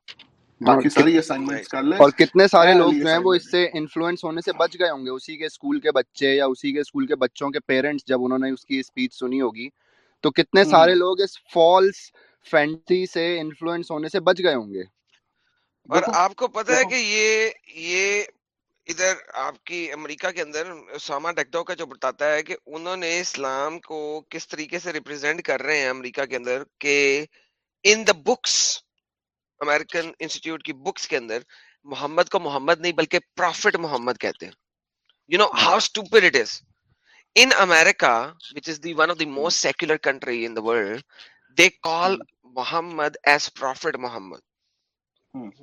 اور کتنے سارے لوگ جو ہیں وہ اس سے انفلوئنس ہونے سے بچ گئے ہوں گے۔ اسی کے اسکول کے بچے یا اسی کے اسکول کے بچوں کے پیرنٹس جب انہوں نے اس کی اسپیچ سنی ہوگی تو کتنے سارے لوگ اس فالس فینٹی سے انفلوئنس ہونے سے بچ گئے ہوں گے۔ اور آپ کو پتا ہے کہ یہ یہ ادھر آپ کی امریکہ کے اندر اسامہ ڈکڈو کا جو بتاتا ہے کہ انہوں نے اسلام کو کس طریقے سے ریپرزینٹ کر رہے ہیں امریکہ کے اندر کہ in the books American institute کی بکس کے اندر محمد کو محمد نہیں بلکہ پروفٹ محمد کہتے ہیں۔ You know how stupid it is in America which is the one of the most secular country in the world they call Muhammad as prophet Muhammad.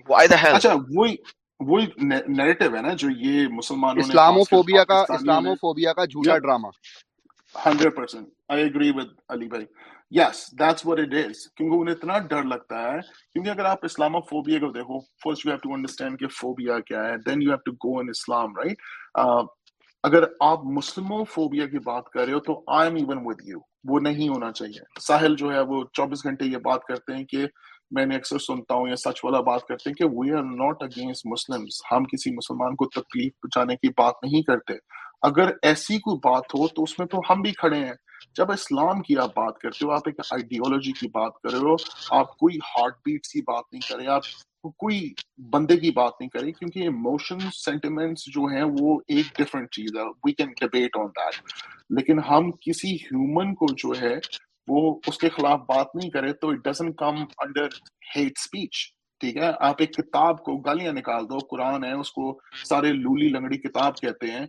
Why the hell اچھا وہی وہی نیریٹو ہے نا جو یہ مسلمانوں اسلاموفوبیا کا Islamophobia کا جھوٹا drama. 100% I agree with Ali بھائی۔ Yes that's what it is کیونکہ انہیں اتنا ڈر لگتا ہے، کیونکہ اگر آپ اسلامہ فوبیا کو دیکھو first you have to understand کہ فوبیا کیا ہے then you have to go in Islam right اگر آپ مسلموں فوبیا کی بات کر رہے ہو تو I am even with you وہ نہیں ہونا چاہیے۔ ساحل جو ہے، وہ چوبیس گھنٹے یہ بات کرتے ہیں کہ میں نے اکثر سنتا ہوں یا سچ والا بات کرتے ہیں کہ we are not against Muslim ہم کسی مسلمان کو تکلیف پہنچانے کی بات نہیں کرتے۔ اگر ایسی کوئی بات ہو تو اس میں تو ہم بھی کھڑے ہیں۔ جب اسلام کی آپ بات کرتے ہو، آپ ایک آئیڈیالوجی کی بات کر رہے ہو، آپ کوئی ہارٹ بیٹ کی بات نہیں کرے آپ کوئی بندے کی بات نہیں کرے کیونکہ ایموشن سینٹیمنٹس جو ہیں وہ ایک ڈفرنٹ چیز ہے۔ We can debate on that لیکن ہم کسی ہیومن کو جو ہے، وہ اس کے خلاف بات نہیں کرے تو it doesn't come under hate speech ٹھیک ہے؟ آپ ایک کتاب کو گالیاں نکال دو، قرآن ہے، اس کو سارے لولی لنگڑی کتاب کہتے ہیں۔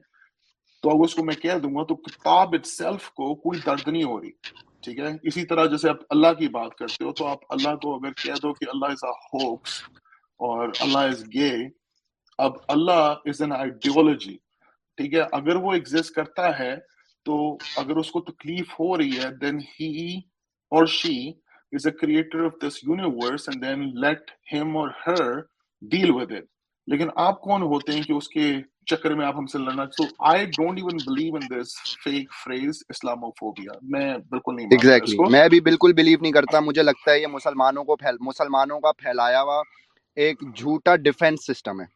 تو اگر اس کو میں کہہ دوں گا تو کتاب اٹ سیلف کو کوئی درد نہیں ہو رہی، ٹھیک ہے؟ اسی طرح جیسے آپ اللہ کی بات کرتے ہو تو آپ اللہ کو اگر کہہ دو کہ اللہ از ہوپس اور اللہ از گے اب اللہ از این آئیڈیولوجی ٹھیک ہے؟ اگر وہ ایگزٹ کرتا ہے تو اگر اس کو تکلیف ہو رہی ہے دین ہی اور she is a creator of this universe and then let ہم اور ہر ڈیل ود اٹ لیکن آپ کون ہوتے ہیں کہ اس کے چکر میں آپ ہم سے لڑنا تو I don't even believe in this fake phrase Islamophobia میں بالکل نہیں ایگزیکٹلی میں بھی بالکل بلیو نہیں کرتا۔ مجھے لگتا ہے یہ مسلمانوں کو پھیل مسلمانوں کا پھیلایا ہوا ایک جھوٹا ڈیفنس سسٹم ہے۔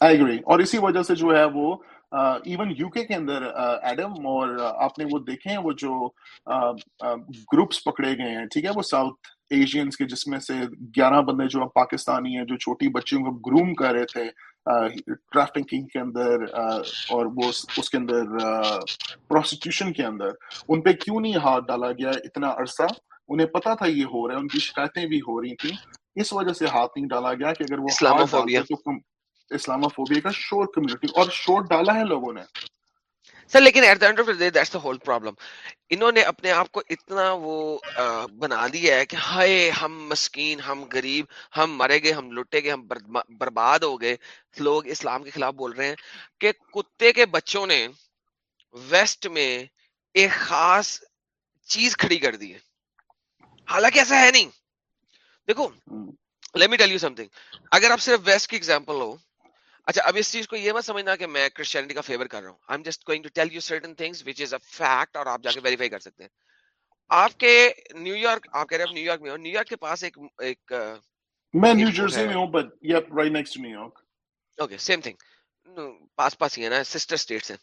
آئی ایگری اور اسی وجہ سے جو ہے وہ ایون یو کے کے اندر ایڈم اور آپ نے وہ دیکھے ہیں وہ جو گروپس پکڑے گئے ہیں ٹھیک ہے؟ وہ ساؤتھ ایشینس کے جس میں سے گیارہ بندے جو اب پاکستانی ہیں جو چھوٹی بچیوں کو گروم کر رہے تھے ٹریفکنگ کے اندر اور وہ اس کے اندر پروسیٹیوشن کے اندر ان پہ کیوں نہیں ہاتھ ڈالا گیا اتنا عرصہ؟ انہیں پتا تھا یہ ہو رہا ہے ان کی شکایتیں بھی ہو رہی تھیں۔ اس وجہ سے ہاتھ نہیں ڈالا گیا کہ اگر وہ اسلامہ فوبیا کا شور کمیونٹی اور شور ڈالا ہے لوگوں نے۔ سر لیکن at the end of the day whole problem انہوں نے اپنے آپ کو اتنا وہ بنا دیا ہے کہ ہائے ہم مسکین ہم غریب ہم مرے گئے ہم لٹے گئے ہم برباد ہو گئے لوگ اسلام کے خلاف بول رہے ہیں کہ کتے کے بچوں نے ویسٹ میں ایک خاص چیز کھڑی کر دی ہے۔ حالانکہ ایسا ہے نہیں۔ دیکھو let me tell you something اگر آپ صرف ویسٹ کی ایگزامپل ہو اچھا اب اس چیز کو یہ مت سمجھنا کہ میں کرسچینٹی کا فیور کر رہا ہوں۔ I am just going to tell you certain things which is a fact اور آپ جا کے ویریفائی کر سکتے ہیں۔ آپ کے نیو یارک آپ کہہ رہے ہیں نیو یارک میں ہو نیو یارک کے پاس ایک ایک میں نیو جرسی میں ہوں but yep right next to New York okay same thing پاس پاس ہی ہے نا سسٹر سٹیٹس ہیں۔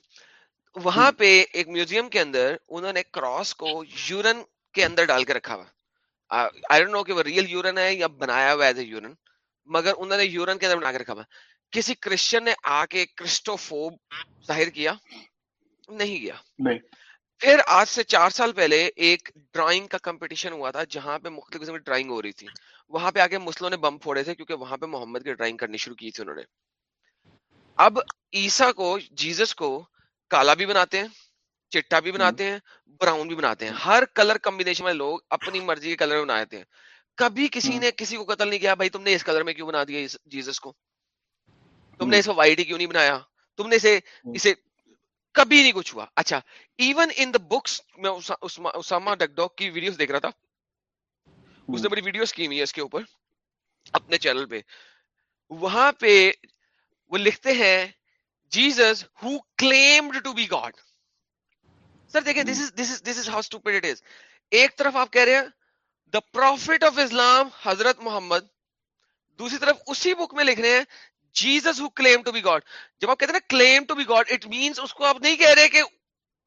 وہاں پہ ایک میوزیم کے اندر انہوں نے کراس کو یورن کے اندر ڈال کے رکھا ہوا۔ آئی ڈونٹ نو کہ وہ ریئل یورن ہے یا بنایا ہوا ہے یورن مگر انہوں نے یورن کے اندر بنا کے رکھا ہوا۔ کسی کرسچن نے آ کے کرسٹوفوب ظاہر کیا؟ نہیں گیا نہیں۔ پھر آج سے چار سال پہلے ایک ڈرائنگ کا کمپٹیشن ہوا تھا جہاں پہ مختلف قسم کی ڈرائنگ ہو رہی تھی۔ وہاں پہ آگے مسلموں نے بم پھوڑے تھے کیونکہ وہاں پہ محمد کی ڈرائنگ کرنی شروع کی تھی انہوں نے۔ اب عیسا کو جیزس کو کالا بھی بناتے ہیں چٹا بھی بناتے ہیں براؤن بھی بناتے ہیں۔ ہر کلر کمبینیشن میں لوگ اپنی مرضی کے کلر بناتے ہیں کبھی کسی نے کسی کو قتل نہیں کیا بھائی تم نے اس کلر میں کیوں بنا دیا جیزس کو؟ تم نے اس کو وائٹ ہی کیوں نہیں بنایا؟ تم نے اسے اسے کبھی نہیں کچھ ہوا۔ اچھا ایون ان دا بکس میں اسامہ ڈکڈاک کی ویڈیوز دیکھ رہا تھا۔ اس نے بڑی ویڈیوز کی ہوئی ہے اس کے اوپر اپنے چینل پہ۔ وہاں پہ وہ لکھتے ہیں Jesus who claimed to be God sir دیکھیں this is this is this is how stupid it is ایک طرف آپ کہہ رہے ہیں دا پروفٹ آف اسلام حضرت محمد دوسری طرف اسی بک میں لکھ رہے ہیں Jesus who claim to be God جب آپ کہتے ہیں نا claim to be God it means اس کو آپ نہیں کہہ رہے کہ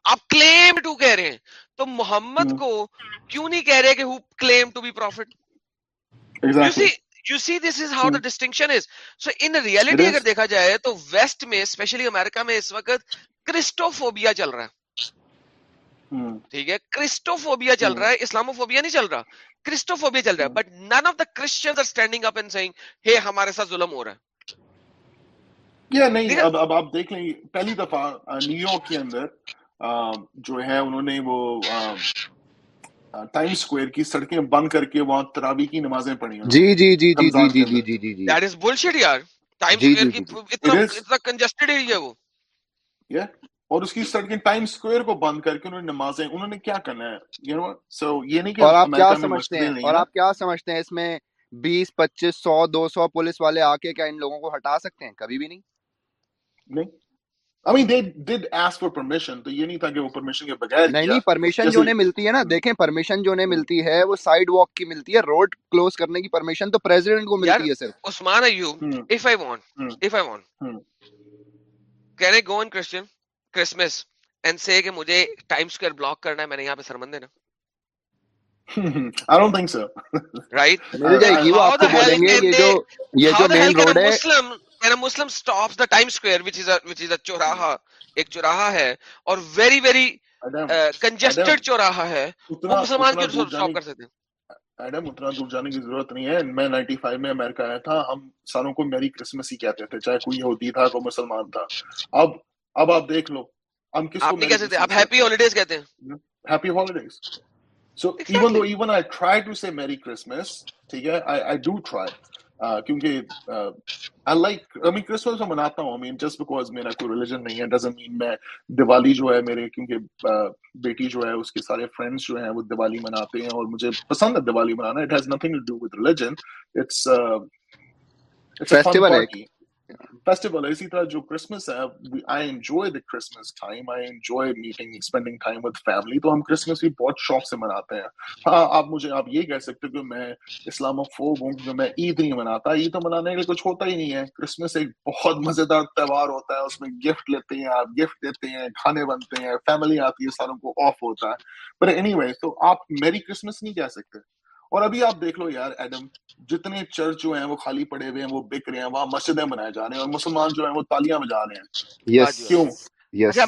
آپ کلیم ٹو کہہ رہے ہیں. تو محمد کو کیوں نہیں کہہ رہے کہ who claim to be prophet you see this is how the distinction is so in reality اگر دیکھا جائے تو ویسٹ میں اسپیشلی امریکہ میں اس وقت کرسٹوفوبیا چل رہا ہے۔ ٹھیک ہے؟ کرسٹوفوبیا چل رہا ہے اسلاموفوبیا نہیں چل رہا۔ کرسٹوفوبیا چل رہا ہے but none of the Christians are standing up and saying ہے ہمارے ساتھ ظلم ہو رہا ہے۔ یا نہیں اب اب آپ دیکھ لیں پہلی دفعہ نیو یارک کے اندر جو ہے انہوں نے وہ ٹائم اسکوائر کی سڑکیں بند کر کے وہاں تراوی کی نمازیں پڑھی جی جی جی جی جی جی جی جی جی جی۔ دیٹ از بلشٹ یار۔ ٹائم اسکوائر کی اتنا اتنا کنجسٹڈ ایریا وہ۔ یا اور اس کی سڑکیں ٹائم اسکوائر کو بند کر کے انہوں نے نمازیں انہوں نے کیا کرنا ہے؟ یو نو سو یہ نہیں کہ اور آپ کیا سمجھتے ہیں؟ اور آپ کیا سمجھتے ہیں اس میں بیس پچیس سو دو سو پولیس والے آ کے کیا ان لوگوں کو ہٹا سکتے ہیں؟ کبھی بھی نہیں۔ نہیں؟ I mean, they did ask for permission, تو یہ نہیں تھا کہ وہ permission کے بغیر نہیں نہیں پرمیشن جو انہیں ملتی ہے نا دیکھیں پرمیشن جو انہیں ملتی ہے وہ سائیڈ واک کی ملتی ہے روڈ کلوز کرنے کی پرمیشن تو پریزیڈنٹ کو ملتی ہے صرف۔ عثمان Ayub if I want if I want can I go in Christian? Christmas and say کہ مجھے ٹائم اسکوائر بلاک کرنا ہے میں نے یہاں پہ سرمن دینا (laughs) I don't think so. right? مل جائے گی وہ آپ کو بولیں گے یہ جو یہ جو مین روڈ ہے۔ مسلم کہنا Muslim stops the Time Square which is which is چوراہا ایک چوراہا ہے اور ویری ویری کنجسٹڈ چوراہا ہے وہ مسلمان کیوں سٹاپ کر سکتے ہیں؟ ایڈم اتنا دور جانے کی ضرورت نہیں ہے۔ میں نائنٹی فائیو میں امریکہ آیا تھا۔ ہم ساروں کو میری کرسمس ہی کہتے تھے چاہے کوئی یہودی تھا کوئی مسلمان تھا۔ اب اب آپ دیکھ لو ہم کس نہیں کہہ سکتے آپ ہیپی ہالیڈیز کہتے ہیں۔ Happy holidays So exactly. even though even I try to say Merry Christmas, ٹھیک ہے I, I do try. کیونکہ مناتا ہوں مین جسٹ بیکاز میرا کوئی ریلیجن نہیں ہے ڈزن مین میں دیوالی جو ہے میرے کیونکہ بیٹی جو ہے اس کے سارے فرینڈس جو ہیں وہ دیوالی مناتے ہیں اور مجھے پسند ہے دیوالی منانا it has nothing to do with religion it's festival ہے اسی طرح جو کرسمس ہے I enjoy the Christmas time I enjoy meeting spending time with family تو ہم کرسمس بھی بہت شوق سے مناتے ہیں۔ ہاں آپ مجھے، آپ یہ کہہ سکتے کہ میں اسلام فوب ہوں، کہ میں عید نہیں مناتا۔ عید تو منانے کے لیے کچھ ہوتا ہی نہیں ہے۔ کرسمس ایک بہت مزیدار تہوار ہوتا ہے، اس میں گفٹ لیتے ہیں، آپ گفٹ دیتے ہیں، کھانے بنتے ہیں فیملی آتی ہے، ساروں کو آف ہوتا ہے۔ پر اینی وے تو آپ میری کرسمس نہیں کہہ سکتے۔ اور ابھی آپ دیکھ لو یار ایڈم جتنے چرچ جو ہیں وہ خالی پڑے ہوئے ہیں وہ بک رہے ہیں وہاں مسجدیں بنائے جا رہے ہیں اور مسلمان جو ہیں وہ تالیاں بجا رہے ہیں۔ کیوں؟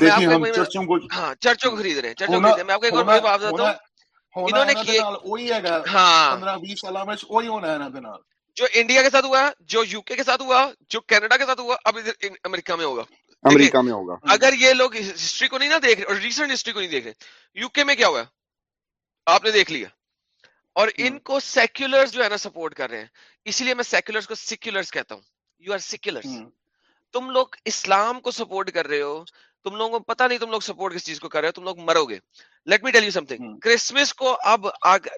دیکھیں ہم چرچوں کو چرچوں کو خرید رہے ہیں چرچوں کو میں آپ کو ایک اور بات بتاتا ہوں انہوں نے کیے وہی ہے ہاں۔ پندرہ بیس سال میں وہی ہونا ہے نا دنال جو انڈیا کے ساتھ ہوا جو یو کے کے ساتھ ہوا جو کینیڈا کے ساتھ ہوا اب امریکہ میں ہوگا۔ امریکہ میں ہوگا۔ اگر یہ لوگ ہسٹری کو نہیں نا دیکھ رہے اور ریسنٹ ہسٹری کو نہیں دیکھ رہے یو کے میں کیا ہوا؟ آپ نے دیکھ لیا۔ اور ان کو سیکولرز جو ہے نا سپورٹ کر رہے ہیں۔ اسی لیے میں سیکولرز کو سیکولرز کہتا ہوں۔ یو آر سیکولرز تم لوگ اسلام کو سپورٹ کر رہے ہو۔ تم لوگوں کو پتا نہیں تم لوگ سپورٹ کس چیز کو کر رہے ہو۔ تم لوگ مرو گے۔ Let me tell you something Christmas کو اب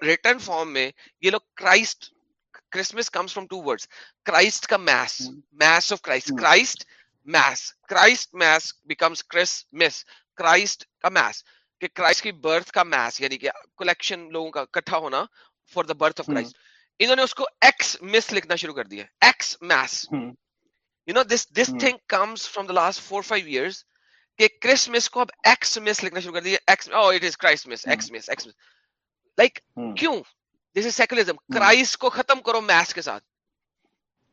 ریٹرن فارم میں یہ لوگ Christ Christmas comes from two words Christ کا mass mass of Christ Christ mass Christ mass becomes Christmas Christ کا میس کہ کرائسٹ کی برتھ کا میس یعنی کہ کلیکشن لوگوں کا کٹھا ہونا for the birth of Christ انہوں نے اس کو ایکس مس لکھنا شروع کر دیا Xmas you know this this thing comes from the last four five years کہ کرسمس کو اب ایکس مس لکھنا شروع کر دیا لائک oh, کیوں؟ دس از سیکولرزم کرائسٹ کو ختم کرو میس کے ساتھ۔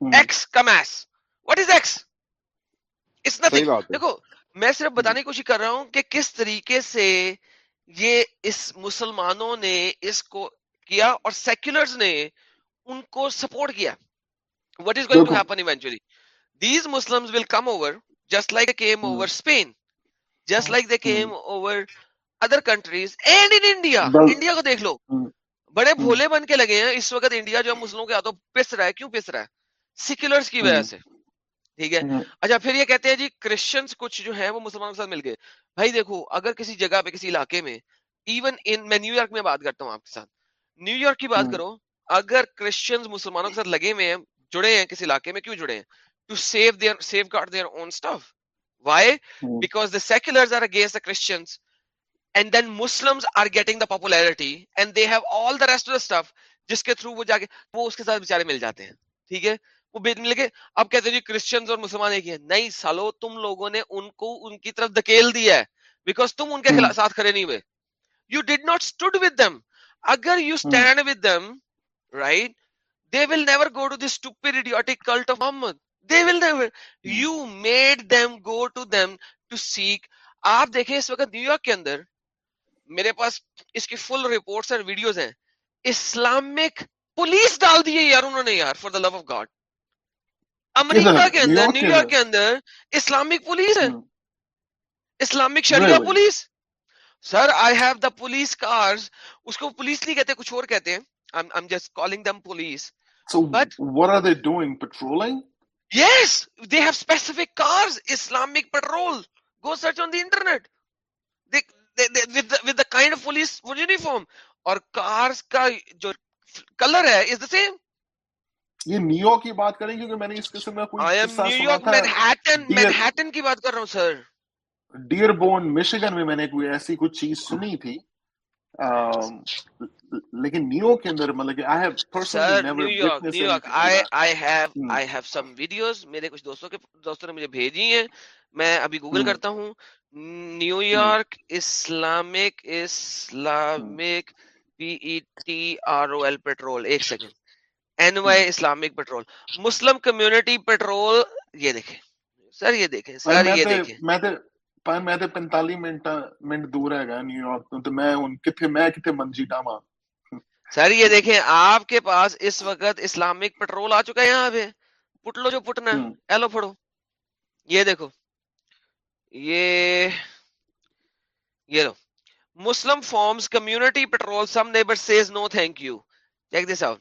ایکس کا mass what is X it's nothing دیکھو میں صرف بتانے کی کوشش کر رہا ہوں کہ کس طریقے سے یہ اس مسلمانوں نے اس کو کیا اور سیکولرز نے ان کو سپورٹ کیا۔ What is going to happen eventually these Muslims will come over just like they came over Spain just like they came over other countries and in India India کو دیکھ لو۔ بڑے بھولے بن کے لگے ہیں۔ اس وقت انڈیا جو ہے مسلموں کے ہاتھوں پس رہا ہے۔ کیوں پس رہا ہے؟ سیکولرز کی وجہ سے۔ ٹھیک ہے؟ ہاں۔ اچھا پھر یہ کہتے ہیں جی کرسچنس کچھ جو ہیں وہ مسلمانوں کے ساتھ مل گئے۔ بھائی دیکھو اگر کسی جگہ پہ کسی علاقے میں ایون ان میں نیو یارک میں بات کرتا ہوں آپ کے ساتھ۔ نیو یارک کی بات ہاں۔ کرو اگر کرسچنز مسلمانوں کے ساتھ لگے ہوئے ہیں جڑے ہیں کسی علاقے میں کیوں جڑے ہیں؟ To save their safeguard their own stuff why because the secularists are against the Christians and then Muslims are getting the popularity and they have all the rest of the stuff جس کے through وہ جا کے وہ اس کے ساتھ بیچارے مل جاتے ہیں۔ ٹھیک ہے؟ وہ بیچنے لگے اب کہتے جی کرسچنز اور مسلمان ایک ہی ہیں۔ نہیں سالو تم لوگوں نے ان کو ان کی طرف دھکیل دیا ہے۔ بیکاز تم ان کے خلاف ساتھ کھڑے نہیں ہوئے۔ You did not stood with them اگر you stand with them right they will never go to this stupid cult of Muhammad they will never you made them go to them to seek آپ دیکھیں اس وقت new York کے اندر میرے پاس اس کی full reports اور ویڈیوز ہیں۔ اسلامک پولیس ڈال دی ہے یار انہوں نے یار for the love of God America کے اندر نیو یارک کے اندر اسلامک پولیس ہے۔ Islamic sharia police. Sir I have the police cars اس کو پولیس نہیں کہتے کچھ اور کہتے ہیں۔ جو کلر ہے سیم یہ نیو یارک کی بات کریں کیونکہ میں نے اس قسم میں کوئی نیو یارک مینہٹن مینہٹن کی بات کر رہا ہوں سر ڈیئر بون مشیگن میں میں نے کوئی ایسی کچھ چیز سنی تھی؟ لیکن نیو کے اندر مطلب کہ I have personally never witness New York I I have I have some videos میرے کچھ دوستوں کے دوستوں نے مجھے بھیجی ہیں۔ میں ابھی گوگل hmm. کرتا ہوں۔ New York Islamic Islamic P E T R O L patrol one second N Y Islamic patrol Muslim community patrol یہ دیکھیں۔ سر یہ دیکھیں سر یہ دیکھیں۔ پر میں تے 45 منٹ منٹ دور ہے گا نیو یارک تو میں ان کتے میں کتے منجی سر یہ دیکھیں آپ کے پاس اس وقت اسلامک پیٹرول آ چکا ہے یہاں پہ۔ پٹ لو جو پٹنا ہے۔ پھڑو۔ یہ دیکھو۔ یہ یہ لو۔ Muslim forms community patrol some neighbour says no thank you check this out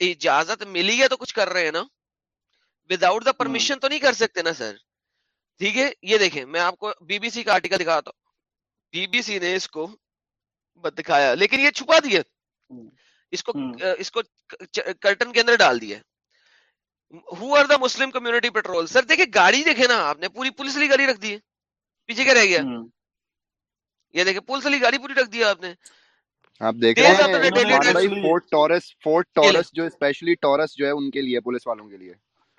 اجازت ملی ہے تو کچھ کر رہے ہیں نا۔ وداؤٹ دا پرمیشن تو نہیں کر سکتے نا سر۔ ٹھیک ہے یہ دیکھیں میں آپ کو بی بی سی کا آرٹیکل دکھاتا ہوں۔ بی بی سی نے اس کو دکھایا لیکن یہ چھپا دیا۔ ہاں۔ اس کو ہاں۔ اس کو کرٹن کے اندر ڈال دیا۔ Who are the Muslim community patrol sir دیکھیں گاڑی دیکھے نا آپ نے پوری پولیس والی گاڑی رکھ دی ہے۔ پیچھے کیا رہ گیا؟ ہاں۔ یہ دیکھیں پولیس والی گاڑی پوری رکھ دیا آپ نے۔ آپ دیکھ رہے ہیں ٹورس جو ہے ان کے لیے پولیس والوں کے لیے۔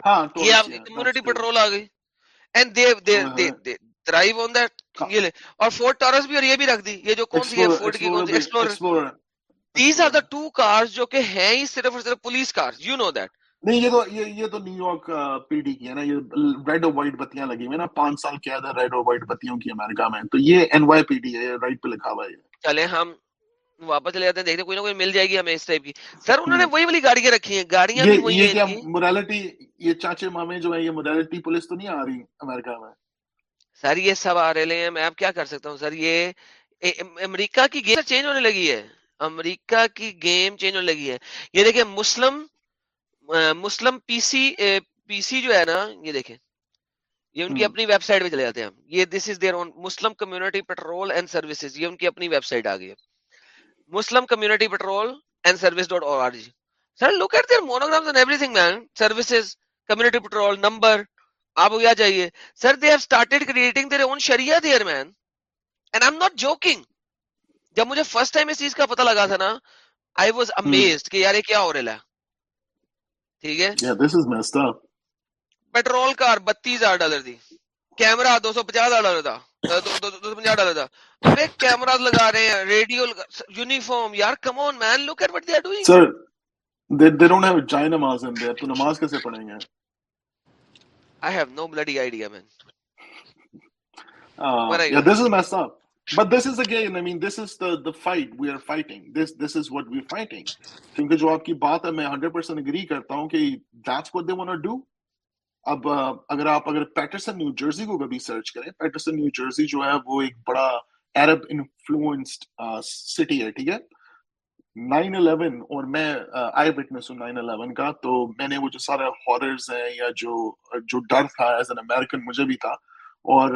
ہاں، کمیونٹی آ گئی۔ ڈرائیو آن دیٹ یہ لے۔ اور ٹورس بھی اور یہ بھی رکھ دی۔ یہ جو کون سی ہے؟ کی کون سی ایکسپلورر دیز ٹو کارز جو کہ ہیں ہی صرف اور صرف police cars you know that نہیں یہ تو یہ یہ تو نیو یارک پی ڈی کی ہے نا۔ یہ ریڈ اور وائٹ بتیاں لگی ہوئی نا۔ پانچ سال کے ریڈ اور وائٹ بتیوں کی امریکہ میں۔ تو یہ این وائی پی ڈی ہے رائٹ پہ لکھا ہوا ہے۔ چلے ہم واپس لے جاتے ہیں دیکھتے کوئی نہ کوئی مل جائے گی ہمیں اس ٹائپ کی۔ سر انہوں نے وہی والی گاڑیاں رکھی ہیں گاڑیاں بھی وہی ہیں مورالٹی یہ چاچے مامے جو ہیں یہ مورالٹی پولیس تو نہیں آ رہی امریکہ میں؟ سر یہ سب آ رہے لے ہیں۔ میں اب کیا کر سکتا ہوں؟ سر یہ امریکہ کی گیم چینج ہونے لگی ہے۔ امریکہ کی گیم چینج ہونے لگی ہے۔ یہ دیکھیں مسلم مسلم پی سی پی سی جو ہے نا یہ دیکھیں۔ یہ ان کی اپنی ویب سائٹ پہ چلے جاتے ہیں۔ یہ this is their own Muslim community patrol and services یہ ان کی اپنی ویب سائٹ آ گئی ہے۔ Muslim community patrol and service dot O R G sir look at their monograms and everything man services community patrol number آپ کو یاد چاہیے. Sir they have started creating their own Shariah their man and I am not joking جب مجھے first time اس چیز کا پتہ لگا تھا نا آئی واز امیزڈ کہ یار یہ کیا ہو رہا ہے. ٹھیک ہے؟ Yeah, this is messed up. Patrol car بتیس ہزار ڈالر تھی کیمرہ دو سو پچاس ڈالر تھا جو آپ کی بات ہے میں اب، اگر آپ اگر پیٹرسن، نیو جرسی کو کبھی سرچ کریں، پیٹرسن، نیو جرسی جو ہے وہ ایک بڑا عرب انفلوئنسڈ سٹی ہے، ٹھیک ہے؟ نائن الیون، اور میں آئی وٹنس ہوں نائن الیون کا، تو میں نے وہ جو سارے ہاررز ہیں یا جو جو ڈر تھا ایز این امیرکن مجھے بھی تھا، اور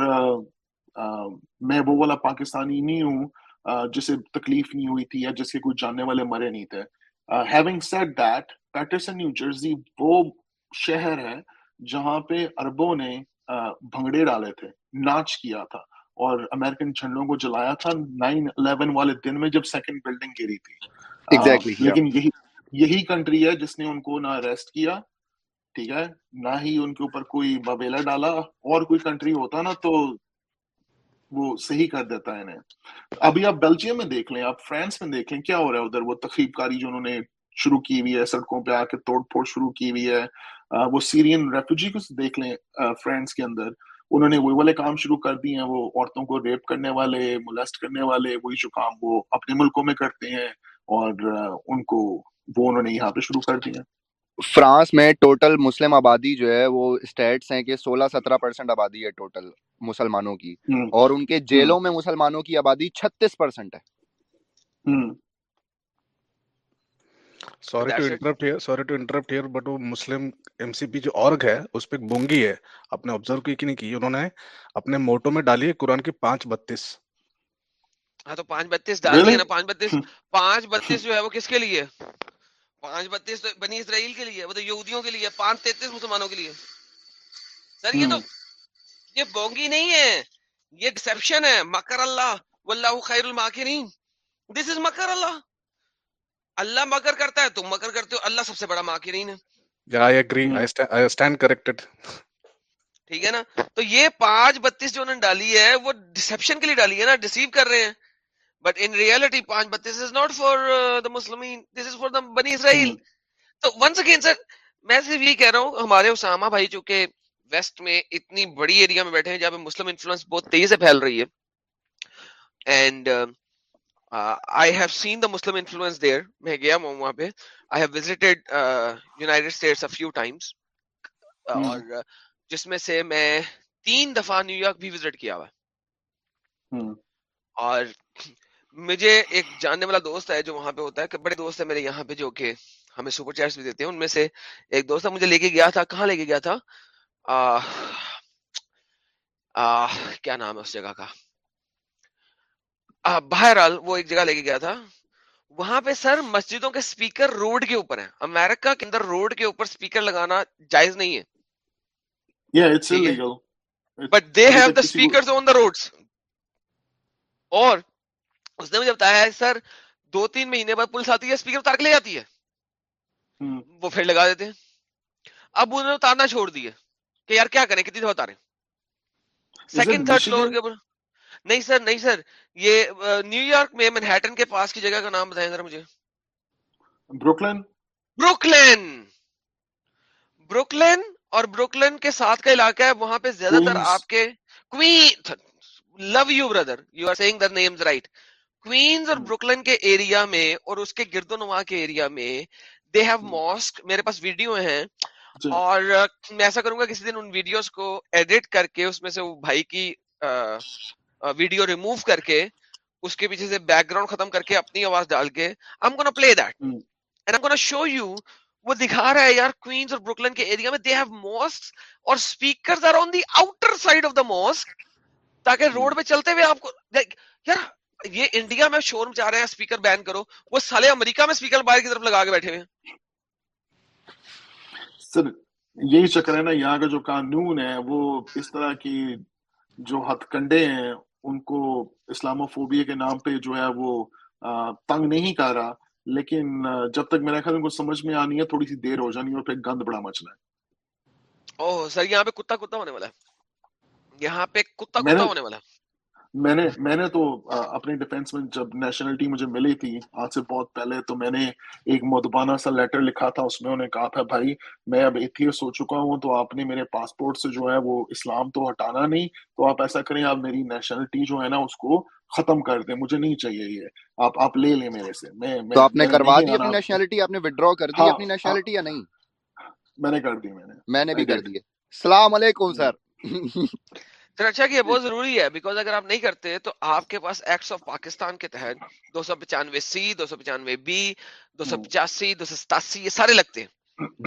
میں وہ والا پاکستانی نہیں ہوں جسے تکلیف نہیں ہوئی تھی یا جس کے کوئی جاننے والے مرے نہیں تھے۔ Having said that Paterson, New Jersey وہ شہر ہے جہاں پہ اربوں نے بھنگڑے ڈالے تھے ناچ کیا تھا اور امریکن جھنڈوں کو جلایا تھا نائن الیون والے دن میں جب سیکنڈ بلڈنگ گری تھی۔ ایگزیکٹلی لیکن یہی یہی کنٹری ہے جس نے ان کو نہ اریسٹ کیا ٹھیک ہے نہ ہی ان کے اوپر کوئی بویلا ڈالا اور کوئی کنٹری ہوتا نا تو وہ صحیح کر دیتا ہے انہیں۔ ابھی آپ بیلجیم میں دیکھ لیں آپ فرانس میں دیکھ لیں کیا ہو رہا ہے ادھر؟ وہ تقریب کاری جو انہوں نے شروع کی ہوئی ہے سڑکوں پہ آ کے توڑ پھوڑ شروع کی ہوئی ہے۔ وہ سیرین ریفیوجی کو دیکھ لیں آ، فرانس کے اندر۔ انہوں نے وہی والے کام شروع کر دیے ہیں وہ عورتوں کو ریپ کرنے والے مولسٹ کرنے والے وہی جو کام وہ اپنے ملکوں میں کرتے ہیں۔ اور ان کو وہ انہوں نے یہاں پہ شروع کر دیے فرانس میں ٹوٹل مسلم آبادی جو ہے وہ اسٹیٹس ہیں کہ سولہ سترہ پرسینٹ آبادی ہے ٹوٹل مسلمانوں کی۔ اور ان کے جیلوں میں مسلمانوں کی آبادی چھتیس پرسینٹ ہے۔ Sorry to. Interrupt here sorry to interrupt here but وہ مسلم ایم سی پی جو آرگ ہے اس پہ ایک بونگی ہے آپ نے آبزرو کی کہ نہیں کی انہوں نے اپنے موٹو میں ڈالی ہے قرآن کی پانچ بتیس ہاں تو پانچ بتیس ڈال نا پانچ بتیس پانچ بتیس جو ہے وہ کس کے لیے پانچ بتیس تو بنی اسرائیل کے لیے وہ تو یہودیوں کے لیے پانچ تینتیس مسلمانوں کے لیے سر یہ تو یہ بونگی نہیں ہے یہ ڈسپشن ہے مکر اللہ واللہ خیر الماکرین دس از مکر اللہ اللہ مکر کرتا ہے تم مکر کرتے ہو اللہ سب سے بڑا ماکرین ہے ٹھیک ہے نا؟ تو یہ پانچ بتیس جو انہوں نے ڈالی ہے وہ ڈسپشن کے لیے ڈالی ہے نا ڈسیو کر رہے ہیں۔ بٹ ان ریالٹی پانچ بتیس از ناٹ فار دا مسلمین دس از فار دا بنی اسرائیل تو ونس اگین سر میں صرف یہ کہہ رہا ہوں ہمارے اسامہ بھائی جو کہ ویسٹ میں اتنی بڑی ایریا میں بیٹھے ہیں جہاں پہ مسلم انفلوئنس بہت تیزی سے پھیل رہی ہے۔ And I have seen the Muslim influence there میں گیا ہوں وہاں پہ I have visited United States few times اور جس میں سے میں تین دفعہ نیو یارک بھی وزٹ کیا ہوا اور مجھے ایک جاننے والا دوست ہے جو وہاں پہ ہوتا ہے کہ بڑے دوست ہے میرے یہاں پہ جو کہ ہمیں سپر چیٹس بھی دیتے ہیں ان میں سے ایک دوست مجھے لے کے گیا تھا کہاں لے کے گیا تھا کیا نام ہے اس جگہ کا بہرحال وہ ایک جگہ لے کے گیا تھا۔ وہاں پہ سر مسجدوں کے سپیکر روڈ کے اوپر ہیں۔ امریکہ کے اندر روڈ کے اوپر سپیکر لگانا جائز نہیں ہے۔ But they have the speaker on the roads اور اس نے مجھے بتایا ہے سر دو تین مہینے بعد پولیس آتی ہے اسپیکر اتار کے لے جاتی ہے۔ وہ پھر لگا دیتے ہیں۔ اب انہوں نے اتارنا چھوڑ دیا کہ یار کیا کریں کتنی دفعہ اتارے سیکنڈ تھرڈ فلور کے اوپر۔ نہیں سر نہیں سر یہ نیو یارک میں مینہٹن کے پاس کی جگہ کا نام بتائیں ذرا مجھے۔ Brooklyn Brooklyn. بروکلین اور بروکلین کے ساتھ کا علاقہ ہے وہاں پہ زیادہ تر آپ کے queen love you brother you are seeing the names right. Queens اور بروکلین کے ایریا میں اور اس کے گرد و نواح کے ایریا میں دے ہیو ماسک میرے پاس ویڈیو ہیں۔ جی۔ اور میں ایسا کروں گا کسی دن ان ویڈیوز کو ایڈٹ کر کے اس میں سے وہ بھائی کی ویڈیو ریموو کر کے اس کے پیچھے سے بیک گراؤنڈ ختم کر کے اپنی آواز ڈال کے gonna play that. ہوں۔ And I'm gonna show you وہ دکھا رہا ہے یار کوئنز اور بروکلن کے ایریا میں دے ہیو ماسک اور speakers are on the outer side of the mosque تاکہ روڈ پہ چلتے ہوئے آپ کو یار یہ انڈیا میں شور میں چاہ رہے ہیں اسپیکر بین کرو وہ سالے امریکہ میں اسپیکر باہر کی طرف لگا کے بیٹھے ہوئے ہیں۔ سر یہی چکر ہے نا یہاں کا جو قانون ہے وہ اس طرح کی جو ہتھ کنڈے ہیں ان کو اسلامو فوبیا کے نام پہ جو ہے وہ تنگ نہیں کر رہا لیکن جب تک میرا خیال ان کو سمجھ میں آنی ہے تھوڑی سی دیر ہو جانی ہے اور پھر گند بڑا مچنا ہے۔ اوہ سر یہاں پہ کتا کتا ہونے والا ہے۔ یہاں پہ کتا کتا نے ہونے والا ہے۔ میں نے میں نے تو آ، اپنی ڈیفینس میں جب نیشنلٹی مجھے ملی تھی آج سے بہت پہلے تو میں نے ایک مدبانہ سا لیٹر لکھا تھا اس میں انہوں نے کہا تھا بھائی میں اب ایتھیس ہو چکا ہوں تو آپ نے میرے پاسپورٹ سے جو ہے وہ اسلام تو ہٹانا نہیں تو آپ ایسا کریں آپ میری نیشنلٹی جو ہے نا اس کو ختم کر دیں مجھے نہیں چاہیے یہ آپ آپ لے لیں میرے سے میں تو آپ نے کروا دی اپنی نیشنلٹی آپ نے ودرا کر دی ہاں اپنی ہاں نیشنلٹی یا نہیں؟ میں نے کر دی میں نے۔ میں نے بھی کر. دی السلام علیکم سر۔ اچھا کہ یہ بہت ضروری ہے بیکاز اگر آپ نہیں کرتے تو آپ کے پاس ایکٹس آف پاکستان کے تحت دو سو پچانوے سی دو سو پچانوے بی دو سو پچاسی دو سو ستاسی یہ سارے لگتے ہیں۔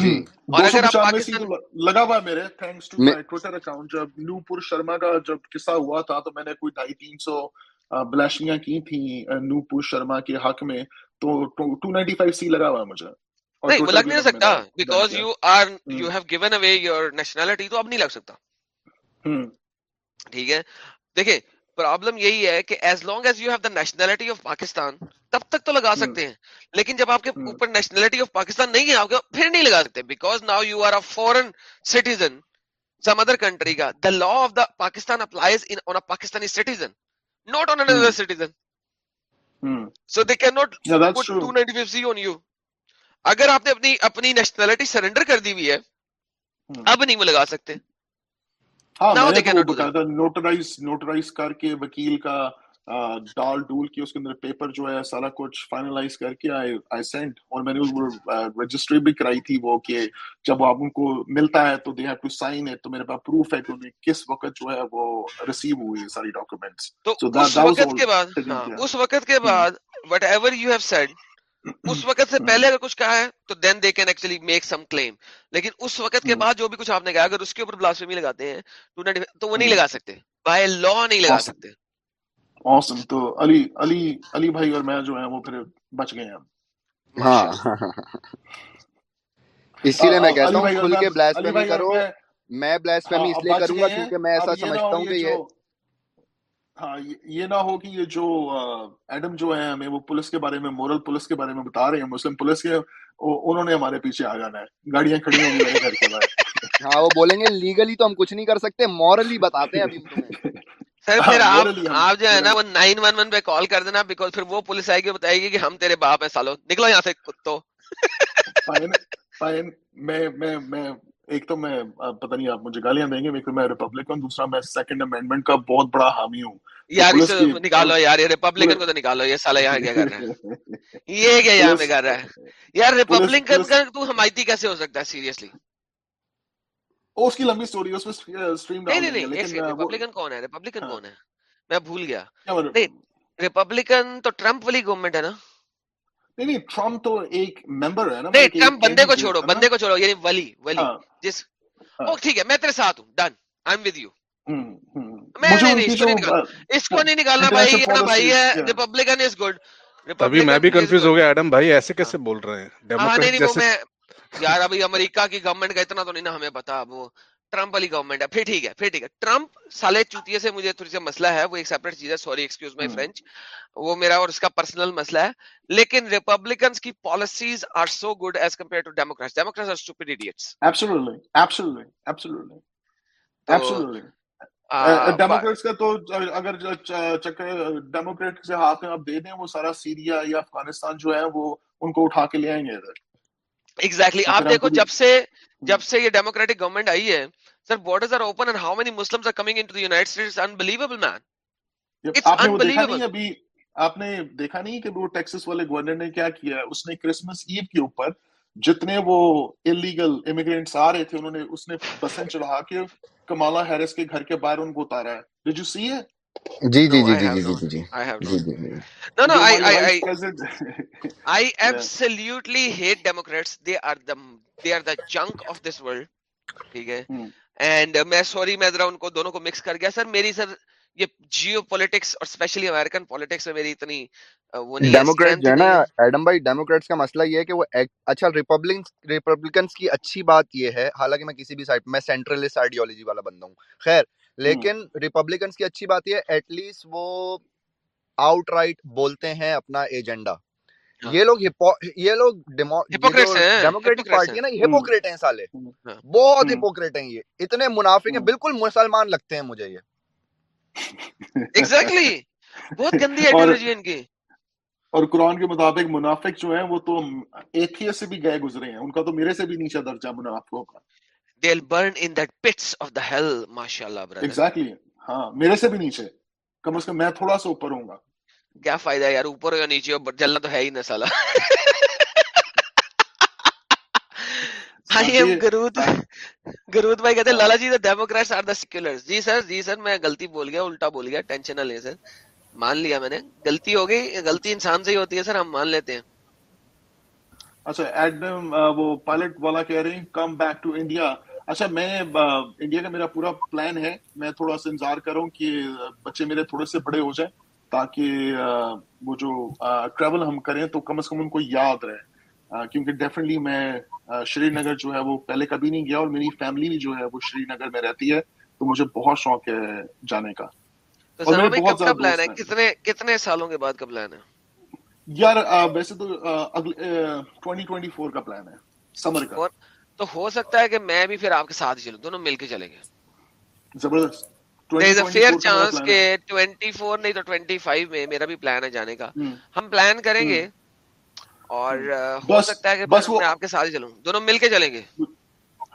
جی۔ اور دو سو اگر آپ پچانوے سی پاکستان تو لگا ہوا ہے میرے تھینکس ٹو میں مائی ٹویٹر اکاؤنٹ جب نوپور شرما کا جب قصہ ہوا تھا تو میں نے کوئی ڈھائی تین سو بلاشنیاں کی تھیں نوپور شرما کے حق میں تو ٹو نائنٹی فائیو سی لگا ہوا ہے مجھے۔ اور نہیں وہ ٹویٹر لگ نہیں سکتا because you are you have given away your nationality تو اب نہیں لگ سکتا۔ ٹھیک ہے؟ دیکھیں پرابلم یہی ہے کہ as long as you have the nationality of Pakistan تب تک تو لگا سکتے ہیں۔ لیکن جب آپ کے اوپر نیشنلٹی آف پاکستان نہیں ہے آپ کے پھر نہیں لگا سکتے۔ Because now you are a foreign citizen some other country کا the law of the Pakistan applies in on Pakistani citizen not on other citizen so they can not put true. Two ninety five C on you اگر آپ نے اپنی اپنی nationality surrender کر دی ہوئی ہے اب نہیں وہ لگا سکتے۔ ہاں نوٹرائز نوٹرائز کر کے وکیل کا ڈال ڈول کے اس کے اندر پیپر جو ہے سارا کچھ فائنلائز کر کے آئی سینڈ اور میں نے رجسٹری بھی کرائی تھی وہ کہ جب آپ ان کو ملتا ہے تو دے ہیو ٹو سائن ہے تو میرے پاس پروف ہے کہ انہیں کس وقت جو ہے وہ ریسیو ہوئی ہے ساری ڈاکومنٹس تو دیٹ اس وقت کے بعد ہاں اس وقت کے بعد whatever you have said اس وقت سے پہلے اگر کچھ کہا ہے تو then they can actually make some claim لیکن اس وقت کے بعد جو بھی کچھ آپ نے کہا اگر اس کے اوپر بلاسفیمی لگاتے ہیں 295 تو وہ نہیں لگا سکتے۔ بائی لا نہیں لگا awesome. سکتے۔ Awesome. تو علی علی علی بھائی اور میں جو ہیں وہ پھر بچ گئے ہیں۔ ہاں۔ اسی لیے میں کہتا ہوں کھل کے بلاسفیمی کرو۔ میں بلاسفیمی اس لیے کروں گا کیونکہ میں ایسا سمجھتا ہو ہوں کہ یہ ہاں یہ نہ ہو کہ یہ جو ایڈم جو ہے ہمیں وہ پولیس کے بارے میں مورل پولیس کے بارے میں بتا رہے ہیں مسلم پولیس کے انہوں نے ہمارے پیچھے آ جانا ہے۔ گاڑیاں کھڑی ہوں گی میرے گھر کے باہر۔ ہاں وہ بولیں گے لیگلی تو ہم کچھ نہیں کر سکتے مورلی بتاتے ہیں ابھی سر ہاں پھر آپ مورلی ہم آپ جو ہے نا وہ نائن ون ون پہ کال کر دینا بیکاز پھر وہ پولیس آئے گی بتائے گی کہ ہم تیرے باپ ہیں سالو نکلو یہاں سے کتو۔ میں ایک تو میں آ، پتہ نہیں آپ مجھے گالیاں دیں گے ایک تو میں ریپبلکن دوسرا میں سیکنڈ امینڈمنٹ کا بہت بڑا حامی ہوں۔ یار اسے نکالو یار یہ ریپبلکن کو تو نکالو یہ سالہ یہاں کیا کر رہا ہے؟ (laughs) یہ کیا یہاں پہ کر رہا ہے؟ یار ریپبلکن کا تو حمایتی کیسے ہو سکتا ہے؟ سیریسلی او، اس کی لمبی سٹوری ہے اس میں نہیں ڈال نہیں نہیں ریپبلکن کون ہے؟ ریپبلکن ہاں۔ کون ہے؟ میں بھول گیا۔ نہیں ریپبلکن تو ٹرمپ والی گورنمنٹ ہے نا؟ نہیں نہیں ٹرمپ تو ایک ممبر ہے نا نہیں ٹرمپ بندے کو چھوڑو بندے کو چھوڑو یعنی ولی ولی جس ٹھیک ہے میں تیرے ساتھ ہوں done I am with you اس کو نہیں نکالنا بھائی انٹرنیشنل یہ نا بھائی پالیسیز ہے ریپبلکن از گڈ تبھی میں بھی ریپبلکن از کنفیوز ہو گڈ گیا ایڈم بھائی ایسے کیسے بول رہے ہیں نہیں ڈیموکریٹ نہیں وہ جیسے میں یار ابھی امریکہ کی گورنمنٹ کا اتنا تو نہیں نا ہمیں پتا وہ ٹرمپ والی گورنمنٹ ہے۔ پھر ٹھیک ہے پھر ٹھیک ہے۔ ٹرمپ سالے چوتیے سے مجھے تھوڑی سی مسئلہ ہے وہ ایک سیپریٹ چیز ہے۔ سوری ایکسکیوز مائی فرینچ وہ میرا اور اس کا پرسنل مسئلہ ہے۔ لیکن ریپبلکنس کی policies are so good as compare to Democrats Democrats are stupid idiots absolutely absolutely absolutely تو absolutely آ، با- ڈیموکریٹس کا تو اگر چکر ڈیموکریٹ سے ہاتھ میں آپ دے دیں وہ سارا سیریا یا افغانستان جو ہے وہ ان کو اٹھا کے لے آئیں گے ادھر۔ ایگزیکٹلی آپ دیکھو جب سے جب سے یہ ڈیموکریٹک گورنمنٹ آئی ہے sir borders are open and how many Muslims are coming into the United States unbelievable man it's unbelievable ابھی؟ آپ نے دیکھا نہیں کہ وہ ٹیکسس والے گورنر نے کیا کیا؟ اس نے کرسمس ایو کے اوپر جتنے وہ انلیگل امیگرینٹس آ رہے تھے انہوں نے اس نے بسیں چڑھا کے کمالا ہیرس کے گھر کے باہر ان کو اتارا ہے۔ ڈیڈ یو سی ہے جی جی جی جی جی جی no no I I absolutely hate Democrats they are the they are the junk of this world ٹھیک ہے اینڈ میں سوری میں ذرا ان کو دونوں کو مکس کر گیا سر میری سر یہ جیو پولیٹکس اور اسپیشلی امیرکن پولیٹکس میں میری اتنی ڈیموکریٹ جو ہے نا ایڈم بھائی ڈیموکریٹس کا مسئلہ یہ ہے کہ وہ اچھا ریپبلکنس کی اچھی بات یہ ہے حالانکہ میں کسی بھی سائڈ میں سینٹرلسٹ آئیڈیالوجی والا بندہ ہوں خیر لیکن ریپبلکنس کی اچھی بات یہ ایٹ لیسٹ وہ آؤٹ رائٹ بولتے ہیں اپنا ایجنڈا ہاں۔ یہ لوگ یہ لوگ ڈیموکریٹک پارٹی نا ہپوکریٹ ہیں سالے۔ ہاں۔ بہت ہپوکریٹ ہیں یہ۔ اتنے منافق ہیں بالکل مسلمان لگتے ہیں مجھے یہ۔ (laughs) ایگزیکٹلی بہت گندی ان کی۔ اور قرآن کے مطابق منافق جو ہیں وہ تو ایتھیس سے بھی گئے گزرے ہیں۔ ان کا تو میرے سے بھی نیچا درجہ منافقوں کا۔ they'll burn in that pits of the hell mashallah brother. Exactly. ہاں میرے سے بھی نیچے. کم از کم میں تھوڑا سا اوپر ہوں گا. کیا فائدہ یار؟ اوپر یا نیچے؟ اوپر جلنا تو ہے ہی نہ سالا. آئی ایم گرود گرود بھائی کہتے ہیں لالا جی the democrats are the seculars. جی سر جی سر میں غلطی بول گیا الٹا بول گیا ٹینشن نہ لیں سر. مان لیا میں نے. غلطی ہو گئی غلطی انسان سے ہی ہوتی ہے سر ہم مان لیتے ہیں. اچھا ایڈم وہ پائلٹ والا کہہ رہے ہیں کم بیک ٹو انڈیا اچھا میں انڈیا کا میرا پورا پلان ہے۔ میں تھوڑا سا انتظار کروں کہ بچے میرے تھوڑے سے بڑے ہو جائیں تاکہ وہ جو ٹریول ہم کریں تو کم از کم ان کو یاد رہے۔ کیونکہ ڈیفینٹلی میں شری نگر جو ہے وہ پہلے کبھی نہیں گیا اور میری فیملی بھی جو ہے وہ شری نگر میں رہتی ہے تو مجھے بہت شوق ہے جانے کا۔ کتنے سالوں کے بعد کا پلان ہے؟ یار ویسے تو ٹوینٹی ٹوینٹی فور کا پلان ہے۔ سمر کا۔ تو ہو سکتا ہے کہ میں بھی پھر آپ کے ساتھ چلوں دونوں مل کے چلیں گے۔ فیئر چانس ٹوینٹی فور نہیں تو ٹوینٹی فائیو میں میرا بھی پلان ہے جانے کا۔ ہم پلان کریں گے۔ اور ہو سکتا ہے کہ میں آپ کے ساتھ چلوں۔ دونوں مل کے چلیں گے۔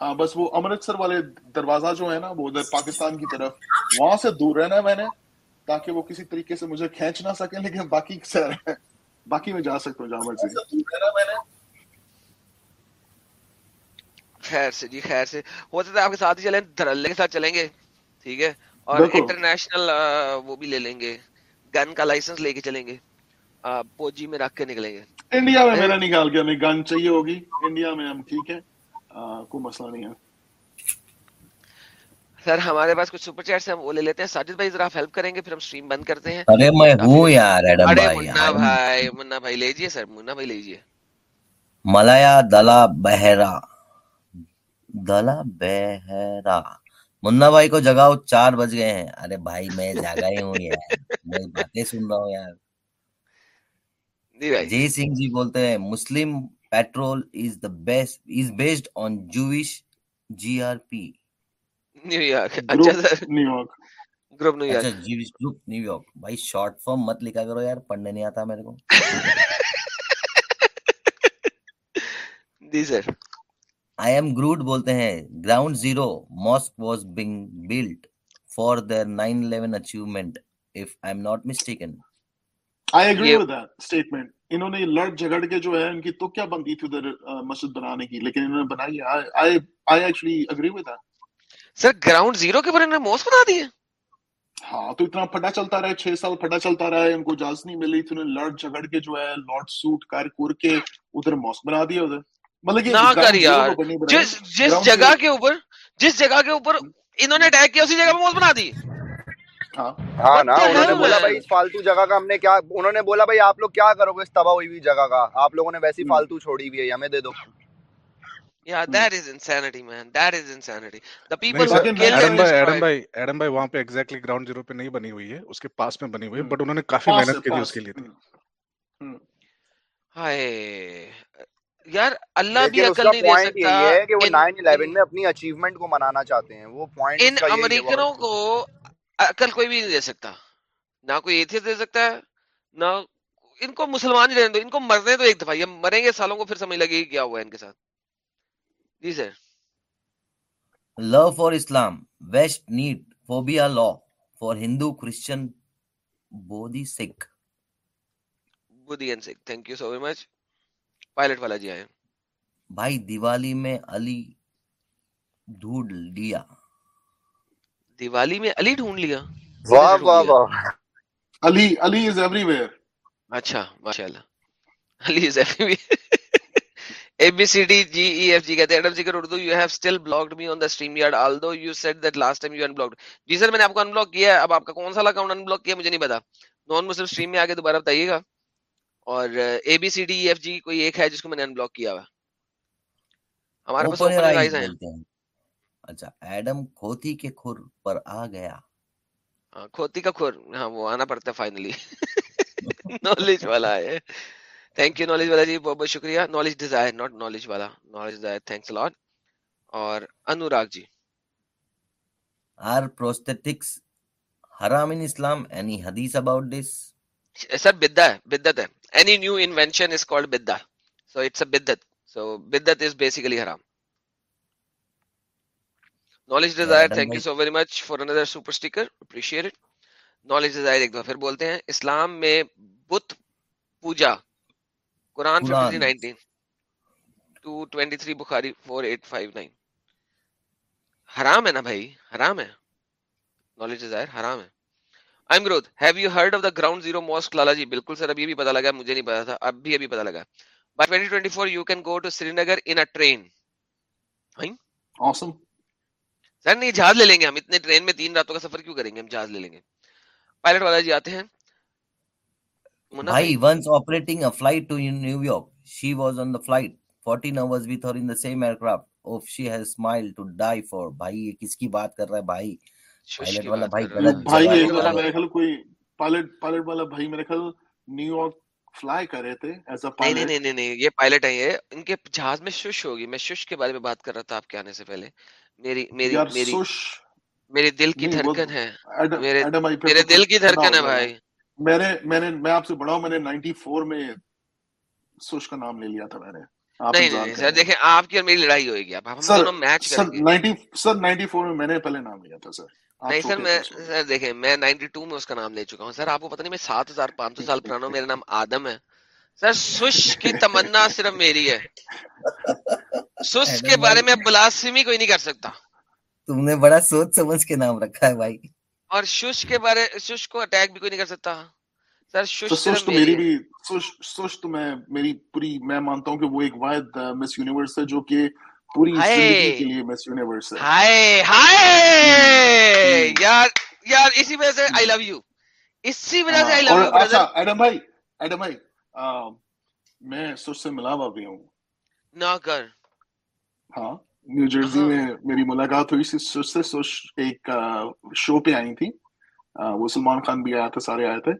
ہاں بس وہ امرتسر والے دروازہ جو ہے نا وہ ادھر پاکستان کی طرف وہاں سے دور رہنا ہے میں نے تاکہ وہ کسی طریقے سے مجھے کھینچ نہ لیکن باقی باقی میں جا سکتا ہوں سے خیر سے جی خیر سے۔ ہو سکتا ہے آپ کے ساتھ ہی چلیں دھرلے کے ساتھ چلیں گے ٹھیک ہے؟ اور انٹرنیشنل وہ بھی لے لیں گے۔ گن کا لائسنس لے کے چلیں گے۔ پوجی میں رکھ کے نکلیں گے۔ انڈیا میں میرا نکال کے ہمیں گن چاہیے ہوگی۔ انڈیا میں ہم ٹھیک ہے کوئی مسئلہ نہیں ہے۔ سر ہمارے پاس کچھ سپر چیٹس ہیں وہ لے لیتے ہیں۔ ساجد بھائی ذرا ہیلپ کریں گے پھر ہم سٹریم بند کرتے ہیں۔ ارے میں ہوں یار ایڈم بھائی منا بھائی منا بھائی لیجیے سر منا بھائی لیجیے۔ ملایا دلا بہرا۔ گلا بہرا۔ منا بھائی کو جگاؤ چار بج گئے ہیں۔ ارے بھائی میں جاگا ہی ہوں یار۔ میں باتیں سن رہا ہوں یار۔ جی, جی سنگھ جی بولتے ہیں Muslim patrol is the best is based on Josh G R P. New York. اچھا New York. Group New York. اچھا، جیوش گروپ نیو یارک۔ بھائی شارٹ فارم مت لکھا کرو یار پڑھنے نہیں آتا میرے کو۔ (laughs) جی سر۔ آئی ایم گروڈ بولتے ہیں ground zero mosque was being built for their 911 achievement if I am not mistaken. I agree with that statement انہوں نے لڑ جھگڑ کے جو ہے ان کی تو کیا بندی تھی ادھر مسجد بنانے کی؟ لیکن انہوں نے بنائی ہے I I actually agree with that sir ground zero کے اوپر انہوں نے موس بنا دی ہے؟ ہاں تو اتنا پھٹا چلتا رہا ہے 6 سال پھٹا چلتا رہا ہے ان کو اجازت نہیں ملی تو انہوں نے لڑ جھگڑ کے جو ہے لوٹ سوٹ کر کر کے ادھر موس بنا دیا ادھر۔ نہ کر یار جس جس جگہ کے اوپر جس جگہ کے اوپر انہوں نے اٹیک کیا اسی جگہ پہ موت بنا دی۔ ہاں۔, ہاں، انہوں نے بولا بھائی فالتو جگہ کا ہم نے کیا انہوں نے بولا بھائی آپ لوگ کیا کرو گے؟ اس تباہ ہوئی ہوئی جگہ کا۔ آپ لوگوں نے ویسی فالتو چھوڑی ہوئی ہے ہمیں دے دو۔ Yeah, that is insanity, man. That is insanity. The people killed Adam bhai, Adam bhai, exactly ground zero نہیں بنی ہوئی ہے تھی۔ یار اللہ بھی عقل نہیں دے سکتا یہ ہے کہ وہ 9/11 میں اپنی اچیومنٹ کو منانا چاہتے ہیں۔ وہ پوائنٹ ان امریکنوں کو عقل کوئی بھی نہیں دے سکتا۔ نہ کوئی ایتھیس دے سکتا ہے نہ ان کو مسلمان ہی رہنے دو۔ ان کو مرنے تو ایک دفعہ۔ یہ مریں گے سالوں کو پھر سمجھ لگے گی کیا ہوا ہے ان کے ساتھ۔ جی sir. Law for Islam West need phobia law for Hindu Christian Buddhist Sikh Buddhist and Sikh thank you so very much pilot والا جی آئے بھائی دیوالی میں علی ڈھونڈ لیا۔ دیوالی میں علی ڈھونڈ لیا۔ واہ واہ واہ۔ علی علی از ایوری ویئر اچھا ماشاء اللہ علی از ایوری ویئر میں نے آپ کو ان کیا اب آپ کا کون سا اکاؤنٹ ان کیا مجھے نہیں پتا۔ نان مسلم اسٹریم میں دوبارہ بتائیے گا۔ اور A B C D F G کوئی ایک ہے جس کو میں نے ان کیا ہوا ہمارے پاس اوپن رائز ہیں۔ اچھا ایڈم کھوتی کے کھر پر آ گیا۔ ہاں، کھوتی کا کھر۔ ہاں وہ آنا پڑتا ہے فائنلی نالج (laughs) والا ہے۔ تھینک یو نالج والا جی بہت بہت شکریہ۔ نالج ڈیزائر ناٹ نالج والا۔ نالج ڈیزائر تھینکس لاٹ اور انوراگ جی۔ آر پروستیٹکس حرام ان اسلام اینی حدیث اباؤٹ دس سر ہے ہے۔ any new invention is called bidda so it's a bidda so bidda is basically haram knowledge desire thank you so very much for another super sticker appreciate it knowledge desire ek baar fir bolte hain islam mein but puja quran 19 223 بخاری 4859 حرام ہے نا بھائی حرام ہے knowledge ہے حرام ہے امرود have you heard of the ground zero most Lala ji بالکل سر ابھی بھی پتا لگا مجھے نہیں پتا تھا اب بھی ابھی پتا لگا by 2024 you can go to Srinagar in train sir نہیں جہاز لے لیں گے ہم اتنے ٹرین میں تین راتوں کا سفر کیوں کریں گے ہم جہاز لے لیں گے پائلٹ والا جی آتے ہیں بھائی once operating a flight to New York she was on the flight. 14 hours with her in the same aircraft. Oh she has smiled to die for. بھائی یہ کس کی بات کر رہا ہے بھائی پائلٹ والا بھائی میرے خیال کوئی پائلٹ پائلٹ والا بھائی میرے خیال نیو یارک فلائی کر رہے تھے جہاز میں بارے میں بات کر رہا تھا آپ کے آنے سے پہلے۔ میری دل کی دھڑکن ہے میرے دل کی دھڑکن ہے بھائی۔ میں نے آپ سے بڑا ہوں میں نے 94 میں سوش کا نام لے لیا تھا میں نے۔ نہیں نہیں سر دیکھیں آپ کی اور میری لڑائی ہوئے گی۔ میں میں نے پہلے نام لیا تھا سر۔ نہیں سر میں سر دیکھیں میں نائنٹی ٹو میں اس کا نام لے چکا ہوں۔ سر آپ کو پتہ نہیں میں سات ہزار پانچ سو جی، سال جی، پرانا ہوں جی۔ میرا نام آدم ہے۔ سر سش کی تمنا صرف میری ہے۔ سس کے بارے میں بلاسمی کوئی نہیں کر سکتا۔ تم نے بڑا سوچ سمجھ کے نام رکھا ہے بھائی۔ اور شش کے بارے شش کو اٹیک بھی کوئی نہیں کر سکتا۔ سر شش تو میری بھی سش تو میں میری پوری میں مانتا ہوں کہ وہ ایک واحد مس یونیورس ہے جو کہ پوری کے لیے مس یونیورس ہائے! ہائے! یار یار اسی وجہ سے آئی لو یو اسی وجہ سے آئی لو ایڈم بھائی ایڈم بھائی میں سر سے ملا ہوا بھی ہوں۔ نہ کر۔ ہاں نیو جرسی ہاں۔ میں میری ملاقات ہوئی سر سے ایک شو پہ آئی تھی۔ وہ سلمان خان بھی آیا تھا سارے آئے تھے۔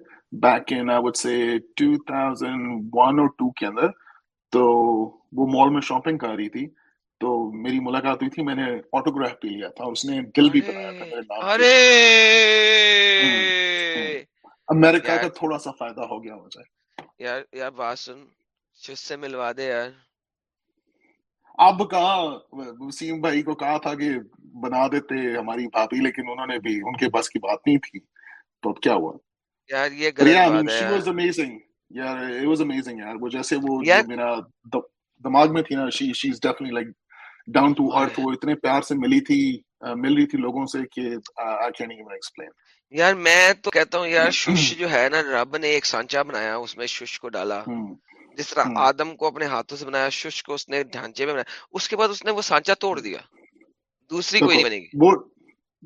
بیک ان آئی وڈ سے 2001 اور 2 کے اندر۔ تو وہ مال میں شاپنگ کر رہی تھی۔ تو میری ملاقات ہوئی تھی میں نے آٹوگراف بھی لیا تھا اس نے دل بھی بنایا تھا میرے نام ارے! امریکہ کا تھوڑا سا فائدہ ہو گیا مجھے یار یار واسن سے ملوا دے یار۔ اب کہا وسیم بھائی کو کہا تھا کہ بنا دیتے ہماری بھابھی لیکن انہوں نے بھی ان کے بس کی بات نہیں تھی۔ تو اب کیا ہوا؟ یار یہ غلط بات ہے یار۔ امیزنگ یار یار۔ وہ جیسے وہ میرا دماغ میں تھی نا she she's down to earth وہ اتنے پیار سے ملی تھی مل رہی تھی لوگوں سے کہ ایکسپلین یار میں تو کہتا ہوں یار شش جو ہے نا رب نے ایک سانچا بنایا اس میں شش کو ڈالا۔ جس طرح آدم کو اپنے ہاتھوں سے بنایا شش کو اس نے ڈھانچے میں بنایا۔ اس کے بعد اس نے وہ سانچا توڑ دیا۔ دوسری کوئی نہیں بنے گی۔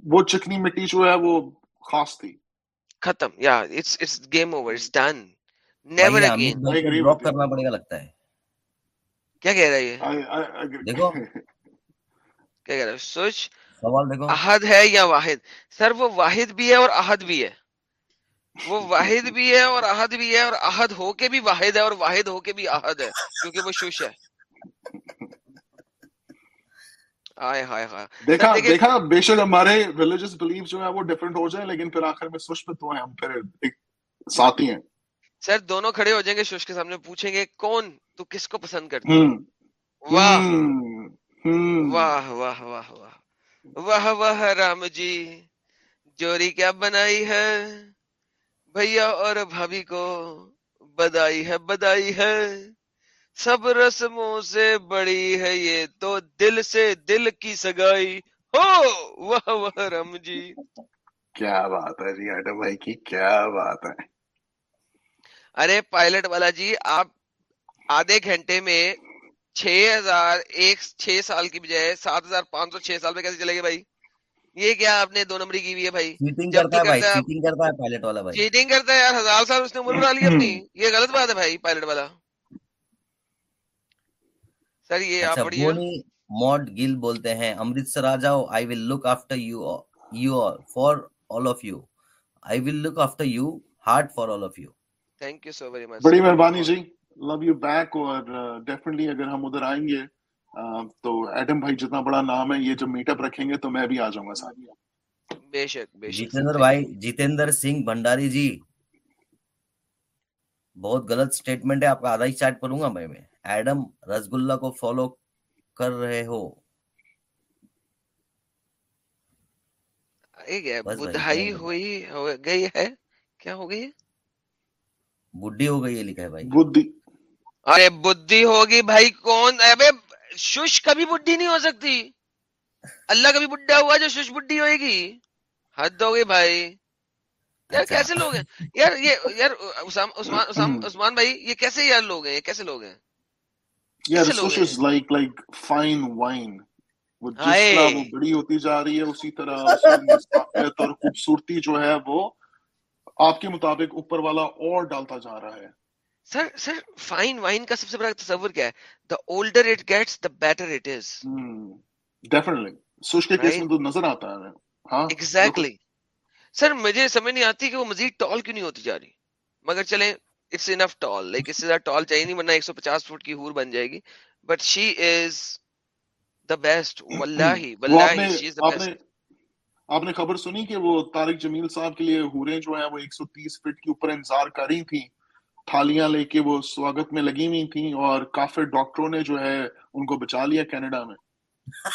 وہ چکنی مٹی جو ہے وہ خاص تھی۔ ختم۔ یا it's it's game over it's done never again drop کرنا پڑے گا لگتا ہے۔ کیا کہہ رہا ہے یہ دیکھو (laughs) کیا کہہ رہے سوچ سوال دیکھو احد ہے یا واحد؟ سر وہ واحد بھی ہے اور احد بھی ہے۔ وہ واحد بھی ہے اور احد بھی ہے اور احد ہو کے بھی واحد ہے اور واحد ہو کے بھی احد ہے کیونکہ وہ شوش ہے۔ ہمارے جو ہے وہ ہو جائیں لیکن سر دونوں کھڑے ہو جائیں گے پوچھیں گے کون تو کس کو پسند کرتی واہ واہ واہ واہ۔ واہ واہ رام جی۔ جوری کیا بنائی ہے؟ بھیا اور بھابھی کو بدائی ہے بدائی ہے۔ سب رسموں سے بڑی ہے یہ تو دل سے دل کی سگائی۔ ہو واہ واہ رام جی۔ کیا بات ہے جی آٹو بھائی کی کیا بات ہے۔ ارے پائلٹ والا جی آپ آدھے گھنٹے میں چھ ہزار ایک چھ سال کی بجائے سات ہزار پانچ سو چھ سال میں کیسے چلے گا بھائی؟ یہ کیا آپ نے دو نمبر کی ہوئی ہے یار ہزار سال اس نے عمر بنا اپنی۔ یہ غلط بات ہے بھائی پائلٹ والا۔ سر یہ آپ پڑھیے۔ موڈ گل بولتے ہیں امرتسر آ جاؤ I will look after you you are for all of you I will look after you heart for all of you thank you so very much بڑی مہربانی جی۔ لو یو بیک اور uh, ڈیفینٹلی اگر ہم ادھر آئیں گے uh, تو ایڈم بھائی جتنا بڑا نام ہے یہ جو میٹ اپ رکھیں گے تو میں بھی آ جاؤں گا ساتھ بے شک بے شک۔ جتندر بھائی جتندر سنگھ بھنڈاری جی۔ بہت غلط سٹیٹمنٹ ہے آپ کا آدھا ہی چارٹ پڑوں گا میں میں۔ ایڈم رسگلہ کو فالو کر رہے ہو۔ بدھائی ہوئی گئی ہے۔ کیا ہو گئی ہے؟ بڈھی ہو گئی ہے لکھا ہے بھائی۔ بدھی۔ ارے بدھی ہوگی بھائی کون؟ ابے شش کبھی بڈھی نہیں ہو سکتی۔ اللہ کبھی بڈھا ہوا جو شش بڈھی ہوئے گی۔ حد ہوگی بھائی۔ یار اچھا۔ کیسے لوگ ہیں؟ یار یہ یار عثمان بھائی یہ کیسے یار لوگ ہیں؟ یہ کیسے لوگ ہیں؟ بڑی ہوتی جا رہی ہے اسی طرح خوبصورتی جو ہے وہ آپ کے مطابق اوپر والا اور ڈالتا جا رہا ہے۔ سر سر فائن وائن کا سب سے بڑا تصور کیا ہے؟ The older it gets the better it is definitely سوچ کے کیس میں تو نظر آتا ہے۔ ہاں ایگزیکٹلی سر مجھے سمجھ نہیں آتی کہ وہ مزید ٹال کیوں نہیں ہوتی جا رہی۔ مگر چلیں اٹس انف ٹال لائک اس سے زیادہ ٹال چاہیے نہیں ورنہ 150 فٹ کی ہور بن جائے گی۔ But she is the best واللہ واللہ شی از دا بیسٹ آپ نے خبر سنی کہ وہ تارک جمیل صاحب کے لیے ہوریں جو ہیں وہ 130 فٹ کے اوپر انتظار کر رہی تھیں۔ تھالیاں لے کے وہ سواگت میں لگی ہوئی تھیں اور کافر ڈاکٹروں نے جو ہے ان کو بچا لیا کینیڈا میں۔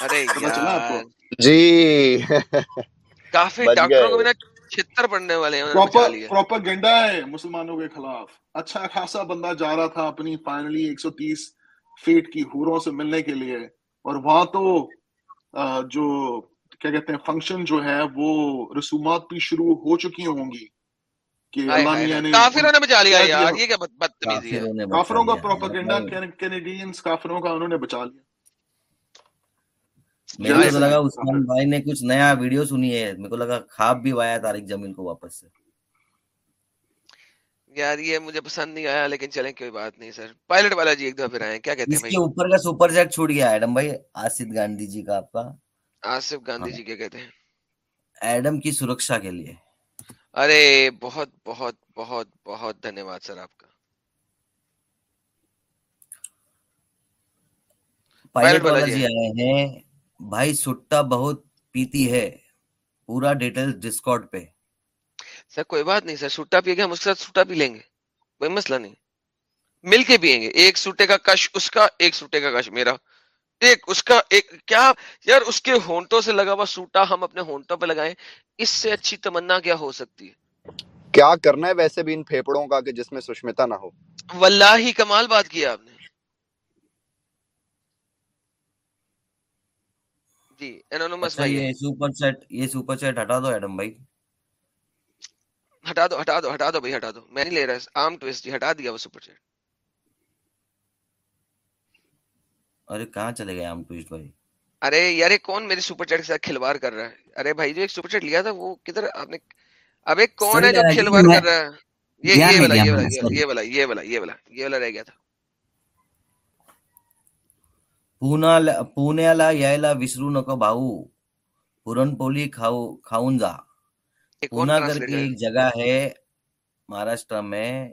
ارے چلا آپ کو؟ جی۔ کافر ڈاکٹروں کو چھتر پڑنے والے ہیں گنڈا ہے مسلمانوں کے خلاف۔ اچھا خاصا بندہ جا رہا تھا اپنی فائنلی ایک سو تیس فیٹ کی ہوروں سے ملنے کے لیے۔ اور وہاں تو جو کیا کہتے ہیں فنکشن جو ہے وہ رسومات بھی شروع ہو چکی ہوں گی۔ کافروں نے بچا لیا یار یہ کیا بدتمیزی ہے۔ کافروں کا پروپیگنڈا کینیڈینز کافروں کا انہوں نے بچا لیا۔ میرے کو لگا عثمان بھائی نے کچھ نیا ویڈیو سنی ہے۔ میرے کو لگا خواب بھی وایا جمیل کو واپس سے۔ یار یہ مجھے پسند نہیں آیا لیکن چلیں کوئی بات نہیں سر۔ پائلٹ والا جی ایک دفعہ پھر آئے کیا کہتے ہیں اس کے اوپر کا سپر گیا ایڈم بھائی۔ آصف گاندھی جی کا آپ کا۔ آصف گاندھی جی ہاں۔ کیا کہتے ہیں۔ ایڈم کی سرکشا کے لیے۔ ارے بہت بہت بہت بہت دھنیہ واد سر آپ کا۔ بھائی سٹا بہت پیتی ہے۔ پورا ڈیٹیل ڈسکارڈ پہ۔ سر کوئی بات نہیں سر سٹا پیے گے ہم اس کے ساتھ سٹا پی لیں گے کوئی مسئلہ نہیں۔ مل کے پیئیں گے۔ ایک سوٹے کا کش اس کا ایک سوٹے کا کش میرا۔ ایک اس کا ایک کیا؟ یار اس کے ہونٹوں سے لگا ہوا سوٹا ہم اپنے ہونٹوں پہ لگائیں اس سے اچھی تمنا کیا ہو سکتی ہے؟ کیا کرنا ہے ویسے بھی ان پھیپڑوں کا کہ جس میں سشمتا نہ ہو؟ واللہ کمال بات کیا آپ نے۔ جی اچھا، بھائی۔ یہ سپر یہ سپر ہٹا دو ایڈم بھائی۔ ہٹا دو ہٹا دو ہٹا دو بھائی ہٹا دو۔ میں نہیں لے رہا عام ٹویسٹ جی ہٹا دیا وہ سپر ارے کہاں چلے گئے عام ٹویسٹ بھائی؟ ارے یار کون میرے سپر چیٹ کے ساتھ کھلوار کر رہا ہے؟ ارے بھائی جو ایک سپر چیٹ لیا تھا وہ کدھر؟ آپ نے ابے کون ہے جو کھلوار کر رہا ہے؟ یہ والا یہ والا یہ والا یہ والا رہ گیا تھا۔ پونا ہے؟ مہاراشٹر میں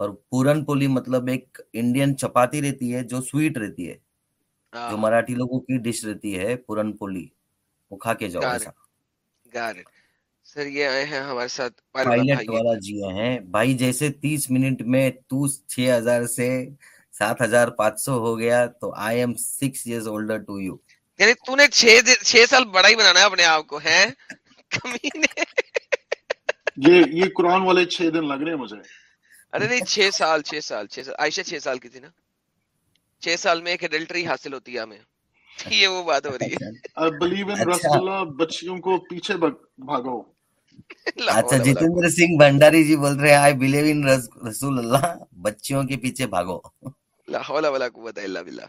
اور پورن پولی مطلب ایک انڈین چپاتی رہتی ہے جو سویٹ رہتی ہے جو ہاں۔ مراٹھی لوگوں کی ڈش رہتی ہے پورن پولی۔ وہ کھا کے جاؤ سر یہ آئے ہیں ہمارے ساتھ پائلٹ والا جی ہیں۔ بھائی جیسے تیس منٹ میں تو چھ ہزار سے سات ہزار پانچ سو ہو گیا تو I am six older to you یعنی تو نے چھ سال بڑا ہی بنانا ہے اپنے آپ کو ہے (laughs) یہ قرآن والے چھ دن لگ رہے ہیں مجھے۔ ارے نہیں چھ سال چھ سال چھ سال۔ عائشہ چھ سال کی تھی نا۔ چھ سال میں ایک ایڈلٹری حاصل ہوتی ہے ہمیں۔ (laughs) یہ وہ بات ہو رہی ہے۔ (laughs) اچھا۔ بچیوں کو پیچھے بھاگو (laughs) اچھا جتندر سنگھ بھنڈاری جی بول رہے آئی بلیو ان رسول اللہ بچیوں کے پیچھے بھاگو لا حول ولا قوت الا باللہ۔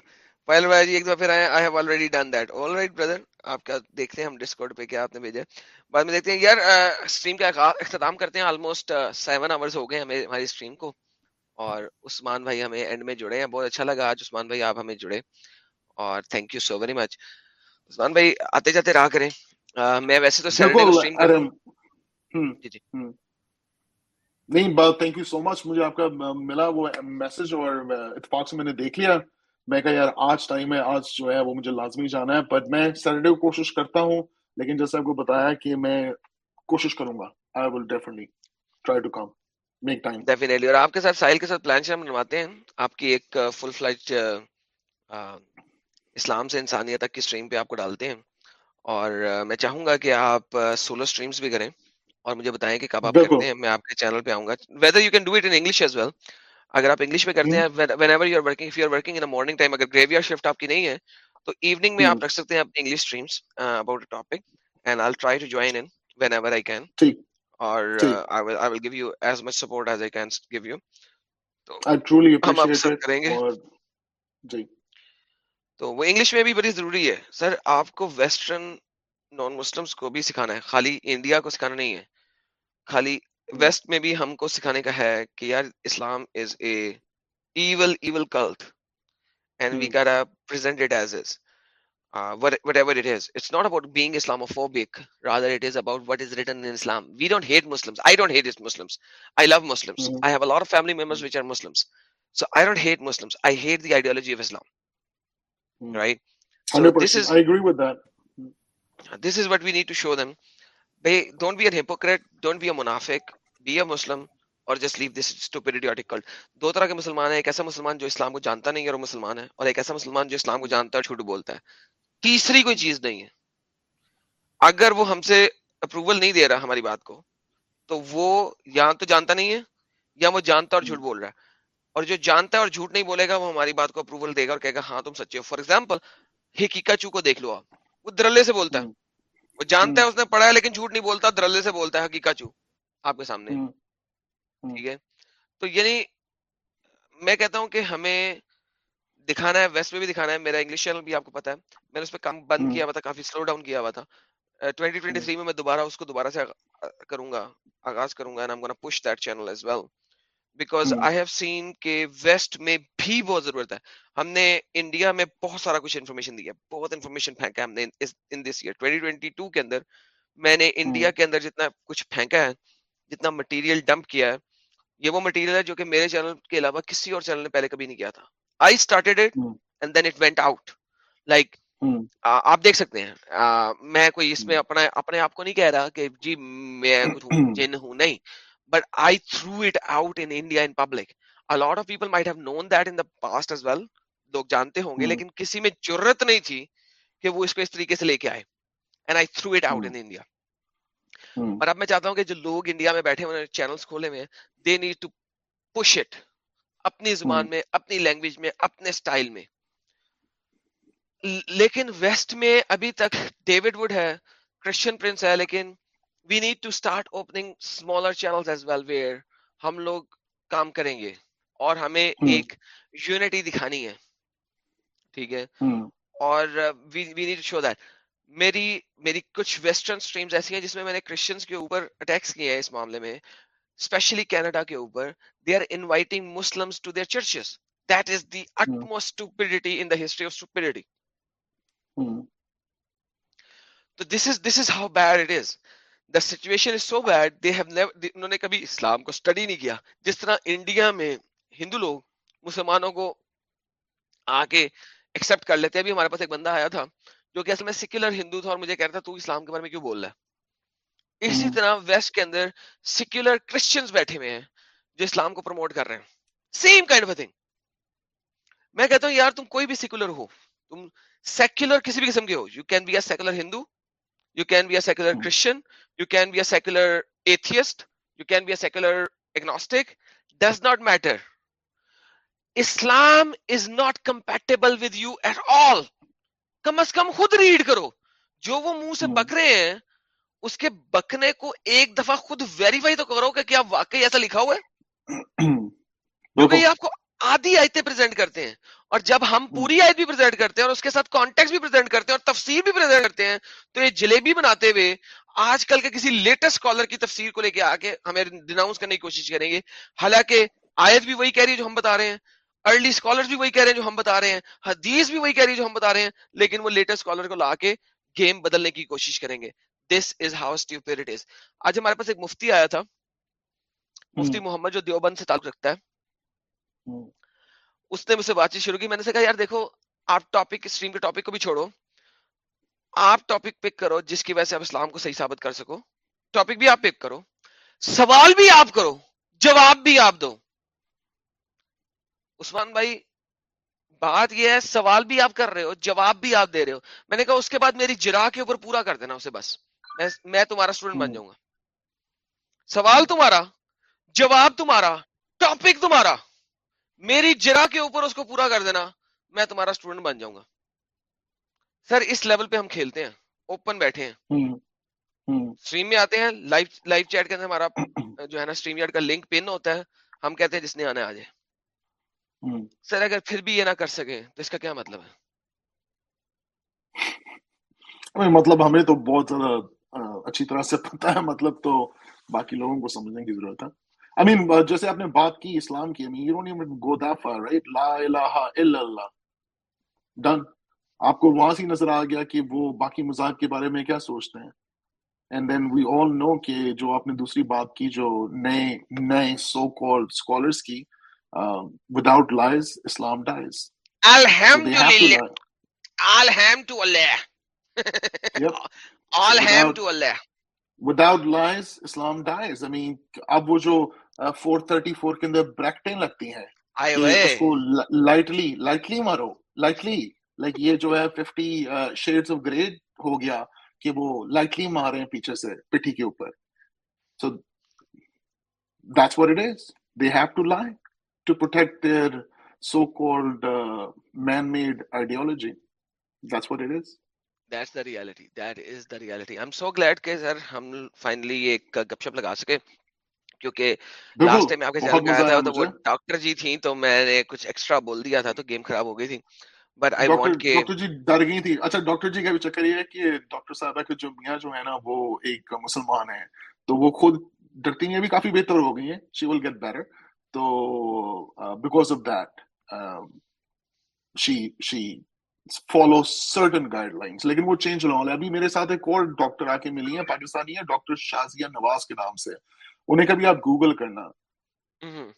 فائل جی ایک دفعہ پھر آئے I have already done that all right brother آپ کیا دیکھتے ہیں؟ ہم ڈسکورڈ پہ کیا آپ نے بھیجا بعد میں دیکھتے ہیں یار اسٹریم کا اختتام کرتے ہیں آلموسٹ سیون آورس ہو گئے ہمیں ہماری اسٹریم کو۔ اور عثمان بھائی ہمیں اینڈ میں جڑے ہیں بہت اچھا لگا آج عثمان بھائی آپ ہمیں جڑے۔ اور thank you so very much Usman بھائی آتے جاتے راہ کریں۔ میں ویسے تو سیٹرڈے کو اسٹریم کروں۔ جی جی۔ نہیں بہت تھینک یو سو مچ مجھے آپ کا ملا وہ میسج اور اتفاق سے میں نے دیکھ لیا۔ میں کہا یار آج ٹائم ہے آج جو ہے وہ مجھے لازمی جانا ہے. بٹ میں سیٹرڈے کو کوشش کرتا ہوں لیکن جیسے آپ کو بتایا کہ میں کوشش کروں گا I will definitely try to come make time definitely اور آپ کے ساتھ کے ساتھ پلان بنواتے ہیں؟ آپ کی ایک فل فلائٹ اسلام سے انسانیت تک کی سٹریم پہ آپ کو ڈالتے ہیں۔ اور میں چاہوں گا کہ آپ سولو سٹریمز بھی کریں۔ اور مجھے بتائیں کہ کب آپ کرتے ہیں میں آپ کے چینل پہ آؤں گا۔ Whether you can do it in English as well اگر آپ انگلش میں کرتے ہیں whenever you are morning time اگر گریویئر شفٹ آپ کی نہیں ہے تو ایوننگ میں آپ رکھ سکتے ہیں اپنی English streams about topic and I try to join in whenever I can اور I will give you as much support as I can give you تو ہم آپ کریں گے۔ جی۔ تو وہ انگلش میں بھی بڑی ضروری ہے۔ سر آپ کو ویسٹرن نان مسلمس کو بھی سکھانا ہے خالی انڈیا کو سکھانا نہیں ہے۔ خالی ویسٹ میں بھی ہم کو سکھانے کا ہے کہ یار Islam is a evil evil cult and we get present it as is whatever it is it's not about being Islamophobic rather it is about what is written in Islam we don't hate Muslim I don't hate us Muslim I love Muslim I have a lot of family members which are Muslim so I don't hate Muslim I hate the ideology of Islam right this is this is what we need to show them بھائی don't be don't be a منافق be a Muslim اور just leave دس دو طرح کے مسلمان ہیں، ایک ایسا مسلمان جو اسلام کو جانتا نہیں ہے اور مسلمان ہے، اور ایک ایسا مسلمان جو اسلام کو جانتا ہے اور بولتا ہے۔ تیسری کوئی چیز نہیں ہے۔ اگر وہ ہم سے اپروول نہیں دے رہا ہماری بات کو، تو وہ یا تو جانتا نہیں ہے، یا وہ جانتا اور جھوٹ بول رہا ہے۔ اور جو جانتا ہے اور جھوٹ نہیں بولے گا، وہ ہماری بات کو اپروول دے گا اور کہے گا ہاں تم سچے ہو۔ فار ایگزامپل ہکیکا چو کو دیکھ لو آپ۔ وہ درلے سے بولتا ہے۔ وہ جانتا ہے اس نے پڑھا ہے لیکن جھوٹ نہیں بولتا درلے سے بولتا ہے حقیقت چو آپ کے سامنے۔ ٹھیک ہے۔ تو یعنی میں کہتا ہوں کہ ہمیں دکھانا ہے ویسٹ میں بھی دکھانا ہے میرا انگلش چینل بھی آپ کو پتا ہے۔ میں نے اس پہ کام بند کیا ہوا تھا کافی سلو ڈاؤن کیا ہوا تھا۔ ٹوئنٹی ٹوئنٹی تھری میں میں دوبارہ اس کو دوبارہ سے کروں گا آغاز کروں گا and push that channel as well because I have seen کہ ویسٹ میں بھی بہت ضرورت ہے۔ ہم نے انڈیا میں بہت سارا کچھ انفارمیشن دیا بہت انفارمیشن پھینکا ہم نے ان دس ایئر 2022 کے اندر میں نے انڈیا hmm. کے اندر جتنا کچھ پھینکا ہے جتنا مٹیریل ڈمپ کیا ہے یہ وہ مٹیریل ہے جو کہ میرے چینل کے علاوہ کسی اور چینل نے پہلے کبھی نہیں کیا تھا۔ I started it and then it went out like آپ دیکھ سکتے ہیں۔ میں کوئی اس میں hmm. اپنا اپنے آپ کو نہیں کہہ رہا کہ جی میں hmm. جن ہوں نہیں۔ but I threw it out in India in public. A lot of people might have known that in the past as well. لوگ جانتے ہوں گے لیکن کسی میں جرت نہیں تھی کہ وہ اس کو اس طریقے سے لے کے آئے and I throw it out in India اور اب میں چاہتا ہوں کہ جو لوگ انڈیا میں بیٹھے ہوئے چینلز کھولے ہوئے they need to push it اپنی زبان میں اپنی لینگویج میں اپنے اسٹائل میں لیکن ویسٹ میں ابھی تک ڈیوڈ وڈ ہے کرسچن پرنس ہے لیکن we need to start opening smaller channel ہم لوگ کام کریں گے اور ہمیں ایک یونٹی دکھانی ہے۔ ٹھیک ہے۔ اور وی نیڈ شو دیٹ میری میری کچھ ویسٹرن سٹریمز ایسی ہیں جس میں میں نے کرسچنز کے اوپر اٹیکس کیے ہیں اس معاملے میں اسپیشلی کینیڈا کے اوپر they are inviting Muslims to their churches that is the utmost stupidity in the history of stupidity تو this is this is how bad it is the situation is so bad they have انہوں نے کبھی اسلام کو study نہیں کیا جس طرح India میں ہندو لوگ مسلمانوں کو آ کے ایکسیپٹ کر لیتے ابھی ہمارے پاس ایک بندہ آیا تھا جو کہ اصل میں سیکولر ہندو تھا اور مجھے کہہ رہا تھا تو اسلام کے بارے میں کیوں بول رہا ہے اسی طرح ویسٹ کے اندر سیکولر کرسچنز بیٹھے ہوئے ہیں جو اسلام کو پروموٹ کر رہے ہیں سیم کائنڈ آف تھنگ میں کہتا ہوں یار تم کوئی بھی سیکولر ہو تم سیکولر کسی بھی قسم کے ہو you can be a secular Hindu you can be a secular hmm. Christian, you can be a secular atheist, you can be a secular agnostic, does not matter. Islam is not compatible with you at all کم از کم خود read کرو جو وہ منہ سے بک رہے ہیں اس کے بکنے کو ایک دفعہ خود ویریفائی تو کرو کہ کیا واقعی ایسا لکھا ہوا ہے آپ کو آدھی آیتیں پریزنٹ کرتے ہیں اور جب ہم پوری آیت بھی پرزینٹ کرتے ہیں اور اس کے ساتھ کانٹیکس بھی پرزینٹ کرتے ہیں اور تفسیر بھی پرزینٹ کرتے ہیں تو یہ جلیبی بناتے ہوئے آج کل کے کسی لیٹسٹ کالر کی تفسیر کو لے کے آ کے ہمیں ڈیناؤنس کرنے کی کوشش کریں گے۔ حالانکہ آیت بھی وہی کہہ رہی ہے جو ہم بتا رہے ہیں ارلی اسکالر بھی وہی کہہ رہے ہیں جو ہم بتا رہے ہیں حدیث بھی وہی کہہ رہی ہے جو ہم بتا رہے ہیں لیکن وہ لیٹسٹ اسکالر کو لا کے گیم بدلنے کی کوشش کریں گے۔ دس از ہاؤس اسٹیوپیڈ آج ہمارے پاس ایک مفتی آیا تھا مفتی محمد جو دیوبند سے تعلق رکھتا ہے۔ اس نے مجھ سے بات چیت شروع کی میں نے سے کہا یار دیکھو آپ ٹاپک اسٹریم کے ٹاپک کو بھی چھوڑو۔ آپ ٹاپک پک کرو جس کی وجہ سے آپ اسلام کو صحیح ثابت کر سکو۔ ٹاپک بھی آپ پک کرو۔ سوال بھی آپ کرو جواب بھی آپ دو۔ عثمان بھائی بات یہ ہے سوال بھی آپ کر رہے ہو جواب بھی آپ دے رہے ہو۔ میں نے کہا اس کے بعد میری جرا کے اوپر پورا کر دینا اسے بس۔ میں تمہارا اسٹوڈنٹ بن جاؤں گا۔ سوال تمہارا جواب تمہارا ٹاپک تمہارا۔ میری جرا کے اوپر اس کو پورا کر دینا میں تمہارا اسٹوڈنٹ بن جاؤں گا۔ سر اس لیول پہ ہم کھیلتے ہیں اوپن بیٹھے ہیں۔ اسٹریم میں آتے ہیں لائف لائف چیٹ کے اندر ہمارا جو ہے نا اسٹریم چیٹ کا لنک پن ہوتا ہے ہم کہتے ہیں جس نے آنا آ جائے۔ سر اگر پھر بھی یہ نہ کر سکے تو اس کا کیا مطلب ہے؟ مطلب ہمیں تو بہت زیادہ اچھی طرح سے پتا ہے مطلب تو باقی لوگوں کو سمجھنے کی ضرورت ہے۔ I mean, uh, جیسے آپ نے بات کی اسلام کی I mean, you don't even go that far, right? لا الہ الا اللہ. Done. آپ کو وہاں سے نظر آ گیا کہ وہ باقی مذاق کے بارے میں کیا سوچتے ہیں. اینڈ دین وی آل نو کہ جو آپ نے دوسری بات کی جو نئے نئے سو کال اسکالرس کی lies Islam dies lies Islam dies I mean اب وہ جو فور تھرٹی فور کے اندر بریکٹیں لگتی ہیں۔ اس کو لائٹلی لائٹلی مارو۔ لائٹلی لائک یہ جو ہے ففٹی شیڈس آف گریڈ ہو گیا کہ وہ لائٹلی مار رہے ہیں پیچھے سے پٹھی کے اوپر۔ So that's what it is they have to lie to protect their so called man made ideology that's what it is That's the reality. That is the reality. I'm so glad glad کہ sir ہم finally یہ گپ شپ لگا سکے۔ کیونکہ last آپ کے تھا تو وہ ڈاکٹر جی تھیں تو میں نے کچھ ایکسٹرا بول دیا تھا تو گیم خراب ہو گئی تھی۔ But I want doctor ji ڈر گئی تھی اچھا ڈاکٹر جی کا بھی چکر یہ ہے کہ ڈاکٹر صاحبہ کے جو میاں جو ہے نا وہ ایک مسلمان ہیں۔ تو وہ خود ڈرتی ہیں بھی کافی بہتر ہو گئی ہیں۔ شی ول گیٹ بیٹر تو because that she she follow certain guidelines لیکن وہ چینج نہ ہو ابھی میرے ساتھ ایک اور ڈاکٹر آ کے ملی ہیں پاکستانی ہیں ڈاکٹر شازیہ نواز کے نام سے۔ انہیں کبھی آپ گوگل کرنا۔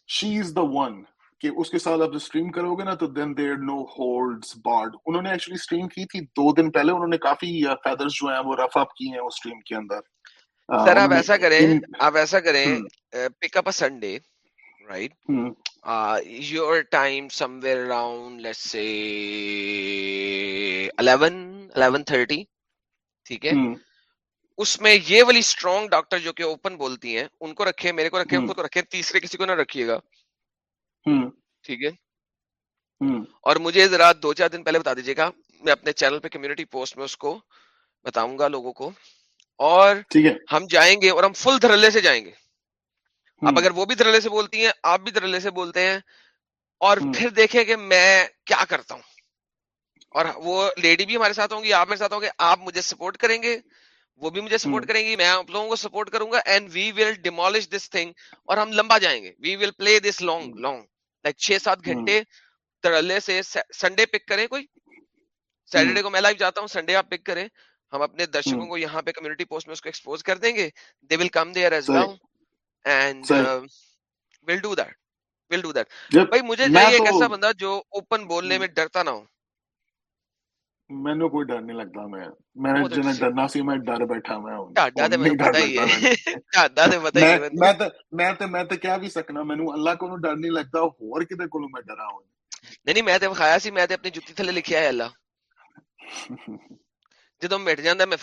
شی از دا ون کہ اس کے ساتھ آپ جو سٹریم کرو گے نا تو دین دیر نو ہولڈ بارڈ انہوں نے ایکچولی اسٹریم کی تھی دو دن پہلے انہوں نے کافی uh, فیدرز جو ہیں وہ رف اپ کی ہیں اس اسٹریم کے اندر۔ um, سر آپ ایسا کریں آپ ایسا کریں pick up a Sunday right your time somewhere around let's say 11 11:30 ٹھیک ہے اس میں یہ والی اسٹرانگ ڈاکٹر جو کہ اوپن بولتی ہیں ان کو رکھے میرے کو رکھے ان کو رکھے تیسرے کسی کو نہ رکھیے گا۔ ٹھیک ہے۔ اور مجھے ذرا دو چار دن پہلے بتا دیجیے گا میں اپنے چینل پہ کمیونٹی پوسٹ میں اس کو بتاؤں گا لوگوں کو۔ اور ہم جائیں گے اور ہم فل دھرلے سے جائیں گے۔ اب اگر وہ بھی دھرلے سے بولتی ہیں آپ بھی دھرلے سے بولتے ہیں اور پھر دیکھیں کہ میں کیا کرتا ہوں۔ اور وہ لیڈی بھی ہمارے ساتھ ہوں گی آپ میرے ساتھ ہوں گے آپ مجھے سپورٹ کریں گے۔ وہ بھی مجھے سپورٹ کریں گی میں آپ لوگوں کو سپورٹ کروں گا and we will demolish this thing اور ہم لمبا جائیں گے۔ We will play this long long like چھ سات گھنٹے ترلے سے سنڈے پک کریں کوئی؟ سیٹرڈے کو میں لائف جاتا ہوں سنڈے آپ پک کریں۔ ہم اپنے درشکوں کو یہاں پہ کمیونٹی پوسٹ میں اس کو ایکسپوز کر دیں گے۔ They will come there as well and will do that will do that بھائی مجھے چاہیے ایک ایسا بندہ جو اوپن بولنے میں ڈرتا نہ ہو۔ جد مٹ جا میں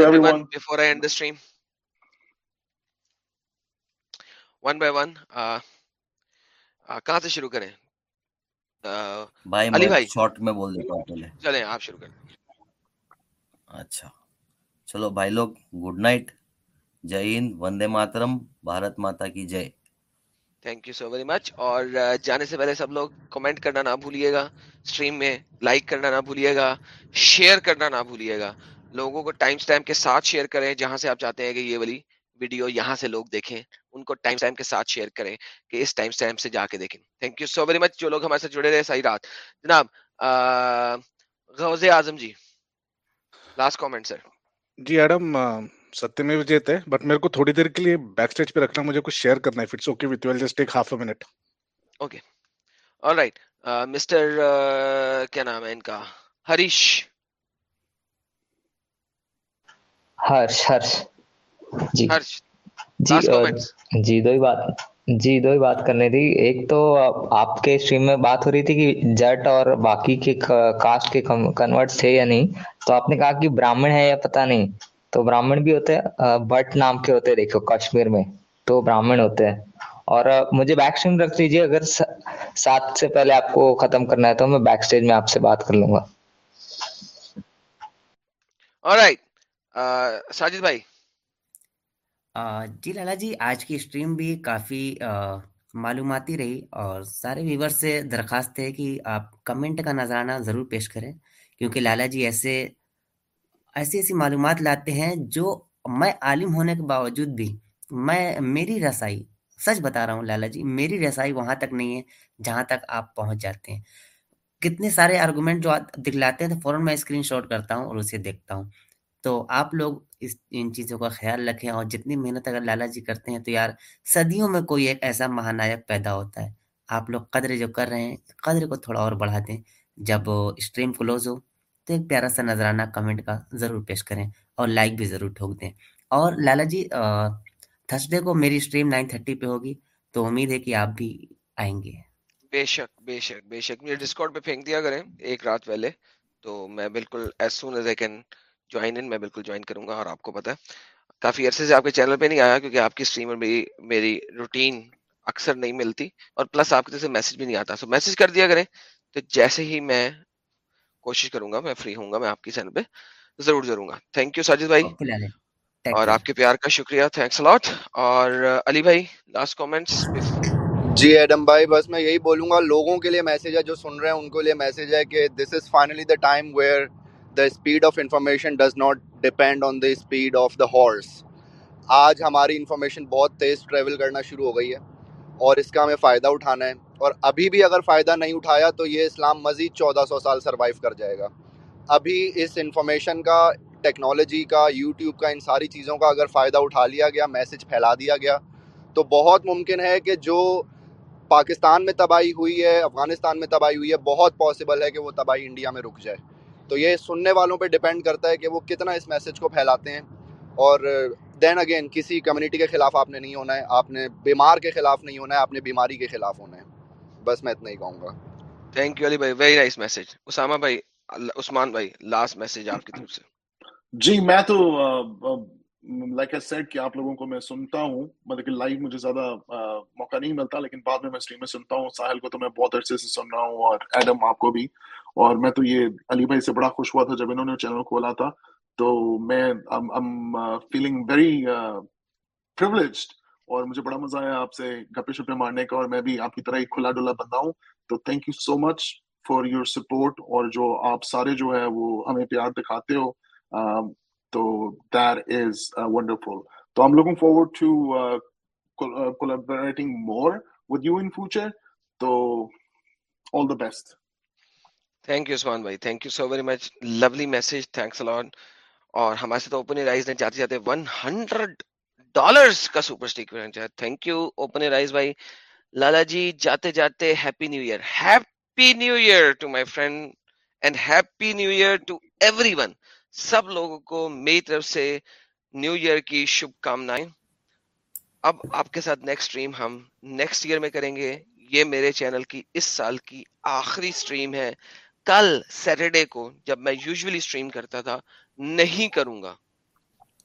بہت بہت شکریہ۔ ون بائی ون کہاں سے شروع کریں؟ شارٹ میں بول دیتا ہوں آپ شروع کریں۔ اچھا۔ چلو بھائی لوگ گڈ نائٹ جے ہند وندے ماترم۔ بھارت ماتا کی جے۔ Thank you so very much اور جانے سے پہلے سب لوگ کمنٹ کرنا نہ بھولیے گا۔ اسٹریم میں لائک کرنا نہ بھولیے گا۔ شیئر کرنا نہ بھولیے گا۔ لوگوں کو ٹائم ٹائم کے ساتھ شیئر کریں جہاں سے آپ چاہتے ہیں کہ یہ والی ویڈیو یہاں سے لوگ دیکھیں۔ ان کو ٹائم ٹائم کے ساتھ شیئر کریں کہ اس ٹائم ٹائم سے جا کے دیکھیں۔ Thank you so very much جو لوگ ہمارے ساتھ جڑے رہے ساری رات۔ جناب Ghaus Azam ji. Last comment sir ji Adam ستے میں وجے تھے بٹ میرے کو تھوڑی دیر کے لیے بیک سٹیج پہ رکھنا مجھے کچھ شیئر کرنا ہے۔ If it's okay with you just take half a minute okay all right mister کیا نام ہے ان کا؟ ہریش۔ ہرش ہرش۔ جی۔ ہرش۔ جی جی دو ہی بات جی دو ہی بات کرنی تھی۔ ایک تو آپ کے اسٹریم میں بات ہو رہی تھی کہ جٹ اور باقی کے کاسٹ کے کنورٹ تھے یا نہیں۔ تو آپ نے کہا کہ براہمن ہے یا پتہ نہیں۔ تو براہمن بھی ہوتے ہیں بٹ نام کے ہوتے ہیں دیکھو کشمیر میں تو براہمن ہوتے۔ ہیں اور مجھے بیک اسٹریم رکھ لیجیے اگر سات سے پہلے آپ کو ختم کرنا ہے تو میں بیک اسٹیج میں آپ سے بات کر لوں گا۔ All right. Uh, ساجد بھائی۔ جی لالا جی آج کی اسٹریم بھی کافی معلوماتی رہی اور سارے ویور سے درخواست ہے کہ آپ کمنٹ کا نظرانہ ضرور پیش کریں، کیونکہ لالا جی ایسے، ایسی ایسی معلومات لاتے ہیں جو میں عالم ہونے کے باوجود بھی میں، میری رسائی، سچ بتا رہا ہوں لالا جی میری رسائی وہاں تک نہیں ہے، جہاں تک آپ پہنچ جاتے ہیں۔ کتنے سارے آرگومنٹ جو دکھلاتے ہیں تو فوراً میں اسکرین شاٹ کرتا ہوں اور اسے دیکھتا ہوں۔ تو آپ لوگ اس، ان چیزوں کا خیال رکھیں اور جتنی محنت اگر لالا جی کرتے ہیں تو یار صدیوں میں کوئی ایک ایسا مہانائک پیدا ہوتا ہے۔ آپ لوگ قدر جو کر رہے ہیں، قدر کو تھوڑا اور بڑھا دیں۔ جب اسٹریم کلوز ہو تو ایک پیارا سا نظرانہ کمنٹ کا ضرور پیش کریں اور لائک بھی ضرور ٹھوک دیں۔ اور لالا جی تھرسڈے کو میری اسٹریم نائن تھرٹی پہ ہوگی تو امید ہے کہ آپ بھی آئیں گے۔ بے شک بے شک بے شک۔ مجھے ڈسکاؤنٹ پہ پھینک دیا کریں ایک رات پہلے تو میں بالکل as soon as I can join in میں بالکل جوائن کروں گا اور آپ کو پتا ہے۔ کافی عرصے سے آپ کے چینل پہ نہیں آیا کیونکہ آپ کی اسٹریم بھی میری روٹین اکثر نہیں ملتی اور پلس آپ کے سے میسج بھی نہیں آتا۔ سو میسج کر دیا کریں تو جیسے ہی میں کوشش کروں گا میں فری ہوں گا میں آپ کی چینل پہ ضرور ضرور گا۔ تھینک یو ساجد بھائی اور آپ کے پیار کا شکریہ تھینکس لاٹ اور علی بھائی لاسٹ کامنٹس جی ایڈم بھائی بس میں یہی بولوں گا لوگوں کے لیے میسج ہے جو سن رہے ہیں ان کے لیے میسج ہے کہ this is finally the time where the speed of information does not depend on the speed of the horse آج ہماری انفارمیشن بہت تیز ٹریول کرنا شروع ہو گئی ہے اور اس کا ہمیں فائدہ اٹھانا ہے اور ابھی بھی اگر فائدہ نہیں اٹھایا تو یہ اسلام مزید چودہ سو سال سروائیو کر جائے گا۔ ابھی اس انفارمیشن کا ٹیکنالوجی کا یوٹیوب کا، ان ساری چیزوں کا اگر فائدہ اٹھا لیا گیا میسج پھیلا دیا گیا، تو بہت ممکن ہے کہ جو پاکستان میں تباہی ہوئی ہے، افغانستان میں تباہی ہوئی ہے، بہت پاسبل ہے کہ وہ تباہی انڈیا میں رک جائے۔ تو یہ سننے والوں پہ ڈیپینڈ کرتا ہے کہ وہ کتنا اس میسج کو پھیلاتے ہیں اور دین اگین کسی کمیونٹی کے خلاف آپ نے نہیں ہونا ہے آپ نے بیمار کے خلاف نہیں ہونا ہے آپ نے بیماری کے خلاف ہونا ہے۔ بس میں اتنا ہی کہوں گا۔ تھینک یو علی بھائی ویری نائس میسج اسامہ بھائی عثمان بھائی لاسٹ میسج آپ کی طرف سے۔ جی میں تو لائک سیٹ کہ آپ لوگوں کو میں سنتا ہوں مطلب کہ لائیو مجھے زیادہ موقع نہیں ملتا لیکن بعد میں میں اسٹریم میں سنتا ہوں۔ ساحل کو تو میں بہت عرصے سے سن رہا ہوں اور ایڈم آپ کو بھی۔ اور میں تو یہ علی بھائی سے بڑا خوش ہوا تھا جب انہوں نے چینل کھولا تھا، تو میں فیلنگ ویری پرولیجڈ اور مجھے بڑا مزہ آیا آپ سے گپے شپے مارنے کا اور میں بھی آپ کی طرح ہی کھلا ڈلا بندہ ہوں۔ تو thank you so much for your support اور جو آپ سارے جو ہے وہ ہمیں پیار دکھاتے ہو۔ um, تو دیر از ونڈرفل تو ہم looking forward to collaborating more with you in future تو all the best thank you Usman بھائی thank you so very much lovely message thanks a lot اور ہمارے ساتھ اوپن رائز نے جاتے جاتے 100 ڈالرز کا سپر سٹیک ہے تھینک یو اوپن رائز بھائی لالا جی جاتے جاتے happy new year happy new year to my friend and happy new year to everyone سب لوگوں کو میری طرف سے نیو ایئر کی شبھ کامنائیں اب آپ کے ساتھ نیکسٹ اسٹریم ہم نیکسٹ ایئر میں کریں گے. یہ میرے چینل کی اس سال کی آخری اسٹریم ہے. کل سیٹرڈے کو جب میں یوزلی اسٹریم کرتا تھا، نہیں کروں گا۔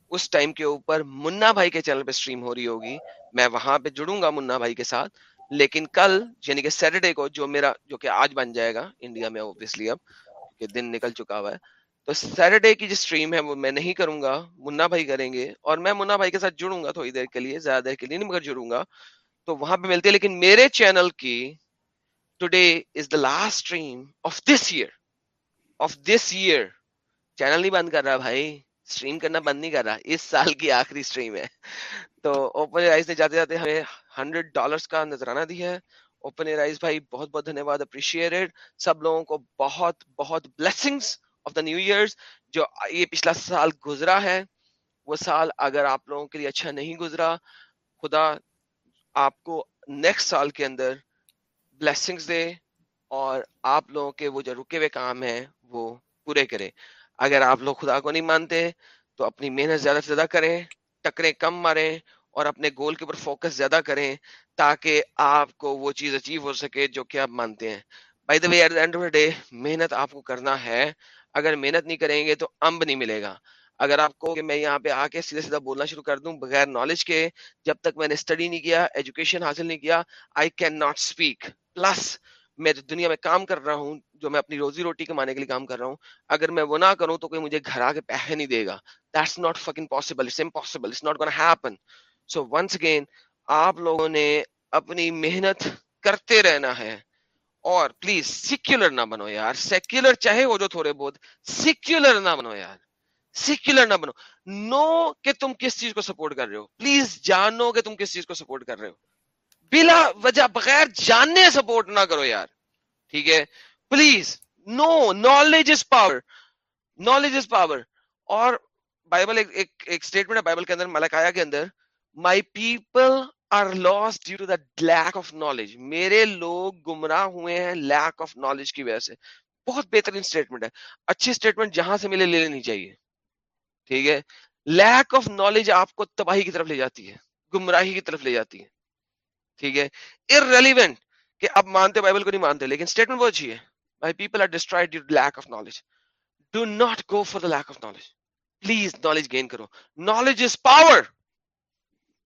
اس ٹائم کے اوپر منا بھائی کے چینل پہ اسٹریم ہو رہی ہوگی۔ میں وہاں پہ جڑوں گا منا بھائی کے ساتھ۔ لیکن کل یعنی کہ سیٹرڈے کو جو میرا، جو کہ آج بن جائے گا انڈیا میں اوبیسلی اب، کہ دن نکل چکا ہوا ہے۔ تو سیٹرڈے کی جو اسٹریم ہے، وہ میں نہیں کروں گا۔ منا بھائی کریں گے۔ اور میں منا بھائی کے ساتھ جڑوں گا تھوڑی دیر کے لیے، زیادہ دیر کے لیے نہیں، مگر جڑوں گا۔ تو وہاں پہ ملتے لیکن میرے چینل کی today is the last stream of this year. Of this year. Channel نہیں بند کر رہا بھائی. سٹریم کرنا بند نہیں کر رہا. اس سال کی آخری سٹریم ہے. تو اوپن ایرائز نے جاتے جاتے ہمیں ہنڈریڈ ڈالرز کا نذرانہ دیا ہے. اوپن ایرائز بھائی بہت بہت دھنیہ واد اپریشیٹڈ سب لوگوں کو بہت بہت blessings of the new years جو یہ پچھلا سال گزرا ہے، وہ سال اگر آپ لوگوں کے لیے اچھا نہیں گزرا، خدا آپ کو نیکسٹ سال کے اندر بلیسنگز دے اور آپ لوگوں کے وہ جو رکے ہوئے کام ہیں وہ پورے کرے۔ اگر آپ لوگ خدا کو نہیں مانتے تو اپنی محنت زیادہ سے زیادہ کریں، ٹکریں کم ماریں اور اپنے گول کے اوپر فوکس زیادہ کریں تاکہ آپ کو وہ چیز اچیو ہو سکے جو کہ آپ مانتے ہیں۔ By the way at the end of the day محنت آپ کو کرنا ہے۔ اگر محنت نہیں کریں گے تو امب نہیں ملے گا۔ اگر آپ کو کہ میں یہاں پہ آ کے سیدھا سیدھا بولنا شروع کر دوں بغیر نالج کے، جب تک میں نے اسٹڈی نہیں کیا ایجوکیشن حاصل نہیں کیا I can not speak plus میں جو دنیا میں کام کر رہا ہوں، جو میں اپنی روزی روٹی کمانے کے لیے کام کر رہا ہوں، اگر میں وہ نہ کروں تو کوئی مجھے گھر آ کے پیسے نہیں دے گا۔ That's not fucking possible it's impossible it's not gonna happen so once again آپ لوگوں نے اپنی محنت کرتے رہنا ہے۔ اور پلیز سیکولر نہ بنو یار۔ سیکولر چاہے وہ جو تھوڑے بہت سیکولر نہ بنو یار۔ سیکولر نہ بنو۔ نو کہ تم کس چیز کو سپورٹ کر رہے ہو۔ پلیز جانو کہ تم کس چیز کو سپورٹ کر رہے ہو۔ بلا وجہ بغیر جاننے سپورٹ نہ کرو یار۔ ٹھیک ہے؟ Please know knowledge is power knowledge is power اور بائبل ایک ایک اسٹیٹمنٹ ہے بائبل کے اندر، ملکایا کے اندر۔ My people are lost due to the lack of knowledge میرے لوگ گمراہ ہوئے ہیں لیک آف نالج کی وجہ سے۔ بہت بہترین اسٹیٹمنٹ ہے۔ اچھی اسٹیٹمنٹ جہاں سے ملے، لے لینی چاہیے۔ ٹھیک ہے؟ لیک آف نالج آپ کو تباہی کی طرف لے جاتی ہے۔ گمراہی کی طرف لے جاتی ہے۔ ٹھیک ہے؟ irrelevant کہ اب مانتے بائبل کو نہیں مانتے، لیکن اسٹیٹمنٹ بہت اچھی ہے my people are destroyed you lack of knowledge do not go for the lack of knowledge please knowledge gain کرو۔ Knowledge is power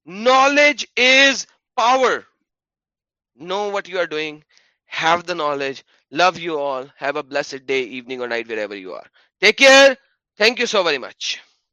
knowledge is power know what you are doing have the knowledge love you all have a blessed day evening اور night wherever you are take care thank you so very much